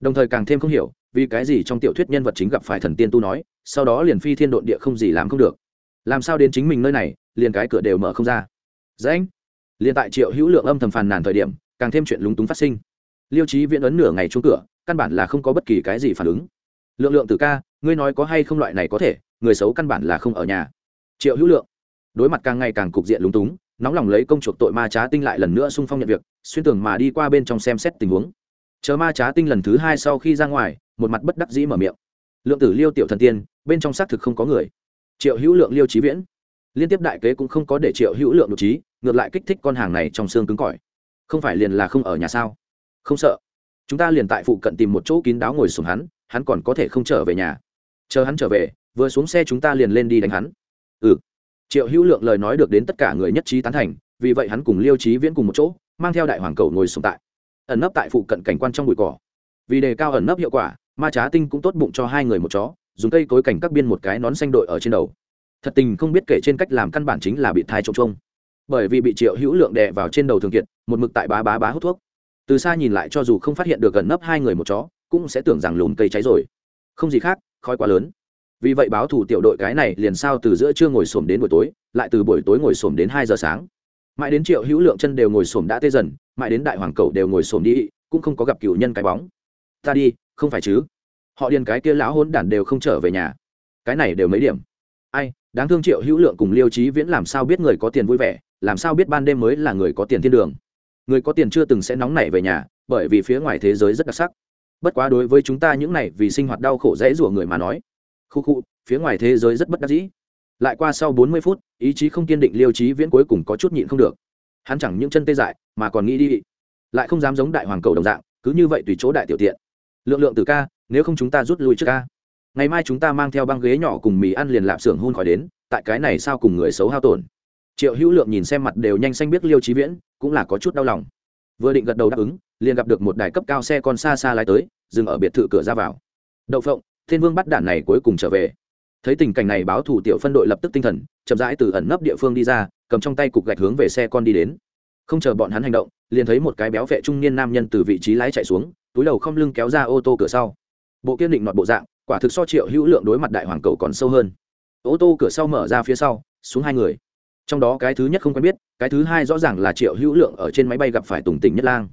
Đồng thời càng thêm không hiểu, vì cái gì trong tiểu thuyết nhân vật chính gặp phải thần tiên tu nói, sau đó liền phi thiên độn địa không gì làm không được. Làm sao đến chính mình nơi này, liền cái cửa đều mở không ra. Dễ anh. Liền tại triệu hữu lượng âm thầm phàn nàn thời điểm, càng thêm chuyện lúng túng phát sinh liêu trí viễn ấn nửa ngày chung cửa, căn bản là không có bất kỳ cái gì phản ứng. Lượng lượng từ ca, ngươi nói có hay không loại này có thể, người xấu căn bản là không ở nhà. Triệu hữu lượng, đối mặt càng ngày càng cục diện lúng túng, nóng lòng lấy công chuộc tội ma trá tinh lại lần nữa xung phong nhận việc, xuyên tường mà đi qua bên trong xem xét tình huống. Chờ ma trá tinh lần thứ hai sau khi ra ngoài, một mặt bất đắc dĩ mở miệng. Lượng tử liêu tiểu thần tiên, bên trong xác thực không có người. Triệu hữu lượng, liêu trí viễn. Liên tiếp đại kế cũng không có để triệu hữu lượng nội trí ngược lại kích thích con hàng này trong xương cứng cỏi. Không phải liền là không ở nhà sao? Không sợ. Chúng ta liền tại phụ cận tìm một chỗ kín đáo ngồi xuống hắn hắn còn có thể không trở về nhà. Chờ hắn trở về, vừa xuống xe chúng ta liền lên đi đánh hắn. Ừ. Triệu hữu lượng lời nói được đến tất cả người nhất trí tán thành, vì vậy hắn cùng liêu trí viễn cùng một chỗ, mang theo đại hoàng cầu ngồi xuống tại ẩn nấp tại phụ cận cảnh quan trong bụi cỏ. Vì đề cao ẩn nấp hiệu quả, ma trá tinh cũng tốt bụng cho hai người một chó, dùng cây cối cảnh các biên một cái nón xanh đội ở trên đầu. Thật tình không biết kể trên cách làm căn bản chính là bị thai trộm trông. Bởi vì bị triệu hữu lượng đè vào trên đầu thường kiệt, một mực tại bá bá bá hút thuốc từ xa nhìn lại cho dù không phát hiện được gần nấp hai người một chó, cũng sẽ tưởng rằng lùm cây cháy rồi. Không gì khác, khói quá lớn. Vì vậy báo thủ tiểu đội cái này liền sao từ giữa trưa ngồi xổm đến buổi tối, lại từ buổi tối ngồi xổm đến hai giờ sáng. Mãi đến triệu hữu lượng chân đều ngồi xổm đã tê dần, mãi đến đại hoàng cầu đều ngồi xổm đi, cũng không có gặp cựu nhân cái bóng. Ta đi, không phải chứ? Họ điền cái kia lão hôn đản đều không trở về nhà. Cái này đều mấy điểm? Ai, đáng thương triệu hữu lượng cùng liêu trí viễn làm sao biết người có tiền vui vẻ, làm sao biết ban đêm mới là người có tiền thiên đường? Người có tiền chưa từng sẽ nóng nảy về nhà, bởi vì phía ngoài thế giới rất đặc sắc. Bất quá đối với chúng ta những này vì sinh hoạt đau khổ dễ rủa người mà nói, khu khu, phía ngoài thế giới rất bất đắc dĩ. Lại qua sau bốn mươi phút, ý chí không kiên định liêu trí viễn cuối cùng có chút nhịn không được. Hắn chẳng những chân tê dại, mà còn nghĩ đi, lại không dám giống đại hoàng cầu đồng dạng, cứ như vậy tùy chỗ đại tiểu tiện. Lượng lượng từ ca, nếu không chúng ta rút lui trước ca. Ngày mai chúng ta mang theo băng ghế nhỏ cùng mì ăn liền lạp xưởng hôn khỏi đến, tại cái này sao cùng người xấu hao tổn triệu hữu lượng nhìn xem mặt đều nhanh xanh biết liêu trí viễn, cũng là có chút đau lòng. Vừa định gật đầu đáp ứng, liền gặp được một đài cấp cao xe con xa xa lái tới, dừng ở biệt thự cửa ra vào. Đậu phộng, thiên vương bắt đạn này cuối cùng trở về. Thấy tình cảnh này báo thủ tiểu phân đội lập tức tinh thần, chậm rãi từ ẩn nấp địa phương đi ra, cầm trong tay cục gạch hướng về xe con đi đến. Không chờ bọn hắn hành động, liền thấy một cái béo vệ trung niên nam nhân từ vị trí lái chạy xuống, túi đầu không lưng kéo ra ô tô cửa sau. Bộ kiên định nọt bộ dạng, quả thực so triệu hữu lượng đối mặt đại hoàng cầu còn sâu hơn. Ô tô cửa sau mở ra phía sau, xuống hai người trong đó cái thứ nhất không quen biết, cái thứ hai rõ ràng là triệu hữu lượng ở trên máy bay gặp phải tùng tỉnh nhất lang.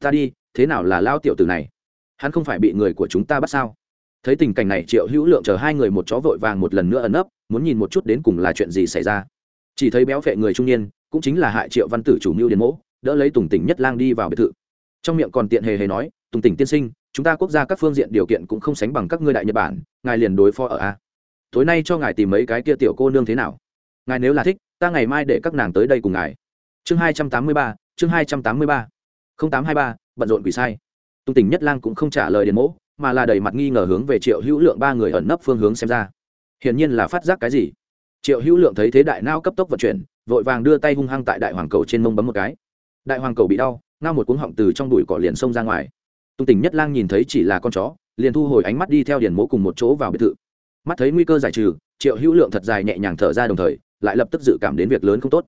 Ta đi, thế nào là lao tiểu tử này? Hắn không phải bị người của chúng ta bắt sao? Thấy tình cảnh này, triệu hữu lượng chờ hai người một chó vội vàng một lần nữa ẩn nấp, muốn nhìn một chút đến cùng là chuyện gì xảy ra. Chỉ thấy béo phệ người trung niên, cũng chính là hại triệu văn tử chủ mưu điền mỗ, đỡ lấy tùng tỉnh nhất lang đi vào biệt thự. Trong miệng còn tiện hề hề nói, tùng tỉnh tiên sinh, chúng ta quốc gia các phương diện điều kiện cũng không sánh bằng các ngươi đại nhật bản, ngài liền đối phó ở a. Tối nay cho ngài tìm mấy cái kia tiểu cô nương thế nào? Ngài nếu là thích ta ngày mai để các nàng tới đây cùng ngài. Chương hai trăm tám mươi ba, chương hai trăm tám mươi ba. không tám hai ba, bận rộn quỷ sai. Tung tình nhất lang cũng không trả lời đến mỗ, mà là đầy mặt nghi ngờ hướng về triệu hữu lượng ba người ẩn nấp phương hướng xem ra. Hiển nhiên là phát giác cái gì? Triệu hữu lượng thấy thế đại nao cấp tốc vận chuyển, vội vàng đưa tay hung hăng tại đại hoàng cầu trên mông bấm một cái. Đại hoàng cầu bị đau, ngao một cuống họng từ trong đùi cỏ liền xông ra ngoài. Tung tình nhất lang nhìn thấy chỉ là con chó, liền thu hồi ánh mắt đi theo điền mỗ cùng một chỗ vào biệt thự. Mắt thấy nguy cơ giải trừ, triệu hữu lượng thật dài nhẹ nhàng thở ra đồng thời lại lập tức dự cảm đến việc lớn không tốt.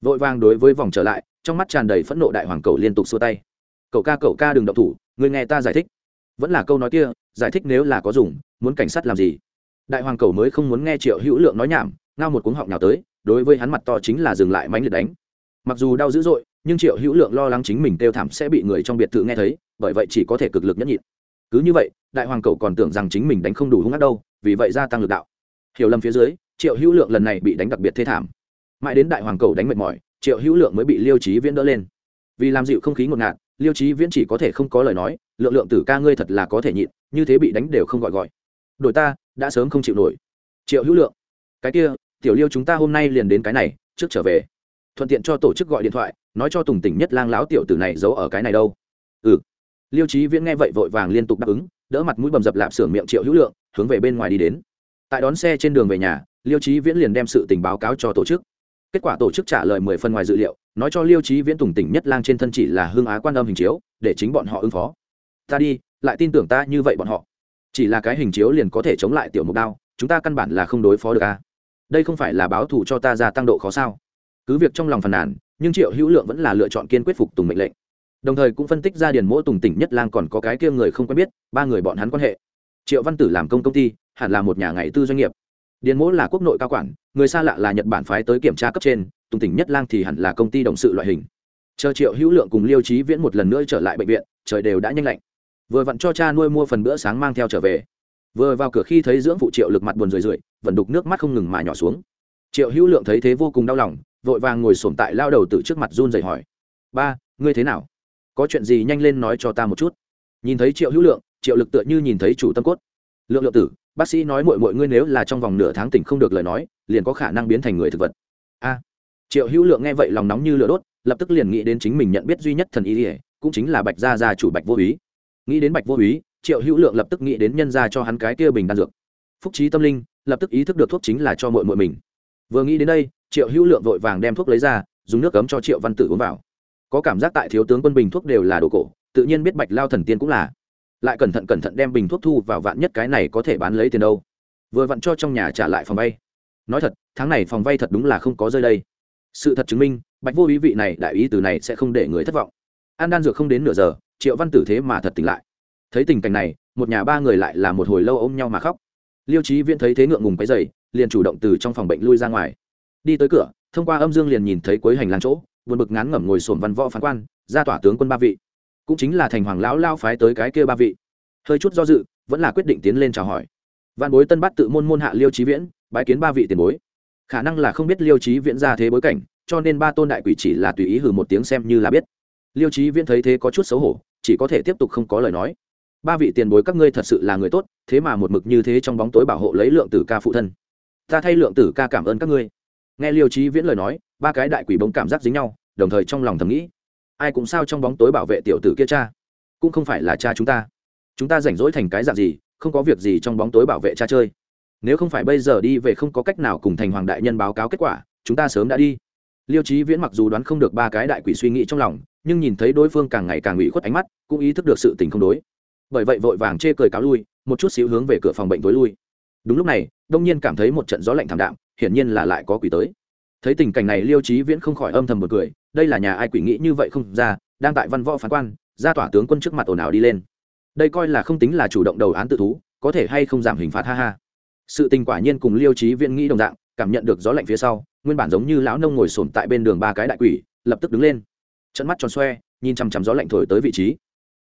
Vội vàng đối với vòng trở lại, trong mắt tràn đầy phẫn nộ đại hoàng cầu liên tục xua tay. Cậu ca cậu ca đừng động thủ, người nghe ta giải thích. Vẫn là câu nói kia, giải thích nếu là có dùng, muốn cảnh sát làm gì? Đại hoàng cầu mới không muốn nghe triệu hữu lượng nói nhảm, ngao một cuống họng nhào tới, đối với hắn mặt to chính là dừng lại mánh liệt đánh. Mặc dù đau dữ dội, nhưng triệu hữu lượng lo lắng chính mình kêu thảm sẽ bị người trong biệt thự nghe thấy, bởi vậy chỉ có thể cực lực nhẫn nhịn. Cứ như vậy, đại hoàng cầu còn tưởng rằng chính mình đánh không đủ hung ác đâu, vì vậy gia tăng lực đạo. Hiểu lầm phía dưới triệu hữu lượng lần này bị đánh đặc biệt thê thảm. Mãi đến đại hoàng cầu đánh mệt mỏi, triệu hữu lượng mới bị liêu trí viễn đỡ lên. Vì làm dịu không khí ngột ngạt, liêu trí viễn chỉ có thể không có lời nói, lượng lượng tử ca ngươi thật là có thể nhịn, như thế bị đánh đều không gọi gọi. Đội ta đã sớm không chịu nổi. Triệu hữu lượng, cái kia, tiểu liêu chúng ta hôm nay liền đến cái này, trước trở về. Thuận tiện cho tổ chức gọi điện thoại, nói cho tùng tỉnh nhất lang láo tiểu tử này giấu ở cái này đâu. Ừ. Liêu trí viễn nghe vậy vội vàng liên tục đáp ứng, đỡ mặt mũi bầm dập lạp xưởng miệng triệu hữu lượng, hướng về bên ngoài đi đến. Tại đón xe trên đường về nhà liêu trí viễn liền đem sự tình báo cáo cho tổ chức. Kết quả tổ chức trả lời mười phần ngoài dự liệu, nói cho liêu trí viễn tùng tỉnh nhất lang trên thân chỉ là hương á quan âm hình chiếu, để chính bọn họ ứng phó. Ta đi, lại tin tưởng ta như vậy bọn họ. Chỉ là cái hình chiếu liền có thể chống lại tiểu mục đao, chúng ta căn bản là không đối phó được a. Đây không phải là báo thù cho ta gia tăng độ khó sao? Cứ việc trong lòng phàn nàn, nhưng triệu hữu lượng vẫn là lựa chọn kiên quyết phục tùng mệnh lệnh. Đồng thời cũng phân tích ra điền mỗi tùng tỉnh nhất lang còn có cái kia người không quen biết, ba người bọn hắn quan hệ. Triệu văn tử làm công công ty, hẳn là một nhà ngày tư doanh nghiệp điền mỗ là quốc nội cao quản, người xa lạ là nhật bản phái tới kiểm tra cấp trên, tùng tỉnh nhất lang thì hẳn là công ty đồng sự loại hình. Chờ triệu hữu lượng cùng liêu trí viễn một lần nữa trở lại bệnh viện, trời đều đã nhanh lạnh. Vừa vặn cho cha nuôi mua phần bữa sáng mang theo trở về. Vừa vào cửa khi thấy dưỡng phụ triệu lực mặt buồn rười rượi, vẫn đục nước mắt không ngừng mà nhỏ xuống. Triệu hữu lượng thấy thế vô cùng đau lòng, vội vàng ngồi sổm tại lao đầu từ trước mặt run rẩy hỏi. Ba, ngươi thế nào? Có chuyện gì nhanh lên nói cho ta một chút. Nhìn thấy triệu hữu lượng, triệu lực tựa như nhìn thấy chủ tâm cốt lượng lượng tử, bác sĩ nói mọi mọi ngươi nếu là trong vòng nửa tháng tỉnh không được lời nói, liền có khả năng biến thành người thực vật. A. Triệu hữu lượng nghe vậy lòng nóng như lửa đốt, lập tức liền nghĩ đến chính mình nhận biết duy nhất thần ý ỉa cũng chính là bạch gia gia chủ bạch vô ý nghĩ đến bạch vô ý triệu hữu lượng lập tức nghĩ đến nhân gia cho hắn cái kia bình đan dược. Phúc trí tâm linh, lập tức ý thức được thuốc chính là cho mội mội mình. Vừa nghĩ đến đây, triệu hữu lượng vội vàng đem thuốc lấy ra, dùng nước cấm cho triệu văn tử uống vào. Có cảm giác tại thiếu tướng quân bình thuốc đều là đồ cổ, tự nhiên biết bạch lao thần tiên cũng là lại cẩn thận cẩn thận đem bình thuốc thu vào vạn nhất cái này có thể bán lấy tiền đâu. Vừa vặn cho trong nhà trả lại phòng vay. Nói thật, tháng này phòng vay thật đúng là không có rơi đây. Sự thật chứng minh, bạch vô ý vị này đại ý từ này sẽ không để người thất vọng. An đan dược không đến nửa giờ, triệu văn tử thế mà thật tỉnh lại. Thấy tình cảnh này, một nhà ba người lại là một hồi lâu ôm nhau mà khóc. Liêu trí viễn thấy thế ngượng ngùng cái dày liền chủ động từ trong phòng bệnh lui ra ngoài. Đi tới cửa, thông qua âm dương liền nhìn thấy cuối hành lang chỗ, buồn bực ngán ngẩm ngồi sồn văn võ phán quan, ra tỏa tướng quân ba vị cũng chính là thành hoàng lão lao phái tới cái kia ba vị. Hơi chút do dự, vẫn là quyết định tiến lên chào hỏi. Văn bối tân bắt tự môn môn hạ liêu trí viễn, bái kiến ba vị tiền bối. Khả năng là không biết liêu trí viễn ra thế bối cảnh, cho nên ba tôn đại quỷ chỉ là tùy ý hừ một tiếng xem như là biết. Liêu trí viễn thấy thế có chút xấu hổ, chỉ có thể tiếp tục không có lời nói. Ba vị tiền bối các ngươi thật sự là người tốt, thế mà một mực như thế trong bóng tối bảo hộ lấy lượng tử ca phụ thân. Ta thay lượng tử ca cảm ơn các ngươi. Nghe liêu trí viễn lời nói, ba cái đại quỷ bóng cảm giác dính nhau, đồng thời trong lòng thầm nghĩ ai cũng sao trong bóng tối bảo vệ tiểu tử kia cha? Cũng không phải là cha chúng ta. Chúng ta rảnh rỗi thành cái dạng gì, không có việc gì trong bóng tối bảo vệ cha chơi. Nếu không phải bây giờ đi về không có cách nào cùng thành hoàng đại nhân báo cáo kết quả, chúng ta sớm đã đi. Liêu trí viễn mặc dù đoán không được ba cái đại quỷ suy nghĩ trong lòng, nhưng nhìn thấy đối phương càng ngày càng ủy khuất ánh mắt, cũng ý thức được sự tình không đối. Bởi vậy vội vàng chê cười cáo lui, một chút xíu hướng về cửa phòng bệnh tối lui. Đúng lúc này, đông nhiên cảm thấy một trận gió lạnh thảm đạm, hiển nhiên là lại có quỷ tới thấy tình cảnh này, liêu trí viễn không khỏi âm thầm một cười, đây là nhà ai quỷ nghĩ như vậy không ra, đang tại văn võ phán quan, ra tỏa tướng quân trước mặt ồn ào đi lên. Đây coi là không tính là chủ động đầu án tự thú, có thể hay không giảm hình phạt, ha ha. Sự tình quả nhiên cùng liêu trí viễn nghĩ đồng dạng, cảm nhận được gió lạnh phía sau, nguyên bản giống như lão nông ngồi sồn tại bên đường ba cái đại quỷ, lập tức đứng lên. Trận mắt tròn xoe, nhìn chằm chằm gió lạnh thổi tới vị trí.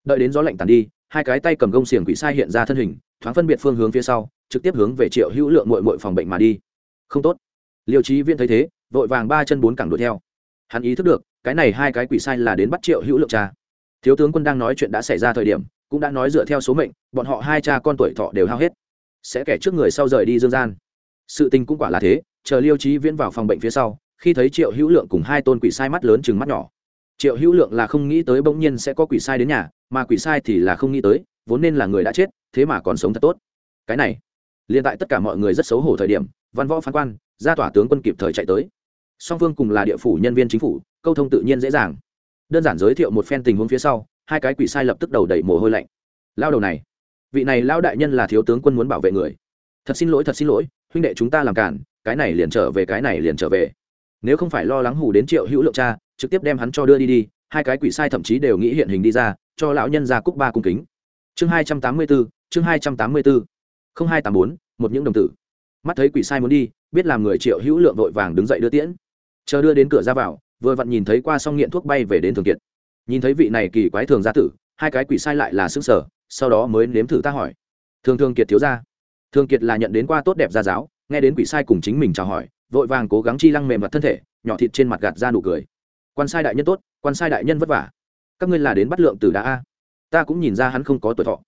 Đợi đến gió lạnh tàn đi, hai cái tay cầm gông xiềng quỷ sai hiện ra thân hình, thoáng phân biệt phương hướng phía sau, trực tiếp hướng về triệu hữu lượng mội mội phòng bệnh mà đi. Không tốt. Liêu trí viễn thấy thế vội vàng ba chân bốn cẳng đuổi theo. Hắn ý thức được, cái này hai cái quỷ sai là đến bắt triệu hữu lượng cha. Thiếu tướng quân đang nói chuyện đã xảy ra thời điểm, cũng đã nói dựa theo số mệnh, bọn họ hai cha con tuổi thọ đều hao hết. Sẽ kẻ trước người sau rời đi dương gian. Sự tình cũng quả là thế, chờ liêu trí viễn vào phòng bệnh phía sau, khi thấy triệu hữu lượng cùng hai tôn quỷ sai mắt lớn chừng mắt nhỏ. Triệu hữu lượng là không nghĩ tới bỗng nhiên sẽ có quỷ sai đến nhà, mà quỷ sai thì là không nghĩ tới, vốn nên là người đã chết, thế mà còn sống thật tốt. Cái này, liền tại tất cả mọi người rất xấu hổ thời điểm, văn võ phán quan ra tỏa tướng quân kịp thời chạy tới song phương cùng là địa phủ nhân viên chính phủ, câu thông tự nhiên dễ dàng. Đơn giản giới thiệu một phen tình huống phía sau, hai cái quỷ sai lập tức đầu đẩy mồ hôi lạnh. Lao đầu này, vị này lao đại nhân là thiếu tướng quân muốn bảo vệ người. Thật xin lỗi, thật xin lỗi, huynh đệ chúng ta làm cản, cái này liền trở về, cái này liền trở về. Nếu không phải lo lắng hù đến triệu hữu lượng cha, trực tiếp đem hắn cho đưa đi đi, hai cái quỷ sai thậm chí đều nghĩ hiện hình đi ra, cho lão nhân ra cúc ba cung kính. Chương hai trăm tám mươi bốn chương hai trăm tám mươi bốn không hai tám bốn, một những đồng tử. Mắt thấy quỷ sai muốn đi, biết làm người triệu hữu lượng vội vàng đứng dậy đưa tiễn chờ đưa đến cửa ra vào, vừa vặn nhìn thấy qua xong nghiện thuốc bay về đến thường kiệt. Nhìn thấy vị này kỳ quái thường gia tử, hai cái quỷ sai lại là xương sở sau đó mới nếm thử ta hỏi. Thường thường kiệt thiếu ra thường kiệt là nhận đến qua tốt đẹp gia giáo, nghe đến quỷ sai cùng chính mình chào hỏi, vội vàng cố gắng chi lăng mềm mặt thân thể, nhỏ thịt trên mặt gạt ra nụ cười. Quan sai đại nhân tốt, quan sai đại nhân vất vả. Các ngươi là đến bắt lượng tử đa a. Ta cũng nhìn ra hắn không có tuổi thọ.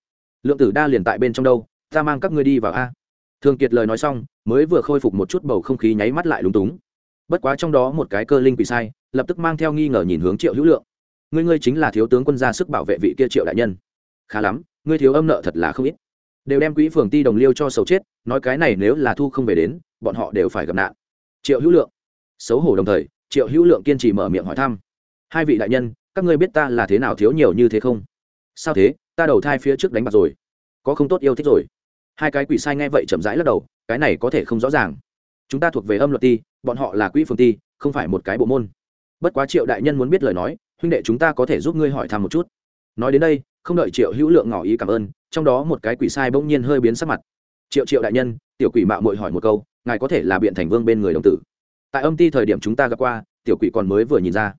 Lượng tử đa liền tại bên trong đâu, ta mang các ngươi đi vào a. Thường kiệt lời nói xong, mới vừa khôi phục một chút bầu không khí nháy mắt lại lúng túng bất quá trong đó một cái cơ linh quỷ sai, lập tức mang theo nghi ngờ nhìn hướng triệu hữu lượng. Ngươi ngươi chính là thiếu tướng quân ra sức bảo vệ vị kia triệu đại nhân. Khá lắm, ngươi thiếu âm nợ thật là không ít. Đều đem quỹ phường ti đồng liêu cho sầu chết, nói cái này nếu là thu không về đến, bọn họ đều phải gặp nạn. Triệu hữu lượng. Xấu hổ đồng thời, triệu hữu lượng kiên trì mở miệng hỏi thăm. Hai vị đại nhân, các ngươi biết ta là thế nào thiếu nhiều như thế không? Sao thế? Ta đầu thai phía trước đánh bạc rồi. Có không tốt yêu thích rồi. Hai cái quỷ sai nghe vậy chậm rãi lắc đầu, cái này có thể không rõ ràng. Chúng ta thuộc về âm luật ti bọn họ là quỹ phương ti, không phải một cái bộ môn. Bất quá triệu đại nhân muốn biết lời nói, huynh đệ chúng ta có thể giúp ngươi hỏi thăm một chút. Nói đến đây, không đợi triệu hữu lượng ngỏ ý cảm ơn, trong đó một cái quỷ sai bỗng nhiên hơi biến sắc mặt. Triệu triệu đại nhân, tiểu quỷ mạo mội hỏi một câu, ngài có thể là biện thành vương bên người đồng tử. Tại âm ty thời điểm chúng ta gặp qua, tiểu quỷ còn mới vừa nhìn ra.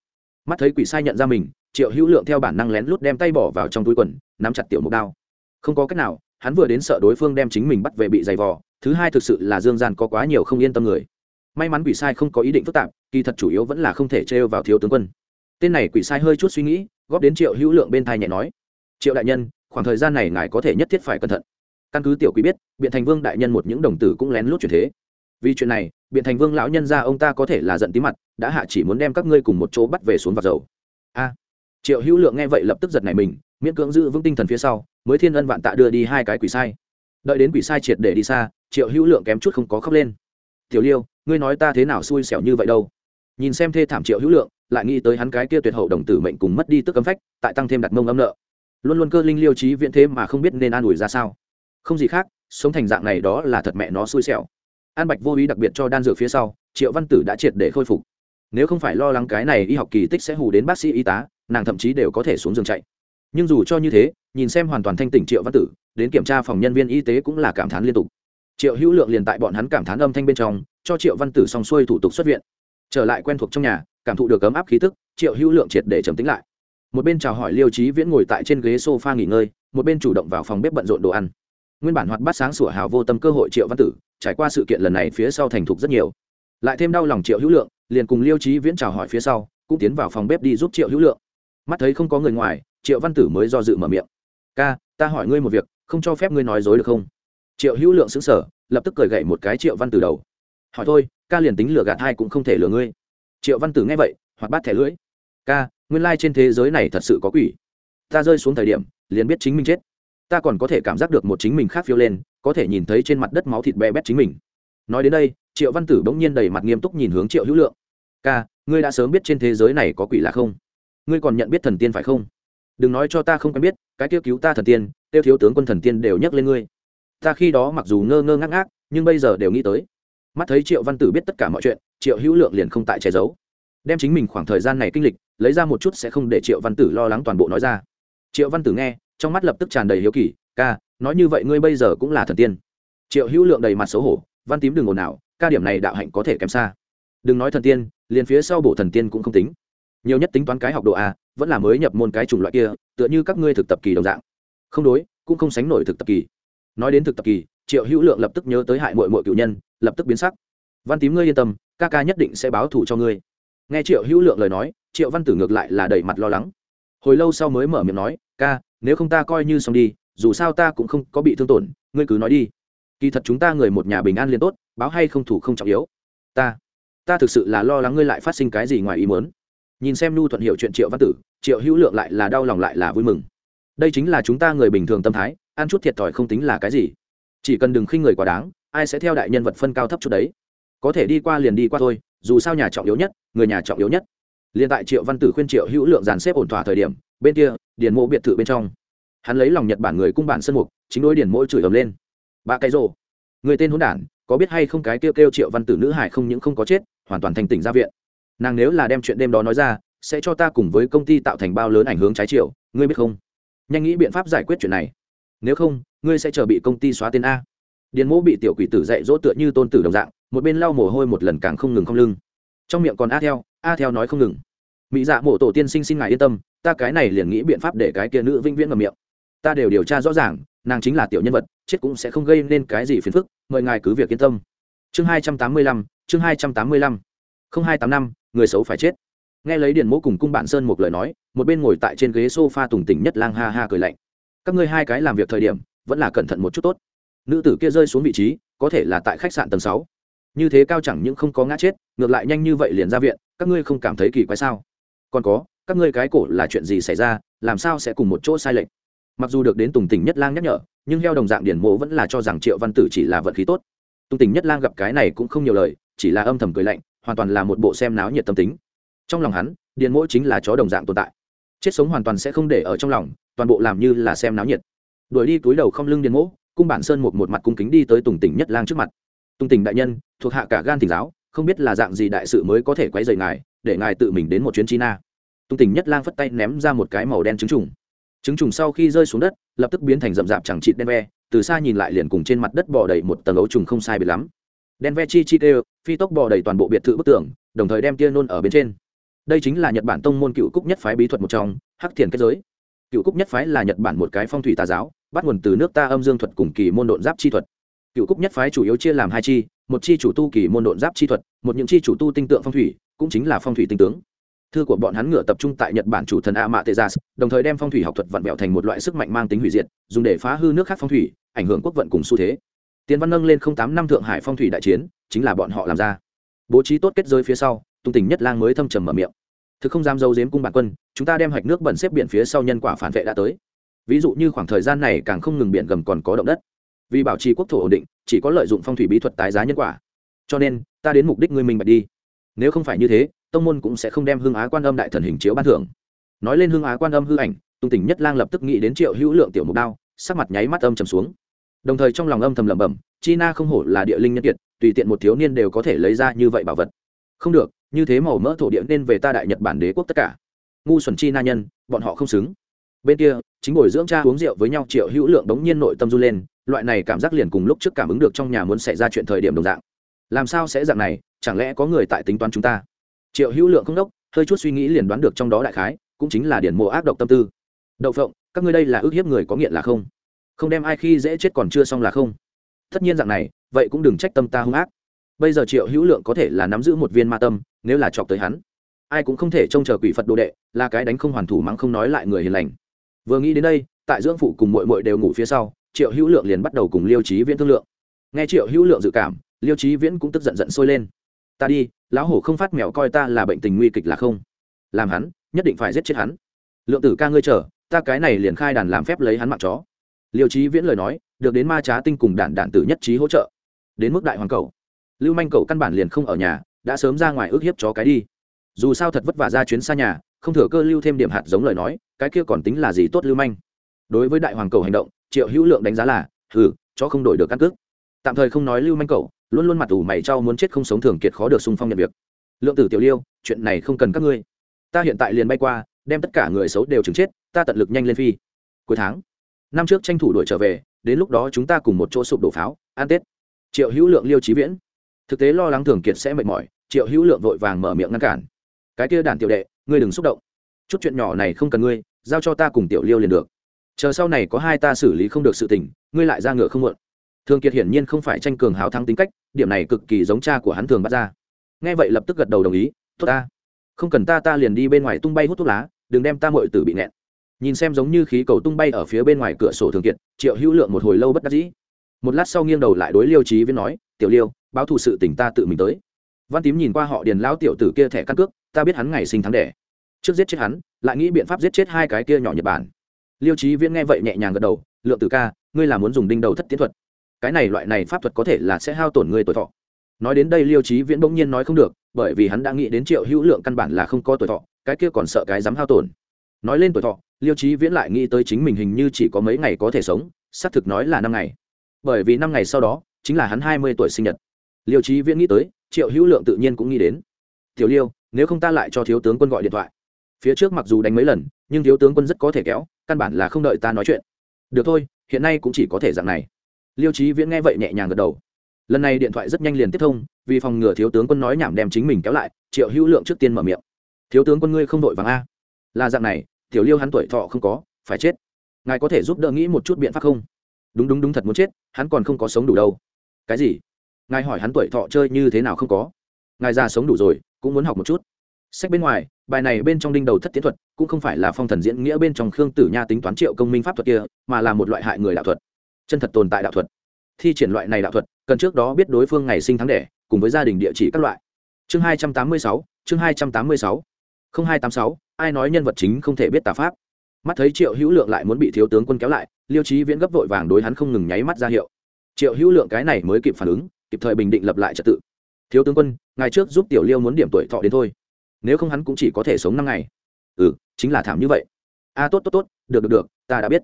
Mắt thấy quỷ sai nhận ra mình, triệu hữu lượng theo bản năng lén lút đem tay bỏ vào trong túi quần, nắm chặt tiểu mục đao. Không có cách nào, hắn vừa đến sợ đối phương đem chính mình bắt về bị giày vò, thứ hai thực sự là dương gian có quá nhiều không yên tâm người may mắn quỷ sai không có ý định phức tạp, kỳ thật chủ yếu vẫn là không thể trêu vào thiếu tướng quân. Tên này quỷ sai hơi chút suy nghĩ, góp đến triệu hữu lượng bên thai nhẹ nói, triệu đại nhân, khoảng thời gian này ngài có thể nhất thiết phải cẩn thận. Căn cứ tiểu quý biết, biện thành vương đại nhân một những đồng tử cũng lén lút chuyển thế. Vì chuyện này, biện thành vương lão nhân ra ông ta có thể là giận tí mặt, đã hạ chỉ muốn đem các ngươi cùng một chỗ bắt về xuống vạt dầu. A. Triệu hữu lượng nghe vậy lập tức giật này mình, miễn cưỡng giữ vững tinh thần phía sau, mới thiên ân vạn tạ đưa đi hai cái quỷ sai. Đợi đến quỷ sai triệt để đi xa, triệu hữu lượng kém chút không có khóc lên tiểu liêu, ngươi nói ta thế nào xui xẻo như vậy đâu? Nhìn xem thê thảm triệu hữu lượng, lại nghĩ tới hắn cái kia tuyệt hậu đồng tử mệnh cùng mất đi tức âm phách, tại tăng thêm đặt mông âm nợ. Luôn luôn cơ linh liêu trí viễn thế mà không biết nên an ủi ra sao. Không gì khác, sống thành dạng này đó là thật mẹ nó xui xẻo. An bạch vô ý đặc biệt cho đan dược phía sau, triệu văn tử đã triệt để khôi phục. Nếu không phải lo lắng cái này y học kỳ tích sẽ hù đến bác sĩ y tá, nàng thậm chí đều có thể xuống giường chạy. Nhưng dù cho như thế, nhìn xem hoàn toàn thanh tỉnh triệu văn tử, đến kiểm tra phòng nhân viên y tế cũng là cảm thán liên tục triệu hữu lượng liền tại bọn hắn cảm thán âm thanh bên trong, cho triệu văn tử xong xuôi thủ tục xuất viện. Trở lại quen thuộc trong nhà, cảm thụ được ấm áp khí tức, triệu hữu lượng triệt để trầm tính lại. Một bên chào hỏi liêu trí viễn ngồi tại trên ghế s o f a nghỉ ngơi, một bên chủ động vào phòng bếp bận rộn đồ ăn. Nguyên bản hoạt bát sáng sủa hào vô tâm cơ hội triệu văn tử, trải qua sự kiện lần này phía sau thành thục rất nhiều. Lại thêm đau lòng triệu hữu lượng, liền cùng liêu trí viễn chào hỏi phía sau, cũng tiến vào phòng bếp đi giúp triệu hữu lượng. Mắt thấy không có người ngoài, triệu văn tử mới do dự mở miệng. Ca, ta hỏi ngươi một việc, không cho phép ngươi nói dối được không? Triệu hữu lượng xứng sở lập tức cười gậy một cái triệu văn tử đầu. Hỏi thôi, ca liền tính lừa gạt hai cũng không thể lừa ngươi. Triệu văn tử nghe vậy hoặc bắt thẻ lưỡi. Ca, nguyên lai、like、trên thế giới này thật sự có quỷ. Ta rơi xuống thời điểm, liền biết chính mình chết. Ta còn có thể cảm giác được một chính mình khác phiêu lên, có thể nhìn thấy trên mặt đất máu thịt bé bét chính mình. Nói đến đây, triệu văn tử bỗng nhiên đầy mặt nghiêm túc nhìn hướng triệu hữu lượng. Ca, ngươi đã sớm biết trên thế giới này có quỷ là không? Ngươi còn nhận biết thần tiên phải không? Đừng nói cho ta không quen biết, cái kêu cứu ta thần tiên, tiêu thiếu tướng quân thần tiên đều nhắc lên ngươi ta khi đó mặc dù ngơ ngơ ngác ngác, nhưng bây giờ đều nghĩ tới. Mắt thấy triệu văn tử biết tất cả mọi chuyện, triệu hữu lượng liền không tại che giấu. Đem chính mình khoảng thời gian này kinh lịch, lấy ra một chút sẽ không để triệu văn tử lo lắng toàn bộ nói ra. Triệu văn tử nghe, trong mắt lập tức tràn đầy hiếu kỳ, ca, nói như vậy ngươi bây giờ cũng là thần tiên. Triệu hữu lượng đầy mặt xấu hổ, văn tím đừng ồn ào, ca điểm này đạo hạnh có thể kém xa. Đừng nói thần tiên, liền phía sau bổ thần tiên cũng không tính. Nhiều nhất tính toán cái học độ a, vẫn là mới nhập môn cái chủng loại kia, tựa như các ngươi thực tập kỳ đồng dạng. Không đối, cũng không sánh nổi thực tập kỳ nói đến thực tập kỳ, triệu hữu lượng lập tức nhớ tới hại mội mội cựu nhân, lập tức biến sắc. Văn tím ngươi yên tâm, ca ca nhất định sẽ báo thù cho ngươi. Nghe triệu hữu lượng lời nói, triệu văn tử ngược lại là đầy mặt lo lắng. Hồi lâu sau mới mở miệng nói, ca, nếu không ta coi như xong đi, dù sao ta cũng không có bị thương tổn, ngươi cứ nói đi. Kỳ thật chúng ta người một nhà bình an liền tốt, báo hay không thủ không trọng yếu. Ta ta thực sự là lo lắng ngươi lại phát sinh cái gì ngoài ý muốn. Nhìn xem nhu thuận hiệu chuyện triệu văn tử, triệu hữu lượng lại là đau lòng lại là vui mừng. Đây chính là chúng ta người bình thường tâm thái ăn chút thiệt thòi không tính là cái gì. Chỉ cần đừng khinh người quá đáng, ai sẽ theo đại nhân vật phân cao thấp chút đấy? Có thể đi qua liền đi qua thôi, dù sao nhà trọng yếu nhất, người nhà trọng yếu nhất. Liền tại triệu văn tử khuyên triệu hữu lượng dàn xếp ổn thỏa thời điểm, bên kia, điền mộ biệt thự bên trong. Hắn lấy lòng nhật bản người cung bản sân mục, chính đôi điền mộ chửi ầm lên. Ba cái rồ, người tên hôn đản, có biết hay không cái kêu kêu triệu văn tử nữ hải không những không có chết, hoàn toàn thành tỉnh ra viện. Nàng nếu là đem chuyện đêm đó nói ra, sẽ cho ta cùng với công ty tạo thành bao lớn ảnh hướng trái chiều, ngươi biết không? Nhanh nghĩ biện pháp giải quyết chuyện này nếu không, ngươi sẽ chờ bị công ty xóa tên a. Điền mỗ bị tiểu quỷ tử dạy dỗ tựa như tôn tử đồng dạng, một bên lau mồ hôi một lần càng không ngừng không lưng. Trong miệng còn a theo a theo nói không ngừng. Mỹ dạ mộ tổ tiên sinh xin ngài yên tâm, ta cái này liền nghĩ biện pháp để cái kia nữ vĩnh viễn ngầm miệng. Ta đều điều tra rõ ràng, nàng chính là tiểu nhân vật, chết cũng sẽ không gây nên cái gì phiền phức, mời ngài cứ việc yên tâm. Chương hai trăm tám mươi lăm, chương hai trăm tám mươi lăm. Không hai tám năm, người xấu phải chết. Nghe lấy điền mỗ cùng cung bạn sơn một lời nói, một bên ngồi tại trên ghế s o f a tùng tỉnh nhất lang ha ha cười lạnh các ngươi hai cái làm việc thời điểm, vẫn là cẩn thận một chút tốt. Nữ tử kia rơi xuống vị trí, có thể là tại khách sạn tầng sáu. Như thế cao chẳng những không có ngã chết, ngược lại nhanh như vậy liền ra viện, các ngươi không cảm thấy kỳ quái sao? Còn có, các ngươi cái cổ là chuyện gì xảy ra, làm sao sẽ cùng một chỗ sai lệch? Mặc dù được đến tùng tỉnh nhất lang nhắc nhở, nhưng heo đồng dạng điển mộ vẫn là cho rằng triệu văn tử chỉ là vận khí tốt. Tùng tỉnh nhất lang gặp cái này cũng không nhiều lời, chỉ là âm thầm cười lạnh, hoàn toàn là một bộ xem náo nhiệt tâm tính. Trong lòng hắn điền mỗi chính là chó đồng dạng tồn tại. Chết sống hoàn toàn sẽ không để ở trong lòng toàn bộ làm như là xem náo nhiệt. Đuổi đi túi đầu không lưng điền mỗ, cung bản sơn một một mặt cung kính đi tới tùng tỉnh nhất lang trước mặt. Tùng tỉnh đại nhân, thuộc hạ cả gan thỉnh giáo, không biết là dạng gì đại sự mới có thể quấy rầy ngài, để ngài tự mình đến một chuyến china. Tùng tỉnh nhất lang phất tay ném ra một cái màu đen trứng trùng. Trứng trùng sau khi rơi xuống đất, lập tức biến thành rậm rạp chẳng chịt đen ve, từ xa nhìn lại liền cùng trên mặt đất bò đầy một tầng ấu trùng không sai biệt lắm. Đen ve chi chi tê phi tốc bò đầy toàn bộ biệt thự bức tường, đồng thời đem tia nôn ở bên trên. Đây chính là nhật bản tông môn cựu cúc nhất phái bí thuật một trong, hắc thiền kết giới cựu cúc nhất phái là nhật bản một cái phong thủy tà giáo, bắt nguồn từ nước ta âm dương thuật cùng kỳ môn độn giáp chi thuật. Cựu cúc nhất phái chủ yếu chia làm hai chi, một chi chủ tu kỳ môn độn giáp chi thuật, một những chi chủ tu tinh tượng phong thủy, cũng chính là phong thủy tinh tướng. Thư của bọn hắn ngựa tập trung tại nhật bản chủ thần a mạ tê gia đồng thời đem phong thủy học thuật vặn vẹo thành một loại sức mạnh mang tính hủy diệt, dùng để phá hư nước khác phong thủy, ảnh hưởng quốc vận cùng xu thế. Tiến văn nâng lên không tám năm thượng hải phong thủy đại chiến, chính là bọn họ làm ra. Bố trí tốt kết giới phía sau, tung tình nhất lang mới thâm trầm mở miệng thực không dám giấu giếm cung bản quân, chúng ta đem hạch nước bẩn xếp biển phía sau nhân quả phản vệ đã tới. Ví dụ như khoảng thời gian này càng không ngừng biển gầm còn có động đất. Vì bảo trì quốc thổ ổn định, chỉ có lợi dụng phong thủy bí thuật tái giá nhân quả. Cho nên, ta đến mục đích ngươi mình bạch đi. Nếu không phải như thế, tông môn cũng sẽ không đem hương á quan âm đại thần hình chiếu ban thưởng. Nói lên hương á quan âm hư ảnh, tung tỉnh nhất lang lập tức nghĩ đến triệu hữu lượng tiểu mục đao, sắc mặt nháy mắt âm trầm xuống. Đồng thời trong lòng âm thầm lẩm bẩm, chi na không hổ là địa linh nhân kiệt, tùy tiện một thiếu niên đều có thể lấy ra như vậy bảo vật. Không được như thế màu mỡ thổ địa nên về ta đại nhật bản đế quốc tất cả. Ngu xuẩn chi na nhân, bọn họ không xứng. Bên kia, chính bồi dưỡng cha uống rượu với nhau triệu hữu lượng đống nhiên nội tâm du lên, loại này cảm giác liền cùng lúc trước cảm ứng được trong nhà muốn xảy ra chuyện thời điểm đồng dạng. Làm sao sẽ dạng này, chẳng lẽ có người tại tính toán chúng ta? Triệu hữu lượng không đốc, hơi chút suy nghĩ liền đoán được trong đó đại khái, cũng chính là điển mộ ác độc tâm tư. Đậu phộng, các ngươi đây là ước hiếp người có nghiện là không? Không đem ai khi dễ chết còn chưa xong là không? Tất nhiên dạng này, vậy cũng đừng trách tâm ta hung ác bây giờ triệu hữu lượng có thể là nắm giữ một viên ma tâm, nếu là chọc tới hắn, ai cũng không thể trông chờ quỷ phật đồ đệ, là cái đánh không hoàn thủ mắng không nói lại người hiền lành. Vừa nghĩ đến đây, tại dưỡng phụ cùng mội mội đều ngủ phía sau, triệu hữu lượng liền bắt đầu cùng liêu trí viễn thương lượng. Nghe triệu hữu lượng dự cảm, liêu trí viễn cũng tức giận giận sôi lên. Ta đi, lão hổ không phát mèo coi ta là bệnh tình nguy kịch là không? Làm hắn, nhất định phải giết chết hắn. Lượng tử ca ngươi chờ, ta cái này liền khai đàn làm phép lấy hắn mặc chó. Liêu trí viễn lời nói, được đến ma trá tinh cùng đản đản tử nhất trí hỗ trợ. Đến mức đại hoàng cầu lưu manh cậu căn bản liền không ở nhà, đã sớm ra ngoài ước hiếp chó cái đi. Dù sao thật vất vả ra chuyến xa nhà, không thừa cơ lưu thêm điểm hạt giống lời nói, cái kia còn tính là gì tốt lưu manh. Đối với đại hoàng cầu hành động, triệu hữu lượng đánh giá là ừ chó không đổi được căn cước. Tạm thời không nói lưu manh cậu, luôn luôn mặt ủ mày cho muốn chết không sống thường kiệt khó được xung phong nhận việc. Lượng tử tiểu liêu, chuyện này không cần các ngươi. Ta hiện tại liền bay qua, đem tất cả người xấu đều chứng chết, ta tận lực nhanh lên phi. Cuối tháng, năm trước tranh thủ đuổi trở về, đến lúc đó chúng ta cùng một chỗ sụp đổ pháo, ăn tết. Triệu hữu lượng liêu trí viễn thực tế lo lắng thường kiệt sẽ mệt mỏi, triệu hữu lượng vội vàng mở miệng ngăn cản. Cái kia đàn tiểu đệ, ngươi đừng xúc động. Chút chuyện nhỏ này không cần ngươi, giao cho ta cùng tiểu liêu liền được. Chờ sau này có hai ta xử lý không được sự tình, ngươi lại ra ngựa không muộn. Thường kiệt hiển nhiên không phải tranh cường háo thắng tính cách, điểm này cực kỳ giống cha của hắn thường bắt ra. Nghe vậy lập tức gật đầu đồng ý, tốt ta. Không cần ta ta liền đi bên ngoài tung bay hút thuốc lá, đừng đem ta mội tử bị nẹn. Nhìn xem giống như khí cầu tung bay ở phía bên ngoài cửa sổ thường kiệt, triệu hữu lượng một hồi lâu bất đắc dĩ. Một lát sau nghiêng đầu lại đối liêu trí viễn nói, tiểu liêu báo thù sự tỉnh ta tự mình tới. Văn tím nhìn qua họ điền lão tiểu tử kia thẻ căn cước, ta biết hắn ngày sinh tháng đẻ. Trước giết chết hắn, lại nghĩ biện pháp giết chết hai cái kia nhỏ nhật bản. Liêu trí viễn nghe vậy nhẹ nhàng gật đầu, lượng tử ca, ngươi là muốn dùng đinh đầu thất tiến thuật. Cái này loại này pháp thuật có thể là sẽ hao tổn ngươi tuổi thọ. Nói đến đây liêu trí viễn bỗng nhiên nói không được, bởi vì hắn đã nghĩ đến triệu hữu lượng căn bản là không có tuổi thọ, cái kia còn sợ cái dám hao tổn. Nói lên tuổi thọ, liêu trí viễn lại nghĩ tới chính mình hình như chỉ có mấy ngày có thể sống, xác thực nói là năm ngày. Bởi vì năm ngày sau đó, chính là hắn hai mươi tuổi sinh nhật liêu trí viễn nghĩ tới, triệu hữu lượng tự nhiên cũng nghĩ đến. Tiểu liêu, nếu không ta lại cho thiếu tướng quân gọi điện thoại. Phía trước mặc dù đánh mấy lần, nhưng thiếu tướng quân rất có thể kéo, căn bản là không đợi ta nói chuyện. Được thôi, hiện nay cũng chỉ có thể dạng này. Liêu trí viễn nghe vậy nhẹ nhàng gật đầu. Lần này điện thoại rất nhanh liền tiếp thông, vì phòng ngừa thiếu tướng quân nói nhảm đem chính mình kéo lại, triệu hữu lượng trước tiên mở miệng. Thiếu tướng quân ngươi không đội vàng a? Là dạng này, tiểu liêu hắn tuổi thọ không có, phải chết. Ngài có thể giúp đỡ nghĩ một chút biện pháp không? Đúng đúng đúng thật muốn chết, hắn còn không có sống đủ đâu. Cái gì? Ngài hỏi hắn tuổi thọ chơi như thế nào không có. Ngài già sống đủ rồi, cũng muốn học một chút. Sách bên ngoài, bài này bên trong đinh đầu thất tiến thuật, cũng không phải là phong thần diễn nghĩa bên trong khương tử nha tính toán triệu công minh pháp thuật kia, mà là một loại hại người đạo thuật. Chân thật tồn tại đạo thuật. Thi triển loại này đạo thuật, cần trước đó biết đối phương ngày sinh tháng đẻ, cùng với gia đình địa chỉ các loại. Chương hai trăm tám mươi sáu, chương hai trăm tám mươi sáu. Không hai tám sáu, ai nói nhân vật chính không thể biết tà pháp. Mắt thấy triệu hữu lượng lại muốn bị thiếu tướng quân kéo lại, liêu trí viễn gấp vội vàng đối hắn không ngừng nháy mắt ra hiệu. Triệu hữu lượng cái này mới kịp phản ứng kịp thời bình định lập lại trật tự. Thiếu tướng quân ngày trước giúp tiểu liêu muốn điểm tuổi thọ đến thôi. Nếu không hắn cũng chỉ có thể sống năm ngày. Ừ chính là thảm như vậy. A tốt tốt tốt, được được được, ta đã biết.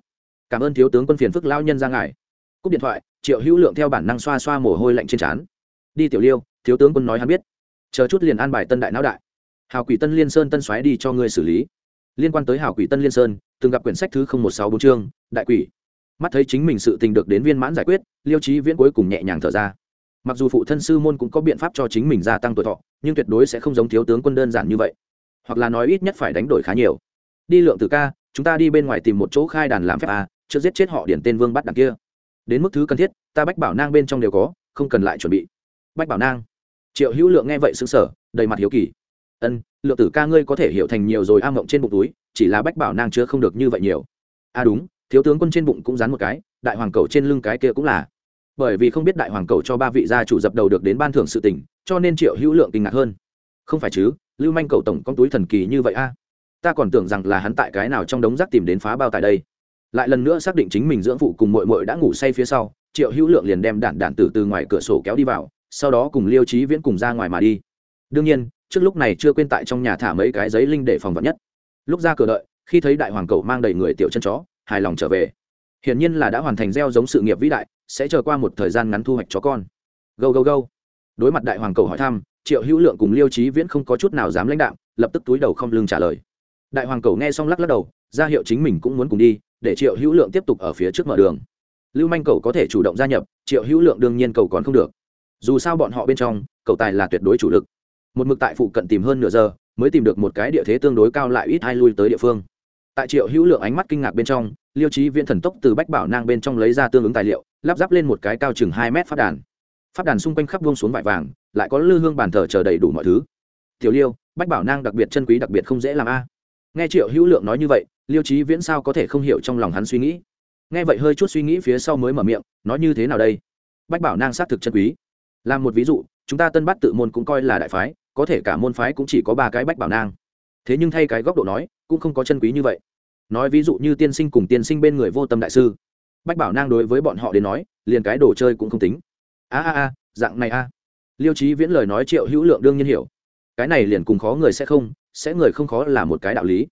Cảm ơn thiếu tướng quân phiền phức lao nhân ra ngài. Cúp điện thoại, triệu hữu lượng theo bản năng xoa xoa mồ hôi lạnh trên trán. Đi tiểu liêu, thiếu tướng quân nói hắn biết. Chờ chút liền an bài tân đại não đại. Hào quỷ tân liên sơn tân xoáy đi cho ngươi xử lý. Liên quan tới hào quỷ tân liên sơn, từng gặp quyển sách thứ một sáu bốn chương, đại quỷ. Mắt thấy chính mình sự tình được đến viên mãn giải quyết, liêu trí viễn cuối cùng nhẹ nhàng thở ra mặc dù phụ thân sư môn cũng có biện pháp cho chính mình gia tăng tuổi thọ, nhưng tuyệt đối sẽ không giống thiếu tướng quân đơn giản như vậy. Hoặc là nói ít nhất phải đánh đổi khá nhiều. Đi lượng từ ca, chúng ta đi bên ngoài tìm một chỗ khai đàn làm phép à trước giết chết họ điển tên vương bắt đằng kia. Đến mức thứ cần thiết, ta bách bảo nang bên trong đều có, không cần lại chuẩn bị. Bách bảo nang. Triệu hữu lượng nghe vậy xứng sở đầy mặt hiếu kỳ. Ân, lượng tử ca ngươi có thể hiểu thành nhiều rồi am mộng trên bụng túi, chỉ là bách bảo nang chưa không được như vậy nhiều. À đúng, thiếu tướng quân trên bụng cũng dán một cái, đại hoàng cầu trên lưng cái kia cũng là bởi vì không biết đại hoàng cầu cho ba vị gia chủ dập đầu được đến ban thưởng sự tình, cho nên triệu hữu lượng kinh ngạc hơn. Không phải chứ, lưu manh cầu tổng con túi thần kỳ như vậy a? Ta còn tưởng rằng là hắn tại cái nào trong đống rác tìm đến phá bao tại đây. Lại lần nữa xác định chính mình dưỡng phụ cùng mội mội đã ngủ say phía sau, triệu hữu lượng liền đem đạn đạn từ từ ngoài cửa sổ kéo đi vào, sau đó cùng liêu trí viễn cùng ra ngoài mà đi. Đương nhiên, trước lúc này chưa quên tại trong nhà thả mấy cái giấy linh để phòng vật nhất. Lúc ra cửa đợi, khi thấy đại hoàng cầu mang đầy người tiểu chân chó, hài lòng trở về. Hiển nhiên là đã hoàn thành gieo giống sự nghiệp vĩ đại sẽ chờ qua một thời gian ngắn thu hoạch chó con. Gâu gâu gâu. Đối mặt đại hoàng cầu hỏi thăm, triệu hữu lượng cùng liêu trí viễn không có chút nào dám lãnh đạo lập tức túi đầu không lưng trả lời. Đại hoàng cầu nghe xong lắc lắc đầu, ra hiệu chính mình cũng muốn cùng đi, để triệu hữu lượng tiếp tục ở phía trước mở đường. Lưu manh cầu có thể chủ động gia nhập, triệu hữu lượng đương nhiên cầu còn không được. Dù sao bọn họ bên trong, cầu tài là tuyệt đối chủ lực. Một mực tại phụ cận tìm hơn nửa giờ, mới tìm được một cái địa thế tương đối cao lại ít hai lui tới địa phương tại triệu hữu lượng ánh mắt kinh ngạc bên trong, liêu trí viễn thần tốc từ bách bảo nang bên trong lấy ra tương ứng tài liệu, lắp ráp lên một cái cao chừng hai mét phát đàn. Phát đàn xung quanh khắp vông xuống vải vàng, lại có lư hương bàn thờ chờ đầy đủ mọi thứ. Tiểu liêu, bách bảo nang đặc biệt chân quý đặc biệt không dễ làm a. Nghe triệu hữu lượng nói như vậy, liêu trí viễn sao có thể không hiểu trong lòng hắn suy nghĩ. Nghe vậy hơi chút suy nghĩ phía sau mới mở miệng, nói như thế nào đây? Bách bảo nang xác thực chân quý. Làm một ví dụ, chúng ta tân bắt tự môn cũng coi là đại phái, có thể cả môn phái cũng chỉ có ba cái bách bảo nang. Thế nhưng thay cái góc độ nói cũng không có chân quý như vậy. Nói ví dụ như tiên sinh cùng tiên sinh bên người vô tâm đại sư. Bách bảo nang đối với bọn họ đến nói, liền cái đồ chơi cũng không tính. A a a, dạng này a. Liêu trí viễn lời nói triệu hữu lượng đương nhiên hiểu. Cái này liền cùng khó người sẽ không, sẽ người không khó là một cái đạo lý.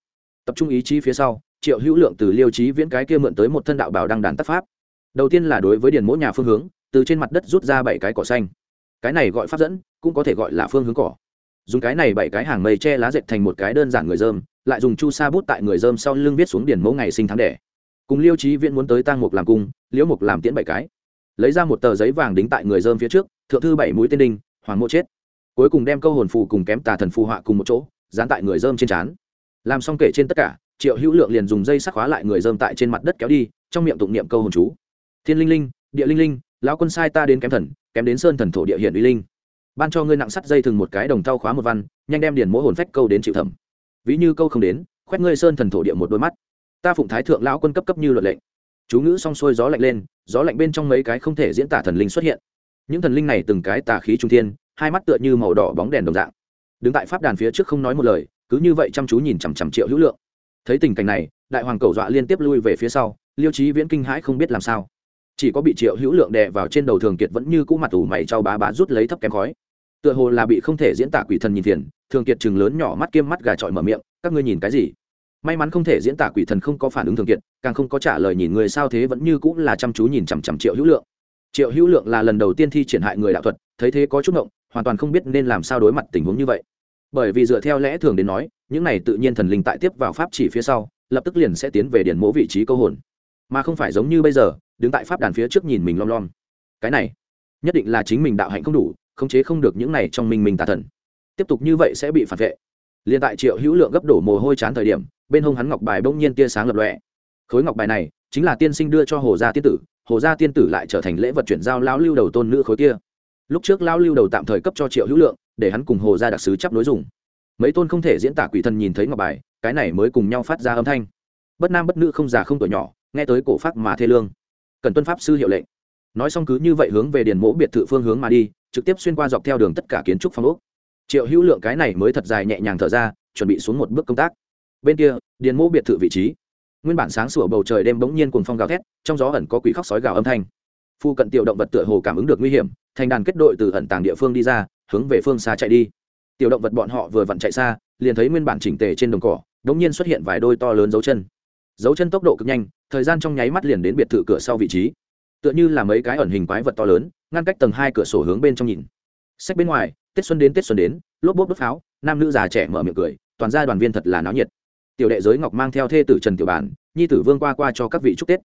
Tập trung ý chí phía sau, triệu hữu lượng từ liêu trí viễn cái kia mượn tới một thân đạo bảo đăng đàn tác pháp. Đầu tiên là đối với điền mỗi nhà phương hướng, từ trên mặt đất rút ra bảy cái cỏ xanh. Cái này gọi pháp dẫn, cũng có thể gọi là phương hướng cỏ dùng cái này bảy cái hàng mây che lá dệt thành một cái đơn giản người dơm, lại dùng chu sa bút tại người dơm sau lưng viết xuống điển mẫu ngày sinh tháng đẻ. Cùng liêu trí viễn muốn tới tang mục làm cung, liễu mục làm tiễn bảy cái. Lấy ra một tờ giấy vàng đính tại người dơm phía trước, thượng thư bảy mũi tên đinh, hoàng mộ chết. Cuối cùng đem câu hồn phù cùng kém tà thần phù họa cùng một chỗ, dán tại người dơm trên trán. Làm xong kể trên tất cả, triệu hữu lượng liền dùng dây sắc khóa lại người dơm tại trên mặt đất kéo đi, trong miệng tụng niệm câu hồn chú. Thiên linh linh, địa linh linh, lão quân sai ta đến kém thần, kém đến sơn thần thổ địa hiển uy linh ban cho ngươi nặng sắt dây thừng một cái đồng thau khóa một văn, nhanh đem điền mỗi hồn phách câu đến chịu thẩm. Ví như câu không đến, khoét ngươi sơn thần thổ địa một đôi mắt. Ta phụng thái thượng lão quân cấp cấp như luật lệnh. Chú ngữ xong xuôi gió lạnh lên, gió lạnh bên trong mấy cái không thể diễn tả thần linh xuất hiện. Những thần linh này từng cái tà khí trung thiên, hai mắt tựa như màu đỏ bóng đèn đồng dạng. Đứng tại pháp đàn phía trước không nói một lời, cứ như vậy chăm chú nhìn chằm chằm triệu hữu lượng. Thấy tình cảnh này, đại hoàng cầu dọa liên tiếp lui về phía sau, liêu trí viễn kinh hãi không biết làm sao. Chỉ có bị triệu hữu lượng đè vào trên đầu thường kiệt vẫn như cũ mặt ủ mày trao bá bá rút lấy thấp kém khói tựa hồ là bị không thể diễn tả quỷ thần nhìn tiền, thường kiệt chừng lớn nhỏ mắt kiêm mắt gà trọi mở miệng các ngươi nhìn cái gì? May mắn không thể diễn tả quỷ thần không có phản ứng thường kiệt càng không có trả lời nhìn người sao thế vẫn như cũng là chăm chú nhìn chằm chằm triệu hữu lượng. Triệu hữu lượng là lần đầu tiên thi triển hại người đạo thuật thấy thế có chút ngộng hoàn toàn không biết nên làm sao đối mặt tình huống như vậy. Bởi vì dựa theo lẽ thường đến nói những này tự nhiên thần linh tại tiếp vào pháp chỉ phía sau lập tức liền sẽ tiến về điển mỗ vị trí câu hồn. Mà không phải giống như bây giờ đứng tại pháp đàn phía trước nhìn mình lom lom. Cái này nhất định là chính mình đạo hạnh không đủ khống chế không được những này trong mình mình tà thần. Tiếp tục như vậy sẽ bị phản vệ. Liền tại triệu hữu lượng gấp đổ mồ hôi chán thời điểm, bên hông hắn ngọc bài bỗng nhiên tia sáng lập lọe khối ngọc bài này chính là tiên sinh đưa cho hồ gia tiên tử, hồ gia tiên tử lại trở thành lễ vật chuyển giao lão lưu đầu tôn nữ khối kia. Lúc trước lão lưu đầu tạm thời cấp cho triệu hữu lượng, để hắn cùng hồ gia đặc sứ chấp nối dùng. Mấy tôn không thể diễn tả quỷ thần nhìn thấy ngọc bài, cái này mới cùng nhau phát ra âm thanh. Bất nam bất nữ không già không tuổi nhỏ, nghe tới cổ pháp mà thê lương. Cần tuân pháp sư hiệu lệnh. Nói xong cứ như vậy hướng về điền mỗ biệt thự phương hướng mà đi trực tiếp xuyên qua dọc theo đường tất cả kiến trúc phong ốc. Triệu hữu lượng cái này mới thật dài nhẹ nhàng thở ra, chuẩn bị xuống một bước công tác. Bên kia, điền mô biệt thự vị trí. Nguyên bản sáng sủa bầu trời đêm bỗng nhiên cùng phong gào thét, trong gió ẩn có quỷ khóc sói gào âm thanh. Phu cận tiểu động vật tựa hồ cảm ứng được nguy hiểm, thành đàn kết đội từ ẩn tàng địa phương đi ra, hướng về phương xa chạy đi. Tiểu động vật bọn họ vừa vặn chạy xa, liền thấy nguyên bản chỉnh tề trên đồng cỏ đống nhiên xuất hiện vài đôi to lớn dấu chân. Dấu chân tốc độ cực nhanh, thời gian trong nháy mắt liền đến biệt thự cửa sau vị trí. Tựa như là mấy cái ẩn hình quái vật to lớn ngăn cách tầng hai cửa sổ hướng bên trong nhìn. Sách bên ngoài, tết xuân đến, tết xuân đến, lốp bốp đốt pháo, nam nữ già trẻ mở miệng cười, toàn gia đoàn viên thật là náo nhiệt. Tiểu đệ giới ngọc mang theo thê tử trần tiểu bản, nhi tử vương qua qua cho các vị chúc tết.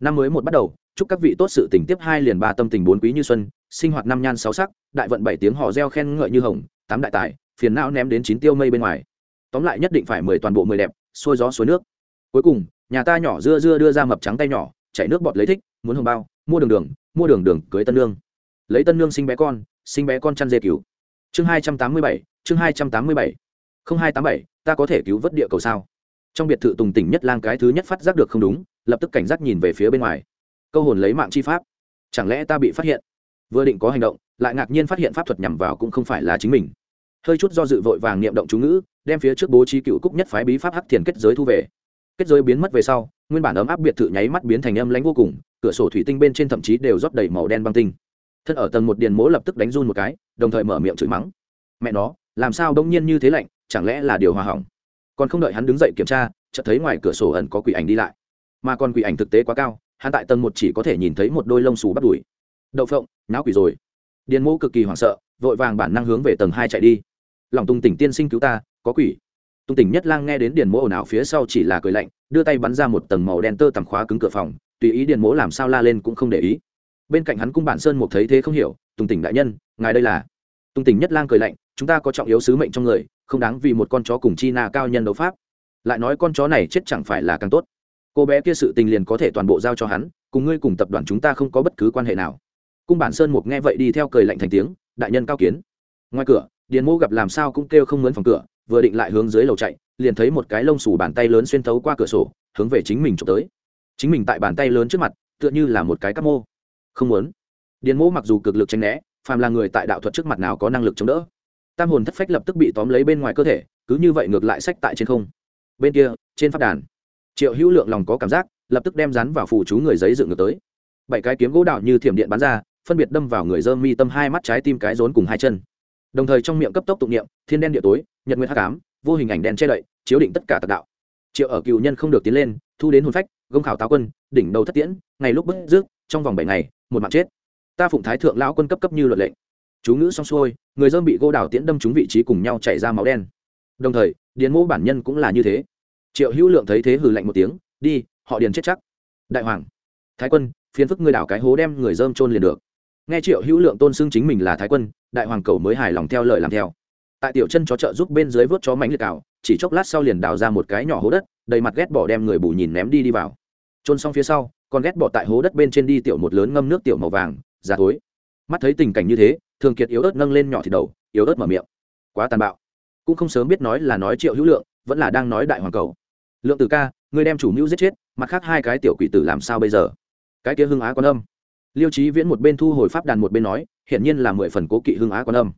Năm mới một bắt đầu, chúc các vị tốt sự tình tiếp hai liền ba tâm tình bốn quý như xuân, sinh hoạt năm nhan sáu sắc, đại vận bảy tiếng họ reo khen ngợi như hồng, tám đại tài, phiền não ném đến chín tiêu mây bên ngoài. Tóm lại nhất định phải mười toàn bộ mười đẹp, xuôi gió suối nước. Cuối cùng, nhà ta nhỏ dưa dưa đưa ra mập trắng tay nhỏ, chảy nước bọt lấy thích, muốn hồng bao, mua đường đường, mua đường đường cưới tân lương lấy tân nương sinh bé con, sinh bé con chăn dê cứu. Chương hai trăm tám mươi bảy, chương hai trăm tám mươi bảy. Không hai tám bảy, ta có thể cứu vớt địa cầu sao? Trong biệt thự tùng tỉnh nhất lang cái thứ nhất phát giác được không đúng, lập tức cảnh giác nhìn về phía bên ngoài. Câu hồn lấy mạng chi pháp. Chẳng lẽ ta bị phát hiện? Vừa định có hành động, lại ngạc nhiên phát hiện pháp thuật nhằm vào cũng không phải là chính mình. Hơi chút do dự vội vàng niệm động chú ngữ, đem phía trước bố trí cựu cúc nhất phái bí pháp hắc thiền kết giới thu về. Kết giới biến mất về sau, nguyên bản ấm áp biệt thự nháy mắt biến thành âm lãnh vô cùng, cửa sổ thủy tinh bên trên thậm chí đều rót đầy màu đen băng tinh thân ở tầng một điền mố lập tức đánh run một cái, đồng thời mở miệng chửi mắng. Mẹ nó, làm sao đông nhiên như thế lạnh, chẳng lẽ là điều hòa hỏng? Còn không đợi hắn đứng dậy kiểm tra, chợt thấy ngoài cửa sổ ẩn có quỷ ảnh đi lại. Mà còn quỷ ảnh thực tế quá cao, hắn tại tầng một chỉ có thể nhìn thấy một đôi lông xù bắt đùi. Đậu phộng náo quỷ rồi. Điền mô cực kỳ hoảng sợ, vội vàng bản năng hướng về tầng hai chạy đi. Lòng tung tỉnh tiên sinh cứu ta, có quỷ. Tung tỉnh nhất lang nghe đến điền mỗ ồn ào phía sau chỉ là cười lạnh, đưa tay bắn ra một tầng màu đen tơ tằm khóa cứng cửa phòng, tùy ý điền mỗ làm sao la lên cũng không để ý bên cạnh hắn cung bản sơn một thấy thế không hiểu, tùng tỉnh đại nhân, ngài đây là? Tùng tỉnh nhất lang cười lạnh, chúng ta có trọng yếu sứ mệnh trong người, không đáng vì một con chó cùng chi na cao nhân đấu pháp. Lại nói con chó này chết chẳng phải là càng tốt. Cô bé kia sự tình liền có thể toàn bộ giao cho hắn, cùng ngươi cùng tập đoàn chúng ta không có bất cứ quan hệ nào. Cung bản sơn một nghe vậy đi theo cười lạnh thành tiếng, đại nhân cao kiến. Ngoài cửa, điền mô gặp làm sao cũng kêu không mướn phòng cửa, vừa định lại hướng dưới lầu chạy, liền thấy một cái lông xù bàn tay lớn xuyên thấu qua cửa sổ, hướng về chính mình trộm tới. Chính mình tại bàn tay lớn trước mặt, tựa như là một cái cắp mô không muốn. Điền Mỗ mặc dù cực lực tranh né, phàm là người tại đạo thuật trước mặt nào có năng lực chống đỡ. Tam hồn thất phách lập tức bị tóm lấy bên ngoài cơ thể, cứ như vậy ngược lại sách tại trên không. Bên kia, trên pháp đàn, triệu hữu lượng lòng có cảm giác, lập tức đem rắn vào phủ chú người giấy dựng ngược tới. Bảy cái kiếm gỗ đạo như thiểm điện bắn ra, phân biệt đâm vào người dơ mi tâm hai mắt trái tim cái rốn cùng hai chân. Đồng thời trong miệng cấp tốc tụng niệm, thiên đen địa tối, nhật nguyên hắc ám, vô hình ảnh đen che đậy, chiếu định tất cả tạc đạo. Triệu ở cựu nhân không được tiến lên, thu đến hồn phách, gông khảo táo quân, đỉnh đầu thất tiễn, ngày lúc bứt rước trong vòng bảy ngày một mạng chết. Ta phụng thái thượng lão quân cấp cấp như luật lệnh. Chú ngữ xong xuôi, người dơm bị gô đào tiễn đâm trúng vị trí cùng nhau chảy ra máu đen. Đồng thời, điền mô bản nhân cũng là như thế. Triệu hữu lượng thấy thế hừ lạnh một tiếng, đi, họ điền chết chắc. Đại hoàng, thái quân phiến phức ngươi đảo cái hố đem người dơm trôn liền được. Nghe triệu hữu lượng tôn xưng chính mình là thái quân, đại hoàng cầu mới hài lòng theo lời làm theo. Tại tiểu chân chó trợ giúp bên dưới vớt chó mánh liệt cào, chỉ chốc lát sau liền đào ra một cái nhỏ hố đất, đầy mặt ghét bỏ đem người bù nhìn ném đi đi vào. Trôn xong phía sau còn ghét bỏ tại hố đất bên trên đi tiểu một lớn ngâm nước tiểu màu vàng, già thối. mắt thấy tình cảnh như thế, thường kiệt yếu ớt nâng lên nhỏ thì đầu, yếu ớt mở miệng. Quá tàn bạo. Cũng không sớm biết nói là nói triệu hữu lượng, vẫn là đang nói đại hoàng cầu. Lượng tử ca, ngươi đem chủ mưu giết chết, mặt khác hai cái tiểu quỷ tử làm sao bây giờ? Cái kia hưng á quan âm. Liêu trí viễn một bên thu hồi pháp đàn một bên nói, hiển nhiên là mười phần cố kỵ hưng á quan âm.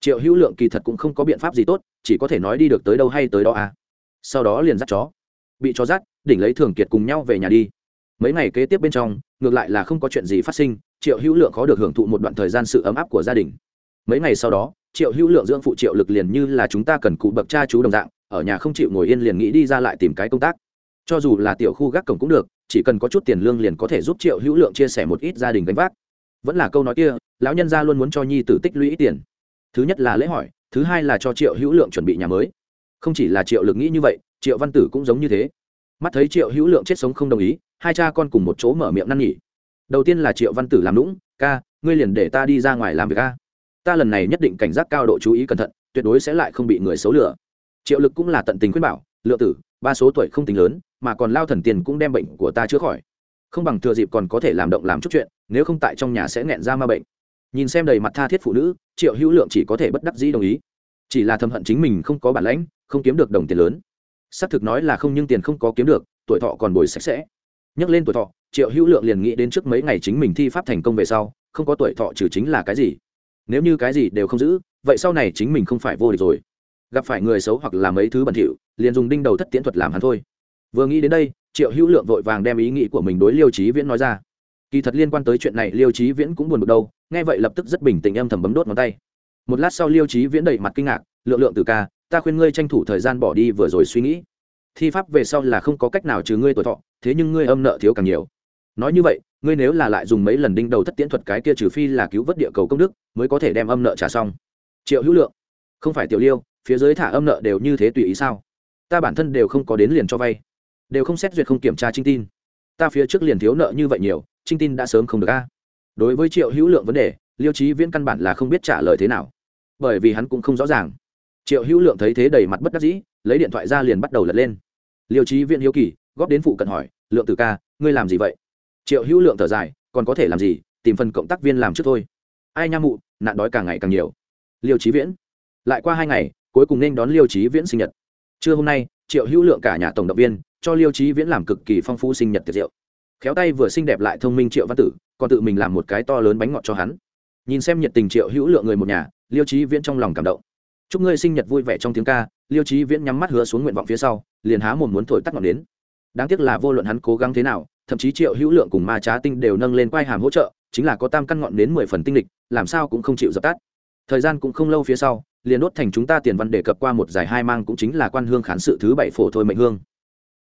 Triệu hữu lượng kỳ thật cũng không có biện pháp gì tốt, chỉ có thể nói đi được tới đâu hay tới đó à. Sau đó liền dắt chó. Bị chó dắt, đỉnh lấy thường kiệt cùng nhau về nhà đi mấy ngày kế tiếp bên trong, ngược lại là không có chuyện gì phát sinh, triệu hữu lượng có được hưởng thụ một đoạn thời gian sự ấm áp của gia đình. Mấy ngày sau đó, triệu hữu lượng dưỡng phụ triệu lực liền như là chúng ta cần cụ bậc cha chú đồng dạng, ở nhà không chịu ngồi yên liền nghĩ đi ra lại tìm cái công tác. Cho dù là tiểu khu gác cổng cũng được, chỉ cần có chút tiền lương liền có thể giúp triệu hữu lượng chia sẻ một ít gia đình gánh vác. Vẫn là câu nói kia, lão nhân gia luôn muốn cho nhi tử tích lũy ít tiền. Thứ nhất là lễ hỏi, thứ hai là cho triệu hữu lượng chuẩn bị nhà mới. Không chỉ là triệu lực nghĩ như vậy, triệu văn tử cũng giống như thế mắt thấy triệu hữu lượng chết sống không đồng ý, hai cha con cùng một chỗ mở miệng năn nhỉ đầu tiên là triệu văn tử làm lũng ca, ngươi liền để ta đi ra ngoài làm việc ca ta lần này nhất định cảnh giác cao độ chú ý cẩn thận, tuyệt đối sẽ lại không bị người xấu lừa. Triệu lực cũng là tận tình khuyên bảo lựa tử, ba số tuổi không tính lớn, mà còn lao thần tiền cũng đem bệnh của ta chữa khỏi. Không bằng thừa dịp còn có thể làm động làm chút chuyện, nếu không tại trong nhà sẽ nghẹn ra ma bệnh. Nhìn xem đầy mặt tha thiết phụ nữ, triệu hữu lượng chỉ có thể bất đắc dĩ đồng ý. Chỉ là thầm hận chính mình không có bản lãnh, không kiếm được đồng tiền lớn xác thực nói là không nhưng tiền không có kiếm được, tuổi thọ còn bồi sạch sẽ. Nhắc lên tuổi thọ, triệu hữu lượng liền nghĩ đến trước mấy ngày chính mình thi pháp thành công về sau, không có tuổi thọ trừ chính là cái gì. Nếu như cái gì đều không giữ, vậy sau này chính mình không phải vô địch rồi. Gặp phải người xấu hoặc là mấy thứ bẩn thỉu, liền dùng đinh đầu thất tiễn thuật làm hắn thôi. Vừa nghĩ đến đây, triệu hữu lượng vội vàng đem ý nghĩ của mình đối liêu trí viễn nói ra. Kỳ thật liên quan tới chuyện này liêu trí viễn cũng buồn bực đâu, nghe vậy lập tức rất bình tĩnh âm thầm bấm đốt ngón tay. Một lát sau liêu trí viễn đẩy mặt kinh ngạc, lượng lượng từ ca ta khuyên ngươi tranh thủ thời gian bỏ đi vừa rồi suy nghĩ. Thi pháp về sau là không có cách nào trừ ngươi tuổi thọ, thế nhưng ngươi âm nợ thiếu càng nhiều. Nói như vậy, ngươi nếu là lại dùng mấy lần đinh đầu thất tiễn thuật cái kia trừ phi là cứu vớt địa cầu công đức, mới có thể đem âm nợ trả xong. Triệu hữu lượng, không phải tiểu liêu, phía dưới thả âm nợ đều như thế tùy ý sao? Ta bản thân đều không có đến liền cho vay, đều không xét duyệt không kiểm tra trinh tin. Ta phía trước liền thiếu nợ như vậy nhiều, trinh tin đã sớm không được a. Đối với triệu hữu lượng vấn đề, liêu trí viễn căn bản là không biết trả lời thế nào, bởi vì hắn cũng không rõ ràng triệu hữu lượng thấy thế đầy mặt bất đắc dĩ, lấy điện thoại ra liền bắt đầu lật lên. Liêu trí viễn hiếu kỳ, góp đến phụ cận hỏi, lượng tử ca, ngươi làm gì vậy? Triệu hữu lượng thở dài, còn có thể làm gì, tìm phần cộng tác viên làm trước thôi. Ai nha mụ, nạn đói càng ngày càng nhiều. Liêu trí viễn, lại qua hai ngày, cuối cùng nên đón liêu trí viễn sinh nhật. Trưa hôm nay, triệu hữu lượng cả nhà tổng động viên, cho liêu trí viễn làm cực kỳ phong phú sinh nhật tiệc rượu. Khéo tay vừa xinh đẹp lại thông minh triệu văn tử, còn tự mình làm một cái to lớn bánh ngọt cho hắn. Nhìn xem nhiệt tình triệu hữu lượng người một nhà, liêu trí viễn trong lòng cảm động chúc ngươi sinh nhật vui vẻ trong tiếng ca, liêu trí viễn nhắm mắt hứa xuống nguyện vọng phía sau, liền há một muốn thổi tắt ngọn đến đáng tiếc là vô luận hắn cố gắng thế nào, thậm chí triệu hữu lượng cùng ma trá tinh đều nâng lên quai hàm hỗ trợ, chính là có tam căn ngọn đến mười phần tinh lịch, làm sao cũng không chịu dập tắt. Thời gian cũng không lâu phía sau, liền đốt thành chúng ta tiền văn đề cập qua một giải hai mang cũng chính là quan hương khán sự thứ bảy phổ thôi mệnh hương.